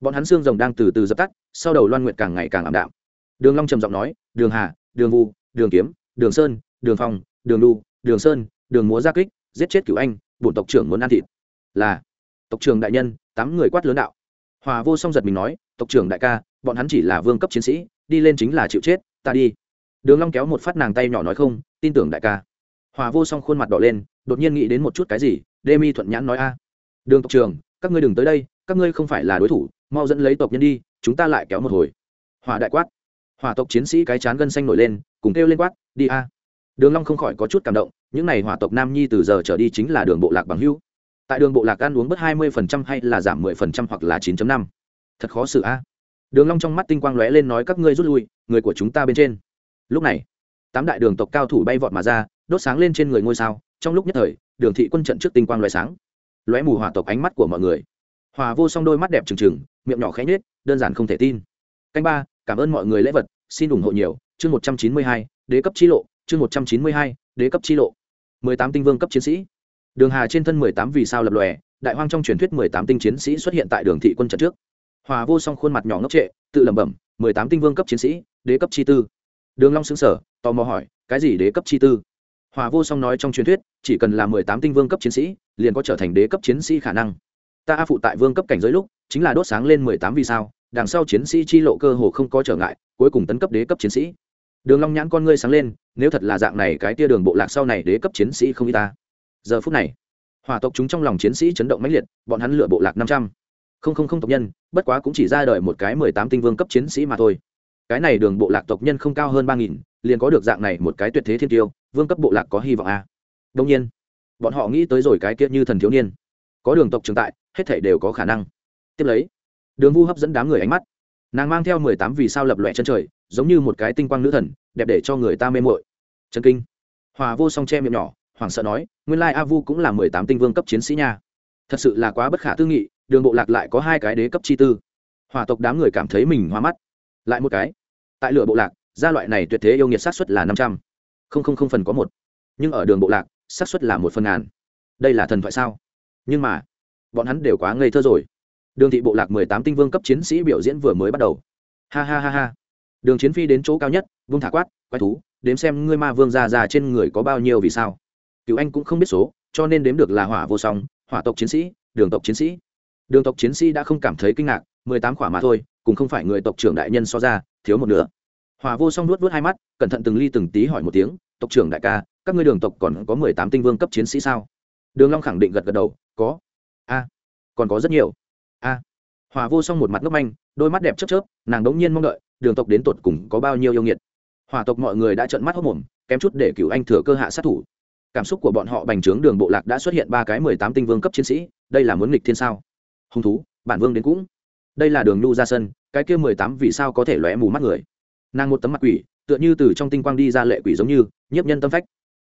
Bọn hắn xương rồng đang từ từ dập tắt, sau đầu loan nguyện càng ngày càng ảm đạm. Đường long trầm giọng nói, đường hà, đường vu, đường kiếm, đường sơn, đường phong, đường đu đường sơn, đường múa gia kích, giết chết cửu anh bổn tộc trưởng muốn ăn thịt. Là, tộc trưởng đại nhân, tám người quát lớn đạo. Hòa vô song giật mình nói, tộc trưởng đại ca, bọn hắn chỉ là vương cấp chiến sĩ, đi lên chính là chịu chết, ta đi đường long kéo một phát nàng tay nhỏ nói không tin tưởng đại ca. Hòa vô song khuôn mặt đỏ lên đột nhiên nghĩ đến một chút cái gì đê mi thuận nhãn nói a. Đường tộc Trường, các ngươi đừng tới đây các ngươi không phải là đối thủ mau dẫn lấy tộc nhân đi chúng ta lại kéo một hồi. Hòa đại quát. Hòa tộc chiến sĩ cái chán gân xanh nổi lên cùng kêu lên quát đi a. Đường long không khỏi có chút cảm động những này hỏa tộc nam nhi từ giờ trở đi chính là đường bộ lạc bằng hữu. Tại đường bộ lạc ăn uống bớt hai mươi phần trăm hay là giảm mười phần trăm hoặc là chín năm. Thật khó xử a. Đường long trong mắt tinh quang lóe lên nói các ngươi rút lui người của chúng ta bên trên lúc này, tám đại đường tộc cao thủ bay vọt mà ra, đốt sáng lên trên người ngôi sao, trong lúc nhất thời, đường thị quân trận trước tinh quang lóe sáng. Lóe mù hỏa tộc ánh mắt của mọi người. Hòa vô song đôi mắt đẹp trừng trừng, miệng nhỏ khẽ nhếch, đơn giản không thể tin. Canh ba, cảm ơn mọi người lễ vật, xin ủng hộ nhiều, chương một trăm chín mươi hai, đế cấp chi lộ, chương một trăm chín mươi hai, đế cấp chi lộ. mười tám tinh vương cấp chiến sĩ. Đường hà trên thân mười tám vì sao lập lòe, đại hoang trong truyền thuyết mười tám tinh chiến sĩ xuất hiện tại đường thị quân trận trước. Hòa vô song khuôn mặt nhỏ ngốc trệ, tự lẩm bẩm, mười tám tinh vương cấp chiến sĩ, đế cấp chi tư đường long sững sờ, tò mò hỏi cái gì đế cấp chi tư? Hòa vô song nói trong truyền thuyết chỉ cần là mười tám tinh vương cấp chiến sĩ liền có trở thành đế cấp chiến sĩ khả năng. Ta a phụ tại vương cấp cảnh giới lúc chính là đốt sáng lên mười tám vì sao đằng sau chiến sĩ chi lộ cơ hồ không có trở ngại cuối cùng tấn cấp đế cấp chiến sĩ. Đường long nhãn con ngươi sáng lên nếu thật là dạng này cái tia đường bộ lạc sau này đế cấp chiến sĩ không y ta. Giờ phút này hỏa tộc chúng trong lòng chiến sĩ chấn động mãnh liệt bọn hắn lựa bộ lạc năm trăm. Không không không tộc nhân bất quá cũng chỉ ra đời một cái mười tám tinh vương cấp chiến sĩ mà thôi cái này đường bộ lạc tộc nhân không cao hơn ba nghìn, liền có được dạng này một cái tuyệt thế thiên tiêu, vương cấp bộ lạc có hy vọng a. À. đông nhiên, bọn họ nghĩ tới rồi cái kia như thần thiếu niên. Có đường tộc trường tại, hết thể đều có khả năng. Tiếp lấy, đường vu hấp dẫn đám người ánh mắt. Nàng mang theo mười tám vì sao lập lòe chân trời, giống như một cái tinh quang nữ thần, đẹp để cho người ta mê mội trần kinh. Hòa vô song che miệng nhỏ, hoảng sợ nói, nguyên lai a vu cũng là mười tám tinh vương cấp chiến sĩ nha. Thật sự là quá bất khả tư nghị, đường bộ lạc lại có hai cái đế cấp chi tư. Hòa tộc đám người cảm thấy mình hoa mắt lại một cái. Tại lửa bộ lạc, gia loại này tuyệt thế yêu nghiệt sát xuất là năm trăm. Không không không phần có một. Nhưng ở đường bộ lạc sát xuất là một phần ngàn. Đây là thần thoại sao? Nhưng mà, bọn hắn đều quá ngây thơ rồi. Đường thị bộ lạc mười tám tinh vương cấp chiến sĩ biểu diễn vừa mới bắt đầu. Ha ha ha ha. Đường chiến phi đến chỗ cao nhất vương thả quát, quái thú, đếm xem ngươi ma vương già già trên người có bao nhiêu vì sao. Cựu anh cũng không biết số, cho nên đếm được là hỏa vô song, hỏa tộc chiến sĩ, đường tộc chiến sĩ. Đường tộc chiến sĩ đã không cảm thấy kinh ngạc mười tám khỏa mà thôi cũng không phải người tộc trưởng đại nhân so ra, thiếu một nửa. Hòa vô song nuốt vớt hai mắt, cẩn thận từng ly từng tí hỏi một tiếng, tộc trưởng đại ca, các ngươi đường tộc còn có mười tám tinh vương cấp chiến sĩ sao? Đường long khẳng định gật gật đầu, có. A, còn có rất nhiều. A. Hòa vô song một mặt ngốc manh, đôi mắt đẹp chớp chớp, nàng đống nhiên mong đợi, đường tộc đến tột cùng có bao nhiêu yêu nghiệt? Hòa tộc mọi người đã trợn mắt hốc mồm kém chút để cửu anh thừa cơ hạ sát thủ. Cảm xúc của bọn họ bành trướng đường bộ lạc đã xuất hiện ba cái mười tám tinh vương cấp chiến sĩ, đây là muốn nghịch thiên sao? Hung thú, bản vương đến cũng đây là đường nhu ra sân, cái kia mười tám vì sao có thể lóe mù mắt người? Nàng một tấm mặt quỷ, tựa như từ trong tinh quang đi ra lệ quỷ giống như, nhiếp nhân tâm phách.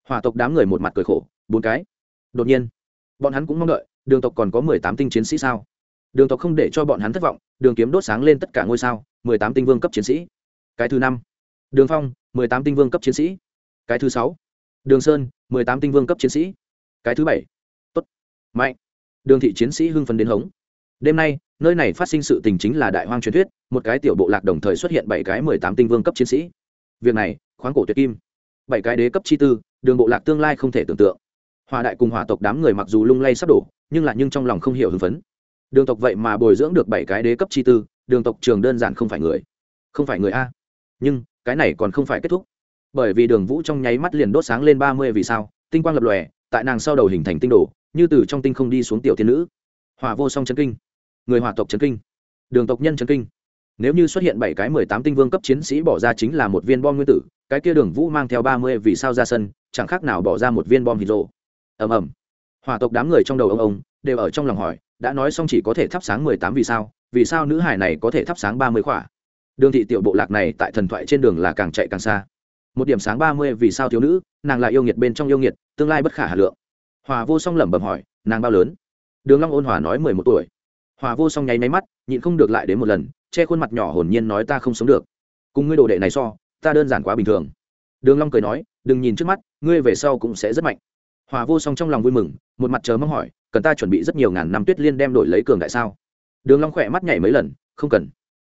Hòa tộc đám người một mặt cười khổ, bốn cái. Đột nhiên, bọn hắn cũng mong đợi, đường tộc còn có mười tám tinh chiến sĩ sao? Đường tộc không để cho bọn hắn thất vọng, đường kiếm đốt sáng lên tất cả ngôi sao, mười tám tinh vương cấp chiến sĩ. Cái thứ năm, đường phong, mười tám tinh vương cấp chiến sĩ. Cái thứ sáu, đường sơn, mười tám tinh vương cấp chiến sĩ. Cái thứ bảy, tốt, mạnh. Đường thị chiến sĩ hưng phấn đến hống đêm nay, nơi này phát sinh sự tình chính là đại hoang truyền thuyết, một cái tiểu bộ lạc đồng thời xuất hiện bảy cái mười tám tinh vương cấp chiến sĩ. Việc này, khoáng cổ tuyệt kim. Bảy cái đế cấp chi tư, đường bộ lạc tương lai không thể tưởng tượng. Hòa đại cùng hòa tộc đám người mặc dù lung lay sắp đổ, nhưng là nhưng trong lòng không hiểu hưng phấn. Đường tộc vậy mà bồi dưỡng được bảy cái đế cấp chi tư, đường tộc trường đơn giản không phải người. Không phải người a. Nhưng, cái này còn không phải kết thúc. Bởi vì đường vũ trong nháy mắt liền đốt sáng lên ba mươi vì sao, tinh quang lập lòe, tại nàng sau đầu hình thành tinh đồ, như từ trong tinh không đi xuống tiểu thiên nữ. Hòa vô song chân kinh người hòa tộc chấn kinh, đường tộc nhân chấn kinh. Nếu như xuất hiện bảy cái mười tám tinh vương cấp chiến sĩ bỏ ra chính là một viên bom nguyên tử, cái kia đường vũ mang theo ba mươi vì sao ra sân, chẳng khác nào bỏ ra một viên bom hydro. Ầm ầm. Hòa tộc đám người trong đầu ông ông đều ở trong lòng hỏi, đã nói xong chỉ có thể thắp sáng mười tám vì sao vì sao nữ hải này có thể thắp sáng ba mươi khỏa? Đường thị tiểu bộ lạc này tại thần thoại trên đường là càng chạy càng xa. Một điểm sáng ba mươi vì sao thiếu nữ, nàng là yêu nghiệt bên trong yêu nghiệt, tương lai bất khả hà lượng. Hòa vô song lẩm bẩm hỏi, nàng bao lớn? Đường long ôn hòa nói mười một tuổi hòa vô song nháy máy mắt, nhịn không được lại đến một lần, che khuôn mặt nhỏ hồn nhiên nói ta không sống được. Cùng ngươi đồ đệ này so, ta đơn giản quá bình thường. Đường long cười nói, đừng nhìn trước mắt, ngươi về sau cũng sẽ rất mạnh. Hòa vô song trong lòng vui mừng, một mặt chờ mong hỏi, cần ta chuẩn bị rất nhiều ngàn năm tuyết liên đem đổi lấy cường đại sao? Đường long khỏe mắt nhảy mấy lần, không cần.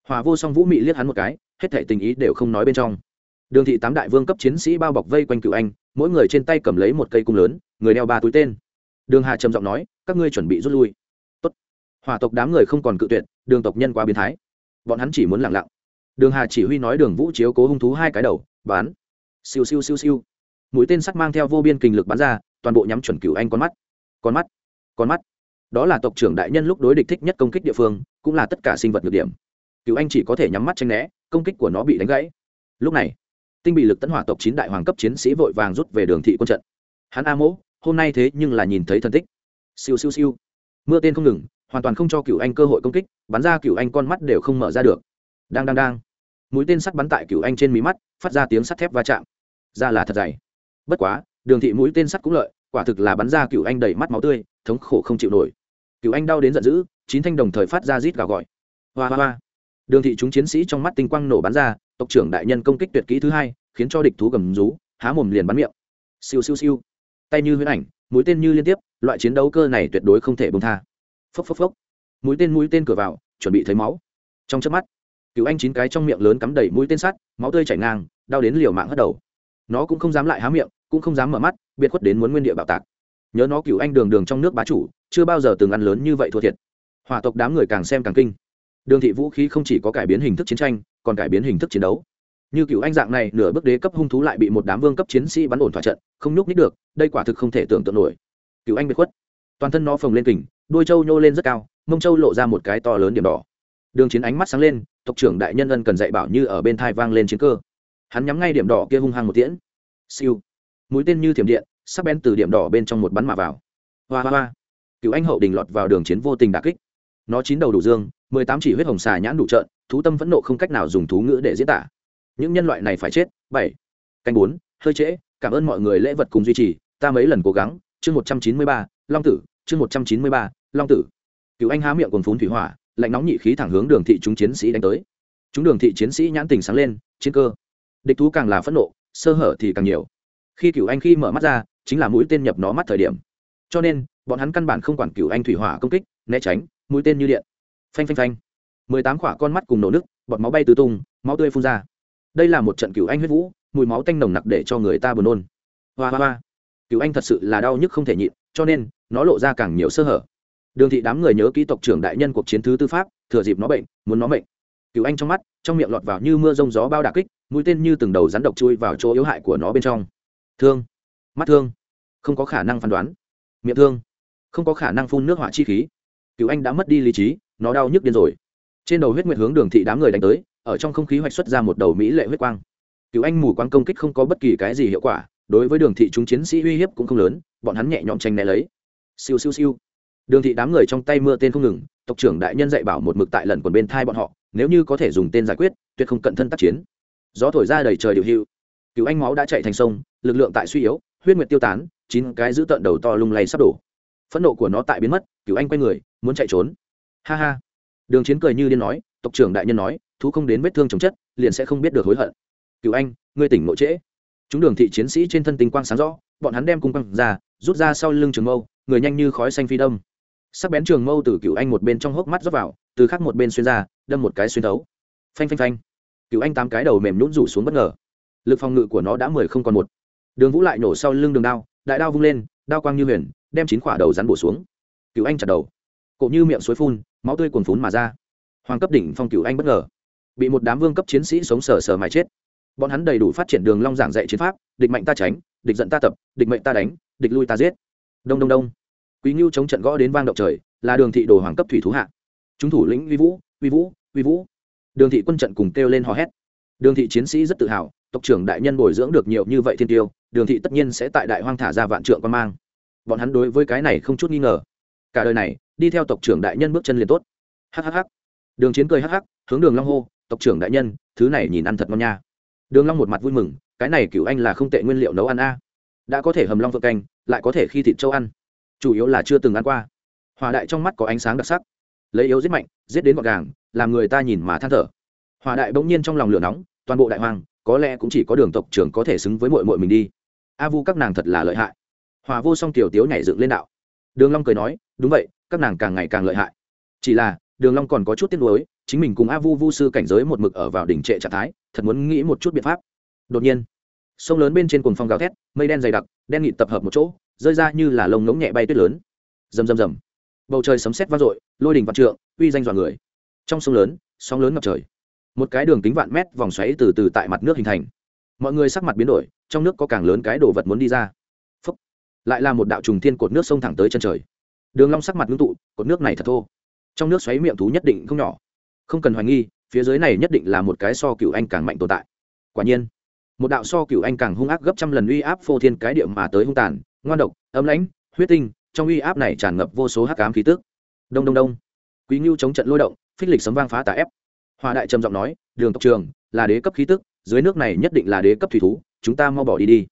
Hòa vô song vũ mị liếc hắn một cái, hết thảy tình ý đều không nói bên trong. Đường thị tám đại vương cấp chiến sĩ bao bọc vây quanh cựu anh, mỗi người trên tay cầm lấy một cây cung lớn, người đeo ba túi tên. Đường hà trầm giọng nói, các ngươi chuẩn bị rút lui. Tốt. hỏa tộc đám người không còn cự tuyệt, đường tộc nhân quá biến thái. Bọn hắn chỉ muốn lặng lặng. Đường hà chỉ huy nói đường vũ chiếu cố hung thú hai cái đầu bán siêu siêu siêu siêu. Mũi tên sắt mang theo vô biên kinh lực bắn ra, toàn bộ nhắm chuẩn cựu anh con mắt. Con mắt con mắt. Đó là tộc trưởng đại nhân lúc đối địch thích nhất công kích địa phương, cũng là tất cả sinh vật nhược điểm. Cựu anh chỉ có thể nhắm mắt tranh né, công kích của nó bị đánh gãy. Lúc này, tinh bị lực tấn hỏa tộc chín đại hoàng cấp chiến sĩ vội vàng rút về đường thị quân trận. Hắn a mỗ, hôm nay thế nhưng là nhìn thấy thân tích. Siêu siêu siêu. Mưa tên không ngừng hoàn toàn không cho cựu anh cơ hội công kích, bắn ra cựu anh con mắt đều không mở ra được. Đang đang đang. Mũi tên sắt bắn tại cựu anh trên mí mắt, phát ra tiếng sắt thép va chạm. Ra là thật dày. Bất quá, đường thị mũi tên sắt cũng lợi, quả thực là bắn ra cựu anh đầy mắt máu tươi, thống khổ không chịu nổi. Cựu anh đau đến giận dữ, chín thanh đồng thời phát ra rít gào gọi. Hoa hoa hoa. Đường thị chúng chiến sĩ trong mắt tinh quang nổ bắn ra, tộc trưởng đại nhân công kích tuyệt kỹ thứ hai, khiến cho địch thú gầm rú, há mồm liền bắn miệng. Siêu siêu siêu. Tay như huyễn ảnh, mũi tên như liên tiếp, loại chiến đấu cơ này tuyệt đối không thể bông tha phốc phốc phốc. Mũi tên mũi tên cửa vào, chuẩn bị thấy máu. Trong chớp mắt, cựu anh chín cái trong miệng lớn cắm đầy mũi tên sắt, máu tươi chảy ngang, đau đến liều mạng hất đầu. Nó cũng không dám lại há miệng, cũng không dám mở mắt, biệt khuất đến muốn nguyên địa bạo tạc. Nhớ nó cựu anh đường đường trong nước bá chủ, chưa bao giờ từng ăn lớn như vậy thua thiệt. Hòa tộc đám người càng xem càng kinh. Đường thị vũ khí không chỉ có cải biến hình thức chiến tranh, còn cải biến hình thức chiến đấu. Như cựu anh dạng này, nửa bước đế cấp hung thú lại bị một đám vương cấp chiến sĩ bắn ổn thỏa trận, không nhúc nhích được, đây quả thực không thể tưởng tượng nổi. Cựu anh biệt khuất. Toàn thân nó phồng lên kình đôi trâu nhô lên rất cao, mông trâu lộ ra một cái to lớn điểm đỏ. Đường chiến ánh mắt sáng lên, tộc trưởng đại nhân ân cần dạy bảo như ở bên thai vang lên chiến cơ. Hắn nhắm ngay điểm đỏ kia hung hăng một tiễn. Siêu. Mũi tên như thiểm điện, sắc bén từ điểm đỏ bên trong một bắn mà vào. Hoa hoa hoa. Cựu anh hậu đình lọt vào đường chiến vô tình đà kích. Nó chín đầu đủ dương, mười tám chỉ huyết hồng xà nhãn đủ trợn, thú tâm phẫn nộ không cách nào dùng thú ngữ để diễn tả. Những nhân loại này phải chết. Bảy. Canh bốn, hơi trễ, cảm ơn mọi người lễ vật cùng duy trì, ta mấy lần cố gắng. Chương một trăm chín mươi ba, long tử, chương một trăm chín mươi ba long tử. Cựu anh há miệng còn phún thủy hỏa, lạnh nóng nhị khí thẳng hướng đường thị chúng chiến sĩ đánh tới. Chúng đường thị chiến sĩ nhãn tình sáng lên, chiến cơ. Địch thú càng là phẫn nộ, sơ hở thì càng nhiều. Khi cựu anh khi mở mắt ra, chính là mũi tên nhập nó mắt thời điểm. Cho nên, bọn hắn căn bản không quản cựu anh thủy hỏa công kích, né tránh, mũi tên như điện. Phanh phanh phanh. Mười tám khỏa con mắt cùng nổ nước bọt máu bay tứ tung, máu tươi phun ra. Đây là một trận cựu anh huyết vũ, mùi máu tanh nồng nặc để cho người ta buồn nôn. Hoa hoa hoa. Cựu anh thật sự là đau nhức không thể nhịn, cho nên, nó lộ ra càng nhiều sơ hở đường thị đám người nhớ kỹ tộc trưởng đại nhân cuộc chiến thứ tư pháp, thừa dịp nó bệnh, muốn nó bệnh cựu anh trong mắt, trong miệng lọt vào như mưa rông gió bao đà kích, mũi tên như từng đầu rắn độc chui vào chỗ yếu hại của nó bên trong. Thương. Mắt thương. Không có khả năng phán đoán. Miệng thương. Không có khả năng phun nước hỏa chi khí. Cựu anh đã mất đi lý trí, nó đau nhức điên rồi. Trên đầu huyết nguyệt hướng đường thị đám người đánh tới, ở trong không khí hoạch xuất ra một đầu mỹ lệ huyết quang. Cựu anh mù quáng công kích không có bất kỳ cái gì hiệu quả, đối với đường thị chúng chiến sĩ uy hiếp cũng không lớn, bọn hắn nhẹ nhõm tranh né lấy. Siêu siêu siêu đường thị đám người trong tay mưa tên không ngừng, tộc trưởng đại nhân dạy bảo một mực tại lần còn bên thai bọn họ, nếu như có thể dùng tên giải quyết, tuyệt không cận thân tác chiến. Gió thổi ra đầy trời điều hưu cứu anh máu đã chạy thành sông, lực lượng tại suy yếu, huyết nguyệt tiêu tán, chín cái giữ tợn đầu to lung lay sắp đổ. Phẫn nộ của nó tại biến mất cứu anh quay người, muốn chạy trốn. Ha ha. Đường chiến cười như điên nói, tộc trưởng đại nhân nói, thú không đến vết thương chồng chất, liền sẽ không biết được hối hận. Cứu anh, ngươi tỉnh nội trễ. Chúng đường thị chiến sĩ trên thân tinh quang sáng rõ, bọn hắn đem cung quăng ra, rút ra sau lưng trường mâu, người nhanh như khói xanh phi đông sắc bén trường mâu từ cựu anh một bên trong hốc mắt rót vào, từ khác một bên xuyên ra, đâm một cái xuyên thấu. Phanh phanh phanh. Cựu anh tám cái đầu mềm nhún rủ xuống bất ngờ. Lực phòng ngự của nó đã mười không còn một. Đường vũ lại nổ sau lưng đường đao, đại đao vung lên, đao quang như huyền, đem chín quả đầu rắn bổ xuống. Cựu anh chặt đầu. Cộ như miệng suối phun, máu tươi cuồn phún mà ra. Hoàng cấp đỉnh phong cựu anh bất ngờ. Bị một đám vương cấp chiến sĩ sống sờ sờ mà chết. Bọn hắn đầy đủ phát triển đường long giảng dạy chiến pháp, địch mạnh ta tránh, địch giận ta tập, địch mệnh ta đánh, địch lui ta giết. Đông đông đông quý ngưu chống trận gõ đến vang động trời, là đường thị đồ hoàng cấp thủy thú hạ. Chúng thủ lĩnh uy vũ uy vũ uy vũ. Đường thị quân trận cùng kêu lên hò hét. Đường thị chiến sĩ rất tự hào, tộc trưởng đại nhân bồi dưỡng được nhiều như vậy thiên tiêu, đường thị tất nhiên sẽ tại đại hoang thả ra vạn trượng quan mang. Bọn hắn đối với cái này không chút nghi ngờ. Cả đời này, đi theo tộc trưởng đại nhân bước chân liền tốt. Hhh đường chiến cười hh hướng đường long hô, tộc trưởng đại nhân, thứ này nhìn ăn thật ngon nha. Đường long một mặt vui mừng, cái này cửu anh là không tệ nguyên liệu nấu ăn a. Đã có thể hầm long vợ canh, lại có thể khi thịt châu ăn chủ yếu là chưa từng ăn qua. Hòa đại trong mắt có ánh sáng đặc sắc. Lấy yếu giết mạnh, giết đến gọn gàng, làm người ta nhìn mà than thở. Hòa đại bỗng nhiên trong lòng lửa nóng, toàn bộ đại hoàng có lẽ cũng chỉ có đường tộc trưởng có thể xứng với mội mội mình đi. A vu các nàng thật là lợi hại. Hòa vô song tiểu tiếu nhảy dựng lên đạo. Đường long cười nói, đúng vậy, các nàng càng ngày càng lợi hại. Chỉ là, đường long còn có chút tiếc nuối, chính mình cùng a vu vu sư cảnh giới một mực ở vào đỉnh trệ trạng thái, thật muốn nghĩ một chút biện pháp. Đột nhiên, sông lớn bên trên cuồng phong gào thét, mây đen dày đặc, đen nghịt tập hợp một chỗ rơi ra như là lông ngỗng nhẹ bay tuyết lớn. Rầm rầm rầm. Bầu trời sấm sét vang dội, lôi đình vạn trượng, uy danh dọa người. Trong sông lớn, sóng lớn ngập trời. Một cái đường kính vạn mét vòng xoáy từ từ tại mặt nước hình thành. Mọi người sắc mặt biến đổi, trong nước có càng lớn cái đồ vật muốn đi ra. Phúc. lại là một đạo trùng thiên cột nước sông thẳng tới chân trời. Đường long sắc mặt ngưng tụ, cột nước này thật thô. Trong nước xoáy miệng thú nhất định không nhỏ. Không cần hoài nghi, phía dưới này nhất định là một cái so cựu anh càng mạnh tồn tại. Quả nhiên, một đạo so cựu anh càng hung ác gấp trăm lần uy áp phô thiên cái địa mà tới hung tàn ngoan độc ấm lãnh, huyết tinh, trong uy áp này tràn ngập vô số hắc ám khí tức. Đông đông đông. Quý ngưu chống trận lôi động, phích lịch sấm vang phá tà ép. Hòa đại trầm giọng nói, đường tộc trường, là đế cấp khí tức, dưới nước này nhất định là đế cấp thủy thú, chúng ta mau bỏ đi đi.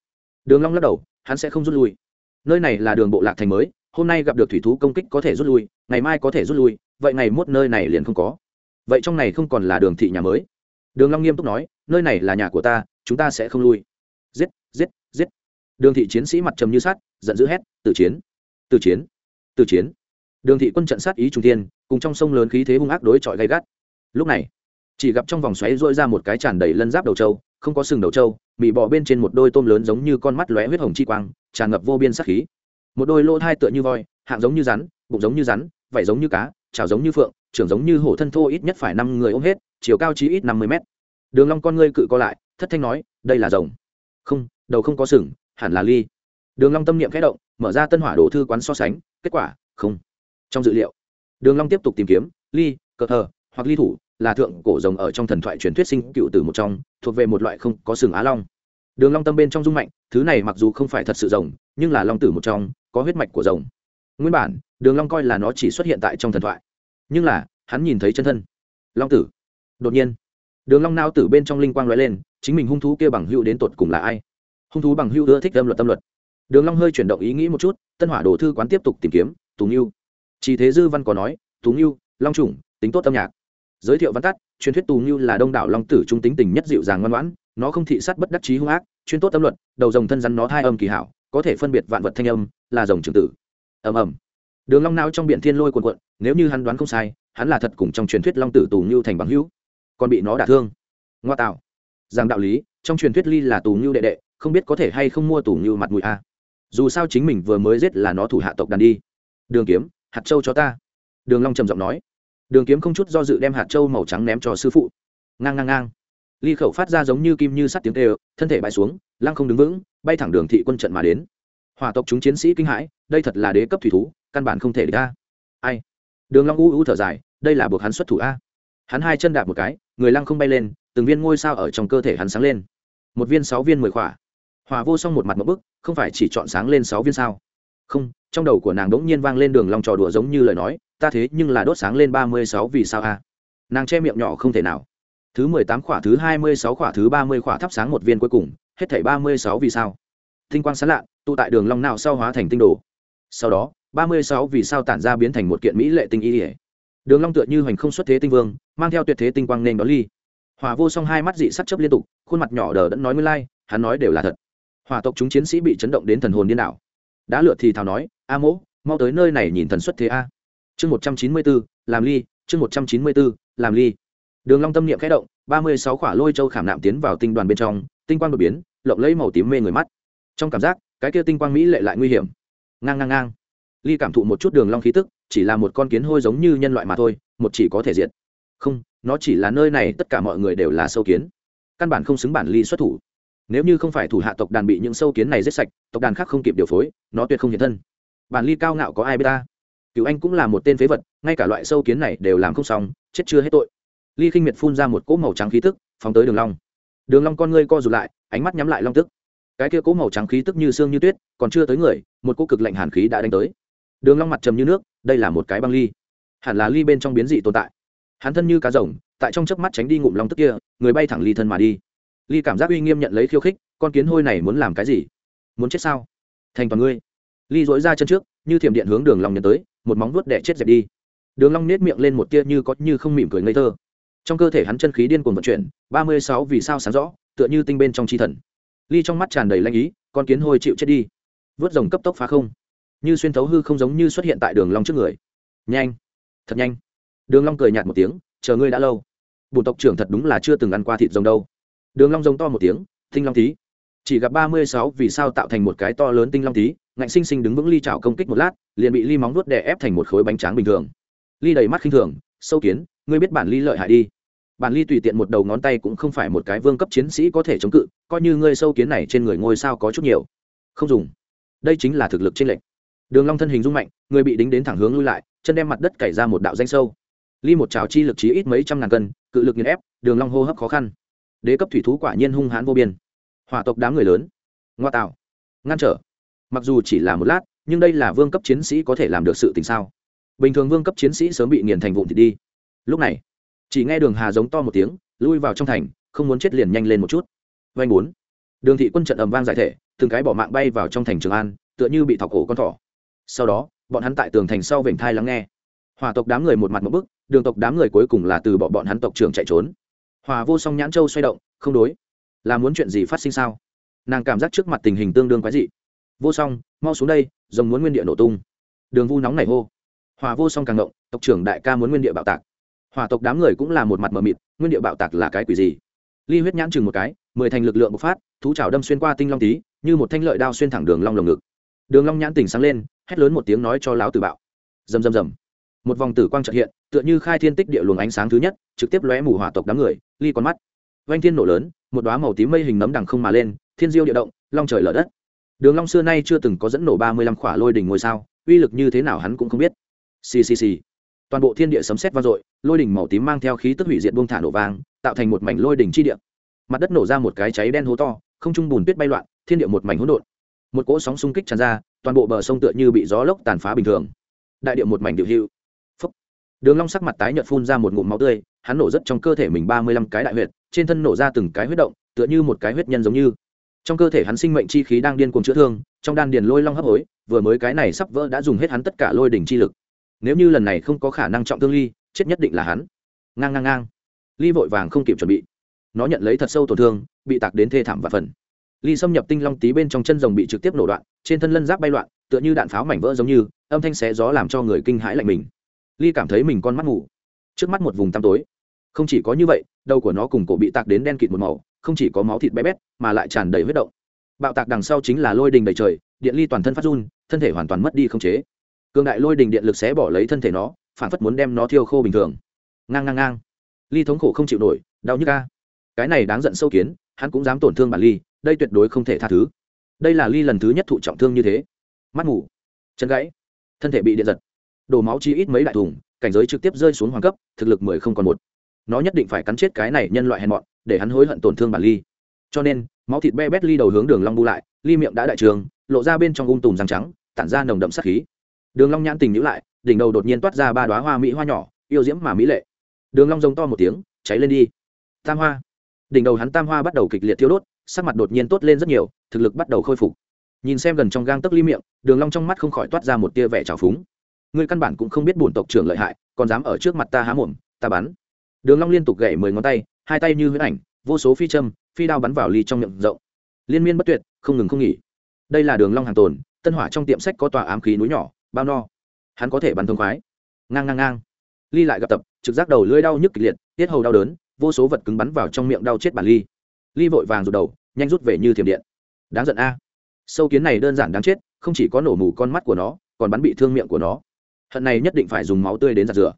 Đường long lắc đầu, hắn sẽ không rút lui. Nơi này là đường bộ lạc thành mới, hôm nay gặp được thủy thú công kích có thể rút lui, ngày mai có thể rút lui, vậy ngày mốt nơi này liền không có. Vậy trong này không còn là đường thị nhà mới. Đường long nghiêm túc nói, nơi này là nhà của ta, chúng ta sẽ không lui. Giết giết giết đường thị chiến sĩ mặt trầm như sắt, giận dữ hét tự chiến! Tự chiến! Tự chiến! Đường thị quân trận sát ý trung tiên cùng trong sông lớn khí thế hung ác đối chọi gay gắt. Lúc này, chỉ gặp trong vòng xoáy rỗi ra một cái tràn đầy lân giáp đầu trâu, không có sừng đầu trâu bị bỏ bên trên một đôi tôm lớn giống như con mắt lóe huyết hồng chi quang, tràn ngập vô biên sát khí. Một đôi lỗ thai tựa như voi, hạng giống như rắn, bụng giống như rắn, vảy giống như cá, chảo giống như phượng, trưởng giống như hổ thân thô ít nhất phải năm người ôm hết, chiều cao chí ít năm mươi mét. Đường long con ngươi cự co lại, thất thanh nói, đây là rồng. Không, đầu không có sừng hẳn là ly. Đường long tâm niệm khẽ động, mở ra tân hỏa đồ thư quán so sánh, kết quả, không. Trong dự liệu, đường long tiếp tục tìm kiếm, ly, cờ thờ, hoặc ly thủ, là thượng cổ rồng ở trong thần thoại truyền thuyết sinh cựu tử một trong, thuộc về một loại không có sừng á long. Đường long tâm bên trong dung mạnh, thứ này mặc dù không phải thật sự rồng, nhưng là long tử một trong, có huyết mạch của rồng. Nguyên bản, đường long coi là nó chỉ xuất hiện tại trong thần thoại. Nhưng là, hắn nhìn thấy chân thân. Long tử. Đột nhiên, đường long nao tử bên trong linh quang lóe lên, chính mình hung thú kia bằng hữu đến tột cùng là ai? Hung thú bằng hữu ưa thích âm luật tâm luật. Đường long hơi chuyển động ý nghĩ một chút, tân hỏa đồ thư quán tiếp tục tìm kiếm tùng yêu chỉ thế dư văn có nói tùng yêu long trùng tính tốt âm nhạc. Giới thiệu văn tắt, truyền thuyết tù nghiêu là đông đảo long tử trung tính tình nhất dịu dàng ngoan ngoãn, nó không thị sát bất đắc chí hung ác, chuyên tốt tâm luật, đầu rồng thân rắn nó thai âm kỳ hảo, có thể phân biệt vạn vật thanh âm, là rồng trường tử. Ầm ầm. Đường long nao trong biển thiên lôi cuồn cuộn, nếu như hắn đoán không sai, hắn là thật cùng trong truyền thuyết long tử tù nghiêu thành bằng hữu, còn bị nó đả thương. Ngoa tạo. Rằng đạo lý, trong truyền thuyết ly là tù nghiêu đệ đệ không biết có thể hay không mua tủ như mặt mũi a. Dù sao chính mình vừa mới giết là nó thủ hạ tộc đàn đi. Đường kiếm, hạt châu cho ta. Đường long trầm giọng nói. Đường kiếm không chút do dự đem hạt châu màu trắng ném cho sư phụ. Ngang ngang ngang. Ly khẩu phát ra giống như kim như sắt tiếng kêu, thân thể bay xuống, lăng không đứng vững, bay thẳng đường thị quân trận mà đến. Hỏa tộc chúng chiến sĩ kinh hãi, đây thật là đế cấp thủy thú, căn bản không thể địch a. Ai? Đường long u u thở dài, đây là buộc hắn xuất thủ a. Hắn hai chân đạp một cái, người lăng không bay lên, từng viên ngôi sao ở trong cơ thể hắn sáng lên. Một viên sáu viên mười khỏa hòa vô xong một mặt một bức không phải chỉ chọn sáng lên sáu viên sao? Không trong đầu của nàng đỗng nhiên vang lên đường long trò đùa giống như lời nói ta thế nhưng là đốt sáng lên ba mươi sáu vì sao a? Nàng che miệng nhỏ không thể nào. Thứ mười tám khỏa thứ hai mươi sáu khỏa thứ ba mươi khỏa thắp sáng một viên cuối cùng hết thảy ba mươi sáu vì sao? Tinh quang sáng lạ tụ tại đường long nào sau hóa thành tinh đồ. Sau đó ba mươi sáu vì sao tản ra biến thành một kiện mỹ lệ tinh y ỉa đường long tựa như hoành không xuất thế tinh vương mang theo tuyệt thế tinh quang nên đó ly. Hòa vô song hai mắt dị sắc chớp liên tục khuôn mặt nhỏ đờ đẫn nói nguyên lai like, hắn nói đều là thật hòa tộc chúng chiến sĩ bị chấn động đến thần hồn điên đảo. Đã lựa thì thào nói, a mỗ, mau tới nơi này nhìn thần xuất thế a. Chương một trăm chín mươi bốn làm ly, chương một trăm chín mươi bốn làm ly. Đường long tâm niệm khẽ động, ba mươi sáu khỏa lôi châu khảm nạm tiến vào tinh đoàn bên trong, tinh quang đột biến, lộng lấy màu tím mê người mắt. Trong cảm giác, cái kia tinh quang mỹ lệ lại nguy hiểm. Ngang ngang ngang. Ly cảm thụ một chút đường long khí tức, chỉ là một con kiến hôi giống như nhân loại mà thôi, một chỉ có thể diệt. Không, nó chỉ là nơi này tất cả mọi người đều là sâu kiến. Căn bản không xứng bản ly xuất thủ nếu như không phải thủ hạ tộc đàn bị những sâu kiến này giết sạch, tộc đàn khác không kịp điều phối, nó tuyệt không hiện thân. Bản ly cao ngạo có ai biết ta? Cựu anh cũng là một tên phế vật, ngay cả loại sâu kiến này đều làm không xong, chết chưa hết tội. Ly khinh miệt phun ra một cỗ màu trắng khí tức, phóng tới đường long. Đường long con ngươi co rụt lại, ánh mắt nhắm lại long tức. Cái kia cỗ màu trắng khí tức như xương như tuyết, còn chưa tới người, một cỗ cực lạnh hàn khí đã đánh tới. Đường long mặt trầm như nước, đây là một cái băng ly. Hẳn là ly bên trong biến dị tồn tại. Hắn thân như cá rồng, tại trong chớp mắt tránh đi ngụm long tức kia, người bay thẳng ly thân mà đi ly cảm giác uy nghiêm nhận lấy khiêu khích, con kiến hôi này muốn làm cái gì? Muốn chết sao? Thành toàn ngươi. Ly dỗi ra chân trước, như thiểm điện hướng đường long nhận tới, một móng vuốt đẻ chết dẹp đi. Đường long nết miệng lên một tia như có như không mỉm cười ngây thơ. Trong cơ thể hắn chân khí điên cuồng vận chuyển, ba mươi sáu vì sao sáng rõ, tựa như tinh bên trong chi thần. Ly trong mắt tràn đầy lanh ý, con kiến hôi chịu chết đi. Vớt rồng cấp tốc phá không. Như xuyên thấu hư không giống như xuất hiện tại đường long trước người. Nhanh, thật nhanh. Đường long cười nhạt một tiếng, chờ ngươi đã lâu. Bùn tộc trưởng thật đúng là chưa từng ăn qua thịt rồng đâu đường long rồng to một tiếng, tinh long tí chỉ gặp ba mươi sáu vì sao tạo thành một cái to lớn tinh long tí ngạnh sinh sinh đứng vững ly chảo công kích một lát, liền bị ly móng nuốt đè ép thành một khối bánh tráng bình thường. Ly đầy mắt khinh thường, sâu kiến, ngươi biết bản ly lợi hại đi. Bản ly tùy tiện một đầu ngón tay cũng không phải một cái vương cấp chiến sĩ có thể chống cự, coi như ngươi sâu kiến này trên người ngôi sao có chút nhiều. Không dùng. Đây chính là thực lực trên lệnh đường long thân hình rung mạnh, người bị đính đến thẳng hướng lui lại, chân đem mặt đất cày ra một đạo danh sâu. Ly một chảo chi lực chí ít mấy trăm ngàn cân, cự lực nghiền ép, đường long hô hấp khó khăn đế cấp thủy thú quả nhiên hung hãn vô biên. Hỏa tộc đám người lớn. Ngoa tạo. Ngăn trở. Mặc dù chỉ là một lát, nhưng đây là vương cấp chiến sĩ có thể làm được sự tình sao? Bình thường vương cấp chiến sĩ sớm bị nghiền thành vụn thịt đi. Lúc này, chỉ nghe đường hà giống to một tiếng, lui vào trong thành, không muốn chết liền nhanh lên một chút. Vanh bốn. Đường thị quân trận ầm vang giải thể, từng cái bỏ mạng bay vào trong thành trường an, tựa như bị thọc cổ con thỏ. Sau đó, bọn hắn tại tường thành sau vểnh thai lắng nghe. Hòa tộc đám người một mặt một bức, đường tộc đám người cuối cùng là từ bỏ bọn hắn tộc trưởng chạy trốn hòa vô song nhãn châu xoay động, không đối. Là muốn chuyện gì phát sinh sao? Nàng cảm giác trước mặt tình hình tương đương quái dị. Vô song, mau xuống đây, rồng muốn nguyên địa nổ tung. Đường vu nóng này hô. Hòa vô song càng động, tộc trưởng đại ca muốn nguyên địa bạo tạc. Hòa tộc đám người cũng là một mặt mờ mịt, nguyên địa bạo tạc là cái quỷ gì? Ly huyết nhãn chừng một cái, mười thành lực lượng bộc phát, thú trào đâm xuyên qua tinh long tí, như một thanh lợi đao xuyên thẳng đường long lồng ngực. Đường long nhãn tỉnh sáng lên, hét lớn một tiếng nói cho láo tử bạo. Rầm rầm rầm. Một vòng tử quang chợt hiện tựa như khai thiên tích địa luồng ánh sáng thứ nhất, trực tiếp lóe mù hỏa tộc đám người, ly con mắt. Vanh thiên nổ lớn, một đóa màu tím mây hình nấm đằng không mà lên, thiên diêu địa động, long trời lở đất. Đường long xưa nay chưa từng có dẫn nổ ba mươi lăm khỏa lôi đỉnh ngôi sao, uy lực như thế nào hắn cũng không biết. Xì xì xì. Toàn bộ thiên địa sấm sét vang dội, lôi đỉnh màu tím mang theo khí tức hủy diệt buông thả nổ vang, tạo thành một mảnh lôi đỉnh chi địa. Mặt đất nổ ra một cái cháy đen hố to, không trung bùn tuyết bay loạn, thiên địa một mảnh hỗn độn. Một cỗ sóng xung kích tràn ra, toàn bộ bờ sông tựa như bị gió lốc tàn phá bình thường. Đại địa một mảnh điệu hữu đường long sắc mặt tái nhợt phun ra một ngụm máu tươi, hắn nổ rất trong cơ thể mình ba mươi lăm cái đại huyệt, trên thân nổ ra từng cái huyết động, tựa như một cái huyết nhân giống như. Trong cơ thể hắn sinh mệnh chi khí đang điên cuồng chữa thương, trong đan điền lôi long hấp hối, vừa mới cái này sắp vỡ đã dùng hết hắn tất cả lôi đỉnh chi lực. Nếu như lần này không có khả năng trọng thương ly, chết nhất định là hắn. Ngang ngang ngang. Ly vội vàng không kịp chuẩn bị. Nó nhận lấy thật sâu tổn thương, bị tạc đến thê thảm và phần. Ly xâm nhập tinh long tí bên trong chân rồng bị trực tiếp nổ đoạn, trên thân lân giáp bay loạn, tựa như đạn pháo mảnh vỡ giống như, âm thanh xé gió làm cho người kinh hãi lạnh mình ly cảm thấy mình con mắt ngủ. Trước mắt một vùng tăm tối. Không chỉ có như vậy, đầu của nó cùng cổ bị tạc đến đen kịt một màu, không chỉ có máu thịt bé bét, mà lại tràn đầy huyết động. Bạo tạc đằng sau chính là lôi đình đầy trời, điện ly toàn thân phát run, thân thể hoàn toàn mất đi không chế. Cường đại lôi đình điện lực xé bỏ lấy thân thể nó, phản phất muốn đem nó thiêu khô bình thường. Ngang ngang ngang. Ly thống khổ không chịu nổi, đau nhức ca cái này đáng giận sâu kiến, hắn cũng dám tổn thương bản ly, đây tuyệt đối không thể tha thứ. Đây là ly lần thứ nhất thụ trọng thương như thế. Mắt ngủ. Chân gãy. Thân thể bị điện giật đổ máu chi ít mấy đại thùng, cảnh giới trực tiếp rơi xuống hoàng cấp, thực lực mười không còn một. Nó nhất định phải cắn chết cái này nhân loại hèn mọn, để hắn hối hận tổn thương bản ly. Cho nên, máu thịt be bét ly đầu hướng đường long bu lại, ly miệng đã đại trường, lộ ra bên trong ung tùm răng trắng, tản ra nồng đậm sát khí. Đường long nhãn tình nhíu lại, đỉnh đầu đột nhiên toát ra ba đóa hoa mỹ hoa nhỏ, yêu diễm mà mỹ lệ. Đường long rống to một tiếng, cháy lên đi. Tam hoa. Đỉnh đầu hắn tam hoa bắt đầu kịch liệt thiêu đốt, sắc mặt đột nhiên tốt lên rất nhiều, thực lực bắt đầu khôi phục. Nhìn xem gần trong gang tấc ly miệng, đường long trong mắt không khỏi toát ra một tia vẻ trào phúng ngươi căn bản cũng không biết bổn tộc trưởng lợi hại, còn dám ở trước mặt ta há mồm, ta bắn. Đường long liên tục gậy mười ngón tay, hai tay như huyễn ảnh, vô số phi châm, phi đao bắn vào ly trong miệng rộng. Liên miên bất tuyệt, không ngừng không nghỉ. Đây là đường long hàng tồn, tân hỏa trong tiệm sách có tòa ám khí núi nhỏ, bao no. Hắn có thể bắn thông khoái. Ngang ngang ngang. Ly lại gặp tập, trực giác đầu lưỡi đau nhức kịch liệt, tiết hầu đau đớn, vô số vật cứng bắn vào trong miệng đau chết bản ly. Ly vội vàng rụt đầu, nhanh rút về như thiểm điện. Đáng giận a. Sâu kiến này đơn giản đáng chết, không chỉ có nổ mù con mắt của nó, còn bắn bị thương miệng của nó hận này nhất định phải dùng máu tươi đến giặt rửa.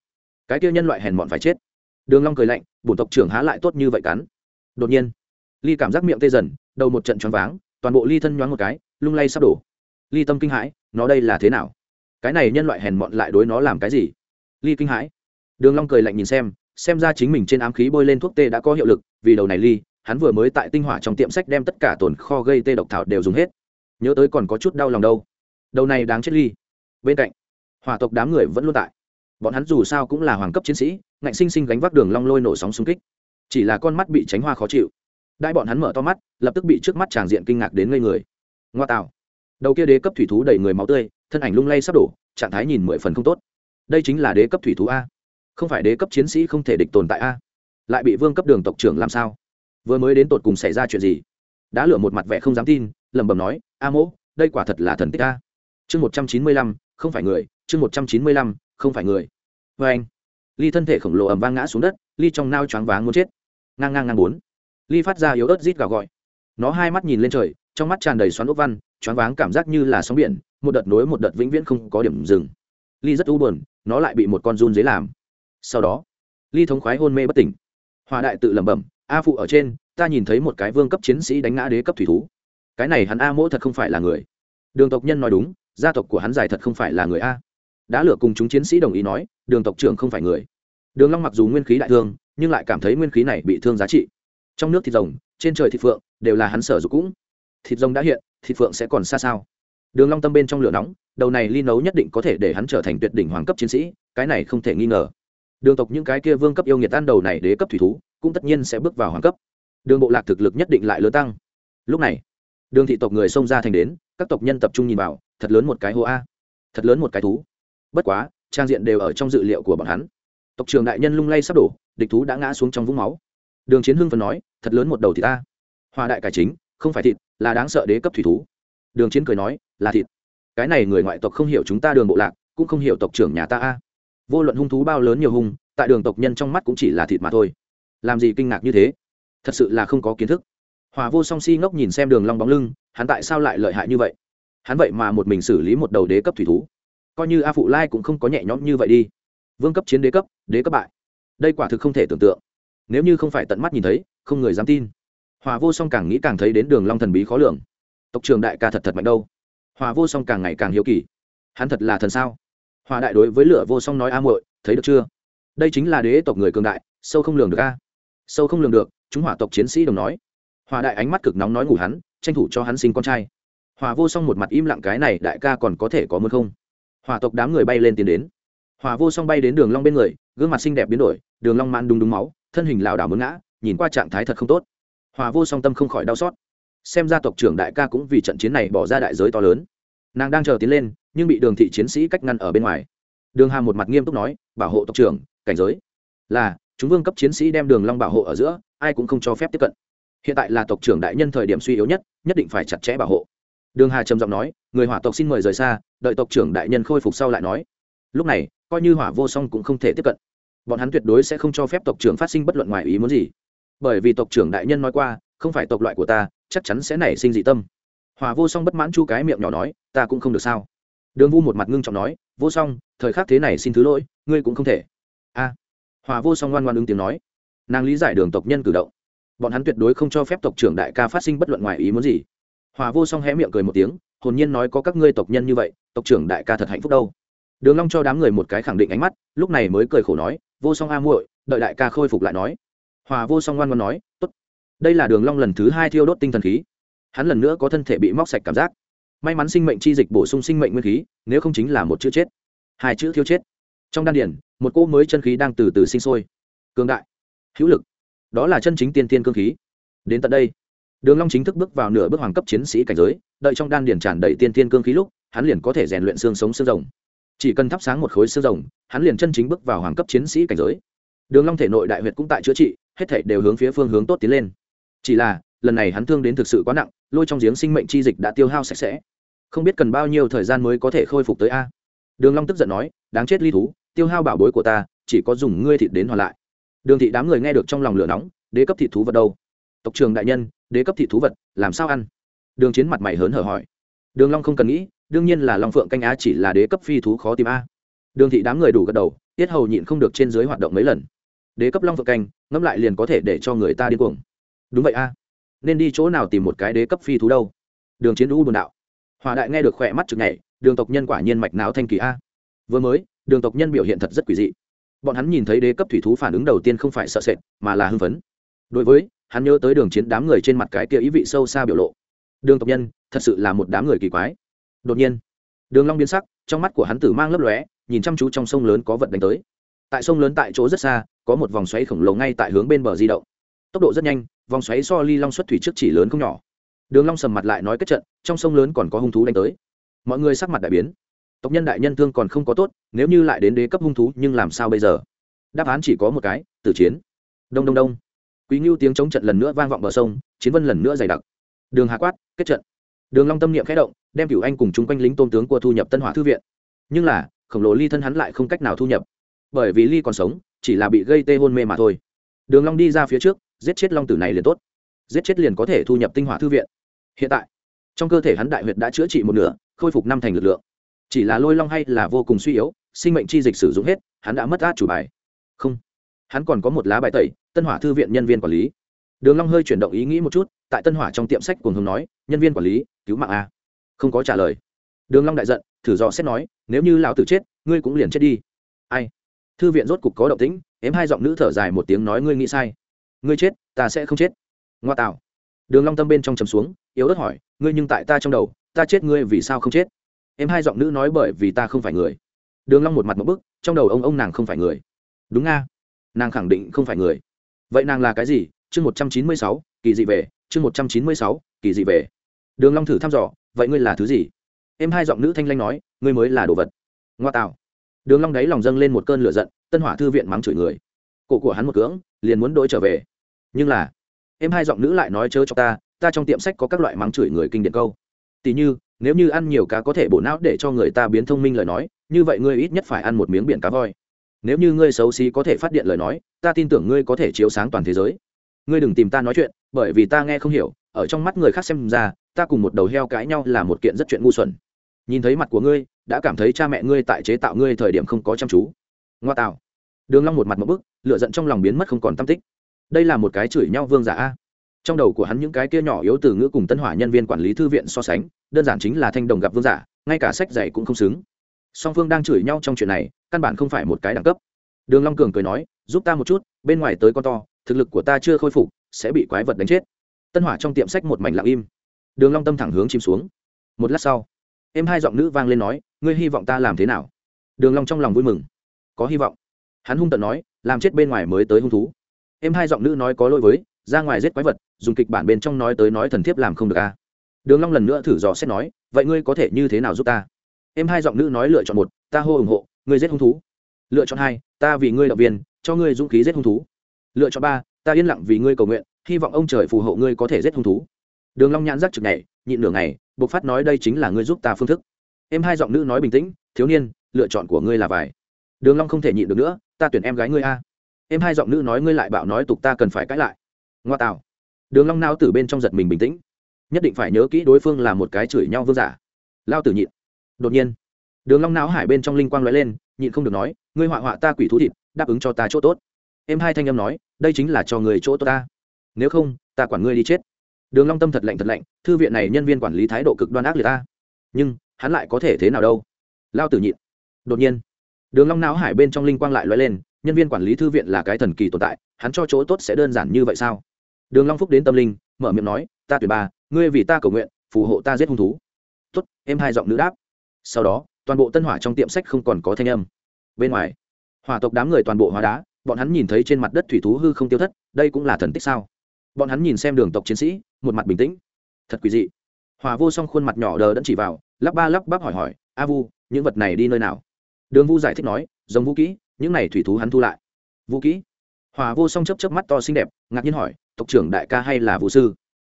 Cái kia nhân loại hèn mọn phải chết. Đường long cười lạnh, bổn tộc trưởng há lại tốt như vậy cắn. Đột nhiên, ly cảm giác miệng tê dần, đầu một trận choáng váng, toàn bộ ly thân nhoáng một cái, lung lay sắp đổ. Ly tâm kinh hãi, nó đây là thế nào? Cái này nhân loại hèn mọn lại đối nó làm cái gì? Ly kinh hãi. Đường long cười lạnh nhìn xem xem ra chính mình trên ám khí bôi lên thuốc tê đã có hiệu lực, vì đầu này ly, hắn vừa mới tại tinh hỏa trong tiệm sách đem tất cả tồn kho gây tê độc thảo đều dùng hết. Nhớ tới còn có chút đau lòng đâu. Đầu này đáng chết ly. Bên cạnh hỏa tộc đám người vẫn luôn tại. Bọn hắn dù sao cũng là hoàng cấp chiến sĩ, ngạnh sinh sinh gánh vác đường long lôi nổ sóng xung kích. Chỉ là con mắt bị tránh hoa khó chịu. Đại bọn hắn mở to mắt, lập tức bị trước mắt tràng diện kinh ngạc đến ngây người. Ngoa tạo. Đầu kia đế cấp thủy thú đầy người máu tươi, thân ảnh lung lay sắp đổ, trạng thái nhìn mười phần không tốt. Đây chính là đế cấp thủy thú a. Không phải đế cấp chiến sĩ không thể địch tồn tại a. Lại bị vương cấp đường tộc trưởng làm sao? Vừa mới đến tột cùng xảy ra chuyện gì? Đã lửa một mặt vẻ không dám tin, lẩm bẩm nói, a mỗ, đây quả thật là thần tích a. Chương một trăm chín mươi lăm không phải người, chương một trăm chín mươi lăm, không phải người. Vê anh, ly thân thể khổng lồ ầm vang ngã xuống đất, ly trong nao choáng váng muốn chết. Ngang ngang ngang bốn. Ly phát ra yếu ớt rít gào gọi. Nó hai mắt nhìn lên trời, trong mắt tràn đầy xoắn ốc văn, choáng váng cảm giác như là sóng biển, một đợt nối một đợt vĩnh viễn không có điểm dừng. Ly rất u buồn, nó lại bị một con run dế làm. Sau đó, ly thống khoái hôn mê bất tỉnh. Hòa đại tự lẩm bẩm, a phụ ở trên, ta nhìn thấy một cái vương cấp chiến sĩ đánh ngã đế cấp thủy thú. Cái này hắn a mỗ thật không phải là người. Đường tộc nhân nói đúng gia tộc của hắn giải thật không phải là người a. Đã lửa cùng chúng chiến sĩ đồng ý nói, đường tộc trưởng không phải người. Đường long mặc dù nguyên khí đại thương, nhưng lại cảm thấy nguyên khí này bị thương giá trị. Trong nước thịt rồng, trên trời thịt phượng, đều là hắn sở dục cũng. Thịt rồng đã hiện, thịt phượng sẽ còn xa sao? Đường long tâm bên trong lửa nóng, đầu này ly nấu nhất định có thể để hắn trở thành tuyệt đỉnh hoàng cấp chiến sĩ, cái này không thể nghi ngờ. Đường tộc những cái kia vương cấp yêu nghiệt tan đầu này đế cấp thủy thú, cũng tất nhiên sẽ bước vào hoàng cấp. Đường bộ lạc thực lực nhất định lại lớn tăng. Lúc này, đường thị tộc người xông ra thành đến, các tộc nhân tập trung nhìn vào thật lớn một cái hô a. Thật lớn một cái thú. Bất quá, trang diện đều ở trong dự liệu của bọn hắn. Tộc trưởng đại nhân lung lay sắp đổ, địch thú đã ngã xuống trong vũng máu. Đường chiến hưng phần nói, thật lớn một đầu thì ta hòa đại cải chính, không phải thịt, là đáng sợ đế cấp thủy thú. Đường chiến cười nói, là thịt. Cái này người ngoại tộc không hiểu chúng ta đường bộ lạc, cũng không hiểu tộc trưởng nhà ta a. Vô luận hung thú bao lớn nhiều hung, tại đường tộc nhân trong mắt cũng chỉ là thịt mà thôi. Làm gì kinh ngạc như thế? Thật sự là không có kiến thức. Hòa vô song si ngốc nhìn xem đường long bóng lưng, hắn tại sao lại lợi hại như vậy? Hắn vậy mà một mình xử lý một đầu đế cấp thủy thú. Coi như a phụ lai cũng không có nhẹ nhõm như vậy đi. Vương cấp chiến đế cấp đế cấp bại. Đây quả thực không thể tưởng tượng. Nếu như không phải tận mắt nhìn thấy, không người dám tin. Hòa vô song càng nghĩ càng thấy đến đường long thần bí khó lường. Tộc trường đại ca thật thật mạnh đâu. Hòa vô song càng ngày càng hiếu kỳ. Hắn thật là thần sao? Hòa đại đối với lửa vô song nói a muội, thấy được chưa? Đây chính là đế tộc người cường đại, sâu không lường được a. Sâu không lường được, chúng hỏa tộc chiến sĩ đồng nói. Hòa đại ánh mắt cực nóng nói ngủ hắn, tranh thủ cho hắn sinh con trai hòa vô song một mặt im lặng cái này đại ca còn có thể có muốn không? Hòa tộc đám người bay lên tiến đến. Hòa vô song bay đến đường long bên người, gương mặt xinh đẹp biến đổi, đường long man đúng đúng máu, thân hình lảo đảo muốn ngã, nhìn qua trạng thái thật không tốt. Hòa vô song tâm không khỏi đau xót. Xem ra tộc trưởng đại ca cũng vì trận chiến này bỏ ra đại giới to lớn. Nàng đang chờ tiến lên, nhưng bị đường thị chiến sĩ cách ngăn ở bên ngoài. Đường hàm một mặt nghiêm túc nói, bảo hộ tộc trưởng, cảnh giới. Là, chúng vương cấp chiến sĩ đem đường long bảo hộ ở giữa, ai cũng không cho phép tiếp cận. Hiện tại là tộc trưởng đại nhân thời điểm suy yếu nhất nhất định phải chặt chẽ bảo hộ đường hà trầm giọng nói người hỏa tộc xin mời rời xa đợi tộc trưởng đại nhân khôi phục sau lại nói. Lúc này coi như hỏa vô song cũng không thể tiếp cận. Bọn hắn tuyệt đối sẽ không cho phép tộc trưởng phát sinh bất luận ngoài ý muốn gì. Bởi vì tộc trưởng đại nhân nói qua không phải tộc loại của ta chắc chắn sẽ nảy sinh dị tâm. Hỏa vô song bất mãn chu cái miệng nhỏ nói ta cũng không được sao. Đường vu một mặt ngưng trọng nói vô song thời khắc thế này xin thứ lỗi ngươi cũng không thể. A. À, hỏa vô song ngoan ngoan ứng tiếng nói. Nàng lý giải đường tộc nhân cử động. Bọn hắn tuyệt đối không cho phép tộc trưởng đại ca phát sinh bất luận ngoài ý muốn gì hòa vô song hé miệng cười một tiếng, hồn nhiên nói có các ngươi tộc nhân như vậy, tộc trưởng đại ca thật hạnh phúc đâu. Đường long cho đám người một cái khẳng định ánh mắt, lúc này mới cười khổ nói, vô song a muội, đợi đại ca khôi phục lại nói. Hòa vô song ngoan ngoãn nói, tốt. Đây là đường long lần thứ hai thiêu đốt tinh thần khí. Hắn lần nữa có thân thể bị móc sạch cảm giác. May mắn sinh mệnh chi dịch bổ sung sinh mệnh nguyên khí, nếu không chính là một chữ chết. Hai chữ thiêu chết. Trong đan điển một cỗ mới chân khí đang từ từ sinh sôi. Cường đại. Hữu lực. Đó là chân chính tiên tiên cương khí. Đến tận đây đường long chính thức bước vào nửa bước hoàng cấp chiến sĩ cảnh giới, đợi trong đan điển tràn đầy tiên thiên cương khí lúc, hắn liền có thể rèn luyện xương sống xương rồng. Chỉ cần thắp sáng một khối xương rồng, hắn liền chân chính bước vào hoàng cấp chiến sĩ cảnh giới. Đường long thể nội đại huyệt cũng tại chữa trị, hết thảy đều hướng phía phương hướng tốt tiến lên. Chỉ là, lần này hắn thương đến thực sự quá nặng, lôi trong giếng sinh mệnh chi dịch đã tiêu hao sạch sẽ. Không biết cần bao nhiêu thời gian mới có thể khôi phục tới a? Đường long tức giận nói, đáng chết ly thú, tiêu hao bảo bối của ta, chỉ có dùng ngươi thịt đến hoàn lại. Đường thị đám người nghe được trong lòng lửa nóng, đế cấp thị thú vật đâu? Tộc trường đại nhân, đế cấp thị thú vật, làm sao ăn? Đường chiến mặt mày hớn hở hỏi. Đường long không cần nghĩ, đương nhiên là long phượng canh á chỉ là đế cấp phi thú khó tìm a. Đường thị đám người đủ gật đầu, tiết hầu nhịn không được trên dưới hoạt động mấy lần. Đế cấp long phượng canh, ngẫm lại liền có thể để cho người ta điên cuồng. Đúng vậy a. Nên đi chỗ nào tìm một cái đế cấp phi thú đâu? Đường chiến u buồn đạo. Hòa đại nghe được khỏe mắt chực nhảy, đường tộc nhân quả nhiên mạch não thanh kỳ a. Vừa mới, đường tộc nhân biểu hiện thật rất quỷ dị. Bọn hắn nhìn thấy đế cấp thủy thú phản ứng đầu tiên không phải sợ sệt, mà là hưng phấn. Đối với hắn nhớ tới đường chiến đám người trên mặt cái kia ý vị sâu xa biểu lộ. Đường tộc nhân, thật sự là một đám người kỳ quái. Đột nhiên, đường long biến sắc, trong mắt của hắn tử mang lấp lóe, nhìn chăm chú trong sông lớn có vật đánh tới. Tại sông lớn tại chỗ rất xa, có một vòng xoáy khổng lồ ngay tại hướng bên bờ di động. Tốc độ rất nhanh, vòng xoáy so ly long xuất thủy trước chỉ lớn không nhỏ. Đường long sầm mặt lại nói kết trận, trong sông lớn còn có hung thú đánh tới. Mọi người sắc mặt đại biến. Tộc nhân đại nhân thương còn không có tốt, nếu như lại đến đế cấp hung thú, nhưng làm sao bây giờ? Đáp án chỉ có một cái, tử chiến. Đông đông đông quý ngưu tiếng chống trận lần nữa vang vọng bờ sông, chiến vân lần nữa dày đặc. Đường hạ quát, kết trận. Đường long tâm niệm khẽ động, đem cửu anh cùng chúng quanh lính tôn tướng của thu nhập tân hỏa thư viện. Nhưng là, khổng lồ ly thân hắn lại không cách nào thu nhập. Bởi vì ly còn sống, chỉ là bị gây tê hôn mê mà thôi. Đường long đi ra phía trước, giết chết long tử này liền tốt. Giết chết liền có thể thu nhập tinh hỏa thư viện. Hiện tại, trong cơ thể hắn đại huyệt đã chữa trị một nửa, khôi phục năm thành lực lượng. Chỉ là lôi long hay là vô cùng suy yếu, sinh mệnh chi dịch sử dụng hết, hắn đã mất át chủ bài. Không, hắn còn có một lá bài tẩy tân hỏa thư viện nhân viên quản lý. Đường long hơi chuyển động ý nghĩ một chút, tại tân hỏa trong tiệm sách cuồng hùng nói, nhân viên quản lý, cứu mạng a. Không có trả lời. Đường long đại giận, thử dò xét nói, nếu như lão tử chết, ngươi cũng liền chết đi. Ai? Thư viện rốt cục có động tĩnh, Ém hai giọng nữ thở dài một tiếng nói, ngươi nghĩ sai. Ngươi chết, ta sẽ không chết. Ngoa tạo. Đường long tâm bên trong trầm xuống, yếu ớt hỏi, ngươi nhưng tại ta trong đầu, ta chết ngươi vì sao không chết? Em hai giọng nữ nói, bởi vì ta không phải người. Đường long một mặt một bức, trong đầu ông ông nàng không phải người. Đúng nga nàng khẳng định không phải người vậy nàng là cái gì? Chương một trăm chín mươi sáu, kỳ dị về. Chương một trăm chín mươi sáu, kỳ dị về. Đường long thử thăm dò, vậy ngươi là thứ gì? Em hai giọng nữ thanh lanh nói, ngươi mới là đồ vật. Ngoa tạo. Đường long đáy lòng dâng lên một cơn lửa giận, tân hỏa thư viện mắng chửi người. Cổ của hắn một cưỡng, liền muốn đổi trở về. Nhưng là, em hai giọng nữ lại nói chớ cho ta ta trong tiệm sách có các loại mắng chửi người kinh điển câu. Tỷ như, nếu như ăn nhiều cá có thể bổ não để cho người ta biến thông minh lời nói, như vậy ngươi ít nhất phải ăn một miếng biển cá voi nếu như ngươi xấu xí có thể phát điện lời nói, ta tin tưởng ngươi có thể chiếu sáng toàn thế giới. Ngươi đừng tìm ta nói chuyện, bởi vì ta nghe không hiểu, ở trong mắt người khác xem ra, ta cùng một đầu heo cãi nhau là một kiện rất chuyện ngu xuẩn. Nhìn thấy mặt của ngươi, đã cảm thấy cha mẹ ngươi tại chế tạo ngươi thời điểm không có chăm chú. Ngoa tạo. Đường long một mặt một bức, lửa giận trong lòng biến mất không còn tâm tích. Đây là một cái chửi nhau vương giả a. Trong đầu của hắn những cái kia nhỏ yếu từ ngữ cùng tân hỏa nhân viên quản lý thư viện so sánh, đơn giản chính là thanh đồng gặp vương giả, ngay cả sách dạy cũng không xứng song phương đang chửi nhau trong chuyện này, căn bản không phải một cái đẳng cấp. Đường long cường cười nói, giúp ta một chút, bên ngoài tới con to, thực lực của ta chưa khôi phục, sẽ bị quái vật đánh chết. Tân hỏa trong tiệm sách một mảnh lặng im. Đường long tâm thẳng hướng chìm xuống. Một lát sau em hai giọng nữ vang lên nói, ngươi hy vọng ta làm thế nào? Đường long trong lòng vui mừng. Có hy vọng. Hắn hung tợn nói, làm chết bên ngoài mới tới hung thú. Em hai giọng nữ nói có lỗi với, ra ngoài giết quái vật, dùng kịch bản bên trong nói tới nói thần thiếp làm không được a. À. đường long lần nữa thử dò xét nói, vậy ngươi có thể như thế nào giúp ta? Em hai giọng nữ nói lựa chọn một, ta hô ủng hộ, ngươi giết hung thú. Lựa chọn hai, ta vì ngươi động viên, cho ngươi dũng khí giết hung thú. Lựa chọn ba, ta yên lặng vì ngươi cầu nguyện, hy vọng ông trời phù hộ ngươi có thể giết hung thú. Đường long nhãn giác trực này nhịn nửa ngày, bộc phát nói đây chính là ngươi giúp ta phương thức. Em hai giọng nữ nói bình tĩnh, thiếu niên, lựa chọn của ngươi là vải đường long không thể nhịn được nữa, ta tuyển em gái ngươi a. Em hai giọng nữ nói ngươi lại bạo nói tục ta cần phải cãi lại. Ngoa tào. đường long nao từ bên trong giật mình bình tĩnh. Nhất định phải nhớ kỹ đối phương là một cái chửi nhau vương giả. Lao tử nhịn đột nhiên, đường long não hải bên trong linh quang lóe lên, nhịn không được nói, ngươi họa họa ta quỷ thú thịt, đáp ứng cho ta chỗ tốt. Em hai thanh âm nói, đây chính là cho người chỗ tốt ta. Nếu không, ta quản ngươi đi chết. Đường long tâm thật lạnh thật lạnh, thư viện này nhân viên quản lý thái độ cực đoan ác liệt ta. Nhưng, hắn lại có thể thế nào đâu? Lao tử nhịn. Đột nhiên, đường long não hải bên trong linh quang lại lóe lên, nhân viên quản lý thư viện là cái thần kỳ tồn tại, hắn cho chỗ tốt sẽ đơn giản như vậy sao? Đường long phúc đến tâm linh, mở miệng nói, ta tuyệt bà, ngươi vì ta cầu nguyện, phù hộ ta giết hung thú. Tốt, em hai giọng nữ đáp sau đó, toàn bộ tân hỏa trong tiệm sách không còn có thanh âm. Bên ngoài, hỏa tộc đám người toàn bộ hóa đá, bọn hắn nhìn thấy trên mặt đất thủy thú hư không tiêu thất, đây cũng là thần tích sao? Bọn hắn nhìn xem đường tộc chiến sĩ, một mặt bình tĩnh. Thật quỷ dị. Hòa vô song khuôn mặt nhỏ đờ đẫn chỉ vào, lắp ba lắp bắp hỏi hỏi, a vu, những vật này đi nơi nào? Đường vu giải thích nói, giống vũ kỹ, những này thủy thú hắn thu lại. Vũ kỹ? Hòa vô song chấp chấp mắt to xinh đẹp, ngạc nhiên hỏi, tộc trưởng đại ca hay là vũ sư?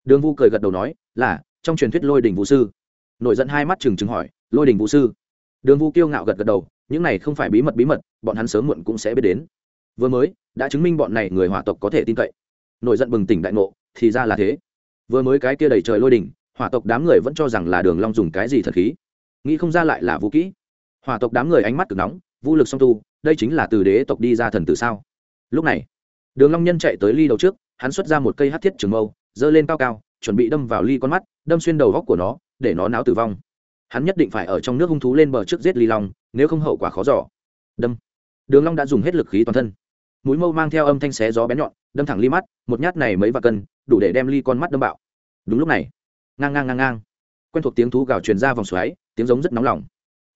Đường vu cười gật đầu nói, là, trong truyền thuyết lôi đình vũ sư. Nổi giận hai mắt trừng trừng hỏi lôi đình vũ sư. Đường vu kiêu ngạo gật gật đầu những này không phải bí mật bí mật bọn hắn sớm muộn cũng sẽ biết đến. Vừa mới đã chứng minh bọn này người hỏa tộc có thể tin cậy. Nổi giận bừng tỉnh đại ngộ thì ra là thế. Vừa mới cái kia đầy trời lôi Đình, hỏa tộc đám người vẫn cho rằng là đường long dùng cái gì thật khí. Nghĩ không ra lại là vũ kỹ. Hỏa tộc đám người ánh mắt cực nóng vũ lực song tu đây chính là từ đế tộc đi ra thần tử sao? Lúc này đường long nhân chạy tới ly đầu trước hắn xuất ra một cây hắc thiết trường mâu giơ lên cao cao chuẩn bị đâm vào ly con mắt đâm xuyên đầu góc của nó để nó náo tử vong hắn nhất định phải ở trong nước hung thú lên bờ trước giết ly long, nếu không hậu quả khó giỏ đâm. Đường long đã dùng hết lực khí toàn thân. Mũi mâu mang theo âm thanh xé gió bén nhọn, đâm thẳng ly mắt, một nhát này mấy và cân, đủ để đem ly con mắt đâm bạo. Đúng lúc này, ngang ngang ngang ngang, quen thuộc tiếng thú gào truyền ra vòng xoáy, tiếng giống rất nóng lòng.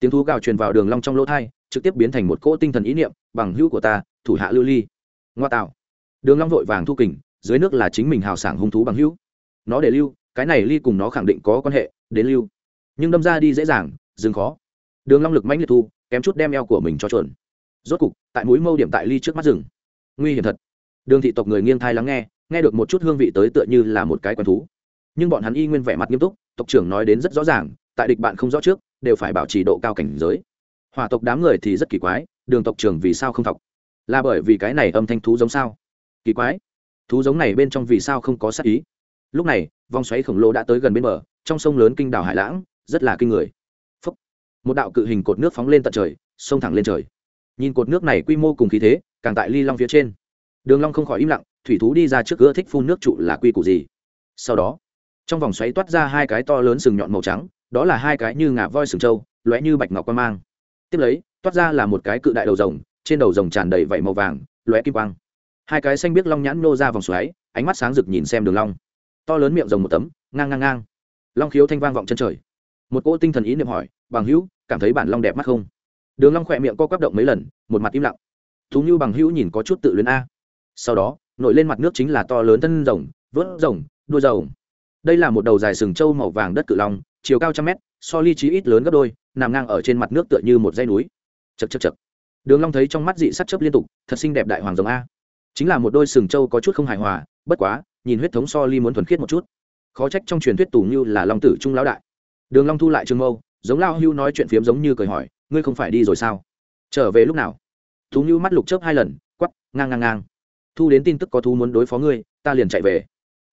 Tiếng thú gào truyền vào đường long trong lỗ thai, trực tiếp biến thành một cỗ tinh thần ý niệm, bằng hữu của ta, thủ hạ lưu ly. Ngoa tạo. Đường long vội vàng thu kình, dưới nước là chính mình hào sảng hung thú bằng hữu. Nó để lưu, cái này ly cùng nó khẳng định có quan hệ, đến lưu nhưng đâm ra đi dễ dàng, dừng khó. Đường long lực mãnh liệt thu, kém chút đem eo của mình cho chuẩn rốt cục, tại mũi mâu điểm tại ly trước mắt rừng nguy hiểm thật. Đường thị tộc người nghiêng thai lắng nghe nghe được một chút hương vị tới tựa như là một cái quen thú. Nhưng bọn hắn y nguyên vẻ mặt nghiêm túc, tộc trưởng nói đến rất rõ ràng, tại địch bạn không rõ trước, đều phải bảo trì độ cao cảnh giới. Hỏa tộc đám người thì rất kỳ quái, đường tộc trưởng vì sao không thọc? Là bởi vì cái này âm thanh thú giống sao? Kỳ quái. Thú giống này bên trong vì sao không có sát ý? Lúc này, vòng xoáy khổng lồ đã tới gần bên bờ, trong sông lớn kinh đảo hải lãng rất là kinh người. Phúc. một đạo cự hình cột nước phóng lên tận trời sông thẳng lên trời. Nhìn cột nước này quy mô cùng khí thế, càng tại ly long phía trên. Đường long không khỏi im lặng, thủy thú đi ra trước cửa thích phun nước trụ là quy củ gì? Sau đó, trong vòng xoáy toát ra hai cái to lớn sừng nhọn màu trắng, đó là hai cái như ngà voi sừng trâu, lóe như bạch ngọc quan mang. Tiếp lấy, toát ra là một cái cự đại đầu rồng, trên đầu rồng tràn đầy vảy màu vàng, lóe kim quang. Hai cái xanh biếc long nhãn nô ra vòng xoáy, ánh mắt sáng rực nhìn xem đường long. To lớn miệng rồng một tấm, ngang ngang ngang. Long khiếu thanh vang vọng chân trời một cỗ tinh thần ý niệm hỏi, bằng hữu, cảm thấy bản long đẹp mắt không? Đường long khỏe miệng co quắp động mấy lần, một mặt im lặng. Thú như bằng hữu nhìn có chút tự luyến a. Sau đó, nổi lên mặt nước chính là to lớn thân rồng, vớt rồng, đuôi rồng. Đây là một đầu dài sừng trâu màu vàng đất cự long, chiều cao trăm mét, so ly trí ít lớn gấp đôi, nằm ngang ở trên mặt nước tựa như một dãy núi. Chật chật chật đường long thấy trong mắt dị sắc chớp liên tục, thật xinh đẹp đại hoàng rồng a. Chính là một đôi sừng trâu có chút không hài hòa, bất quá, nhìn huyết thống so ly muốn thuần khiết một chút. Khó trách trong truyền thuyết tù như là long tử trung lão đại đường long thu lại trường mâu, giống lao hưu nói chuyện phiếm giống như cười hỏi, ngươi không phải đi rồi sao? Trở về lúc nào? Thú như mắt lục chớp hai lần quắp ngang ngang ngang. Thu đến tin tức có thú muốn đối phó ngươi, ta liền chạy về.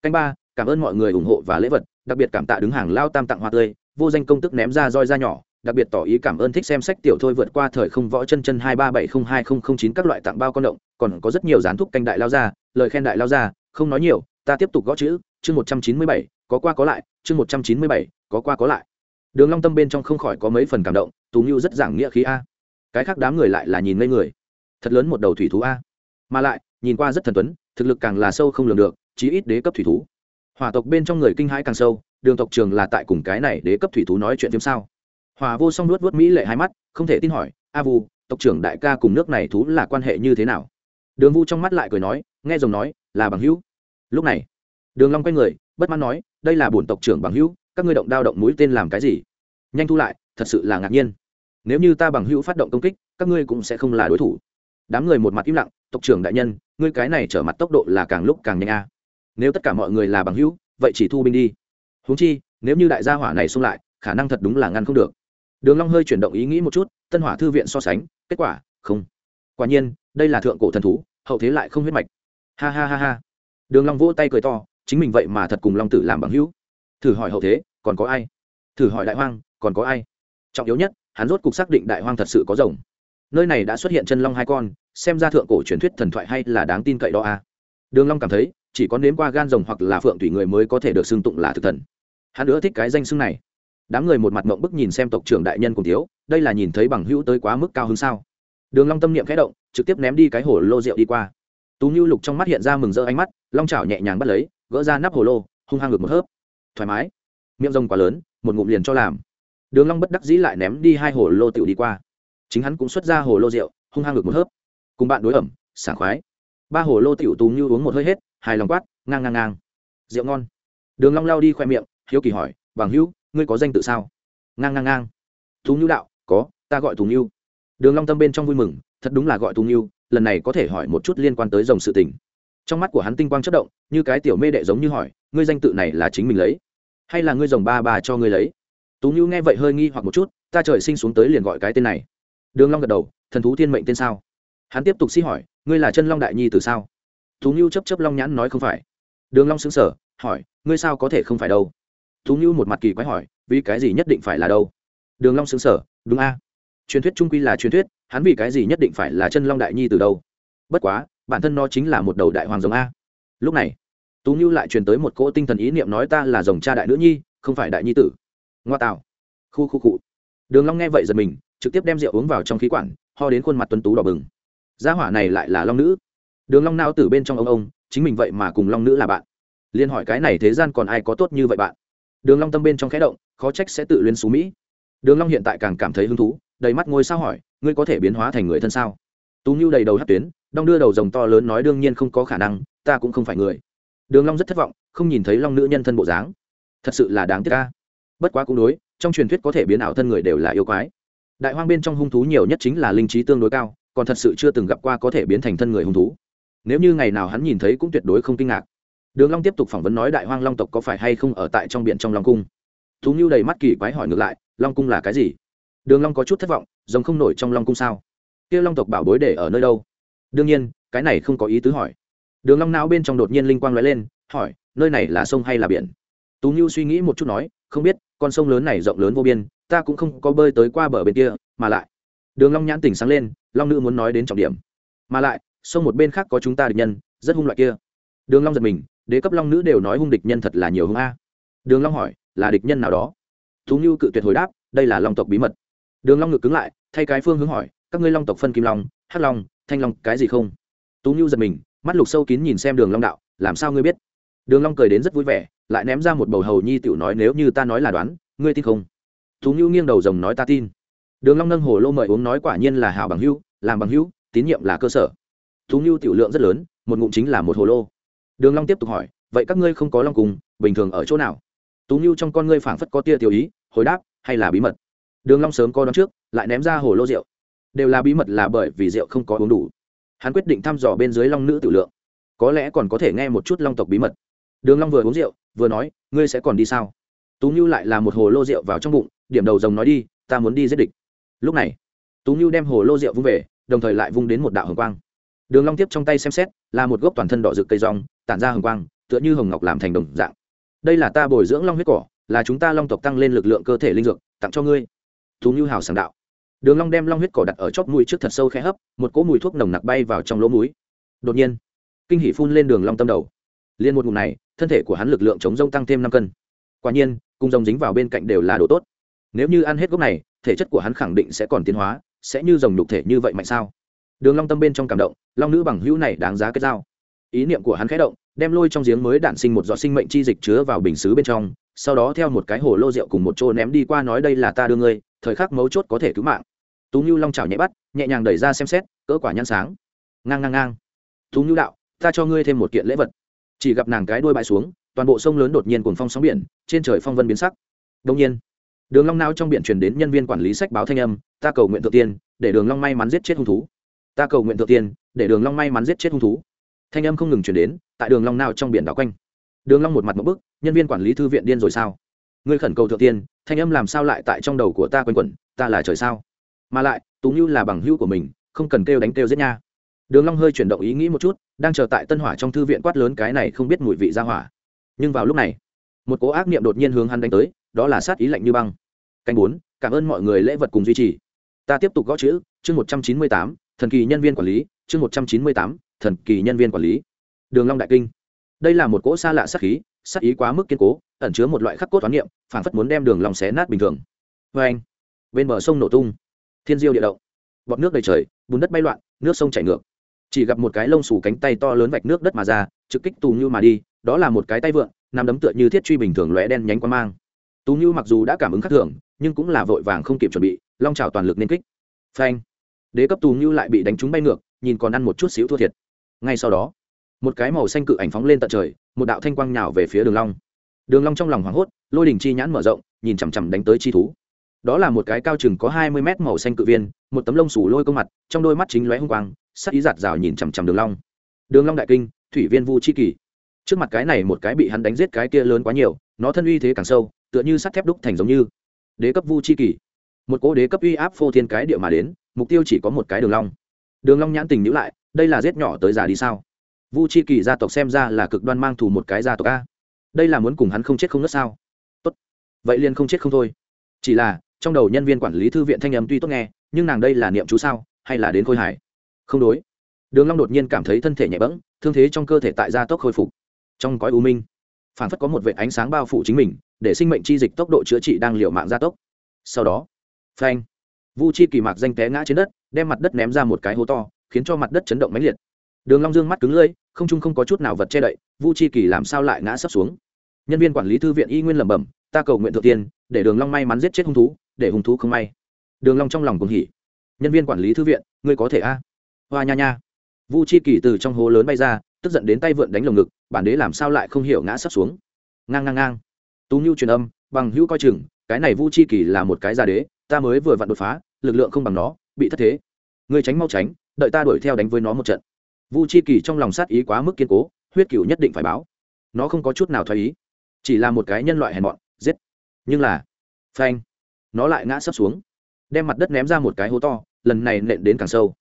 Canh ba, cảm ơn mọi người ủng hộ và lễ vật, đặc biệt cảm tạ đứng hàng lao tam tặng hoa tươi, vô danh công tức ném ra roi ra nhỏ, đặc biệt tỏ ý cảm ơn thích xem sách tiểu thôi vượt qua thời không võ chân chân hai ba bảy không hai không không chín các loại tặng bao con động, còn có rất nhiều gián thúc canh đại lao ra lời khen đại lao ra không nói nhiều, ta tiếp tục gõ chữ, chương một trăm chín mươi bảy, có qua có lại, chương một trăm chín mươi bảy, có qua có lại đường long tâm bên trong không khỏi có mấy phần cảm động, tú ngưu rất giảng nghĩa khí a. Cái khác đám người lại là nhìn ngây người. Thật lớn một đầu thủy thú a. Mà lại, nhìn qua rất thần tuấn, thực lực càng là sâu không lường được, chí ít đế cấp thủy thú. Hỏa tộc bên trong người kinh hãi càng sâu, đường tộc trường là tại cùng cái này đế cấp thủy thú nói chuyện phim sao? Hòa vô song nuốt vớt mỹ lệ hai mắt, không thể tin hỏi, a vu, tộc trưởng đại ca cùng nước này thú là quan hệ như thế nào? Đường vu trong mắt lại cười nói, nghe rồng nói, là bằng hữu. Lúc này, đường long quay người, bất mãn nói, đây là bổn tộc trưởng bằng hữu các ngươi động đao động mũi tên làm cái gì? Nhanh thu lại, thật sự là ngạc nhiên. Nếu như ta bằng hữu phát động công kích, các ngươi cũng sẽ không là đối thủ. Đám người một mặt im lặng, tộc trưởng đại nhân, ngươi cái này trở mặt tốc độ là càng lúc càng nhanh a. Nếu tất cả mọi người là bằng hữu, vậy chỉ thu binh đi. Huống chi, nếu như đại gia hỏa này xung lại, khả năng thật đúng là ngăn không được. Đường long hơi chuyển động ý nghĩ một chút, tân hỏa thư viện so sánh, kết quả, không. Quả nhiên, đây là thượng cổ thần thú, hậu thế lại không huyết mạch. Ha ha ha ha. Đường long vỗ tay cười to, chính mình vậy mà thật cùng long tử làm bằng hữu thử hỏi hậu thế, còn có ai? Thử hỏi đại hoang, còn có ai? Trọng yếu nhất, hắn rốt cục xác định đại hoang thật sự có rồng. Nơi này đã xuất hiện chân long hai con, xem ra thượng cổ truyền thuyết thần thoại hay là đáng tin cậy đó a à? đường long cảm thấy, chỉ có nếm qua gan rồng hoặc là phượng thủy người mới có thể được xưng tụng là thực thần. Hắn nữa thích cái danh xưng này. Đám người một mặt mộng bức nhìn xem tộc trưởng đại nhân cùng thiếu, đây là nhìn thấy bằng hữu tới quá mức cao hơn sao? Đường long tâm niệm khẽ động, trực tiếp ném đi cái hồ lô rượu đi qua. Tú nhu lục trong mắt hiện ra mừng rỡ ánh mắt, long chảo nhẹ nhàng bắt lấy, gỡ ra nắp hồ lô, hung hăng ngược một hớp thoải mái. Miệng rông quá lớn, một ngụm liền cho làm. Đường long bất đắc dĩ lại ném đi hai hồ lô tiểu đi qua. Chính hắn cũng xuất ra hồ lô rượu, hung hăng ngược một hớp. Cùng bạn đối ẩm, sảng khoái. Ba hồ lô tiểu tú như uống một hơi hết, hài lòng quát, ngang ngang ngang. Rượu ngon. Đường long lao đi khoe miệng, hiếu kỳ hỏi, bằng hữu, ngươi có danh tự sao? Ngang ngang ngang. Tú như đạo, có, ta gọi tú như đường long tâm bên trong vui mừng, thật đúng là gọi tú như lần này có thể hỏi một chút liên quan tới dòng sự tình. Trong mắt của hắn tinh quang chớp động, như cái tiểu mê đệ giống như hỏi, ngươi danh tự này là chính mình lấy? Hay là ngươi rồng ba bà cho ngươi lấy? Tú như nghe vậy hơi nghi hoặc một chút, ta trời sinh xuống tới liền gọi cái tên này. Đường long gật đầu, thần thú thiên mệnh tên sao? Hắn tiếp tục xi hỏi, ngươi là chân long đại nhi từ sao? Tú như chấp chấp long nhãn nói không phải. Đường long sững sờ, hỏi, ngươi sao có thể không phải đâu? Tú như một mặt kỳ quái hỏi, vì cái gì nhất định phải là đâu? Đường long sững sờ, đúng a. Truyền thuyết trung quy là truyền thuyết, hắn vì cái gì nhất định phải là chân long đại nhi từ đâu? Bất quá, bản thân nó chính là một đầu đại hoàng rồng a. Lúc này tú như lại truyền tới một cỗ tinh thần ý niệm nói ta là rồng cha đại nữ nhi, không phải đại nhi tử. Ngoa tạo. Khu khu cụ đường long nghe vậy giật mình, trực tiếp đem rượu uống vào trong khí quản, ho đến khuôn mặt tuấn tú đỏ bừng. Gia hỏa này lại là long nữ. Đường long nao tử bên trong ông ông, chính mình vậy mà cùng long nữ là bạn. Liên hỏi cái này thế gian còn ai có tốt như vậy bạn? Đường long tâm bên trong khẽ động, khó trách sẽ tự luyến xú mỹ. Đường long hiện tại càng cảm thấy hứng thú, đầy mắt ngôi sao hỏi, ngươi có thể biến hóa thành người thân sao? Tú nhu đầy đầu hất tuyến, đong đưa đầu rồng to lớn nói đương nhiên không có khả năng, ta cũng không phải người đường long rất thất vọng, không nhìn thấy long nữ nhân thân bộ dáng. Thật sự là đáng tiếc ca bất quá cũng đối, trong truyền thuyết có thể biến ảo thân người đều là yêu quái. Đại hoang bên trong hung thú nhiều nhất chính là linh trí tương đối cao, còn thật sự chưa từng gặp qua có thể biến thành thân người hung thú. Nếu như ngày nào hắn nhìn thấy cũng tuyệt đối không kinh ngạc. Đường long tiếp tục phỏng vấn nói đại hoang long tộc có phải hay không ở tại trong biển trong long cung. Thú nhưu đầy mắt kỳ quái hỏi ngược lại, long cung là cái gì? Đường long có chút thất vọng, giống không nổi trong long cung sao? Kia long tộc bảo bối để ở nơi đâu? Đương nhiên, cái này không có ý tứ hỏi đường long não bên trong đột nhiên linh quang lóe lên, hỏi, nơi này là sông hay là biển? Tú nhu suy nghĩ một chút nói, không biết, con sông lớn này rộng lớn vô biên, ta cũng không có bơi tới qua bờ bên kia, mà lại đường long nhãn tỉnh sáng lên, long nữ muốn nói đến trọng điểm. Mà lại, sông một bên khác có chúng ta địch nhân, rất hung loại kia. Đường long giật mình, đế cấp long nữ đều nói hung địch nhân thật là nhiều hung a. Đường long hỏi, là địch nhân nào đó? Tú nhu cự tuyệt hồi đáp, đây là long tộc bí mật. Đường long ngược cứng lại, thay cái phương hướng hỏi, các ngươi long tộc phân kim long, hắc long, thanh long, cái gì không? Tú nhu giật mình mắt lục sâu kín nhìn xem đường long đạo, làm sao ngươi biết? Đường long cười đến rất vui vẻ, lại ném ra một bầu hầu nhi tiểu nói, nếu như ta nói là đoán, ngươi tin không? Thú như nghiêng đầu rồng nói, ta tin. Đường long nâng hồ lô mời uống nói, quả nhiên là hảo bằng hữu, làm bằng hữu, tín nhiệm là cơ sở. Thú như tiểu lượng rất lớn, một ngụm chính là một hồ lô. Đường long tiếp tục hỏi, vậy các ngươi không có long cùng, bình thường ở chỗ nào? Tú như trong con ngươi phảng phất có tia tiểu ý, hồi đáp, hay là bí mật? Đường long sớm có đoán trước, lại ném ra hồ lô rượu. Đều là bí mật là bởi vì rượu không có uống đủ hắn quyết định thăm dò bên dưới long nữ tiểu lượng. Có lẽ còn có thể nghe một chút long tộc bí mật. Đường long vừa uống rượu, vừa nói, ngươi sẽ còn đi sao? Tú như lại là một hồ lô rượu vào trong bụng, điểm đầu rồng nói đi, ta muốn đi giết địch. Lúc này, tú như đem hồ lô rượu vung về, đồng thời lại vung đến một đạo hồng quang. Đường long tiếp trong tay xem xét, là một gốc toàn thân đỏ rực cây rong, tản ra hồng quang, tựa như hồng ngọc làm thành đồng dạng. Đây là ta bồi dưỡng long huyết cỏ, là chúng ta long tộc tăng lên lực lượng cơ thể linh dược, tặng cho ngươi. Tú như hào sảng đạo đường long đem long huyết cỏ đặt ở chóp mũi trước thật sâu khẽ hấp, một cỗ mùi thuốc nồng nặc bay vào trong lỗ mũi. Đột nhiên, kinh hỉ phun lên đường long tâm đầu. Liên một ngụm này, thân thể của hắn lực lượng chống rông tăng thêm năm cân. Quả nhiên cung rồng dính vào bên cạnh đều là đồ tốt. Nếu như ăn hết gốc này, thể chất của hắn khẳng định sẽ còn tiến hóa, sẽ như rồng nhục thể như vậy mạnh sao? Đường long tâm bên trong cảm động, long nữ bằng hữu này đáng giá kết giao. Ý niệm của hắn khẽ động, đem lôi trong giếng mới đạn sinh một giọt sinh mệnh chi dịch chứa vào bình sứ bên trong, sau đó theo một cái hồ lô rượu cùng một chỗ ném đi qua nói đây là ta đưa ngươi, thời khắc mấu chốt có thể cứu mạng tú nhu long chảo nhẹ bắt, nhẹ nhàng đẩy ra xem xét, cỡ quả nhăn sáng. Ngang ngang ngang. Tú nhu đạo, ta cho ngươi thêm một kiện lễ vật. Chỉ gặp nàng cái đuôi bãi xuống, toàn bộ sông lớn đột nhiên cuồng phong sóng biển, trên trời phong vân biến sắc. Đông nhiên, đường long nao trong biển truyền đến nhân viên quản lý sách báo thanh âm, ta cầu nguyện thượng tiên, để đường long may mắn giết chết hung thú. Ta cầu nguyện thượng tiên, để đường long may mắn giết chết hung thú. Thanh âm không ngừng truyền đến, tại đường long nao trong biển đảo quanh. Đường long một mặt một bức, nhân viên quản lý thư viện điên rồi sao? Ngươi khẩn cầu thượng tiên, thanh âm làm sao lại tại trong đầu của ta quanh quẩn, ta là trời sao? Mà lại, tú như là bằng hữu của mình, không cần kêu đánh kêu giết nha. Đường long hơi chuyển động ý nghĩ một chút, đang chờ tại tân hỏa trong thư viện quát lớn cái này không biết mùi vị ra hỏa. Nhưng vào lúc này, một cố ác niệm đột nhiên hướng hắn đánh tới, đó là sát ý lạnh như băng. Canh bốn, cảm ơn mọi người lễ vật cùng duy trì. Ta tiếp tục gõ chữ, chương một trăm chín mươi tám, thần kỳ nhân viên quản lý, chương một trăm chín mươi tám, thần kỳ nhân viên quản lý. Đường long đại kinh. Đây là một cỗ xa lạ sát khí, sát ý quá mức kiên cố, ẩn chứa một loại khắc cốt toán niệm, phảng phất muốn đem đường lòng xé nát bình thường. Với anh bên bờ sông nổ tung thiên diêu địa động. Bọt nước đầy trời, bùn đất bay loạn, nước sông chảy ngược. Chỉ gặp một cái lông xù cánh tay to lớn vạch nước đất mà ra, trực kích tù như mà đi, đó là một cái tay vượn nằm đấm tựa như thiết truy bình thường lóe đen nhánh quan mang. Tú như mặc dù đã cảm ứng khắc thường, nhưng cũng là vội vàng không kịp chuẩn bị, long trào toàn lực nên kích. Phanh! Đế cấp tù như lại bị đánh trúng bay ngược, nhìn còn ăn một chút xíu thua thiệt. Ngay sau đó, một cái màu xanh cự ảnh phóng lên tận trời, một đạo thanh quang nhào về phía đường long. Đường long trong lòng hoảng hốt, lôi đỉnh chi nhãn mở rộng, nhìn chằm chằm đánh tới chi thú đó là một cái cao chừng có hai mươi mét màu xanh cự viên, một tấm lông sủ lôi công mặt, trong đôi mắt chính lóe hung quang, sắc ý giạt rào nhìn chằm chằm đường long. Đường long đại kinh, thủy viên vu chi kỳ. Trước mặt cái này một cái bị hắn đánh giết cái kia lớn quá nhiều, nó thân uy thế càng sâu, tựa như sắt thép đúc thành giống như đế cấp vu chi kỳ. Một cố đế cấp uy áp phô thiên cái địa mà đến, mục tiêu chỉ có một cái đường long. Đường long nhãn tình nhíu lại, đây là giết nhỏ tới già đi sao? Vu chi kỳ gia tộc xem ra là cực đoan mang thù một cái gia tộc a. Đây là muốn cùng hắn không chết không nứt sao? Tốt. Vậy liền không chết không thôi. Chỉ là trong đầu nhân viên quản lý thư viện thanh âm tuy tốt nghe, nhưng nàng đây là niệm chú sao, hay là đến khôi hải không đối. Đường long đột nhiên cảm thấy thân thể nhẹ bẫng, thương thế trong cơ thể tại gia tốc khôi phục. Trong cõi u minh phản phất có một vệt ánh sáng bao phủ chính mình, để sinh mệnh chi dịch tốc độ chữa trị đang liều mạng gia tốc. Sau đó, phanh, vu chi kỳ mạc danh té ngã trên đất, đem mặt đất ném ra một cái hố to, khiến cho mặt đất chấn động mãnh liệt. Đường long dương mắt cứng lưỡi, không trung không có chút nào vật che đậy, vu chi kỳ làm sao lại ngã sấp xuống? Nhân viên quản lý thư viện y nguyên lẩm bẩm ta cầu nguyện thượng tiên, để đường long may mắn giết chết hung thú, để hung thú không may. Đường long trong lòng cũng hỉ. Nhân viên quản lý thư viện, ngươi có thể a? Hoa nha nha. Vu chi kỳ từ trong hố lớn bay ra, tức giận đến tay vượn đánh lồng ngực, bản đế làm sao lại không hiểu ngã sấp xuống. Ngang ngang ngang. Tú nhu truyền âm, bằng hữu coi chừng, cái này vu chi kỳ là một cái gia đế, ta mới vừa vặn đột phá, lực lượng không bằng nó, bị thất thế. Ngươi tránh mau tránh, đợi ta đuổi theo đánh với nó một trận. Vu chi kỳ trong lòng sát ý quá mức kiên cố, huyết cửu nhất định phải báo. Nó không có chút nào thoái ý, chỉ là một cái nhân loại hèn mọn nhưng là, phanh, nó lại ngã sấp xuống, đem mặt đất ném ra một cái hố to, lần này nện đến càng sâu.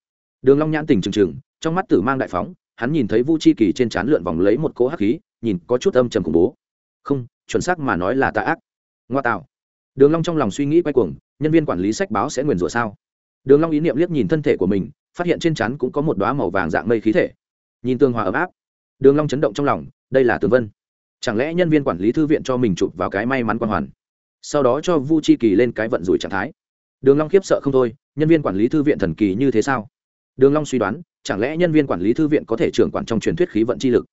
Đường long nhãn tỉnh trừng trừng, trong mắt tử mang đại phóng, hắn nhìn thấy vu chi kỳ trên trán lượn vòng lấy một cỗ hắc khí, nhìn có chút âm trầm khủng bố. Không, chuẩn xác mà nói là tà ác. Ngoa tạo. Đường long trong lòng suy nghĩ quay cuồng, nhân viên quản lý sách báo sẽ nguyền rủa sao? Đường long ý niệm liếc nhìn thân thể của mình, phát hiện trên trán cũng có một đóa màu vàng dạng mây khí thể. Nhìn tương hòa ấm áp. Đường long chấn động trong lòng, đây là tường vân. Chẳng lẽ nhân viên quản lý thư viện cho mình chụp vào cái may mắn quan hoàn? Sau đó cho vu chi kỳ lên cái vận rủi trạng thái. Đường long khiếp sợ không thôi, nhân viên quản lý thư viện thần kỳ như thế sao? Đường long suy đoán, chẳng lẽ nhân viên quản lý thư viện có thể trưởng quản trong truyền thuyết khí vận chi lực?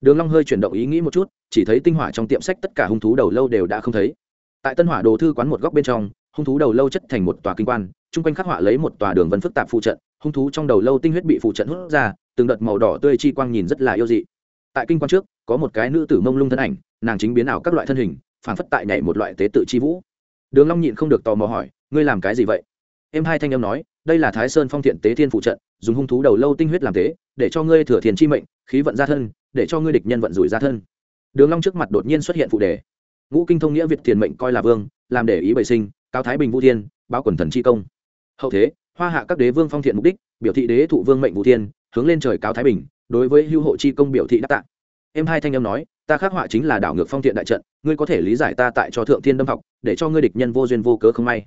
Đường long hơi chuyển động ý nghĩ một chút, chỉ thấy tinh hỏa trong tiệm sách tất cả hung thú đầu lâu đều đã không thấy. Tại tân hỏa đồ thư quán một góc bên trong, hung thú đầu lâu chất thành một tòa kinh quan trung quanh khắc họa lấy một tòa đường vân phức tạp phụ trận, hung thú trong đầu lâu tinh huyết bị phụ trận hút ra, từng đợt màu đỏ tươi chi quang nhìn rất là yêu dị. Tại kinh quan trước, có một cái nữ tử mông lung thân ảnh, nàng chính biến ảo các loại thân hình phản phất tại nhảy một loại tế tự chi vũ. Đường long nhịn không được tò mò hỏi, ngươi làm cái gì vậy? Em hai thanh âm nói, đây là thái sơn phong thiện tế thiên phụ trận, dùng hung thú đầu lâu tinh huyết làm tế, để cho ngươi thừa thiền chi mệnh, khí vận gia thân, để cho ngươi địch nhân vận rủi gia thân. Đường long trước mặt đột nhiên xuất hiện phụ đề. Ngũ kinh thông nghĩa việt tiền mệnh coi là vương, làm để ý bệ sinh cao thái bình vũ thiên, báo quần thần chi công. Hậu thế, hoa hạ các đế vương phong thiện mục đích, biểu thị đế thụ vương mệnh vũ thiên, hướng lên trời cao thái bình, đối với hưu hộ chi công biểu thị đắc tạ. Em hai thanh âm nói ta khắc họa chính là đảo ngược phong thiện đại trận, ngươi có thể lý giải ta tại cho thượng thiên đâm học, để cho ngươi địch nhân vô duyên vô cớ không may.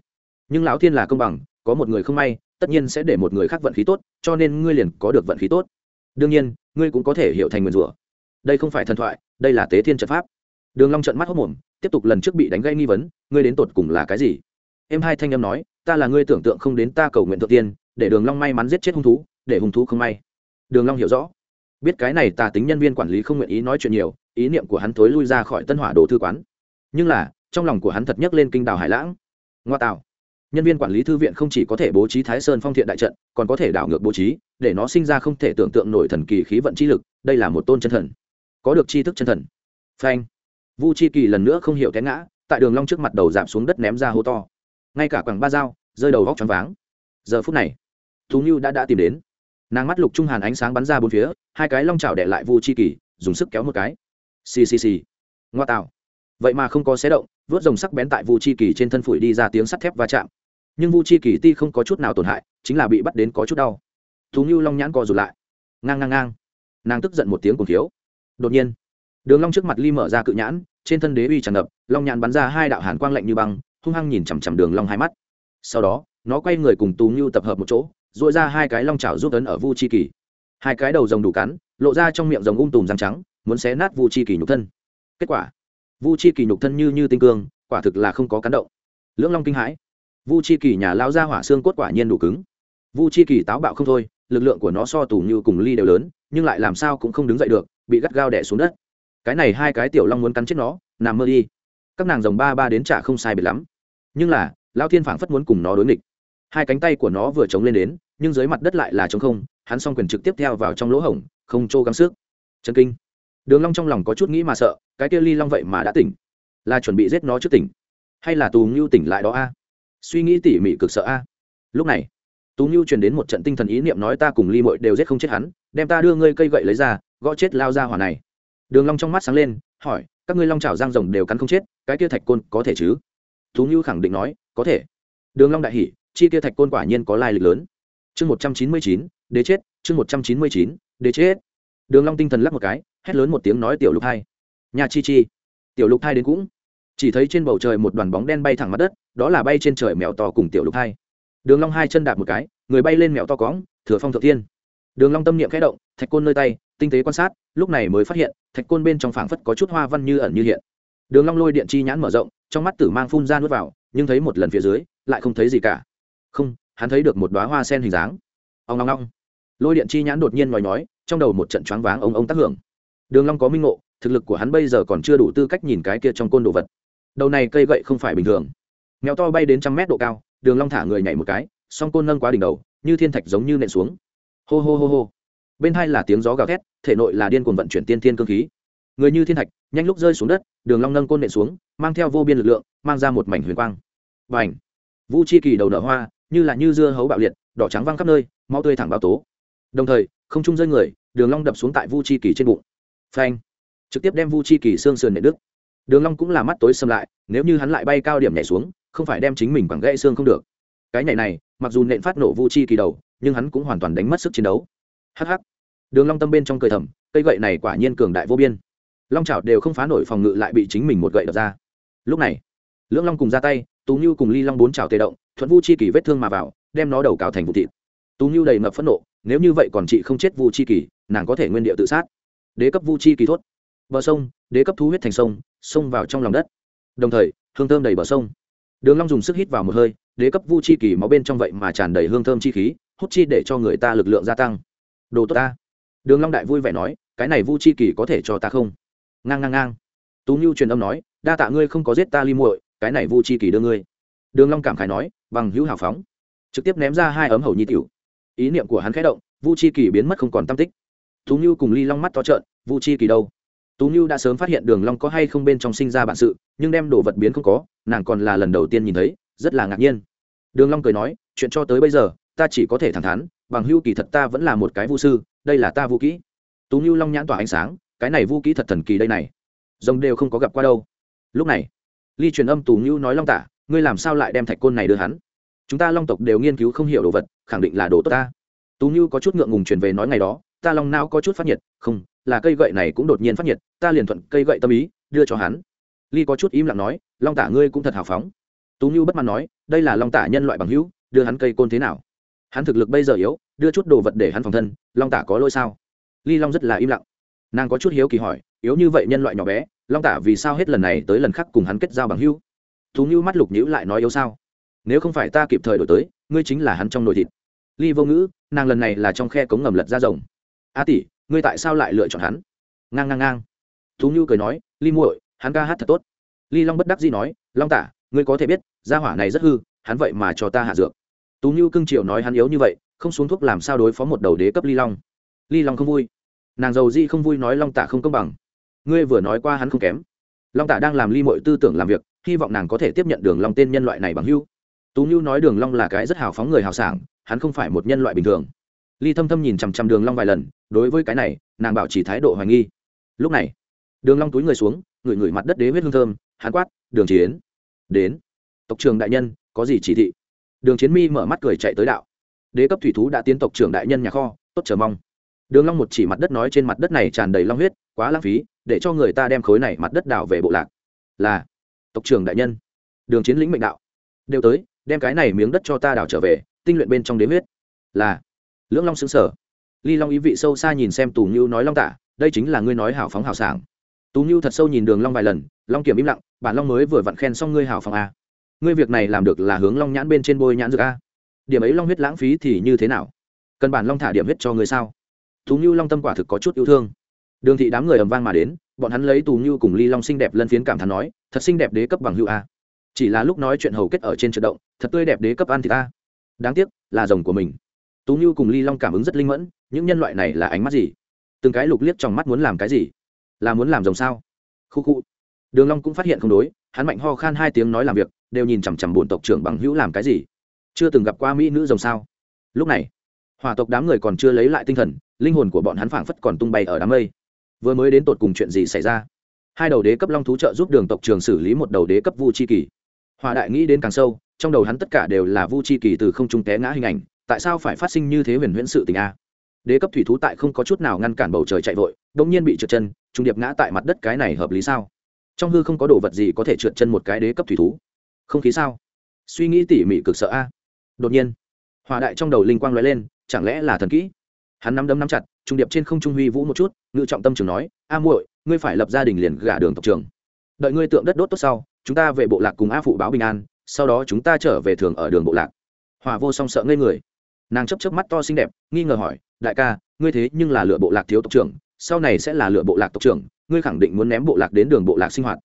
Nhưng lão thiên là công bằng, có một người không may, tất nhiên sẽ để một người khác vận khí tốt, cho nên ngươi liền có được vận khí tốt. Đương nhiên, ngươi cũng có thể hiểu thành nguyền rủa. Đây không phải thần thoại, đây là tế thiên trận pháp. Đường long trận mắt hốt mồm, tiếp tục lần trước bị đánh gây nghi vấn, ngươi đến tột cùng là cái gì? Em hai thanh âm nói, ta là ngươi tưởng tượng không đến ta cầu nguyện thượng tiên, để đường long may mắn giết chết hung thú, để hung thú không may. Đường long hiểu rõ. Biết cái này tà tính nhân viên quản lý không nguyện ý nói chuyện nhiều ý niệm của hắn thối lui ra khỏi tân hỏa đồ thư quán. Nhưng là, trong lòng của hắn thật nhấc lên kinh đào hải lãng. Ngoa tạo. Nhân viên quản lý thư viện không chỉ có thể bố trí thái sơn phong thiện đại trận, còn có thể đảo ngược bố trí, để nó sinh ra không thể tưởng tượng nổi thần kỳ khí vận chi lực, đây là một tôn chân thần. Có được tri thức chân thần. Phanh. Vu chi kỳ lần nữa không hiểu té ngã, tại đường long trước mặt đầu giảm xuống đất ném ra hố to. Ngay cả quảng ba dao, rơi đầu vóc choáng váng. Giờ phút này, thú nhu đã đã tìm đến. Nàng mắt lục trung hàn ánh sáng bắn ra bốn phía, hai cái long chảo đè lại vu chi kỳ, dùng sức kéo một cái xì xì xì. Ngoa tạo vậy mà không có xé động vớt rồng sắc bén tại vu chi kỳ trên thân phủi đi ra tiếng sắt thép va chạm. Nhưng vu chi kỳ ti không có chút nào tổn hại, chính là bị bắt đến có chút đau. Thú như long nhãn co rụt lại. Ngang ngang ngang. Nàng tức giận một tiếng cùng thiếu. Đột nhiên, đường long trước mặt ly mở ra cự nhãn, trên thân đế uy tràn ngập, long nhãn bắn ra hai đạo hàn quang lạnh như băng, hung hăng nhìn chằm chằm đường long hai mắt. Sau đó, nó quay người cùng tú như tập hợp một chỗ dội ra hai cái long chảo giúp ấn ở vu chi kỳ. Hai cái đầu rồng đủ cắn, lộ ra trong miệng rồng um tùm răng trắng muốn xé nát vu chi kỳ nhục thân. Kết quả, vu chi kỳ nhục thân như như tinh cương, quả thực là không có cắn động. Lưỡng long kinh hãi. Vu chi kỳ nhà lao ra hỏa xương cốt quả nhiên đủ cứng. Vu chi kỳ táo bạo không thôi, lực lượng của nó so tù như cùng ly đều lớn, nhưng lại làm sao cũng không đứng dậy được, bị gắt gao đẻ xuống đất. Cái này hai cái tiểu long muốn cắn chết nó, nằm mơ đi. Các nàng rồng ba ba đến trả không sai biệt lắm. Nhưng là lao thiên phảng phất muốn cùng nó đối nghịch. Hai cánh tay của nó vừa chống lên đến, nhưng dưới mặt đất lại là chống không, hắn s o n g quyền trực tiếp theo vào trong lỗ hổng, không trô gắng sức. Chân kinh đường long trong lòng có chút nghĩ mà sợ, cái kia ly long vậy mà đã tỉnh, là chuẩn bị giết nó trước tỉnh, hay là tù ngưu tỉnh lại đó a? Suy nghĩ tỉ mỉ cực sợ a. Lúc này, tú ngưu truyền đến một trận tinh thần ý niệm nói ta cùng ly mội đều giết không chết hắn, đem ta đưa ngươi cây gậy lấy ra, gõ chết lao ra hỏa này. Đường long trong mắt sáng lên, hỏi, các ngươi long chảo giang rồng đều cắn không chết, cái kia thạch côn có thể chứ? Tú ngưu khẳng định nói, có thể. Đường long đại hỉ, chi kia thạch côn quả nhiên có lai lịch lớn. Chương một trăm chín mươi chín, đế chết, chương một trăm chín mươi chín, đế chết. Đường long tinh thần lắc một cái hét lớn một tiếng nói tiểu lục hai. Nhà chi chi. Tiểu lục hai đến cũng. Chỉ thấy trên bầu trời một đoàn bóng đen bay thẳng mặt đất, đó là bay trên trời mèo to cùng tiểu lục hai. Đường long hai chân đạp một cái, người bay lên mèo to cõng, thừa phong thượng thiên. Đường long tâm niệm khẽ động, thạch côn nơi tay, tinh tế quan sát, lúc này mới phát hiện, thạch côn bên trong phảng phất có chút hoa văn như ẩn như hiện. Đường long lôi điện chi nhãn mở rộng, trong mắt tử mang phun ra nuốt vào, nhưng thấy một lần phía dưới, lại không thấy gì cả. Không, hắn thấy được một đóa hoa sen hình dáng. Ông ong ong. Lôi điện chi nhãn đột nhiên nói nói trong đầu một trận choáng váng ông ông tác hưởng đường long có minh ngộ, thực lực của hắn bây giờ còn chưa đủ tư cách nhìn cái kia trong côn đồ vật. Đầu này cây gậy không phải bình thường. Mèo to bay đến trăm mét độ cao, đường long thả người nhảy một cái, song côn nâng quá đỉnh đầu, như thiên thạch giống như nện xuống. Hô hô hô hô. Bên hai là tiếng gió gào thét, thể nội là điên cuồng vận chuyển tiên thiên cương khí. Người như thiên thạch, nhanh lúc rơi xuống đất, đường long nâng côn nện xuống, mang theo vô biên lực lượng, mang ra một mảnh huyền quang. Bành! Vũ chi kỳ đầu nở hoa, như là như dưa hấu bạo liệt, đỏ trắng văng khắp nơi mau tươi thẳng bao tố. Đồng thời, không trung rơi người, đường long đập xuống tại vu chi kỳ trên bụng phanh. Trực tiếp đem vu chi kỳ xương sườn nệ đứt. Đường long cũng là mắt tối sầm lại nếu như hắn lại bay cao điểm nhảy xuống không phải đem chính mình bằng gãy xương không được. Cái nhảy này mặc dù nện phát nổ vu chi kỳ đầu nhưng hắn cũng hoàn toàn đánh mất sức chiến đấu. Hắc hắc, đường long tâm bên trong cười thầm cây gậy này quả nhiên cường đại vô biên. Long chảo đều không phá nổi phòng ngự lại bị chính mình một gậy đập ra. Lúc này lưỡng long cùng ra tay tú nhu cùng ly long bốn chảo tê động thuận vu chi kỳ vết thương mà vào đem nó đầu cào thành vụ thịt. Tú nhu đầy ngập phẫn nộ nếu như vậy còn chị không chết vu chi kỳ nàng có thể nguyên địa tự sát đế cấp vu chi kỳ thốt. Bờ sông, đế cấp thu huyết thành sông sông vào trong lòng đất. Đồng thời, hương thơm đầy bờ sông. Đường long dùng sức hít vào một hơi, đế cấp vu chi kỳ máu bên trong vậy mà tràn đầy hương thơm chi khí, hút chi để cho người ta lực lượng gia tăng. Đồ tốt ta. Đường long đại vui vẻ nói, cái này vu chi kỳ có thể cho ta không? Ngang ngang ngang. Tú nhu truyền âm nói, đa tạ ngươi không có giết ta ly muội, cái này vu chi kỳ đưa ngươi. Đường long cảm khái nói, bằng hữu hào phóng. Trực tiếp ném ra hai ấm hầu nhi tiểu. Ý niệm của hắn khẽ động, vu chi kỳ biến mất không còn tâm tích tú như cùng ly long mắt to trợn, vu chi kỳ đâu? Tú như đã sớm phát hiện đường long có hay không bên trong sinh ra bản sự, nhưng đem đồ vật biến không có, nàng còn là lần đầu tiên nhìn thấy, rất là ngạc nhiên. Đường long cười nói, chuyện cho tới bây giờ, ta chỉ có thể thẳng thắn, bằng hưu kỳ thật ta vẫn là một cái vu sư, đây là ta vu kỹ. Tú như long nhãn tỏa ánh sáng, cái này vu kỹ thật thần kỳ đây này. Rồng đều không có gặp qua đâu. Lúc này, ly truyền âm tú như nói long tả, ngươi làm sao lại đem thạch côn này đưa hắn? Chúng ta long tộc đều nghiên cứu không hiểu đồ vật, khẳng định là đồ tốt ta. Tú như có chút ngượng ngùng truyền về nói ngày đó ta long não có chút phát nhiệt, không, là cây gậy này cũng đột nhiên phát nhiệt, ta liền thuận cây gậy tâm ý, đưa cho hắn. Ly có chút im lặng nói, long tả ngươi cũng thật hào phóng. Tú nhu bất mãn nói, đây là long tả nhân loại bằng hữu, đưa hắn cây côn thế nào? Hắn thực lực bây giờ yếu, đưa chút đồ vật để hắn phòng thân, long tả có lỗi sao? Ly long rất là im lặng. Nàng có chút hiếu kỳ hỏi, yếu như vậy nhân loại nhỏ bé, long tả vì sao hết lần này tới lần khác cùng hắn kết giao bằng hữu? Tú nhu mắt lục nhữ lại nói yếu sao? Nếu không phải ta kịp thời đổi tới, ngươi chính là hắn trong nội thịt. Ly vô ngữ, nàng lần này là trong khe cống ngầm lật ra rồng a tỷ, ngươi tại sao lại lựa chọn hắn? Ngang ngang ngang. Tú như cười nói, ly muội, hắn ca hát thật tốt. Ly long bất đắc dĩ nói, long tả, ngươi có thể biết, gia hỏa này rất hư, hắn vậy mà cho ta hạ dược. Tú như cưng triều nói hắn yếu như vậy, không xuống thuốc làm sao đối phó một đầu đế cấp ly long. Ly long không vui. Nàng giàu di không vui nói long tả không công bằng. Ngươi vừa nói qua hắn không kém. Long tả đang làm ly mọi tư tưởng làm việc, hy vọng nàng có thể tiếp nhận đường long tên nhân loại này bằng hưu tú như nói đường long là cái rất hào phóng người hào sảng, hắn không phải một nhân loại bình thường ly thâm thâm nhìn chằm chằm đường long vài lần, đối với cái này, nàng bảo chỉ thái độ hoài nghi. Lúc này, đường long túi người xuống, ngửi ngửi mặt đất đế huyết hương thơm, hắn quát, đường chiến, đến. Tộc trưởng đại nhân, có gì chỉ thị? Đường chiến mi mở mắt cười chạy tới đạo, đế cấp thủy thú đã tiến tộc trưởng đại nhân nhà kho, tốt chờ mong. Đường long một chỉ mặt đất nói trên mặt đất này tràn đầy long huyết, quá lãng phí, để cho người ta đem khối này mặt đất đảo về bộ lạc. Là, tộc trưởng đại nhân. Đường chiến lĩnh mệnh đạo, đều tới, đem cái này miếng đất cho ta đảo trở về, tinh luyện bên trong đế huyết. Là lưỡng long xứng sở ly long ý vị sâu xa nhìn xem tù như nói long tả, đây chính là ngươi nói hảo phóng hảo sảng. Tú như thật sâu nhìn đường long vài lần, long kiểm im lặng, bản long mới vừa vặn khen xong ngươi hảo phóng a. Ngươi việc này làm được là hướng long nhãn bên trên bôi nhãn dược a. Điểm ấy long huyết lãng phí thì như thế nào? Cần bản long thả điểm huyết cho ngươi sao? Tú như long tâm quả thực có chút yêu thương. Đường thị đám người ầm vang mà đến, bọn hắn lấy tù như cùng ly long xinh đẹp lân phiến cảm thán nói, thật xinh đẹp đế cấp bằng hữu a. Chỉ là lúc nói chuyện hầu kết ở trên trận động, thật tươi đẹp đế cấp ăn thì ta đáng tiếc, là rồng của mình tú như cùng ly long cảm ứng rất linh mẫn, những nhân loại này là ánh mắt gì? Từng cái lục liếc trong mắt muốn làm cái gì? Là muốn làm rồng sao? Khu khu. Đường long cũng phát hiện không đối, hắn mạnh ho khan hai tiếng nói làm việc, đều nhìn chằm chằm bổn tộc trưởng bằng hữu làm cái gì? Chưa từng gặp qua mỹ nữ rồng sao? Lúc này hỏa tộc đám người còn chưa lấy lại tinh thần, linh hồn của bọn hắn phảng phất còn tung bay ở đám mây. Vừa mới đến tột cùng chuyện gì xảy ra? Hai đầu đế cấp long thú trợ giúp đường tộc trường xử lý một đầu đế cấp vu chi kỳ. Hòa đại nghĩ đến càng sâu, trong đầu hắn tất cả đều là vu chi kỳ từ không trung té ngã hình ảnh tại sao phải phát sinh như thế huyền huyễn sự tình a? Đế cấp thủy thú tại không có chút nào ngăn cản bầu trời chạy vội đ ỗ n g nhiên bị trượt chân, trung điệp ngã tại mặt đất cái này hợp lý sao? Trong hư không có đồ vật gì có thể trượt chân một cái đế cấp thủy thú? Không khí sao? Suy nghĩ tỉ mỉ cực sợ a. Đột nhiên hòa đại trong đầu linh quang l lên, chẳng lẽ là thần kỹ? Hắn nắm đấm nắm chặt, trung điệp trên không trung huy vũ một chút, ngự trọng tâm trường nói, a muội, ngươi phải lập gia đình liền gả đường tộc trường. Đợi ngươi tượng đất đốt tốt sau, chúng ta về bộ lạc cùng a phụ báo bình an, sau đó chúng ta trở về thường ở đường bộ lạc. Hòa vô song sợ ngây người nàng chấp chấp mắt to xinh đẹp, nghi ngờ hỏi, đại ca, ngươi thế nhưng là lựa bộ lạc thiếu tộc trưởng, sau này sẽ là lựa bộ lạc tộc trưởng, ngươi khẳng định muốn ném bộ lạc đến đường bộ lạc sinh hoạt.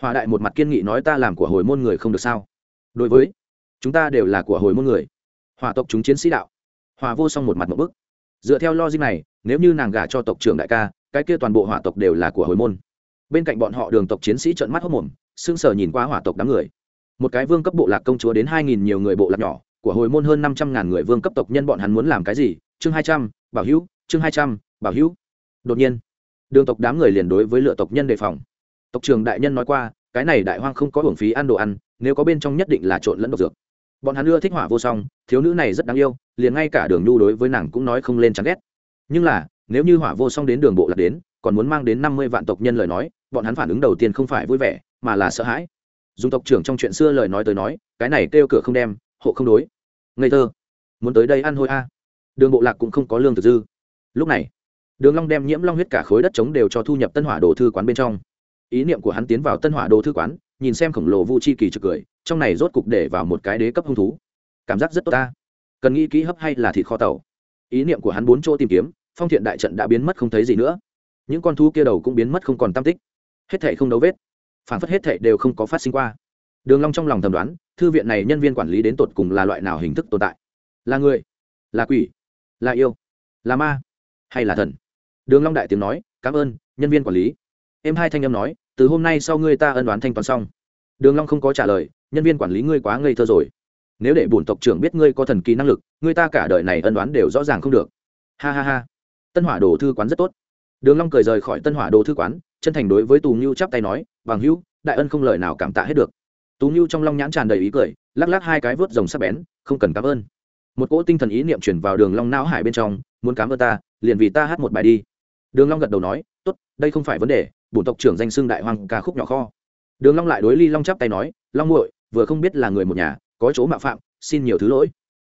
Hòa đại một mặt kiên nghị nói, ta làm của hồi môn người không được sao? Đối với, chúng ta đều là của hồi môn người. Hòa tộc chúng chiến sĩ đạo. Hòa vô song một mặt một bức. Dựa theo logic này, nếu như nàng gả cho tộc trưởng đại ca, cái kia toàn bộ hỏa tộc đều là của hồi môn. Bên cạnh bọn họ đường tộc chiến sĩ trợn mắt hốc mồm sưng sờ nhìn qua hỏa tộc đám người. Một cái vương cấp bộ lạc công chúa đến hai nghìn nhiều người bộ lạc nhỏ của hồi môn hơn năm trăm ngàn người vương cấp tộc nhân bọn hắn muốn làm cái gì? Chương hai trăm, bảo hữu, chương hai trăm, bảo hữu. Đột nhiên, đường tộc đám người liền đối với lựa tộc nhân đề phòng. Tộc trường đại nhân nói qua, cái này đại hoang không có hưởng phí ăn đồ ăn, nếu có bên trong nhất định là trộn lẫn độc dược. Bọn hắn ưa thích hỏa vô song, thiếu nữ này rất đáng yêu, liền ngay cả đường nhu đối với nàng cũng nói không lên chán ghét. Nhưng là, nếu như hỏa vô song đến đường bộ lạc đến, còn muốn mang đến năm mươi vạn tộc nhân lời nói, bọn hắn phản ứng đầu tiên không phải vui vẻ, mà là sợ hãi. Dùng tộc trưởng trong chuyện xưa lời nói tới nói, cái này kêu cửa không đem, hộ không đối ngây thơ. Muốn tới đây ăn hôi a. Đường bộ lạc cũng không có lương thực dư. Lúc này, đường long đem nhiễm long huyết cả khối đất trống đều cho thu nhập tân hỏa đồ thư quán bên trong. Ý niệm của hắn tiến vào tân hỏa đồ thư quán, nhìn xem khổng lồ vu chi kỳ trực cười, trong này rốt cục để vào một cái đế cấp hung thú. Cảm giác rất tốt ta. Cần nghĩ kỹ hấp hay là thịt kho tàu. Ý niệm của hắn bốn chỗ tìm kiếm, phong thiện đại trận đã biến mất không thấy gì nữa. Những con thú kia đầu cũng biến mất không còn tam tích. Hết thảy không dấu vết. Phản phất hết thảy đều không có phát sinh qua đường long trong lòng thầm đoán, thư viện này nhân viên quản lý đến tột cùng là loại nào hình thức tồn tại? Là người? Là quỷ? Là yêu? Là ma? Hay là thần? Đường long đại tiếng nói, cảm ơn, nhân viên quản lý. Em hai thanh âm nói, từ hôm nay sau ngươi ta ân đoán thanh toán xong. Đường long không có trả lời, nhân viên quản lý ngươi quá ngây thơ rồi. Nếu để bổn tộc trưởng biết ngươi có thần kỳ năng lực, ngươi ta cả đời này ân đoán đều rõ ràng không được. Ha ha ha. Tân hỏa đồ thư quán rất tốt. Đường long cười rời khỏi tân hỏa đồ thư quán, chân thành đối với tù ngưu chắp tay nói, bằng hữu, đại ân không lời nào cảm tạ hết được tú ngưu trong long nhãn tràn đầy ý cười, lắc lắc hai cái vớt rồng sắc bén, không cần cảm ơn. Một cỗ tinh thần ý niệm chuyển vào đường long não hải bên trong, muốn cảm ơn ta, liền vì ta hát một bài đi. Đường long gật đầu nói, tốt, đây không phải vấn đề, bổn tộc trưởng danh xưng đại hoàng ca khúc nhỏ kho. Đường long lại đối ly long chắp tay nói, long muội, vừa không biết là người một nhà, có chỗ mạo phạm, xin nhiều thứ lỗi.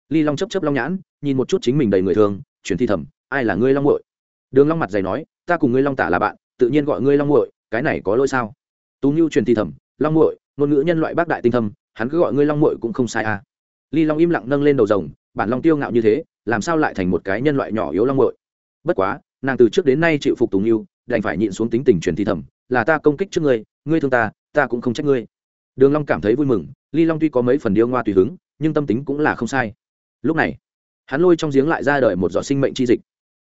Ly long chấp chấp long nhãn, nhìn một chút chính mình đầy người thường, chuyển thi thầm, ai là ngươi long muội? Đường long mặt dày nói, ta cùng ngươi long tả là bạn, tự nhiên gọi ngươi long muội, cái này có lỗi sao? Tú nhu truyền thi thầm, long muội ngôn ngữ nhân loại bác đại tinh thâm hắn cứ gọi ngươi long muội cũng không sai à. Ly long im lặng nâng lên đầu rồng bản long tiêu ngạo như thế làm sao lại thành một cái nhân loại nhỏ yếu long muội? Bất quá nàng từ trước đến nay chịu phục tùng yêu, đành phải nhịn xuống tính tình truyền thi thầm là ta công kích trước ngươi ngươi thương ta ta cũng không trách ngươi. Đường long cảm thấy vui mừng ly long tuy có mấy phần điêu ngoa tùy hứng nhưng tâm tính cũng là không sai. Lúc này hắn lôi trong giếng lại ra đời một giọt sinh mệnh chi dịch.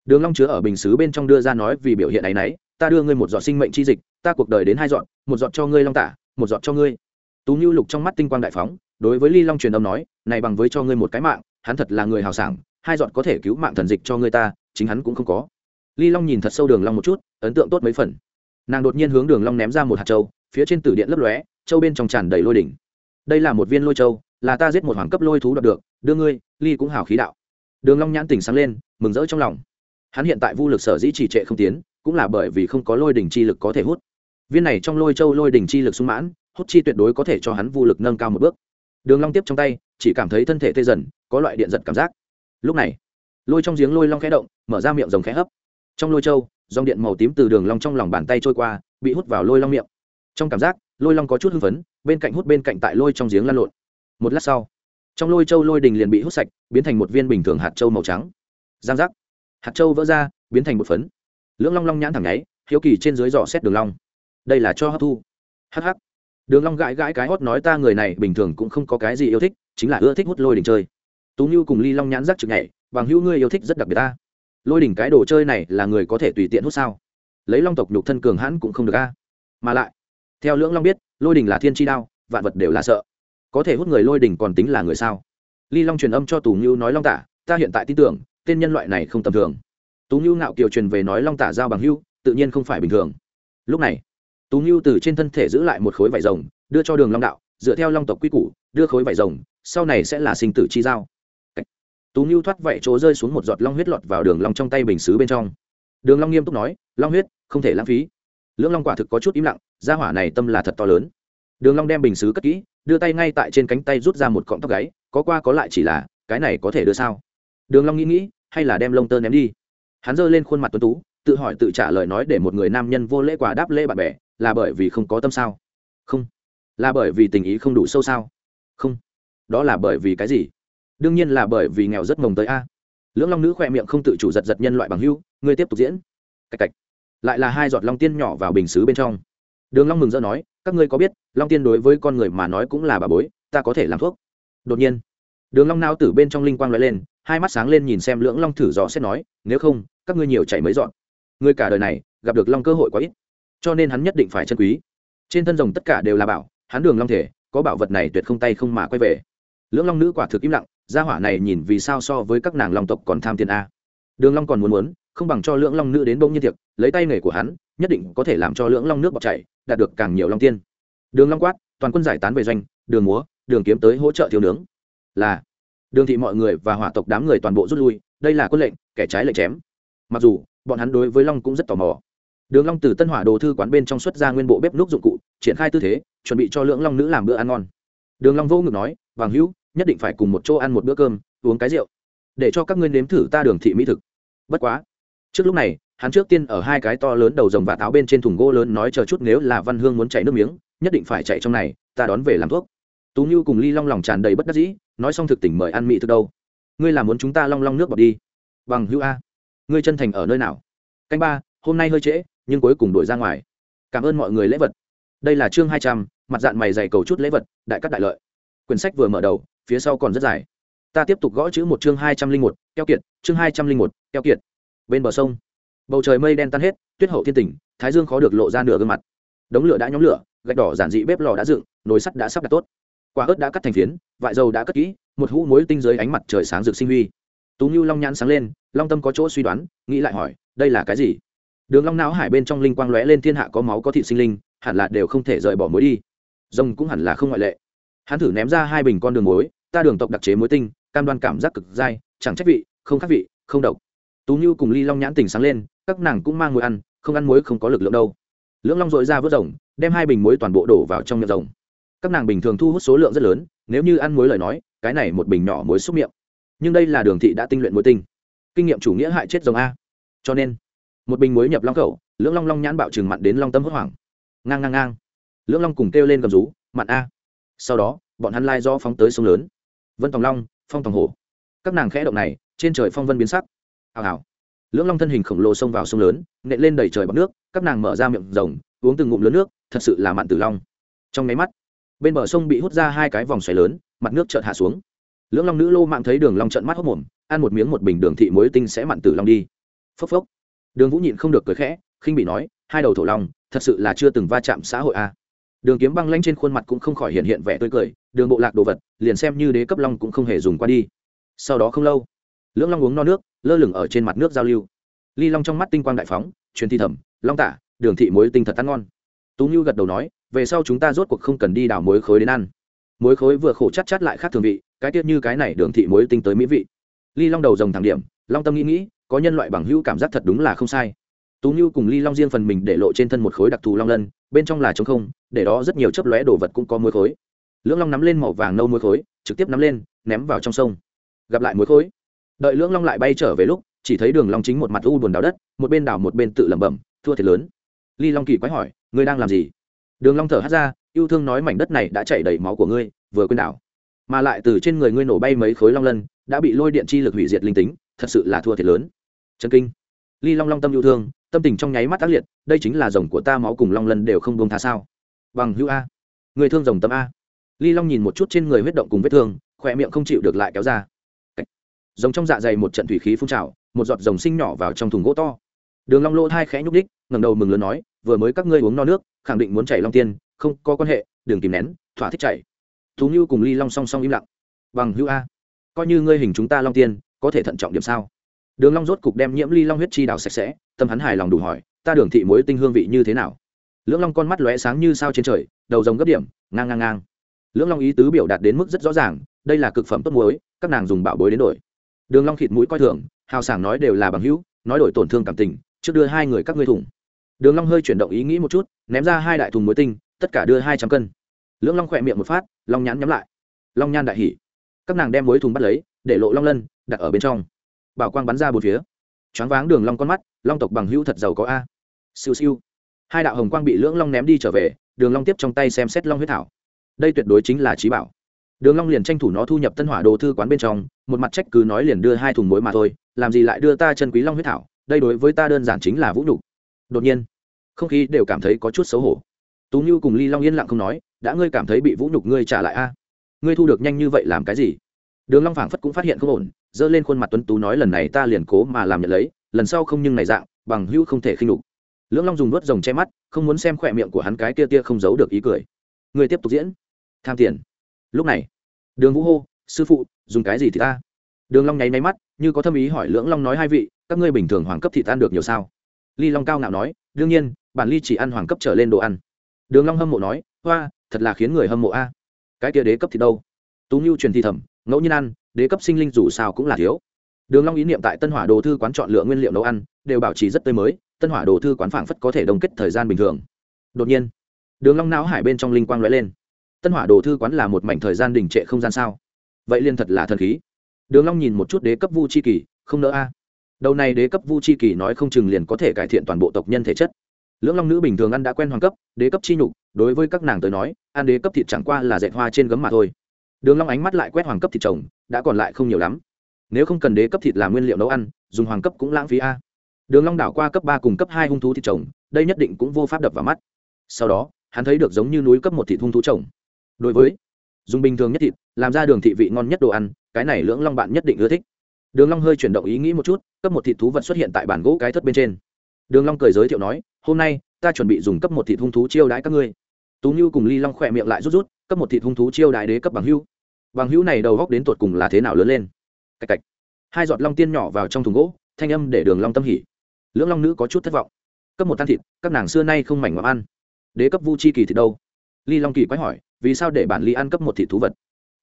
Đường long chứa ở bình sứ bên trong đưa ra nói vì biểu hiện này nấy ta đưa ngươi một giọt sinh mệnh chi dịch ta cuộc đời đến hai giọt một giọt cho ngươi long tả một giọt cho ngươi. Tú như lục trong mắt tinh quang đại phóng, đối với ly long truyền âm nói, này bằng với cho ngươi một cái mạng, hắn thật là người hào sảng, hai giọt có thể cứu mạng thần dịch cho ngươi ta, chính hắn cũng không có. Ly long nhìn thật sâu đường long một chút, ấn tượng tốt mấy phần. Nàng đột nhiên hướng đường long ném ra một hạt châu, phía trên tử điện lấp lóe, châu bên trong tràn đầy lôi đỉnh. Đây là một viên lôi châu, là ta giết một hoàng cấp lôi thú đoạt được, đưa ngươi, ly cũng hào khí đạo. Đường long nhãn tỉnh sáng lên, mừng rỡ trong lòng. Hắn hiện tại vu lực sở dĩ trì trệ không tiến, cũng là bởi vì không có lôi đỉnh chi lực có thể hút viên này trong lôi châu lôi đỉnh chi lực sung mãn, hút chi tuyệt đối có thể cho hắn vu lực nâng cao một bước. Đường long tiếp trong tay, chỉ cảm thấy thân thể tê dần, có loại điện giật cảm giác. Lúc này, lôi trong giếng lôi long khẽ động, mở ra miệng rồng khẽ hấp. Trong lôi châu, dòng điện màu tím từ đường long trong lòng bàn tay trôi qua, bị hút vào lôi long miệng. Trong cảm giác, lôi long có chút hưng phấn, bên cạnh hút bên cạnh tại lôi trong giếng lăn lộn. Một lát sau, trong lôi châu lôi đình liền bị hút sạch, biến thành một viên bình thường hạt châu màu trắng. Giang giác. Hạt châu vỡ ra, biến thành một phấn. Lưỡng long long nhãn thẳng nháy, hiếu kỳ trên dưới dò xét đường long đây là cho hấp thu. Hh đường long gãi gãi cái hót nói ta người này bình thường cũng không có cái gì yêu thích, chính là ưa thích hút lôi đỉnh chơi. Tú như cùng ly long nhãn rắc trực nhảy, bằng hữu ngươi yêu thích rất đặc biệt ta. Lôi đỉnh cái đồ chơi này là người có thể tùy tiện hút sao? Lấy long tộc nhục thân cường hãn cũng không được a. Mà lại, theo lưỡng long biết, lôi đỉnh là thiên chi đao, vạn vật đều là sợ. Có thể hút người lôi đỉnh còn tính là người sao? Ly long truyền âm cho Tú ngưu nói long tả, ta hiện tại tin tưởng, tên nhân loại này không tầm thường. Tú ngưu ngạo kiều truyền về nói long tả giao bằng hưu tự nhiên không phải bình thường. Lúc này tú ngưu từ trên thân thể giữ lại một khối vải rồng, đưa cho đường long đạo, dựa theo long tộc quy củ, đưa khối vải rồng, sau này sẽ là sinh tử chi giao. Tú ngưu thoát vảy chỗ rơi xuống một giọt long huyết lọt vào đường long trong tay bình sứ bên trong. Đường long nghiêm túc nói, long huyết, không thể lãng phí. Lưỡng long quả thực có chút im lặng, gia hỏa này tâm là thật to lớn. Đường long đem bình sứ cất kỹ, đưa tay ngay tại trên cánh tay rút ra một cọng tóc gáy, có qua có lại chỉ là, cái này có thể đưa sao? Đường long nghĩ nghĩ, hay là đem lông tơ ném đi. Hắn giơ lên khuôn mặt tuấn tú, tự hỏi tự trả lời nói để một người nam nhân vô lễ quả đáp lễ bạn bè là bởi vì không có tâm sao? Không. Là bởi vì tình ý không đủ sâu sao? Không. Đó là bởi vì cái gì? Đương nhiên là bởi vì nghèo rất mồng tới a. Lưỡng long nữ khỏe miệng không tự chủ giật giật nhân loại bằng hưu ngươi tiếp tục diễn. Cạch cạch. Lại là hai giọt long tiên nhỏ vào bình xứ bên trong. Đường long mừng rỡ nói, các ngươi có biết, long tiên đối với con người mà nói cũng là bà bối, ta có thể làm thuốc. Đột nhiên, đường long nao tử bên trong linh quang lóe lên, hai mắt sáng lên nhìn xem lưỡng long thử dò xét nói, nếu không, các ngươi nhiều chảy mấy dọn ngươi cả đời này, gặp được long cơ hội quá ít cho nên hắn nhất định phải chân quý. Trên thân rồng tất cả đều là bảo, hắn đường long thể, có bảo vật này tuyệt không tay không mà quay về. Lưỡng long nữ quả thực im lặng, gia hỏa này nhìn vì sao so với các nàng long tộc còn tham tiền a. Đường long còn muốn muốn, không bằng cho lưỡng long nữ đến bông nhiên tiệc, lấy tay nghề của hắn, nhất định có thể làm cho lưỡng long nước bọt chảy, đạt được càng nhiều long tiên. Đường long quát, toàn quân giải tán về doanh, đường múa, đường kiếm tới hỗ trợ thiếu nướng. Là, đường thị mọi người và hỏa tộc đám người toàn bộ rút lui, đây là quân lệnh, kẻ trái lệnh chém. Mặc dù, bọn hắn đối với long cũng rất tò mò đường long từ tân hỏa đồ thư quán bên trong xuất ra nguyên bộ bếp núc dụng cụ, triển khai tư thế, chuẩn bị cho lưỡng long nữ làm bữa ăn ngon. Đường long vô ngực nói, vàng hữu, nhất định phải cùng một chỗ ăn một bữa cơm, uống cái rượu. Để cho các ngươi nếm thử ta đường thị mỹ thực. Bất quá, trước lúc này, hắn trước tiên ở hai cái to lớn đầu rồng và táo bên trên thùng gỗ lớn nói chờ chút nếu là văn hương muốn chạy nước miếng, nhất định phải chạy trong này, ta đón về làm thuốc. Tú như cùng ly long lòng tràn đầy bất đắc dĩ, nói xong thực tỉnh mời ăn mỹ thực đâu. Ngươi là muốn chúng ta long long nước bọt đi. Bằng hữu a, ngươi chân thành ở nơi nào? Canh ba, hôm nay hơi trễ nhưng cuối cùng đuổi ra ngoài. Cảm ơn mọi người lễ vật. Đây là chương hai trăm, mặt dạng mày dày cầu chút lễ vật, đại cắt đại lợi. Quyển sách vừa mở đầu, phía sau còn rất dài. Ta tiếp tục gõ chữ một chương hai trăm linh một, keo kiệt, chương hai trăm linh một, keo kiệt. Bên bờ sông, bầu trời mây đen tan hết, tuyết hậu thiên tỉnh thái dương khó được lộ ra nửa gương mặt. Đống lửa đã nhóm lửa, gạch đỏ giản dị bếp lò đã dựng, nồi sắt đã sắp đặt tốt. Quả ớt đã cắt thành phiến, vại dầu đã cất kỹ, một hũ muối tinh dưới ánh mặt trời sáng rực sinh huy. Tú như long nhãn sáng lên, long tâm có chỗ suy đoán, nghĩ lại hỏi, đây là cái gì? Đường long não hải bên trong linh quang lóe lên thiên hạ có máu có thịt sinh linh, hẳn là đều không thể rời bỏ muối đi. Rồng cũng hẳn là không ngoại lệ. Hắn thử ném ra hai bình con đường muối, ta đường tộc đặc chế muối tinh, cam đoan cảm giác cực dai, chẳng trách vị, không khác vị, không độc. Tú như cùng ly long nhãn tỉnh sáng lên, các nàng cũng mang muối ăn, không ăn muối không có lực lượng đâu. Lưỡng long dội ra vớt rồng, đem hai bình muối toàn bộ đổ vào trong miệng rồng. Các nàng bình thường thu hút số lượng rất lớn, nếu như ăn muối lời nói, cái này một bình nhỏ muối xúc miệng. Nhưng đây là đường thị đã tinh luyện muối tinh. Kinh nghiệm chủ nghĩa hại chết rồng a. Cho nên một bình muối nhập long khẩu, lưỡng long long nhãn bạo trừng mặn đến long tâm hốt hoảng. Ngang ngang ngang. Lưỡng long cùng kêu lên gầm rú, mặn a. Sau đó, bọn hắn lai do phóng tới sông lớn. Vân tòng long, phong tòng hổ. Các nàng khẽ động này, trên trời phong vân biến sắc. Hào hào. Lưỡng long thân hình khổng lồ xông vào sông lớn, nện lên đầy trời bọc nước, các nàng mở ra miệng rồng, uống từng ngụm lớn nước, thật sự là mặn tử long. Trong máy mắt, bên bờ sông bị hút ra hai cái vòng xoáy lớn, mặt nước chợt hạ xuống. Lưỡng long nữ lô mạng thấy đường long trợn mắt hốc mồm, ăn một miếng một bình đường thị muối tinh sẽ mặn tử long đi. Phốc phốc đường vũ nhịn không được cười khẽ, khinh bị nói, hai đầu thổ long, thật sự là chưa từng va chạm xã hội a. Đường kiếm băng lanh trên khuôn mặt cũng không khỏi hiện hiện vẻ tươi cười, đường bộ lạc đồ vật, liền xem như đế cấp long cũng không hề dùng qua đi. Sau đó không lâu, lưỡng long uống no nước, lơ lửng ở trên mặt nước giao lưu. Ly long trong mắt tinh quang đại phóng, truyền thi thẩm long tả, đường thị muối tinh thật ăn ngon. Tú như gật đầu nói, về sau chúng ta rốt cuộc không cần đi đào muối khối đến ăn. Muối khối vừa khổ chát chát lại khác thường vị, cái tiết như cái này đường thị muối tinh tới mỹ vị. Ly long đầu rồng thẳng điểm, long tâm nghĩ nghĩ có nhân loại bằng hữu cảm giác thật đúng là không sai. Tú như cùng ly long riêng phần mình để lộ trên thân một khối đặc thù long lân, bên trong là trống không, để đó rất nhiều chớp lóe đồ vật cũng có muối khối. Lưỡng long nắm lên màu vàng nâu muối khối, trực tiếp nắm lên, ném vào trong sông. Gặp lại muối khối. Đợi lưỡng long lại bay trở về lúc, chỉ thấy đường long chính một mặt u buồn đào đất, một bên đào một bên tự lẩm bẩm, thua thiệt lớn. Ly long kỳ quái hỏi, ngươi đang làm gì? Đường long thở hắt ra, yêu thương nói mảnh đất này đã chảy đầy máu của ngươi, vừa quên đảo. Mà lại từ trên người ngươi nổ bay mấy khối long lân, đã bị lôi điện chi lực hủy diệt linh tính, thật sự là thua thiệt lớn chân kinh. Ly long long tâm yêu thương, tâm tình trong nháy mắt tác liệt, đây chính là rồng của ta máu cùng long lân đều không buông tha sao? Bằng hữu a. Người thương rồng tâm a. Ly long nhìn một chút trên người huyết động cùng vết thương khỏe miệng không chịu được lại kéo ra. Rồng trong dạ dày một trận thủy khí phun trào, một giọt rồng sinh nhỏ vào trong thùng gỗ to. Đường long lỗ hai khẽ nhúc đích ngẩng đầu mừng lớn nói, vừa mới các ngươi uống no nước, khẳng định muốn chảy long tiên, không có quan hệ đường tìm nén, thỏa thích chảy. Thú như cùng ly long song song im lặng. Bằng hữu a, coi như ngươi hình chúng ta long tiên, có thể thận trọng điểm sao? Đường long rốt cục đem nhiễm ly long huyết chi đào sạch sẽ, tâm hắn hài lòng đủ hỏi, ta đường thị muối tinh hương vị như thế nào? Lưỡng long con mắt lóe sáng như sao trên trời, đầu rồng gấp điểm, ngang ngang ngang. Lưỡng long ý tứ biểu đạt đến mức rất rõ ràng, đây là cực phẩm tốt muối, các nàng dùng bạo bối đến đổi. Đường long khịt mũi coi thường, hào sảng nói đều là bằng hữu, nói đổi tổn thương cảm tình, trước đưa hai người các ngươi thủng. Đường long hơi chuyển động ý nghĩ một chút, ném ra hai đại thùng muối tinh, tất cả đưa hai trăm cân. Lưỡng long khoẹt miệng một phát, long nhãn nhắm lại. Long nhan đại hỉ. Các nàng đem muối thùng bắt lấy, để lộ long lân, đặt ở bên trong bảo quang bắn ra bốn phía. Choáng váng đường long con mắt, long tộc bằng hữu thật giàu có a. Siêu siêu. Hai đạo hồng quang bị lưỡng long ném đi trở về, đường long tiếp trong tay xem xét long huyết thảo. Đây tuyệt đối chính là trí bảo. Đường long liền tranh thủ nó thu nhập tân hỏa đồ thư quán bên trong, một mặt trách cứ nói liền đưa hai thùng muối mà thôi, làm gì lại đưa ta chân quý long huyết thảo, đây đối với ta đơn giản chính là vũ nhục. Đột nhiên, không khí đều cảm thấy có chút xấu hổ. Tú như cùng ly long yên lặng không nói, đã ngươi cảm thấy bị vũ nhục ngươi trả lại a? Ngươi thu được nhanh như vậy làm cái gì? Đường long phảng phất cũng phát hiện không ổn giơ lên khuôn mặt tuấn tú nói, lần này ta liền cố mà làm nhận lấy, lần sau không nhưng này dạng, bằng hữu không thể khinh đục lưỡng long dùng vớt rồng che mắt, không muốn xem khỏe miệng của hắn cái kia tia không giấu được ý cười. Người tiếp tục diễn. Tham tiền. Lúc này, đường vũ hô, sư phụ, dùng cái gì thì ta? Đường long nháy máy mắt, như có thâm ý hỏi lưỡng long nói, hai vị, các ngươi bình thường hoàng cấp thịt ăn được nhiều sao? Ly long cao ngạo nói, đương nhiên, bản ly chỉ ăn hoàng cấp trở lên đồ ăn. Đường long hâm mộ nói, hoa, thật là khiến người hâm mộ a. Cái kia đế cấp thì đâu? Tú nhu truyền thi thầm ngẫu nhiên ăn, đế cấp sinh linh dù sao cũng là thiếu. Đường long ý niệm tại tân hỏa đồ thư quán chọn lựa nguyên liệu nấu ăn, đều bảo trì rất tươi mới, tân hỏa đồ thư quán phảng phất có thể đồng kết thời gian bình thường. Đột nhiên, đường long não hải bên trong linh quang lóe lên. Tân hỏa đồ thư quán là một mảnh thời gian đình trệ không gian sao? Vậy liên thật là thần khí. Đường long nhìn một chút đế cấp vu chi kỳ, không nỡ a. Đầu này đế cấp vu chi kỳ nói không chừng liền có thể cải thiện toàn bộ tộc nhân thể chất. Lưỡng long nữ bình thường ăn đã quen hoàng cấp, đế cấp chi nhục, đối với các nàng tới nói, ăn đế cấp thịt chẳng qua là dệt hoa trên gấm mà thôi đường long ánh mắt lại quét hoàng cấp thịt trồng, đã còn lại không nhiều lắm. Nếu không cần đế cấp thịt làm nguyên liệu nấu ăn, dùng hoàng cấp cũng lãng phí a. Đường long đảo qua cấp ba cùng cấp hai hung thú thịt trồng, đây nhất định cũng vô pháp đập vào mắt. Sau đó, hắn thấy được giống như núi cấp một thịt hung thú trồng. Đối với dùng bình thường nhất thịt, làm ra đường thị vị ngon nhất đồ ăn, cái này lưỡng long bạn nhất định ưa thích. Đường long hơi chuyển động ý nghĩ một chút, cấp một thịt thú vật xuất hiện tại bản gỗ cái thất bên trên. Đường long cười giới thiệu nói, hôm nay, ta chuẩn bị dùng cấp một thịt hung thú chiêu đãi các ngươi. Tú nhu cùng ly long khỏe miệng lại rút rút, cấp một thịt hung thú chiêu đãi đế cấp bằng hưu bằng hữu này đầu góc đến tột cùng là thế nào lớn lên? Cạch cạch. Hai giọt long tiên nhỏ vào trong thùng gỗ, thanh âm để đường long tâm hỉ. Lưỡng long nữ có chút thất vọng. Cấp một tan thịt, các nàng xưa nay không mảnh ngọc ăn. Đế cấp vu chi kỳ thì đâu? Ly long kỳ quái hỏi, vì sao để bản ly ăn cấp một thịt thú vật?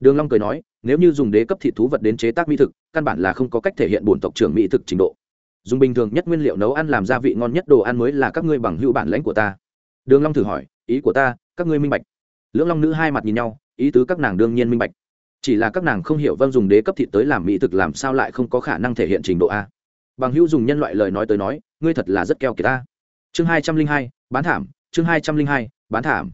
Đường long cười nói, nếu như dùng đế cấp thịt thú vật đến chế tác mỹ thực, căn bản là không có cách thể hiện bổn tộc trưởng mỹ thực trình độ. Dùng bình thường nhất nguyên liệu nấu ăn làm gia vị ngon nhất đồ ăn mới là các ngươi bằng hữu bản lãnh của ta. Đường long thử hỏi, ý của ta, các ngươi minh bạch. Lưỡng long nữ hai mặt nhìn nhau, ý tứ các nàng đương nhiên minh bạch chỉ là các nàng không hiểu vâng dùng đế cấp thịt tới làm mỹ thực làm sao lại không có khả năng thể hiện trình độ a. Bằng hữu dùng nhân loại lời nói tới nói, ngươi thật là rất keo kiệt ta chương hai trăm linh hai, bán thảm, chương hai trăm linh hai, bán thảm.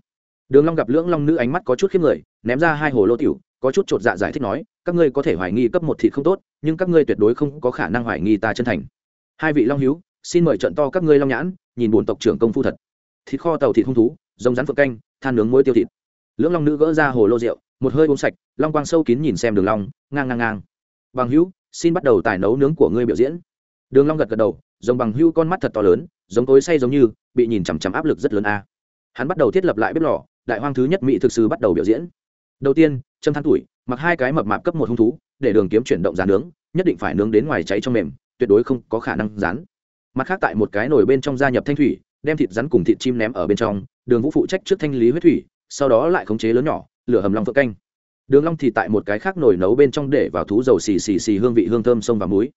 Đường long gặp lưỡng long nữ ánh mắt có chút khiếp người, ném ra hai hồ lô tiểu, có chút chột dạ giải thích nói, các ngươi có thể hoài nghi cấp một thịt không tốt, nhưng các ngươi tuyệt đối không có khả năng hoài nghi ta chân thành. Hai vị long hữu, xin mời trận to các ngươi long nhãn, nhìn buồn tộc trưởng công phu thật. Thịt kho tàu thịt hung thú rồng rắn phượng canh, than nướng muối tiêu thịt. Lưỡng long nữ gỡ ra hồ lô rượu một hơi uống sạch, long quang sâu kín nhìn xem đường long, ngang ngang ngang. Bằng hữu, xin bắt đầu tài nấu nướng của ngươi biểu diễn. Đường long gật gật đầu, giống bằng hữu con mắt thật to lớn, giống tối say giống như, bị nhìn chằm chằm áp lực rất lớn a. Hắn bắt đầu thiết lập lại bếp lò, đại hoang thứ nhất mỹ thực sư bắt đầu biểu diễn. Đầu tiên châm than tuổi, mặc hai cái mập mạp cấp một hung thú, để đường kiếm chuyển động dàn nướng, nhất định phải nướng đến ngoài cháy trong mềm, tuyệt đối không có khả năng rán. Mặt khác tại một cái nồi bên trong gia nhập thanh thủy, đem thịt rắn cùng thịt chim ném ở bên trong, đường vũ phụ trách trước thanh lý huyết thủy, sau đó lại khống chế lớn nhỏ lửa hầm long phượng canh. Đường long thì tại một cái khác nồi nấu bên trong để vào thú dầu xì xì xì hương vị hương thơm sông và muối.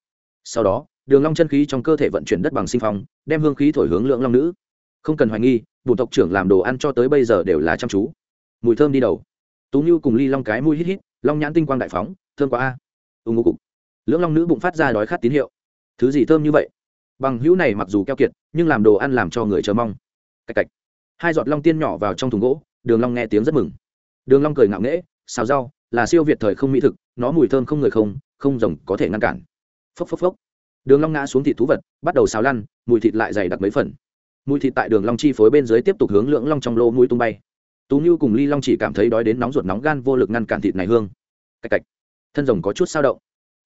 Sau đó, đường long chân khí trong cơ thể vận chuyển đất bằng sinh phong, đem hương khí thổi hướng lượng long nữ. Không cần hoài nghi bùn tộc trưởng làm đồ ăn cho tới bây giờ đều là chăm chú. Mùi thơm đi đầu. Tú nhu cùng ly long cái mũi hít hít, long nhãn tinh quang đại phóng, thơm quá a. Ưng ngô cục. Lưỡng long nữ bụng phát ra đói khát tín hiệu. Thứ gì thơm như vậy? Bằng hữu này mặc dù keo kiệt, nhưng làm đồ ăn làm cho người chờ mong. Cạch cạch. Hai giọt long tiên nhỏ vào trong thùng gỗ, đường long nghe tiếng rất mừng đường long cười ngạo nghễ, xào rau, là siêu việt thời không mỹ thực, nó mùi thơm không người không không rồng có thể ngăn cản. Phốc phốc phốc. Đường long ngã xuống thịt thú vật, bắt đầu xào lăn, mùi thịt lại dày đặc mấy phần. Mùi thịt tại đường long chi phối bên dưới tiếp tục hướng lưỡng long trong lô mũi tung bay. Tú nhu cùng ly long chỉ cảm thấy đói đến nóng ruột nóng gan vô lực ngăn cản thịt này hương. Cạch cạch. Thân rồng có chút sao động.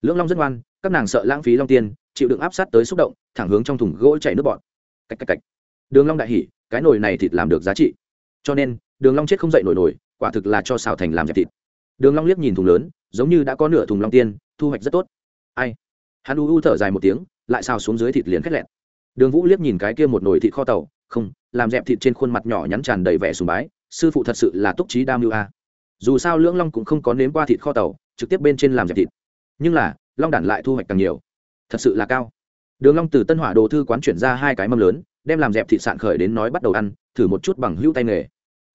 Lưỡng long rất ngoan, các nàng sợ lãng phí long tiên, chịu đựng áp sát tới xúc động, thẳng hướng trong thùng gỗ chảy nước bọt. Cạch cạch cạch. Đường long đại hỉ, cái nồi này thịt làm được giá trị. Cho nên, đường long chết không dậy nổi nổi quả thực là cho xào thành làm dẹp thịt. Đường long liếc nhìn thùng lớn, giống như đã có nửa thùng long tiên, thu hoạch rất tốt. Ai? Hắn u u thở dài một tiếng, lại xào xuống dưới thịt liền khét lẹn đường vũ liếc nhìn cái kia một nồi thịt kho tàu, không, làm dẹp thịt trên khuôn mặt nhỏ nhắn tràn đầy vẻ sùng bái, sư phụ thật sự là túc trí đa mưu a. À. Dù sao lưỡng long cũng không có nếm qua thịt kho tàu, trực tiếp bên trên làm dẹp thịt. Nhưng là, long đản lại thu hoạch càng nhiều. Thật sự là cao. Đường long từ tân hỏa đồ thư quán chuyển ra hai cái mâm lớn, đem làm dẹp thịt sạn khởi đến nói bắt đầu ăn, thử một chút bằng hữu tay nghề.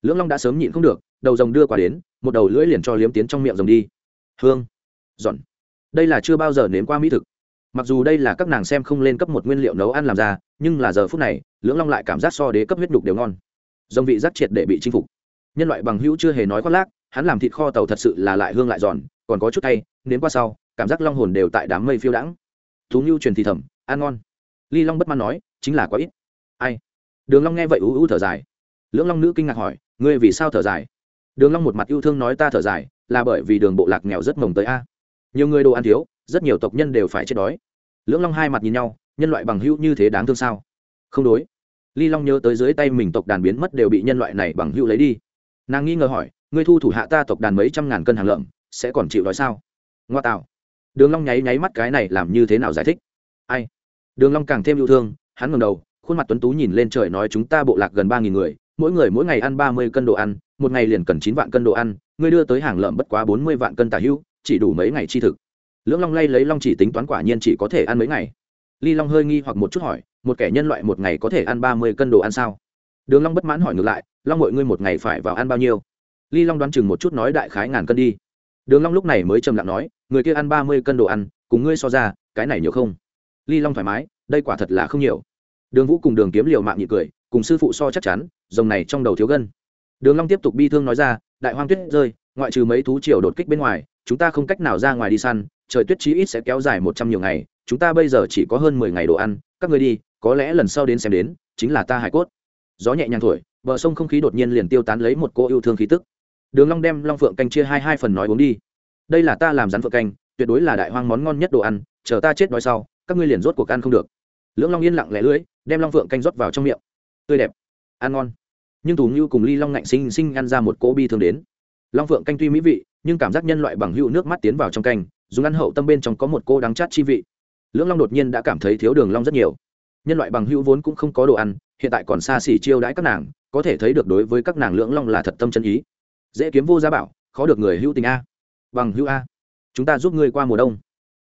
Lưỡng long đã sớm nhịn không được đầu rồng đưa qua đến, một đầu lưỡi liền cho liếm tiến trong miệng rồng đi. Hương, giòn. Đây là chưa bao giờ nếm qua mỹ thực. Mặc dù đây là các nàng xem không lên cấp một nguyên liệu nấu ăn làm ra, nhưng là giờ phút này, lưỡng long lại cảm giác so đế cấp huyết đục đều ngon. Rồng vị giác triệt để bị chinh phục. Nhân loại bằng hữu chưa hề nói khoác lác, hắn làm thịt kho tàu thật sự là lại hương lại giòn, còn có chút tay nếm qua sau, cảm giác long hồn đều tại đám mây phiêu đãng. Thú ngưu truyền thì thầm, ăn ngon. Ly long bất mãn nói, chính là quá ít. Ai? Đường long nghe vậy ú ú thở dài. Lưỡng long nữ kinh ngạc hỏi, ngươi vì sao thở dài? Đường long một mặt yêu thương nói ta thở dài, là bởi vì đường bộ lạc nghèo rất mồng tới a. Nhiều người đồ ăn thiếu, rất nhiều tộc nhân đều phải chết đói. Lưỡng long hai mặt nhìn nhau, nhân loại bằng hữu như thế đáng thương sao? Không đối. Ly long nhớ tới dưới tay mình tộc đàn biến mất đều bị nhân loại này bằng hữu lấy đi. Nàng nghi ngờ hỏi, ngươi thu thủ hạ ta tộc đàn mấy trăm ngàn cân hàng lợm, sẽ còn chịu đói sao? Ngoa tạo. Đường long nháy nháy mắt cái này làm như thế nào giải thích? Ai? Đường long càng thêm yêu thương, hắn ngẩng đầu, khuôn mặt tuấn tú nhìn lên trời nói chúng ta bộ lạc gần ba nghìn người, mỗi người mỗi ngày ăn ba mươi cân đồ ăn một ngày liền cần chín vạn cân đồ ăn, ngươi đưa tới hàng lợm bất quá bốn mươi vạn cân tà hữu, chỉ đủ mấy ngày chi thực. Lưỡng long lay lấy long chỉ tính toán quả nhiên chỉ có thể ăn mấy ngày. Ly long hơi nghi hoặc một chút hỏi, một kẻ nhân loại một ngày có thể ăn ba mươi cân đồ ăn sao? Đường long bất mãn hỏi ngược lại, long mọi ngươi một ngày phải vào ăn bao nhiêu? Ly long đoán chừng một chút nói đại khái ngàn cân đi. Đường long lúc này mới trầm lặng nói, người kia ăn ba mươi cân đồ ăn, cùng ngươi so ra, cái này nhiều không? Ly long thoải mái, đây quả thật là không nhiều. Đường vũ cùng đường kiếm liều mạng nhị cười, cùng sư phụ so chắc chắn, rồng này trong đầu thiếu gân đường long tiếp tục bi thương nói ra, đại hoang tuyết rơi, ngoại trừ mấy thú triều đột kích bên ngoài, chúng ta không cách nào ra ngoài đi săn, trời tuyết chí ít sẽ kéo dài một trăm nhiều ngày, chúng ta bây giờ chỉ có hơn mười ngày đồ ăn, các ngươi đi, có lẽ lần sau đến xem đến, chính là ta hải cốt. Gió nhẹ nhàng thổi, bờ sông không khí đột nhiên liền tiêu tán lấy một cô yêu thương khí tức. Đường long đem long phượng canh chia hai hai phần nói uống đi. Đây là ta làm rắn phượng canh, tuyệt đối là đại hoang món ngon nhất đồ ăn, chờ ta chết nói sau, các ngươi liền rốt cuộc ăn không được. Lưỡng long yên lặng lẻ lưỡi, đem long phượng canh rót vào trong miệng. Tươi đẹp, ăn ngon nhưng tù ngưu cùng ly long ngạnh sinh sinh ăn ra một cỗ bi thương đến. Long phượng canh tuy mỹ vị, nhưng cảm giác nhân loại bằng hữu nước mắt tiến vào trong canh, dùng ăn hậu tâm bên trong có một cô đắng chát chi vị. Lưỡng long đột nhiên đã cảm thấy thiếu đường long rất nhiều. Nhân loại bằng hữu vốn cũng không có đồ ăn, hiện tại còn xa xỉ chiêu đãi các nàng, có thể thấy được đối với các nàng lưỡng long là thật tâm chân ý. Dễ kiếm vô giá bảo, khó được người hữu tình a. Bằng hữu a, chúng ta giúp ngươi qua mùa đông.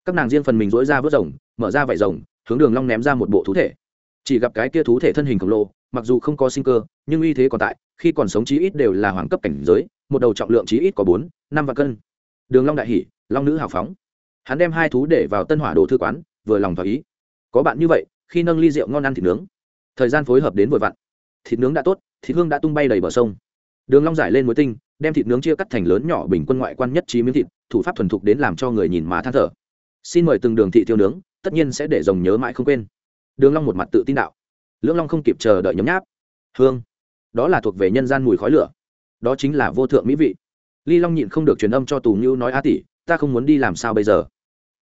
Các nàng riêng phần mình dỗi ra vớt rồng, mở ra vải rồng, hướng đường long ném ra một bộ thú thể chỉ gặp cái kia thú thể thân hình khổng lồ, mặc dù không có sinh cơ, nhưng uy thế còn tại, khi còn sống chí ít đều là hoàng cấp cảnh giới, một đầu trọng lượng chí ít có bốn, năm vạn cân. Đường long đại hỉ, long nữ hào phóng. Hắn đem hai thú để vào tân hỏa đồ thư quán, vừa lòng thỏa ý. Có bạn như vậy, khi nâng ly rượu ngon ăn thịt nướng. Thời gian phối hợp đến vội vặn. Thịt nướng đã tốt, thịt hương đã tung bay đầy bờ sông. Đường long giải lên muối tinh, đem thịt nướng chia cắt thành lớn nhỏ bình quân ngoại quan nhất trí miếng thịt, thủ pháp thuần thục đến làm cho người nhìn mà than thở. Xin mời từng đường thị tiêu nướng, tất nhiên sẽ để rồng nhớ mãi không quên đường long một mặt tự tin đạo. Lưỡng long không kịp chờ đợi nhấm nháp. Hương. Đó là thuộc về nhân gian mùi khói lửa. Đó chính là vô thượng mỹ vị. Ly long nhịn không được truyền âm cho tù như nói, a tỷ, ta không muốn đi làm sao bây giờ?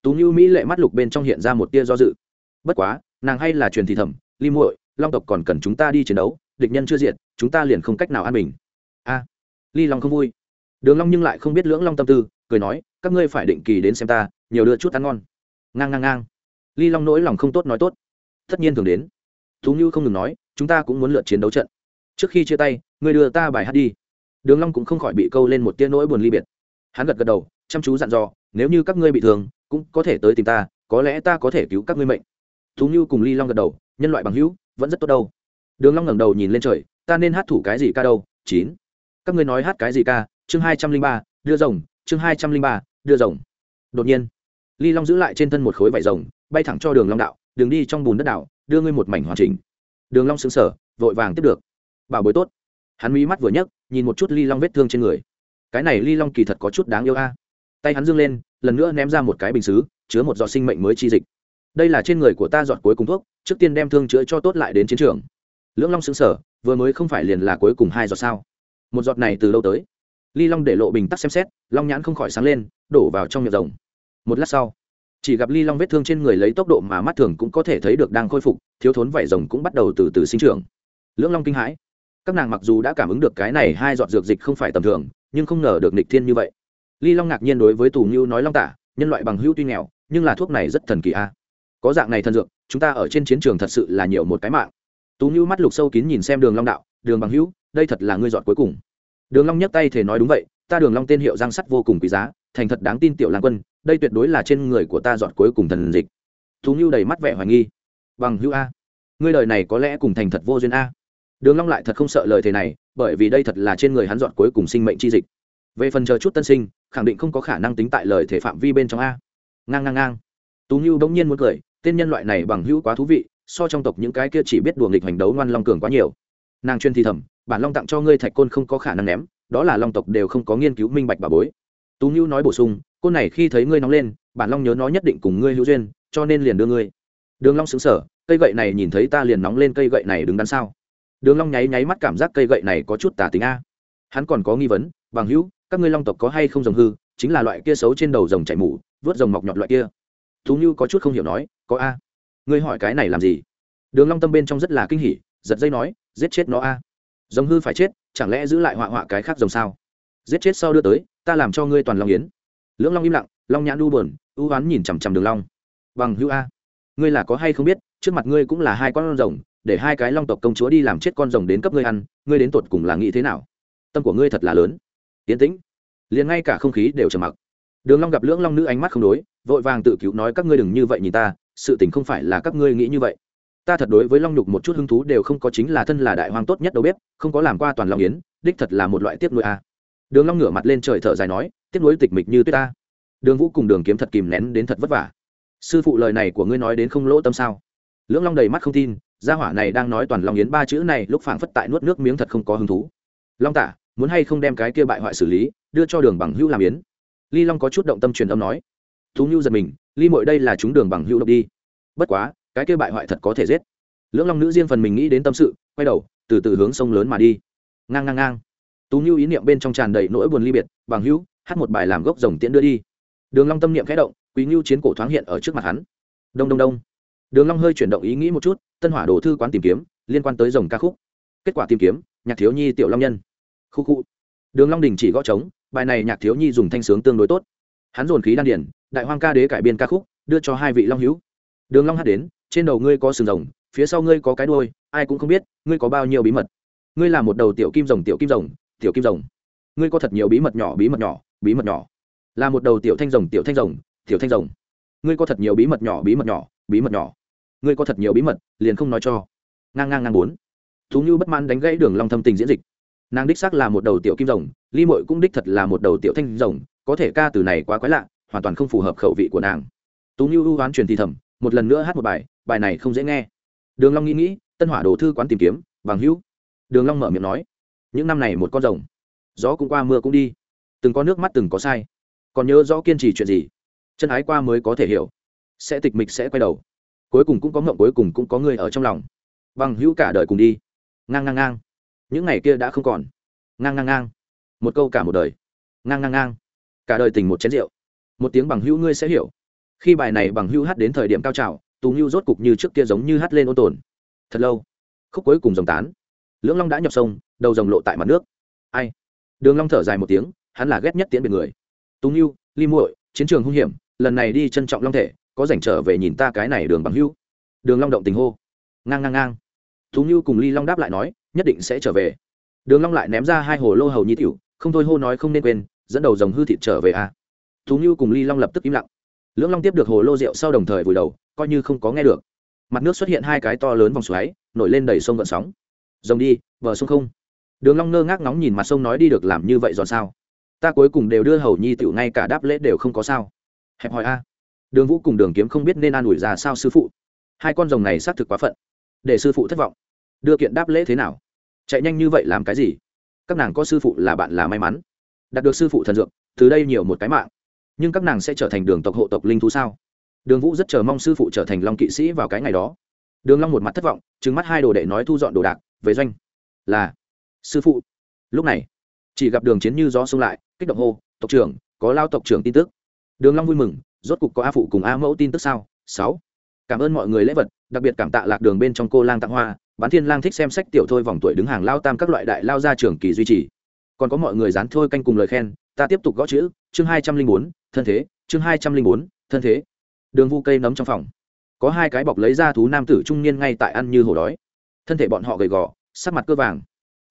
Tú như mỹ lệ mắt lục bên trong hiện ra một tia do dự. Bất quá, nàng hay là truyền thì thầm, ly muội, long tộc còn cần chúng ta đi chiến đấu, địch nhân chưa diệt, chúng ta liền không cách nào an bình. A. Ly long không vui. Đường long nhưng lại không biết lưỡng long tâm tư, cười nói, các ngươi phải định kỳ đến xem ta, nhiều đưa chút ăn ngon. Ngang ngang ngang. Ly long nỗi lòng không tốt nói tốt tất nhiên thường đến. Thú như không ngừng nói, chúng ta cũng muốn lượt chiến đấu trận. Trước khi chia tay, ngươi đưa ta bài hát đi. Đường long cũng không khỏi bị câu lên một tia nỗi buồn ly biệt. Hắn gật gật đầu, chăm chú dặn dò, nếu như các ngươi bị thương, cũng có thể tới tìm ta, có lẽ ta có thể cứu các ngươi mệnh. Thú như cùng ly long gật đầu, nhân loại bằng hữu, vẫn rất tốt đâu. Đường long ngẩng đầu nhìn lên trời, ta nên hát thủ cái gì ca đâu? Chín. Các ngươi nói hát cái gì ca? Chương hai trăm linh ba, đưa rồng, chương hai trăm linh ba, đưa rồng. Đột nhiên, ly long giữ lại trên thân một khối vải rồng, bay thẳng cho đường long đạo đường đi trong bùn đất đảo, đưa ngươi một mảnh hoàn chỉnh. Đường long sững sờ, vội vàng tiếp được. Bảo bối tốt. Hắn mí mắt vừa nhấc, nhìn một chút ly long vết thương trên người. Cái này ly long kỳ thật có chút đáng yêu a. Tay hắn dương lên, lần nữa ném ra một cái bình sứ chứa một giọt sinh mệnh mới chi dịch. Đây là trên người của ta giọt cuối cùng thuốc, trước tiên đem thương chữa cho tốt lại đến chiến trường. Lưỡng long sững sờ, vừa mới không phải liền là cuối cùng hai giọt sao? Một giọt này từ lâu tới? Ly long để lộ bình tắc xem xét, long nhãn không khỏi sáng lên, đổ vào trong miệng rồng. Một lát sau chỉ gặp ly long vết thương trên người lấy tốc độ mà mắt thường cũng có thể thấy được đang khôi phục, thiếu thốn vảy rồng cũng bắt đầu từ từ sinh trưởng. Lưỡng long kinh hãi. Các nàng mặc dù đã cảm ứng được cái này hai giọt dược dịch không phải tầm thường, nhưng không ngờ được nịch thiên như vậy. Ly long ngạc nhiên đối với tù ngưu nói long tả, nhân loại bằng hữu tuy nghèo, nhưng là thuốc này rất thần kỳ a. Có dạng này thần dược, chúng ta ở trên chiến trường thật sự là nhiều một cái mạng. Tú ngưu mắt lục sâu kín nhìn xem đường long đạo, đường bằng hữu, đây thật là ngươi dọn cuối cùng. Đường long nhấc tay thể nói, đúng vậy, ta đường long tên hiệu giang sắt vô cùng quý giá thành thật đáng tin tiểu lang quân, đây tuyệt đối là trên người của ta dọn cuối cùng thần dịch. Tú ngưu đầy mắt vẻ hoài nghi. Bằng hữu a. Ngươi lời này có lẽ cùng thành thật vô duyên a. Đường long lại thật không sợ lời thế này, bởi vì đây thật là trên người hắn dọn cuối cùng sinh mệnh chi dịch. Về phần chờ chút tân sinh, khẳng định không có khả năng tính tại lời thể phạm vi bên trong a. Ngang ngang ngang. Tú ngưu đống nhiên muốn cười, tên nhân loại này bằng hữu quá thú vị, so trong tộc những cái kia chỉ biết đùa nghịch hành đấu ngoan long cường quá nhiều. Nàng chuyên thi thầm, bản long tặng cho ngươi thạch côn không có khả năng ném, đó là long tộc đều không có nghiên cứu minh bạch bà bối tú ngưu nói bổ sung, cô này khi thấy ngươi nóng lên, bản long nhớ nó nhất định cùng ngươi hữu duyên, cho nên liền đưa ngươi. Đường long sững sờ, cây gậy này nhìn thấy ta liền nóng lên, cây gậy này đứng đắn sao? Đường long nháy nháy mắt cảm giác cây gậy này có chút tà tính a. Hắn còn có nghi vấn, bằng hữu, các ngươi long tộc có hay không rồng hư, chính là loại kia xấu trên đầu rồng chảy mũ vớt rồng mọc nhọn loại kia. Tú như có chút không hiểu nói, có a? Ngươi hỏi cái này làm gì? Đường long tâm bên trong rất là kinh hỉ, giật dây nói, giết chết nó a. Rồng hư phải chết, chẳng lẽ giữ lại họa họa cái khác rồng sao? Giết chết sau đưa tới, ta làm cho ngươi toàn long yến. Lưỡng long im lặng, long nhãn đu buồn ưu oán nhìn chằm chằm đường long. Bằng hữu a, ngươi là có hay không biết, trước mặt ngươi cũng là hai con rồng, để hai cái long tộc công chúa đi làm chết con rồng đến cấp ngươi ăn, ngươi đến tột cùng là nghĩ thế nào? Tâm của ngươi thật là lớn. Tiến tĩnh. Liền ngay cả không khí đều trầm mặc. Đường long gặp lưỡng long nữ ánh mắt không đối, vội vàng tự cứu nói các ngươi đừng như vậy nhìn ta, sự tình không phải là các ngươi nghĩ như vậy. Ta thật đối với long nhục một chút hứng thú đều không có chính là thân là đại hoàng tốt nhất đâu biết không có làm qua toàn long yến, đích thật là một loại tiếp nuôi a đường long ngửa mặt lên trời thở dài nói, tiếc nuối tịch mịch như tuyết ta. Đường vũ cùng đường kiếm thật kìm nén đến thật vất vả. Sư phụ lời này của ngươi nói đến không lỗ tâm sao? Lưỡng long đầy mắt không tin, gia hỏa này đang nói toàn long yến ba chữ này lúc phảng phất tại nuốt nước miếng thật không có hứng thú. Long tả, muốn hay không đem cái kia bại hoại xử lý, đưa cho đường bằng hữu làm yến? Ly long có chút động tâm truyền âm nói. Thú nhu giật mình, ly mội đây là chúng đường bằng hữu độc đi. Bất quá, cái kia bại hoại thật có thể giết. Lưỡng long nữ riêng phần mình nghĩ đến tâm sự, quay đầu, từ từ hướng sông lớn mà đi. Ngang ngang ngang tú như ý niệm bên trong tràn đầy nỗi buồn ly biệt, bằng hữu, hát một bài làm gốc rồng tiễn đưa đi. Đường long tâm niệm khẽ động, quý như chiến cổ thoáng hiện ở trước mặt hắn. Đông đông đông. Đường long hơi chuyển động ý nghĩ một chút, tân hỏa đồ thư quán tìm kiếm, liên quan tới rồng ca khúc. Kết quả tìm kiếm, nhạc thiếu nhi, tiểu long nhân. Khu khu. Đường long đình chỉ gõ trống, bài này nhạc thiếu nhi dùng thanh sướng tương đối tốt. Hắn dồn khí đan điển, đại hoang ca đế cải biên ca khúc, đưa cho hai vị long hữu. Đường long hát đến, trên đầu ngươi có sừng rồng, phía sau ngươi có cái đuôi, ai cũng không biết, ngươi có bao nhiêu bí mật. Ngươi là một đầu tiểu kim rồng, tiểu kim rồng tiểu kim rồng. Ngươi có thật nhiều bí mật nhỏ, bí mật nhỏ, bí mật nhỏ. Là một đầu tiểu thanh rồng, tiểu thanh rồng, tiểu thanh rồng. Ngươi có thật nhiều bí mật nhỏ, bí mật nhỏ, bí mật nhỏ. Ngươi có thật nhiều bí mật, liền không nói cho. Ngang ngang ngang bốn. Thú như bất mãn đánh gãy đường long thâm tình diễn dịch. Nàng đích xác là một đầu tiểu kim rồng ly mội cũng đích thật là một đầu tiểu thanh rồng, có thể ca từ này quá quái lạ, hoàn toàn không phù hợp khẩu vị của nàng. Tú như ưu oán truyền thì thầm, một lần nữa hát một bài bài này không dễ nghe. Đường long nghĩ nghĩ, tân hỏa đồ thư quán tìm kiếm, bằng hữu. Đường long mở miệng nói những năm này một con rồng. Gió cũng qua, mưa cũng đi. Từng có nước mắt, từng có sai. Còn nhớ rõ kiên trì chuyện gì? Chân ái qua mới có thể hiểu. Sẽ tịch mịch, sẽ quay đầu. Cuối cùng cũng có ngộng cuối cùng cũng có người ở trong lòng. Bằng hữu cả đời cùng đi. Ngang ngang ngang. Những ngày kia đã không còn. Ngang ngang ngang. Một câu cả một đời. Ngang ngang ngang. Cả đời tình một chén rượu. Một tiếng bằng hữu ngươi sẽ hiểu. Khi bài này bằng hữu hát đến thời điểm cao trào, tù ngưu rốt cục như trước kia giống như hát lên ôn tồn. Thật lâu, khúc cuối cùng dòng tán. Lưỡng long đã nhập sông đầu rồng lộ tại mặt nước. Ai? Đường long thở dài một tiếng, hắn là ghét nhất tiễn biệt người. Túng hữu ly muội, chiến trường hung hiểm, lần này đi trân trọng long thể, có rảnh trở về nhìn ta cái này đường bằng Hưu. đường long động tình hô. Ngang ngang ngang. Túng hữu cùng ly long đáp lại nói, nhất định sẽ trở về. Đường long lại ném ra hai hồ lô hầu nhi tiểu, không thôi hô nói không nên quên, dẫn đầu rồng hư thịt trở về à. túng như cùng ly long lập tức im lặng. Lưỡng long tiếp được hồ lô rượu sau đồng thời vùi đầu, coi như không có nghe được. Mặt nước xuất hiện hai cái to lớn vòng xoáy, nổi lên đầy sông gợn sóng. Rồng đi vờ sông không đường long ngơ ngác ngóng nhìn mặt sông nói đi được làm như vậy rồi sao? Ta cuối cùng đều đưa hầu nhi tiểu ngay cả đáp lễ đều không có sao. Hẹp hỏi a. Đường vũ cùng đường kiếm không biết nên an ủi ra sao sư phụ. Hai con rồng này xác thực quá phận. Để sư phụ thất vọng. Đưa kiện đáp lễ thế nào? Chạy nhanh như vậy làm cái gì? Các nàng có sư phụ là bạn là may mắn. Đạt được sư phụ thần dược, từ đây nhiều một cái mạng. Nhưng các nàng sẽ trở thành đường tộc hộ tộc linh thú sao? Đường vũ rất chờ mong sư phụ trở thành long kỵ sĩ vào cái ngày đó. Đường long một mặt thất vọng, trừng mắt hai đồ đệ nói thu dọn đồ đạc, về doanh. Là sư phụ. Lúc này, chỉ gặp đường chiến như gió xông lại, kích động hô, tộc trưởng, có lao tộc trưởng tin tức. Đường long vui mừng, rốt cục có a phụ cùng a mẫu tin tức sao? Sáu. Cảm ơn mọi người lễ vật, đặc biệt cảm tạ lạc đường bên trong cô lang tặng hoa, bán thiên lang thích xem sách tiểu thôi vòng tuổi đứng hàng lao tam các loại đại lao ra trường kỳ duy trì. Còn có mọi người dán thôi canh cùng lời khen, ta tiếp tục gõ chữ, chương hai trăm linh bốn, thân thế, chương hai trăm linh bốn, thân thế. Đường vu cây nấm trong phòng. Có hai cái bọc lấy ra thú nam tử trung niên ngay tại ăn như hổ đói. Thân thể bọn họ gầy gò, sắc mặt cơ vàng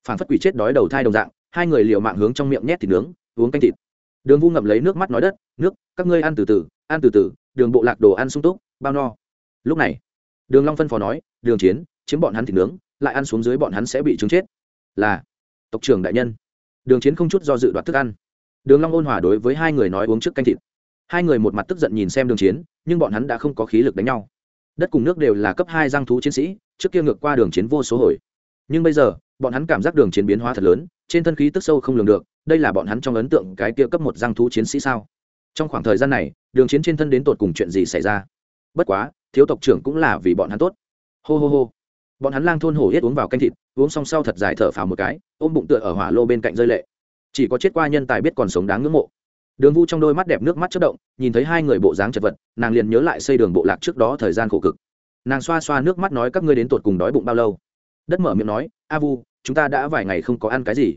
phản phất quỷ chết đói đầu thai đồng dạng, hai người liều mạng hướng trong miệng nhét thịt nướng, uống canh thịt. Đường vu ngậm lấy nước mắt nói đất, nước, các ngươi ăn từ từ, ăn từ từ, đường bộ lạc đồ ăn sung túc, bao no. Lúc này, đường long phân phó nói, đường chiến, chiếm bọn hắn thịt nướng, lại ăn xuống dưới bọn hắn sẽ bị trúng chết. Là, tộc trưởng đại nhân. Đường chiến không chút do dự đoạt thức ăn. Đường long ôn hòa đối với hai người nói uống trước canh thịt. Hai người một mặt tức giận nhìn xem đường chiến, nhưng bọn hắn đã không có khí lực đánh nhau. Đất cùng nước đều là cấp hai giang thú chiến sĩ, trước kia ngược qua đường chiến vô số hồi nhưng bây giờ, bọn hắn cảm giác đường chiến biến hóa thật lớn, trên thân khí tức sâu không lường được, đây là bọn hắn trong ấn tượng cái kia cấp một giang thú chiến sĩ sao? Trong khoảng thời gian này, đường chiến trên thân đến tột cùng chuyện gì xảy ra? Bất quá, thiếu tộc trưởng cũng là vì bọn hắn tốt. Hô hô hô. Bọn hắn lang thôn hổ hết uống vào canh thịt, uống xong sau thật dài thở phào một cái, ôm bụng tựa ở hỏa lô bên cạnh rơi lệ. Chỉ có chết qua nhân tài biết còn sống đáng ngưỡng mộ. Đường vu trong đôi mắt đẹp nước mắt chất động, nhìn thấy hai người bộ dáng chật vật, nàng liền nhớ lại xây đường bộ lạc trước đó thời gian khổ cực. Nàng xoa xoa nước mắt nói các ngươi đến tột cùng đói bụng bao lâu? Đất mở miệng nói, a vu, chúng ta đã vài ngày không có ăn cái gì.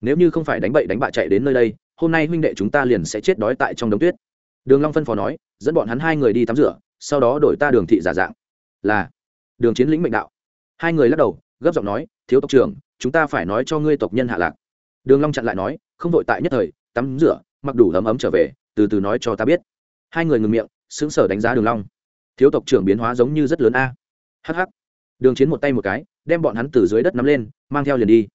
Nếu như không phải đánh bậy đánh bạ chạy đến nơi đây, hôm nay huynh đệ chúng ta liền sẽ chết đói tại trong đống tuyết. Đường long phân phó nói, dẫn bọn hắn hai người đi tắm rửa, sau đó đổi ta đường thị giả dạng. Là, đường chiến lĩnh mệnh đạo. Hai người lắc đầu, gấp giọng nói, thiếu tộc trưởng, chúng ta phải nói cho ngươi tộc nhân hạ lạc. Đường long chặn lại nói, không vội tại nhất thời, tắm rửa, mặc đủ ấm ấm trở về, từ từ nói cho ta biết. Hai người ngừng miệng, sững sờ đánh giá đường long. Thiếu tộc trưởng biến hóa giống như rất lớn a. Hắc hắc. Đường chiến một tay một cái đem bọn hắn từ dưới đất nắm lên, mang theo liền đi.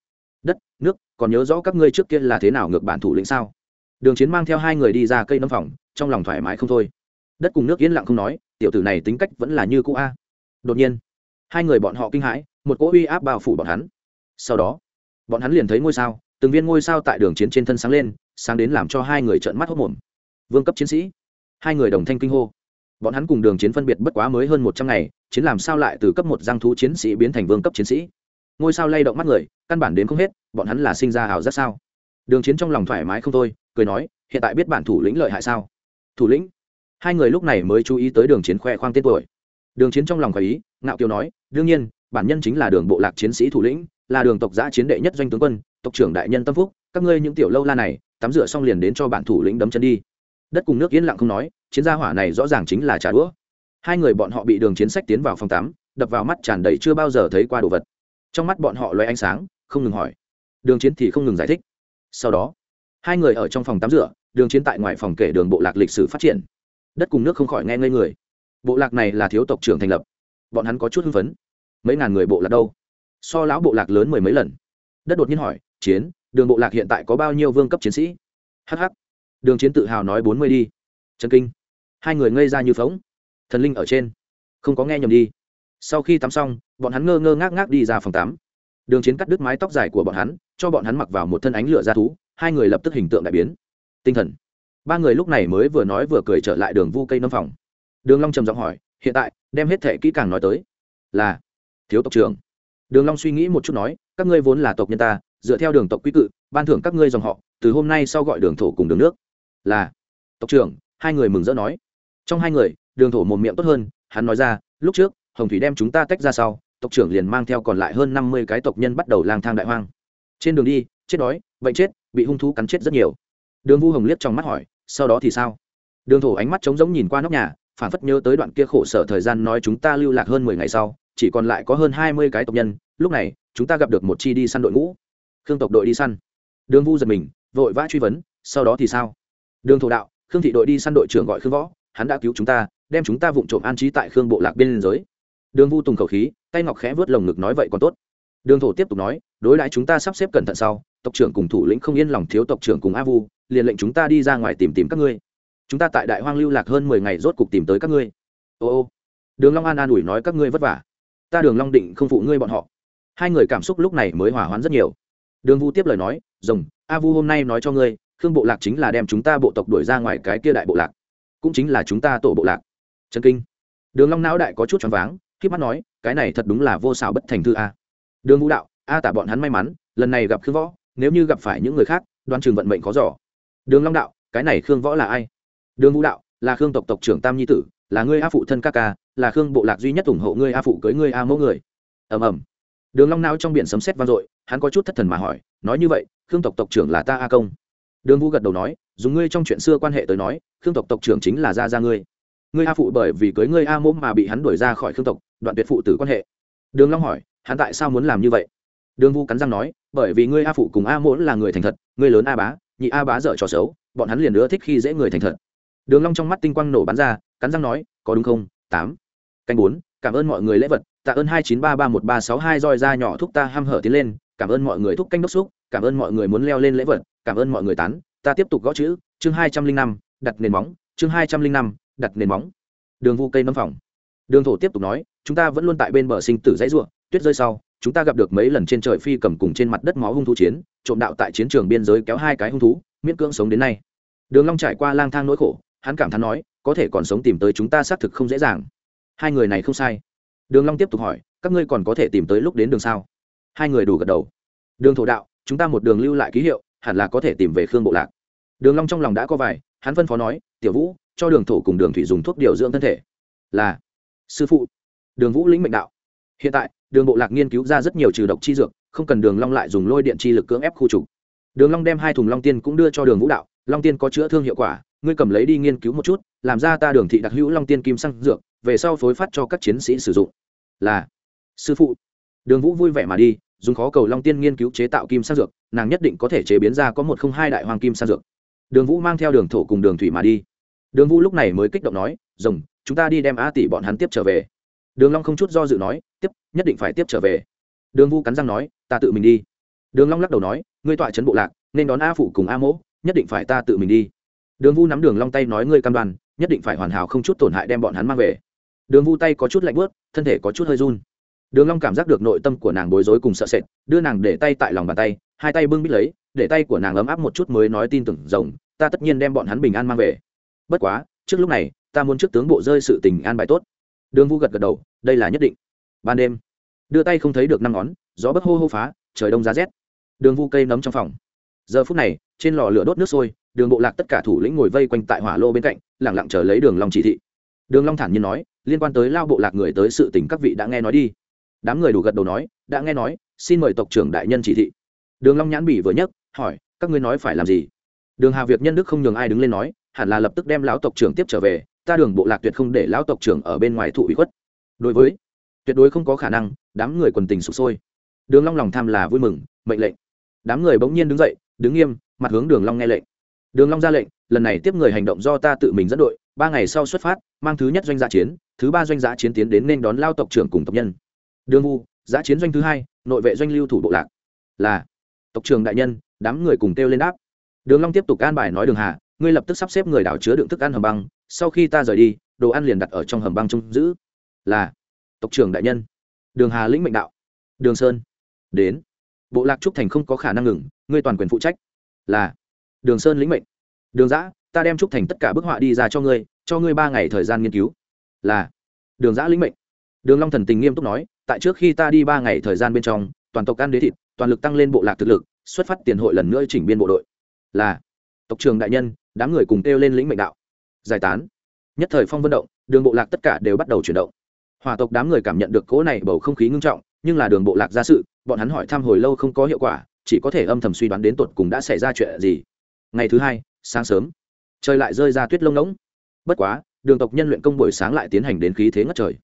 Đất, nước, còn nhớ rõ các ngươi trước kia là thế nào ngược bản thủ lĩnh sao? Đường chiến mang theo hai người đi ra cây nấm phòng, trong lòng thoải mái không thôi. Đất cùng nước yên lặng không nói, tiểu tử này tính cách vẫn là như cũ a. Đột nhiên, hai người bọn họ kinh hãi, một cỗ uy áp bao phủ bọn hắn. Sau đó, bọn hắn liền thấy ngôi sao, từng viên ngôi sao tại đường chiến trên thân sáng lên, sáng đến làm cho hai người trợn mắt hốc mồm. Vương cấp chiến sĩ, hai người đồng thanh kinh hô bọn hắn cùng đường chiến phân biệt bất quá mới hơn một trăm ngày, chiến làm sao lại từ cấp một giang thú chiến sĩ biến thành vương cấp chiến sĩ? Ngôi sao lay động mắt người, căn bản đến không hết, bọn hắn là sinh ra hào rất sao? Đường chiến trong lòng thoải mái không thôi, cười nói, hiện tại biết bản thủ lĩnh lợi hại sao? Thủ lĩnh? Hai người lúc này mới chú ý tới đường chiến khoe khoang tên tuổi. Đường chiến trong lòng khỏi ý, ngạo kiều nói, đương nhiên, bản nhân chính là đường bộ lạc chiến sĩ thủ lĩnh, là đường tộc giã chiến đệ nhất doanh tướng quân, tộc trưởng đại nhân tâm phúc, các ngươi những tiểu lâu la này, tắm rửa xong liền đến cho bản thủ lĩnh đấm chân đi đất cùng nước yên lặng không nói, chiến gia hỏa này rõ ràng chính là trà đũa. Hai người bọn họ bị đường chiến sách tiến vào phòng tắm, đập vào mắt tràn đầy chưa bao giờ thấy qua đồ vật. Trong mắt bọn họ loay ánh sáng, không ngừng hỏi. Đường chiến thì không ngừng giải thích. Sau đó, hai người ở trong phòng tắm rửa, đường chiến tại ngoài phòng kể đường bộ lạc lịch sử phát triển. Đất cùng nước không khỏi nghe ngây người. Bộ lạc này là thiếu tộc trưởng thành lập. Bọn hắn có chút hưng phấn. Mấy ngàn người bộ lạc đâu? So lão bộ lạc lớn mười mấy lần. Đất đột nhiên hỏi, chiến, đường bộ lạc hiện tại có bao nhiêu vương cấp chiến sĩ? Hh đường chiến tự hào nói bốn mươi đi. Trần kinh. Hai người ngây ra như phóng. Thần linh ở trên. Không có nghe nhầm đi. Sau khi tắm xong, bọn hắn ngơ ngơ ngác ngác đi ra phòng tắm. Đường chiến cắt đứt mái tóc dài của bọn hắn, cho bọn hắn mặc vào một thân ánh lửa ra thú, hai người lập tức hình tượng đại biến. Tinh thần. Ba người lúc này mới vừa nói vừa cười trở lại đường vu cây nâm phòng. Đường long trầm giọng hỏi, hiện tại, đem hết thẻ kỹ càng nói tới. Là. Thiếu tộc trưởng. Đường long suy nghĩ một chút nói, các ngươi vốn là tộc nhân ta, dựa theo đường tộc quy cự, ban thưởng các ngươi dòng họ, từ hôm nay sau gọi đường thổ cùng đường nước là, tộc trưởng, hai người mừng rỡ nói. Trong hai người, đường thổ một miệng tốt hơn, hắn nói ra, lúc trước, hồng thủy đem chúng ta tách ra sau, tộc trưởng liền mang theo còn lại hơn năm mươi cái tộc nhân bắt đầu lang thang đại hoang. Trên đường đi, chết đói, bệnh chết, bị hung thú cắn chết rất nhiều. Đường vu hồng liếc trong mắt hỏi, sau đó thì sao? Đường thổ ánh mắt trống rỗng nhìn qua nóc nhà, phản phất nhớ tới đoạn kia khổ sở thời gian nói chúng ta lưu lạc hơn mười ngày sau, chỉ còn lại có hơn hai mươi cái tộc nhân, lúc này, chúng ta gặp được một chi đi săn đội ngũ. Khương tộc đội đi săn. Đường vu giật mình, vội vã truy vấn, sau đó thì sao? Đường thổ đạo, khương thị đội đi săn đội trưởng gọi khương võ, hắn đã cứu chúng ta, đem chúng ta vụng trộm an trí tại khương bộ lạc biên giới. Đường vu tùng khẩu khí, tay ngọc khẽ vớt lồng ngực nói vậy còn tốt. Đường thổ tiếp tục nói, đối đãi chúng ta sắp xếp cẩn thận sau, tộc trưởng cùng thủ lĩnh không yên lòng thiếu tộc trưởng cùng a vu, liền lệnh chúng ta đi ra ngoài tìm tìm các ngươi. Chúng ta tại đại hoang lưu lạc hơn mười ngày rốt cục tìm tới các ngươi. Ô ô. Đường long an an ủi nói các ngươi vất vả. Ta đường long định không phụ ngươi bọn họ. Hai người cảm xúc lúc này mới hòa hoãn rất nhiều. Đường vu tiếp lời nói, rồng, a vu hôm nay nói cho ngươi khương bộ lạc chính là đem chúng ta bộ tộc đuổi ra ngoài cái kia đại bộ lạc, cũng chính là chúng ta tổ bộ lạc. Trần kinh. Đường long não đại có chút choáng váng khi mắt nói, cái này thật đúng là vô xảo bất thành thư a. Đường vũ đạo, a tả bọn hắn may mắn, lần này gặp khương võ, nếu như gặp phải những người khác, đoan trường vận mệnh khó giỏ đường long đạo, cái này khương võ là ai? Đường vũ đạo, là khương tộc tộc trưởng tam nhi tử, là ngươi a phụ thân ca ca, là khương bộ lạc duy nhất ủng hộ ngươi a phụ cưới ngươi a mẫu người. Ầm ầm. Đường long não trong biển sấm sét vang dội, hắn có chút thất thần mà hỏi, nói như vậy, khương tộc tộc trưởng là ta a công? Đường vũ gật đầu nói, dùng ngươi trong chuyện xưa quan hệ tới nói, khương tộc tộc trưởng chính là gia gia ngươi. Ngươi a phụ bởi vì cưới ngươi a mẫu mà bị hắn đuổi ra khỏi khương tộc, đoạn tuyệt phụ tử quan hệ. Đường long hỏi, hắn tại sao muốn làm như vậy? Đường vu cắn răng nói, bởi vì ngươi a phụ cùng a mỗ là người thành thật, ngươi lớn a bá, nhị a bá dở trò xấu, bọn hắn liền nữa thích khi dễ người thành thật. Đường long trong mắt tinh quang nổ bắn ra, cắn răng nói, có đúng không? Tám. Canh bốn. Cảm ơn mọi người lễ vật. Tạ ơn hai chín ba ba một ba sáu hai roi ra nhỏ thúc ta ham hở tiến lên. Cảm ơn mọi người thúc canh đốc xúc cảm ơn mọi người muốn leo lên lễ vật, cảm ơn mọi người tán, ta tiếp tục gõ chữ, chương hai trăm linh năm, đặt nền móng, chương hai trăm linh năm, đặt nền móng. Đường vu cây nấm phòng. Đường thổ tiếp tục nói, chúng ta vẫn luôn tại bên bờ sinh tử dãy ruộng, tuyết rơi sau, chúng ta gặp được mấy lần trên trời phi cầm cùng trên mặt đất máu hung thú chiến, trộm đạo tại chiến trường biên giới kéo hai cái hung thú, miễn cưỡng sống đến nay. Đường long trải qua lang thang nỗi khổ, hắn cảm thán nói, có thể còn sống tìm tới chúng ta xác thực không dễ dàng. Hai người này không sai. Đường long tiếp tục hỏi, các ngươi còn có thể tìm tới lúc đến đường sao? Hai người đủ gật đầu. Đường thổ đạo chúng ta một đường lưu lại ký hiệu, hẳn là có thể tìm về khương bộ lạc. Đường long trong lòng đã có vài, hắn phân phó nói, tiểu vũ, cho đường thổ cùng đường thủy dùng thuốc điều dưỡng thân thể. Là. Sư phụ. Đường vũ lĩnh mệnh đạo. Hiện tại, đường bộ lạc nghiên cứu ra rất nhiều trừ độc chi dược, không cần đường long lại dùng lôi điện chi lực cưỡng ép khu trục. Đường long đem hai thùng long tiên cũng đưa cho đường vũ đạo, long tiên có chữa thương hiệu quả, ngươi cầm lấy đi nghiên cứu một chút, làm ra ta đường thị đặc hữu long tiên kim xăng dược, về sau phối phát cho các chiến sĩ sử dụng. Là. Sư phụ. Đường vũ vui vẻ mà đi dùng khó cầu long tiên nghiên cứu chế tạo kim sang dược, nàng nhất định có thể chế biến ra có một không hai đại hoàng kim sang dược. Đường vũ mang theo đường thổ cùng đường thủy mà đi. Đường vũ lúc này mới kích động nói, rồng, chúng ta đi đem a tỷ bọn hắn tiếp trở về. Đường long không chút do dự nói, tiếp, nhất định phải tiếp trở về. Đường vũ cắn răng nói, ta tự mình đi. Đường long lắc đầu nói, ngươi tọa trấn bộ lạc, nên đón a phụ cùng a mỗ, nhất định phải ta tự mình đi. Đường vũ nắm đường long tay nói, ngươi cam đoan, nhất định phải hoàn hảo không chút tổn hại đem bọn hắn mang về. Đường vũ tay có chút lạnh bớt thân thể có chút hơi run đường long cảm giác được nội tâm của nàng bối rối cùng sợ sệt, đưa nàng để tay tại lòng bàn tay, hai tay bưng bít lấy, để tay của nàng ấm áp một chút mới nói tin tưởng rồng, ta tất nhiên đem bọn hắn bình an mang về. Bất quá, trước lúc này, ta muốn trước tướng bộ rơi sự tình an bài tốt. Đường vũ gật gật đầu, đây là nhất định. Ban đêm, đưa tay không thấy được năm ngón, gió bất hô hô phá, trời đông giá rét. Đường vu cây nấm trong phòng. Giờ phút này, trên lò lửa đốt nước sôi, đường bộ lạc tất cả thủ lĩnh ngồi vây quanh tại hỏa lô bên cạnh, lẳng lặng chờ lấy đường long chỉ thị. Đường long thản nhiên nói, liên quan tới lao bộ lạc người tới sự tình các vị đã nghe nói đi đám người đủ gật đầu nói, đã nghe nói, xin mời tộc trưởng đại nhân chỉ thị. Đường long nhãn bỉ vừa nhấc, hỏi, các ngươi nói phải làm gì? Đường hà việc nhân đức không nhường ai đứng lên nói, hẳn là lập tức đem lão tộc trưởng tiếp trở về, ta đường bộ lạc tuyệt không để lão tộc trưởng ở bên ngoài thụ ủy khuất. Đối với, tuyệt đối không có khả năng, đám người quần tình sụp sôi. Đường long lòng tham là vui mừng, mệnh lệnh. Đám người bỗng nhiên đứng dậy, đứng nghiêm, mặt hướng đường long nghe lệnh. Đường long ra lệnh, lần này tiếp người hành động do ta tự mình dẫn đội, ba ngày sau xuất phát, mang thứ nhất doanh gia chiến, thứ ba doanh gia chiến tiến đến nên đón lao tộc trưởng cùng tộc nhân đường vu, giã chiến doanh thứ hai, nội vệ doanh lưu thủ bộ lạc. Là, tộc Trường đại nhân, đám người cùng kêu lên đáp. Đường long tiếp tục an bài nói đường hà, ngươi lập tức sắp xếp người đảo chứa đựng thức ăn hầm băng, sau khi ta rời đi, đồ ăn liền đặt ở trong hầm băng trông giữ. Là, tộc trưởng đại nhân. Đường hà lĩnh mệnh đạo. Đường sơn, đến. Bộ lạc trúc thành không có khả năng ngừng, ngươi toàn quyền phụ trách. Là, đường sơn lĩnh mệnh. Đường giã, ta đem trúc thành tất cả bức họa đi ra cho ngươi cho ngươi ba ngày thời gian nghiên cứu. Là, đường giã lĩnh mệnh. Đường long thần tình nghiêm túc nói tại trước khi ta đi ba ngày thời gian bên trong, toàn tộc ăn đế thịt, toàn lực tăng lên bộ lạc thực lực, xuất phát tiền hội lần nữa chỉnh biên bộ đội. Là, tộc trường đại nhân, đám người cùng kêu lên lĩnh mệnh đạo. Giải tán. Nhất thời phong vận động, đường bộ lạc tất cả đều bắt đầu chuyển động. Hòa tộc đám người cảm nhận được cỗ này bầu không khí ngưng trọng, nhưng là đường bộ lạc ra sự, bọn hắn hỏi thăm hồi lâu không có hiệu quả, chỉ có thể âm thầm suy đoán đến tột cùng đã xảy ra chuyện gì. Ngày thứ hai, sáng sớm, trời lại rơi ra tuyết lông ngỗng. Bất quá, đường tộc nhân luyện công buổi sáng lại tiến hành đến khí thế ngất trời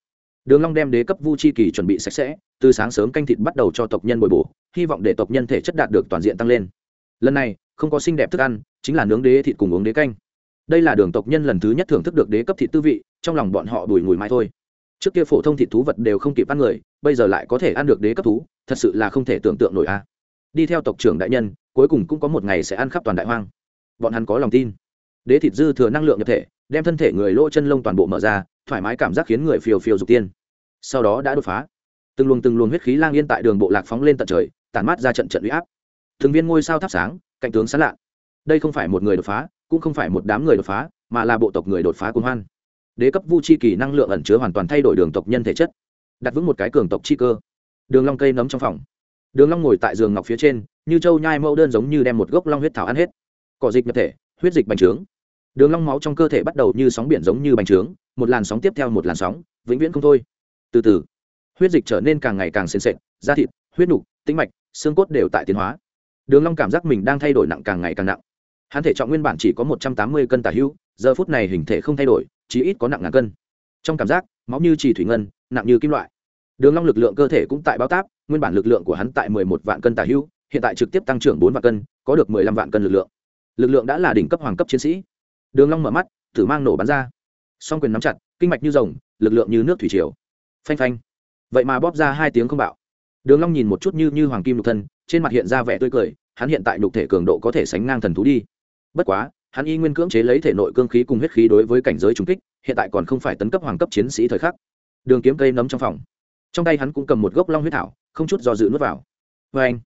đường long đem đế cấp vu chi kỳ chuẩn bị sạch sẽ, từ sáng sớm canh thịt bắt đầu cho tộc nhân bồi bổ, hy vọng để tộc nhân thể chất đạt được toàn diện tăng lên. Lần này, không có xinh đẹp thức ăn, chính là nướng đế thịt cùng uống đế canh. Đây là đường tộc nhân lần thứ nhất thưởng thức được đế cấp thịt tư vị, trong lòng bọn họ đùi ngùi mãi thôi. Trước kia phổ thông thịt thú vật đều không kịp ăn người, bây giờ lại có thể ăn được đế cấp thú, thật sự là không thể tưởng tượng nổi a. Đi theo tộc trưởng đại nhân, cuối cùng cũng có một ngày sẽ ăn khắp toàn đại hoang. Bọn hắn có lòng tin. Đế thịt dư thừa năng lượng nhập thể, đem thân thể người lỗ chân lông toàn bộ mở ra thoải mái cảm giác khiến người phiêu phiêu dục tiên. Sau đó đã đột phá. Từng luồng từng luồng huyết khí lang yên tại đường bộ lạc phóng lên tận trời, tản mát ra trận trận uy áp. Thường viên ngôi sao thắp sáng, cạnh tướng sán lạ. Đây không phải một người đột phá, cũng không phải một đám người đột phá, mà là bộ tộc người đột phá cuồng hoan. Đế cấp vu chi kỳ năng lượng ẩn chứa hoàn toàn thay đổi đường tộc nhân thể chất. Đặt vững một cái cường tộc chi cơ. Đường long cây nấm trong phòng. Đường long ngồi tại giường ngọc phía trên, như châu nhai mẫu đơn giống như đem một gốc long huyết thảo ăn hết. Cỏ dịch nhập thể, huyết dịch bành trướng đường long máu trong cơ thể bắt đầu như sóng biển giống như bành trướng, một làn sóng tiếp theo một làn sóng, vĩnh viễn không thôi. Từ từ, huyết dịch trở nên càng ngày càng sền sệt, da thịt, huyết nục, tĩnh mạch, xương cốt đều tại tiến hóa. Đường long cảm giác mình đang thay đổi nặng càng ngày càng nặng. Hắn thể trọng nguyên bản chỉ có một trăm tám mươi cân tả hữu, giờ phút này hình thể không thay đổi chỉ ít có nặng ngàn cân. Trong cảm giác, máu như trì thủy ngân, nặng như kim loại. Đường long lực lượng cơ thể cũng tại báo táp, nguyên bản lực lượng của hắn tại mười một vạn cân tả hữu, hiện tại trực tiếp tăng trưởng bốn vạn cân, có được mười lăm vạn cân lực lượng. Lực lượng đã là đỉnh cấp hoàng cấp chiến sĩ đường long mở mắt thử mang nổ bắn ra. Song quyền nắm chặt, kinh mạch như rồng, lực lượng như nước thủy triều. Phanh phanh. Vậy mà bóp ra hai tiếng không bạo. Đường long nhìn một chút như như hoàng kim lục thân, trên mặt hiện ra vẻ tươi cười, hắn hiện tại lục thể cường độ có thể sánh ngang thần thú đi. Bất quá, hắn y nguyên cưỡng chế lấy thể nội cương khí cùng huyết khí đối với cảnh giới trùng kích, hiện tại còn không phải tấn cấp hoàng cấp chiến sĩ thời khắc. Đường kiếm cây nấm trong phòng. Trong tay hắn cũng cầm một gốc long huyết thảo, không chút do dự nuốt vào. Với anh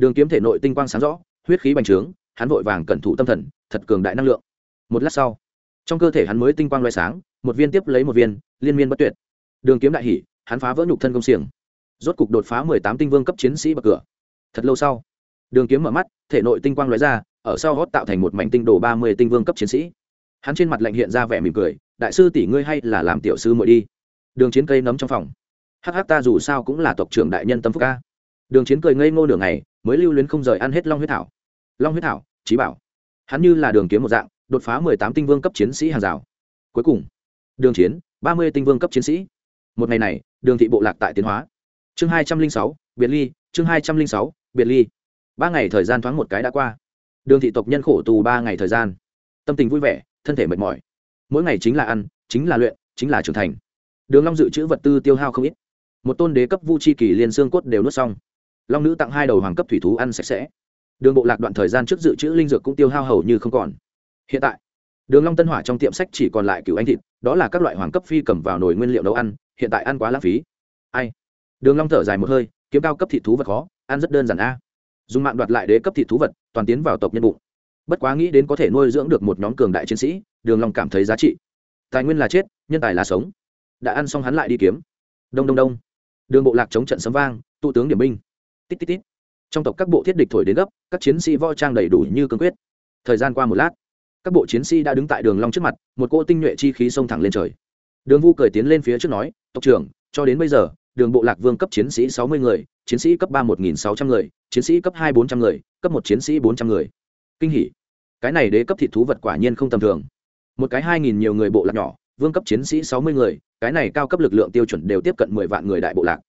đường kiếm thể nội tinh quang sáng rõ, huyết khí bành trướng, hắn vội vàng cẩn thủ tâm thần, thật cường đại năng lượng một lát sau, trong cơ thể hắn mới tinh quang loại sáng, một viên tiếp lấy một viên, liên miên bất tuyệt. Đường kiếm đại hỉ, hắn phá vỡ nhục thân công xiềng, rốt cục đột phá mười tám tinh vương cấp chiến sĩ bậc cửa. Thật lâu sau, đường kiếm mở mắt, thể nội tinh quang lóe ra, ở sau gót tạo thành một mảnh tinh đồ ba mươi tinh vương cấp chiến sĩ. Hắn trên mặt lạnh hiện ra vẻ mỉm cười, đại sư tỷ ngươi hay là làm tiểu sư muội đi. Đường chiến cây nấm trong phòng. Hắc hắc, ta dù sao cũng là tộc trưởng đại nhân tâm phúc ca đường chiến cười ngây ngô nửa ngày, mới lưu luyến không rời ăn hết long huyết thảo. Long huyết thảo trí bảo. Hắn như là đường kiếm một dạng đột phá mười tám tinh vương cấp chiến sĩ hàng rào. Cuối cùng, đường chiến, ba mươi tinh vương cấp chiến sĩ. Một ngày này, đường thị bộ lạc tại tiến hóa. Chương hai trăm linh sáu, biệt ly, chương hai trăm linh sáu, biệt ly. Ba ngày thời gian thoáng một cái đã qua. Đường thị tộc nhân khổ tù ba ngày thời gian. Tâm tình vui vẻ, thân thể mệt mỏi. Mỗi ngày chính là ăn, chính là luyện, chính là trưởng thành. Đường long dự trữ vật tư tiêu hao không ít. Một tôn đế cấp vu chi kỳ liên xương cốt đều nuốt xong. Long nữ tặng hai đầu hoàng cấp thủy thú ăn sạch sẽ. Đường bộ lạc đoạn thời gian trước dự trữ linh dược cũng tiêu hao hầu như không còn hiện tại, đường long tân hỏa trong tiệm sách chỉ còn lại cửu anh thịt, đó là các loại hoàng cấp phi cầm vào nồi nguyên liệu nấu ăn, hiện tại ăn quá lãng phí. Ai? Đường long thở dài một hơi, kiếm cao cấp thịt thú vật khó, ăn rất đơn giản a. Dùng mạng đoạt lại đế cấp thịt thú vật, toàn tiến vào tộc nhân bụng. Bất quá nghĩ đến có thể nuôi dưỡng được một nhóm cường đại chiến sĩ, đường long cảm thấy giá trị. Tài nguyên là chết, nhân tài là sống. Đã ăn xong hắn lại đi kiếm. Đông đông đông. Đường bộ lạc chống trận sấm vang, tụ tướng điểm binh. Tít tít tít. Trong tộc các bộ thiết địch thổi đến gấp, các chiến sĩ võ trang đầy đủ như cương quyết. Thời gian qua một lát các bộ chiến sĩ đã đứng tại đường long trước mặt, một cỗ tinh nhuệ chi khí xông thẳng lên trời. Đường vu cười tiến lên phía trước nói, tộc trưởng, cho đến bây giờ, đường bộ lạc vương cấp chiến sĩ sáu mươi người, chiến sĩ cấp ba một nghìn sáu trăm người, chiến sĩ cấp hai bốn trăm người, cấp một chiến sĩ bốn trăm người. Kinh hỉ. Cái này đế cấp thị thú vật quả nhiên không tầm thường. Một cái hai nghìn nhiều người bộ lạc nhỏ, vương cấp chiến sĩ sáu mươi người, cái này cao cấp lực lượng tiêu chuẩn đều tiếp cận mười vạn người đại bộ lạc.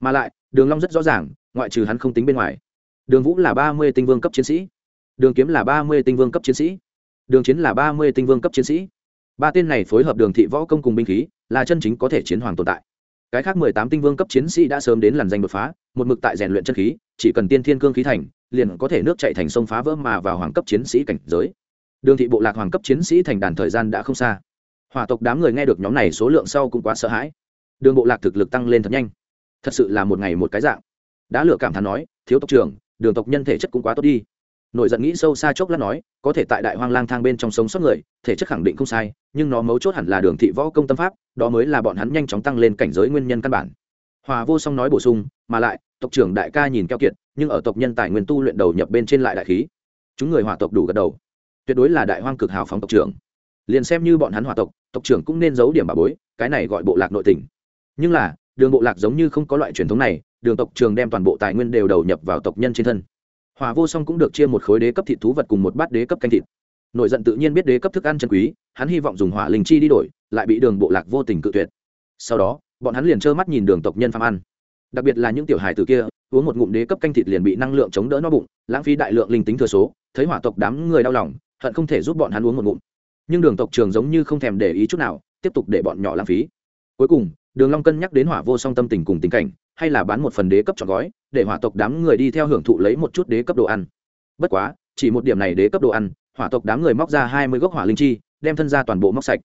Mà lại, đường long rất rõ ràng, ngoại trừ hắn không tính bên ngoài. Đường vũ là ba mươi tinh vương cấp chiến sĩ. Đường kiếm là ba mươi tinh vương cấp chiến sĩ đường chiến là ba mươi tinh vương cấp chiến sĩ. Ba tên này phối hợp đường thị võ công cùng binh khí, là chân chính có thể chiến hoàng tồn tại. Cái khác mười tám tinh vương cấp chiến sĩ đã sớm đến làn danh đột phá, một mực tại rèn luyện chân khí, chỉ cần tiên thiên cương khí thành, liền có thể nước chạy thành sông phá vỡ mà vào hoàng cấp chiến sĩ cảnh giới. Đường thị bộ lạc hoàng cấp chiến sĩ thành đàn thời gian đã không xa. Hỏa tộc đám người nghe được nhóm này số lượng sau cũng quá sợ hãi. Đường bộ lạc thực lực tăng lên thật nhanh. Thật sự là một ngày một cái dạng. Đã lựa cảm thán nói, thiếu tộc trưởng, đường tộc nhân thể chất cũng quá tốt đi nội giận nghĩ sâu xa chốc lát nói, có thể tại đại hoang lang thang bên trong sống sót người, thể chất khẳng định không sai, nhưng nó mấu chốt hẳn là đường thị võ công tâm pháp, đó mới là bọn hắn nhanh chóng tăng lên cảnh giới nguyên nhân căn bản. Hòa vô song nói bổ sung, mà lại, tộc trưởng đại ca nhìn keo kiệt, nhưng ở tộc nhân tài nguyên tu luyện đầu nhập bên trên lại đại khí. Chúng người hòa tộc đủ gật đầu. Tuyệt đối là đại hoang cực hào phóng tộc trưởng. Liền xem như bọn hắn hòa tộc tộc trưởng cũng nên giấu điểm bà bối, cái này gọi bộ lạc nội tình. Nhưng là, đường bộ lạc giống như không có loại truyền thống này, đường tộc trường đem toàn bộ tài nguyên đều đầu nhập vào tộc nhân trên thân hòa vô song cũng được chia một khối đế cấp thịt thú vật cùng một bát đế cấp canh thịt. Nổi giận tự nhiên biết đế cấp thức ăn chân quý, hắn hy vọng dùng hỏa linh chi đi đổi, lại bị đường bộ lạc vô tình cự tuyệt. Sau đó, bọn hắn liền trơ mắt nhìn đường tộc nhân phạm ăn. Đặc biệt là những tiểu hài từ kia, uống một ngụm đế cấp canh thịt liền bị năng lượng chống đỡ no bụng, lãng phí đại lượng linh tính thừa số, thấy hỏa tộc đám người đau lòng, hận không thể giúp bọn hắn uống một ngụm. Nhưng đường tộc trường giống như không thèm để ý chút nào, tiếp tục để bọn nhỏ lãng phí. Cuối cùng, đường long cân nhắc đến hỏa vô song tâm tình cùng tình cảnh hay là bán một phần đế cấp trọn gói, để hỏa tộc đám người đi theo hưởng thụ lấy một chút đế cấp đồ ăn. Bất quá, chỉ một điểm này đế cấp đồ ăn, hỏa tộc đám người móc ra hai mươi gốc hỏa linh chi, đem thân ra toàn bộ móc sạch.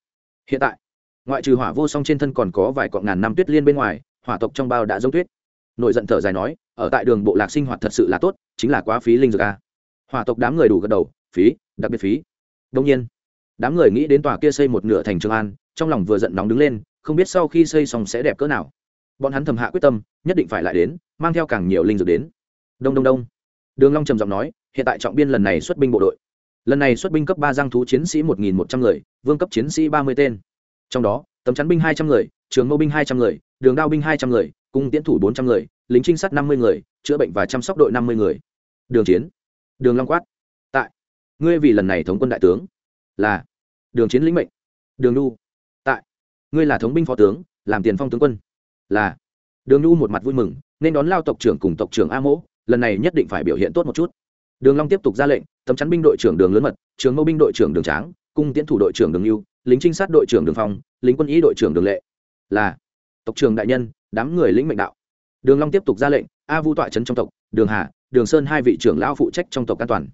Hiện tại, ngoại trừ hỏa vô song trên thân còn có vài cọn ngàn năm tuyết liên bên ngoài, hỏa tộc trong bao đã giống tuyết. Nội giận thở dài nói, ở tại đường bộ lạc sinh hoạt thật sự là tốt, chính là quá phí linh dược a. Hỏa tộc đám người đủ gật đầu, phí, đặc biệt phí. Đông nhiên, đám người nghĩ đến tòa kia xây một nửa thành trường an, trong lòng vừa giận nóng đứng lên, không biết sau khi xây xong sẽ đẹp cỡ nào bọn hắn thầm hạ quyết tâm, nhất định phải lại đến, mang theo càng nhiều linh dược đến. Đông đông đông. Đường long trầm giọng nói, hiện tại trọng biên lần này xuất binh bộ đội. Lần này xuất binh cấp ba giang thú chiến sĩ một nghìn một trăm người, vương cấp chiến sĩ ba mươi tên. Trong đó, tấm chắn binh hai trăm người, trường mâu binh hai trăm người, đường đao binh hai trăm người, cung tiễn thủ bốn trăm người, lính trinh sát năm mươi người, chữa bệnh và chăm sóc đội năm mươi người. Đường chiến. Đường long quát. Tại. Ngươi vì lần này thống quân đại tướng. Là. Đường chiến lĩnh mệnh. Đường du tại. Ngươi là thống binh phó tướng, làm tiền phong tướng quân là, đường nhu một mặt vui mừng, nên đón lao tộc trưởng cùng tộc trưởng a mỗ, lần này nhất định phải biểu hiện tốt một chút. Đường long tiếp tục ra lệnh, tấm chắn binh đội trưởng đường lớn mật, trường mâu binh đội trưởng đường tráng, cung tiễn thủ đội trưởng đường lưu lính trinh sát đội trưởng đường phong, lính quân y đội trưởng đường lệ. Là, tộc trưởng đại nhân, đám người lĩnh mệnh đạo. Đường long tiếp tục ra lệnh, a vu tọa trấn trong tộc, đường hà, đường sơn hai vị trưởng lão phụ trách trong tộc an toàn.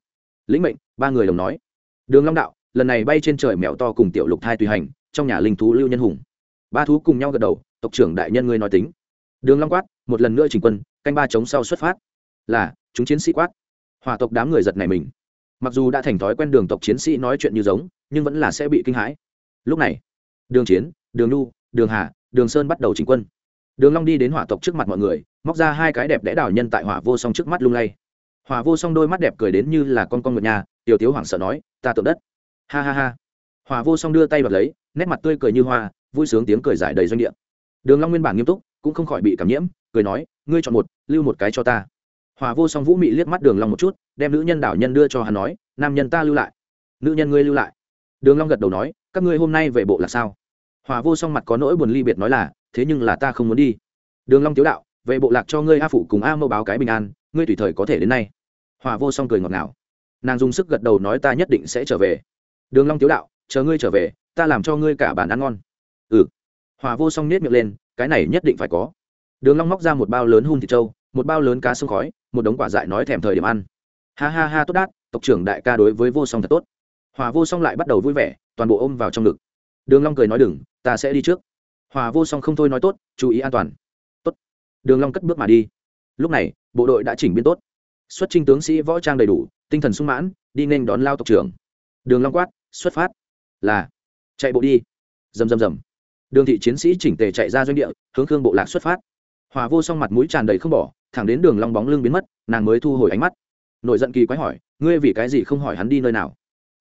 Lĩnh mệnh, ba người đồng nói. Đường long đạo, lần này bay trên trời mèo to cùng tiểu lục thai tùy hành, trong nhà linh thú lưu nhân hùng ba thú cùng nhau gật đầu, tộc trưởng đại nhân ngươi nói tính. Đường long quát, một lần nữa chỉnh quân, canh ba chống sau xuất phát. Là, chúng chiến sĩ quát. Hòa tộc đám người giật này mình. Mặc dù đã thành thói quen đường tộc chiến sĩ nói chuyện như giống, nhưng vẫn là sẽ bị kinh hãi. Lúc này, đường chiến, đường nu đường hà, đường sơn bắt đầu chỉnh quân. Đường long đi đến hỏa tộc trước mặt mọi người, móc ra hai cái đẹp đẽ đảo nhân tại hỏa vô song trước mắt lung lay. Hỏa vô song đôi mắt đẹp cười đến như là con con ngựa nhà, tiểu thiếu hoảng sợ nói, ta tượng đất. Ha ha ha. Hỏa vô song đưa tay vào lấy, nét mặt tươi cười như hoa vui sướng tiếng cười giải đầy doanh địa. Đường long nguyên bản nghiêm túc, cũng không khỏi bị cảm nhiễm, cười nói, ngươi chọn một, lưu một cái cho ta. Hòa vô song vũ mị liếc mắt đường long một chút, đem nữ nhân đảo nhân đưa cho hắn nói, nam nhân ta lưu lại. Nữ nhân ngươi lưu lại? Đường long gật đầu nói, các ngươi hôm nay về bộ là sao? Hòa vô song mặt có nỗi buồn ly biệt nói là, thế nhưng là ta không muốn đi. Đường long tiếu đạo, về bộ lạc cho ngươi a phụ cùng a mâu báo cái bình an, ngươi tùy thời có thể đến nay. Hòa vô song cười ngọt ngào. Nàng dùng sức gật đầu nói, ta nhất định sẽ trở về. Đường long tiếu đạo, chờ ngươi trở về, ta làm cho ngươi cả bàn ăn ngon ừ. Hòa vô song nết miệng lên, cái này nhất định phải có. Đường long móc ra một bao lớn hun thịt trâu, một bao lớn cá sông khói, một đống quả dại nói thèm thời điểm ăn. Ha ha ha, tốt đát, tộc trưởng đại ca đối với vô song thật tốt. Hòa vô song lại bắt đầu vui vẻ, toàn bộ ôm vào trong ngực. Đường long cười nói đừng, ta sẽ đi trước. Hòa vô song không thôi nói tốt, chú ý an toàn. Tốt. Đường long cất bước mà đi. Lúc này, bộ đội đã chỉnh biên tốt. Xuất trinh tướng sĩ võ trang đầy đủ, tinh thần sung mãn, đi nên đón lao tộc trưởng. Đường long quát, xuất phát. Là. Chạy bộ đi. Rầm rầm rầm đường thị chiến sĩ chỉnh tề chạy ra doanh địa, hướng khương bộ lạc xuất phát. Hòa vô song mặt mũi tràn đầy không bỏ, thẳng đến đường long bóng lưng biến mất, nàng mới thu hồi ánh mắt. Nội giận kỳ quái hỏi, ngươi vì cái gì không hỏi hắn đi nơi nào?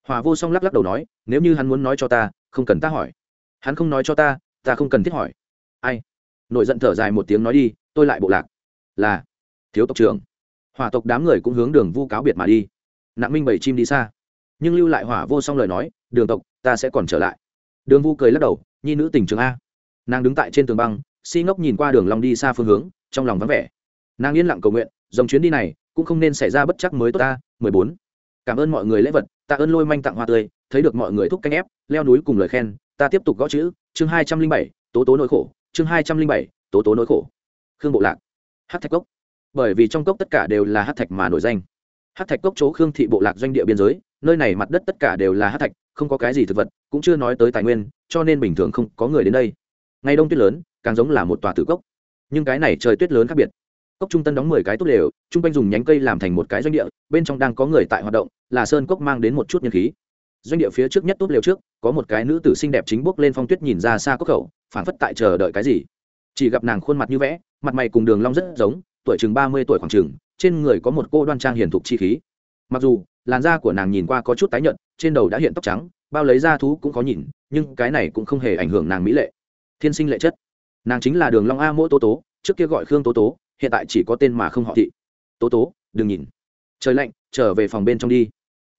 Hòa vô song lắc lắc đầu nói, nếu như hắn muốn nói cho ta, không cần ta hỏi. Hắn không nói cho ta ta không cần thiết hỏi. Ai? Nội giận thở dài một tiếng nói đi, tôi lại bộ lạc. Là, thiếu tộc trưởng. Hòa tộc đám người cũng hướng đường vu cáo biệt mà đi. Nặng minh bảy chim đi xa. Nhưng lưu lại hỏa vô song lời nói, đường tộc, ta sẽ còn trở lại. Đường vu cười lắc đầu nhi nữ tình trường a. Nàng đứng tại trên tường băng, si ngốc nhìn qua đường long đi xa phương hướng, trong lòng vắng vẻ. Nàng yên lặng cầu nguyện, dòng chuyến đi này, cũng không nên xảy ra bất chắc mới tốt ta, mười bốn. Cảm ơn mọi người lễ vật, tạ ơn lôi manh tặng hoa tươi, thấy được mọi người thúc canh ép, leo núi cùng lời khen, ta tiếp tục gõ chữ, chương hai trăm linh bảy, tố tố nỗi khổ, chương hai trăm linh bảy, tố tố nỗi khổ. Khương bộ lạc. Hát thạch cốc. Bởi vì trong cốc tất cả đều là hát thạch mà nổi danh. Hát thạch cốc chỗ khương thị bộ lạc doanh địa biên giới, nơi này mặt đất tất cả đều là hát thạch không có cái gì thực vật, cũng chưa nói tới tài nguyên, cho nên bình thường không có người đến đây. Ngày đông tuyết lớn, càng giống là một tòa tử cốc. Nhưng cái này trời tuyết lớn khác biệt. Cốc trung tân đóng mười cái tốt lều chung quanh dùng nhánh cây làm thành một cái doanh địa, bên trong đang có người tại hoạt động, là sơn cốc mang đến một chút nhân khí. Doanh địa phía trước nhất tốt lều trước, có một cái nữ tử xinh đẹp chính bước lên phong tuyết nhìn ra xa cốc khẩu phản phất tại chờ đợi cái gì. Chỉ gặp nàng khuôn mặt như vẽ, mặt mày cùng đường long rất giống, tuổi chừng ba mươi tuổi khoảng chừng, trên người có một cô đoan trang hiền thục chi khí. Mặc dù, làn da của nàng nhìn qua có chút tái nhợt trên đầu đã hiện tóc trắng, bao lấy da thú cũng khó nhìn, nhưng cái này cũng không hề ảnh hưởng nàng mỹ lệ. Thiên sinh lệ chất. Nàng chính là đường long a mỗ tố tố, trước kia gọi khương tố tố, hiện tại chỉ có tên mà không họ thị. Tố tố, đừng nhìn. Trời lạnh, trở về phòng bên trong đi.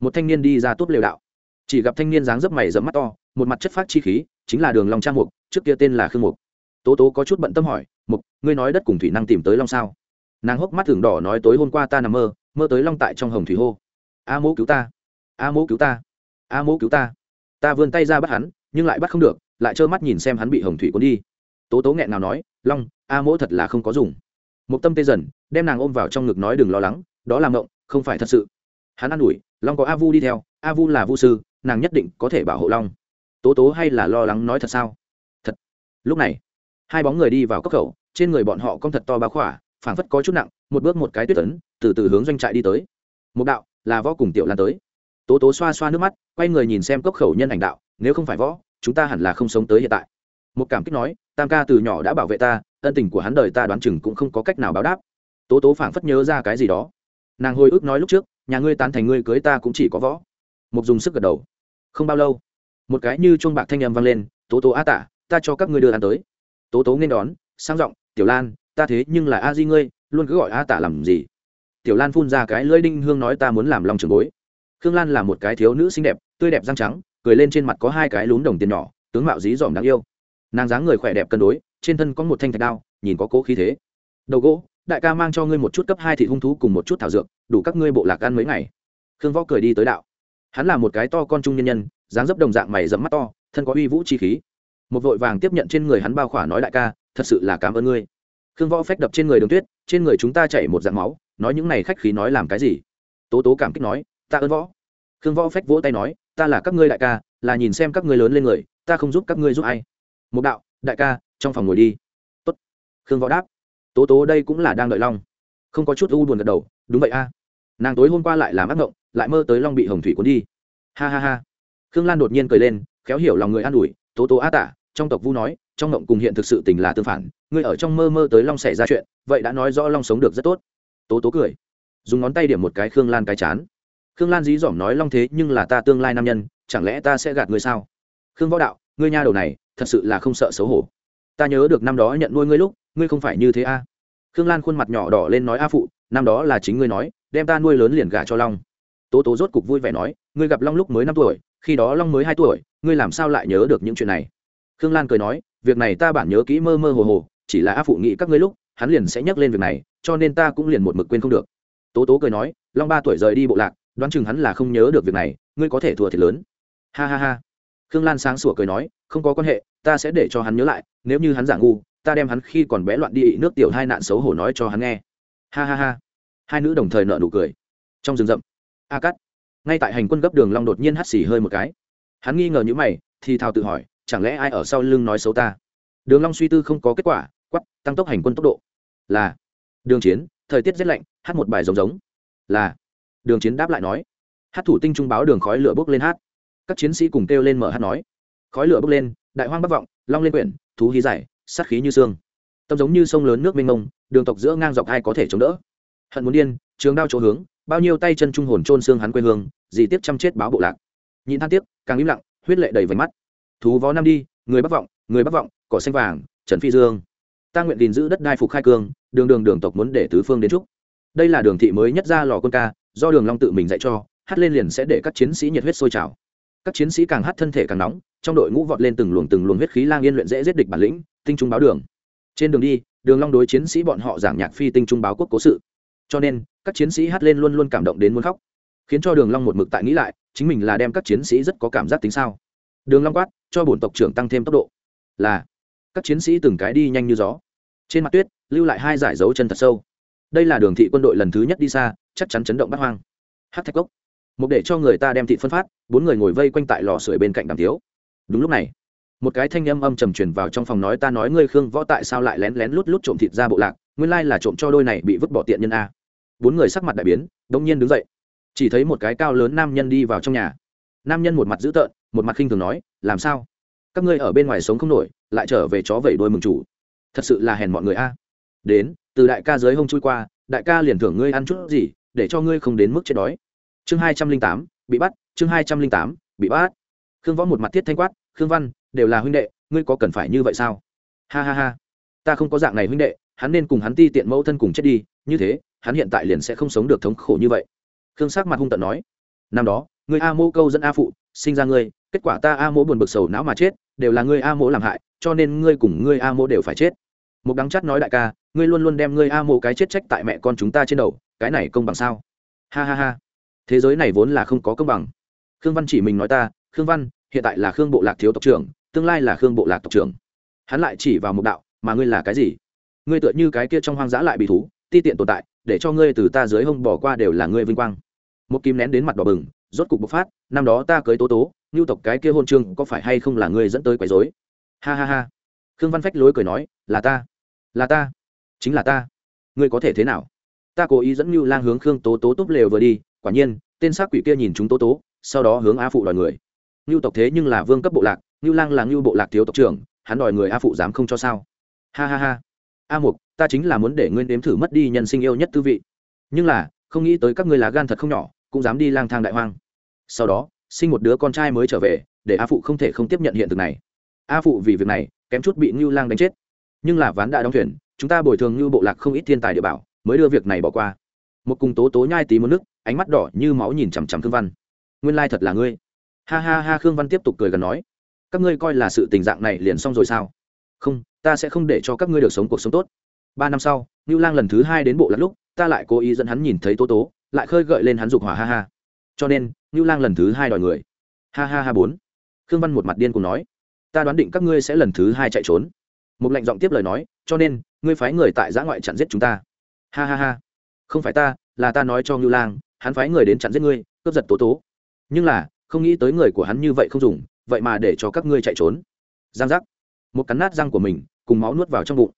Một thanh niên đi ra tốt lều đạo. Chỉ gặp thanh niên dáng dấp mày dẫm mắt to, một mặt chất phát chi khí, chính là đường long trang mục, trước kia tên là khương mục. Tố tố có chút bận tâm hỏi, mục, ngươi nói đất cùng thủy năng tìm tới long sao? Nàng hốc mắt thường đỏ nói, tối hôm qua ta nằm mơ mơ tới long tại trong hồng thủy hô. A mỗ cứu ta, a mỗ cứu ta a mỗ cứu ta. Ta vươn tay ra bắt hắn, nhưng lại bắt không được, lại trơ mắt nhìn xem hắn bị hồng thủy cuốn đi. Tố tố nghẹn nào nói, long, a mỗ thật là không có dùng. Một tâm tê dần, đem nàng ôm vào trong ngực nói đừng lo lắng, đó là mộng, không phải thật sự. Hắn an ủi, long có a vu đi theo, a vu là vu sư, nàng nhất định có thể bảo hộ long. Tố tố hay là lo lắng nói thật sao? Thật. Lúc này, hai bóng người đi vào cốc khẩu, trên người bọn họ cong thật to bao khỏa, phảng phất có chút nặng, một bước một cái tuyết tấn, từ từ hướng doanh trại đi tới. Một đạo, là võ cùng tiểu lan tới tố tố xoa xoa nước mắt, quay người nhìn xem cốc khẩu nhân ảnh đạo, nếu không phải võ, chúng ta hẳn là không sống tới hiện tại. Một cảm kích nói, tam ca từ nhỏ đã bảo vệ ta, ân tình của hắn đời ta đoán chừng cũng không có cách nào báo đáp. Tố tố phảng phất nhớ ra cái gì đó. Nàng hồi ức nói lúc trước, nhà ngươi tán thành ngươi cưới ta cũng chỉ có võ. Mục dùng sức gật đầu. Không bao lâu, một cái như chuông bạc thanh âm vang lên, tố tố a tả ta cho các ngươi đưa ăn tới. Tố tố nên đón, sang giọng, tiểu lan, ta thế nhưng là a di ngươi, luôn cứ gọi a tả làm gì? Tiểu lan phun ra cái lưỡi đinh hương nói, ta muốn làm lòng trường bối khương lan là một cái thiếu nữ xinh đẹp, tươi đẹp răng trắng, cười lên trên mặt có hai cái lún đồng tiền nhỏ, tướng mạo dí dỏm đáng yêu. Nàng dáng người khỏe đẹp cân đối, trên thân có một thanh thạch đao, nhìn có cố khí thế. Đầu gỗ, đại ca mang cho ngươi một chút cấp hai thị hung thú cùng một chút thảo dược, đủ các ngươi bộ lạc ăn mấy ngày. Khương võ cười đi tới đạo. Hắn là một cái to con trung nhân nhân, dáng dấp đồng dạng mày dẫm mắt to, thân có uy vũ chi khí. Một vội vàng tiếp nhận trên người hắn bao khỏa nói, đại ca, thật sự là cảm ơn ngươi. Khương võ phách đập trên người đường tuyết, trên người chúng ta chảy một dạng máu, nói những này khách khí nói làm cái gì? Tố tố cảm kích nói ta ơn võ. Khương võ phách vỗ tay nói, ta là các ngươi đại ca, là nhìn xem các ngươi lớn lên người, ta không giúp các ngươi giúp ai. Một đạo, đại ca, trong phòng ngồi đi. Tốt. Khương võ đáp. Tố tố đây cũng là đang đợi long. Không có chút u buồn gật đầu, đúng vậy a. Nàng tối hôm qua lại làm ác mộng lại mơ tới long bị hồng thủy cuốn đi. Ha ha ha. Khương lan đột nhiên cười lên, khéo hiểu lòng người an ủi, tố tố a tả, trong tộc vu nói, trong mộng cùng hiện thực sự tình là tương phản, ngươi ở trong mơ mơ tới long xảy ra chuyện, vậy đã nói rõ long sống được rất tốt. Tố tố cười, dùng ngón tay điểm một cái khương lan cái chán khương lan dí dỏm nói long thế nhưng là ta tương lai nam nhân, chẳng lẽ ta sẽ gạt ngươi sao? Khương võ đạo, ngươi nha đầu này, thật sự là không sợ xấu hổ. Ta nhớ được năm đó nhận nuôi ngươi lúc, ngươi không phải như thế a? Khương lan khuôn mặt nhỏ đỏ lên nói a phụ, năm đó là chính ngươi nói, đem ta nuôi lớn liền gả cho long. Tố tố rốt cục vui vẻ nói, ngươi gặp long lúc mới năm tuổi, khi đó long mới hai tuổi, ngươi làm sao lại nhớ được những chuyện này? Khương lan cười nói, việc này ta bản nhớ kỹ mơ mơ hồ hồ, chỉ là a phụ nghĩ các ngươi lúc, hắn liền sẽ nhắc lên việc này, cho nên ta cũng liền một mực quên không được. Tố tố cười nói, long ba tuổi rời đi bộ lạc đoán chừng hắn là không nhớ được việc này, ngươi có thể thua thiệt lớn. Ha ha ha. Khương lan sáng sủa cười nói, không có quan hệ, ta sẽ để cho hắn nhớ lại, nếu như hắn giả ngu, ta đem hắn khi còn bé loạn đi ị nước tiểu hai nạn xấu hổ nói cho hắn nghe. Ha ha ha. Hai nữ đồng thời nợ nụ cười. Trong rừng rậm, a cắt ngay tại hành quân gấp đường long đột nhiên hắt xì hơi một cái. Hắn nghi ngờ như mày, thì thào tự hỏi, chẳng lẽ ai ở sau lưng nói xấu ta? Đường long suy tư không có kết quả quắp tăng tốc hành quân tốc độ. Là, đường chiến, thời tiết rét lạnh, hát một bài giống giống. Là đường chiến đáp lại nói. Hát thủ tinh trung báo đường khói lửa bốc lên hát. Các chiến sĩ cùng kêu lên mở hát nói. Khói lửa bốc lên, đại hoang bắc vọng, long lên quyển, thú hí giải, sát khí như xương. Tâm giống như sông lớn nước mênh mông, đường tộc giữa ngang dọc ai có thể chống đỡ? Hận muốn điên, trường đao chỗ hướng, bao nhiêu tay chân trung hồn trôn xương hắn quê hương, dì tiếp chăm chết báo bộ lạc. Nhịn than tiếc, càng im lặng, huyết lệ đầy vành mắt. Thú vó năm đi, người bắc vọng, người bắc vọng, cỏ xanh vàng, trần phi dương. Ta nguyện gìn giữ đất đai phục khai cương, đường đường đường tộc muốn để tứ phương đến trúc đây là đường thị mới nhất ra lò quân ca do đường long tự mình dạy cho, hát lên liền sẽ để các chiến sĩ nhiệt huyết sôi trào. Các chiến sĩ càng hát thân thể càng nóng, trong đội ngũ vọt lên từng luồng từng luồng huyết khí lang yên luyện dễ giết địch bản lĩnh, tinh trung báo đường. Trên đường đi, đường long đối chiến sĩ bọn họ giảng nhạc phi tinh trung báo quốc cố sự. Cho nên, các chiến sĩ hát lên luôn luôn cảm động đến muốn khóc. Khiến cho đường long một mực tại nghĩ lại, chính mình là đem các chiến sĩ rất có cảm giác tính sao. Đường long quát, cho bổn tộc trưởng tăng thêm tốc độ. Là, các chiến sĩ từng cái đi nhanh như gió. Trên mặt tuyết, lưu lại hai giải dấu chân thật sâu đây là đường thị quân đội lần thứ nhất đi xa, chắc chắn chấn động bắt hoang. Hát thạch cốc. Một để cho người ta đem thịt phân phát, bốn người ngồi vây quanh tại lò sưởi bên cạnh đàm thiếu đúng lúc này, một cái thanh âm âm trầm truyền vào trong phòng nói, ta nói ngươi khương võ tại sao lại lén lén lút lút trộm thịt ra bộ lạc, nguyên lai là trộm cho đôi này bị vứt bỏ tiện nhân a. Bốn người sắc mặt đại biến, đông nhiên đứng dậy. Chỉ thấy một cái cao lớn nam nhân đi vào trong nhà. Nam nhân một mặt dữ tợn, một mặt khinh thường nói, làm sao? Các ngươi ở bên ngoài sống không nổi, lại trở về chó vẩy đôi mừng chủ. Thật sự là hèn mọi người a. Đến từ đại ca dưới hông chui qua, đại ca liền thưởng ngươi ăn chút gì, để cho ngươi không đến mức chết đói. Chương hai trăm linh tám, bị bắt, chương hai trăm linh tám, bị bắt. Khương võ một mặt thiết thanh quát, khương văn, đều là huynh đệ, ngươi có cần phải như vậy sao? Ha ha ha, ta không có dạng này huynh đệ, hắn nên cùng hắn ti tiện mẫu thân cùng chết đi, như thế, hắn hiện tại liền sẽ không sống được thống khổ như vậy. Khương sắc mặt hung tận nói, năm đó, ngươi a mô câu dẫn a phụ, sinh ra ngươi, kết quả ta a mô buồn bực sầu não mà chết, đều là ngươi a mô làm hại, cho nên ngươi cùng ngươi a mô đều phải chết. Một đắng chắt nói đại ca ngươi luôn luôn đem ngươi a mộ cái chết trách tại mẹ con chúng ta trên đầu, cái này công bằng sao? Ha ha ha. Thế giới này vốn là không có công bằng. Khương văn chỉ mình nói ta, khương văn, hiện tại là khương bộ lạc thiếu tộc trưởng, tương lai là khương bộ lạc tộc trưởng. Hắn lại chỉ vào một đạo, mà ngươi là cái gì? Ngươi tựa như cái kia trong hoang dã lại bị thú, ti tiện tồn tại, để cho ngươi từ ta dưới hông bỏ qua đều là ngươi vinh quang. Một kim nén đến mặt đỏ bừng, rốt cục bộc phát, năm đó ta cưới tố tố ngưu tộc cái kia hôn trương có phải hay không là ngươi dẫn tới quấy dối ha ha ha. Khương văn phách lối cười nói, là ta là ta chính là ta. Ngươi có thể thế nào? Ta cố ý dẫn như lang hướng khương tố tố túp lều vừa đi, quả nhiên, tên xác quỷ kia nhìn chúng tố tố, sau đó hướng a phụ đòi người. Ngưu tộc thế nhưng là vương cấp bộ lạc, ngưu lang là ngưu bộ lạc thiếu tộc trưởng, hắn đòi người a phụ dám không cho sao? Ha ha ha. A mục, ta chính là muốn để ngươi nếm thử mất đi nhân sinh yêu nhất tư vị. Nhưng là, không nghĩ tới các ngươi là gan thật không nhỏ, cũng dám đi lang thang đại hoang. Sau đó, sinh một đứa con trai mới trở về, để a phụ không thể không tiếp nhận hiện thực này. A phụ vì việc này, kém chút bị ngưu lang đánh chết. Nhưng là ván đã đóng thuyền chúng ta bồi thường ngưu bộ lạc không ít thiên tài địa bảo, mới đưa việc này bỏ qua. Một cùng tố tố nhai tí một nước, ánh mắt đỏ như máu nhìn chằm chằm khương văn. Nguyên lai thật là ngươi. Ha ha ha, khương văn tiếp tục cười gần nói. Các ngươi coi là sự tình dạng này liền xong rồi sao? Không, ta sẽ không để cho các ngươi được sống cuộc sống tốt. Ba năm sau, ngưu lang lần thứ hai đến bộ lạc lúc, ta lại cố ý dẫn hắn nhìn thấy tố tố, lại khơi gợi lên hắn dục hỏa, ha ha. Cho nên, ngưu lang lần thứ hai đòi người. Ha ha ha bốn. Khương văn một mặt điên cùng nói. Ta đoán định các ngươi sẽ lần thứ hai chạy trốn một lệnh giọng tiếp lời nói, cho nên, ngươi phái người tại giã ngoại chặn giết chúng ta. Ha ha ha, không phải ta, là ta nói cho ngưu lang, hắn phái người đến chặn giết ngươi, cướp giật tố tố. Nhưng là, không nghĩ tới người của hắn như vậy không dùng, vậy mà để cho các ngươi chạy trốn. Giang giác. Một cắn nát răng của mình, cùng máu nuốt vào trong bụng.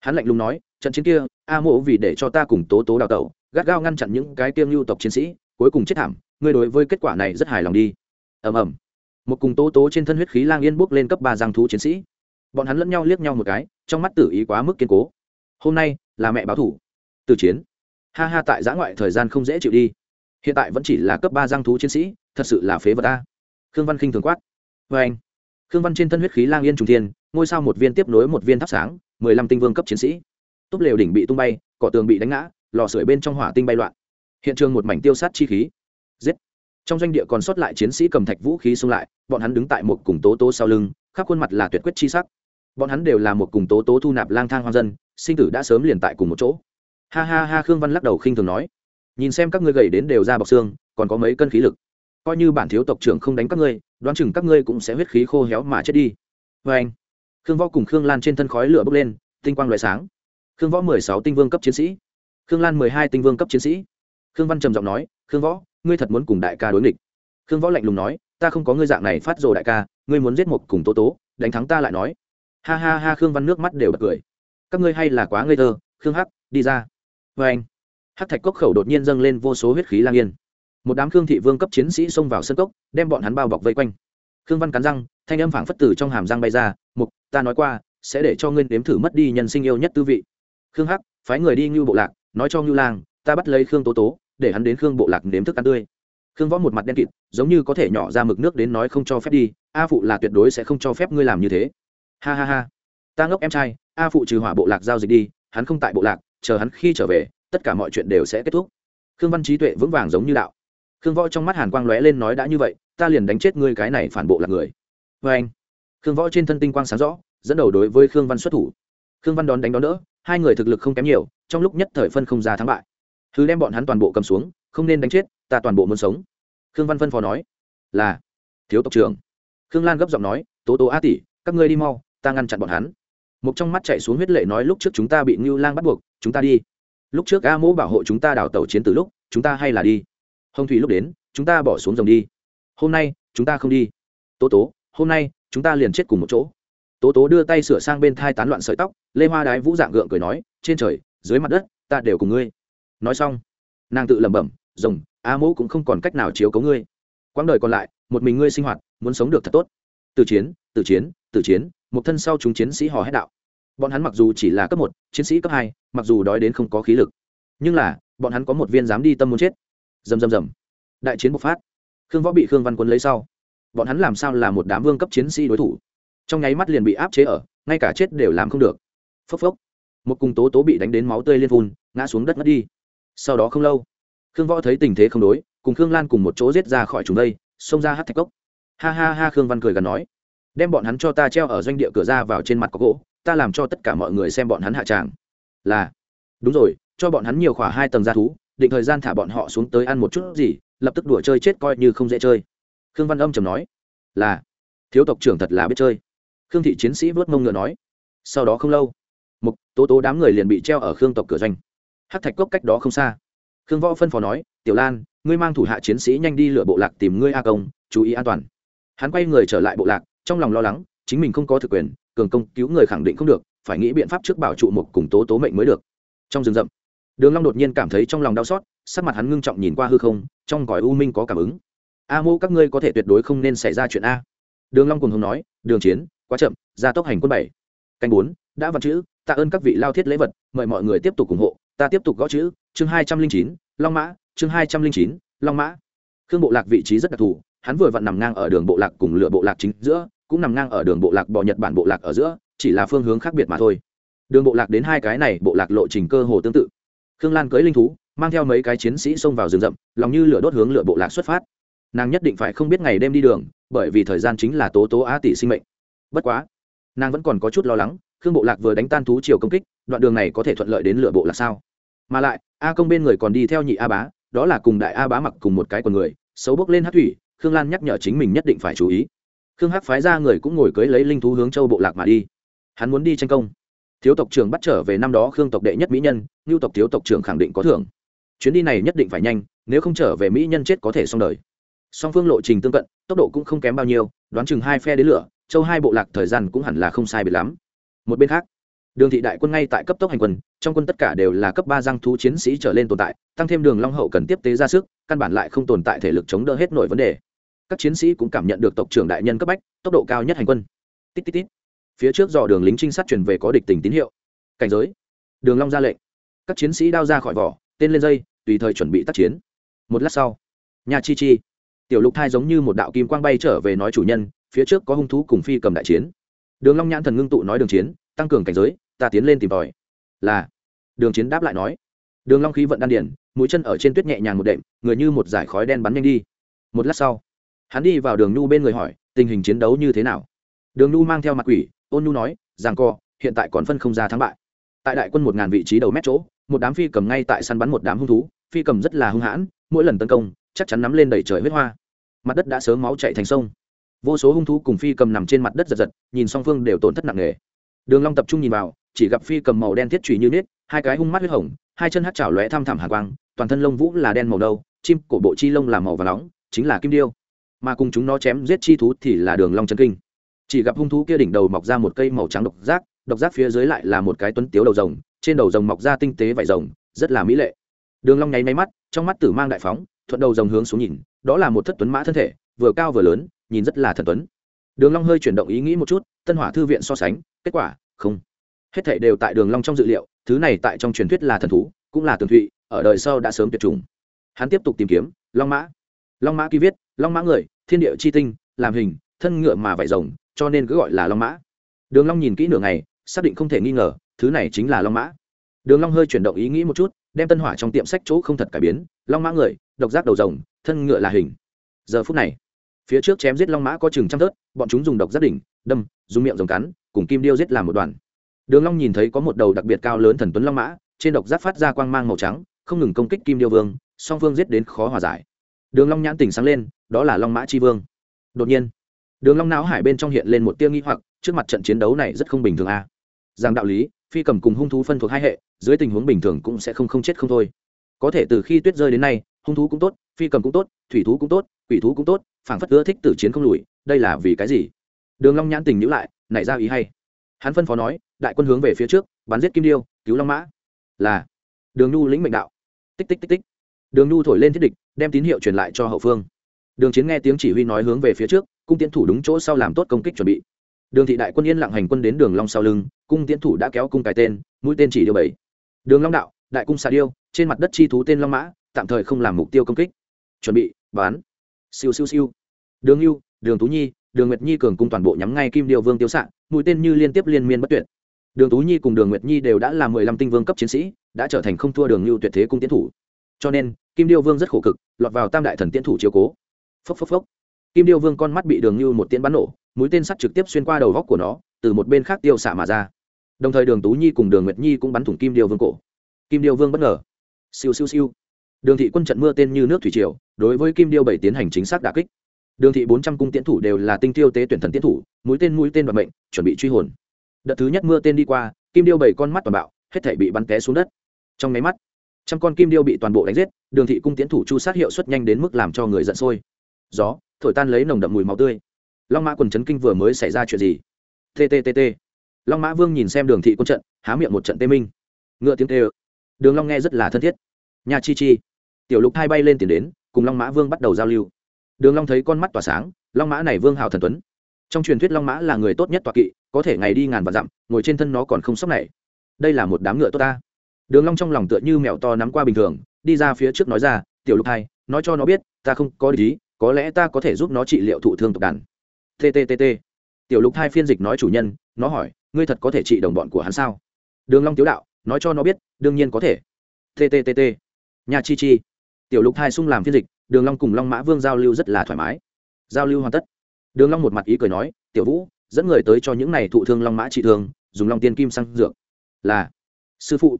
Hắn lạnh lùng nói, trận chiến kia, a mộ vì để cho ta cùng tố tố đào tẩu, gắt gao ngăn chặn những cái tiêm lưu tộc chiến sĩ, cuối cùng chết thảm, ngươi đối với kết quả này rất hài lòng đi. Ầm ầm. Một cùng tố tố trên thân huyết khí lang yên bốc lên cấp ba giang thú chiến sĩ bọn hắn lẫn nhau liếc nhau một cái, trong mắt tử ý quá mức kiên cố. Hôm nay, là mẹ báo thủ. Từ chiến. Ha ha, tại giã ngoại thời gian không dễ chịu đi. Hiện tại vẫn chỉ là cấp ba giang thú chiến sĩ, thật sự là phế vật ta khương văn khinh thường quát. Vê anh. Khương văn trên thân huyết khí lang yên trùng thiên, ngôi sao một viên tiếp nối một viên thắp sáng, mười lăm tinh vương cấp chiến sĩ. Túp lều đỉnh bị tung bay, cỏ tường bị đánh ngã, lò sưởi bên trong hỏa tinh bay loạn. Hiện trường một mảnh tiêu sát chi khí. Giết. Trong doanh địa còn sót lại chiến sĩ cầm thạch vũ khí xung lại, bọn hắn đứng tại một cùng tố tố sau lưng, khắp khuôn mặt là tuyệt quyết chi sắc bọn hắn đều là một cùng tố tố thu nạp lang thang hoang dân, sinh tử đã sớm liền tại cùng một chỗ. Ha ha ha, khương văn lắc đầu khinh thường nói, nhìn xem các ngươi gầy đến đều ra bọc xương, còn có mấy cân khí lực. Coi như bản thiếu tộc trưởng không đánh các ngươi, đoán chừng các ngươi cũng sẽ huyết khí khô héo mà chết đi. Vê anh, khương võ cùng khương lan trên thân khói lửa bốc lên, tinh quang loại sáng. Khương võ mười sáu tinh vương cấp chiến sĩ. Khương lan mười hai tinh vương cấp chiến sĩ. Khương văn trầm giọng nói, khương võ, ngươi thật muốn cùng đại ca đối nghịch. Khương võ lạnh lùng nói, ta không có ngươi dạng này phát rồ đại ca, ngươi muốn giết một cùng tố tố, đánh thắng ta lại nói ha ha ha, khương văn nước mắt đều bật cười. Các ngươi hay là quá ngây thơ, khương hắc, đi ra. Vê anh, hắc thạch cốc khẩu đột nhiên dâng lên vô số huyết khí lang yên. Một đám khương thị vương cấp chiến sĩ xông vào sân cốc, đem bọn hắn bao bọc vây quanh. Khương văn cắn răng, thanh âm phảng phất tử trong hàm răng bay ra, mục, ta nói qua, sẽ để cho ngươi nếm thử mất đi nhân sinh yêu nhất tư vị. Khương hắc, phái người đi ngưu bộ lạc, nói cho ngưu lang, ta bắt lấy khương tố tố, để hắn đến khương bộ lạc nếm thức ăn tươi. Khương võ một mặt đen kịt, giống như có thể nhỏ ra mực nước đến nói không cho phép đi, a phụ là tuyệt đối sẽ không cho phép ngươi làm như thế ha ha ha. Ta ngốc em trai, a phụ trừ hỏa bộ lạc giao dịch đi, hắn không tại bộ lạc, chờ hắn khi trở về, tất cả mọi chuyện đều sẽ kết thúc. Khương văn trí tuệ vững vàng giống như đạo. Khương võ trong mắt hàn quang lóe lên nói đã như vậy, ta liền đánh chết ngươi cái này phản bộ lạc người. Vê anh, khương võ trên thân tinh quang sáng rõ, dẫn đầu đối với khương văn xuất thủ. Khương văn đón đánh đón đỡ, hai người thực lực không kém nhiều, trong lúc nhất thời phân không ra thắng bại. Thứ đem bọn hắn toàn bộ cầm xuống, không nên đánh chết, ta toàn bộ muốn sống. Khương văn phân phò nói, là, thiếu tộc trưởng. Khương lan gấp giọng nói, tố tố a tỷ, các ngươi đi mau ta ngăn chặn bọn hắn. Một trong mắt chạy xuống huyết lệ nói, lúc trước chúng ta bị ngưu lang bắt buộc, chúng ta đi. Lúc trước a mỗ bảo hộ chúng ta đào tàu chiến từ lúc, chúng ta hay là đi. Hồng thủy lúc đến, chúng ta bỏ xuống dòng đi. Hôm nay, chúng ta không đi. Tố tố, hôm nay, chúng ta liền chết cùng một chỗ. Tố tố đưa tay sửa sang bên thai tán loạn sợi tóc, lê hoa đái vũ dạng gượng cười nói, trên trời, dưới mặt đất, ta đều cùng ngươi. Nói xong, nàng tự lẩm bẩm, rồng, a mỗ cũng không còn cách nào chiếu cấu ngươi. Quãng đời còn lại, một mình ngươi sinh hoạt, muốn sống được thật tốt. Từ chiến từ chiến từ chiến một thân sau chúng chiến sĩ hò hét đạo. Bọn hắn mặc dù chỉ là cấp một chiến sĩ cấp hai mặc dù đói đến không có khí lực nhưng là bọn hắn có một viên dám đi tâm muốn chết. Rầm rầm rầm, đại chiến bộc phát. Khương võ bị khương văn quân lấy sau. Bọn hắn làm sao là một đám vương cấp chiến sĩ đối thủ? Trong nháy mắt liền bị áp chế ở ngay cả chết đều làm không được. Phốc phốc. Một cùng tố tố bị đánh đến máu tươi liên phun ngã xuống đất mất đi. Sau đó không lâu khương võ thấy tình thế không đối cùng khương lan cùng một chỗ giết ra khỏi chúng đây xông ra hát thạch cốc. Ha ha ha khương văn cười gần nói đem bọn hắn cho ta treo ở doanh địa cửa ra vào trên mặt có gỗ, ta làm cho tất cả mọi người xem bọn hắn hạ tràng. Là, đúng rồi, cho bọn hắn nhiều khỏa hai tầng g thú, định thời gian thả bọn họ xuống tới ăn một chút gì, lập tức đùa chơi chết coi như không dễ chơi. Khương văn âm trầm nói, là, thiếu tộc trưởng thật là biết chơi. Khương thị chiến sĩ vớt mông ngựa nói. Sau đó không lâu, một tố tố đám người liền bị treo ở khương tộc cửa doanh. Hát thạch cốc cách đó không xa. Khương võ phân phó nói, tiểu lan, ngươi mang thủ hạ chiến sĩ nhanh đi lựa bộ lạc tìm ngươi a công, chú ý an toàn. Hắn quay người trở lại bộ lạc trong lòng lo lắng, chính mình không có thực quyền, cường công cứu người khẳng định không được, phải nghĩ biện pháp trước bảo trụ một cùng tố tố mệnh mới được. Trong rừng rậm, đường long đột nhiên cảm thấy trong lòng đau xót, sắc mặt hắn ngưng trọng nhìn qua hư không, trong cõi u minh có cảm ứng. A mô, các ngươi có thể tuyệt đối không nên xảy ra chuyện a. Đường long cùng hùng nói, đường chiến, quá chậm, gia tốc hành quân bảy. Canh bốn, đã văn chữ, tạ ơn các vị lao thiết lễ vật, mời mọi người tiếp tục ủng hộ, ta tiếp tục gõ chữ, chương hai trăm linh chín, long mã, chương hai trăm linh chín, long mã. Khương bộ lạc vị trí rất đặc thù, hắn vừa vặn nằm ngang ở đường bộ lạc cùng lựa bộ lạc chính giữa cũng nằm ngang ở đường bộ lạc bò nhật bản bộ lạc ở giữa, chỉ là phương hướng khác biệt mà thôi. Đường bộ lạc đến hai cái này, bộ lạc lộ trình cơ hồ tương tự. Khương lan cưới linh thú, mang theo mấy cái chiến sĩ xông vào rừng rậm, lòng như lửa đốt hướng lửa bộ lạc xuất phát. Nàng nhất định phải không biết ngày đêm đi đường, bởi vì thời gian chính là tố tố á tỷ sinh mệnh. Bất quá, nàng vẫn còn có chút lo lắng, khương bộ lạc vừa đánh tan thú chiều công kích, đoạn đường này có thể thuận lợi đến lửa bộ lạc sao? Mà lại, a công bên người còn đi theo nhị a bá, đó là cùng đại a bá mặc cùng một cái quần người, xấu bốc lên hát thủy, khương lan nhắc nhở chính mình nhất định phải chú ý khương hắc phái ra người cũng ngồi cưới lấy linh thú hướng châu bộ lạc mà đi. Hắn muốn đi tranh công. Thiếu tộc trưởng bắt trở về năm đó khương tộc đệ nhất mỹ nhân, ngưu tộc thiếu tộc trưởng khẳng định có thưởng. Chuyến đi này nhất định phải nhanh, nếu không trở về mỹ nhân chết có thể xong đời. Song phương lộ trình tương cận, tốc độ cũng không kém bao nhiêu, đoán chừng hai phe đến lửa, châu hai bộ lạc thời gian cũng hẳn là không sai biệt lắm. Một bên khác, đường thị đại quân ngay tại cấp tốc hành quân, trong quân tất cả đều là cấp ba giang thú chiến sĩ trở lên tồn tại, tăng thêm đường long hậu cần tiếp tế ra sức, căn bản lại không tồn tại thể lực chống đỡ hết nổi vấn đề các chiến sĩ cũng cảm nhận được tộc trưởng đại nhân cấp bách, tốc độ cao nhất hành quân. Tít tít tít. Phía trước dò đường lính trinh sát truyền về có địch tình tín hiệu. Cảnh giới. Đường long ra lệnh. Các chiến sĩ đao ra khỏi vỏ, tên lên dây, tùy thời chuẩn bị tác chiến. Một lát sau nhà chi chi. Tiểu lục thai giống như một đạo kim quang bay trở về nói chủ nhân, phía trước có hung thú cùng phi cầm đại chiến. Đường long nhãn thần ngưng tụ nói đường chiến, tăng cường cảnh giới, ta tiến lên tìm tòi. Là. Đường chiến đáp lại nói. Đường long khí vận đan điển mũi chân ở trên tuyết nhẹ nhàng một đệm, người như một dải khói đen bắn nhanh đi. Một lát sau hắn đi vào đường nhu bên người hỏi tình hình chiến đấu như thế nào? Đường nhu mang theo mặt quỷ ôn nhu nói rằng co hiện tại còn phân không ra thắng bại. Tại đại quân một ngàn vị trí đầu mét chỗ một đám phi cầm ngay tại săn bắn một đám hung thú phi cầm rất là hung hãn mỗi lần tấn công chắc chắn nắm lên đẩy trời huyết hoa. Mặt đất đã sớm máu chạy thành sông. Vô số hung thú cùng phi cầm nằm trên mặt đất giật giật nhìn song phương đều tổn thất nặng nề. Đường long tập trung nhìn vào chỉ gặp phi cầm màu đen thiết trụy như nết hai cái hung mắt huyết hồng hai chân hắt chảo lóe tham thẳm hàn quang toàn thân lông vũ là đen màu đâu, chim cổ bộ chi lông là màu và nóng chính là kim điêu mà cùng chúng nó chém giết chi thú thì là đường long chân kinh. Chỉ gặp hung thú kia đỉnh đầu mọc ra một cây màu trắng độc giác độc giác phía dưới lại là một cái tuấn tiếu đầu rồng, trên đầu rồng mọc ra tinh tế vảy rồng, rất là mỹ lệ. Đường long nháy máy mắt, trong mắt tử mang đại phóng, thuận đầu rồng hướng xuống nhìn, đó là một thất tuấn mã thân thể, vừa cao vừa lớn, nhìn rất là thần tuấn. Đường long hơi chuyển động ý nghĩ một chút, tân hỏa thư viện so sánh, kết quả, không. Hết thảy đều tại đường long trong dự liệu, thứ này tại trong truyền thuyết là thần thú, cũng là tường thụy, ở đời sau đã sớm tuyệt chủng. Hắn tiếp tục tìm kiếm, long mã long mã ký viết, long mã người, thiên địa chi tinh, làm hình, thân ngựa mà vảy rồng, cho nên cứ gọi là long mã. Đường long nhìn kỹ nửa ngày, xác định không thể nghi ngờ, thứ này chính là long mã. Đường long hơi chuyển động ý nghĩ một chút, đem tân hỏa trong tiệm sách chỗ không thật cải biến, long mã người, độc giác đầu rồng, thân ngựa là hình. Giờ phút này, phía trước chém giết long mã có chừng trăm thớt, bọn chúng dùng độc giác đỉnh, đâm, dùng miệng rồng cắn, cùng kim điêu giết làm một đoàn. Đường long nhìn thấy có một đầu đặc biệt cao lớn thần tuấn long mã, trên độc giác phát ra quang mang màu trắng, không ngừng công kích kim điêu vương, song phương giết đến khó hòa giải đường long nhãn tỉnh sáng lên, đó là long mã chi vương. Đột nhiên, đường long não hải bên trong hiện lên một tia nghi hoặc, trước mặt trận chiến đấu này rất không bình thường a. À. rằng đạo lý, phi cầm cùng hung thú phân thuộc hai hệ, dưới tình huống bình thường cũng sẽ không không chết không thôi. Có thể từ khi tuyết rơi đến nay, hung thú cũng tốt, phi cầm cũng tốt, thủy thú cũng tốt, quỷ thú cũng tốt, phảng phất ưa thích tử chiến không lùi, đây là vì cái gì? Đường long nhãn tình nhữ lại, nảy ra ý hay. Hắn phân phó nói, đại quân hướng về phía trước, bắn giết kim điêu, cứu long mã. Là, đường nhu lĩnh mệnh đạo. Tích tích tích tích đường nhu thổi lên thiết địch, đem tín hiệu truyền lại cho hậu phương. Đường chiến nghe tiếng chỉ huy nói hướng về phía trước, cung tiến thủ đúng chỗ sau làm tốt công kích chuẩn bị. Đường thị đại quân yên lặng hành quân đến đường long sau lưng, cung tiến thủ đã kéo cung cài tên, mũi tên chỉ điều bảy. Đường long đạo, đại cung xà điêu, trên mặt đất chi thú tên long mã, tạm thời không làm mục tiêu công kích. Chuẩn bị bán siêu siêu siêu. Đường lưu đường tú nhi, đường nguyệt nhi cường cung toàn bộ nhắm ngay kim điêu vương tiêu xạ mũi tên như liên tiếp liên miên bất tuyệt. Đường tú nhi cùng đường nguyệt nhi đều đã là mười lăm tinh vương cấp chiến sĩ, đã trở thành không thua đường lưu tuyệt thế cung tiến thủ cho nên, kim điêu vương rất khổ cực, lọt vào tam đại thần tiễn thủ chiếu cố. Phốc phốc phốc. Kim điêu vương con mắt bị đường như một tiễn bắn nổ, mũi tên sắt trực tiếp xuyên qua đầu góc của nó, từ một bên khác tiêu xạ mà ra. Đồng thời đường tú nhi cùng đường nguyệt nhi cũng bắn thủng kim điêu vương cổ. Kim điêu vương bất ngờ. Siêu siêu siêu. Đường thị quân trận mưa tên như nước thủy triều, đối với kim điêu bảy tiến hành chính xác đà kích. Đường thị bốn trăm cung tiến thủ đều là tinh tiêu tế tuyển thần tiến thủ, mũi tên mũi tên và mệnh, chuẩn bị truy hồn. Đợt thứ nhất mưa tên đi qua, kim điêu bảy con mắt toàn bạo, hết thể bị bắn té xuống đất. Trong máy mắt trăm con kim điêu bị toàn bộ đánh giết, đường thị cung tiến thủ chu sát hiệu suất nhanh đến mức làm cho người giận sôi. Gió, thổi tan lấy nồng đậm mùi máu tươi. Long mã quần chấn kinh vừa mới xảy ra chuyện gì? Tttt long mã vương nhìn xem đường thị quân trận, há miệng một trận tê minh. Ngựa tiếng tê đường long nghe rất là thân thiết. Nhà chi chi. Tiểu lục hai bay lên tiền đến, cùng long mã vương bắt đầu giao lưu. Đường long thấy con mắt tỏa sáng, long mã này vương hào thần tuấn. Trong truyền thuyết long mã là người tốt nhất tọa kỵ, có thể ngày đi ngàn và dặm, ngồi trên thân nó còn không sốc này. Đây là một đám ngựa tốt ta đường long trong lòng tựa như mèo to nắm qua bình thường, đi ra phía trước nói ra, tiểu lục hai, nói cho nó biết, ta không có lý có lẽ ta có thể giúp nó trị liệu thụ thương tộc đàn. Tttt tiểu lục hai phiên dịch nói chủ nhân, nó hỏi, ngươi thật có thể trị đồng bọn của hắn sao? Đường long tiếu đạo, nói cho nó biết, đương nhiên có thể. Tttt nhà chi chi. Tiểu lục hai sung làm phiên dịch, đường long cùng long mã vương giao lưu rất là thoải mái. Giao lưu hoàn tất. Đường long một mặt ý cười nói, tiểu vũ, dẫn người tới cho những này thụ thương long mã trị thương, dùng long tiên kim sang dược. Là, sư phụ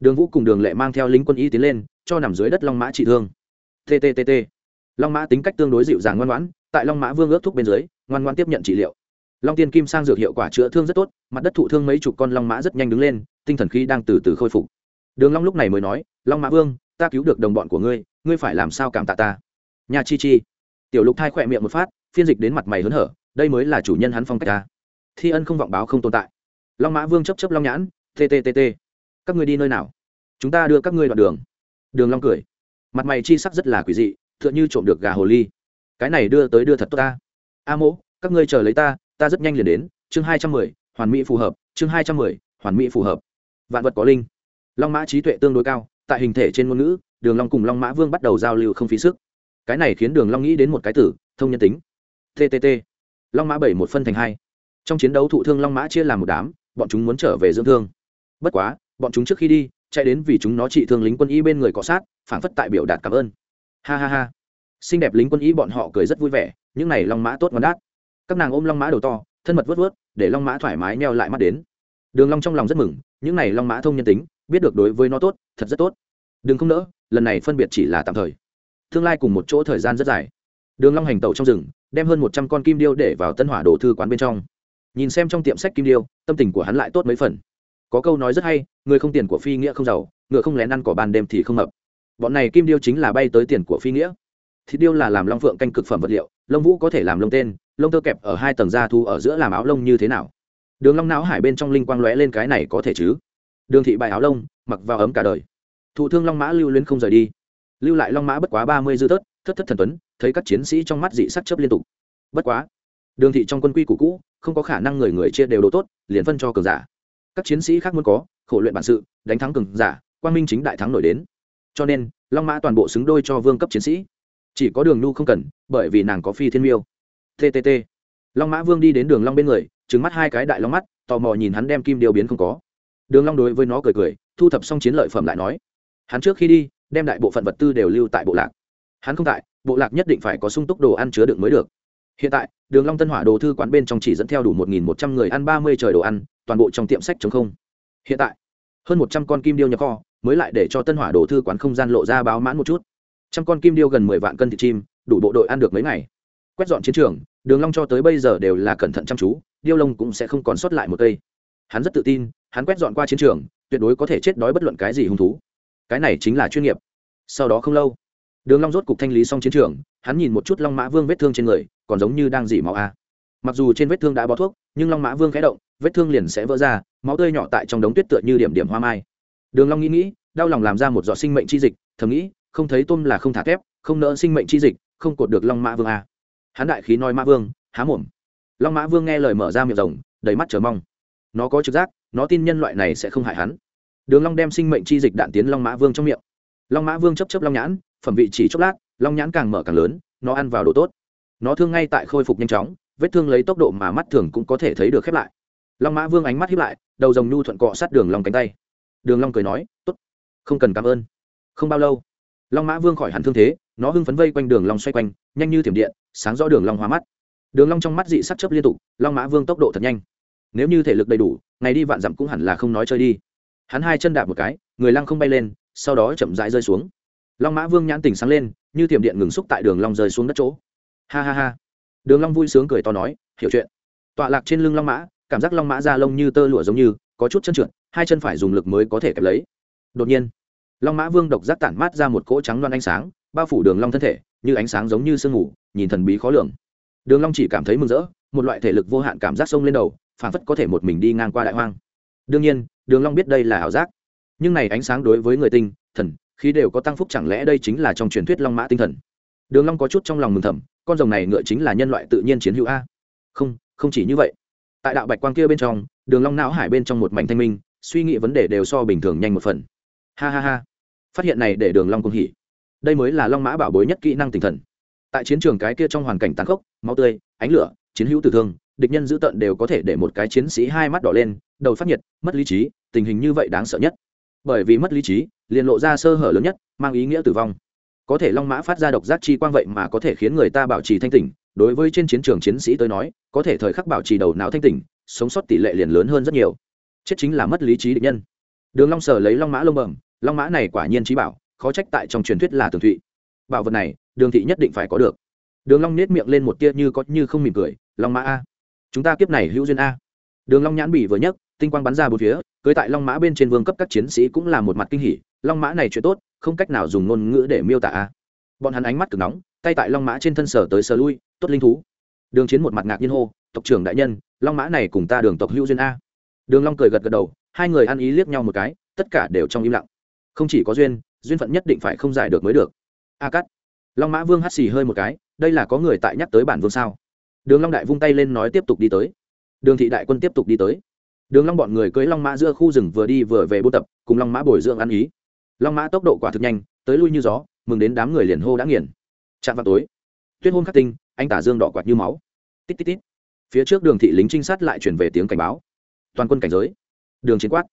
đường vũ cùng đường lệ mang theo lính quân y tiến lên, cho nằm dưới đất long mã trị thương. Tttt long mã tính cách tương đối dịu dàng ngoan ngoãn, tại long mã vương ước thúc bên dưới, ngoan ngoan tiếp nhận trị liệu. Long tiên kim sang dược hiệu quả chữa thương rất tốt, mặt đất thụ thương mấy chục con long mã rất nhanh đứng lên, tinh thần khí đang từ từ khôi phục. Đường long lúc này mới nói, long mã vương, ta cứu được đồng bọn của ngươi ngươi phải làm sao cảm tạ ta? Nhà chi chi. Tiểu lục thai khỏe miệng một phát, phiên dịch đến mặt mày hớn hở, đây mới là chủ nhân hắn phong cách ta. Thi ân không vọng báo không tồn tại. Long mã vương chấp chấp long nhãn tttt các ngươi đi nơi nào? Chúng ta đưa các ngươi đoạn đường. Đường long cười. Mặt mày chi sắc rất là quỷ dị, tựa như trộm được gà hồ ly. Cái này đưa tới đưa thật tốt ta. A mỗ, các ngươi chờ lấy ta ta rất nhanh liền đến. Chương hai trăm mười, hoàn mỹ phù hợp. Chương hai trăm mười, hoàn mỹ phù hợp. Vạn vật có linh. Long mã trí tuệ tương đối cao, tại hình thể trên ngôn ngữ, đường long cùng long mã vương bắt đầu giao lưu không phí sức. Cái này khiến đường long nghĩ đến một cái tử thông nhân tính. Ttt long mã bảy một phân thành hai. Trong chiến đấu thụ thương long mã chia làm một đám, bọn chúng muốn trở về dưỡng thương. Bất quá bọn chúng trước khi đi, chạy đến vì chúng nó trị thương lính quân y bên người cọ sát, phảng phất tại biểu đạt cảm ơn. Ha ha ha. Xinh đẹp lính quân y bọn họ cười rất vui vẻ, những này long mã tốt ngon đát. Các nàng ôm long mã đầu to, thân mật vớt vớt để long mã thoải mái neo lại mắt đến. Đường long trong lòng rất mừng, những này long mã thông nhân tính, biết được đối với nó tốt, thật rất tốt. Đừng không nỡ, lần này phân biệt chỉ là tạm thời. Tương lai cùng một chỗ thời gian rất dài. Đường long hành tẩu trong rừng, đem hơn một trăm con kim điêu để vào tân hỏa đồ thư quán bên trong. Nhìn xem trong tiệm sách kim điêu, tâm tình của hắn lại tốt mấy phần. Có câu nói rất hay người không tiền của phi nghĩa không giàu, ngựa không lén ăn cỏ ban đêm thì không mập. Bọn này kim điêu chính là bay tới tiền của phi nghĩa. Thịt điêu là làm long phượng canh cực phẩm vật liệu, lông vũ có thể làm lông tên, lông tơ kẹp ở hai tầng da thu ở giữa làm áo lông như thế nào? Đường long não hải bên trong linh quang lóe lên cái này có thể chứ? Đường thị bài áo lông, mặc vào ấm cả đời. Thụ thương long mã lưu luyến không rời đi. Lưu lại long mã bất quá ba mươi dư tớt thất thất thần tuấn, thấy các chiến sĩ trong mắt dị sắc chớp liên tục. Bất quá, đường thị trong quân quy cũ cũ, không có khả năng người người chia đều đồ tốt, liền phân cho cường giả các chiến sĩ khác muốn có, khổ luyện bản sự, đánh thắng cường giả, quang minh chính đại thắng nổi đến. Cho nên, long mã toàn bộ xứng đôi cho vương cấp chiến sĩ. Chỉ có đường nhu không cần, bởi vì nàng có phi thiên miêu. Ttt long mã vương đi đến đường long bên người trứng mắt hai cái đại long mắt, tò mò nhìn hắn đem kim điều biến không có. Đường long đối với nó cười cười, thu thập xong chiến lợi phẩm lại nói, hắn trước khi đi, đem đại bộ phận vật tư đều lưu tại bộ lạc. Hắn không tại, bộ lạc nhất định phải có sung túc đồ ăn chứa đựng mới được hiện tại, đường long tân hỏa đồ thư quán bên trong chỉ dẫn theo đủ một nghìn một trăm người ăn ba mươi trời đồ ăn, toàn bộ trong tiệm sách chống không. Hiện tại, hơn một trăm con kim điêu nhập kho, mới lại để cho tân hỏa đồ thư quán không gian lộ ra báo mãn một chút. Trăm con kim điêu gần mười vạn cân thịt chim, đủ bộ đội ăn được mấy ngày. Quét dọn chiến trường, đường long cho tới bây giờ đều là cẩn thận chăm chú, điêu lông cũng sẽ không còn sót lại một cây. Hắn rất tự tin, hắn quét dọn qua chiến trường, tuyệt đối có thể chết đói bất luận cái gì hung thú. Cái này chính là chuyên nghiệp. Sau đó không lâu, đường long rốt cục thanh lý xong chiến trường hắn nhìn một chút long mã vương vết thương trên người còn giống như đang dỉ máu a mặc dù trên vết thương đã bó thuốc nhưng long mã vương khẽ động vết thương liền sẽ vỡ ra máu tươi nhỏ tại trong đống tuyết tựa như điểm điểm hoa mai đường long nghĩ nghĩ đau lòng làm ra một giọt sinh mệnh chi dịch thầm nghĩ không thấy tôm là không thả thép không nỡ sinh mệnh chi dịch không cột được long mã vương a hắn đại khí nói mã vương há mồm long mã vương nghe lời mở ra miệng rồng đầy mắt chờ mong nó có trực giác nó tin nhân loại này sẽ không hại hắn đường long đem sinh mệnh chi dịch đạn tiến long mã vương trong miệng long mã vương chấp chấp long nhãn phẩm vị chỉ chốc lát long nhãn càng mở càng lớn, nó ăn vào đồ tốt. Nó thương ngay tại khôi phục nhanh chóng, vết thương lấy tốc độ mà mắt thường cũng có thể thấy được khép lại. Long mã vương ánh mắt hiếp lại, đầu rồng nhu thuận cọ sát đường long cánh tay. Đường long cười nói, tốt, không cần cảm ơn. Không bao lâu, long mã vương khỏi hẳn thương thế, nó hưng phấn vây quanh đường long xoay quanh, nhanh như thiểm điện, sáng rõ đường long hóa mắt. Đường long trong mắt dị sắc chớp liên tục, long mã vương tốc độ thật nhanh. Nếu như thể lực đầy đủ, ngày đi vạn dặm cũng hẳn là không nói chơi đi. Hắn hai chân đạp một cái, người lăng không bay lên, sau đó chậm rãi rơi xuống. Long mã vương nhãn tỉnh sáng lên như tiềm điện ngừng xúc tại đường long rơi xuống đất chỗ. Ha ha ha. Đường long vui sướng cười to nói, hiểu chuyện. Tọa lạc trên lưng long mã, cảm giác long mã da lông như tơ lụa giống như, có chút chân trượt, hai chân phải dùng lực mới có thể kẹp lấy. Đột nhiên, long mã vương độc giác tản mát ra một cỗ trắng loan ánh sáng, bao phủ đường long thân thể, như ánh sáng giống như sương ngủ nhìn thần bí khó lường. Đường long chỉ cảm thấy mừng rỡ, một loại thể lực vô hạn cảm giác sông lên đầu, phảng phất có thể một mình đi ngang qua đại hoang. Đương nhiên, đường long biết đây là ảo giác. Nhưng này ánh sáng đối với người tinh, thần khí đều có tăng phúc chẳng lẽ đây chính là trong truyền thuyết long mã tinh thần? Đường long có chút trong lòng mừng thầm, con rồng này ngựa chính là nhân loại tự nhiên chiến hữu a. Không không chỉ như vậy. Tại đạo bạch quang kia bên trong, đường long não hải bên trong một mảnh thanh minh, suy nghĩ vấn đề đều so bình thường nhanh một phần. Ha ha ha. Phát hiện này để đường long cung hỉ. Đây mới là long mã bảo bối nhất kỹ năng tinh thần. Tại chiến trường cái kia trong hoàn cảnh tàn khốc, máu tươi, ánh lửa, chiến hữu tử thương, địch nhân giữ tận đều có thể để một cái chiến sĩ hai mắt đỏ lên, đầu phát nhiệt, mất lý trí, tình hình như vậy đáng sợ nhất. Bởi vì mất lý trí liền lộ ra sơ hở lớn nhất, mang ý nghĩa tử vong. Có thể long mã phát ra độc giác chi quang vậy mà có thể khiến người ta bảo trì thanh tỉnh, đối với trên chiến trường chiến sĩ tới nói, có thể thời khắc bảo trì đầu não thanh tỉnh, sống sót tỷ lệ liền lớn hơn rất nhiều. Chết chính là mất lý trí định nhân. Đường long sở lấy long mã lông bẩm, long mã này quả nhiên trí bảo, khó trách tại trong truyền thuyết là tường thụy. Bảo vật này, đường thị nhất định phải có được. Đường long nét miệng lên một tia như có như không mỉm cười, long mã a, chúng ta kiếp này hữu duyên a. Đường long nhãn bỉ vừa nhấc tinh quang bắn ra bốn phía, cưới tại long mã bên trên vương cấp các chiến sĩ cũng là một mặt kinh hỉ, long mã này chuyện tốt, không cách nào dùng ngôn ngữ để miêu tả a. Bọn hắn ánh mắt cực nóng, tay tại long mã trên thân sở tới sở lui, tốt linh thú. Đường chiến một mặt ngạc nhiên hô, tộc trưởng đại nhân, long mã này cùng ta đường tộc hữu duyên a. Đường long cười gật gật đầu, hai người ăn ý liếc nhau một cái, tất cả đều trong im lặng. Không chỉ có duyên duyên phận nhất định phải không giải được mới được. A cắt long mã vương hắt xì hơi một cái, đây là có người tại nhắc tới bản vương sao? Đường long đại vung tay lên nói tiếp tục đi tới. Đường thị đại quân tiếp tục đi tới đường long bọn người cưỡi long mã giữa khu rừng vừa đi vừa về buôn tập, cùng long mã bồi dưỡng ăn ý. Long mã tốc độ quả thực nhanh, tới lui như gió, mừng đến đám người liền hô đã nghiền. Chạm vào tối, tuyết hôn khắc tinh, anh tả dương đỏ quạt như máu. Tít tít tít. Phía trước đường thị lính trinh sát lại chuyển về tiếng cảnh báo. Toàn quân cảnh giới. Đường chiến quát.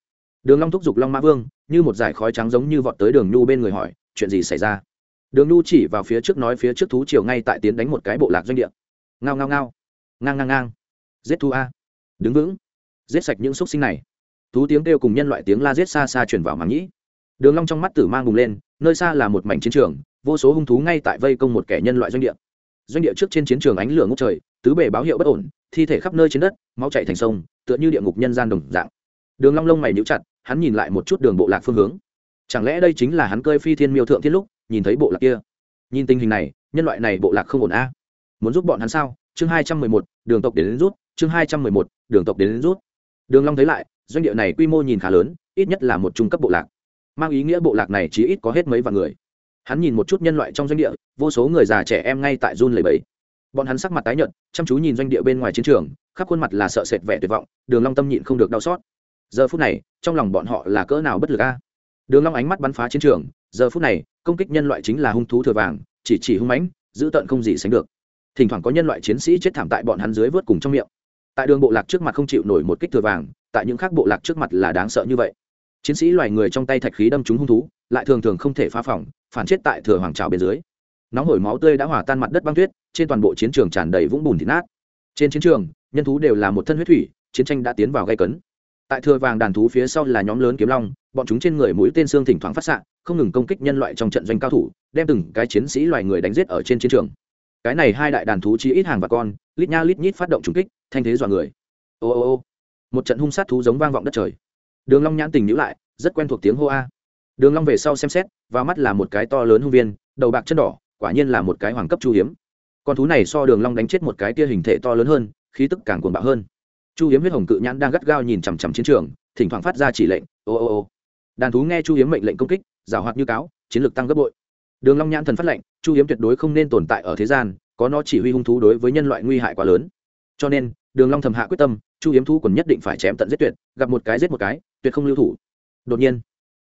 Đường long thúc giục long mã vương, như một dải khói trắng giống như vọt tới đường nhu bên người hỏi, chuyện gì xảy ra? Đường nhu chỉ vào phía trước nói phía trước thú triều ngay tại tiến đánh một cái bộ lạc doanh địa. Ngao ngao ngao. Ngang ngang ngang. Giết thu a. Đứng vững giết sạch những xúc sinh này. Thú tiếng kêu cùng nhân loại tiếng la giết xa xa chuyển vào màng nhĩ. Đường long trong mắt tử mang bùng lên nơi xa là một mảnh chiến trường vô số hung thú ngay tại vây công một kẻ nhân loại doanh địa. Doanh địa trước trên chiến trường ánh lửa ngút trời tứ bề báo hiệu bất ổn thi thể khắp nơi trên đất máu chảy thành sông tựa như địa ngục nhân gian đồng dạng. Đường long lông mày nhíu chặt hắn nhìn lại một chút đường bộ lạc phương hướng. Chẳng lẽ đây chính là hắn cơi phi thiên miêu thượng thiên lúc nhìn thấy bộ lạc kia? Nhìn tình hình này nhân loại này bộ lạc không ổn a. Muốn giúp bọn hắn sao? Chương hai trăm mười một đường tộc đến, đến rút. Chương hai trăm mười một đường tộc đến, đến rút đường long thấy lại, doanh địa này quy mô nhìn khá lớn, ít nhất là một trung cấp bộ lạc. Mang ý nghĩa bộ lạc này chỉ ít có hết mấy vạn người. Hắn nhìn một chút nhân loại trong doanh địa, vô số người già trẻ em ngay tại run lẩy bẩy. Bọn hắn sắc mặt tái nhợt, chăm chú nhìn doanh địa bên ngoài chiến trường, khắp khuôn mặt là sợ sệt vẻ tuyệt vọng, đường long tâm nhịn không được đau xót. Giờ phút này, trong lòng bọn họ là cỡ nào bất lực a? Đường long ánh mắt bắn phá chiến trường, giờ phút này, công kích nhân loại chính là hung thú thừa vàng, chỉ chỉ hung mãnh, giữ tận không gì sánh được. Thỉnh thoảng có nhân loại chiến sĩ chết thảm tại bọn hắn dưới vớt cùng trong miệng tại đường bộ lạc trước mặt không chịu nổi một kích thừa vàng, tại những khác bộ lạc trước mặt là đáng sợ như vậy. Chiến sĩ loài người trong tay thạch khí đâm trúng hung thú, lại thường thường không thể phá phỏng phản chết tại thừa hoàng trào bên dưới. Nóng hổi máu tươi đã hòa tan mặt đất băng tuyết, trên toàn bộ chiến trường tràn đầy vũng bùn thịt nát. Trên chiến trường, nhân thú đều là một thân huyết thủy, chiến tranh đã tiến vào gây cấn. Tại thừa vàng đàn thú phía sau là nhóm lớn kiếm long, bọn chúng trên người mũi tên xương thỉnh thoảng phát xạ, không ngừng công kích nhân loại trong trận doanh cao thủ, đem từng cái chiến sĩ loài người đánh giết ở trên chiến trường. Cái này hai đại đàn thú chi ít hàng và con lít nha lít nhít phát động trúng kích, thanh thế dọa người. Ô ô ô. Một trận hung sát thú giống vang vọng đất trời. Đường long nhãn tình nhíu lại, rất quen thuộc tiếng hô a. Đường long về sau xem xét, vào mắt là một cái to lớn hung viên, đầu bạc chân đỏ, quả nhiên là một cái hoàng cấp chu hiếm. Con thú này so đường long đánh chết một cái tia hình thể to lớn hơn, khí tức càng cuồng bạo hơn. Chu hiếm huyết hồng cự nhãn đang gắt gao nhìn chằm chằm chiến trường, thỉnh thoảng phát ra chỉ lệnh, ô ô ô. Đàn thú nghe chu hiếm mệnh lệnh công kích, giảo hoạt như cáo, chiến lược tăng gấp bội. Đường long nhãn thần phát lệnh, chu hiếm tuyệt đối không nên tồn tại ở thế gian có nó chỉ huy hung thú đối với nhân loại nguy hại quá lớn. Cho nên, đường long thầm hạ quyết tâm, chu hiếm thú còn nhất định phải chém tận giết tuyệt, gặp một cái giết một cái, tuyệt không lưu thủ. Đột nhiên,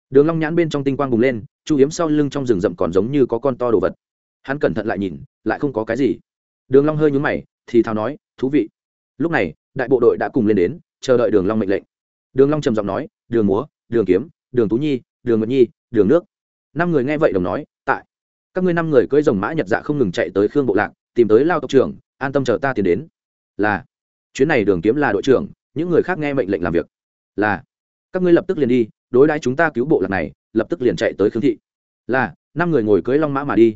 đường long nhãn bên trong tinh quang bùng lên, chu hiếm sau lưng trong rừng rậm còn giống như có con to đồ vật. Hắn cẩn thận lại nhìn, lại không có cái gì. Đường long hơi nhún mày, thì thào nói, thú vị. Lúc này, đại bộ đội đã cùng lên đến, chờ đợi đường long mệnh lệnh. Đường long trầm giọng nói, đường múa, đường kiếm, đường tú nhi, đường nguyệt nhi, đường nước. Năm người nghe vậy đồng nói, tại. Các ngươi năm người cưỡi rồng mã nhật dạ không ngừng chạy tới khương bộ lạc tìm tới lao tộc trưởng, an tâm chờ ta tiến đến. Là, chuyến này đường kiếm là đội trưởng, những người khác nghe mệnh lệnh làm việc. Là, các ngươi lập tức liền đi, đối đãi chúng ta cứu bộ lạc này, lập tức liền chạy tới khương thị. Là, năm người ngồi cưới long mã mà đi.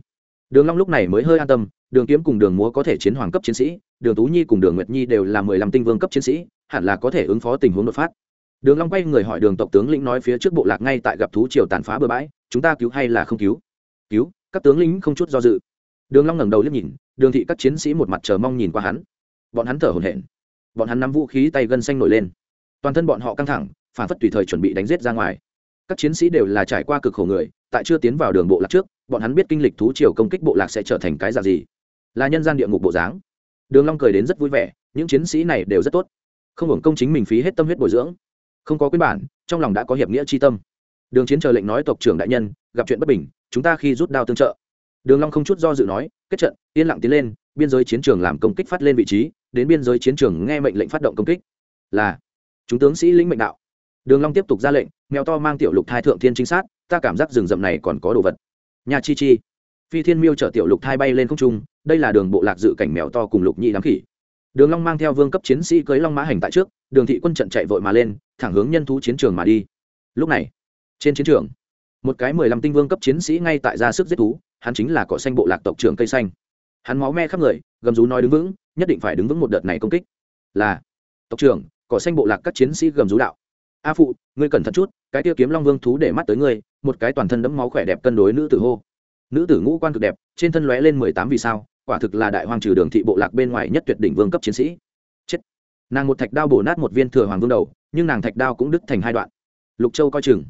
Đường long lúc này mới hơi an tâm, đường kiếm cùng đường múa có thể chiến hoàng cấp chiến sĩ, đường tú nhi cùng đường nguyệt nhi đều là mười lăm tinh vương cấp chiến sĩ, hẳn là có thể ứng phó tình huống đột phát. Đường long quay người hỏi đường tộc tướng lĩnh nói phía trước bộ lạc ngay tại gặp thú triều tàn phá bừa bãi, chúng ta cứu hay là không cứu? Cứu, các tướng lĩnh không chút do dự đường long ngẩng đầu liếc nhìn, đường thị các chiến sĩ một mặt chờ mong nhìn qua hắn. Bọn hắn thở hổn hển. Bọn hắn nắm vũ khí tay gân xanh nổi lên. Toàn thân bọn họ căng thẳng, phản phất tùy thời chuẩn bị đánh giết ra ngoài. Các chiến sĩ đều là trải qua cực khổ người, tại chưa tiến vào đường bộ lạc trước, bọn hắn biết kinh lịch thú triều công kích bộ lạc sẽ trở thành cái dạng gì. Là nhân gian địa ngục bộ dáng. Đường long cười đến rất vui vẻ, những chiến sĩ này đều rất tốt. Không hưởng công chính mình phí hết tâm huyết bồi dưỡng. Không có quyết bản, trong lòng đã có hiệp nghĩa chi tâm. Đường chiến chờ lệnh nói tộc trưởng đại nhân, gặp chuyện bất bình, chúng ta khi rút đao tương trợ đường long không chút do dự nói, kết trận, yên lặng tiến lên, biên giới chiến trường làm công kích phát lên vị trí, đến biên giới chiến trường nghe mệnh lệnh phát động công kích. Là, chúng tướng sĩ lĩnh mệnh đạo. Đường long tiếp tục ra lệnh, mèo to mang tiểu lục thai thượng thiên chính sát, ta cảm giác rừng rậm này còn có đồ vật. Nhà chi chi. Phi thiên miêu chở tiểu lục thai bay lên không trung, đây là đường bộ lạc dự cảnh mèo to cùng lục nhị đám khỉ. Đường long mang theo vương cấp chiến sĩ cưỡi long mã hành tại trước, đường thị quân trận chạy vội mà lên, thẳng hướng nhân thú chiến trường mà đi. Lúc này, trên chiến trường, một cái mười lăm tinh vương cấp chiến sĩ ngay tại ra sức giết thú hắn chính là cỏ xanh bộ lạc tộc trưởng cây xanh. Hắn máu me khắp người, gầm rú nói đứng vững, nhất định phải đứng vững một đợt này công kích. Là, tộc trưởng, cỏ xanh bộ lạc các chiến sĩ gầm rú đạo. A phụ, ngươi cẩn thận chút, cái tiêu kiếm long vương thú để mắt tới ngươi, một cái toàn thân đẫm máu khỏe đẹp cân đối nữ tử hô. Nữ tử ngũ quan cực đẹp, trên thân lóe lên mười tám vì sao, quả thực là đại hoàng trừ đường thị bộ lạc bên ngoài nhất tuyệt đỉnh vương cấp chiến sĩ. Chết. Nàng một thạch đao bổ nát một viên thừa hoàng vương đầu, nhưng nàng thạch đao cũng đứt thành hai đoạn. Lục châu coi chừng.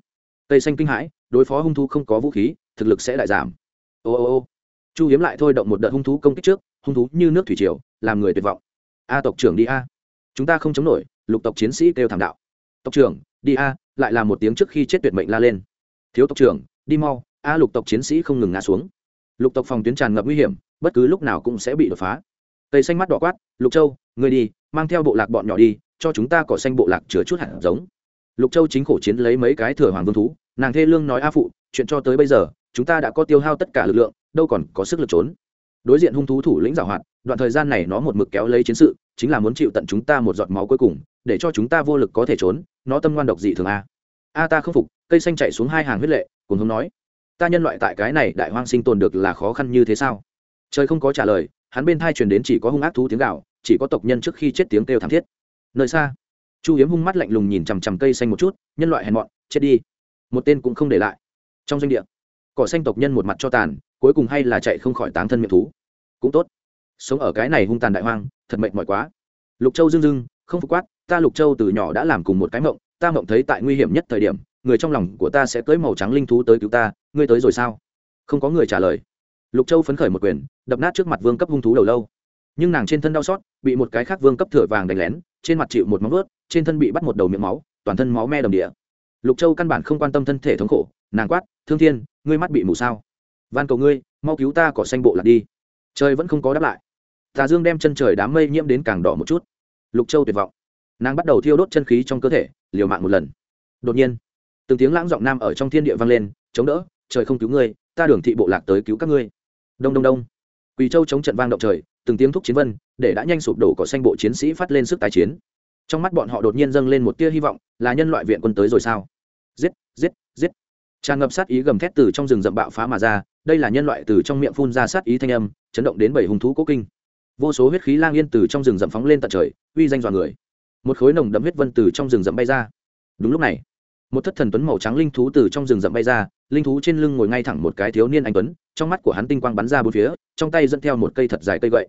Tây xanh kinh hãi, đối phó hung thú không có vũ khí, thực lực sẽ đại giảm ô ô ô. Chu hiếm lại thôi động một đợt hung thú công kích trước, hung thú như nước thủy triều, làm người tuyệt vọng. A tộc trưởng đi a. Chúng ta không chống nổi, lục tộc chiến sĩ kêu thảm đạo. Tộc trưởng, đi a, lại là một tiếng trước khi chết tuyệt mệnh la lên. Thiếu tộc trưởng, đi mau, a lục tộc chiến sĩ không ngừng ngã xuống. Lục tộc phòng tuyến tràn ngập nguy hiểm, bất cứ lúc nào cũng sẽ bị đột phá. Tây xanh mắt đỏ quát, lục châu người đi, mang theo bộ lạc bọn nhỏ đi, cho chúng ta cỏ xanh bộ lạc chứa chút hạt giống. Lục châu chính khổ chiến lấy mấy cái thừa hoàng vương thú, nàng thê lương nói a phụ, chuyện cho tới bây giờ chúng ta đã có tiêu hao tất cả lực lượng, đâu còn có sức lực trốn. Đối diện hung thú thủ lĩnh giảo hoạt, đoạn thời gian này nó một mực kéo lấy chiến sự, chính là muốn chịu tận chúng ta một giọt máu cuối cùng, để cho chúng ta vô lực có thể trốn, nó tâm ngoan độc dị thường a. A ta không phục, cây xanh chạy xuống hai hàng huyết lệ, cùng hướng nói. Ta nhân loại tại cái này đại hoang sinh tồn được là khó khăn như thế sao? Trời không có trả lời, hắn bên thai truyền đến chỉ có hung ác thú tiếng gạo chỉ có tộc nhân trước khi chết tiếng kêu thảm thiết. Nơi xa, chu hiếm hung mắt lạnh lùng nhìn chằm chằm cây xanh một chút, nhân loại hèn mọn, chết đi. Một tên cũng không để lại. Trong doanh địa cỏ xanh tộc nhân một mặt cho tàn, cuối cùng hay là chạy không khỏi táng thân miệng thú. Cũng tốt. Sống ở cái này hung tàn đại hoang, thật mệnh mỏi quá. Lục châu dưng dưng không phục quát, ta lục châu từ nhỏ đã làm cùng một cái mộng, ta mộng thấy tại nguy hiểm nhất thời điểm, người trong lòng của ta sẽ tới màu trắng linh thú tới cứu ta, ngươi tới rồi sao? Không có người trả lời. Lục châu phấn khởi một quyền, đập nát trước mặt vương cấp hung thú đầu lâu. Nhưng nàng trên thân đau xót, bị một cái khác vương cấp thửa vàng đánh lén, trên mặt chịu một móng ướt trên thân bị bắt một đầu miệng máu, toàn thân máu me đầm địa lục châu căn bản không quan tâm thân thể thống khổ, nàng quát, thương thiên, ngươi mắt bị mù sao? Van cầu ngươi, mau cứu ta cỏ xanh bộ lạc đi. Trời vẫn không có đáp lại. Tà dương đem chân trời đám mây nhiễm đến càng đỏ một chút. Lục châu tuyệt vọng. Nàng bắt đầu thiêu đốt chân khí trong cơ thể, liều mạng một lần. Đột nhiên, từng tiếng lãng giọng nam ở trong thiên địa vang lên, chống đỡ, trời không cứu ngươi, ta đường thị bộ lạc tới cứu các ngươi. Đông đông đông. Quỳ châu chống trận vang động trời, từng tiếng thúc chiến vân, để đã nhanh sụp đổ cỏ xanh bộ chiến sĩ phát lên sức tái chiến trong mắt bọn họ đột nhiên dâng lên một tia hy vọng, là nhân loại viện quân tới rồi sao? Giết giết giết. Tràn ngập sát ý gầm thét từ trong rừng rậm bạo phá mà ra, đây là nhân loại từ trong miệng phun ra sát ý thanh âm, chấn động đến bảy hung thú cố kinh. Vô số huyết khí lang yên từ trong rừng rậm phóng lên tận trời, uy danh dọa người. Một khối nồng đậm huyết vân từ trong rừng rậm bay ra. Đúng lúc này, một thất thần tuấn màu trắng linh thú từ trong rừng rậm bay ra, linh thú trên lưng ngồi ngay thẳng một cái thiếu niên anh tuấn, trong mắt của hắn tinh quang bắn ra bốn phía, trong tay dẫn theo một cây thật dài cây gậy.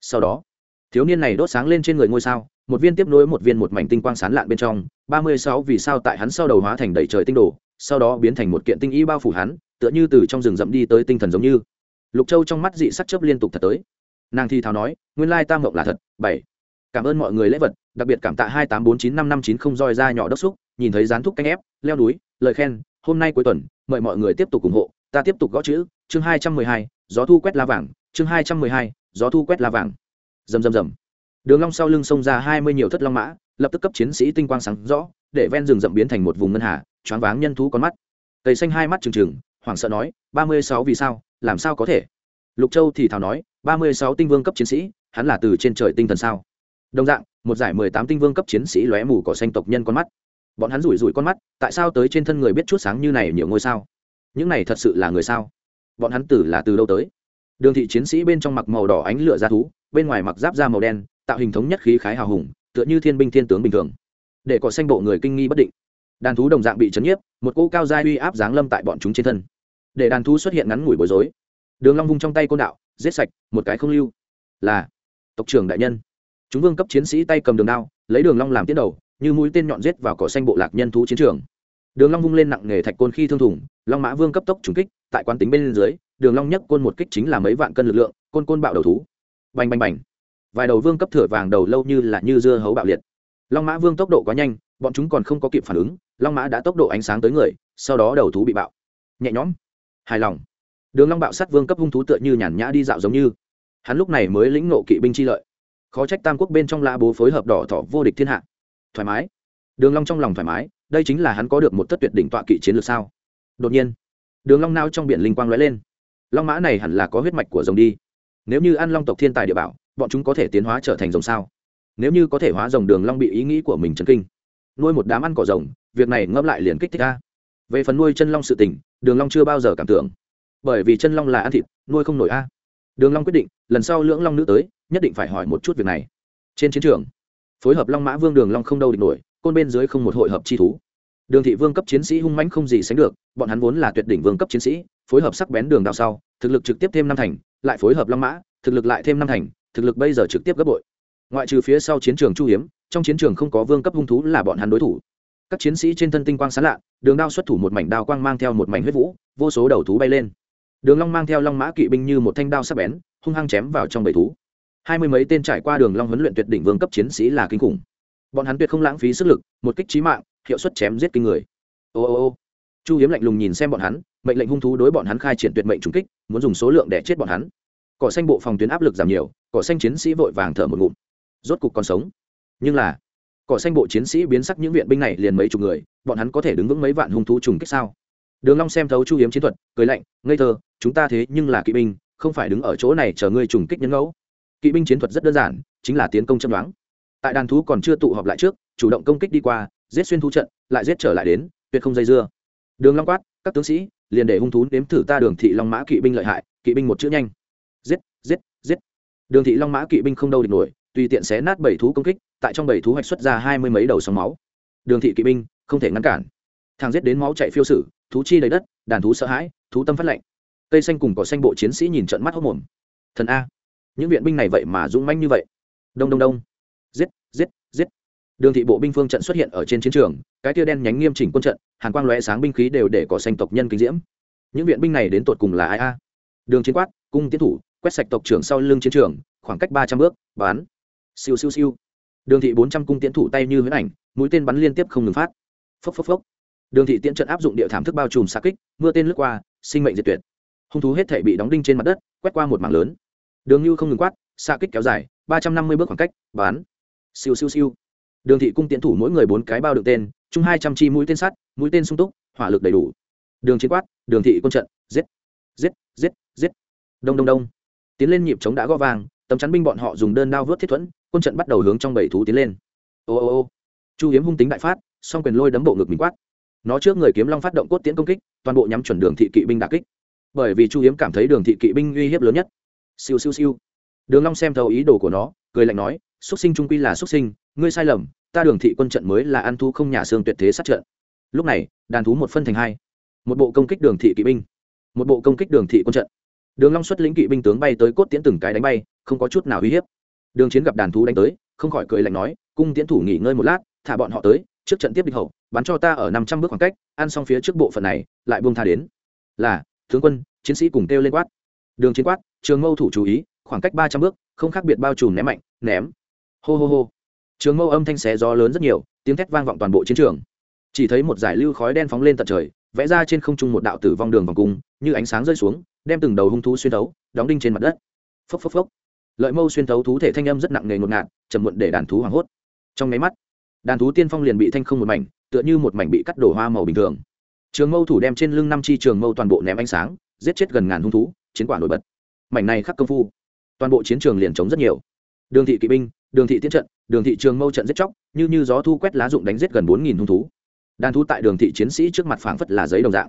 Sau đó, thiếu niên này đốt sáng lên trên người ngôi sao một viên tiếp nối một viên một mảnh tinh quang sán lạn bên trong, ba mươi sáu vì sao tại hắn sau đầu hóa thành đầy trời tinh đồ, sau đó biến thành một kiện tinh y bao phủ hắn, tựa như từ trong rừng rậm đi tới tinh thần giống như. Lục châu trong mắt dị sắc chớp liên tục thật tới. Nàng thi thào nói, nguyên lai tam mộng là thật, bảy. Cảm ơn mọi người lễ vật, đặc biệt cảm tạ hai tám bốn chín năm năm chín không roi ra nhỏ đốc xúc, nhìn thấy dán thúc canh ép, leo núi, lời khen, hôm nay cuối tuần, mời mọi người tiếp tục ủng hộ, ta tiếp tục gõ chữ, chương hai trăm mười hai, gió thu quét la vàng, chương hai trăm mười hai, gió thu quét la vàng. Rầm rầm rầm đường long sau lưng xông ra hai mươi nhiều thất long mã, lập tức cấp chiến sĩ tinh quang sáng rõ, để ven rừng rậm biến thành một vùng ngân hà, choáng váng nhân thú con mắt. Tây xanh hai mắt trừng trừng, hoảng sợ nói, ba mươi sáu vì sao, làm sao có thể? Lục châu thì thào nói, ba mươi sáu tinh vương cấp chiến sĩ, hắn là từ trên trời tinh thần sao? Đồng dạng, một giải mười tám tinh vương cấp chiến sĩ lóe mù cỏ xanh tộc nhân con mắt. Bọn hắn rủi rủi con mắt, tại sao tới trên thân người biết chút sáng như này nhiều ngôi sao? Những này thật sự là người sao? Bọn hắn tử là từ đâu tới? Đường thị chiến sĩ bên trong mặc màu đỏ ánh lửa ra thú, bên ngoài mặc giáp da màu đen tạo hình thống nhất khí khái hào hùng, tựa như thiên binh thiên tướng bình thường. Để có xanh bộ người kinh nghi bất định. Đàn thú đồng dạng bị chấn nhiếp, một cô cao giai uy áp giáng lâm tại bọn chúng trên thân. Để đàn thú xuất hiện ngắn ngủi bối rối. Đường long vung trong tay côn đạo, giết sạch, một cái không lưu. Là, tộc trưởng đại nhân. Chúng vương cấp chiến sĩ tay cầm đường đao, lấy đường long làm tiến đầu, như mũi tên nhọn giết vào cỏ xanh bộ lạc nhân thú chiến trường. Đường long vung lên nặng nghề thạch côn khi thương thủng, long mã vương cấp tốc trúng kích, tại quán tính bên dưới, đường long nhấc côn một kích chính là mấy vạn cân lực lượng, côn côn bạo đầu thú. Bành bành bành vài đầu vương cấp thửa vàng đầu lâu như là như dưa hấu bạo liệt. Long mã vương tốc độ quá nhanh, bọn chúng còn không có kịp phản ứng, long mã đã tốc độ ánh sáng tới người, sau đó đầu thú bị bạo. Nhẹ nhõm. Hài lòng. Đường long bạo sát vương cấp hung thú tựa như nhàn nhã đi dạo giống như. Hắn lúc này mới lĩnh ngộ kỵ binh chi lợi. Khó trách tam quốc bên trong la bố phối hợp đỏ thỏ vô địch thiên hạ. Thoải mái. Đường long trong lòng thoải mái, đây chính là hắn có được một thất tuyệt đỉnh tọa kỵ chiến lược sao? Đột nhiên, đường long nao trong biển linh quang lóe lên. Long mã này hẳn là có huyết mạch của rồng đi. Nếu như ăn long tộc thiên tài địa bảo bọn chúng có thể tiến hóa trở thành rồng sao? Nếu như có thể hóa rồng đường long bị ý nghĩ của mình chấn kinh, nuôi một đám ăn cỏ rồng, việc này ngâm lại liền kích thích a. Về phần nuôi chân long sự tình, đường long chưa bao giờ cảm tưởng. Bởi vì chân long là ăn thịt, nuôi không nổi a. Đường long quyết định, lần sau lưỡng long nữ tới, nhất định phải hỏi một chút việc này. Trên chiến trường, phối hợp long mã vương đường long không đâu địch nổi, côn bên dưới không một hội hợp chi thú. Đường thị vương cấp chiến sĩ hung mãnh không gì sánh được, bọn hắn vốn là tuyệt đỉnh vương cấp chiến sĩ, phối hợp sắc bén đường đạo sau, thực lực trực tiếp thêm năm thành, lại phối hợp long mã, thực lực lại thêm năm thành thực lực bây giờ trực tiếp gấp bội. Ngoại trừ phía sau chiến trường chu hiếm, trong chiến trường không có vương cấp hung thú là bọn hắn đối thủ. Các chiến sĩ trên thân tinh quang sáng lạ, đường đao xuất thủ một mảnh đao quang mang theo một mảnh huyết vũ, vô số đầu thú bay lên. Đường long mang theo long mã kỵ binh như một thanh đao sắc bén, hung hăng chém vào trong bầy thú. Hai mươi mấy tên trải qua đường long huấn luyện tuyệt đỉnh vương cấp chiến sĩ là kinh khủng. Bọn hắn tuyệt không lãng phí sức lực, một kích chí mạng, hiệu suất chém giết kinh người. Ô ô ô. Chu hiếm lạnh lùng nhìn xem bọn hắn, mệnh lệnh hung thú đối bọn hắn khai triển tuyệt mệnh trùng kích, muốn dùng số lượng để chết bọn hắn cỏ xanh bộ phòng tuyến áp lực giảm nhiều, cỏ xanh chiến sĩ vội vàng thở một ngụm. Rốt cục còn sống. Nhưng là, cỏ xanh bộ chiến sĩ biến sắc những viện binh này liền mấy chục người, bọn hắn có thể đứng vững mấy vạn hung thú trùng kích sao? Đường long xem thấu chu hiếm chiến thuật, cười lạnh, ngây thơ, chúng ta thế nhưng là kỵ binh, không phải đứng ở chỗ này chờ ngươi trùng kích nhân ngẫu. Kỵ binh chiến thuật rất đơn giản, chính là tiến công châm đoán. Tại đàn thú còn chưa tụ họp lại trước, chủ động công kích đi qua, giết xuyên thú trận, lại giết trở lại đến, tuyệt không dây dưa. Đường long quát, các tướng sĩ, liền để hung thú nếm thử ta đường thị long mã kỵ binh lợi hại, kỵ binh một chữ nhanh giết giết giết. Đường thị long mã kỵ binh không đâu địch nổi, tùy tiện xé nát bảy thú công kích, tại trong bảy thú hoạch xuất ra hai mươi mấy đầu sóng máu. Đường thị kỵ binh không thể ngăn cản. Thằng giết đến máu chạy phiêu sử, thú chi đầy đất, đàn thú sợ hãi, thú tâm phát lệnh cây xanh cùng cỏ xanh bộ chiến sĩ nhìn trận mắt hốc mồm. Thần a. Những viện binh này vậy mà dũng manh như vậy. Đông đông đông. Giết giết giết. Đường thị bộ binh phương trận xuất hiện ở trên chiến trường, cái tia đen nhánh nghiêm chỉnh quân trận, hàn quang lóe sáng binh khí đều để cỏ xanh tộc nhân kinh diễm. Những viện binh này đến tột cùng là ai a? Đường chiến quát, cung tiến thủ quét sạch tộc trưởng sau lưng chiến trường, khoảng cách ba trăm bước, bán. Siêu siêu siêu. Đường thị bốn trăm cung tiến thủ tay như huyễn ảnh, mũi tên bắn liên tiếp không ngừng phát. Phốc phốc phốc. Đường thị tiễn trận áp dụng địa thảm thức bao trùm xa kích, mưa tên lướt qua, sinh mệnh diệt tuyệt. Hung thú hết thể bị đóng đinh trên mặt đất, quét qua một mảng lớn. Đường như không ngừng quát xa kích kéo dài, ba trăm năm mươi bước khoảng cách, bán. Siêu siêu siêu. Đường thị cung tiến thủ mỗi người bốn cái bao đựng tên, chung hai trăm chi mũi tên sắt, mũi tên sung túc, hỏa lực đầy đủ. Đường chiến quát, đường thị quân trận, giết giết giết giết. Đông đông đông tiến lên nhịp chống đã gõ vàng tấm chắn binh bọn họ dùng đơn đao vớt thiết thuẫn, quân trận bắt đầu hướng trong bảy thú tiến lên. Ô ô ô. Chu hiếm hung tính đại phát, song quyền lôi đấm bộ ngực mình quát. Nó trước người kiếm long phát động cốt tiễn công kích, toàn bộ nhắm chuẩn đường thị kỵ binh đà kích. Bởi vì chu hiếm cảm thấy đường thị kỵ binh uy hiếp lớn nhất. Siêu siêu siêu. Đường long xem thấu ý đồ của nó, cười lạnh nói, xuất sinh trung quy là xuất sinh, ngươi sai lầm, ta đường thị quân trận mới là ăn thu không nhà xương tuyệt thế sát trận. Lúc này, đàn thú một phân thành hai. Một bộ công kích đường thị kỵ binh, một bộ công kích đường thị quân trận đường long xuất lĩnh kỵ binh tướng bay tới cốt tiễn từng cái đánh bay, không có chút nào uy hiếp. Đường chiến gặp đàn thú đánh tới, không khỏi cười lạnh nói, cung tiễn thủ nghỉ ngơi một lát, thả bọn họ tới, trước trận tiếp địch hậu, bắn cho ta ở năm trăm bước khoảng cách, ăn xong phía trước bộ phận này, lại buông tha đến. Là, tướng quân, chiến sĩ cùng kêu lên quát. Đường chiến quát, trường mâu thủ chú ý, khoảng cách ba trăm bước, không khác biệt bao trùm ném mạnh, ném. Hô hô hô. Trường mâu âm thanh xé gió lớn rất nhiều, tiếng thét vang vọng toàn bộ chiến trường. Chỉ thấy một dải lưu khói đen phóng lên tận trời, vẽ ra trên không trung một đạo tử vong đường vòng cung, như ánh sáng rơi xuống đem từng đầu hung thú xuyên thấu, đóng đinh trên mặt đất. Phốc phốc phốc. Lợi mâu xuyên thấu thú thể thanh âm rất nặng nề ngột ngạt chầm muộn để đàn thú hoảng hốt. Trong máy mắt, đàn thú tiên phong liền bị thanh không một mảnh, tựa như một mảnh bị cắt đổ hoa màu bình thường. Trường mâu thủ đem trên lưng năm chi trường mâu toàn bộ ném ánh sáng, giết chết gần ngàn hung thú, chiến quả nổi bật. Mảnh này khắc công phu, toàn bộ chiến trường liền chống rất nhiều. Đường thị kỵ binh, đường thị tiến trận, đường thị trường mâu trận giết chóc, như như gió thu quét lá dụng đánh giết gần bốn nghìn hung thú. Đàn thú tại đường thị chiến sĩ trước mặt phảng phất là giấy đồng dạng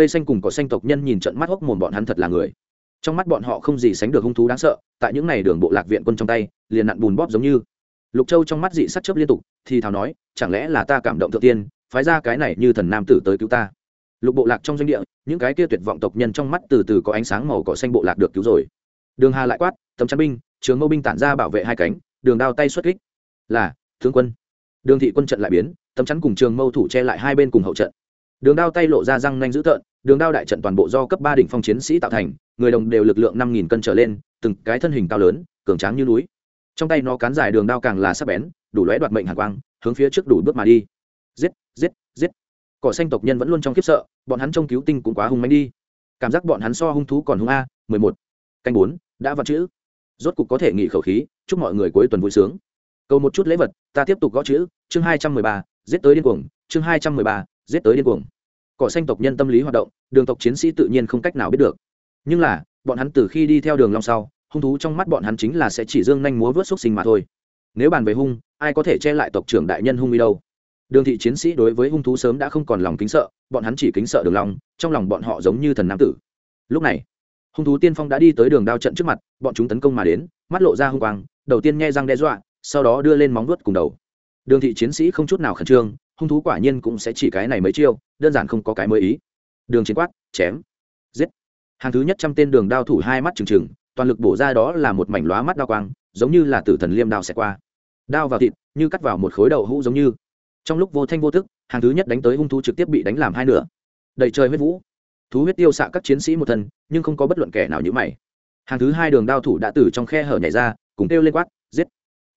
cây xanh cùng cỏ xanh tộc nhân nhìn trận mắt hốc mồm bọn hắn thật là người. Trong mắt bọn họ không gì sánh được hung thú đáng sợ, tại những n à y đường bộ lạc viện quân trong tay, liền nặn bùn bóp giống như. Lục châu trong mắt dị sắt chớp liên tục, thì thào nói, chẳng lẽ là ta cảm động thượng tiên, phái ra cái này như thần nam tử tới cứu ta? Lục bộ lạc trong doanh địa, những cái kia tuyệt vọng tộc nhân trong mắt từ từ có ánh sáng màu cỏ xanh bộ lạc được cứu rồi. Đường hà lại quát, tấm chắn binh, trường mâu binh tản ra bảo vệ hai cánh, đường đao tay xuất kích. Là, tướng quân. Đường thị quân trận lại biến, tấm chắn cùng trường mâu thủ che lại hai bên cùng hậu trận đường đao tay lộ ra răng nanh dữ tợn, đường đao đại trận toàn bộ do cấp ba đỉnh phong chiến sĩ tạo thành, người đồng đều lực lượng năm nghìn cân trở lên, từng cái thân hình cao lớn, cường tráng như núi. Trong tay nó cán dài đường đao càng là sắc bén, đủ lóe đoạt mệnh hàn quang, hướng phía trước đủ bước mà đi. Giết giết giết. Cỏ xanh tộc nhân vẫn luôn trong khiếp sợ, bọn hắn trông cứu tinh cũng quá hung manh đi. Cảm giác bọn hắn so hung thú còn hung a, mười một. Canh bốn, đã vặt chữ. Rốt cục có thể nghỉ khẩu khí, chúc mọi người cuối tuần vui sướng. Cầu một chút lễ vật, ta tiếp tục gõ chữ, chương hai trăm mười ba, giết tới điên cuồng, chương hai trăm mười ba giết tới điên cuồng. Cỏ xanh tộc nhân tâm lý hoạt động, đường tộc chiến sĩ tự nhiên không cách nào biết được. Nhưng là, bọn hắn từ khi đi theo đường long sau, hung thú trong mắt bọn hắn chính là sẽ chỉ dương nhanh múa vớt xúc sinh mà thôi. Nếu bàn về hung, ai có thể che lại tộc trưởng đại nhân hung đi đâu? Đường thị chiến sĩ đối với hung thú sớm đã không còn lòng kính sợ, bọn hắn chỉ kính sợ đường long, trong lòng bọn họ giống như thần nam tử. Lúc này, hung thú tiên phong đã đi tới đường đao trận trước mặt, bọn chúng tấn công mà đến, mắt lộ ra hung quang, đầu tiên nghe răng đe dọa, sau đó đưa lên móng vuốt cùng đầu. Đường thị chiến sĩ không chút nào khẩn trương hung thú quả nhiên cũng sẽ chỉ cái này mấy chiêu, đơn giản không có cái mới ý. Đường chiến quát, chém, giết. Hàng thứ nhất trăm tên đường đao thủ hai mắt trừng trừng, toàn lực bổ ra đó là một mảnh lóa mắt đao quang, giống như là tử thần liêm đao xẹt qua. Đao vào thịt, như cắt vào một khối đậu hũ giống như. Trong lúc vô thanh vô thức hàng thứ nhất đánh tới hung thú trực tiếp bị đánh làm hai nửa. Đầy trời huyết vũ. Thú huyết tiêu xạ các chiến sĩ một thân, nhưng không có bất luận kẻ nào như mày. Hàng thứ hai đường đao thủ đã từ trong khe hở nhảy ra, cùng kêu lên quát, giết.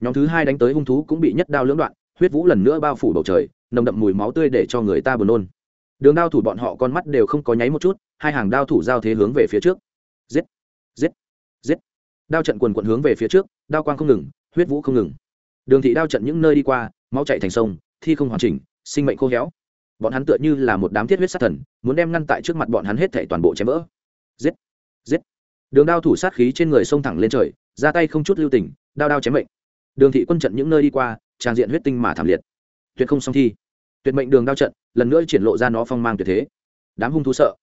Nhóm thứ hai đánh tới hung thú cũng bị nhất đao lưỡng đoạn huyết vũ lần nữa bao phủ bầu trời, nồng đậm mùi máu tươi để cho người ta buồn nôn. Đường đao thủ bọn họ con mắt đều không có nháy một chút, hai hàng đao thủ giao thế hướng về phía trước. Giết! Giết! Giết! Đao trận quần quận hướng về phía trước, đao quang không ngừng, huyết vũ không ngừng. Đường thị đao trận những nơi đi qua, máu chạy thành sông, thi không hoàn chỉnh, sinh mệnh khô héo. Bọn hắn tựa như là một đám thiết huyết sát thần, muốn đem ngăn tại trước mặt bọn hắn hết thảy toàn bộ chém vỡ. Giết! Giết! Đường đao thủ sát khí trên người xông thẳng lên trời, ra tay không chút lưu tình, đao đao chém mệnh. Đường thị quân trận những nơi đi qua trang diện huyết tinh mà thảm liệt. Tuyệt không song thi. Tuyệt mệnh đường đao trận, lần nữa triển lộ ra nó phong mang tuyệt thế. Đám hung thú sợ.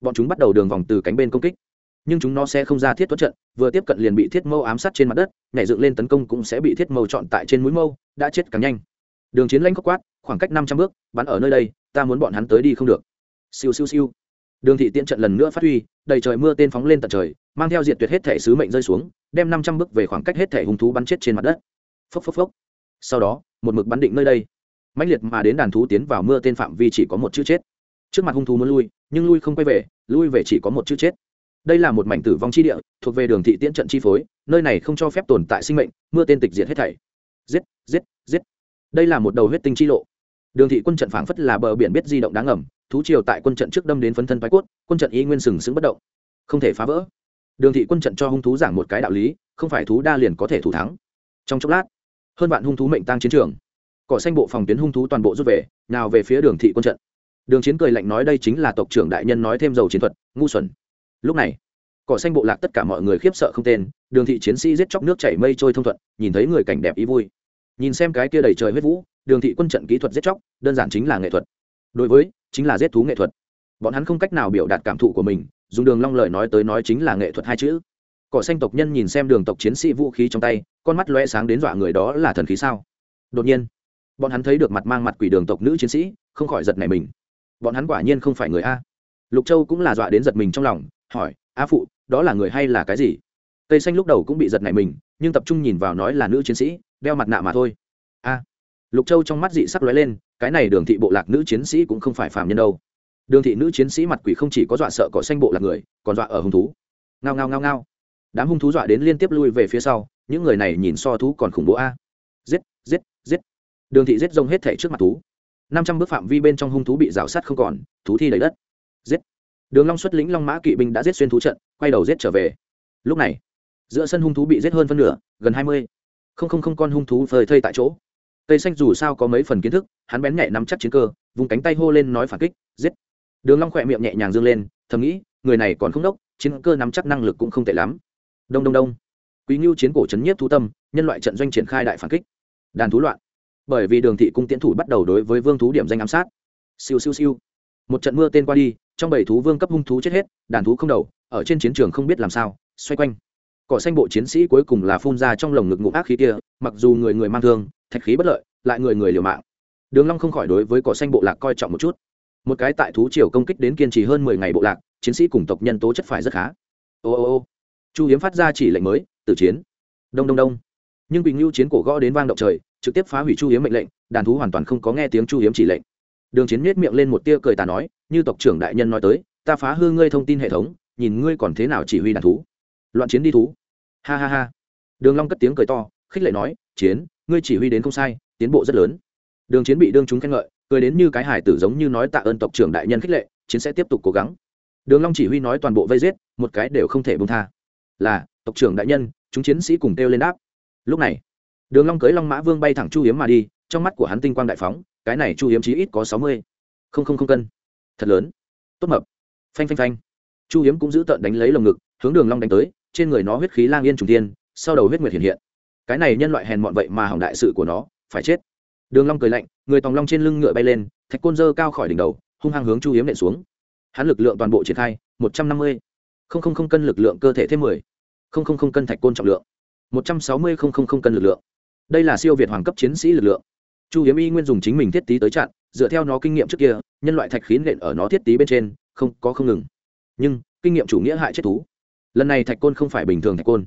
Bọn chúng bắt đầu đường vòng từ cánh bên công kích. Nhưng chúng nó sẽ không ra thiết tuất trận, vừa tiếp cận liền bị thiết mâu ám sát trên mặt đất, nhảy dựng lên tấn công cũng sẽ bị thiết mâu chọn tại trên mũi mâu, đã chết càng nhanh. Đường chiến lanh khóc quát, khoảng cách năm trăm bước, bắn ở nơi đây, ta muốn bọn hắn tới đi không được. Siêu siêu siêu. Đường thị tiễn trận lần nữa phát huy, đầy trời mưa tên phóng lên tận trời, mang theo diện tuyệt hết thể sứ mệnh rơi xuống, đem năm trăm bước về khoảng cách hết thể hung thú bắn chết trên mặt đất. Phốc phốc phốc sau đó, một mực bắn định nơi đây. Mãnh liệt mà đến đàn thú tiến vào mưa tên phạm vi chỉ có một chữ chết. Trước mặt hung thú muốn lui, nhưng lui không quay về, lui về chỉ có một chữ chết. Đây là một mảnh tử vong chi địa, thuộc về đường thị tiễn trận chi phối, nơi này không cho phép tồn tại sinh mệnh, mưa tên tịch diệt hết thảy. Giết giết giết. Đây là một đầu huyết tinh chi lộ. Đường thị quân trận phảng phất là bờ biển biết di động đáng ngầm, thú triều tại quân trận trước đâm đến phấn thân phái cốt, quân trận y nguyên sừng sững bất động. Không thể phá vỡ. Đường thị quân trận cho hung thú giảng một cái đạo lý, không phải thú đa liền có thể thủ thắng. Trong chốc lát hơn bạn hung thú mệnh tăng chiến trường. Cỏ xanh bộ phòng tuyến hung thú toàn bộ rút về, nào về phía đường thị quân trận. Đường chiến cười lạnh nói đây chính là tộc trưởng đại nhân nói thêm dầu chiến thuật, ngu xuẩn. Lúc này, cỏ xanh bộ lạc tất cả mọi người khiếp sợ không tên, đường thị chiến sĩ giết chóc nước chảy mây trôi thông thuận, nhìn thấy người cảnh đẹp ý vui. Nhìn xem cái kia đầy trời huyết vũ, đường thị quân trận kỹ thuật giết chóc, đơn giản chính là nghệ thuật. Đối với, chính là giết thú nghệ thuật. Bọn hắn không cách nào biểu đạt cảm thụ của mình, dùng đường long lời nói tới nói chính là nghệ thuật hai chữ cỏ xanh tộc nhân nhìn xem đường tộc chiến sĩ vũ khí trong tay, con mắt loe sáng đến dọa người đó là thần khí sao? Đột nhiên, bọn hắn thấy được mặt mang mặt quỷ đường tộc nữ chiến sĩ, không khỏi giật nảy mình. Bọn hắn quả nhiên không phải người a. Lục châu cũng là dọa đến giật mình trong lòng, hỏi, a phụ, đó là người hay là cái gì? Tây xanh lúc đầu cũng bị giật nảy mình, nhưng tập trung nhìn vào nói là nữ chiến sĩ, đeo mặt nạ mà thôi. A. Lục châu trong mắt dị sắc lóe lên, cái này đường thị bộ lạc nữ chiến sĩ cũng không phải phàm nhân đâu. Đường thị nữ chiến sĩ mặt quỷ không chỉ có dọa sợ cỏ xanh bộ lạc người, còn dọa ở hung thú. Ngao ngao ngao ngao đám hung thú dọa đến liên tiếp lui về phía sau, những người này nhìn so thú còn khủng bố a. Giết giết giết. Đường thị giết rông hết thể trước mặt thú. Năm trăm bước phạm vi bên trong hung thú bị rào sát không còn, thú thi đầy đất. Giết. Đường long xuất lĩnh long mã kỵ binh đã giết xuyên thú trận, quay đầu giết trở về. Lúc này, giữa sân hung thú bị giết hơn phân nửa, gần hai mươi. Không không không con hung thú phơi thây tại chỗ. Tây xanh dù sao có mấy phần kiến thức, hắn bén nhạy nắm chắc chiến cơ, vùng cánh tay hô lên nói phản kích, giết. Đường long khỏe miệng nhẹ nhàng dương lên, thầm nghĩ, người này còn không đốc, chiến cơ nắm chắc năng lực cũng không tệ lắm đông đông đông. Quý ngưu chiến cổ chấn nhiếp thú tâm, nhân loại trận doanh triển khai đại phản kích. Đàn thú loạn. Bởi vì đường thị cung tiến thủ bắt đầu đối với vương thú điểm danh ám sát. Siêu siêu siêu. Một trận mưa tên qua đi, trong bảy thú vương cấp hung thú chết hết, đàn thú không đầu, ở trên chiến trường không biết làm sao, xoay quanh. Cỏ xanh bộ chiến sĩ cuối cùng là phun ra trong lồng ngực ngụm ác khí kia, mặc dù người người mang thương, thạch khí bất lợi, lại người người liều mạng. Đường long không khỏi đối với cỏ xanh bộ lạc coi trọng một chút. Một cái tại thú triều công kích đến kiên trì hơn mười ngày bộ lạc, chiến sĩ cùng tộc nhân tố chất phải rất khá. Ô ô ô chu hiếm phát ra chỉ lệnh mới, tử chiến. Đông đông đông. Nhưng bình lưu chiến cổ gõ đến vang động trời, trực tiếp phá hủy chu hiếm mệnh lệnh, đàn thú hoàn toàn không có nghe tiếng chu hiếm chỉ lệnh. Đường chiến miết miệng lên một tia cười tà nói, như tộc trưởng đại nhân nói tới, ta phá hư ngươi thông tin hệ thống, nhìn ngươi còn thế nào chỉ huy đàn thú. Loạn chiến đi thú. Ha ha ha. Đường long cất tiếng cười to, khích lệ nói, chiến, ngươi chỉ huy đến không sai, tiến bộ rất lớn. Đường chiến bị đương chúng khen ngợi, cười đến như cái hải tử giống như nói tạ ơn tộc trưởng đại nhân khích lệ, chiến sẽ tiếp tục cố gắng. Đường long chỉ huy nói toàn bộ vây giết, một cái đều không thể buông tha là, tộc trưởng đại nhân, chúng chiến sĩ cùng kêu lên đáp. Lúc này, đường long cưới long mã vương bay thẳng chu hiếm mà đi, trong mắt của hắn tinh quang đại phóng, cái này chu hiếm chí ít có sáu mươi. Không không không cân. Thật lớn. Tốt mập. Phanh phanh phanh. Chu hiếm cũng giữ tợn đánh lấy lồng ngực, hướng đường long đánh tới, trên người nó huyết khí lang yên trùng tiên sau đầu huyết nguyệt hiện hiện. Cái này nhân loại hèn mọn vậy mà hỏng đại sự của nó, phải chết. Đường long cười lạnh, người tòng long trên lưng ngựa bay lên, thạch côn dơ cao khỏi đỉnh đầu, hung hăng hướng chu hiếm nện xuống. Hắn lực lượng toàn bộ triển khai, một trăm năm mươi không không không cân lực lượng cơ thể thêm mười, không không không cân thạch côn trọng lượng, một trăm sáu mươi không không không cân lực lượng. Đây là siêu việt hoàng cấp chiến sĩ lực lượng. Chu hiếm y nguyên dùng chính mình thiết tý tới chặn, dựa theo nó kinh nghiệm trước kia, nhân loại thạch khí nện ở nó thiết tý bên trên, không, có không ngừng. Nhưng, kinh nghiệm chủ nghĩa hại chết thú. Lần này thạch côn không phải bình thường thạch côn.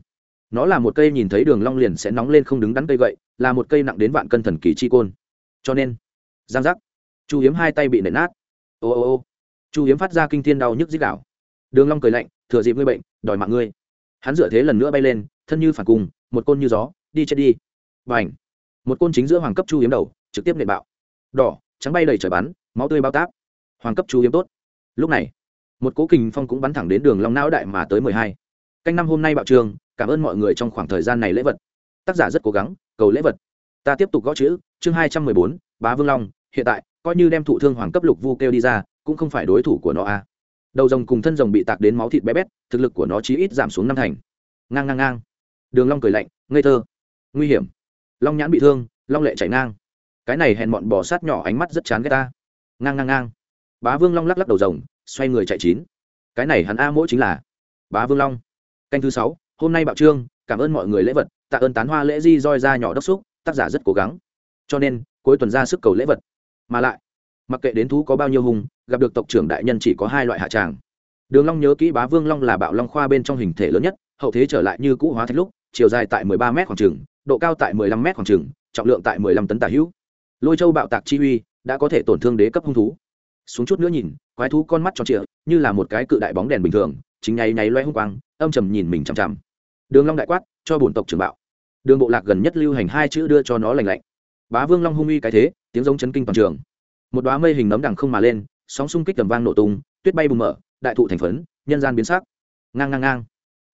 Nó là một cây nhìn thấy đường long liền sẽ nóng lên không đứng đắn cây gậy, là một cây nặng đến vạn cân thần kỳ chi côn. Cho nên, giang giác. Chu hiếm hai tay bị nện nát. Ô ô ô. Chu hiếm phát ra kinh thiên đau nhức dích đảo đường long cười lạnh thừa dịp ngươi bệnh, đòi mạng ngươi. Hắn dựa thế lần nữa bay lên, thân như phản cung, một côn như gió, đi chết đi. Bành! Một côn chính giữa hoàng cấp chu hiếm đầu, trực tiếp nện bạo. Đỏ, trắng bay đầy trời bắn, máu tươi bao táp. Hoàng cấp chu hiếm tốt. Lúc này, một cố kình phong cũng bắn thẳng đến đường long não đại mà tới mười hai. Canh năm hôm nay bạo trường, cảm ơn mọi người trong khoảng thời gian này lễ vật. Tác giả rất cố gắng, cầu lễ vật. Ta tiếp tục gõ chữ, chương hai trăm mười bốn, bá vương long, hiện tại, coi như đem thụ thương hoàng cấp lục vu kêu đi ra, cũng không phải đối thủ của nó a đầu rồng cùng thân rồng bị tạc đến máu thịt bé bét, thực lực của nó chí ít giảm xuống năm thành. Ngang ngang ngang. Đường long cười lạnh, ngây thơ. Nguy hiểm. Long nhãn bị thương, long lệ chảy ngang. Cái này hèn mọn bò sát nhỏ ánh mắt rất chán ghét ta. Ngang ngang ngang. Bá vương long lắc lắc đầu rồng, xoay người chạy chín. Cái này hắn a mỗi chính là bá vương long. Canh thứ sáu, hôm nay bạo trương, cảm ơn mọi người lễ vật, tạ ơn tán hoa lễ di roi ra nhỏ đốc xúc, tác giả rất cố gắng. Cho nên, cuối tuần ra sức cầu lễ vật. Mà lại, mặc kệ đến thú có bao nhiêu hùng gặp được tộc trưởng đại nhân chỉ có hai loại hạ tràng. Đường long nhớ kỹ bá vương long là bạo long khoa bên trong hình thể lớn nhất, hậu thế trở lại như cũ hóa thạch lúc, chiều dài tại 13 mét khoảng trường độ cao tại 15 mét khoảng trường trọng lượng tại 15 tấn tả hữu. Lôi châu bạo tạc chi uy, đã có thể tổn thương đế cấp hung thú. Xuống chút nữa nhìn, quái thú con mắt tròn trịa, như là một cái cự đại bóng đèn bình thường, chính nháy nháy loe hung quang, âm trầm nhìn mình chằm chằm. Đường long đại quát, cho bổn tộc trưởng bạo. Đường bộ lạc gần nhất lưu hành hai chữ đưa cho nó lành lạnh. Bá vương long hung uy cái thế, tiếng giống chấn kinh toàn trường. Một đóa mây hình nấm đằng không mà lên sóng xung kích tầm vang nổ tung, tuyết bay bùng mở, đại thụ thành phấn, nhân gian biến sắc. Ngang ngang ngang.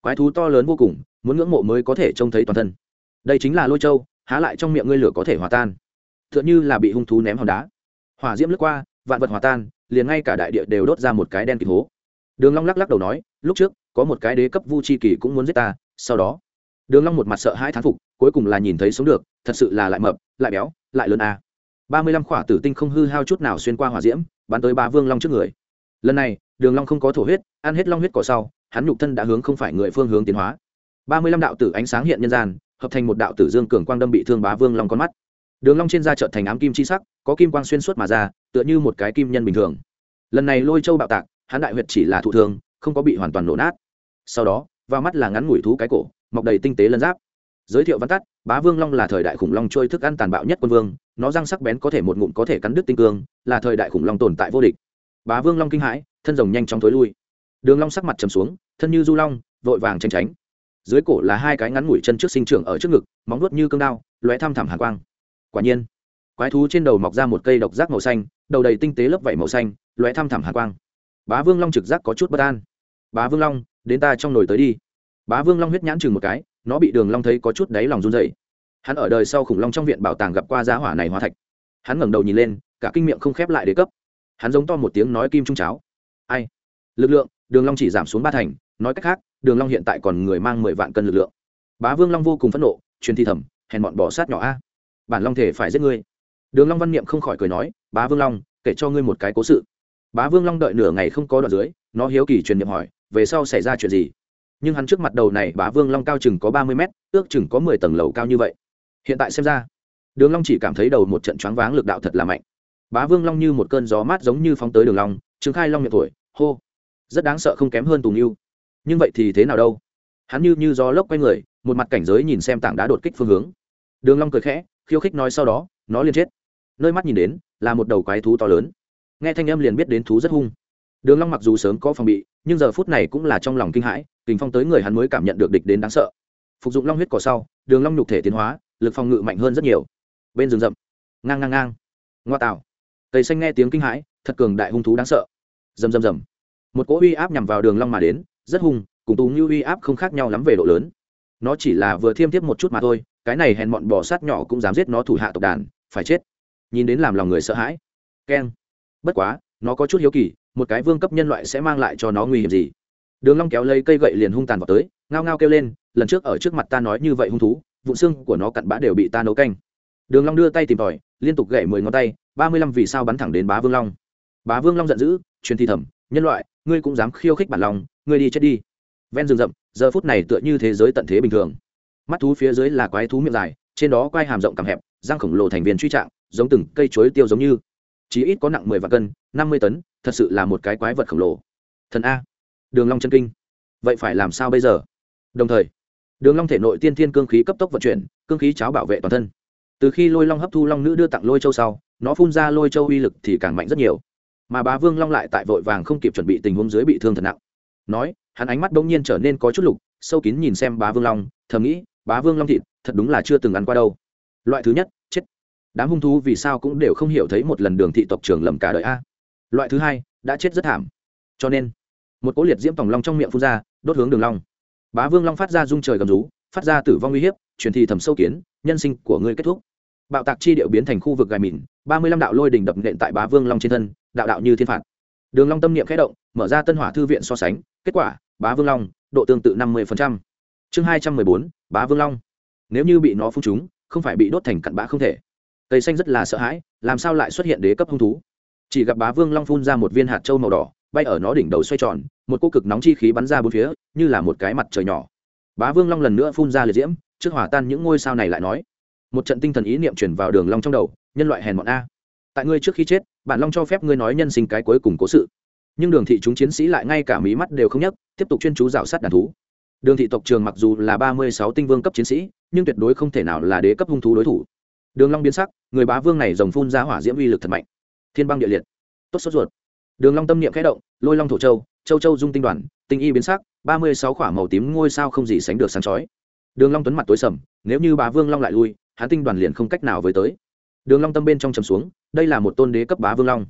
Quái thú to lớn vô cùng, muốn ngưỡng mộ mới có thể trông thấy toàn thân. Đây chính là lôi châu, há lại trong miệng ngươi lửa có thể hòa tan. Tựa như là bị hung thú ném hòn đá. Hỏa diễm lướt qua, vạn vật hòa tan, liền ngay cả đại địa đều đốt ra một cái đen kịt hố. Đường long lắc lắc đầu nói, lúc trước, có một cái đế cấp vu chi kỳ cũng muốn giết ta, sau đó. Đường long một mặt sợ hãi thán phục, cuối cùng là nhìn thấy sống được, thật sự là lại mập, lại béo, lại lớn a ba mươi lăm khỏa tử tinh không hư hao chút nào xuyên qua hỏa diễm, bắn tới ba vương long trước người. Lần này, đường long không có thổ huyết, ăn hết long huyết cỏ sau, hắn nhục thân đã hướng không phải người phương hướng tiến hóa. Ba mươi lăm đạo tử ánh sáng hiện nhân gian, hợp thành một đạo tử dương cường quang đâm bị thương bá vương long con mắt. Đường long trên da trợn thành ám kim chi sắc, có kim quang xuyên suốt mà ra, tựa như một cái kim nhân bình thường. Lần này lôi châu bạo tạc, hắn đại huyệt chỉ là thụ thương, không có bị hoàn toàn nổ nát. Sau đó, vào mắt là ngắn ngủi thú cái cổ, mọc đầy tinh tế lân giáp giới thiệu văn tắt, bá vương long là thời đại khủng long trôi thức ăn tàn bạo nhất quân vương, nó răng sắc bén có thể một ngụm có thể cắn đứt tinh cương, là thời đại khủng long tồn tại vô địch. Bá vương long kinh hãi, thân rồng nhanh chóng thối lui. Đường long sắc mặt trầm xuống, thân như du long, vội vàng tranh tránh. Dưới cổ là hai cái ngắn mũi chân trước sinh trưởng ở trước ngực, móng vuốt như cương đao, lóe thăm thẳm hàn quang. Quả nhiên, quái thú trên đầu mọc ra một cây độc giác màu xanh, đầu đầy tinh tế lớp vảy màu xanh, lóe thăm thẳm hàn quang. Bá vương long trực giác có chút bất an. Bá vương long, đến ta trong nồi tới đi. Bá vương long huyết nhãn chừng một cái nó bị đường long thấy có chút đáy lòng run rẩy. Hắn ở đời sau khủng long trong viện bảo tàng gặp qua giá hỏa này hóa thạch. Hắn ngẩng đầu nhìn lên, cả kinh miệng không khép lại đế cấp. Hắn giống to một tiếng nói kim trung cháo. Ai? Lực lượng, đường long chỉ giảm xuống ba thành, nói cách khác, đường long hiện tại còn người mang mười vạn cân lực lượng. Bá vương long vô cùng phẫn nộ, truyền thi thầm, hèn bọn bỏ sát nhỏ a. Bản long thể phải giết ngươi. Đường long văn niệm không khỏi cười nói, bá vương long, kể cho ngươi một cái cố sự. Bá vương long đợi nửa ngày không có đoạn dưới, nó hiếu kỳ truyền niệm hỏi, về sau xảy ra chuyện gì? Nhưng hắn trước mặt đầu này bá vương long cao chừng có ba mươi mét, ước chừng có mười tầng lầu cao như vậy. Hiện tại xem ra, đường long chỉ cảm thấy đầu một trận choáng váng lực đạo thật là mạnh. Bá vương long như một cơn gió mát giống như phóng tới đường long trương khai long miệng tuổi hô. Rất đáng sợ không kém hơn tùng yêu nhưng vậy thì thế nào đâu? Hắn như như gió lốc quay người, một mặt cảnh giới nhìn xem tảng đá đột kích phương hướng. Đường long cười khẽ, khiêu khích nói sau đó, nó liền chết. Nơi mắt nhìn đến, là một đầu quái thú to lớn. Nghe thanh âm liền biết đến thú rất hung. Đường long mặc dù sớm có phòng bị, nhưng giờ phút này cũng là trong lòng kinh hãi kình phong tới người hắn mới cảm nhận được địch đến đáng sợ. Phục dụng long huyết cỏ sau đường long nhục thể tiến hóa lực phòng ngự mạnh hơn rất nhiều. Bên rừng rậm. Ngang ngang ngang. Ngoa tào, tây xanh nghe tiếng kinh hãi thật cường đại hung thú đáng sợ. Rầm rầm rầm. Một cỗ uy áp nhằm vào đường long mà đến rất hung cùng tú như uy áp không khác nhau lắm về độ lớn. Nó chỉ là vừa thiêm tiếp một chút mà thôi cái này hèn mọn bò sát nhỏ cũng dám giết nó thủ hạ tộc đàn phải chết. Nhìn đến làm lòng người sợ hãi. Keng. Bất quá nó có chút hiếu kỳ một cái vương cấp nhân loại sẽ mang lại cho nó nguy hiểm gì? Đường long kéo lấy cây gậy liền hung tàn vào tới, ngao ngao kêu lên, lần trước ở trước mặt ta nói như vậy hung thú, vụn xương của nó cặn bã đều bị ta nấu canh. Đường long đưa tay tìm tòi, liên tục gậy mười ngón tay, ba mươi lăm vì sao bắn thẳng đến bá vương long. Bá vương long giận dữ, truyền thi thầm nhân loại, ngươi cũng dám khiêu khích bản lòng, ngươi đi chết đi. Ven rừng rậm, giờ phút này tựa như thế giới tận thế bình thường. Mắt thú phía dưới là quái thú miệng dài, trên đó quai hàm rộng cằm hẹp, răng khổng lồ thành viên truy trạng, giống từng cây chuối tiêu giống như. Chỉ ít có nặng mười vạn cân, năm mươi tấn, thật sự là một cái quái vật khổng lồ. Thần a đường long chân kinh. Vậy phải làm sao bây giờ? Đồng thời, đường long thể nội tiên thiên cương khí cấp tốc vận chuyển, cương khí cháo bảo vệ toàn thân. Từ khi lôi long hấp thu long nữ đưa tặng lôi châu sau, nó phun ra lôi châu uy lực thì càng mạnh rất nhiều. Mà bá vương long lại tại vội vàng không kịp chuẩn bị tình huống dưới bị thương thật nặng. Nói, hắn ánh mắt bỗng nhiên trở nên có chút lục, sâu kín nhìn xem bá vương long, thầm nghĩ, bá vương long thịt, thật đúng là chưa từng ăn qua đâu. Loại thứ nhất, chết. Đám hung thú vì sao cũng đều không hiểu thấy một lần đường thị tộc trưởng lầm cả đời a. Loại thứ hai, đã chết rất thảm. Cho nên một cỗ liệt diễm tòng long trong miệng phun ra, đốt hướng đường long. Bá vương long phát ra rung trời gầm rú, phát ra tử vong uy hiếp, truyền thì thẩm sâu kiến, nhân sinh của ngươi kết thúc. Bạo tạc chi điệu biến thành khu vực gai mìn, ba mươi lăm đạo lôi đỉnh đập nện tại bá vương long trên thân, đạo đạo như thiên phạt. Đường long tâm niệm khẽ động, mở ra tân hỏa thư viện so sánh, kết quả, bá vương long, độ tương tự năm mươi chương hai trăm mười bốn, bá vương long. Nếu như bị nó phun trúng, không phải bị đốt thành cặn bã không thể. Cây xanh rất là sợ hãi, làm sao lại xuất hiện đế cấp hung thú? Chỉ gặp bá vương long phun ra một viên hạt châu màu đỏ bay ở nó đỉnh đầu xoay tròn, một cô cực nóng chi khí bắn ra bốn phía, như là một cái mặt trời nhỏ. Bá vương long lần nữa phun ra liệt diễm, trước hỏa tan những ngôi sao này lại nói. Một trận tinh thần ý niệm truyền vào đường long trong đầu, nhân loại hèn mọn a. Tại ngươi trước khi chết, bản long cho phép ngươi nói nhân sinh cái cuối cùng cố sự. Nhưng đường thị chúng chiến sĩ lại ngay cả mí mắt đều không nhấc, tiếp tục chuyên chú rào sát đàn thú. Đường thị tộc trường mặc dù là ba mươi sáu tinh vương cấp chiến sĩ, nhưng tuyệt đối không thể nào là đế cấp hung thú đối thủ. Đường long biến sắc, người bá vương này rồng phun ra hỏa diễm uy lực thật mạnh. Thiên băng địa liệt. Tốt sốt ruột đường long tâm niệm khẽ động, lôi long thổ châu châu châu dung tinh đoàn, tinh y biến sắc, ba mươi sáu khỏa màu tím ngôi sao không gì sánh được sáng chói. Đường long tuấn mặt tối sầm, nếu như bá vương long lại lui, hắn tinh đoàn liền không cách nào với tới. Đường long tâm bên trong trầm xuống, đây là một tôn đế cấp bá vương long.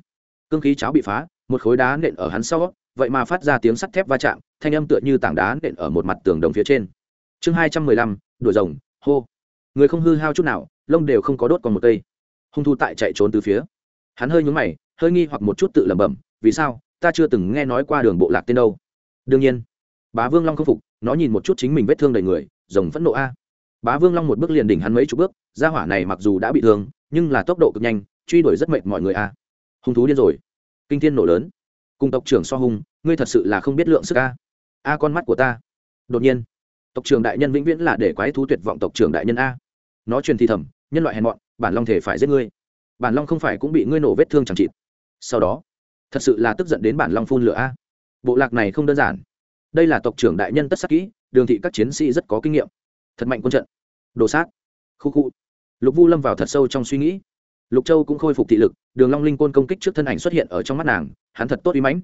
Cương khí cháo bị phá, một khối đá nện ở hắn sau, vậy mà phát ra tiếng sắt thép va chạm, thanh âm tựa như tảng đá nện ở một mặt tường đồng phía trên. Chương hai trăm mười lăm, đuổi rồng, hô. Người không hư hao chút nào, lông đều không có đốt còn một cây. Hung thu tại chạy trốn từ phía. Hắn hơi nhướng mày, hơi nghi hoặc một chút tự lẩm bẩm vì sao, ta chưa từng nghe nói qua đường bộ lạc tên đâu. Đương nhiên, bá vương long không phục, nó nhìn một chút chính mình vết thương đầy người, rồng phẫn nộ a. Bá vương long một bước liền đỉnh hắn mấy chục bước ra hỏa này mặc dù đã bị thương, nhưng là tốc độ cực nhanh, truy đuổi rất mệt mọi người a. Hung thú điên rồi. Kinh thiên nổ lớn. Cùng tộc trưởng so hung, ngươi thật sự là không biết lượng sức a. A con mắt của ta. Đột nhiên, tộc trưởng đại nhân vĩnh viễn là để quái thú tuyệt vọng tộc trưởng đại nhân a. Nó truyền thi thầm, nhân loại hèn mọn, bản long thể phải giết ngươi. Bản long không phải cũng bị ngươi nổ vết thương chẳng chịt. Sau đó thật sự là tức giận đến bản long phun lửa a. Bộ lạc này không đơn giản. Đây là tộc trưởng đại nhân tất sắc kỹ, đường thị các chiến sĩ rất có kinh nghiệm. Thật mạnh quân trận. Đồ sát. Khu khu. Lục vu lâm vào thật sâu trong suy nghĩ. Lục châu cũng khôi phục thị lực, đường long linh côn công kích trước thân ảnh xuất hiện ở trong mắt nàng, hắn thật tốt uy mãnh.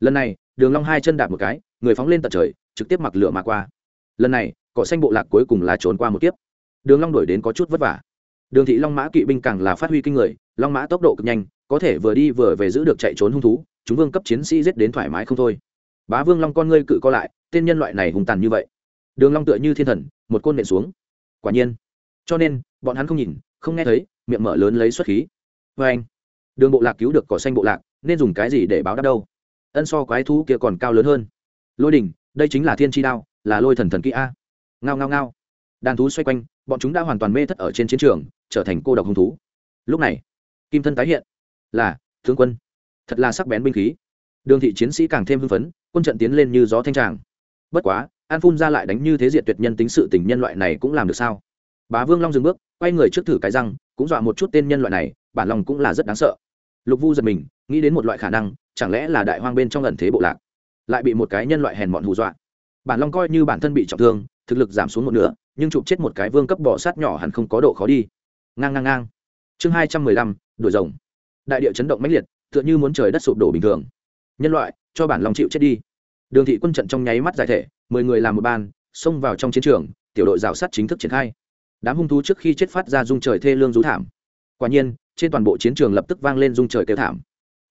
Lần này, đường long hai chân đạp một cái, người phóng lên tận trời, trực tiếp mặc lửa mà qua. Lần này, cỏ xanh bộ lạc cuối cùng là trốn qua một kiếp. Đường long đuổi đến có chút vất vả. Đường thị long mã kỵ binh càng là phát huy kinh người, long mã tốc độ cực nhanh có thể vừa đi vừa về giữ được chạy trốn hung thú, chúng vương cấp chiến sĩ giết đến thoải mái không thôi. Bá vương long con ngươi cự co lại, tên nhân loại này hùng tàn như vậy. Đường long tựa như thiên thần, một côn nện xuống. Quả nhiên. Cho nên, bọn hắn không nhìn, không nghe thấy, miệng mở lớn lấy xuất khí. Với anh, đường bộ lạc cứu được cỏ xanh bộ lạc, nên dùng cái gì để báo đáp đâu? Ân so quái thú kia còn cao lớn hơn. Lôi đỉnh, đây chính là thiên chi đao, là lôi thần thần kỹ a. Ngao ngao ngao. Đàn thú xoay quanh, bọn chúng đã hoàn toàn mê thất ở trên chiến trường, trở thành cô độc hung thú. Lúc này, kim thân tái hiện là, tướng quân. Thật là sắc bén binh khí. Đường thị chiến sĩ càng thêm hưng phấn, quân trận tiến lên như gió thanh tràng. Bất quá, an phun ra lại đánh như thế diện tuyệt nhân tính sự tình nhân loại này cũng làm được sao? Bá vương long dừng bước, quay người trước thử cái răng, cũng dọa một chút tên nhân loại này, bản lòng cũng là rất đáng sợ. Lục vu giật mình, nghĩ đến một loại khả năng, chẳng lẽ là đại hoang bên trong ẩn thế bộ lạc, lại bị một cái nhân loại hèn mọn hù dọa? Bản long coi như bản thân bị trọng thương, thực lực giảm xuống một nửa, nhưng chụp chết một cái vương cấp bỏ sát nhỏ hẳn không có độ khó đi. Ngang ngang ngang. Chương hai trăm mười lăm đuổi rồng đại địa chấn động mãnh liệt, tựa như muốn trời đất sụp đổ bình thường. Nhân loại, cho bản lòng chịu chết đi. Đường thị quân trận trong nháy mắt giải thể, mười người làm một ban, xông vào trong chiến trường, tiểu đội rào sắt chính thức triển khai. Đám hung thú trước khi chết phát ra dung trời thê lương rú thảm. Quả nhiên, trên toàn bộ chiến trường lập tức vang lên dung trời kêu thảm.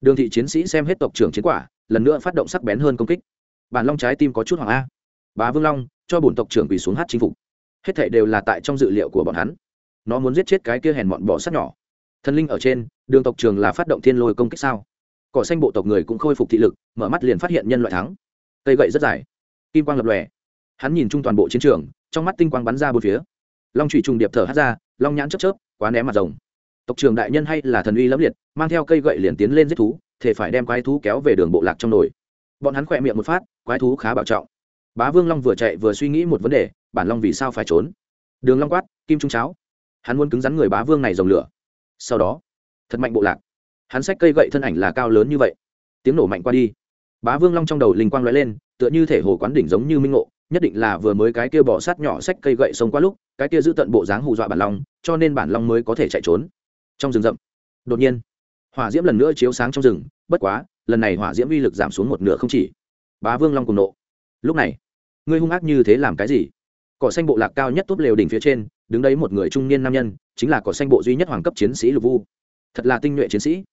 Đường thị chiến sĩ xem hết tộc trưởng chiến quả, lần nữa phát động sắc bén hơn công kích. Bản long trái tim có chút hoàng a. Bá vương long, cho bổn tộc trưởng quỳ xuống hát chính phục. Hết thảy đều là tại trong dự liệu của bọn hắn. Nó muốn giết chết cái kia hèn mọn bỏ sát nhỏ thần linh ở trên, đường tộc trường là phát động thiên lôi công kích sao? Cỏ xanh bộ tộc người cũng khôi phục thị lực, mở mắt liền phát hiện nhân loại thắng. Cây gậy rất dài, kim quang lập lòe. Hắn nhìn chung toàn bộ chiến trường, trong mắt tinh quang bắn ra bốn phía. Long trụy trùng điệp thở hát ra, long nhãn chớp chớp, quá ném mặt rồng. Tộc trường đại nhân hay là thần uy lẫm liệt, mang theo cây gậy liền tiến lên giết thú, thể phải đem quái thú kéo về đường bộ lạc trong nồi. Bọn hắn khỏe miệng một phát, quái thú khá bảo trọng. Bá vương long vừa chạy vừa suy nghĩ một vấn đề, bản long vì sao phải trốn? Đường long quát, kim trung cháo. Hắn muốn cứng rắn người bá vương này dòng lửa sau đó, thật mạnh bộ lạc. Hắn xách cây gậy thân ảnh là cao lớn như vậy. Tiếng nổ mạnh qua đi. Bá vương long trong đầu linh quang lóe lên, tựa như thể hồ quán đỉnh giống như minh ngộ, nhất định là vừa mới cái kia bỏ sát nhỏ xách cây gậy sống qua lúc, cái kia giữ tận bộ dáng hù dọa bản long, cho nên bản long mới có thể chạy trốn. Trong rừng rậm, đột nhiên, hỏa diễm lần nữa chiếu sáng trong rừng, bất quá, lần này hỏa diễm uy lực giảm xuống một nửa không chỉ. Bá vương long cùng nộ. Lúc này, ngươi hung ác như thế làm cái gì? Cỏ xanh bộ lạc cao nhất tốt lều đỉnh phía trên đứng đấy một người trung niên nam nhân, chính là cỏ xanh bộ duy nhất hoàng cấp chiến sĩ lục vu. Thật là tinh nhuệ chiến sĩ.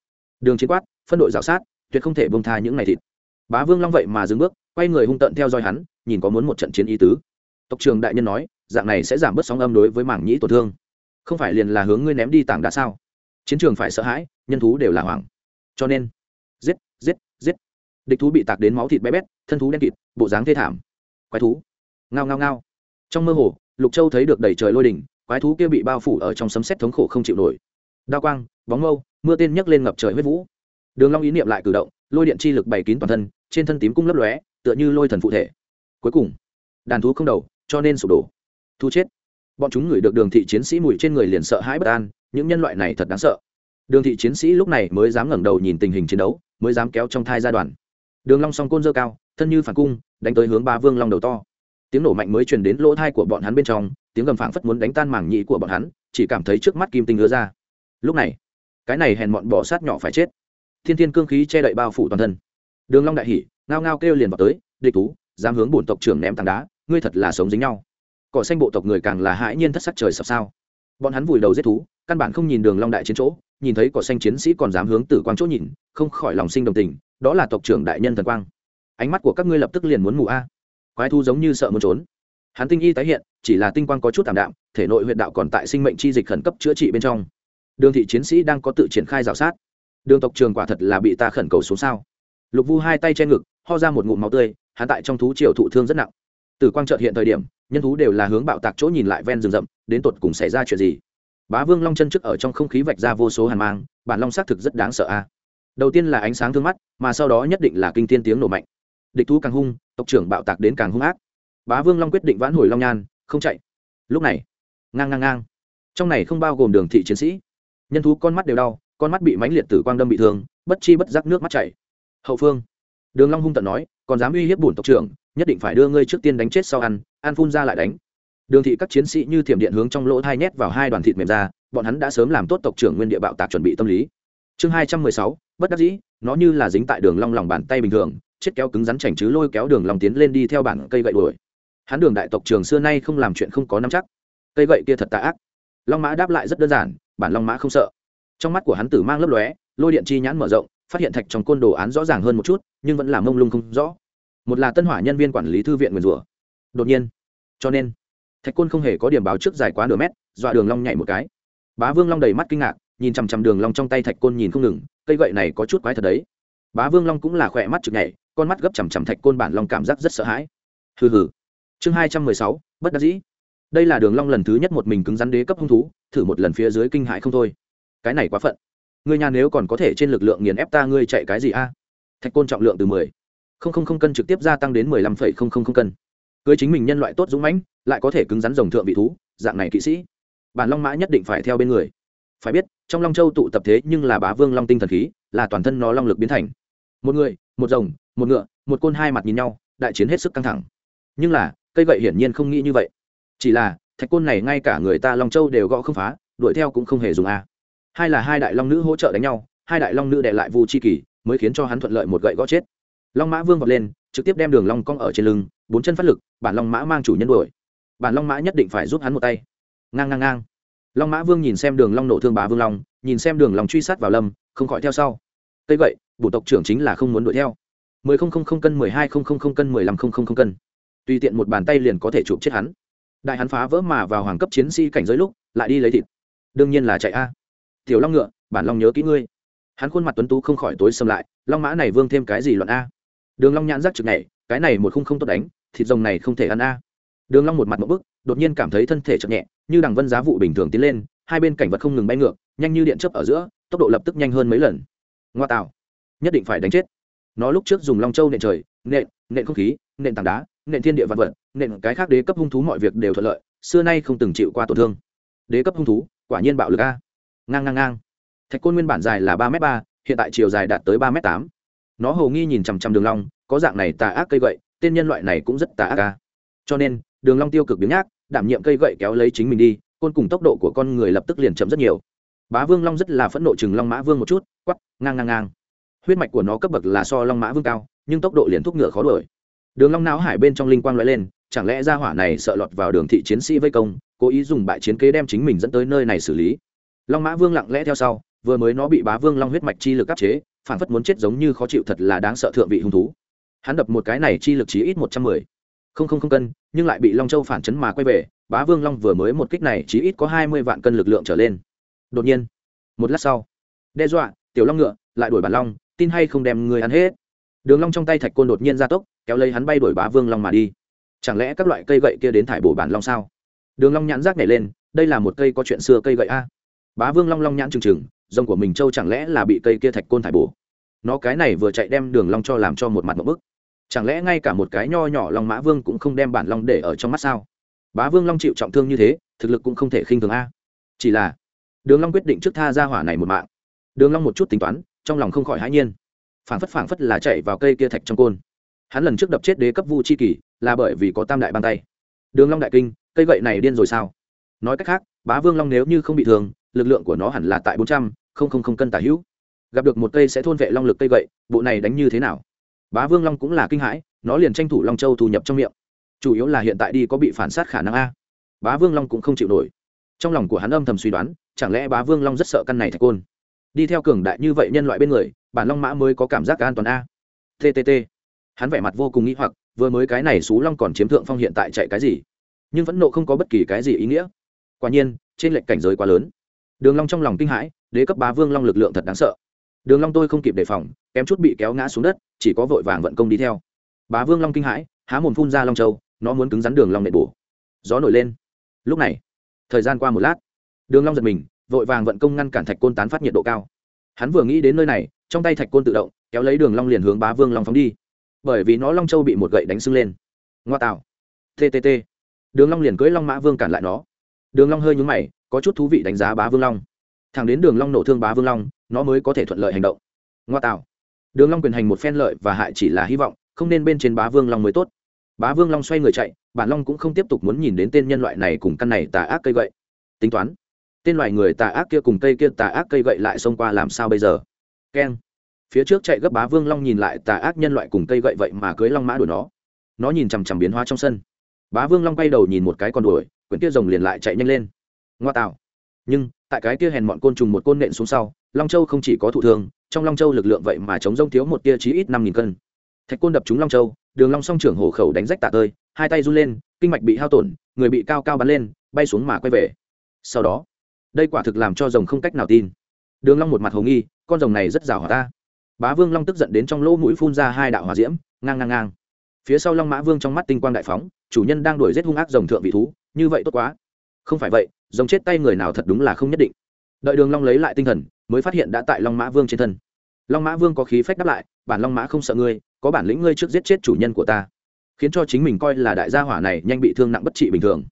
Đường chiến quát, phân đội rào sát, tuyệt không thể bông tha những ngày thịt. Bá vương long vậy mà dừng bước, quay người hung tận theo dõi hắn, nhìn có muốn một trận chiến ý tứ. Tộc trường đại nhân nói, dạng này sẽ giảm bớt sóng âm đối với mảng nhĩ tổn thương. Không phải liền là hướng ngươi ném đi tảng đá sao? Chiến trường phải sợ hãi, nhân thú đều là hoảng. Cho nên, giết giết giết. Địch thú bị tạc đến máu thịt bé bét, thân thú đen kịt, bộ dáng thê thảm. Quái thú. Ngao ngao ngao. Trong mơ hồ lục châu thấy được đầy trời lôi đỉnh quái thú kia bị bao phủ ở trong sấm sét thống khổ không chịu nổi. Đao quang, bóng mâu, mưa tên nhấc lên ngập trời huyết vũ. Đường long ý niệm lại cử động, lôi điện chi lực bày kín toàn thân, trên thân tím cung lấp lóe, tựa như lôi thần phụ thể. Cuối cùng, đàn thú không đầu, cho nên sụp đổ. Thu chết. Bọn chúng ngửi được đường thị chiến sĩ mùi trên người liền sợ hãi bất an, những nhân loại này thật đáng sợ. Đường thị chiến sĩ lúc này mới dám ngẩng đầu nhìn tình hình chiến đấu, mới dám kéo trong thai gia đoàn. Đường long song côn dơ cao, thân như phản cung, đánh tới hướng ba vương long đầu to tiếng nổ mạnh mới truyền đến lỗ thai của bọn hắn bên trong, tiếng gầm phảng phất muốn đánh tan mảng nhĩ của bọn hắn, chỉ cảm thấy trước mắt kim tinh ứa ra. Lúc này, cái này hèn bọn bỏ sát nhỏ phải chết. Thiên thiên cương khí che đậy bao phủ toàn thân. Đường long đại hỉ, ngao ngao kêu liền vào tới, địch thú, dám hướng bổn tộc trưởng ném tảng đá, ngươi thật là sống dính nhau. Cỏ xanh bộ tộc người càng là hãi nhiên thất sắc trời sập sao. Bọn hắn vùi đầu giết thú, căn bản không nhìn đường long đại chiến chỗ, nhìn thấy cỏ xanh chiến sĩ còn dám hướng tử quang chỗ nhìn, không khỏi lòng sinh đồng tình, đó là tộc trưởng đại nhân thần quang. Ánh mắt của các ngươi lập tức liền muốn mù a quái thu giống như sợ muốn trốn. Hắn tinh y tái hiện, chỉ là tinh quang có chút tạm đạm, thể nội huyện đạo còn tại sinh mệnh chi dịch khẩn cấp chữa trị bên trong. Đường thị chiến sĩ đang có tự triển khai rào sát. Đường tộc trường quả thật là bị ta khẩn cầu xuống sao. Lục vu hai tay che ngực, ho ra một ngụm máu tươi, hắn tại trong thú triều thụ thương rất nặng. Từ quang trợt hiện thời điểm, nhân thú đều là hướng bạo tạc chỗ nhìn lại ven rừng rậm, đến tột cùng xảy ra chuyện gì? Bá vương long chân trước ở trong không khí vạch ra vô số hàn mang, bản long xác thực rất đáng sợ a. Đầu tiên là ánh sáng thương mắt, mà sau đó nhất định là kinh tiên tiếng nổ mạnh địch thú càng hung, tộc trưởng bạo tạc đến càng hung ác. Bá vương long quyết định vãn hồi long nhan, không chạy. Lúc này, ngang ngang ngang. Trong này không bao gồm đường thị chiến sĩ. Nhân thú con mắt đều đau, con mắt bị mánh liệt tử quang đâm bị thương, bất chi bất giác nước mắt chảy. Hậu phương, đường long hung tận nói, còn dám uy hiếp bổn tộc trưởng, nhất định phải đưa ngươi trước tiên đánh chết sau ăn ăn phun ra lại đánh. Đường thị các chiến sĩ như thiểm điện hướng trong lỗ thai nhét vào hai đoàn thịt mềm ra, bọn hắn đã sớm làm tốt tộc trưởng nguyên địa bạo tạc chuẩn bị tâm lý. Chương hai trăm mười sáu, bất đắc dĩ, nó như là dính tại đường long lòng bàn tay bình thường chết kéo cứng rắn chảnh chứ lôi kéo đường long tiến lên đi theo bản cây gậy đuổi. Hắn đường đại tộc trường xưa nay không làm chuyện không có nắm chắc. Cây gậy kia thật tà ác. Long mã đáp lại rất đơn giản, bản long mã không sợ. Trong mắt của hắn tử mang lấp lóe, lôi điện chi nhãn mở rộng, phát hiện thạch trong côn đồ án rõ ràng hơn một chút, nhưng vẫn là mông lung không rõ. Một là tân hỏa nhân viên quản lý thư viện nguyền rủa. Đột nhiên, cho nên, thạch côn không hề có điểm báo trước dài quá nửa mét, dọa đường long nhảy một cái. Bá vương long đầy mắt kinh ngạc, nhìn chằm chằm đường long trong tay thạch côn nhìn không ngừng, cây gậy này có chút quái thật đấy. Bá vương long cũng là khỏe mắt trực nhảy con mắt gấp chằm chằm thạch côn bản long cảm giác rất sợ hãi. Hừ hừ. Chương hai trăm mười sáu, bất đắc dĩ. Đây là đường long lần thứ nhất một mình cứng rắn đế cấp hung thú, thử một lần phía dưới kinh hãi không thôi. Cái này quá phận. Ngươi nhà nếu còn có thể trên lực lượng nghiền ép ta, ngươi chạy cái gì a? Thạch côn trọng lượng từ mười. Không không không cân trực tiếp gia tăng đến mười lăm phẩy không không không cân. Cưới chính mình nhân loại tốt dũng mãnh, lại có thể cứng rắn rồng thượng vị thú, dạng này kỵ sĩ. Bản long mã nhất định phải theo bên người. Phải biết, trong long châu tụ tập thế nhưng là bá vương long tinh thần khí, là toàn thân nó long lực biến thành. Một người, một rồng một ngựa, một côn hai mặt nhìn nhau, đại chiến hết sức căng thẳng. Nhưng là, cây gậy hiển nhiên không nghĩ như vậy. Chỉ là, thạch côn này ngay cả người ta long châu đều gõ không phá, đuổi theo cũng không hề dùng a. Hai là hai đại long nữ hỗ trợ đánh nhau, hai đại long nữ đệ lại vu chi kỳ, mới khiến cho hắn thuận lợi một gậy gõ chết. Long mã vương vọt lên, trực tiếp đem đường long cong ở trên lưng, bốn chân phát lực, bản long mã mang chủ nhân đuổi. Bản long mã nhất định phải giúp hắn một tay. Ngang ngang ngang. Long mã vương nhìn xem đường long nổ thương bá vương long, nhìn xem đường long truy sát vào lâm, không khỏi theo sau. Cây vậy bộ tộc trưởng chính là không muốn đuổi theo mười không không không cân, mười hai không không không cân, mười lăm không không không cân. Tùy tiện một bàn tay liền có thể chụp chết hắn. Đại hắn phá vỡ mà vào hoàng cấp chiến sĩ cảnh giới lúc, lại đi lấy thịt. Đương nhiên là chạy a. Tiểu long ngựa, bản long nhớ kỹ ngươi. Hắn khuôn mặt tuấn tú không khỏi tối xâm lại, long mã này vương thêm cái gì luận a? Đường long nhãn rắc trực này cái này một khung không tốt đánh, thịt rồng này không thể ăn a. Đường long một mặt một bức, đột nhiên cảm thấy thân thể chậm nhẹ, như đằng vân giá vụ bình thường tiến lên, hai bên cảnh vật không ngừng bay ngược, nhanh như điện chớp ở giữa, tốc độ lập tức nhanh hơn mấy lần. Ngoa tạo. Nhất định phải đánh chết nó lúc trước dùng long châu nện trời, nện nện không khí, nện tảng đá, nện thiên địa vật vật, nện cái khác đế cấp hung thú mọi việc đều thuận lợi, xưa nay không từng chịu qua tổn thương. Đế cấp hung thú, quả nhiên bạo lực a. Ngang ngang ngang. Thạch côn nguyên bản dài là ba m ba, hiện tại chiều dài đạt tới ba m tám. Nó hầu nghi nhìn chằm chằm đường long, có dạng này tà ác cây gậy, tên nhân loại này cũng rất tà ác a. Cho nên, đường long tiêu cực biến nhác, đảm nhiệm cây gậy kéo lấy chính mình đi, côn cùng tốc độ của con người lập tức liền chậm rất nhiều. Bá vương long rất là phẫn nộ chừng long mã vương một chút quắp ngang ngang ngang huyết mạch của nó cấp bậc là so long mã vương cao, nhưng tốc độ liền thúc ngựa khó đuổi. Đường long não hải bên trong linh quang lóe lên, chẳng lẽ gia hỏa này sợ lọt vào đường thị chiến sĩ vây công, cố ý dùng bại chiến kế đem chính mình dẫn tới nơi này xử lý? Long mã vương lặng lẽ theo sau, vừa mới nó bị bá vương long huyết mạch chi lực áp chế, phản phất muốn chết giống như khó chịu thật là đáng sợ thượng vị hung thú. Hắn đập một cái này chi lực chí ít một trăm mười. Không không không cân, nhưng lại bị long châu phản chấn mà quay về, bá vương long vừa mới một kích này chỉ ít có hai mươi vạn cân lực lượng trở lên. Đột nhiên, một lát sau, đe dọa, tiểu long ngựa, lại đuổi bản long tin hay không đem người ăn hết. Đường long trong tay thạch côn đột nhiên ra tốc, kéo lấy hắn bay đuổi bá vương long mà đi. Chẳng lẽ các loại cây gậy kia đến thải bổ bản long sao? Đường long nhãn rác nhảy lên, đây là một cây có chuyện xưa cây gậy a. Bá vương long long nhãn trừng trừng, rồng của mình châu chẳng lẽ là bị cây kia thạch côn thải bổ? Nó cái này vừa chạy đem đường long cho làm cho một mặt một bức. Chẳng lẽ ngay cả một cái nho nhỏ long mã vương cũng không đem bản long để ở trong mắt sao? Bá vương long chịu trọng thương như thế, thực lực cũng không thể khinh thường a. Chỉ là, đường long quyết định trước tha ra hỏa này một mạng. Đường long một chút tính toán trong lòng không khỏi hãi nhiên. Phảng phất phảng phất là chạy vào cây kia thạch trong côn. Hắn lần trước đập chết đế cấp vu chi kỷ là bởi vì có tam đại bàn tay. Đường long đại kinh, cây gậy này điên rồi sao? Nói cách khác, bá vương long nếu như không bị thương, lực lượng của nó hẳn là tại bốn trăm linh cân tả hữu. Gặp được một cây sẽ thôn vệ long lực cây gậy, bộ này đánh như thế nào? Bá vương long cũng là kinh hãi, nó liền tranh thủ long châu thu nhập trong miệng. Chủ yếu là hiện tại đi có bị phản sát khả năng a. Bá vương long cũng không chịu nổi. Trong lòng của hắn âm thầm suy đoán, chẳng lẽ bá vương long rất sợ căn này thạch côn? Đi theo cường đại như vậy nhân loại bên người, bản long mã mới có cảm giác an toàn a. Ttt hắn vẻ mặt vô cùng nghĩ hoặc, vừa mới cái này xú long còn chiếm thượng phong hiện tại chạy cái gì? Nhưng vẫn nộ không có bất kỳ cái gì ý nghĩa. Quả nhiên, trên lệnh cảnh giới quá lớn. Đường long trong lòng kinh hãi, đế cấp bá vương long lực lượng thật đáng sợ. Đường long tôi không kịp đề phòng, kém chút bị kéo ngã xuống đất, chỉ có vội vàng vận công đi theo. Bá vương long kinh hãi, há mồm phun ra long châu, nó muốn cứng rắn đường long nện bổ. Gió nổi lên. Lúc này, thời gian qua một lát, đường long giật mình vội vàng vận công ngăn cản thạch côn tán phát nhiệt độ cao. Hắn vừa nghĩ đến nơi này, trong tay thạch côn tự động, kéo lấy đường long liền hướng bá vương long phóng đi. Bởi vì nó long châu bị một gậy đánh sưng lên. Ngoa tạo. Ttt đường long liền cưỡi long mã vương cản lại nó. Đường long hơi nhướng mày, có chút thú vị đánh giá bá vương long. Thẳng đến đường long nổ thương bá vương long, nó mới có thể thuận lợi hành động. Ngoa tạo. Đường long quyền hành một phen lợi và hại chỉ là hy vọng, không nên bên trên bá vương long mới tốt. Bá vương long xoay người chạy, bản long cũng không tiếp tục muốn nhìn đến tên nhân loại này cùng căn này tà ác cây gậy. Tính toán tên loài người tà ác kia cùng cây kia tà ác cây gậy lại xông qua làm sao bây giờ? Keng. Phía trước chạy gấp bá vương long nhìn lại tà ác nhân loại cùng cây gậy vậy mà cưới long mã đuổi nó. Nó nhìn chằm chằm biến hóa trong sân. Bá vương long quay đầu nhìn một cái con đuổi, quyển kia rồng liền lại chạy nhanh lên. Ngoa tạo. Nhưng, tại cái kia hèn mọn côn trùng một côn nện xuống sau, long châu không chỉ có thụ thương, trong long châu lực lượng vậy mà chống rông thiếu một tia chí ít năm nghìn cân. Thạch côn đập trúng long châu, đường long song trưởng hổ khẩu đánh rách tạ tơi, hai tay run lên, kinh mạch bị hao tổn, người bị cao cao bắn lên, bay xuống mà quay về. Sau đó đây quả thực làm cho rồng không cách nào tin. Đường long một mặt hồ nghi, con rồng này rất giàu hỏa ta. Bá vương long tức giận đến trong lỗ mũi phun ra hai đạo hỏa diễm, ngang ngang ngang. Phía sau long mã vương trong mắt tinh quang đại phóng, chủ nhân đang đuổi giết hung ác rồng thượng vị thú, như vậy tốt quá. Không phải vậy, rồng chết tay người nào thật đúng là không nhất định. Đợi đường long lấy lại tinh thần, mới phát hiện đã tại long mã vương trên thân. Long mã vương có khí phách đáp lại, bản long mã không sợ ngươi, có bản lĩnh ngươi trước giết chết chủ nhân của ta. Khiến cho chính mình coi là đại gia hỏa này nhanh bị thương nặng bất trị bình thường.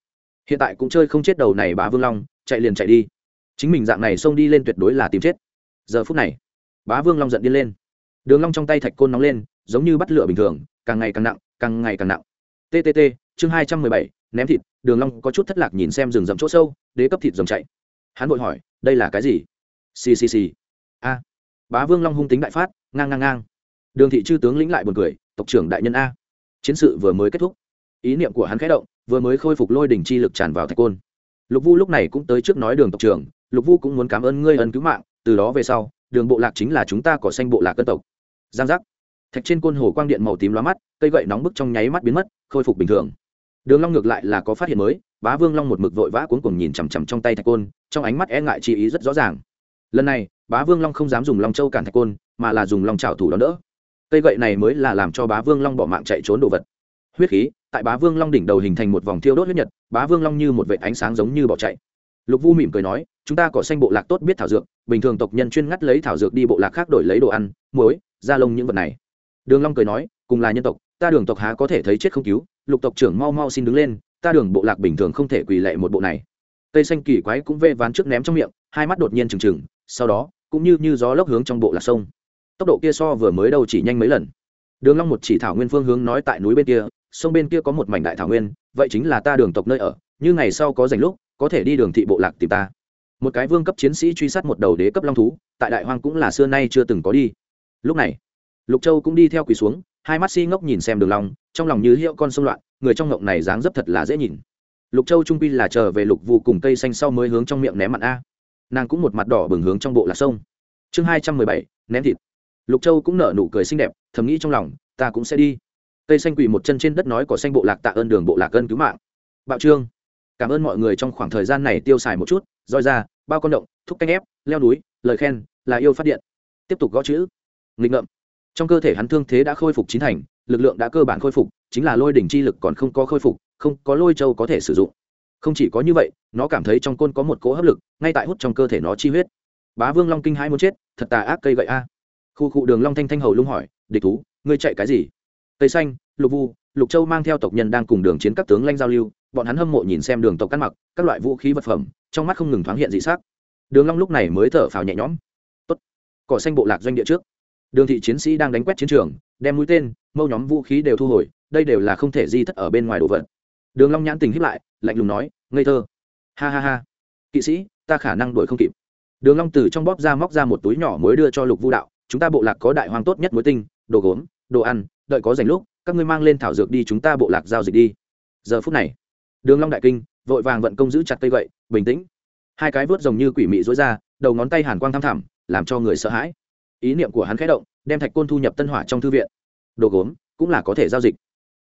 Hiện tại cũng chơi không chết đầu này bá vương long chạy liền chạy đi. Chính mình dạng này xông đi lên tuyệt đối là tìm chết. Giờ phút này, bá vương long giận điên lên. Đường long trong tay thạch côn nóng lên, giống như bắt lửa bình thường, càng ngày càng nặng, càng ngày càng nặng. Ttt chương hai trăm mười bảy, ném thịt. Đường long có chút thất lạc nhìn xem rừng rậm chỗ sâu, đế cấp thịt rồng chạy. Hắn vội hỏi, đây là cái gì? Xì xì xì. A. Bá vương long hung tính đại phát, ngang ngang ngang. Đường thị chư tướng lĩnh lại buồn cười, tộc trưởng đại nhân a. Chiến sự vừa mới kết thúc. Ý niệm của hắn khẽ động, vừa mới khôi phục lôi đỉnh chi lực tràn vào thạch côn lục vu lúc này cũng tới trước nói đường tộc trưởng, lục vu cũng muốn cảm ơn ngươi ân cứu mạng, từ đó về sau, đường bộ lạc chính là chúng ta cỏ xanh bộ lạc cân tộc. Giang giác. Thạch trên côn hồ quang điện màu tím lóa mắt, cây gậy nóng bức trong nháy mắt biến mất, khôi phục bình thường. Đường long ngược lại là có phát hiện mới, bá vương long một mực vội vã cuốn cùng nhìn chằm chằm trong tay thạch côn, trong ánh mắt e ngại chi ý rất rõ ràng. Lần này, bá vương long không dám dùng long châu cản thạch côn, mà là dùng long trảo thủ đón đỡ. Cây gậy này mới là làm cho bá vương long bỏ mạng chạy trốn đồ vật. Huyết khí tại bá vương long đỉnh đầu hình thành một vòng thiêu đốt huyết nhật, bá vương long như một vệ ánh sáng giống như bỏ chạy. Lục vu mỉm cười nói, chúng ta có xanh bộ lạc tốt biết thảo dược, bình thường tộc nhân chuyên ngắt lấy thảo dược đi bộ lạc khác đổi lấy đồ ăn, muối, da lông những vật này. Đường long cười nói, cùng là nhân tộc, ta đường tộc há có thể thấy chết không cứu, lục tộc trưởng mau mau xin đứng lên, ta đường bộ lạc bình thường không thể quỳ lệ một bộ này. Tây xanh kỳ quái cũng vê ván trước ném trong miệng, hai mắt đột nhiên trừng trừng, sau đó, cũng như như gió lốc hướng trong bộ lạc sông. Tốc độ kia so vừa mới đầu chỉ nhanh mấy lần. Đường long một chỉ thảo nguyên phương hướng nói tại núi bên kia sông bên kia có một mảnh đại thảo nguyên, vậy chính là ta đường tộc nơi ở, như ngày sau có rảnh lúc, có thể đi đường thị bộ lạc tìm ta. Một cái vương cấp chiến sĩ truy sát một đầu đế cấp long thú, tại đại hoang cũng là xưa nay chưa từng có đi. Lúc này, lục châu cũng đi theo quỳ xuống, hai mắt si ngốc nhìn xem đường long, trong lòng như hiệu con sông loạn, người trong ngộng này dáng dấp thật là dễ nhìn. Lục châu trung quy là chờ về lục vu cùng cây xanh sau mới hướng trong miệng ném mặn a. Nàng cũng một mặt đỏ bừng hướng trong bộ là sông. Chương hai trăm mười bảy, ném thịt. Lục châu cũng nở nụ cười xinh đẹp, thầm nghĩ trong lòng, ta cũng sẽ đi cây xanh quỳ một chân trên đất nói có xanh bộ lạc tạ ơn đường bộ lạc ân cứu mạng. Bạo trương. Cảm ơn mọi người trong khoảng thời gian này tiêu xài một chút, roi ra, bao con động, thúc canh ép, leo núi, lời khen, là yêu phát điện. Tiếp tục gõ chữ. Nghịch ngợm. Trong cơ thể hắn thương thế đã khôi phục chín thành, lực lượng đã cơ bản khôi phục, chính là lôi đỉnh chi lực còn không có khôi phục, không có lôi châu có thể sử dụng. Không chỉ có như vậy, nó cảm thấy trong côn có một cỗ hấp lực, ngay tại hút trong cơ thể nó chi huyết. Bá vương long kinh hai muốn chết, thật tà ác cây gậy a. Khu cụ đường long thanh thanh hầu lung hỏi, địch thú, ngươi chạy cái gì? Cây xanh, lục vu, lục châu mang theo tộc nhân đang cùng đường chiến các tướng lanh giao lưu, bọn hắn hâm mộ nhìn xem đường tộc cắt mặc, các loại vũ khí vật phẩm, trong mắt không ngừng thoáng hiện dị sắc. Đường long lúc này mới thở phào nhẹ nhõm. Tốt, cỏ xanh bộ lạc doanh địa trước. Đường thị chiến sĩ đang đánh quét chiến trường, đem mũi tên, mâu nhóm vũ khí đều thu hồi, đây đều là không thể di thất ở bên ngoài đồ vật. Đường long nhãn tình híp lại, lạnh lùng nói, ngây thơ. Ha ha ha. Kỵ sĩ, ta khả năng đuổi không kịp. Đường long từ trong bóp ra móc ra một túi nhỏ mới đưa cho lục vu đạo, chúng ta bộ lạc có đại hoang tốt nhất muối tinh, đồ gốm, đồ ăn đợi có rảnh lúc, các ngươi mang lên thảo dược đi, chúng ta bộ lạc giao dịch đi. Giờ phút này, đường long đại kinh vội vàng vận công giữ chặt cây gậy, bình tĩnh. Hai cái vớt rồng như quỷ mị rối ra, đầu ngón tay hàn quang thăm thẳm, làm cho người sợ hãi. Ý niệm của hắn khẽ động, đem thạch côn thu nhập tân hỏa trong thư viện. Đồ gốm cũng là có thể giao dịch.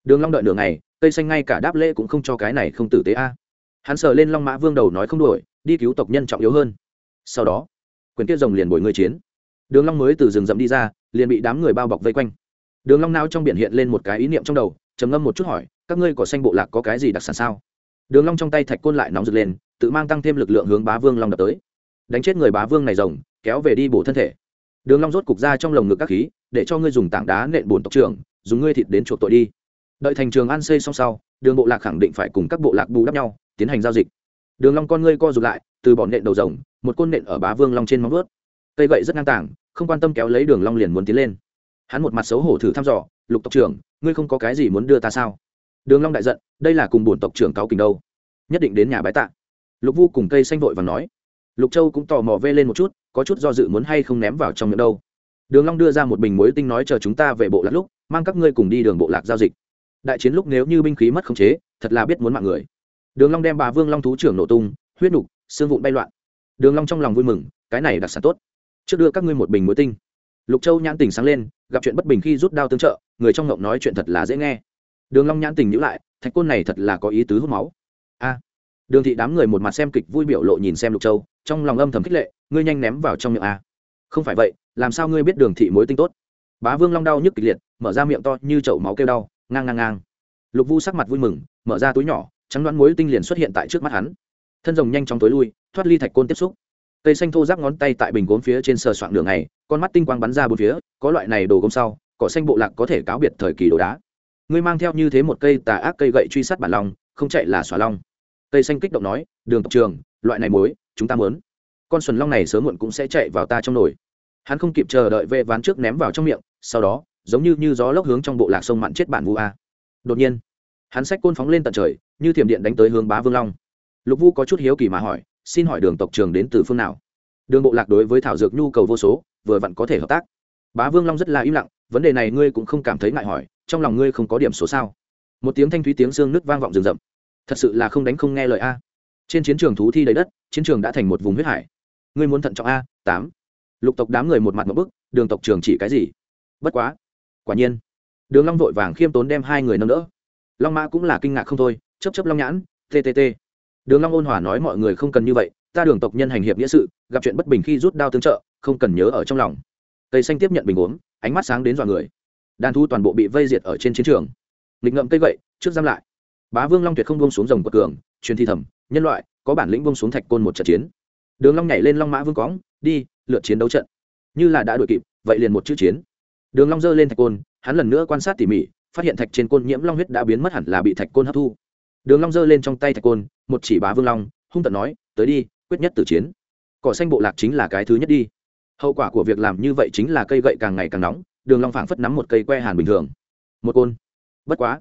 Đường long đợi nửa ngày, cây xanh ngay cả đáp lễ cũng không cho cái này không tử tế a. Hắn sờ lên long mã vương đầu nói không đuổi đi cứu tộc nhân trọng yếu hơn. Sau đó, quyền kia rồng liền bồi người chiến. Đường long mới từ rừng rậm đi ra, liền bị đám người bao bọc vây quanh đường long nao trong biển hiện lên một cái ý niệm trong đầu, trầm ngâm một chút hỏi, các ngươi của xanh bộ lạc có cái gì đặc sản sao? Đường long trong tay thạch côn lại nóng rực lên, tự mang tăng thêm lực lượng hướng bá vương long đập tới. Đánh chết người bá vương này rồng, kéo về đi bổ thân thể. Đường long rốt cục ra trong lồng ngực các khí, để cho ngươi dùng tảng đá nện bổn tộc trưởng, dùng ngươi thịt đến chuộc tội đi. Đợi thành trường an xây xong sau, đường bộ lạc khẳng định phải cùng các bộ lạc bù đắp nhau, tiến hành giao dịch. Đường long con ngươi co rụt lại, từ bọn nện đầu rồng, một côn nện ở bá vương long trên móng vuốt. Cây gậy rất ngang tàng, không quan tâm kéo lấy đường long liền muốn tiến lên hắn một mặt xấu hổ thử thăm dò, lục tộc trưởng, ngươi không có cái gì muốn đưa ta sao? Đường long đại giận, đây là cùng bổn tộc trưởng cáo kình đâu, nhất định đến nhà bái tạ. Lục vu cùng cây xanh vội và nói. Lục châu cũng tò mò vê lên một chút, có chút do dự muốn hay không ném vào trong miệng đâu. Đường long đưa ra một bình muối tinh nói, chờ chúng ta về bộ lạc lúc, mang các ngươi cùng đi đường bộ lạc giao dịch. Đại chiến lúc nếu như binh khí mất khống chế, thật là biết muốn mạng người. Đường long đem bà vương long thú trưởng nổ tung, huyết nục, xương vụn bay loạn. Đường long trong lòng vui mừng, cái này đặc sản tốt. Trước đưa các ngươi một bình muối tinh lục châu nhãn tình sáng lên, gặp chuyện bất bình khi rút đao tương trợ, người trong ngộng nói chuyện thật là dễ nghe. Đường long nhãn tình nhíu lại, thạch côn này thật là có ý tứ hút máu. A. Đường thị đám người một mặt xem kịch vui biểu lộ nhìn xem lục châu, trong lòng âm thầm khích lệ, ngươi nhanh ném vào trong miệng a. Không phải vậy, làm sao ngươi biết đường thị mối tinh tốt? Bá vương long đau nhức kịch liệt, mở ra miệng to như chậu máu kêu đau, ngang ngang ngang. Lục vu sắc mặt vui mừng, mở ra túi nhỏ, trắng đoán mối tinh liền xuất hiện tại trước mắt hắn. Thân rồng nhanh chóng tối lui, thoát ly thạch côn tiếp xúc cây xanh thô giáp ngón tay tại bình gốm phía trên sờ soạn đường này con mắt tinh quang bắn ra bốn phía, có loại này đồ gốm sau, cỏ xanh bộ lạc có thể cáo biệt thời kỳ đồ đá. Ngươi mang theo như thế một cây tà ác cây gậy truy sát bản long, không chạy là xóa long. Cây xanh kích động nói, đường tộc trường, loại này mối chúng ta mớn con xuân long này sớm muộn cũng sẽ chạy vào ta trong nồi. Hắn không kịp chờ đợi vệ ván trước ném vào trong miệng, sau đó, giống như như gió lốc hướng trong bộ lạc sông mặn chết bản vu a. Đột nhiên, hắn xách côn phóng lên tận trời, như thiểm điện đánh tới hướng bá vương long. Lục vu có chút hiếu kỳ mà hỏi xin hỏi đường tộc trường đến từ phương nào? Đường bộ lạc đối với thảo dược nhu cầu vô số, vừa vặn có thể hợp tác. Bá vương long rất là im lặng, vấn đề này ngươi cũng không cảm thấy ngại hỏi, trong lòng ngươi không có điểm số sao? Một tiếng thanh thúy tiếng xương nứt vang vọng rừng rậm. Thật sự là không đánh không nghe lời a. Trên chiến trường thú thi đầy đất, chiến trường đã thành một vùng huyết hải. Ngươi muốn thận trọng a, tám. Lục tộc đám người một mặt một bức, đường tộc trường chỉ cái gì? Bất quá. Quả nhiên. Đường long vội vàng khiêm tốn đem hai người nâng đỡ. Long mã cũng là kinh ngạc không thôi chấp chấp long nhãn ttt đường long ôn hòa nói mọi người không cần như vậy ta đường tộc nhân hành hiệp nghĩa sự gặp chuyện bất bình khi rút đao tương trợ không cần nhớ ở trong lòng. Tây xanh tiếp nhận bình uống ánh mắt sáng đến dọa người. Đàn thu toàn bộ bị vây diệt ở trên chiến trường. Nghịch ngậm cây gậy trước giam lại. Bá vương long tuyệt không buông xuống rồng quật cường truyền thi thầm nhân loại có bản lĩnh buông xuống thạch côn một trận chiến. Đường long nhảy lên long mã vương cõng, đi lượt chiến đấu trận. Như là đã đuổi kịp vậy liền một chữ chiến. Đường long giơ lên thạch côn hắn lần nữa quan sát tỉ mỉ phát hiện thạch trên côn nhiễm long huyết đã biến mất hẳn là bị thạch côn hấp thu. Đường long giơ lên trong tay thạch côn một chỉ bá vương long, hung tận nói, tới đi, quyết nhất tử chiến. Cỏ xanh bộ lạc chính là cái thứ nhất đi. Hậu quả của việc làm như vậy chính là cây gậy càng ngày càng nóng, đường long phảng phất nắm một cây que hàn bình thường. Một côn. Bất quá